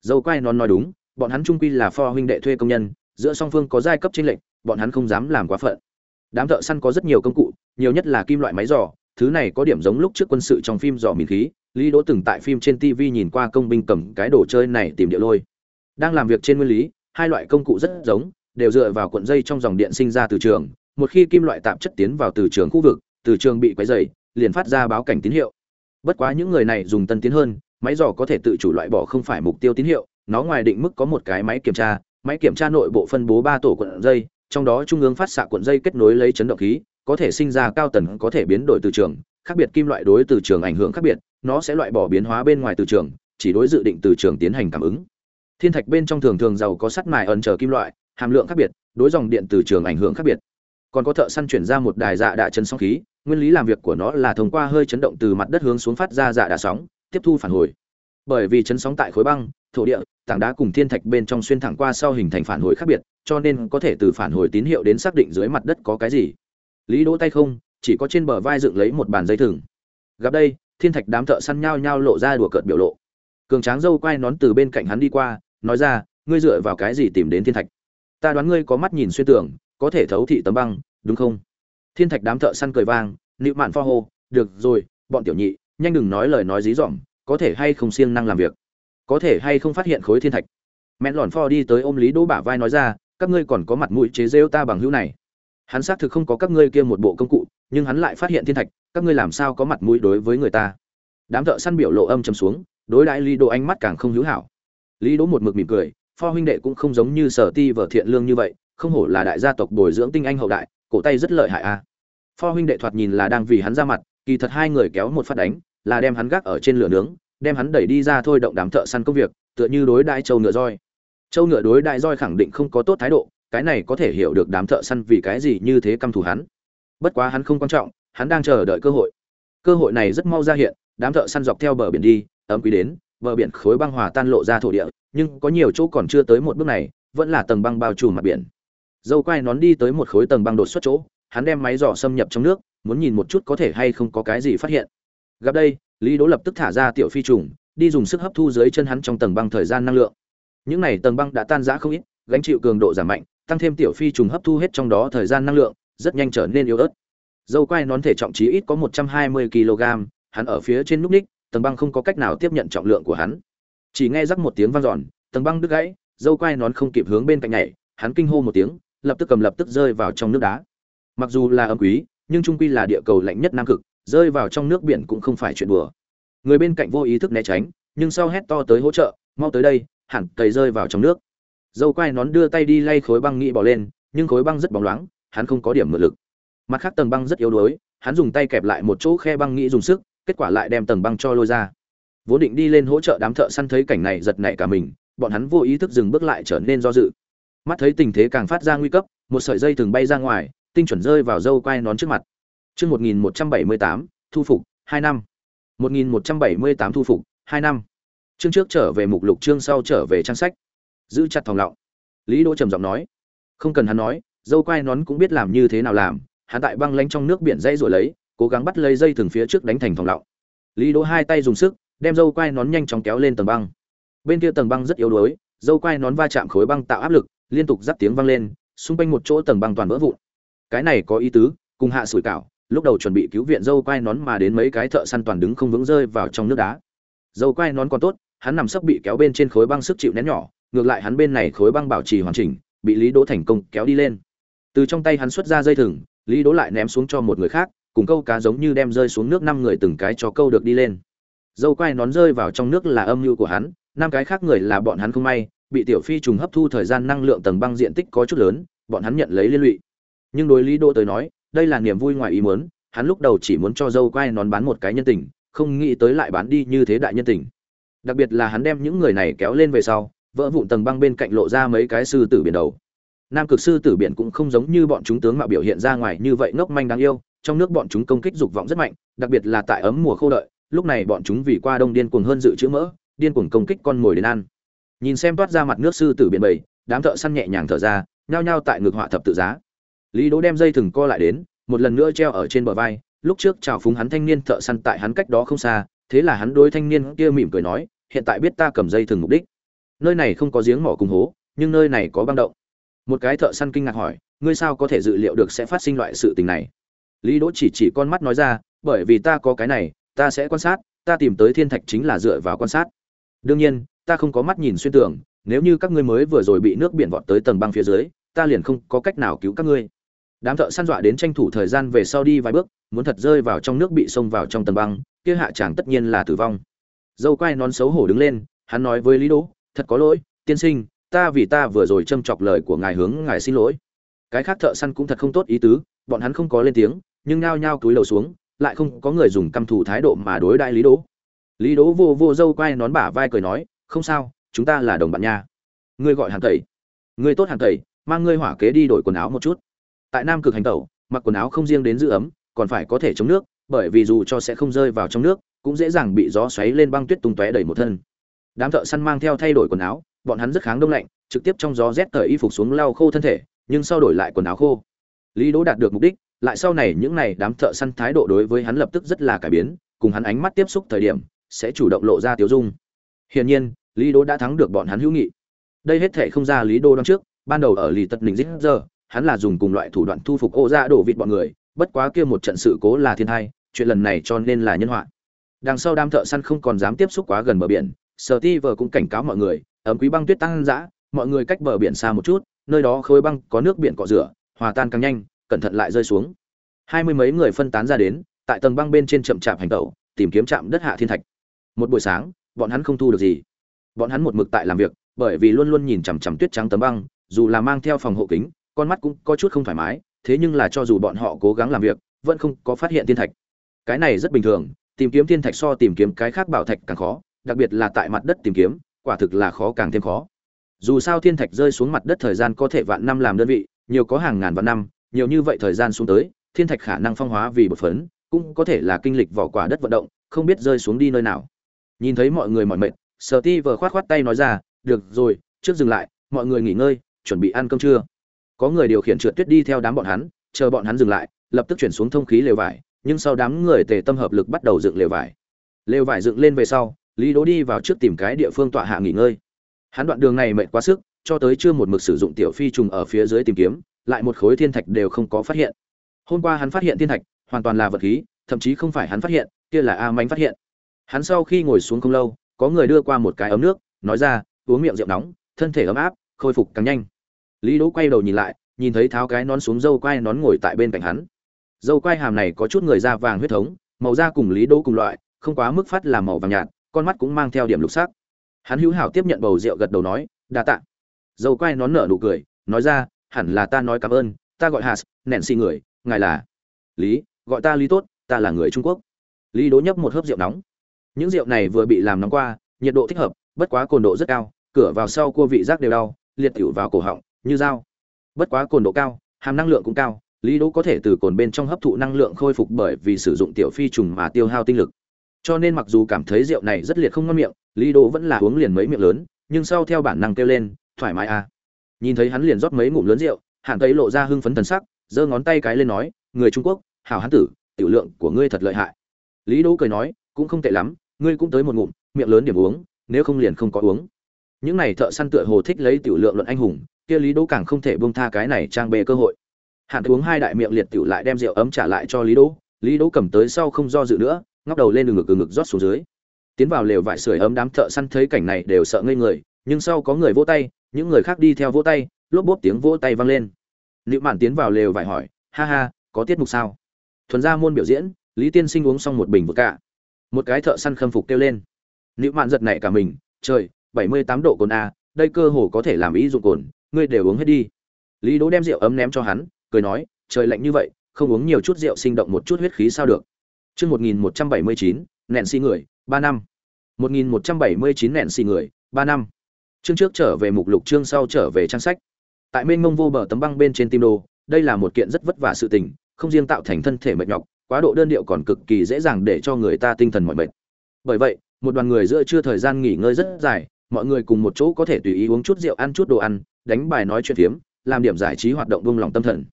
Dâu quay non nói đúng, bọn hắn trung quy là pho huynh đệ thuê công nhân, giữa song phương có giai cấp trên lệnh bọn hắn không dám làm quá phận. Đám thợ săn có rất nhiều công cụ, nhiều nhất là kim loại máy giò, thứ này có điểm giống lúc trước quân sự trong phim dò mìn khí, lý đỗ từng tại phim trên tv nhìn qua công binh cầm cái đồ chơi này tìm địa lôi. Đang làm việc trên nguyên lý, hai loại công cụ rất giống, đều dựa vào cuộn dây trong dòng điện sinh ra từ trường, một khi kim loại tạp chất tiến vào từ trường khu vực, từ trường bị quấy dày liền phát ra báo cảnh tín hiệu. Bất quá những người này dùng tân tiến hơn, máy dò có thể tự chủ loại bỏ không phải mục tiêu tín hiệu, nó ngoài định mức có một cái máy kiểm tra, máy kiểm tra nội bộ phân bố ba tổ cuộn dây trong đó trung ương phát xạ cuộn dây kết nối lấy chấn động khí, có thể sinh ra cao tần có thể biến đổi từ trường, khác biệt kim loại đối từ trường ảnh hưởng khác biệt, nó sẽ loại bỏ biến hóa bên ngoài từ trường, chỉ đối dự định từ trường tiến hành cảm ứng. Thiên thạch bên trong thường thường giàu có sắt mài ẩn chờ kim loại, hàm lượng khác biệt, đối dòng điện từ trường ảnh hưởng khác biệt. Còn có thợ săn chuyển ra một đài dạ đạ chân sóng khí, nguyên lý làm việc của nó là thông qua hơi chấn động từ mặt đất hướng xuống phát ra dạ đạ sóng, tiếp thu phản hồi. Bởi vì chấn sóng tại khối băng thổ địa, tảng đá cùng thiên thạch bên trong xuyên thẳng qua sau hình thành phản hồi khác biệt, cho nên có thể từ phản hồi tín hiệu đến xác định dưới mặt đất có cái gì. Lý đỗ tay không, chỉ có trên bờ vai dựng lấy một bàn dây thừng. Gặp đây, thiên thạch đám thợ săn nhao nhao lộ ra đùa cợt biểu lộ. Cường tráng dâu quay nón từ bên cạnh hắn đi qua, nói ra, ngươi dựa vào cái gì tìm đến thiên thạch? Ta đoán ngươi có mắt nhìn xuyên tưởng có thể thấu thị tấm băng, đúng không? Thiên thạch đám thợ săn cười vang, nịu mạn pho hô, được rồi, bọn tiểu nhị, nhanh đừng nói lời nói dí dỏm, có thể hay không siêng năng làm việc? Có thể hay không phát hiện khối thiên thạch? Mẹn lòn pho đi tới ôm lý đỗ bả vai nói ra, các ngươi còn có mặt mũi chế rêu ta bằng hữu này. Hắn xác thực không có các ngươi kia một bộ công cụ, nhưng hắn lại phát hiện thiên thạch, các ngươi làm sao có mặt mũi đối với người ta? Đám thợ săn biểu lộ âm trầm xuống, đối đãi lý đỗ ánh mắt càng không hữu hảo. Lý đỗ một mực mỉm cười, pho huynh đệ cũng không giống như sở ti vở thiện lương như vậy, không hổ là đại gia tộc bồi dưỡng tinh anh hậu đại, cổ tay rất lợi hại a. À. pho huynh đệ thoạt nhìn là đang vì hắn ra mặt, kỳ thật hai người kéo một phát đánh, là đem hắn gác ở trên lửa nướng đem hắn đẩy đi ra thôi động đám thợ săn công việc, tựa như đối đại châu ngựa roi. Châu ngựa đối đại roi khẳng định không có tốt thái độ, cái này có thể hiểu được đám thợ săn vì cái gì như thế căm thù hắn. Bất quá hắn không quan trọng, hắn đang chờ đợi cơ hội. Cơ hội này rất mau ra hiện, đám thợ săn dọc theo bờ biển đi, ấm quý đến, bờ biển khối băng hòa tan lộ ra thổ địa, nhưng có nhiều chỗ còn chưa tới một bước này, vẫn là tầng băng bao trùm mặt biển. Dâu quai nón đi tới một khối tầng băng đột xuất chỗ, hắn đem máy dò xâm nhập trong nước, muốn nhìn một chút có thể hay không có cái gì phát hiện. Gặp đây lý đỗ lập tức thả ra tiểu phi trùng, đi dùng sức hấp thu dưới chân hắn trong tầng băng thời gian năng lượng. Những này tầng băng đã tan rã không ít, gánh chịu cường độ giảm mạnh, tăng thêm tiểu phi trùng hấp thu hết trong đó thời gian năng lượng, rất nhanh trở nên yếu ớt. Dâu quai nón thể trọng chí ít có một trăm hai mươi kg, hắn ở phía trên lúc ních, tầng băng không có cách nào tiếp nhận trọng lượng của hắn. Chỉ nghe rắc một tiếng vang dọn, tầng băng đứt gãy, dâu quai nón không kịp hướng bên cạnh nhảy, hắn kinh hô một tiếng, lập tức cầm lập tức rơi vào trong nước đá. Mặc dù là ấm quý, nhưng trung quy là địa cầu lạnh nhất nam cực rơi vào trong nước biển cũng không phải chuyện đùa. Người bên cạnh vô ý thức né tránh, nhưng sau hét to tới hỗ trợ, mau tới đây, hẳn cầy rơi vào trong nước. Dâu quai nón đưa tay đi lay khối băng nghĩ bỏ lên, nhưng khối băng rất bóng loáng, hắn không có điểm mượn lực. Mặt khác tầng băng rất yếu đuối, hắn dùng tay kẹp lại một chỗ khe băng nghĩ dùng sức, kết quả lại đem tầng băng cho lôi ra. Vốn định đi lên hỗ trợ đám thợ săn thấy cảnh này giật nảy cả mình, bọn hắn vô ý thức dừng bước lại trở nên do dự. Mắt thấy tình thế càng phát ra nguy cấp, một sợi dây thường bay ra ngoài, tinh chuẩn rơi vào dâu quai nón trước mặt chương một nghìn một trăm bảy mươi tám, thu phục, hai năm. một nghìn một trăm bảy mươi tám thu phục, hai năm. Chương trước trở về mục lục, chương sau trở về trang sách. Giữ chặt thòng lọng. Lý đỗ trầm giọng nói. Không cần hắn nói, dâu quai nón cũng biết làm như thế nào làm. Hắn tại băng lánh trong nước biển dây rồi lấy, cố gắng bắt lấy dây thường phía trước đánh thành thòng lọng. Lý đỗ hai tay dùng sức, đem dâu quai nón nhanh chóng kéo lên tầng băng. Bên kia tầng băng rất yếu đuối, dâu quai nón va chạm khối băng tạo áp lực, liên tục dắt tiếng vang lên, xung quanh một chỗ tầng băng toàn vỡ vụn. Cái này có ý tứ, cùng hạ sủi cảo lúc đầu chuẩn bị cứu viện dâu quai nón mà đến mấy cái thợ săn toàn đứng không vững rơi vào trong nước đá. Dâu quai nón còn tốt, hắn nằm sấp bị kéo bên trên khối băng sức chịu nén nhỏ, ngược lại hắn bên này khối băng bảo trì hoàn chỉnh, bị lý đỗ thành công kéo đi lên. Từ trong tay hắn xuất ra dây thừng, lý đỗ lại ném xuống cho một người khác, cùng câu cá giống như đem rơi xuống nước năm người từng cái cho câu được đi lên. Dâu quai nón rơi vào trong nước là âm mưu của hắn, năm cái khác người là bọn hắn không may, bị tiểu phi trùng hấp thu thời gian năng lượng tầng băng diện tích có chút lớn, bọn hắn nhận lấy liên lụy. Nhưng đối lý đỗ tới nói đây là niềm vui ngoài ý muốn, hắn lúc đầu chỉ muốn cho dâu quai nón bán một cái nhân tình, không nghĩ tới lại bán đi như thế đại nhân tình. Đặc biệt là hắn đem những người này kéo lên về sau, vỡ vụn tầng băng bên cạnh lộ ra mấy cái sư tử biển đầu. Nam cực sư tử biển cũng không giống như bọn chúng tướng mạo biểu hiện ra ngoài như vậy ngốc manh đáng yêu, trong nước bọn chúng công kích dục vọng rất mạnh, đặc biệt là tại ấm mùa khô đợi, lúc này bọn chúng vì qua đông điên cuồng hơn dự trữ mỡ, điên cuồng công kích con mồi đến ăn. Nhìn xem toát ra mặt nước sư tử biển bầy, đám thợ săn nhẹ nhàng thở ra, nhao nhao tại ngực họa thập tự giá lý đỗ đem dây thừng co lại đến, một lần nữa treo ở trên bờ vai, lúc trước chào phúng hắn thanh niên thợ săn tại hắn cách đó không xa, thế là hắn đối thanh niên kia mỉm cười nói, hiện tại biết ta cầm dây thừng mục đích. Nơi này không có giếng mỏ cùng hố, nhưng nơi này có băng động. Một cái thợ săn kinh ngạc hỏi, ngươi sao có thể dự liệu được sẽ phát sinh loại sự tình này? Lý đỗ chỉ chỉ con mắt nói ra, bởi vì ta có cái này, ta sẽ quan sát, ta tìm tới thiên thạch chính là dựa vào quan sát. Đương nhiên, ta không có mắt nhìn xuyên tưởng nếu như các ngươi mới vừa rồi bị nước biển vọt tới tầng băng phía dưới, ta liền không có cách nào cứu các ngươi đám thợ săn dọa đến tranh thủ thời gian về sau đi vài bước, muốn thật rơi vào trong nước bị xông vào trong tầng băng, kia hạ chàng tất nhiên là tử vong. Dâu quai nón xấu hổ đứng lên, hắn nói với lý đỗ, thật có lỗi, tiên sinh, ta vì ta vừa rồi châm chọc lời của ngài hướng ngài xin lỗi. Cái khác thợ săn cũng thật không tốt ý tứ, bọn hắn không có lên tiếng, nhưng nhao nhao cúi đầu xuống, lại không có người dùng căm thù thái độ mà đối đại lý đỗ. Lý đỗ vô vô dâu quai nón bả vai cười nói, không sao, chúng ta là đồng bạn nha. Ngươi gọi hàng tẩy ngươi tốt hàng tẩy mang ngươi hỏa kế đi đổi quần áo một chút tại nam cực hành tẩu, mặc quần áo không riêng đến giữ ấm, còn phải có thể chống nước, bởi vì dù cho sẽ không rơi vào trong nước, cũng dễ dàng bị gió xoáy lên băng tuyết tung tóe đầy một thân. Đám thợ săn mang theo thay đổi quần áo, bọn hắn rất kháng đông lạnh, trực tiếp trong gió rét cởi y phục xuống lau khô thân thể, nhưng sau đổi lại quần áo khô. Lý đỗ đạt được mục đích, lại sau này những này đám thợ săn thái độ đối với hắn lập tức rất là cải biến, cùng hắn ánh mắt tiếp xúc thời điểm, sẽ chủ động lộ ra tiêu dung. Hiển nhiên, lý đỗ đã thắng được bọn hắn hữu nghị. Đây hết thể không ra lý đô đón trước, ban đầu ở lì tật nình dít giờ hắn là dùng cùng loại thủ đoạn thu phục ô ra đổ vịt bọn người, bất quá kia một trận sự cố là thiên thai, chuyện lần này cho nên là nhân họa. Đằng sau đám thợ săn không còn dám tiếp xúc quá gần bờ biển sở ti vờ cũng cảnh cáo mọi người, ấm quý băng tuyết tăng dã, mọi người cách bờ biển xa một chút, nơi đó khối băng có nước biển cọ rửa, hòa tan càng nhanh, cẩn thận lại rơi xuống. Hai mươi mấy người phân tán ra đến, tại tầng băng bên trên chậm chạp hành tẩu, tìm kiếm trạm đất hạ thiên thạch. Một buổi sáng, bọn hắn không thu được gì. Bọn hắn một mực tại làm việc, bởi vì luôn luôn nhìn chằm chằm tuyết trắng tấm băng, dù là mang theo phòng hộ kính con mắt cũng có chút không thoải mái, thế nhưng là cho dù bọn họ cố gắng làm việc, vẫn không có phát hiện thiên thạch. Cái này rất bình thường, tìm kiếm thiên thạch so tìm kiếm cái khác bảo thạch càng khó, đặc biệt là tại mặt đất tìm kiếm, quả thực là khó càng thêm khó. Dù sao thiên thạch rơi xuống mặt đất thời gian có thể vạn năm làm đơn vị, nhiều có hàng ngàn vạn năm, nhiều như vậy thời gian xuống tới, thiên thạch khả năng phong hóa vì bột phấn, cũng có thể là kinh lịch vỏ quả đất vận động, không biết rơi xuống đi nơi nào. Nhìn thấy mọi người mỏi mệt sở ti vờ khoát khoát tay nói ra, được rồi, trước dừng lại, mọi người nghỉ ngơi, chuẩn bị ăn cơm trưa có người điều khiển trượt tuyết đi theo đám bọn hắn, chờ bọn hắn dừng lại, lập tức chuyển xuống thông khí lều vải, nhưng sau đám người tề tâm hợp lực bắt đầu dựng lều vải. Lều vải dựng lên về sau, lý đỗ đi vào trước tìm cái địa phương tọa hạ nghỉ ngơi. Hắn đoạn đường này mệt quá sức, cho tới chưa một mực sử dụng tiểu phi trùng ở phía dưới tìm kiếm, lại một khối thiên thạch đều không có phát hiện. Hôm qua hắn phát hiện thiên thạch, hoàn toàn là vật khí, thậm chí không phải hắn phát hiện, kia là a manh phát hiện. Hắn sau khi ngồi xuống không lâu, có người đưa qua một cái ấm nước, nói ra, uống miệng rượu nóng, thân thể ấm áp, khôi phục càng nhanh lý đỗ quay đầu nhìn lại, nhìn thấy tháo cái nón xuống dâu quai nón ngồi tại bên cạnh hắn. Dâu quai hàm này có chút người da vàng huyết thống, màu da cùng lý đỗ cùng loại, không quá mức phát là màu vàng nhạt, con mắt cũng mang theo điểm lục sắc. Hắn hữu hảo tiếp nhận bầu rượu gật đầu nói, đa tạ. Dâu quai nón nở nụ cười, nói ra, hẳn là ta nói cảm ơn, ta gọi hạt nẹn xì người, ngài là lý, gọi ta lý tốt, ta là người trung quốc. Lý đỗ nhấp một hớp rượu nóng. Những rượu này vừa bị làm nóng qua, nhiệt độ thích hợp, bất quá cồn độ rất cao, cửa vào sau cua vị giác đều đau, liệt tiểu vào cổ họng như dao. Bất quá cồn độ cao, hàm năng lượng cũng cao, lý đỗ có thể từ cồn bên trong hấp thụ năng lượng khôi phục bởi vì sử dụng tiểu phi trùng mà tiêu hao tinh lực. Cho nên mặc dù cảm thấy rượu này rất liệt không ngon miệng, lý đỗ vẫn là uống liền mấy miệng lớn, nhưng sau theo bản năng kêu lên, thoải mái à. Nhìn thấy hắn liền rót mấy ngụm lớn rượu hạng tây lộ ra hưng phấn thần sắc, giơ ngón tay cái lên nói, người trung quốc, hảo hán tử, tiểu lượng của ngươi thật lợi hại. Lý đỗ cười nói, cũng không tệ lắm, ngươi cũng tới một ngụm, miệng lớn điểm uống, nếu không liền không có uống những này thợ săn tựa hồ thích lấy tiểu lượng luận anh hùng, kia lý đỗ càng không thể buông tha cái này trang bê cơ hội. Hạn uống hai đại miệng liệt tiểu lại đem rượu ấm trả lại cho lý đỗ lý đỗ cầm tới sau không do dự nữa, ngóc đầu lên đường ngực ngực rót xuống dưới. Tiến vào lều vải sưởi ấm đám thợ săn thấy cảnh này đều sợ ngây người, nhưng sau có người vỗ tay, những người khác đi theo vỗ tay, lốp bốp tiếng vỗ tay vang lên. Liệu mạn tiến vào lều vải hỏi, ha ha, có tiết mục sao? Thuần ra môn biểu diễn, lý tiên sinh uống xong một bình vừa cả một cái thợ săn khâm phục kêu lên. Liệu mạn giật nảy cả mình, trời bảy mươi tám độ cồn a, đây cơ hồ có thể làm ý dụng cồn, ngươi đều uống hết đi. Lý đỗ đem rượu ấm ném cho hắn, cười nói, trời lạnh như vậy, không uống nhiều chút rượu sinh động một chút huyết khí sao được. Chương một nghìn một trăm bảy mươi chín nẹn xi người, ba năm. một nghìn một trăm bảy mươi chín nẹn xi người, ba năm. Chương trước trở về mục lục, chương sau trở về trang sách. Tại mênh mông vô bờ tấm băng bên trên tim đô đây là một kiện rất vất vả sự tình, không riêng tạo thành thân thể mệt nhọc, quá độ đơn điệu còn cực kỳ dễ dàng để cho người ta tinh thần mỏi mệt. Bởi vậy, một đoàn người giữa trưa thời gian nghỉ ngơi rất dài mọi người cùng một chỗ có thể tùy ý uống chút rượu, ăn chút đồ ăn, đánh bài nói chuyện phiếm, làm điểm giải trí hoạt động vung lòng tâm thần.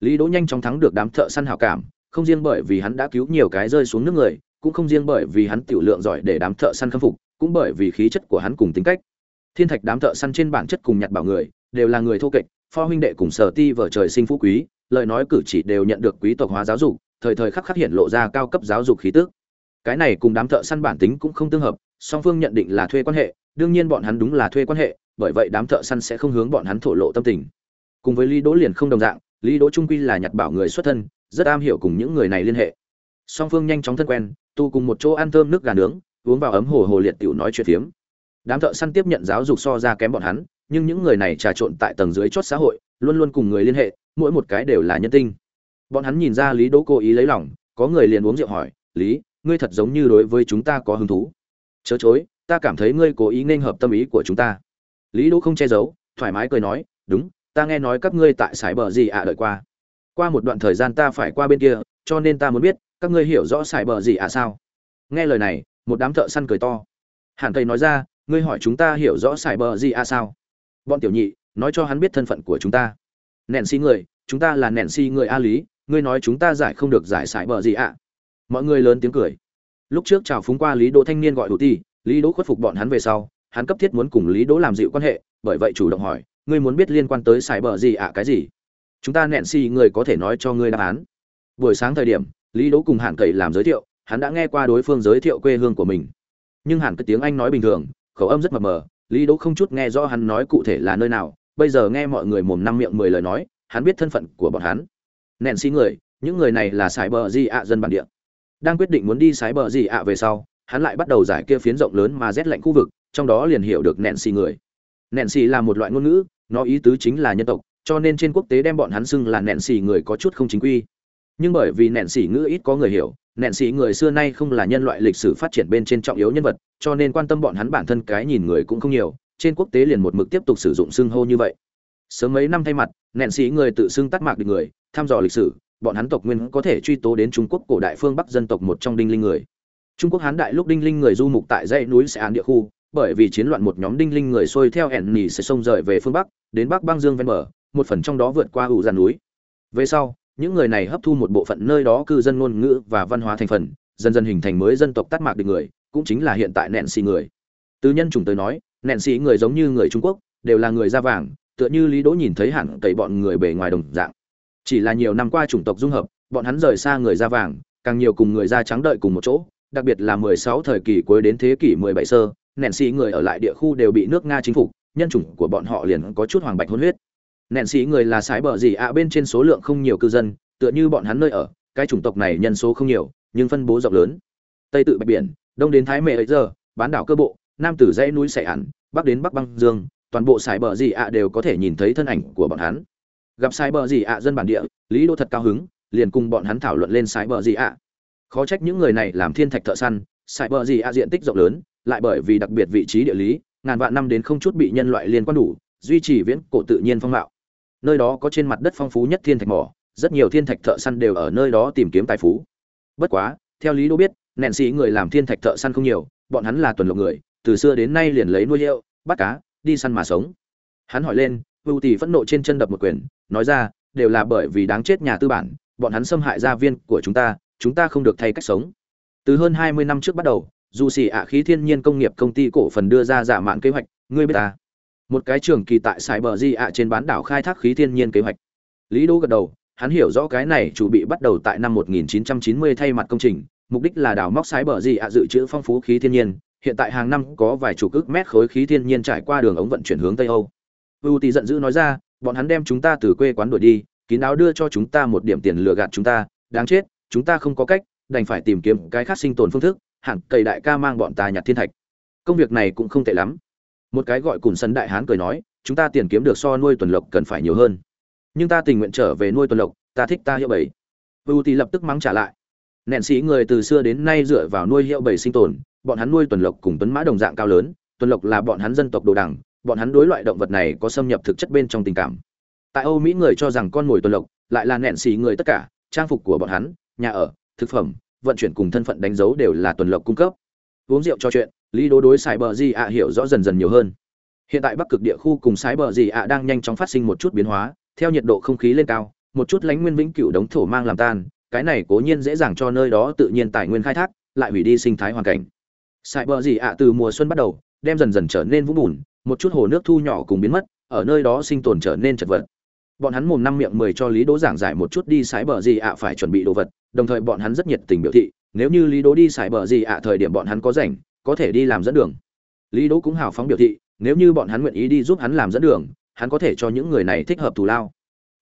Lý đỗ nhanh chóng thắng được đám thợ săn hảo cảm, không riêng bởi vì hắn đã cứu nhiều cái rơi xuống nước người, cũng không riêng bởi vì hắn tiểu lượng giỏi để đám thợ săn khâm phục, cũng bởi vì khí chất của hắn cùng tính cách. Thiên thạch đám thợ săn trên bản chất cùng nhặt bảo người, đều là người thô kệch, pho huynh đệ cùng sở ti vợ trời sinh phú quý, lời nói cử chỉ đều nhận được quý tộc hóa giáo dục, thời thời khắc khắc hiện lộ ra cao cấp giáo dục khí tức. Cái này cùng đám thợ săn bản tính cũng không tương hợp, song phương nhận định là thuê quan hệ đương nhiên bọn hắn đúng là thuê quan hệ, bởi vậy đám thợ săn sẽ không hướng bọn hắn thổ lộ tâm tình. Cùng với lý đỗ liền không đồng dạng, lý đỗ trung quy là nhặt bảo người xuất thân, rất am hiểu cùng những người này liên hệ. Song phương nhanh chóng thân quen tu cùng một chỗ ăn thơm nước gà nướng, uống vào ấm hồ hồ liệt tiểu nói chuyện phiếm. Đám thợ săn tiếp nhận giáo dục so ra kém bọn hắn, nhưng những người này trà trộn tại tầng dưới chót xã hội, luôn luôn cùng người liên hệ, mỗi một cái đều là nhân tinh. Bọn hắn nhìn ra lý đỗ cố ý lấy lòng, có người liền uống rượu hỏi, lý, ngươi thật giống như đối với chúng ta có hứng thú. Chớ chối ta cảm thấy ngươi cố ý nên hợp tâm ý của chúng ta. Lý đỗ không che giấu, thoải mái cười nói, đúng, ta nghe nói các ngươi tại sải bờ gì ạ đợi qua. Qua một đoạn thời gian ta phải qua bên kia, cho nên ta muốn biết, các ngươi hiểu rõ sải bờ gì ạ sao? Nghe lời này, một đám thợ săn cười to. Hàn tây nói ra, ngươi hỏi chúng ta hiểu rõ sải bờ gì ạ sao? Bọn tiểu nhị, nói cho hắn biết thân phận của chúng ta. Nện si người, chúng ta là nện si người a lý, ngươi nói chúng ta giải không được giải sải bờ gì ạ? Mọi người lớn tiếng cười. Lúc trước chào phúng qua lý đỗ thanh niên gọi đủ ti lý đỗ khuất phục bọn hắn về sau, hắn cấp thiết muốn cùng lý đỗ làm dịu quan hệ, bởi vậy chủ động hỏi, ngươi muốn biết liên quan tới sải bờ gì ạ, cái gì? Chúng ta nện xi người có thể nói cho ngươi đáp án. Buổi sáng thời điểm, lý đỗ cùng hàn cậy làm giới thiệu, hắn đã nghe qua đối phương giới thiệu quê hương của mình. Nhưng hàn cái tiếng anh nói bình thường, khẩu âm rất mập mờ, lý đỗ không chút nghe rõ hắn nói cụ thể là nơi nào, bây giờ nghe mọi người mồm năm miệng mười lời nói, hắn biết thân phận của bọn hắn. Nện xi người, những người này là sải bờ gì ạ dân bản địa. Đang quyết định muốn đi sải bờ gì ạ về sau hắn lại bắt đầu giải kia phiến rộng lớn mà rét lạnh khu vực, trong đó liền hiểu được nện xì người. Nện xì là một loại ngôn ngữ, nó ý tứ chính là nhân tộc, cho nên trên quốc tế đem bọn hắn xưng là nện xì người có chút không chính quy. Nhưng bởi vì nện xì ngữ ít có người hiểu nện xì người xưa nay không là nhân loại lịch sử phát triển bên trên trọng yếu nhân vật, cho nên quan tâm bọn hắn bản thân cái nhìn người cũng không nhiều, trên quốc tế liền một mực tiếp tục sử dụng xưng hô như vậy. Sớm mấy năm thay mặt nện xì người tự xưng tắt mạc địch người tham dò lịch sử, bọn hắn tộc nguyên có thể truy tố đến trung quốc cổ đại phương bắc dân tộc một trong đinh linh người trung quốc hán đại lúc đinh linh người du mục tại dãy núi sẽ an địa khu, bởi vì chiến loạn một nhóm đinh linh người xuôi theo ẻn nỉ sẽ sông rời về phương bắc, đến bắc băng dương ven bờ, một phần trong đó vượt qua ủ giàn núi. Về sau, những người này hấp thu một bộ phận nơi đó cư dân ngôn ngữ và văn hóa thành phần, dần dần hình thành mới dân tộc tát mạc địch người, cũng chính là hiện tại nện xì người. Từ nhân chủng tới nói nện xì người giống như người trung quốc, đều là người da vàng, tựa như lý đỗ nhìn thấy hẳn tẩy bọn người bề ngoài đồng dạng. Chỉ là nhiều năm qua chủng tộc dung hợp, bọn hắn rời xa người da vàng, càng nhiều cùng người da trắng đợi cùng một chỗ đặc biệt là 16 thời kỳ cuối đến thế kỷ 17 sơ nền sĩ người ở lại địa khu đều bị nước nga chính phủ nhân chủng của bọn họ liền có chút hoàng bạch hôn huyết. Nền sĩ người là sái bờ gì ạ bên trên số lượng không nhiều cư dân, tựa như bọn hắn nơi ở, cái chủng tộc này nhân số không nhiều, nhưng phân bố rộng lớn. Tây tự bạch biển, đông đến thái mệ ấy giờ, bán đảo cơ bộ, nam từ dãy núi sẻ ản, bắc đến bắc băng dương, toàn bộ sải bờ gì ạ đều có thể nhìn thấy thân ảnh của bọn hắn. Gặp sải bờ gì ạ dân bản địa, lý đô thật cao hứng, liền cùng bọn hắn thảo luận lên sải bờ gì ạ khó trách những người này làm thiên thạch thợ săn sải bờ gì ạ, diện tích rộng lớn, lại bởi vì đặc biệt vị trí địa lý, ngàn vạn năm đến không chút bị nhân loại liên quan đủ, duy trì viễn cổ tự nhiên phong mạo. Nơi đó có trên mặt đất phong phú nhất thiên thạch mỏ, rất nhiều thiên thạch thợ săn đều ở nơi đó tìm kiếm tài phú. Bất quá, theo lý đô biết nện sĩ người làm thiên thạch thợ săn không nhiều, bọn hắn là tuần lộc người, từ xưa đến nay liền lấy nuôi hiệu bắt cá, đi săn mà sống. Hắn hỏi lên vưu tỷ phẫn nộ trên chân đập một quyền, nói ra, đều là bởi vì đáng chết nhà tư bản, bọn hắn xâm hại gia viên của chúng ta chúng ta không được thay cách sống. Từ hơn hai mươi năm trước bắt đầu, dù xì ạ khí thiên nhiên công nghiệp công ty cổ phần đưa ra giả mạn kế hoạch, ngươi biết ta. Một cái trường kỳ tại sài bờ di ạ trên bán đảo khai thác khí thiên nhiên kế hoạch. Lý đỗ gật đầu, hắn hiểu rõ cái này chủ bị bắt đầu tại năm 1990 thay mặt công trình, mục đích là đào móc sái bờ di ạ dự trữ phong phú khí thiên nhiên. Hiện tại hàng năm có vài chục ức mét khối khí thiên nhiên trải qua đường ống vận chuyển hướng tây âu. Ưu tì giận dữ nói ra, bọn hắn đem chúng ta từ quê quán đuổi đi, kín áo đưa cho chúng ta một điểm tiền lừa gạt chúng ta, đáng chết chúng ta không có cách, đành phải tìm kiếm cái khác sinh tồn phương thức, hẳn cầy đại ca mang bọn ta nhặt thiên thạch. Công việc này cũng không tệ lắm. Một cái gọi cùng sân đại hán cười nói, chúng ta tiền kiếm được so nuôi tuần lộc cần phải nhiều hơn. Nhưng ta tình nguyện trở về nuôi tuần lộc, ta thích ta hiệu bảy u thì lập tức mắng trả lại. Nện sĩ người từ xưa đến nay dựa vào nuôi hiệu bảy sinh tồn, bọn hắn nuôi tuần lộc cùng tuấn mã đồng dạng cao lớn, tuần lộc là bọn hắn dân tộc đồ đẳng, bọn hắn đối loại động vật này có xâm nhập thực chất bên trong tình cảm. Tại âu mỹ người cho rằng con mồi tuần lộc lại là nện sĩ người tất cả, trang phục của bọn hắn nhà ở, thực phẩm, vận chuyển cùng thân phận đánh dấu đều là tuần lộc cung cấp. Uống rượu cho chuyện, lý đố đối sài bờ di ạ hiểu rõ dần dần nhiều hơn. Hiện tại bắc cực địa khu cùng sài bờ di ạ đang nhanh chóng phát sinh một chút biến hóa, theo nhiệt độ không khí lên cao, một chút lãnh nguyên vĩnh cửu đống thổ mang làm tan, cái này cố nhiên dễ dàng cho nơi đó tự nhiên tài nguyên khai thác, lại hủy đi sinh thái hoàn cảnh. Sài bờ di ạ từ mùa xuân bắt đầu, đem dần dần trở nên vũng bùn, một chút hồ nước thu nhỏ cùng biến mất, ở nơi đó sinh tồn trở nên chật vật. Bọn hắn mồm năm miệng mười cho lý đỗ giảng giải một chút đi sái bờ gì ạ phải chuẩn bị đồ vật đồng thời bọn hắn rất nhiệt tình biểu thị nếu như lý đỗ đi xài bờ gì ạ thời điểm bọn hắn có rảnh có thể đi làm dẫn đường. Lý đỗ cũng hào phóng biểu thị nếu như bọn hắn nguyện ý đi giúp hắn làm dẫn đường hắn có thể cho những người này thích hợp thù lao.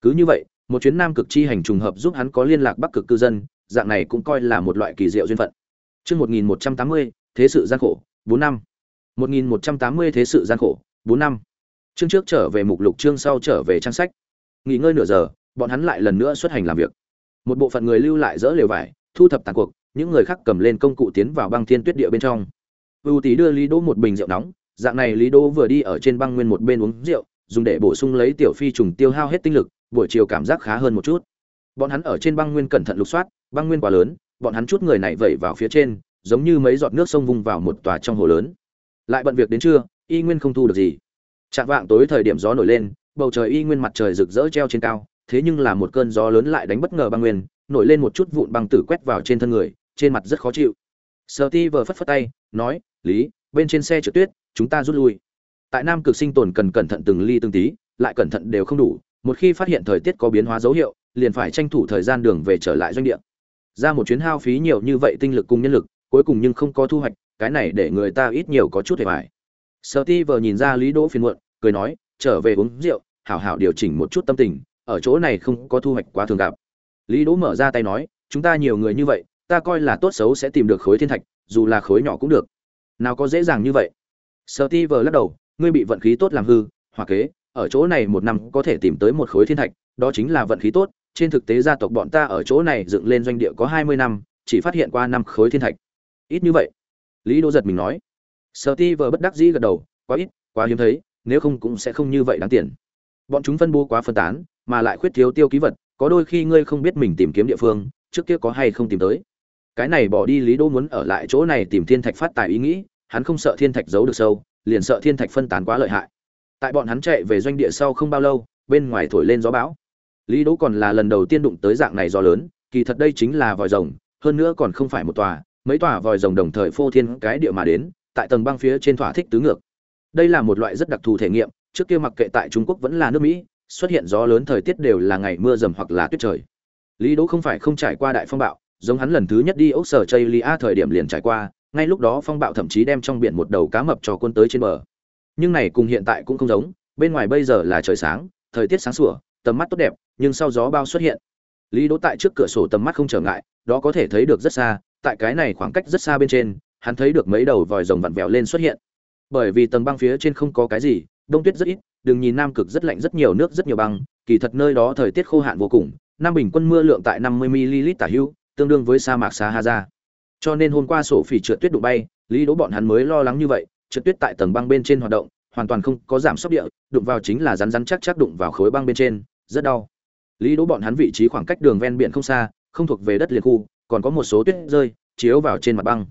Cứ như vậy một chuyến nam cực chi hành trùng hợp giúp hắn có liên lạc bắc cực cư dân dạng này cũng coi là một loại kỳ diệu duyên phận. Chương 1180, thế sự gian khổ, 4 năm. 1180 thế sự gian khổ, 4 năm. chương trước trở về mục lục chương sau trở về trang sách. Nghỉ ngơi nửa giờ bọn hắn lại lần nữa xuất hành làm việc một bộ phận người lưu lại dỡ lều vải, thu thập tàn cuộc, những người khác cầm lên công cụ tiến vào băng thiên tuyết địa bên trong. Ưu tí đưa lý đỗ một bình rượu nóng, dạng này lý đỗ vừa đi ở trên băng nguyên một bên uống rượu, dùng để bổ sung lấy tiểu phi trùng tiêu hao hết tinh lực, buổi chiều cảm giác khá hơn một chút. Bọn hắn ở trên băng nguyên cẩn thận lục soát, băng nguyên quá lớn, bọn hắn chút người này vẩy vào phía trên, giống như mấy giọt nước sông vung vào một tòa trong hồ lớn. Lại bận việc đến trưa, y nguyên không thu được gì. Chạm vạng tối thời điểm gió nổi lên, bầu trời y nguyên mặt trời rực rỡ treo trên cao thế nhưng là một cơn gió lớn lại đánh bất ngờ băng nguyên, nổi lên một chút vụn băng tử quét vào trên thân người, trên mặt rất khó chịu. Sợ ti vờ phất phất tay, nói, lý, bên trên xe trượt tuyết, chúng ta rút lui. Tại nam cực sinh tồn cần cẩn thận từng ly từng tí, lại cẩn thận đều không đủ, một khi phát hiện thời tiết có biến hóa dấu hiệu, liền phải tranh thủ thời gian đường về trở lại doanh địa. Ra một chuyến hao phí nhiều như vậy tinh lực cùng nhân lực, cuối cùng nhưng không có thu hoạch, cái này để người ta ít nhiều có chút hề vải sợ ti vờ nhìn ra lý đỗ phiền muộn, cười nói, trở về uống rượu, hảo hảo điều chỉnh một chút tâm tình ở chỗ này không có thu hoạch quá thường gặp. Lý đỗ mở ra tay nói, chúng ta nhiều người như vậy, ta coi là tốt xấu sẽ tìm được khối thiên thạch, dù là khối nhỏ cũng được. Nào có dễ dàng như vậy. Sợ ti vờ lắc đầu, ngươi bị vận khí tốt làm hư hoặc kế, ở chỗ này một năm có thể tìm tới một khối thiên thạch, đó chính là vận khí tốt, trên thực tế gia tộc bọn ta ở chỗ này dựng lên doanh địa có hai mươi năm, chỉ phát hiện qua năm khối thiên thạch. Ít như vậy? Lý đỗ giật mình nói. Sợ ti vờ bất đắc dĩ gật đầu, quá ít, quá hiếm thấy, nếu không cũng sẽ không như vậy đáng tiền bọn chúng phân bố quá phân tán, mà lại khuyết thiếu tiêu ký vật, có đôi khi ngươi không biết mình tìm kiếm địa phương, trước kia có hay không tìm tới. Cái này bỏ đi lý đỗ muốn ở lại chỗ này tìm thiên thạch phát tài ý nghĩ, hắn không sợ thiên thạch giấu được sâu, liền sợ thiên thạch phân tán quá lợi hại. Tại bọn hắn chạy về doanh địa sau không bao lâu, bên ngoài thổi lên gió bão. Lý đỗ còn là lần đầu tiên đụng tới dạng này gió lớn, kỳ thật đây chính là vòi rồng, hơn nữa còn không phải một tòa, mấy tòa vòi rồng đồng thời phô thiên cái địa mà đến, tại tầng băng phía trên thỏa thích tứ ngược. Đây là một loại rất đặc thù thể nghiệm trước kia mặc kệ tại trung quốc vẫn là nước mỹ, xuất hiện gió lớn thời tiết đều là ngày mưa rầm hoặc là tuyết trời. Lý đỗ không phải không trải qua đại phong bạo, giống hắn lần thứ nhất đi ốc sở chây lia thời điểm liền trải qua, ngay lúc đó phong bạo thậm chí đem trong biển một đầu cá mập cho quân tới trên bờ. Nhưng này cùng hiện tại cũng không giống, bên ngoài bây giờ là trời sáng, thời tiết sáng sủa, tầm mắt tốt đẹp, nhưng sau gió bao xuất hiện. Lý đỗ tại trước cửa sổ tầm mắt không trở ngại, đó có thể thấy được rất xa, tại cái này khoảng cách rất xa bên trên, hắn thấy được mấy đầu vòi rồng vặn vẹo lên xuất hiện. Bởi vì tầng băng phía trên không có cái gì đông tuyết rất ít đừng nhìn nam cực rất lạnh rất nhiều, nước rất nhiều băng, kỳ thật nơi đó thời tiết khô hạn vô cùng, nam bình quân mưa lượng tại 50 ml tả hữu tương đương với sa mạc sahara cho nên hôm qua sổ phỉ trượt tuyết đụng bay, lý đỗ bọn hắn mới lo lắng như vậy, trượt tuyết tại tầng băng bên trên hoạt động, hoàn toàn không có giảm sốc địa, đụng vào chính là rắn rắn chắc chắc đụng vào khối băng bên trên, rất đau. Lý đỗ bọn hắn vị trí khoảng cách đường ven biển không xa, không thuộc về đất liền khu, còn có một số tuyết rơi, chiếu vào trên mặt băng.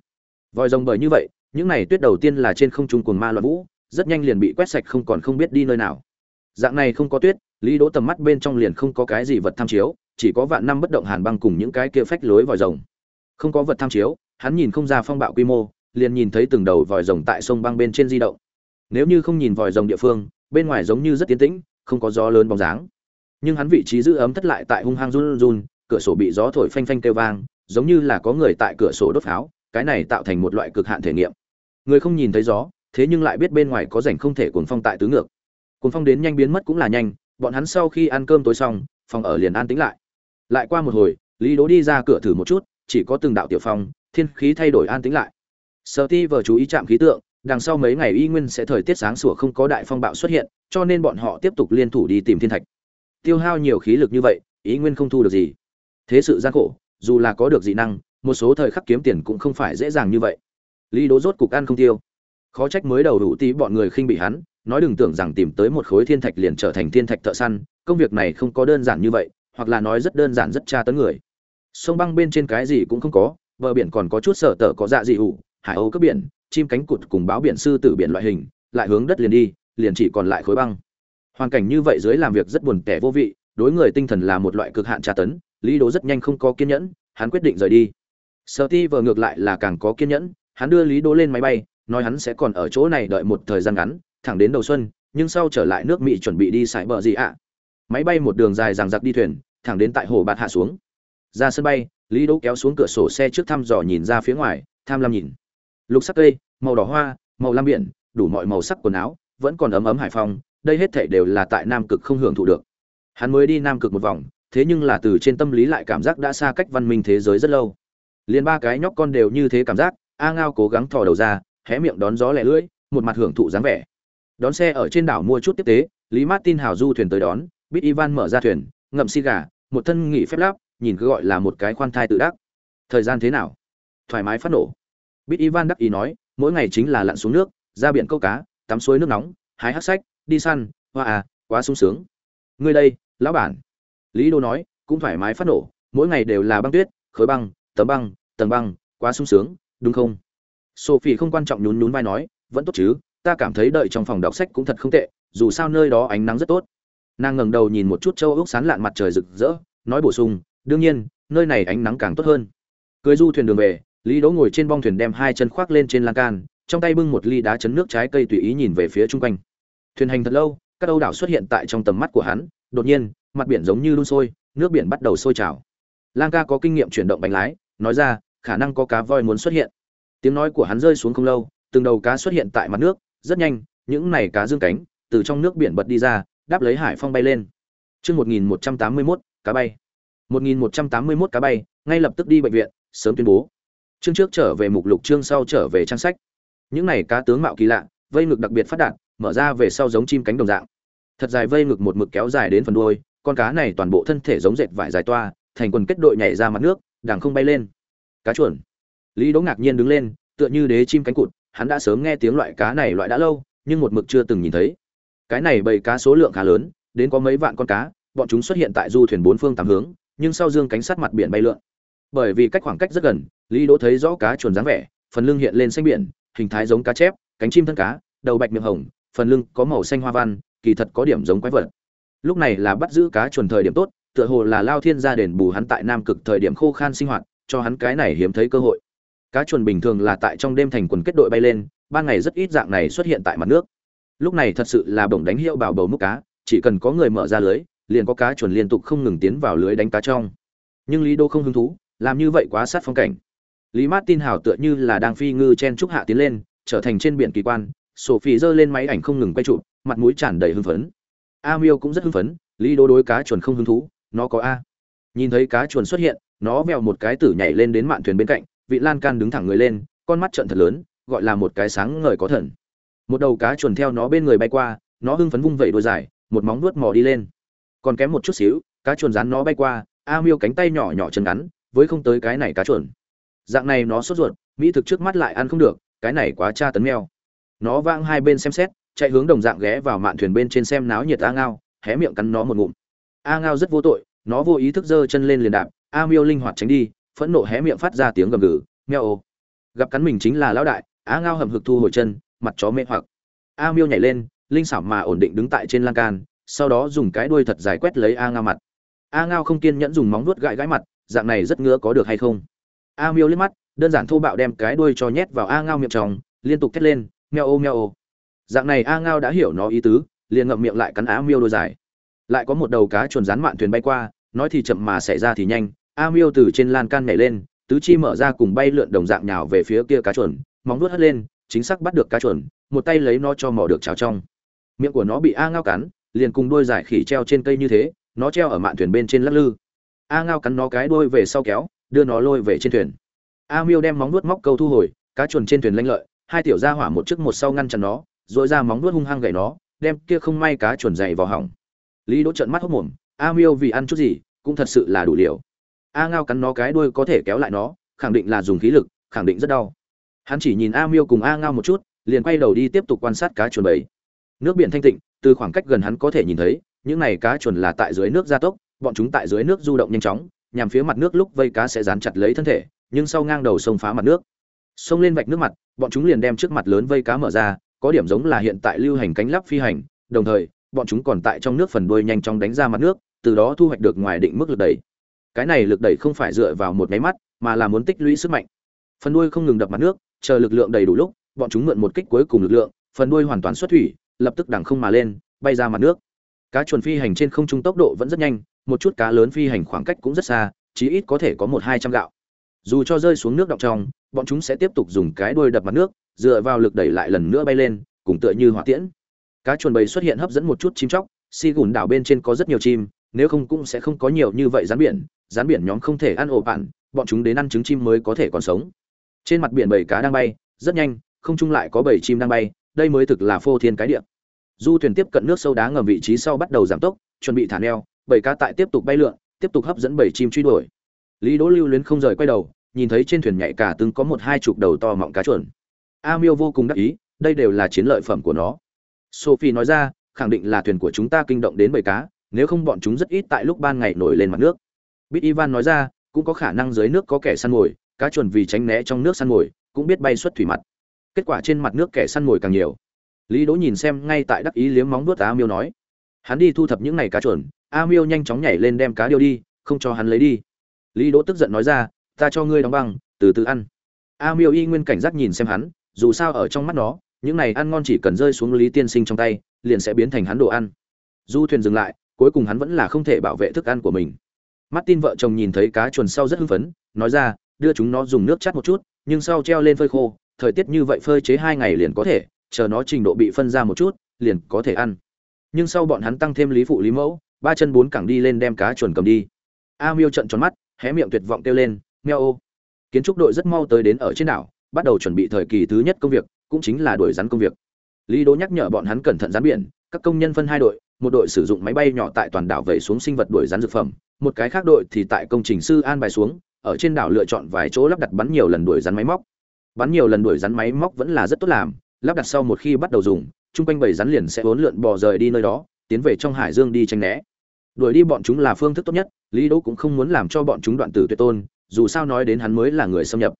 Vòi rồng bởi như vậy, những này tuyết đầu tiên là trên không trung cuồng ma loạn vũ rất nhanh liền bị quét sạch không còn không biết đi nơi nào. Dạng này không có tuyết, lý đỗ tầm mắt bên trong liền không có cái gì vật tham chiếu, chỉ có vạn năm bất động hàn băng cùng những cái kia phách lối vòi rồng. Không có vật tham chiếu, hắn nhìn không ra phong bạo quy mô, liền nhìn thấy từng đầu vòi rồng tại sông băng bên trên di động. Nếu như không nhìn vòi rồng địa phương, bên ngoài giống như rất tiến tĩnh, không có gió lớn bóng dáng. Nhưng hắn vị trí giữ ấm thất lại tại hung hăng run run, cửa sổ bị gió thổi phanh phanh kêu vang, giống như là có người tại cửa sổ đốt pháo, cái này tạo thành một loại cực hạn thể nghiệm. Người không nhìn thấy gió thế nhưng lại biết bên ngoài có rảnh không thể cuồng phong tại tứ ngược. Cuồng phong đến nhanh biến mất cũng là nhanh, bọn hắn sau khi ăn cơm tối xong, phòng ở liền an tĩnh lại. Lại qua một hồi, lý đố đi ra cửa thử một chút, chỉ có từng đạo tiểu phong, thiên khí thay đổi an tĩnh lại. Sở ti vờ chú ý chạm khí tượng, đằng sau mấy ngày y nguyên sẽ thời tiết sáng sủa không có đại phong bạo xuất hiện, cho nên bọn họ tiếp tục liên thủ đi tìm thiên thạch. Tiêu hao nhiều khí lực như vậy ý nguyên không thu được gì. Thế sự gian khổ, dù là có được dị năng, một số thời khắc kiếm tiền cũng không phải dễ dàng như vậy. Lý đố rốt cục ăn không tiêu khó trách mới đầu đủ tí bọn người khinh bị hắn, nói đừng tưởng rằng tìm tới một khối thiên thạch liền trở thành thiên thạch thợ săn, công việc này không có đơn giản như vậy, hoặc là nói rất đơn giản rất tra tấn người. Sông băng bên trên cái gì cũng không có, bờ biển còn có chút sở tở có dạ dị ủ hải âu cướp biển, chim cánh cụt cùng báo biển sư tử biển loại hình, lại hướng đất liền đi, liền chỉ còn lại khối băng. Hoàn cảnh như vậy dưới làm việc rất buồn tẻ vô vị, đối người tinh thần là một loại cực hạn tra tấn, lý đố rất nhanh không có kiên nhẫn, hắn quyết định rời đi. Sợ ti vờ ngược lại là càng có kiên nhẫn, hắn đưa lý đố lên máy bay nói hắn sẽ còn ở chỗ này đợi một thời gian ngắn thẳng đến đầu xuân nhưng sau trở lại nước mỹ chuẩn bị đi sải bờ gì ạ? Máy bay một đường dài ràng giặc đi thuyền thẳng đến tại hồ bạt hạ xuống. Ra sân bay lý đỗ kéo xuống cửa sổ xe trước thăm dò nhìn ra phía ngoài tham lam nhìn. Lục sắc cây màu đỏ hoa màu lam biển đủ mọi màu sắc quần áo vẫn còn ấm ấm hải Phòng, đây hết thể đều là tại nam cực không hưởng thụ được. Hắn mới đi nam cực một vòng thế nhưng là từ trên tâm lý lại cảm giác đã xa cách văn minh thế giới rất lâu. Liền ba cái nhóc con đều như thế cảm giác a ngao cố gắng thò đầu ra hé miệng đón gió lẻ lưỡi, một mặt hưởng thụ dáng vẻ. Đón xe ở trên đảo mua chút tiếp tế, lý martin hào du thuyền tới đón bít ivan mở ra thuyền, ngậm xi gà, một thân nghỉ phép lắp nhìn cứ gọi là một cái khoan thai tự đắc. Thời gian thế nào? Thoải mái phát nổ. Bít ivan đắc ý nói, mỗi ngày chính là lặn xuống nước, ra biển câu cá, tắm suối nước nóng, hái hát sách, đi săn, hoa à quá sung sướng. Ngươi đây, lão bản. Lý đô nói, cũng thoải mái phát nổ, mỗi ngày đều là băng tuyết, khối băng, tấm băng, tầng băng, quá sung sướng, đúng không? Sophie không quan trọng nhún nhún vai nói, vẫn tốt chứ, ta cảm thấy đợi trong phòng đọc sách cũng thật không tệ, dù sao nơi đó ánh nắng rất tốt. Nàng ngẩng đầu nhìn một chút châu ốc sán lạn mặt trời rực rỡ, nói bổ sung, đương nhiên, nơi này ánh nắng càng tốt hơn. Cưới du thuyền đường về, lý đỗ ngồi trên bong thuyền đem hai chân khoác lên trên lan can, trong tay bưng một ly đá chấn nước trái cây tùy ý nhìn về phía chung quanh. Thuyền hành thật lâu, các âu đảo xuất hiện tại trong tầm mắt của hắn, đột nhiên, mặt biển giống như đun sôi, nước biển bắt đầu sôi trào. Lang ca có kinh nghiệm chuyển động bánh lái, nói ra, khả năng có cá voi muốn xuất hiện tiếng nói của hắn rơi xuống không lâu, từng đầu cá xuất hiện tại mặt nước, rất nhanh, những này cá dương cánh, từ trong nước biển bật đi ra, đáp lấy hải phong bay lên. Chương một nghìn một trăm tám mươi mốt, cá bay. một nghìn một trăm tám mươi mốt cá bay, ngay lập tức đi bệnh viện, sớm tuyên bố. Chương trước trở về mục lục, chương sau trở về trang sách. Những này cá tướng mạo kỳ lạ, vây ngực đặc biệt phát đạt, mở ra về sau giống chim cánh đồng dạng. Thật dài vây ngực một mực kéo dài đến phần đuôi, con cá này toàn bộ thân thể giống dệt vải dài toa, thành quần kết đội nhảy ra mặt nước đàng không bay lên. Cá chuẩn lý đỗ ngạc nhiên đứng lên, tựa như đế chim cánh cụt, hắn đã sớm nghe tiếng loại cá này loại đã lâu, nhưng một mực chưa từng nhìn thấy. Cái này bầy cá số lượng khá lớn, đến có mấy vạn con cá, bọn chúng xuất hiện tại du thuyền bốn phương tám hướng, nhưng sau dương cánh sát mặt biển bay lượn. Bởi vì cách khoảng cách rất gần, lý đỗ thấy rõ cá chuồn dáng vẻ, phần lưng hiện lên xanh biển, hình thái giống cá chép, cánh chim thân cá, đầu bạch miệng hồng, phần lưng có màu xanh hoa văn, kỳ thật có điểm giống quái vật. Lúc này là bắt giữ cá chuồn thời điểm tốt, tựa hồ là lao thiên gia đền bù hắn tại nam cực thời điểm khô khan sinh hoạt, cho hắn cái này hiếm thấy cơ hội cá chuồn bình thường là tại trong đêm thành quần kết đội bay lên, ban ngày rất ít dạng này xuất hiện tại mặt nước. Lúc này thật sự là bổng đánh hiệu bảo bầu múc cá, chỉ cần có người mở ra lưới, liền có cá chuồn liên tục không ngừng tiến vào lưới đánh cá trong. Nhưng lý đô không hứng thú, làm như vậy quá sát phong cảnh. Lý martin hào tựa như là đang phi ngư chen trúc hạ tiến lên, trở thành trên biển kỳ quan, sophie giơ lên máy ảnh không ngừng quay chụp, mặt mũi tràn đầy hưng phấn. A miêu cũng rất hưng phấn, lý đô đối cá chuồn không hứng thú, nó có a. Nhìn thấy cá chuồn xuất hiện, nó vèo một cái tử nhảy lên đến mạn thuyền bên cạnh vị lan can đứng thẳng người lên, con mắt trợn thật lớn, gọi là một cái sáng ngời có thần. Một đầu cá chuồn theo nó bên người bay qua, nó hưng phấn vung vẩy đôi dài, một móng nuốt mò đi lên. Còn kém một chút xíu, cá chuồn rán nó bay qua, a miêu cánh tay nhỏ nhỏ chân ngắn, với không tới cái này cá chuồn. Dạng này nó sốt ruột, mỹ thực trước mắt lại ăn không được, cái này quá tra tấn meo nó vang hai bên xem xét, chạy hướng đồng dạng ghé vào mạn thuyền bên trên xem náo nhiệt a ngao, hé miệng cắn nó một ngụm. A ngao rất vô tội, nó vô ý thức giơ chân lên liền đạp, a miêu linh hoạt tránh đi phẫn nộ hé miệng phát ra tiếng gầm gừ meo ô, gặp cắn mình chính là lão đại a ngao hầm hực thu hồi chân, mặt chó mê hoặc. A miêu nhảy lên, linh xảo mà ổn định đứng tại trên lan can, sau đó dùng cái đuôi thật dài quét lấy a ngao mặt. A ngao không kiên nhẫn dùng móng vuốt gãi gãi mặt, dạng này rất ngứa có được hay không? A miêu liếc mắt, đơn giản thô bạo đem cái đuôi cho nhét vào a ngao miệng tròng liên tục thét lên meo ô meo ô. Dạng này a ngao đã hiểu nó ý tứ, liền ngậm miệng lại cắn a miêu đôi dài. Lại có một đầu cá chuồn rán mạn thuyền bay qua, nói thì chậm mà xảy ra thì nhanh a miêu từ trên lan can nhảy lên, tứ chi mở ra cùng bay lượn đồng dạng nhào về phía kia cá chuồn, móng vuốt hất lên, chính xác bắt được cá chuồn, một tay lấy nó cho mò được cháo trong. Miệng của nó bị a ngao cắn, liền cùng đôi giải khỉ treo trên cây như thế, nó treo ở mạn thuyền bên trên lắc lư. A ngao cắn nó cái đuôi về sau kéo, đưa nó lôi về trên thuyền. A miêu đem móng nuốt móc câu thu hồi, cá chuồn trên thuyền lanh lợi, hai tiểu gia hỏa một trước một sau ngăn chặn nó dội ra móng nuốt hung hăng gậy nó, đem kia không may cá chuồn dày vào hỏng. Lý đỗ trợn mắt hốc mồm, a miêu vì ăn chút gì, cũng thật sự là đủ liều a ngao cắn nó cái đuôi có thể kéo lại nó, khẳng định là dùng khí lực, khẳng định rất đau. Hắn chỉ nhìn a miêu cùng a ngao một chút, liền quay đầu đi tiếp tục quan sát cá chuồn bầy. Nước biển thanh tịnh, từ khoảng cách gần hắn có thể nhìn thấy, những này cá chuồn là tại dưới nước gia tốc, bọn chúng tại dưới nước du động nhanh chóng, nhằm phía mặt nước lúc vây cá sẽ dán chặt lấy thân thể, nhưng sau ngang đầu sông phá mặt nước. Sông lên vạch nước mặt, bọn chúng liền đem trước mặt lớn vây cá mở ra, có điểm giống là hiện tại lưu hành cánh lắp phi hành, đồng thời, bọn chúng còn tại trong nước phần đuôi nhanh chóng đánh ra mặt nước, từ đó thu hoạch được ngoài định mức lực đẩy cái này lực đẩy không phải dựa vào một máy mắt, mà là muốn tích lũy sức mạnh. Phần đuôi không ngừng đập mặt nước, chờ lực lượng đầy đủ lúc, bọn chúng mượn một kích cuối cùng lực lượng, phần đuôi hoàn toàn xuất thủy, lập tức đằng không mà lên, bay ra mặt nước. Cá chuồn phi hành trên không trung tốc độ vẫn rất nhanh, một chút cá lớn phi hành khoảng cách cũng rất xa, chí ít có thể có một hai trăm gạo. Dù cho rơi xuống nước đọng trong, bọn chúng sẽ tiếp tục dùng cái đuôi đập mặt nước, dựa vào lực đẩy lại lần nữa bay lên, cùng tựa như hỏa tiễn. Cá chuồn bầy xuất hiện hấp dẫn một chút chim chóc si gùn đảo bên trên có rất nhiều chim, nếu không cũng sẽ không có nhiều như vậy rắn biển rán biển nhóm không thể ăn ổ bạn, bọn chúng đến ăn trứng chim mới có thể còn sống. Trên mặt biển bầy cá đang bay, rất nhanh, không chung lại có bầy chim đang bay, đây mới thực là phô thiên cái địa. Du thuyền tiếp cận nước sâu đá ngầm vị trí sau bắt đầu giảm tốc, chuẩn bị thả neo bảy cá tại tiếp tục bay lượn, tiếp tục hấp dẫn bảy chim truy đuổi. Lý đỗ lưu luyến không rời quay đầu, nhìn thấy trên thuyền nhảy cả từng có một hai chục đầu to mọng cá chuẩn a miêu vô cùng đắc ý, đây đều là chiến lợi phẩm của nó. Sophie nói ra, khẳng định là thuyền của chúng ta kinh động đến bảy cá, nếu không bọn chúng rất ít tại lúc ban ngày nổi lên mặt nước bít ivan nói ra, cũng có khả năng dưới nước có kẻ săn mồi, cá chuẩn vì tránh né trong nước săn mồi, cũng biết bay xuất thủy mặt. Kết quả trên mặt nước kẻ săn mồi càng nhiều. Lý đỗ nhìn xem ngay tại đắc ý liếm móng vuốt a miêu nói, hắn đi thu thập những này cá chuẩn a miêu nhanh chóng nhảy lên đem cá điêu đi, không cho hắn lấy đi. Lý đỗ tức giận nói ra, ta cho ngươi đóng băng, từ từ ăn. A miêu y nguyên cảnh giác nhìn xem hắn, dù sao ở trong mắt nó, những này ăn ngon chỉ cần rơi xuống lý tiên sinh trong tay, liền sẽ biến thành hắn đồ ăn. Du thuyền dừng lại, cuối cùng hắn vẫn là không thể bảo vệ thức ăn của mình martin vợ chồng nhìn thấy cá chuồn sau rất hưng phấn, nói ra, đưa chúng nó dùng nước chắt một chút, nhưng sau treo lên phơi khô, thời tiết như vậy phơi chế hai ngày liền có thể, chờ nó trình độ bị phân ra một chút, liền có thể ăn. Nhưng sau bọn hắn tăng thêm lý phụ, lý mẫu, ba chân bốn cẳng đi lên đem cá chuồn cầm đi. A miêu trận tròn mắt, hé miệng tuyệt vọng kêu lên meo ô. Kiến trúc đội rất mau tới đến ở trên đảo, bắt đầu chuẩn bị thời kỳ thứ nhất công việc, cũng chính là đuổi rắn công việc. Lý đỗ nhắc nhở bọn hắn cẩn thận rắn biển, các công nhân phân hai đội, một đội sử dụng máy bay nhỏ tại toàn đảo vẩy xuống sinh vật đuổi rắn dược phẩm một cái khác đội thì tại công trình sư an bài xuống, ở trên đảo lựa chọn vài chỗ lắp đặt bắn nhiều lần đuổi rắn máy móc. Bắn nhiều lần đuổi rắn máy móc vẫn là rất tốt làm, lắp đặt sau một khi bắt đầu dùng trung quanh bầy rắn liền sẽ uốn lượn bò rời đi nơi đó, tiến về trong hải dương đi tránh né. Đuổi đi bọn chúng là phương thức tốt nhất, lý đỗ cũng không muốn làm cho bọn chúng đoạn tử tuyệt tôn, dù sao nói đến hắn mới là người xâm nhập.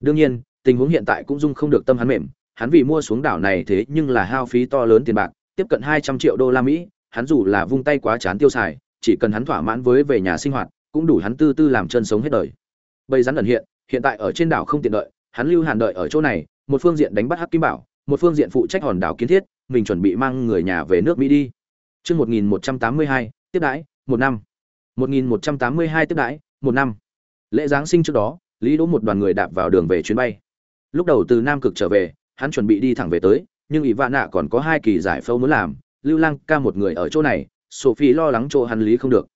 Đương nhiên, tình huống hiện tại cũng dung không được tâm hắn mềm, hắn vì mua xuống đảo này thế nhưng là hao phí to lớn tiền bạc, tiếp cận hai trăm triệu đô la mỹ, hắn dù là vung tay quá chán tiêu xài chỉ cần hắn thỏa mãn với về nhà sinh hoạt cũng đủ hắn tư tư làm chân sống hết đời Bây rắn ẩn hiện hiện tại ở trên đảo không tiện đợi hắn lưu hàn đợi ở chỗ này một phương diện đánh bắt hắc kim bảo một phương diện phụ trách hòn đảo kiến thiết mình chuẩn bị mang người nhà về nước mỹ đi Chương 1182, tiếp đãi, một năm. 1182 tiếp đãi, một năm. Lễ Giáng sinh trước đó, Lý Đỗ một đoàn người đạp vào đường về chuyến bay. Lúc đầu từ Nam Cực trở về, hắn chuẩn bị đi thẳng về tới, nhưng ỷ vạn nạ còn có hai kỳ giải phẫu muốn làm, Lưu Lăng ca một người ở chỗ này, Sophie lo lắng chỗ hắn lý không được.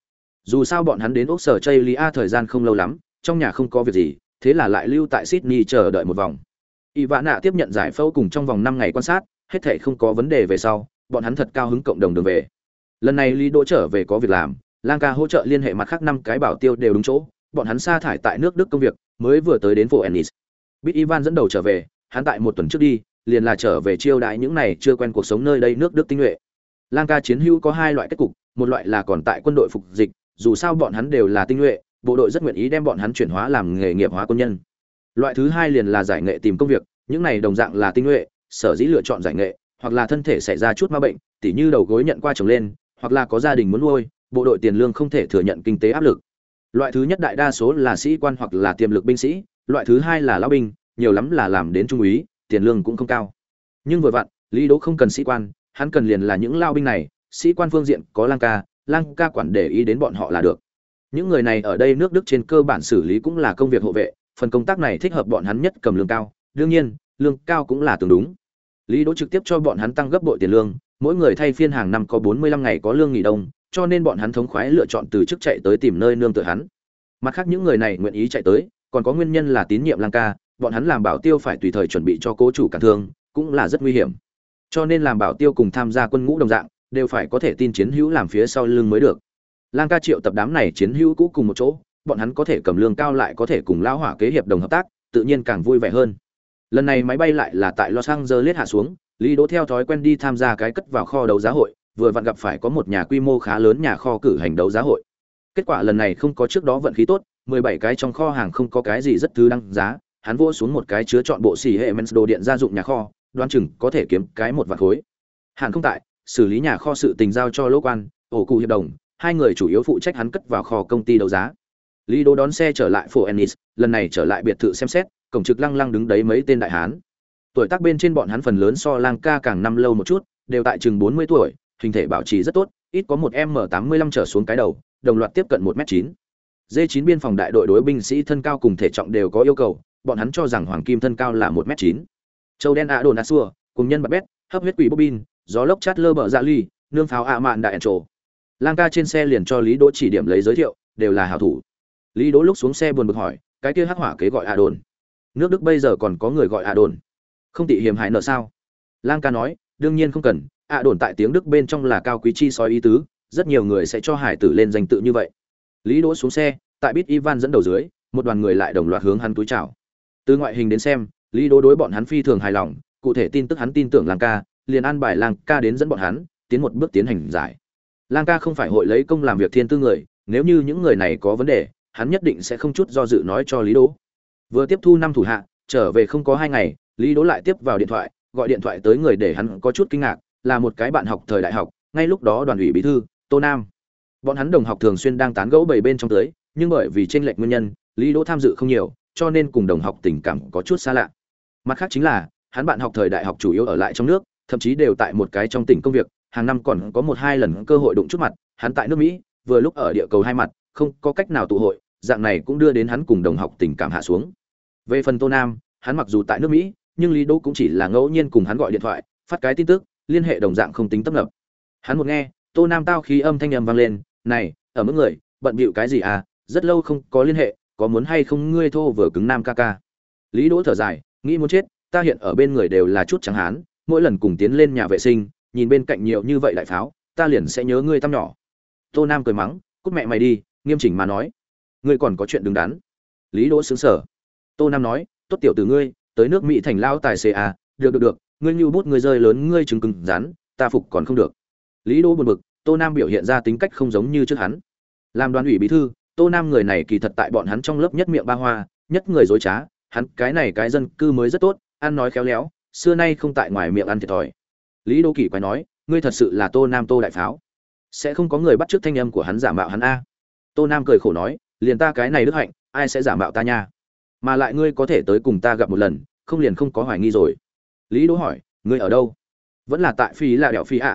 Dù sao bọn hắn đến Úc sở Chaylia thời gian không lâu lắm, trong nhà không có việc gì, thế là lại lưu tại Sydney chờ đợi một vòng. Ivana nạ tiếp nhận giải phẫu cùng trong vòng 5 ngày quan sát, hết thảy không có vấn đề về sau, bọn hắn thật cao hứng cộng đồng đường về. Lần này Lý Đỗ trở về có việc làm, Lang ca hỗ trợ liên hệ mặt khác năm cái bảo tiêu đều đúng chỗ, bọn hắn sa thải tại nước Đức công việc, mới vừa tới đến phố Ennis. Bit Ivan dẫn đầu trở về, hắn tại một tuần trước đi, liền là trở về chiêu đãi những này chưa quen cuộc sống nơi đây nước Đức tinh nhuệ. Lang ca chiến hữu có hai loại kết cục, một loại là còn tại quân đội phục dịch, dù sao bọn hắn đều là tinh nhuệ, bộ đội rất nguyện ý đem bọn hắn chuyển hóa làm nghề nghiệp hóa quân nhân. Loại thứ hai liền là giải nghệ tìm công việc, những này đồng dạng là tinh nhuệ, sở dĩ lựa chọn giải nghệ, hoặc là thân thể xảy ra chút ma bệnh, tỉ như đầu gối nhận qua chồng lên, hoặc là có gia đình muốn nuôi, bộ đội tiền lương không thể thừa nhận kinh tế áp lực. Loại thứ nhất đại đa số là sĩ quan hoặc là tiềm lực binh sĩ, loại thứ hai là lão binh, nhiều lắm là làm đến trung úy, tiền lương cũng không cao. Nhưng vừa vặn, Lý Đỗ không cần sĩ quan, hắn cần liền là những lao binh này, sĩ quan phương diện có Lang ca, Lang ca quản để ý đến bọn họ là được. Những người này ở đây nước Đức trên cơ bản xử lý cũng là công việc hộ vệ, phần công tác này thích hợp bọn hắn nhất cầm lương cao, đương nhiên, lương cao cũng là tương đúng. Lý Đỗ trực tiếp cho bọn hắn tăng gấp bội tiền lương, mỗi người thay phiên hàng năm có 45 ngày có lương nghỉ đông, cho nên bọn hắn thống khoái lựa chọn từ chức chạy tới tìm nơi nương tựa hắn. Mặt khác những người này nguyện ý chạy tới, còn có nguyên nhân là tín nhiệm Lang ca, bọn hắn làm bảo tiêu phải tùy thời chuẩn bị cho cố chủ cản thương, cũng là rất nguy hiểm. Cho nên làm bảo tiêu cùng tham gia quân ngũ đồng dạng, đều phải có thể tin chiến hữu làm phía sau lưng mới được. Lang ca triệu tập đám này chiến hữu cũ cùng một chỗ, bọn hắn có thể cầm lương cao lại có thể cùng lão hỏa kế hiệp đồng hợp tác, tự nhiên càng vui vẻ hơn. Lần này máy bay lại là tại Los Angeles hạ xuống, Lý Đỗ theo thói quen đi tham gia cái cất vào kho đấu giá hội, vừa vặn gặp phải có một nhà quy mô khá lớn nhà kho cử hành đấu giá hội. Kết quả lần này không có trước đó vận khí tốt, 17 cái trong kho hàng không có cái gì rất thứ đăng giá, hắn vỗ xuống một cái chứa chọn bộ xỉ hệ mens đồ điện gia dụng nhà kho, đoán chừng có thể kiếm cái một vạn khối. Hàn không tại, xử lý nhà kho sự tình giao cho lỗ quan, ổ cụ hiệp đồng, hai người chủ yếu phụ trách hắn cất vào kho công ty đấu giá. Lý Đô đón xe trở lại phố Ennis, lần này trở lại biệt thự xem xét, cổng trực lăng lăng đứng đấy mấy tên đại hán. Tuổi tác bên trên bọn hắn phần lớn so Lang ca càng năm lâu một chút, đều tại chừng 40 tuổi, hình thể bảo trì rất tốt, ít có một M85 trở xuống cái đầu, đồng loạt tiếp cận 1m9. D9 biên phòng đại đội đối binh sĩ thân cao cùng thể trọng đều có yêu cầu, bọn hắn cho rằng hoàng kim thân cao là 1m9. Châu đen ạ đồn Asua, cùng nhân bạc bét, hấp huyết quỷ Bobin, gió lốc chát lơ bờ dạ ly, nương pháo ạ mạn đại trổ. Lang ca trên xe liền cho Lý Đỗ chỉ điểm lấy giới thiệu, đều là hảo thủ. Lý Đỗ lúc xuống xe buồn bực hỏi, cái kia hắc hỏa kế gọi ạ đồn. Nước Đức bây giờ còn có người gọi ạ đồn. Không tị hiểm hại nợ sao? Lang ca nói, đương nhiên không cần, ạ đồn tại tiếng đức bên trong là cao quý chi sói ý tứ rất nhiều người sẽ cho hải tử lên danh tự như vậy lý đỗ xuống xe tại bít ivan dẫn đầu dưới một đoàn người lại đồng loạt hướng hắn túi chào từ ngoại hình đến xem lý đỗ đối bọn hắn phi thường hài lòng, cụ thể tin tức hắn tin tưởng lang ca, liền an bài lang ca đến dẫn bọn hắn, tiến một bước tiến hành giải. Lang ca không phải hội lấy công làm việc thiên tư người, nếu như những người này có vấn đề, hắn nhất định sẽ không chút do dự nói cho lý đỗ. Vừa tiếp thu năm thủ hạ, trở về không có hai ngày, lý đỗ lại tiếp vào điện thoại, gọi điện thoại tới người để hắn có chút kinh ngạc, là một cái bạn học thời đại học, ngay lúc đó đoàn ủy bí thư, tô nam. Bọn hắn đồng học thường xuyên đang tán gẫu bảy bên trong tới, nhưng bởi vì tranh lệch nguyên nhân, lý đỗ tham dự không nhiều, cho nên cùng đồng học tình cảm có chút xa lạ mặt khác chính là, hắn bạn học thời đại học chủ yếu ở lại trong nước, thậm chí đều tại một cái trong tỉnh công việc, hàng năm còn có một hai lần cơ hội đụng chút mặt, hắn tại nước mỹ, vừa lúc ở địa cầu hai mặt, không có cách nào tụ hội, dạng này cũng đưa đến hắn cùng đồng học tình cảm hạ xuống. Về phần tô nam, hắn mặc dù tại nước mỹ, nhưng lý đỗ cũng chỉ là ngẫu nhiên cùng hắn gọi điện thoại, phát cái tin tức, liên hệ đồng dạng không tính tấp nập. Hắn một nghe, tô nam tao khí âm thanh âm vang lên, này, ở mức người, bận bịu cái gì à? Rất lâu không có liên hệ, có muốn hay không ngươi thô vừa cứng nam ca ca? Lý đỗ thở dài nghĩ muốn chết, ta hiện ở bên người đều là chút chẳng hán, mỗi lần cùng tiến lên nhà vệ sinh, nhìn bên cạnh nhiều như vậy đại pháo, ta liền sẽ nhớ ngươi tăm nhỏ. Tô nam cười mắng, cút mẹ mày đi, nghiêm chỉnh mà nói. Ngươi còn có chuyện đứng đắn. Lý đỗ xứng sở tô nam nói, tốt tiểu từ ngươi, tới nước mỹ thành lao tài xế à được được được, ngươi như bút ngươi rơi lớn, ngươi chứng cứng, rắn, ta phục còn không được. Lý đỗ buồn bực, tô nam biểu hiện ra tính cách không giống như trước hắn. Làm đoàn ủy bí thư, tô nam người này kỳ thật tại bọn hắn trong lớp nhất miệng ba hoa, nhất người dối trá hắn cái này cái dân cư mới rất tốt, ăn nói khéo léo, xưa nay không tại ngoài miệng ăn thiệt thòi. Lý đô kỳ quái nói, ngươi thật sự là tô nam tô đại pháo. Sẽ không có người bắt t r ư ớ c thanh âm của hắn giả mạo hắn a. Tô nam cười khổ nói, liền ta cái này đức hạnh, ai sẽ giả mạo ta nha? Mà lại ngươi có thể tới cùng ta gặp một lần, không liền không có hoài nghi rồi. Lý đỗ hỏi, ngươi ở đâu? Vẫn là tại phi là đẹo phi ạ.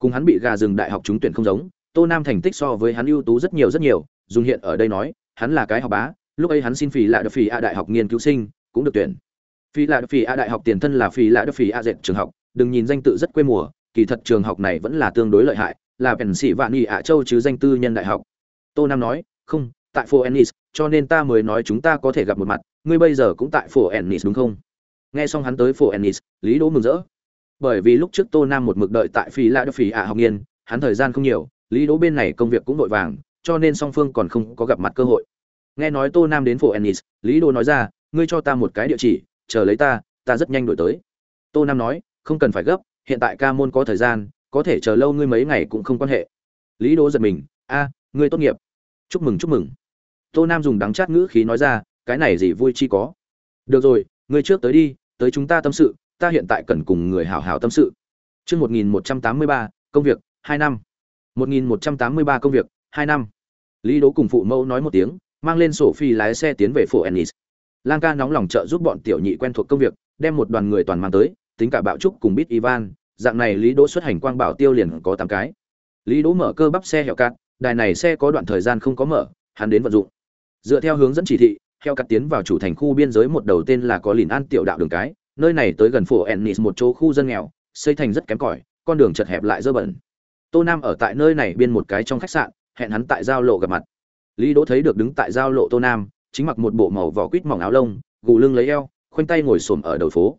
Cùng hắn bị gà rừng đại học trúng tuyển không giống, tô nam thành tích so với hắn ưu tú rất nhiều rất nhiều, dùng hiện ở đây nói, hắn là cái học bá lúc ấy hắn xin phỉ lại đợt phỉ a đại học nghiên cứu sinh, cũng được tuyển. Phỉ lại đợt phỉ a đại học tiền thân là phỉ lại đợt phỉ a dệt trường học, đừng nhìn danh tự rất quê mùa, kỳ thật trường học này vẫn là tương đối lợi hại, là bèn sĩ vạn nghị ạ châu chứ danh tư nhân đại học. Tô nam nói, không, tại phố ennis, cho nên ta mới nói chúng ta có thể gặp một mặt, ngươi bây giờ cũng tại phố ennis đúng không? Nghe xong hắn tới phố ennis, lý đỗ mừng rỡ. Bởi vì lúc trước tô nam một mực đợi tại phi lại đô phi ạ học nghiên, hắn thời gian không nhiều, lý đỗ bên này công việc cũng vội vàng, cho nên song phương còn không có gặp mặt cơ hội nghe nói tô nam đến phố ennis, lý Đô nói ra, ngươi cho ta một cái địa chỉ, chờ lấy ta ta rất nhanh đổi tới. Tô nam nói, không cần phải gấp, hiện tại ca môn có thời gian, có thể chờ lâu ngươi mấy ngày cũng không quan hệ. Lý Đô giật mình, a, ngươi tốt nghiệp. Chúc mừng chúc mừng. Tô nam dùng đắng chát ngữ khí nói ra, cái này gì vui chi có. Được rồi, ngươi trước tới đi, tới chúng ta tâm sự, ta hiện tại cần cùng người hảo hảo tâm sự. Chương một nghìn một trăm tám mươi ba, công việc, hai năm. Một nghìn một trăm tám mươi ba công việc, hai năm. Lý đố cùng phụ mẫu nói một tiếng mang lên sổ phi lái xe tiến về phố ennis. Lang ca nóng lòng trợ giúp bọn tiểu nhị quen thuộc công việc, đem một đoàn người toàn mang tới, tính cả bạo trúc cùng bít ivan, dạng này lý đỗ xuất hành quang bảo tiêu liền có tám cái. Lý đỗ mở cơ bắp xe hẹo cát đài này xe có đoạn thời gian không có mở, hắn đến vận dụng. Dựa theo hướng dẫn chỉ thị heo cắt tiến vào chủ thành khu biên giới một đầu tên là có lìn an tiểu đạo đường cái, nơi này tới gần phố ennis một chỗ khu dân nghèo, xây thành rất kém cỏi, con đường chật hẹp lại dơ bẩn. Tô nam ở tại nơi này biên một cái trong khách sạn, hẹn hắn tại giao lộ gặp mặt lý đỗ thấy được đứng tại giao lộ tô nam, chính mặc một bộ màu vỏ quýt mỏng áo lông, gù lưng lấy eo, khoanh tay ngồi xổm ở đầu phố.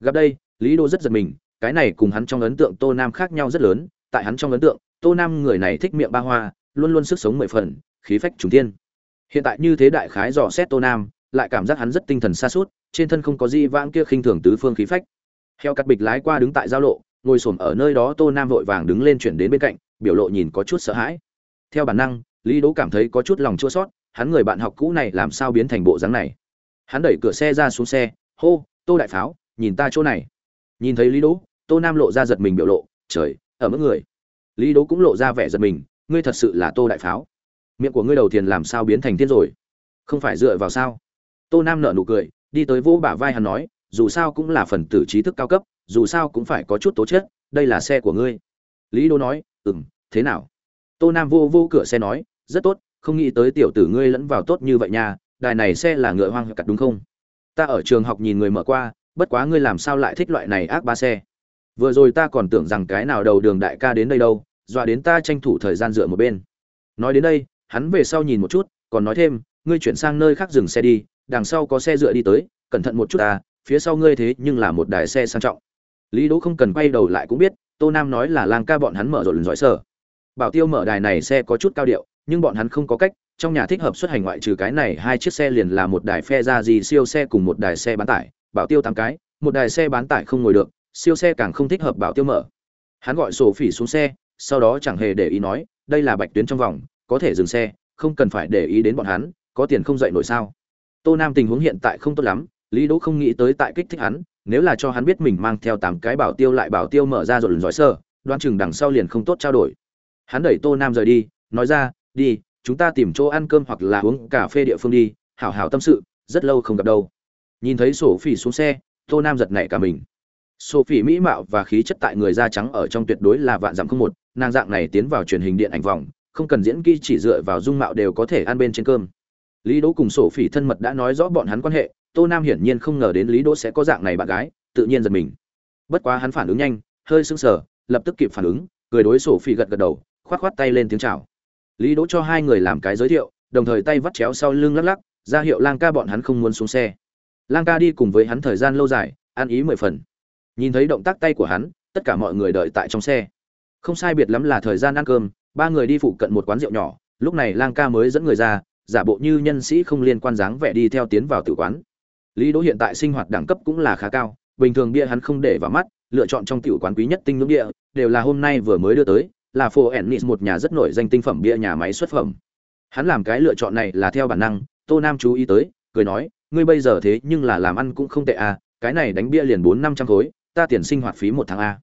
Gặp đây, lý Đỗ rất giật mình, cái này cùng hắn trong ấn tượng tô nam khác nhau rất lớn, tại hắn trong ấn tượng, tô nam người này thích miệng ba hoa, luôn luôn sức sống mười phần, khí phách trùng tiên hiện tại như thế đại khái dò xét tô nam, lại cảm giác hắn rất tinh thần xa suốt trên thân không có gì vãng kia khinh thường tứ phương khí phách. Heo cắt bịch lái qua đứng tại giao lộ, ngồi xổm ở nơi đó tô nam vội vàng đứng lên chuyển đến bên cạnh, biểu lộ nhìn có chút sợ hãi. Theo bản năng lý đỗ cảm thấy có chút lòng chua sót, hắn người bạn học cũ này làm sao biến thành bộ dáng này? Hắn đẩy cửa xe ra xuống xe, hô, tô đại pháo, nhìn ta chỗ này. Nhìn thấy lý đỗ, tô nam lộ ra giật mình biểu lộ, trời, ở mức người. Lý đỗ cũng lộ ra vẻ giật mình, ngươi thật sự là tô đại pháo. Miệng của ngươi đầu tiên làm sao biến thành thiên rồi? Không phải dựa vào sao? Tô nam nở nụ cười, đi tới vỗ bả vai hắn nói, dù sao cũng là phần tử trí thức cao cấp, dù sao cũng phải có chút tố chất, đây là xe của ngươi. Lý đỗ nói, ừm, thế nào? Tô nam vô vô cửa xe nói rất tốt, không nghĩ tới tiểu tử ngươi lẫn vào tốt như vậy nha, đài này xe là ngựa hoang cặt đúng không? Ta ở trường học nhìn người mở qua, bất quá ngươi làm sao lại thích loại này ác ba xe? Vừa rồi ta còn tưởng rằng cái nào đầu đường đại ca đến đây đâu, dọa đến ta tranh thủ thời gian dựa một bên. Nói đến đây, hắn về sau nhìn một chút, còn nói thêm, ngươi chuyển sang nơi khác dừng xe đi, đằng sau có xe dựa đi tới, cẩn thận một chút ta, phía sau ngươi thế nhưng là một đài xe sang trọng. Lý đỗ không cần quay đầu lại cũng biết, tô nam nói là lang ca bọn hắn mở rồi lần giỏi sở. Bảo tiêu mở đài này xe có chút cao điệu nhưng bọn hắn không có cách, trong nhà thích hợp xuất hành ngoại trừ cái này hai chiếc xe liền là một đài phe ra gì, siêu xe cùng một đài xe bán tải, bảo tiêu tám cái, một đài xe bán tải không ngồi được, siêu xe càng không thích hợp bảo tiêu mở. Hắn gọi sổ phỉ xuống xe, sau đó chẳng hề để ý nói, đây là bạch tuyến trong vòng, có thể dừng xe, không cần phải để ý đến bọn hắn, có tiền không dậy nổi sao? Tô nam tình huống hiện tại không tốt lắm, lý đỗ không nghĩ tới tại kích thích hắn, nếu là cho hắn biết mình mang theo tám cái bảo tiêu lại bảo tiêu mở ra rồi lần giỏi sơ đoan chừng đằng sau liền không tốt trao đổi. Hắn đẩy tô nam rời đi, nói ra đi, chúng ta tìm chỗ ăn cơm hoặc là uống cà phê địa phương đi, hảo hảo tâm sự, rất lâu không gặp đâu. Nhìn thấy sổ phỉ xuống xe, tô nam giật nảy cả mình. Sổ phỉ mỹ mạo và khí chất tại người da trắng ở trong tuyệt đối là vạn dặm không một, nàng dạng này tiến vào truyền hình điện ảnh vòng, không cần diễn kỹ chỉ dựa vào dung mạo đều có thể ăn bên trên cơm. Lý đỗ cùng sổ phỉ thân mật đã nói rõ bọn hắn quan hệ, tô nam hiển nhiên không ngờ đến lý đỗ sẽ có dạng này bạn gái, tự nhiên giật mình. Bất quá hắn phản ứng nhanh, hơi sững sờ, lập tức kịp phản ứng, cười đối sổ phỉ gật gật đầu, khoát khoát tay lên tiếng chào lý đỗ cho hai người làm cái giới thiệu, đồng thời tay vắt chéo sau lưng lắc lắc, ra hiệu lang ca bọn hắn không muốn xuống xe. Lang ca đi cùng với hắn thời gian lâu dài, ăn ý mười phần. Nhìn thấy động tác tay của hắn, tất cả mọi người đợi tại trong xe. Không sai biệt lắm là thời gian ăn cơm, ba người đi phụ cận một quán rượu nhỏ, lúc này lang ca mới dẫn người ra, giả bộ như nhân sĩ không liên quan dáng vẻ đi theo tiến vào tử quán. Lý đỗ hiện tại sinh hoạt đẳng cấp cũng là khá cao, bình thường bia hắn không để vào mắt, lựa chọn trong tiểu quán quý nhất tinh ngưỡng địa, đều là hôm nay vừa mới đưa tới là phố ennis một nhà rất nổi danh tinh phẩm bia nhà máy xuất phẩm. Hắn làm cái lựa chọn này là theo bản năng, tô nam chú ý tới, cười nói, ngươi bây giờ thế nhưng là làm ăn cũng không tệ à cái này đánh bia liền bốn năm trăm khối, ta tiền sinh hoạt phí một tháng a. À.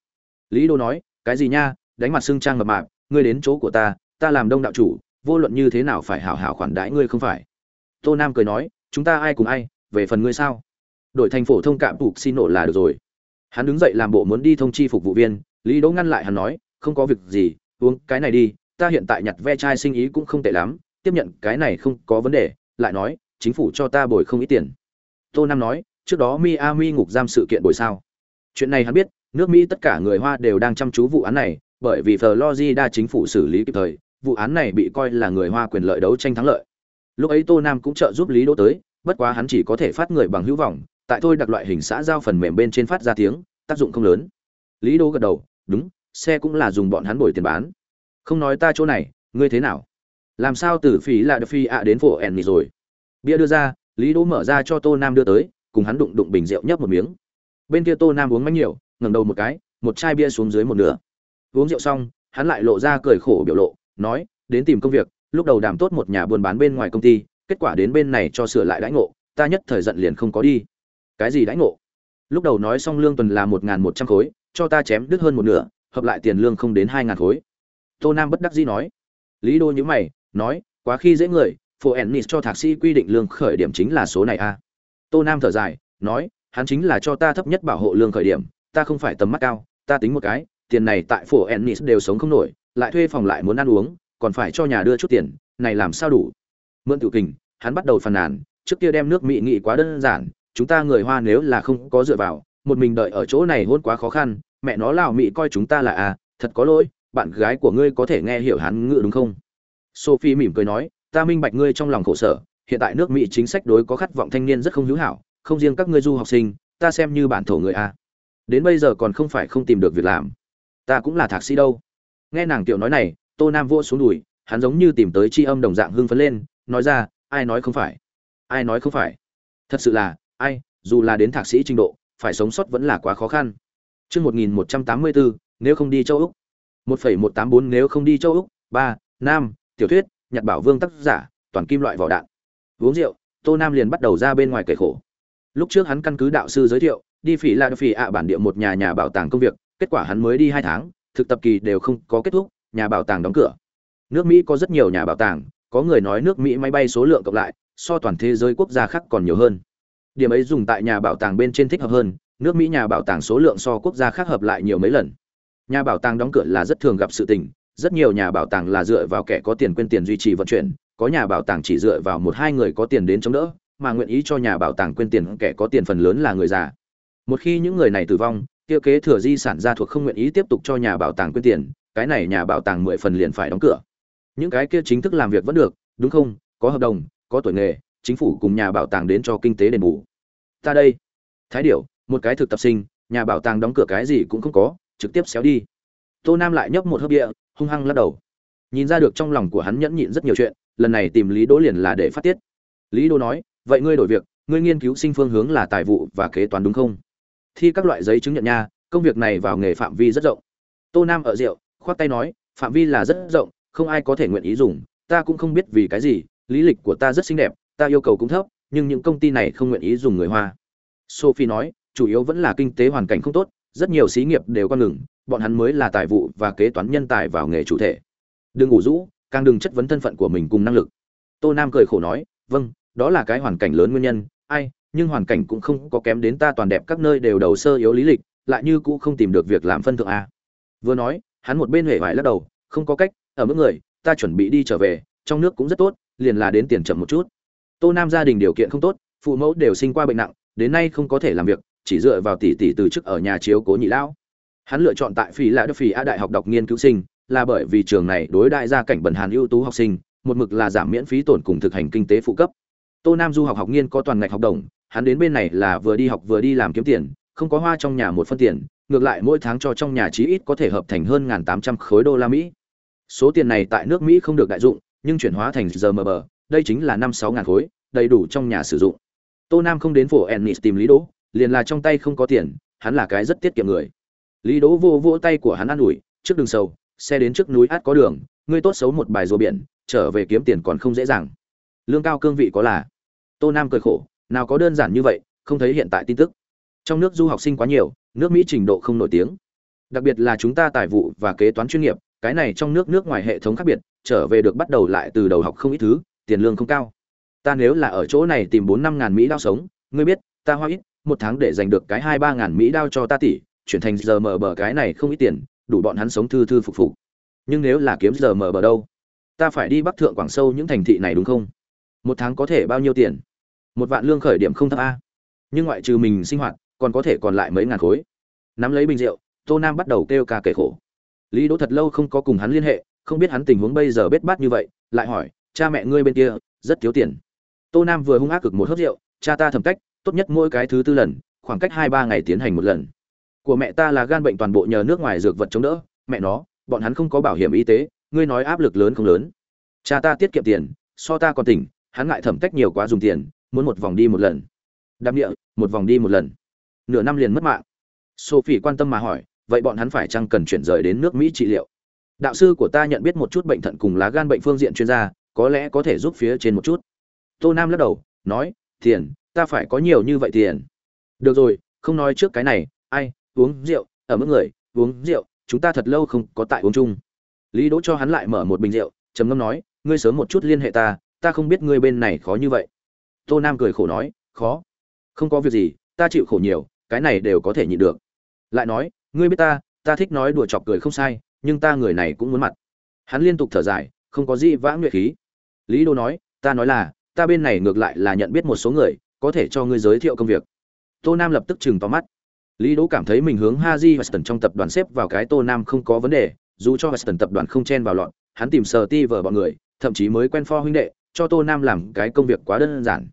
lý đô nói, cái gì nha, đánh mặt xương trang mập mạp, ngươi đến chỗ của ta ta làm đông đạo chủ, vô luận như thế nào phải hảo hảo khoản đãi ngươi không phải. Tô nam cười nói, chúng ta ai cùng ai, về phần ngươi sao? Đổi thành phổ thông cạm phục xin nổ là được rồi. Hắn đứng dậy làm bộ muốn đi thông chi phục vụ viên, lý đỗ ngăn lại hắn nói không có việc gì, uống cái này đi, ta hiện tại nhặt ve chai sinh ý cũng không tệ lắm, tiếp nhận cái này không có vấn đề, lại nói, chính phủ cho ta bồi không ít tiền. Tô nam nói, trước đó miami ngục giam sự kiện bồi sao. Chuyện này hắn biết, nước mỹ tất cả người hoa đều đang chăm chú vụ án này, bởi vì florida chính phủ xử lý kịp thời, vụ án này bị coi là người hoa quyền lợi đấu tranh thắng lợi. Lúc ấy tô nam cũng trợ giúp lý đỗ tới, bất quá hắn chỉ có thể phát người bằng hữu vọng, tại thôi đặt loại hình xã giao phần mềm bên trên phát ra tiếng, tác dụng không lớn. Lý đỗ gật đầu, đúng xe cũng là dùng bọn hắn bồi tiền bán. Không nói ta chỗ này, ngươi thế nào? Làm sao từ phí là phi ạ à đến phổ ẻn rồi? Bia đưa ra, lý đỗ mở ra cho tô nam đưa tới, cùng hắn đụng đụng bình rượu nhấp một miếng. Bên kia tô nam uống mánh nhiều, ngẩng đầu một cái, một chai bia xuống dưới một nửa. Uống rượu xong, hắn lại lộ ra cười khổ biểu lộ, nói, đến tìm công việc, lúc đầu đảm tốt một nhà buôn bán bên ngoài công ty, kết quả đến bên này cho sửa lại đãi ngộ, ta nhất thời giận liền không có đi. Cái gì đãi ngộ? Lúc đầu nói xong lương tuần là một n g h n một trăm khối, cho ta chém đứt hơn một nửa hợp lại tiền lương không đến hai ngàn khối. Tô nam bất đắc dĩ nói. Lý đô nhữ mày, nói, quá khi dễ người phố ennis cho thạc sĩ quy định lương khởi điểm chính là số này a. À. tô nam thở dài, nói, hắn chính là cho ta thấp nhất bảo hộ lương khởi điểm, ta không phải tầm mắt cao, ta tính một cái, tiền này tại phố ennis đều sống không nổi, lại thuê phòng lại muốn ăn uống, còn phải cho nhà đưa chút tiền, này làm sao đủ? Mượn tự kình, hắn bắt đầu phàn nàn, trước kia đem nước mỹ nghị quá đơn giản, chúng ta người hoa nếu là không có dựa vào, một mình đợi ở chỗ này hôn quá khó khăn mẹ nó lào mỹ coi chúng ta là à thật có lỗi, bạn gái của ngươi có thể nghe hiểu hán ngữ đúng không? Sophie mỉm cười nói, ta minh bạch ngươi trong lòng khổ sở, hiện tại nước mỹ chính sách đối có khát vọng thanh niên rất không hữu hảo, không riêng các ngươi du học sinh, ta xem như bản thổ người a đến bây giờ còn không phải không tìm được việc làm. Ta cũng là thạc sĩ đâu. Nghe nàng tiểu nói này, tô nam vua xuống đùi, hắn giống như tìm tới c h i âm đồng dạng hưng phấn lên, nói ra, ai nói không phải? Ai nói không phải? Thật sự là, ai, dù là đến thạc sĩ trình độ, phải sống sót vẫn là quá khó khăn. Chương 1184, nếu không đi châu Úc. 1.184 nếu không đi châu Úc. 3. Nam, tiểu thuyết, Nhật Bảo Vương tác giả, toàn kim loại vỏ đạn. Uống rượu, Tô Nam liền bắt đầu ra bên ngoài kể khổ. Lúc trước hắn căn cứ đạo sư giới thiệu, đi phỉ là phỉ ạ bản địa một nhà nhà bảo tàng công việc, kết quả hắn mới đi 2 tháng, thực tập kỳ đều không có kết thúc, nhà bảo tàng đóng cửa. Nước Mỹ có rất nhiều nhà bảo tàng, có người nói nước Mỹ máy bay số lượng cộng lại, so toàn thế giới quốc gia khác còn nhiều hơn. Điểm ấy dùng tại nhà bảo tàng bên trên thích hợp hơn, nước Mỹ nhà bảo tàng số lượng so quốc gia khác hợp lại nhiều mấy lần. Nhà bảo tàng đóng cửa là rất thường gặp sự tình, rất nhiều nhà bảo tàng là dựa vào kẻ có tiền quên tiền duy trì vận chuyển, có nhà bảo tàng chỉ dựa vào một hai người có tiền đến chống đỡ, mà nguyện ý cho nhà bảo tàng quên tiền kẻ có tiền phần lớn là người già. Một khi những người này tử vong, kia kế thừa di sản gia thuộc không nguyện ý tiếp tục cho nhà bảo tàng quên tiền, cái này nhà bảo tàng mười phần liền phải đóng cửa. Những cái kia chính thức làm việc vẫn được, đúng không? Có hợp đồng, có tuổi nghề, chính phủ cùng nhà bảo tàng đến cho kinh tế đền bù. Ta đây, Thái Điểu, một cái thực tập sinh, nhà bảo tàng đóng cửa cái gì cũng không có, trực tiếp xéo đi. Tô nam lại nhấp một hớp địa hung hăng lắc đầu. Nhìn ra được trong lòng của hắn nhẫn nhịn rất nhiều chuyện, lần này tìm lý đỗ liền là để phát tiết. Lý đỗ nói, vậy ngươi đổi việc, ngươi nghiên cứu sinh phương hướng là tài vụ và kế toán đúng không? Thi các loại giấy chứng nhận nha, công việc này vào nghề phạm vi rất rộng. Tô nam ở rượu, khoát tay nói, phạm vi là rất rộng, không ai có thể nguyện ý dùng, ta cũng không biết vì cái gì, lý lịch của ta rất xinh đẹp, ta yêu cầu cũng thấp, nhưng những công ty này không nguyện ý dùng người hoa. Sophie nói chủ yếu vẫn là kinh tế hoàn cảnh không tốt, rất nhiều xí nghiệp đều quan ngừng, bọn hắn mới là tài vụ và kế toán nhân tài vào nghề chủ thể. Đừng ngủ rũ, càng đừng chất vấn thân phận của mình cùng năng lực. Tô nam cười khổ nói vâng đó là cái hoàn cảnh lớn nguyên nhân. Ai, nhưng hoàn cảnh cũng không có kém đến ta toàn đẹp các nơi đều đầu sơ yếu lý lịch, lại như cũ không tìm được việc làm phân thượng a. Vừa nói, hắn một bên hề hoài lắc đầu, không có cách, ở mức người, ta chuẩn bị đi trở về, trong nước cũng rất tốt, liền là đến tiền chậm một chút. Tô nam gia đình điều kiện không tốt, phụ mẫu đều sinh qua bệnh nặng, đến nay không có thể làm việc chỉ dựa vào tỷ tỷ từ chức ở nhà chiếu cố nhị lão. Hắn lựa chọn tại phi là đức phi a đại học đọc nghiên cứu sinh, là bởi vì trường này đối đại gia cảnh bẩn hàn ưu tú học sinh, một mực là giảm miễn phí tổn cùng thực hành kinh tế phụ cấp. Tô nam du học học nghiên có toàn ngạch học đồng, hắn đến bên này là vừa đi học vừa đi làm kiếm tiền, không có hoa trong nhà một phân tiền, ngược lại mỗi tháng cho trong nhà chí ít có thể hợp thành hơn ngàn tám trăm khối đô la mỹ. Số tiền này tại nước mỹ không được đại dụng, nhưng chuyển hóa thành giờ mờ bờ, đây chính là năm sáu ngàn khối, đầy đủ trong nhà sử dụng. Tô nam không đến phổ ennis tìm lý đỗ liền là trong tay không có tiền, hắn là cái rất tiết kiệm người. Lý đỗ vô vỗ tay của hắn an ủi, trước đường sâu xe đến trước núi át có đường, ngươi tốt xấu một bài rùa biển, trở về kiếm tiền còn không dễ dàng. Lương cao cương vị có là. Tô nam cười khổ, nào có đơn giản như vậy, không thấy hiện tại tin tức. Trong nước du học sinh quá nhiều, nước mỹ trình độ không nổi tiếng. Đặc biệt là chúng ta tài vụ và kế toán chuyên nghiệp, cái này trong nước nước ngoài hệ thống khác biệt, trở về được bắt đầu lại từ đầu học không ít thứ, tiền lương không cao. Ta nếu là ở chỗ này tìm bốn năm ngàn mỹ đao sống, ngươi biết, ta hoa ít một tháng để giành được cái hai ba ngàn mỹ đao cho ta tỷ, chuyển thành giờ mở bờ cái này không ít tiền, đủ bọn hắn sống thư thư phục phục. Nhưng nếu là kiếm giờ mở bờ đâu? Ta phải đi bắc thượng quảng sâu những thành thị này đúng không? Một tháng có thể bao nhiêu tiền? Một vạn lương khởi điểm không thấp a. Nhưng ngoại trừ mình sinh hoạt, còn có thể còn lại mấy ngàn khối. Nắm lấy bình rượu, tô nam bắt đầu kêu ca kể khổ. Lý đỗ thật lâu không có cùng hắn liên hệ, không biết hắn tình huống bây giờ bết bát như vậy, lại hỏi, cha mẹ ngươi bên kia, rất thiếu tiền. Tô nam vừa hung ác cực một hớp rượu, cha ta thẩm cách tốt nhất mỗi cái thứ tư lần, khoảng cách hai ba ngày tiến hành một lần. Của mẹ ta là gan bệnh toàn bộ nhờ nước ngoài dược vật chống đỡ, mẹ nó, bọn hắn không có bảo hiểm y tế, ngươi nói áp lực lớn không lớn. Cha ta tiết kiệm tiền, so ta còn tỉnh, hắn ngại thẩm cách nhiều quá dùng tiền, muốn một vòng đi một lần. Đạp địa, một vòng đi một lần. Nửa năm liền mất mạng. Sophie quan tâm mà hỏi, vậy bọn hắn phải chăng cần chuyển rời đến nước mỹ trị liệu? Đạo sư của ta nhận biết một chút bệnh thận cùng lá gan bệnh phương diện chuyên gia, có lẽ có thể giúp phía trên một chút. Tô nam lắc đầu, nói, tiền ta phải có nhiều như vậy tiền. Được rồi, không nói trước cái này, ai, uống rượu, ở mức người, uống rượu, chúng ta thật lâu không có tại uống chung. Lý đỗ cho hắn lại mở một bình rượu, trầm ngâm nói, ngươi sớm một chút liên hệ ta ta không biết ngươi bên này khó như vậy. Tô nam cười khổ nói, khó, không có việc gì, ta chịu khổ nhiều, cái này đều có thể nhịn được. Lại nói, ngươi biết ta ta thích nói đùa chọc cười không sai, nhưng ta người này cũng muốn mặt. Hắn liên tục thở dài, không có gì vãng nguyện khí. Lý đô nói, ta nói là, ta bên này ngược lại là nhận biết một số người có thể cho ngươi giới thiệu công việc. Tô nam lập tức chừng to mắt. Lý đỗ cảm thấy mình hướng haji weston trong tập đoàn xếp vào cái tô nam không có vấn đề, dù cho weston tập đoàn không chen vào lọn hắn tìm sờ ti vở bọn người, thậm chí mới quen pho huynh đệ, cho tô nam làm cái công việc quá đơn giản.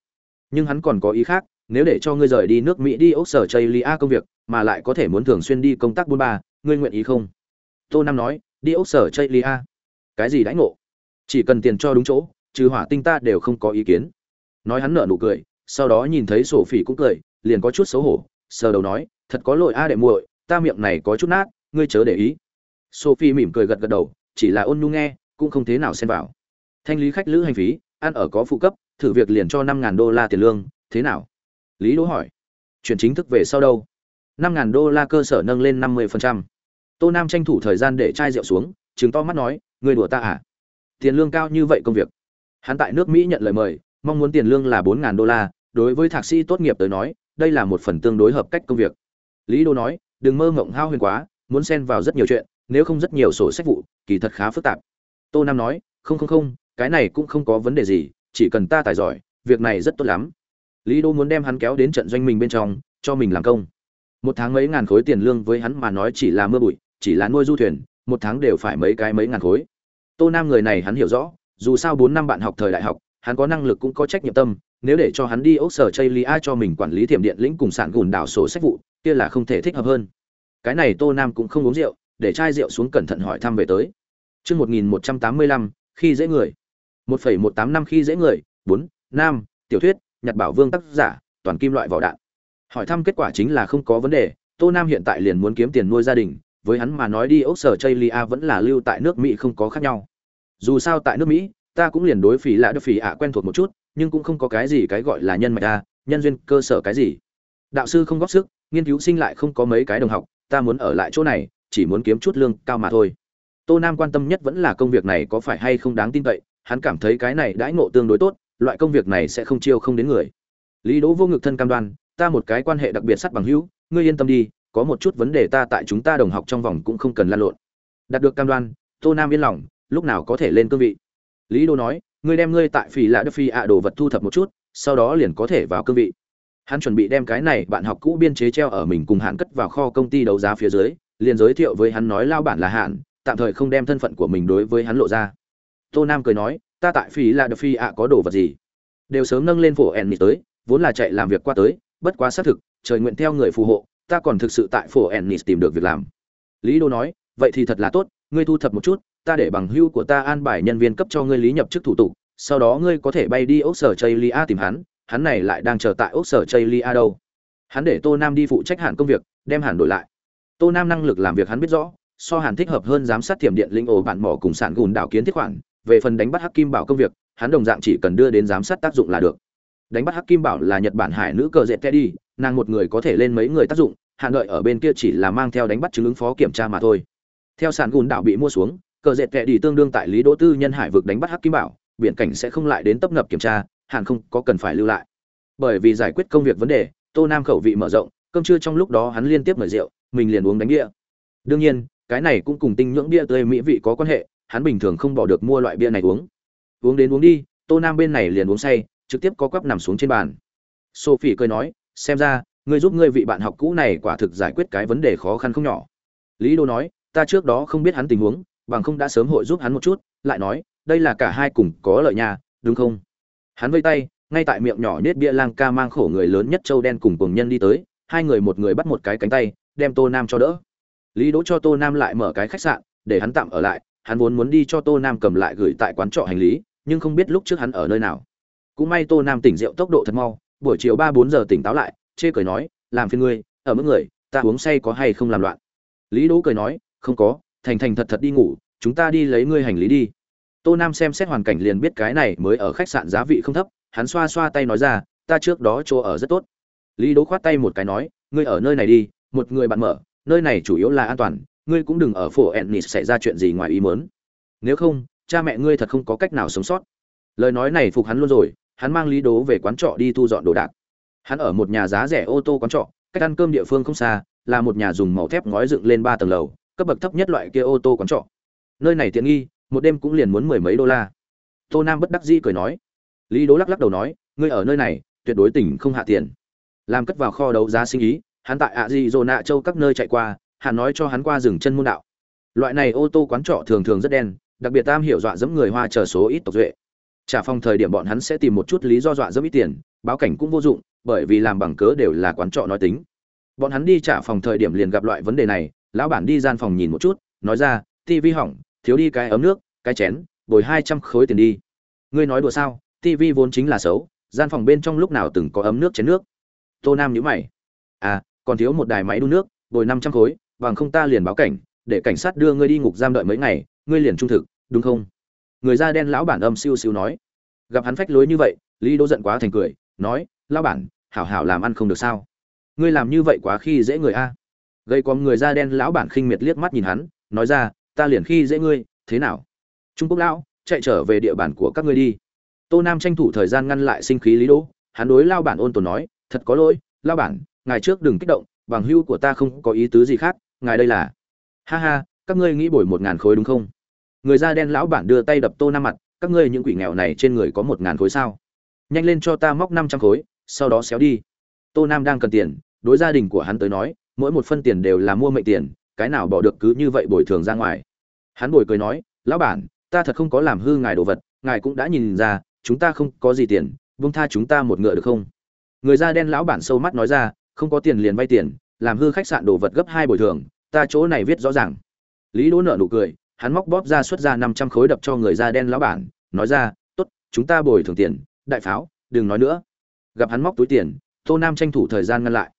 Nhưng hắn còn có ý khác, nếu để cho ngươi rời đi nước mỹ đi ốc sở chây lia công việc, mà lại có thể muốn thường xuyên đi công tác buôn ba ngươi nguyện ý không? Tô nam nói, đi ốc sở chây lia. Cái gì đãi ngộ? Chỉ cần tiền cho đúng chỗ, trừ hỏa tinh ta đều không có ý kiến. Nói hắn nở nụ cười sau đó nhìn thấy sổ phỉ cũng cười, liền có chút xấu hổ, sờ đầu nói, thật có lỗi a đệ muội, ta miệng này có chút nát, ngươi chớ để ý. Sophie mỉm cười gật gật đầu, chỉ là ôn nhu nghe, cũng không thế nào xen vào. Thanh lý khách lữ hành phí, ăn ở có phụ cấp, thử việc liền cho năm ngàn đô la tiền lương, thế nào? Lý đỗ hỏi. Chuyển chính thức về sau đâu? năm ngàn đô la cơ sở nâng lên năm mươi phần trăm. Tô nam tranh thủ thời gian để chai rượu xuống chứng to mắt nói người đùa ta à? Tiền lương cao như vậy công việc. Hắn tại nước mỹ nhận lời mời mong muốn tiền lương là bốn ngàn đô la, đối với thạc sĩ tốt nghiệp tới nói, đây là một phần tương đối hợp cách công việc. Lý đô nói, đừng mơ ngộng hao huyền quá, muốn xen vào rất nhiều chuyện, nếu không rất nhiều sổ sách vụ, kỳ thật khá phức tạp. Tô nam nói, không không không, cái này cũng không có vấn đề gì, chỉ cần ta tài giỏi, việc này rất tốt lắm. Lý đô muốn đem hắn kéo đến trận doanh mình bên trong, cho mình làm công. Một tháng mấy ngàn khối tiền lương với hắn mà nói chỉ là mưa bụi, chỉ là nuôi du thuyền, một tháng đều phải mấy cái mấy ngàn khối. Tô nam người này hắn hiểu rõ, dù sao bốn năm bạn học thời đại học hắn có năng lực cũng có trách nhiệm tâm, nếu để cho hắn đi ốc sở chây lia cho mình quản lý thiểm điện lĩnh cùng sản gùn đảo sổ sách vụ, kia là không thể thích hợp hơn. Cái này tô nam cũng không uống rượu, để chai rượu xuống cẩn thận hỏi thăm về tới. Chương một nghìn một trăm tám mươi lăm, khi dễ người. một phẩy một tám năm khi dễ người, bốn, nam, tiểu thuyết, nhật bảo vương tác giả, toàn kim loại vỏ đạn. Hỏi thăm kết quả chính là không có vấn đề, tô nam hiện tại liền muốn kiếm tiền nuôi gia đình, với hắn mà nói đi ốc sở chây lia vẫn là lưu tại nước mỹ không có khác nhau. Dù sao tại nước mỹ ta cũng liền đối phí lạ đức phí ạ quen thuộc một chút, nhưng cũng không có cái gì cái gọi là nhân mạch ta nhân duyên cơ sở cái gì. Đạo sư không góp sức, nghiên cứu sinh lại không có mấy cái đồng học, ta muốn ở lại chỗ này, chỉ muốn kiếm chút lương cao mà thôi. Tô nam quan tâm nhất vẫn là công việc này có phải hay không đáng tin cậy, hắn cảm thấy cái này đãi ngộ tương đối tốt, loại công việc này sẽ không chiêu không đến người. Lý đỗ vô ngực thân cam đoan, ta một cái quan hệ đặc biệt sắt bằng hữu, ngươi yên tâm đi, có một chút vấn đề ta tại chúng ta đồng học trong vòng cũng không cần lan lộn. Đạt được cam đoan, tô nam yên lòng, lúc nào có thể lên cương vị lý đô nói, ngươi đem ngươi tại phỉ lạ đức phi ạ đồ vật thu thập một chút, sau đó liền có thể vào cương vị. Hắn chuẩn bị đem cái này bạn học cũ biên chế treo ở mình cùng hạn cất vào kho công ty đấu giá phía dưới, liền giới thiệu với hắn nói lao bản là hạn, tạm thời không đem thân phận của mình đối với hắn lộ ra. Tô nam cười nói, ta tại phỉ lạ đờ phi ạ có đồ vật gì? Đều sớm nâng lên phổ ẻn tới, vốn là chạy làm việc qua tới, bất quá xác thực, trời nguyện theo người phù hộ, ta còn thực sự tại phổ ẻn tìm được việc làm. Lý đô nói, vậy thì thật là tốt, ngươi thu thập một chút ta để bằng hưu của ta an bài nhân viên cấp cho ngươi lý nhập chức thủ tục, sau đó ngươi có thể bay đi ốc sở chây lia tìm hắn hắn này lại đang chờ tại ốc sở chây lia đâu. Hắn để tô nam đi phụ trách hẳn công việc, đem hẳn đổi lại. Tô nam năng lực làm việc hắn biết rõ, so hẳn thích hợp hơn giám sát thiểm điện linh ổ bản mỏ cùng sản gùn đảo kiến thiết khoản, về phần đánh bắt hắc kim bảo công việc, hắn đồng dạng chỉ cần đưa đến giám sát tác dụng là được. Đánh bắt hắc kim bảo là nhật bản hải nữ cờ dẹp teddy, nàng một người có thể lên mấy người tác dụng hạn đợi ở bên kia chỉ là mang theo đánh bắt chứng ứng phó kiểm tra mà thôi. Theo sản gùn đảo bị mua xuống cờ dệt teddy tương đương tại lý đỗ tư nhân hải vực đánh bắt hắc kim bảo, biển cảnh sẽ không lại đến tấp nập kiểm tra, hẳn không có cần phải lưu lại. Bởi vì giải quyết công việc vấn đề, tô nam khẩu vị mở rộng, cơm trưa trong lúc đó hắn liên tiếp mời rượu, mình liền uống đánh bia. Đương nhiên, cái này cũng cùng tinh nhưỡng bia tươi mỹ vị có quan hệ, hắn bình thường không bỏ được mua loại bia này uống. Uống đến uống đi, tô nam bên này liền uống say, trực tiếp có quắp nằm xuống trên bàn. Sophie cười nói, xem ra, ngươi giúp ngươi vị bạn học cũ này quả thực giải quyết cái vấn đề khó khăn không nhỏ. Lý đô nói, ta trước đó không biết hắn tình huống bằng không đã sớm hội giúp hắn một chút, lại nói, đây là cả hai cùng có lợi nhà đúng không? Hắn vây tay, ngay tại miệng nhỏ nết bia lang ca mang khổ người lớn nhất châu đen cùng cùng nhân đi tới, hai người một người bắt một cái cánh tay, đem tô nam cho đỡ. Lý đỗ cho tô nam lại mở cái khách sạn, để hắn tạm ở lại, hắn vốn muốn đi cho tô nam cầm lại gửi tại quán trọ hành lý, nhưng không biết lúc trước hắn ở nơi nào. Cũng may tô nam tỉnh rượu tốc độ thật mau, buổi chiều ba bốn giờ tỉnh táo lại, chê cười nói, làm phiền ngươi, ở mức người, ta uống say có hay không làm loạn? Lý đỗ cười nói, không có thành thành thật thật đi ngủ, chúng ta đi lấy ngươi hành lý đi. Tô nam xem xét hoàn cảnh liền biết cái này mới ở khách sạn giá vị không thấp, hắn xoa xoa tay nói ra, ta trước đó chỗ ở rất tốt. Lý đố khoát tay một cái nói, ngươi ở nơi này đi, một người bạn mở, nơi này chủ yếu là an toàn, ngươi cũng đừng ở phổ ennis xảy ra chuyện gì ngoài ý mớn nếu không, cha mẹ ngươi thật không có cách nào sống sót. Lời nói này phục hắn luôn rồi, hắn mang lý đố về quán trọ đi thu dọn đồ đạc. Hắn ở một nhà giá rẻ ô tô quán trọ, cách ăn cơm địa phương không xa, là một nhà dùng màu thép ngói dựng lên ba tầng lầu cấp bậc thấp nhất loại kia ô tô quán trọ. Nơi này tiện nghi, một đêm cũng liền muốn mười mấy đô la. Tô nam bất đắc dĩ cười nói. Lý đố lắc lắc đầu nói, ngươi ở nơi này, tuyệt đối tỉnh không hạ tiền. Làm cất vào kho đấu giá sinh ý, hắn tại ạ di dồ nạ châu các nơi chạy qua, hắn nói cho hắn qua rừng chân môn đạo. Loại này ô tô quán trọ thường thường rất đen, đặc biệt tam hiểu dọa dẫm người hoa chờ số ít tộc duệ. Trả phòng thời điểm bọn hắn sẽ tìm một chút lý do dọa dẫm ít tiền, báo cảnh cũng vô dụng, bởi vì làm bằng cớ đều là quán trọ nói tính. Bọn hắn đi trả phòng thời điểm liền gặp loại vấn đề này lão bản đi gian phòng nhìn một chút, nói ra tivi hỏng, thiếu đi cái ấm nước, cái chén, bồi hai trăm khối tiền đi. Ngươi nói đùa sao? Tivi vốn chính là xấu, gian phòng bên trong lúc nào từng có ấm nước, chén nước? Tô nam nhíu mày. À còn thiếu một đài máy đun nước, bồi năm trăm khối, bằng không ta liền báo cảnh, để cảnh sát đưa ngươi đi ngục giam đợi mấy ngày, ngươi liền trung thực, đúng không? Người da đen lão bản âm siêu siêu nói. Gặp hắn phách lối như vậy, lý đỗ giận quá thành cười, nói, lão bản, hảo hảo làm ăn không được sao? Ngươi làm như vậy quá khi dễ người a gây có người da đen lão bản khinh miệt liếc mắt nhìn hắn, nói ra, ta liền khi dễ ngươi, thế nào? Trung quốc lão, chạy trở về địa bàn của các ngươi đi. Tô nam tranh thủ thời gian ngăn lại sinh khí lý đỗ. Hắn đối lao bản ôn tồn nói, thật có lỗi lao bản, ngài trước đừng kích động, bằng hưu của ta không có ý tứ gì khác, ngài đây là ha ha, các ngươi nghĩ bồi một ngàn khối đúng không? Người da đen lão bản đưa tay đập tô nam mặt, các ngươi những quỷ nghèo này trên người có một ngàn khối sao? Nhanh lên cho ta móc năm trăm khối, sau đó xéo đi. Tô nam đang cần tiền, đối gia đình của hắn tới nói mỗi một phân tiền đều là mua mệnh tiền, cái nào bỏ được cứ như vậy bồi thường ra ngoài. Hắn bồi cười nói, lão bản, ta thật không có làm hư ngài đồ vật, ngài cũng đã nhìn ra, chúng ta không có gì tiền vung tha chúng ta một ngựa được không? Người da đen lão bản sâu mắt nói ra, không có tiền liền vay tiền, làm hư khách sạn đồ vật gấp hai bồi thường, ta chỗ này viết rõ ràng. Lý đỗ nợ nụ cười, hắn móc bóp ra xuất ra năm trăm khối đập cho người da đen lão bản, nói ra, tốt, chúng ta bồi thường tiền, đại pháo, đừng nói nữa. Gặp hắn móc túi tiền, tô nam tranh thủ thời gian ngăn lại.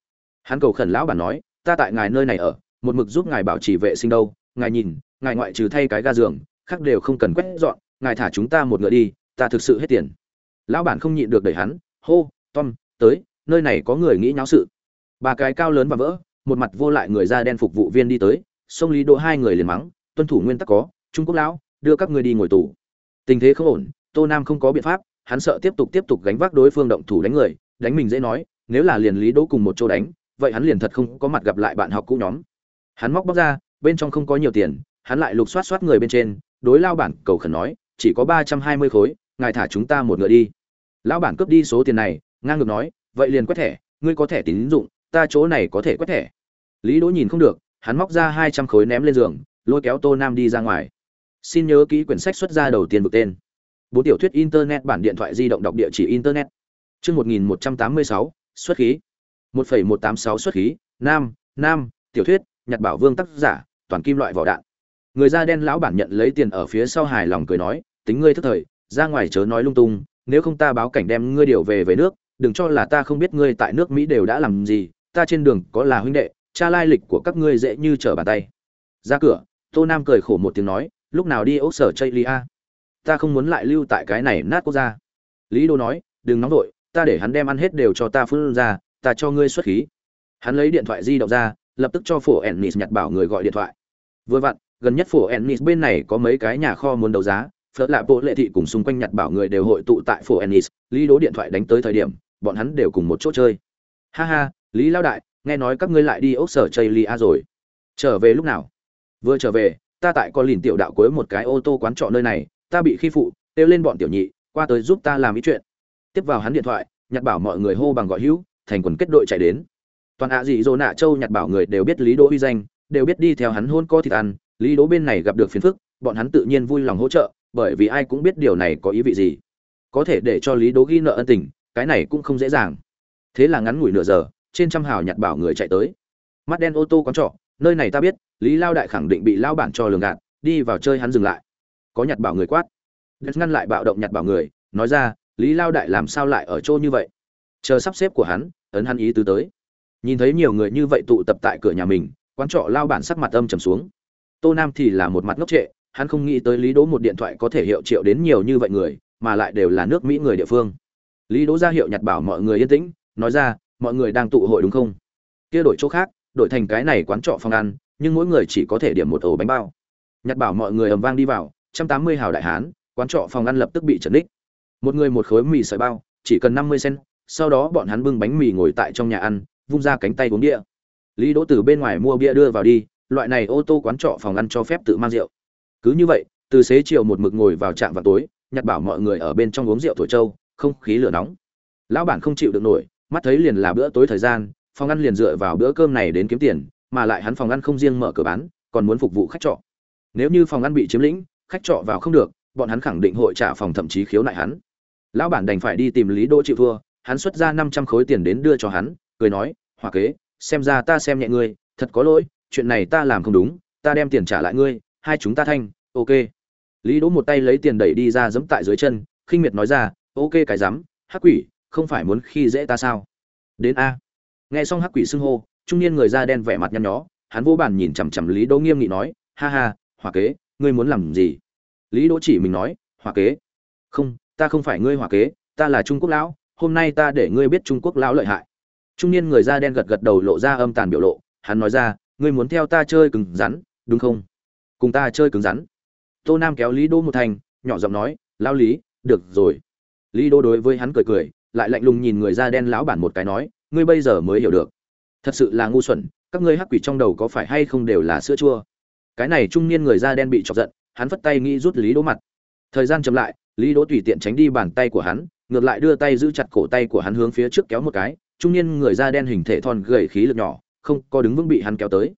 Hắn cầu khẩn lão bản nói ta tại ngài nơi này ở, một mực giúp ngài bảo trì vệ sinh đâu, ngài nhìn, ngài ngoại trừ thay cái ga giường, khác đều không cần quét dọn, ngài thả chúng ta một ngựa đi, ta thực sự hết tiền. Lão bản không nhịn được đẩy hắn, hô, tom, tới, nơi này có người nghĩ nháo sự. Ba cái cao lớn và vỡ, một mặt vô lại người da đen phục vụ viên đi tới xông lý đỗ hai người liền mắng, tuân thủ nguyên tắc có, trung quốc lão, đưa các ngươi đi ngồi tù. Tình thế không ổn, tô nam không có biện pháp, hắn sợ tiếp tục tiếp tục gánh vác đối phương động thủ đánh người, đánh mình dễ nói, nếu là liền lý đỗ cùng một chỗ đánh vậy hắn liền thật không có mặt gặp lại bạn học cũ nhóm. Hắn móc bóc ra, bên trong không có nhiều tiền, hắn lại lục soát soát người bên trên, đối lao bản cầu khẩn nói, chỉ có ba trăm hai mươi khối, ngài thả chúng ta một ngựa đi. Lão bản cướp đi số tiền này, ngang ngược nói, vậy liền quét thẻ, ngươi có thẻ tín dụng, ta chỗ này có thể quét thẻ. Lý đỗ nhìn không được, hắn móc ra hai trăm khối ném lên giường, lôi kéo tô nam đi ra ngoài. Xin nhớ ký quyển sách xuất ra đầu tiên vực tên. Bốn tiểu thuyết internet bản điện thoại di động đọc địa chỉ internet. Chương một nghìn một trăm tám mươi sáu, xuất khí một phẩy một tám sáu xuất khí, nam nam, tiểu thuyết, nhật bảo vương tác giả, toàn kim loại vỏ đạn. Người da đen lão bản nhận lấy tiền ở phía sau hài lòng cười nói, tính ngươi thức thời, ra ngoài chớ nói lung tung, nếu không ta báo cảnh đem ngươi điều về về nước, đừng cho là ta không biết ngươi tại nước mỹ đều đã làm gì, ta trên đường có là huynh đệ, cha lai lịch của các ngươi dễ như trở bàn tay. Ra cửa, tô nam cười khổ một tiếng nói, lúc nào đi ốc sở Chaylia? ta không muốn lại lưu tại cái này nát quốc gia. Lý đô nói, đừng nóng vội, ta để hắn đem ăn hết đều cho ta phun ra ta cho ngươi xuất khí. Hắn lấy điện thoại di động ra, lập tức cho phổ ennis nhặt bảo người gọi điện thoại. Vừa vặn, gần nhất phổ ennis bên này có mấy cái nhà kho muốn đấu giá phớt lạ bộ lệ thị cùng xung quanh nhặt bảo người đều hội tụ tại phổ ennis, lý đố điện thoại đánh tới thời điểm, bọn hắn đều cùng một chỗ chơi. Ha ha, lý lao đại, nghe nói các ngươi lại đi ốc sở chây lia rồi. Trở về lúc nào? Vừa trở về, ta tại con lìn tiểu đạo cuối một cái ô tô quán trọ nơi này, ta bị khi phụ, kêu lên bọn tiểu nhị, qua tới giúp ta làm ý chuyện. Tiếp vào hắn điện thoại, nhặt bảo mọi người hô bằng gọi hữu thành quần kết đội chạy đến. Toàn ạ dị dỗ nạ châu nhặt bảo người đều biết lý đỗ uy danh, đều biết đi theo hắn hôn co thịt ăn. Lý đỗ bên này gặp được phiền phức, bọn hắn tự nhiên vui lòng hỗ trợ, bởi vì ai cũng biết điều này có ý vị gì. Có thể để cho lý đỗ ghi nợ ân tình, cái này cũng không dễ dàng. Thế là ngắn ngủi nửa giờ, trên trăm hào nhặt bảo người chạy tới. Mắt đen ô tô quán trọ, nơi này ta biết, lý lao đại khẳng định bị lao bản cho lường gạt, đi vào chơi hắn dừng lại. Có nhặt bảo người quát. Đất ngăn lại bạo động nhặt bảo người, nói ra, lý lao đại làm sao lại ở chỗ như vậy? Chờ sắp xếp của hắn, ấn hắn ý tứ tới. Nhìn thấy nhiều người như vậy tụ tập tại cửa nhà mình, quán trọ lao bản sắc mặt âm trầm xuống. Tô nam thì là một mặt ngốc trệ, hắn không nghĩ tới lý đỗ một điện thoại có thể hiệu triệu đến nhiều như vậy người, mà lại đều là nước mỹ người địa phương. Lý đỗ ra hiệu nhặt bảo mọi người yên tĩnh, nói ra, mọi người đang tụ hội đúng không? Kia đổi chỗ khác, đổi thành cái này quán trọ phòng ăn, nhưng mỗi người chỉ có thể điểm một ổ bánh bao. Nhặt bảo mọi người ầm vang đi vào, trăm tám mươi hào đại hán, quán trọ phòng ăn lập tức bị trần đích một người một khối mì sợi bao, chỉ cần năm mươi cent sau đó bọn hắn bưng bánh mì ngồi tại trong nhà ăn, vung ra cánh tay uống bia. Lý đỗ từ bên ngoài mua bia đưa vào đi, loại này ô tô quán trọ phòng ăn cho phép tự mang rượu. Cứ như vậy, từ xế chiều một mực ngồi vào trạm vào tối, nhặt bảo mọi người ở bên trong uống rượu thổi trâu, không khí lửa nóng. Lão bản không chịu được nổi, mắt thấy liền là bữa tối thời gian, phòng ăn liền dựa vào bữa cơm này đến kiếm tiền, mà lại hắn phòng ăn không riêng mở cửa bán, còn muốn phục vụ khách trọ. Nếu như phòng ăn bị chiếm lĩnh, khách trọ vào không được, bọn hắn khẳng định hội trả phòng thậm chí khiếu nại hắn. Lão bản đành phải đi tìm lý đỗ chịu thua hắn xuất ra năm trăm khối tiền đến đưa cho hắn, cười nói hòa kế, xem ra ta xem nhẹ ngươi, thật có lỗi, chuyện này ta làm không đúng, ta đem tiền trả lại ngươi, hai chúng ta thanh, ok. Lý đỗ một tay lấy tiền đẩy đi ra giẫm tại dưới chân, khinh miệt nói ra, ok cái rắm hắc quỷ, không phải muốn khi dễ ta sao? Đến a. Nghe xong hắc quỷ xưng hô, trung niên người da đen vẻ mặt nhăn nhó, hắn vô bản nhìn chằm chằm lý đỗ nghiêm nghị nói, ha ha hòa kế, ngươi muốn làm gì? Lý đỗ chỉ mình nói hòa kế. Không, ta không phải ngươi hòa kế, ta là trung quốc lão hôm nay ta để ngươi biết trung quốc lão lợi hại. Trung niên người da đen gật gật đầu lộ ra âm tàn biểu lộ, hắn nói ra, ngươi muốn theo ta chơi cứng rắn, đúng không? Cùng ta chơi cứng rắn. Tô nam kéo lý đỗ một thành, nhỏ giọng nói lao lý, được rồi. Lý đỗ đối với hắn cười cười, lại lạnh lùng nhìn người da đen lão bản một cái nói, ngươi bây giờ mới hiểu được. Thật sự là ngu xuẩn, các ngươi hắc quỷ trong đầu có phải hay không đều là sữa chua? Cái này trung niên người da đen bị chọc giận, hắn phất tay nghĩ rút lý đỗ mặt. Thời gian chậm lại, lý đỗ tùy tiện tránh đi bàn tay của hắn ngược lại đưa tay giữ chặt cổ tay của hắn hướng phía trước kéo một cái, trung niên người da đen hình thể thon gầy khí lực nhỏ, không có đứng vững bị hắn kéo tới.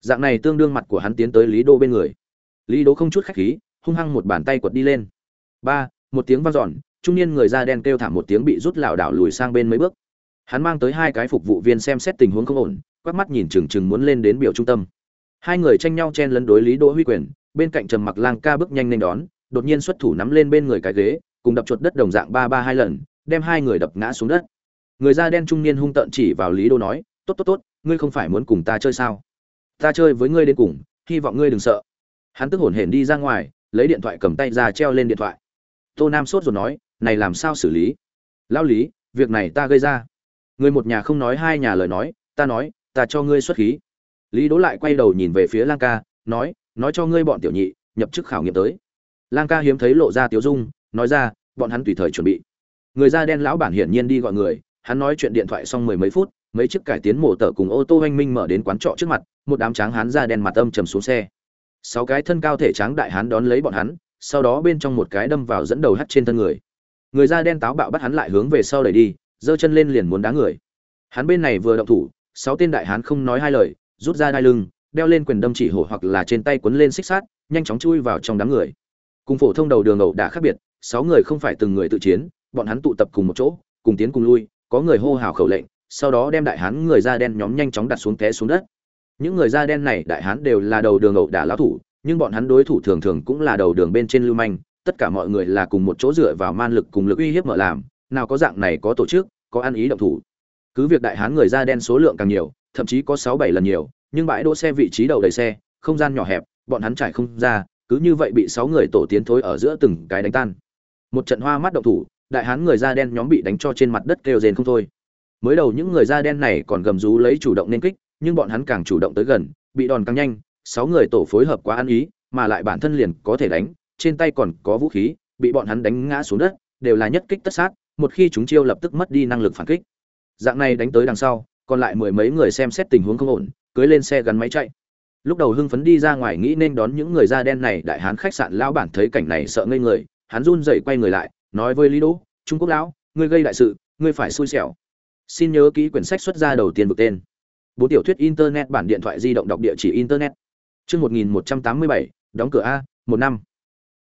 Dạng này tương đương mặt của hắn tiến tới lý đô bên người. Lý Đô không chút khách khí, hung hăng một bàn tay quật đi lên. Ba, một tiếng vang dọn, trung niên người da đen kêu thảm một tiếng bị rút lảo đảo lùi sang bên mấy bước. Hắn mang tới hai cái phục vụ viên xem xét tình huống không ổn, quắc mắt nhìn chừng chừng muốn lên đến biểu trung tâm. Hai người tranh nhau chen lấn đối lý đỗ huy quyền, bên cạnh trầm mặc lang ca bước nhanh lên đón, đột nhiên xuất thủ nắm lên bên người cái ghế cùng đập chuột đất đồng dạng ba ba hai lần, đem hai người đập ngã xuống đất. Người da đen trung niên hung tợn chỉ vào lý Đô nói, tốt tốt tốt, ngươi không phải muốn cùng ta chơi sao? Ta chơi với ngươi đến cùng, hy vọng ngươi đừng sợ. Hắn tức hổn hển đi ra ngoài, lấy điện thoại cầm tay ra treo lên điện thoại. Tô nam sốt rồi nói, này làm sao xử lý? Lao lý, việc này ta gây ra. Người một nhà không nói hai nhà lời nói, ta nói, ta cho ngươi xuất khí. Lý đỗ lại quay đầu nhìn về phía lang ca, nói nói cho ngươi bọn tiểu nhị, nhập chức khảo nghiệm tới. Lang ca hiếm thấy lộ ra tiếu dung nói ra, bọn hắn tùy thời chuẩn bị. Người da đen lão bản hiển nhiên đi gọi người, hắn nói chuyện điện thoại xong mười mấy phút, mấy chiếc cải tiến mổ tờ cùng ô tô oanh minh mở đến quán trọ trước mặt, một đám tráng hán da đen mặt âm trầm xuống xe. Sáu cái thân cao thể tráng đại hán đón lấy bọn hắn, sau đó bên trong một cái đâm vào dẫn đầu hắt trên thân người. Người da đen táo bạo bắt hắn lại hướng về sau đẩy đi, giơ chân lên liền muốn đá người. Hắn bên này vừa động thủ, sáu tên đại hán không nói hai lời, rút ra đai lưng, đeo lên quyền đâm chỉ hổ hoặc là trên tay quấn lên xích sát nhanh chóng chui vào trong đám người. Cùng phổ thông đầu đường ẩu đả khác biệt sáu người không phải từng người tự chiến, bọn hắn tụ tập cùng một chỗ, cùng tiến cùng lui, có người hô hào khẩu lệnh, sau đó đem đại hán người da đen nhóm nhanh chóng đặt xuống té xuống đất. Những người da đen này đại hán đều là đầu đường ẩu đả lão thủ, nhưng bọn hắn đối thủ thường thường cũng là đầu đường bên trên lưu manh, tất cả mọi người là cùng một chỗ dựa vào man lực cùng lực uy hiếp mở làm, nào có dạng này có tổ chức, có ăn ý động thủ. Cứ việc đại hán người da đen số lượng càng nhiều, thậm chí có sáu bảy lần nhiều, nhưng bãi đỗ xe vị trí đầu đầy xe, không gian nhỏ hẹp, bọn hắn trải không ra, cứ như vậy bị sáu người tổ tiến thối ở giữa từng cái đánh tan một trận hoa mắt động thủ, đại hán người da đen nhóm bị đánh cho trên mặt đất kêu rền không thôi. Mới đầu những người da đen này còn gầm rú lấy chủ động nên kích, nhưng bọn hắn càng chủ động tới gần, bị đòn càng nhanh, sáu người tổ phối hợp quá ăn ý, mà lại bản thân liền có thể đánh, trên tay còn có vũ khí, bị bọn hắn đánh ngã xuống đất, đều là nhất kích tất sát, một khi chúng chiêu lập tức mất đi năng lực phản kích. Dạng này đánh tới đằng sau, còn lại mười mấy người xem xét tình huống không ổn, cưới lên xe gắn máy chạy. Lúc đầu hưng phấn đi ra ngoài nghĩ nên đón những người da đen này, đại hán khách sạn lão bản thấy cảnh này sợ ngây người hắn run rẩy quay người lại, nói với lý đỗ, trung quốc lão, ngươi gây đại sự, ngươi phải xui xẻo. Xin nhớ ký quyển sách xuất ra đầu tiên vực tên. Bốn tiểu thuyết internet bản điện thoại di động đọc địa chỉ internet. Chương một nghìn một trăm tám mươi bảy, đóng cửa a, một năm.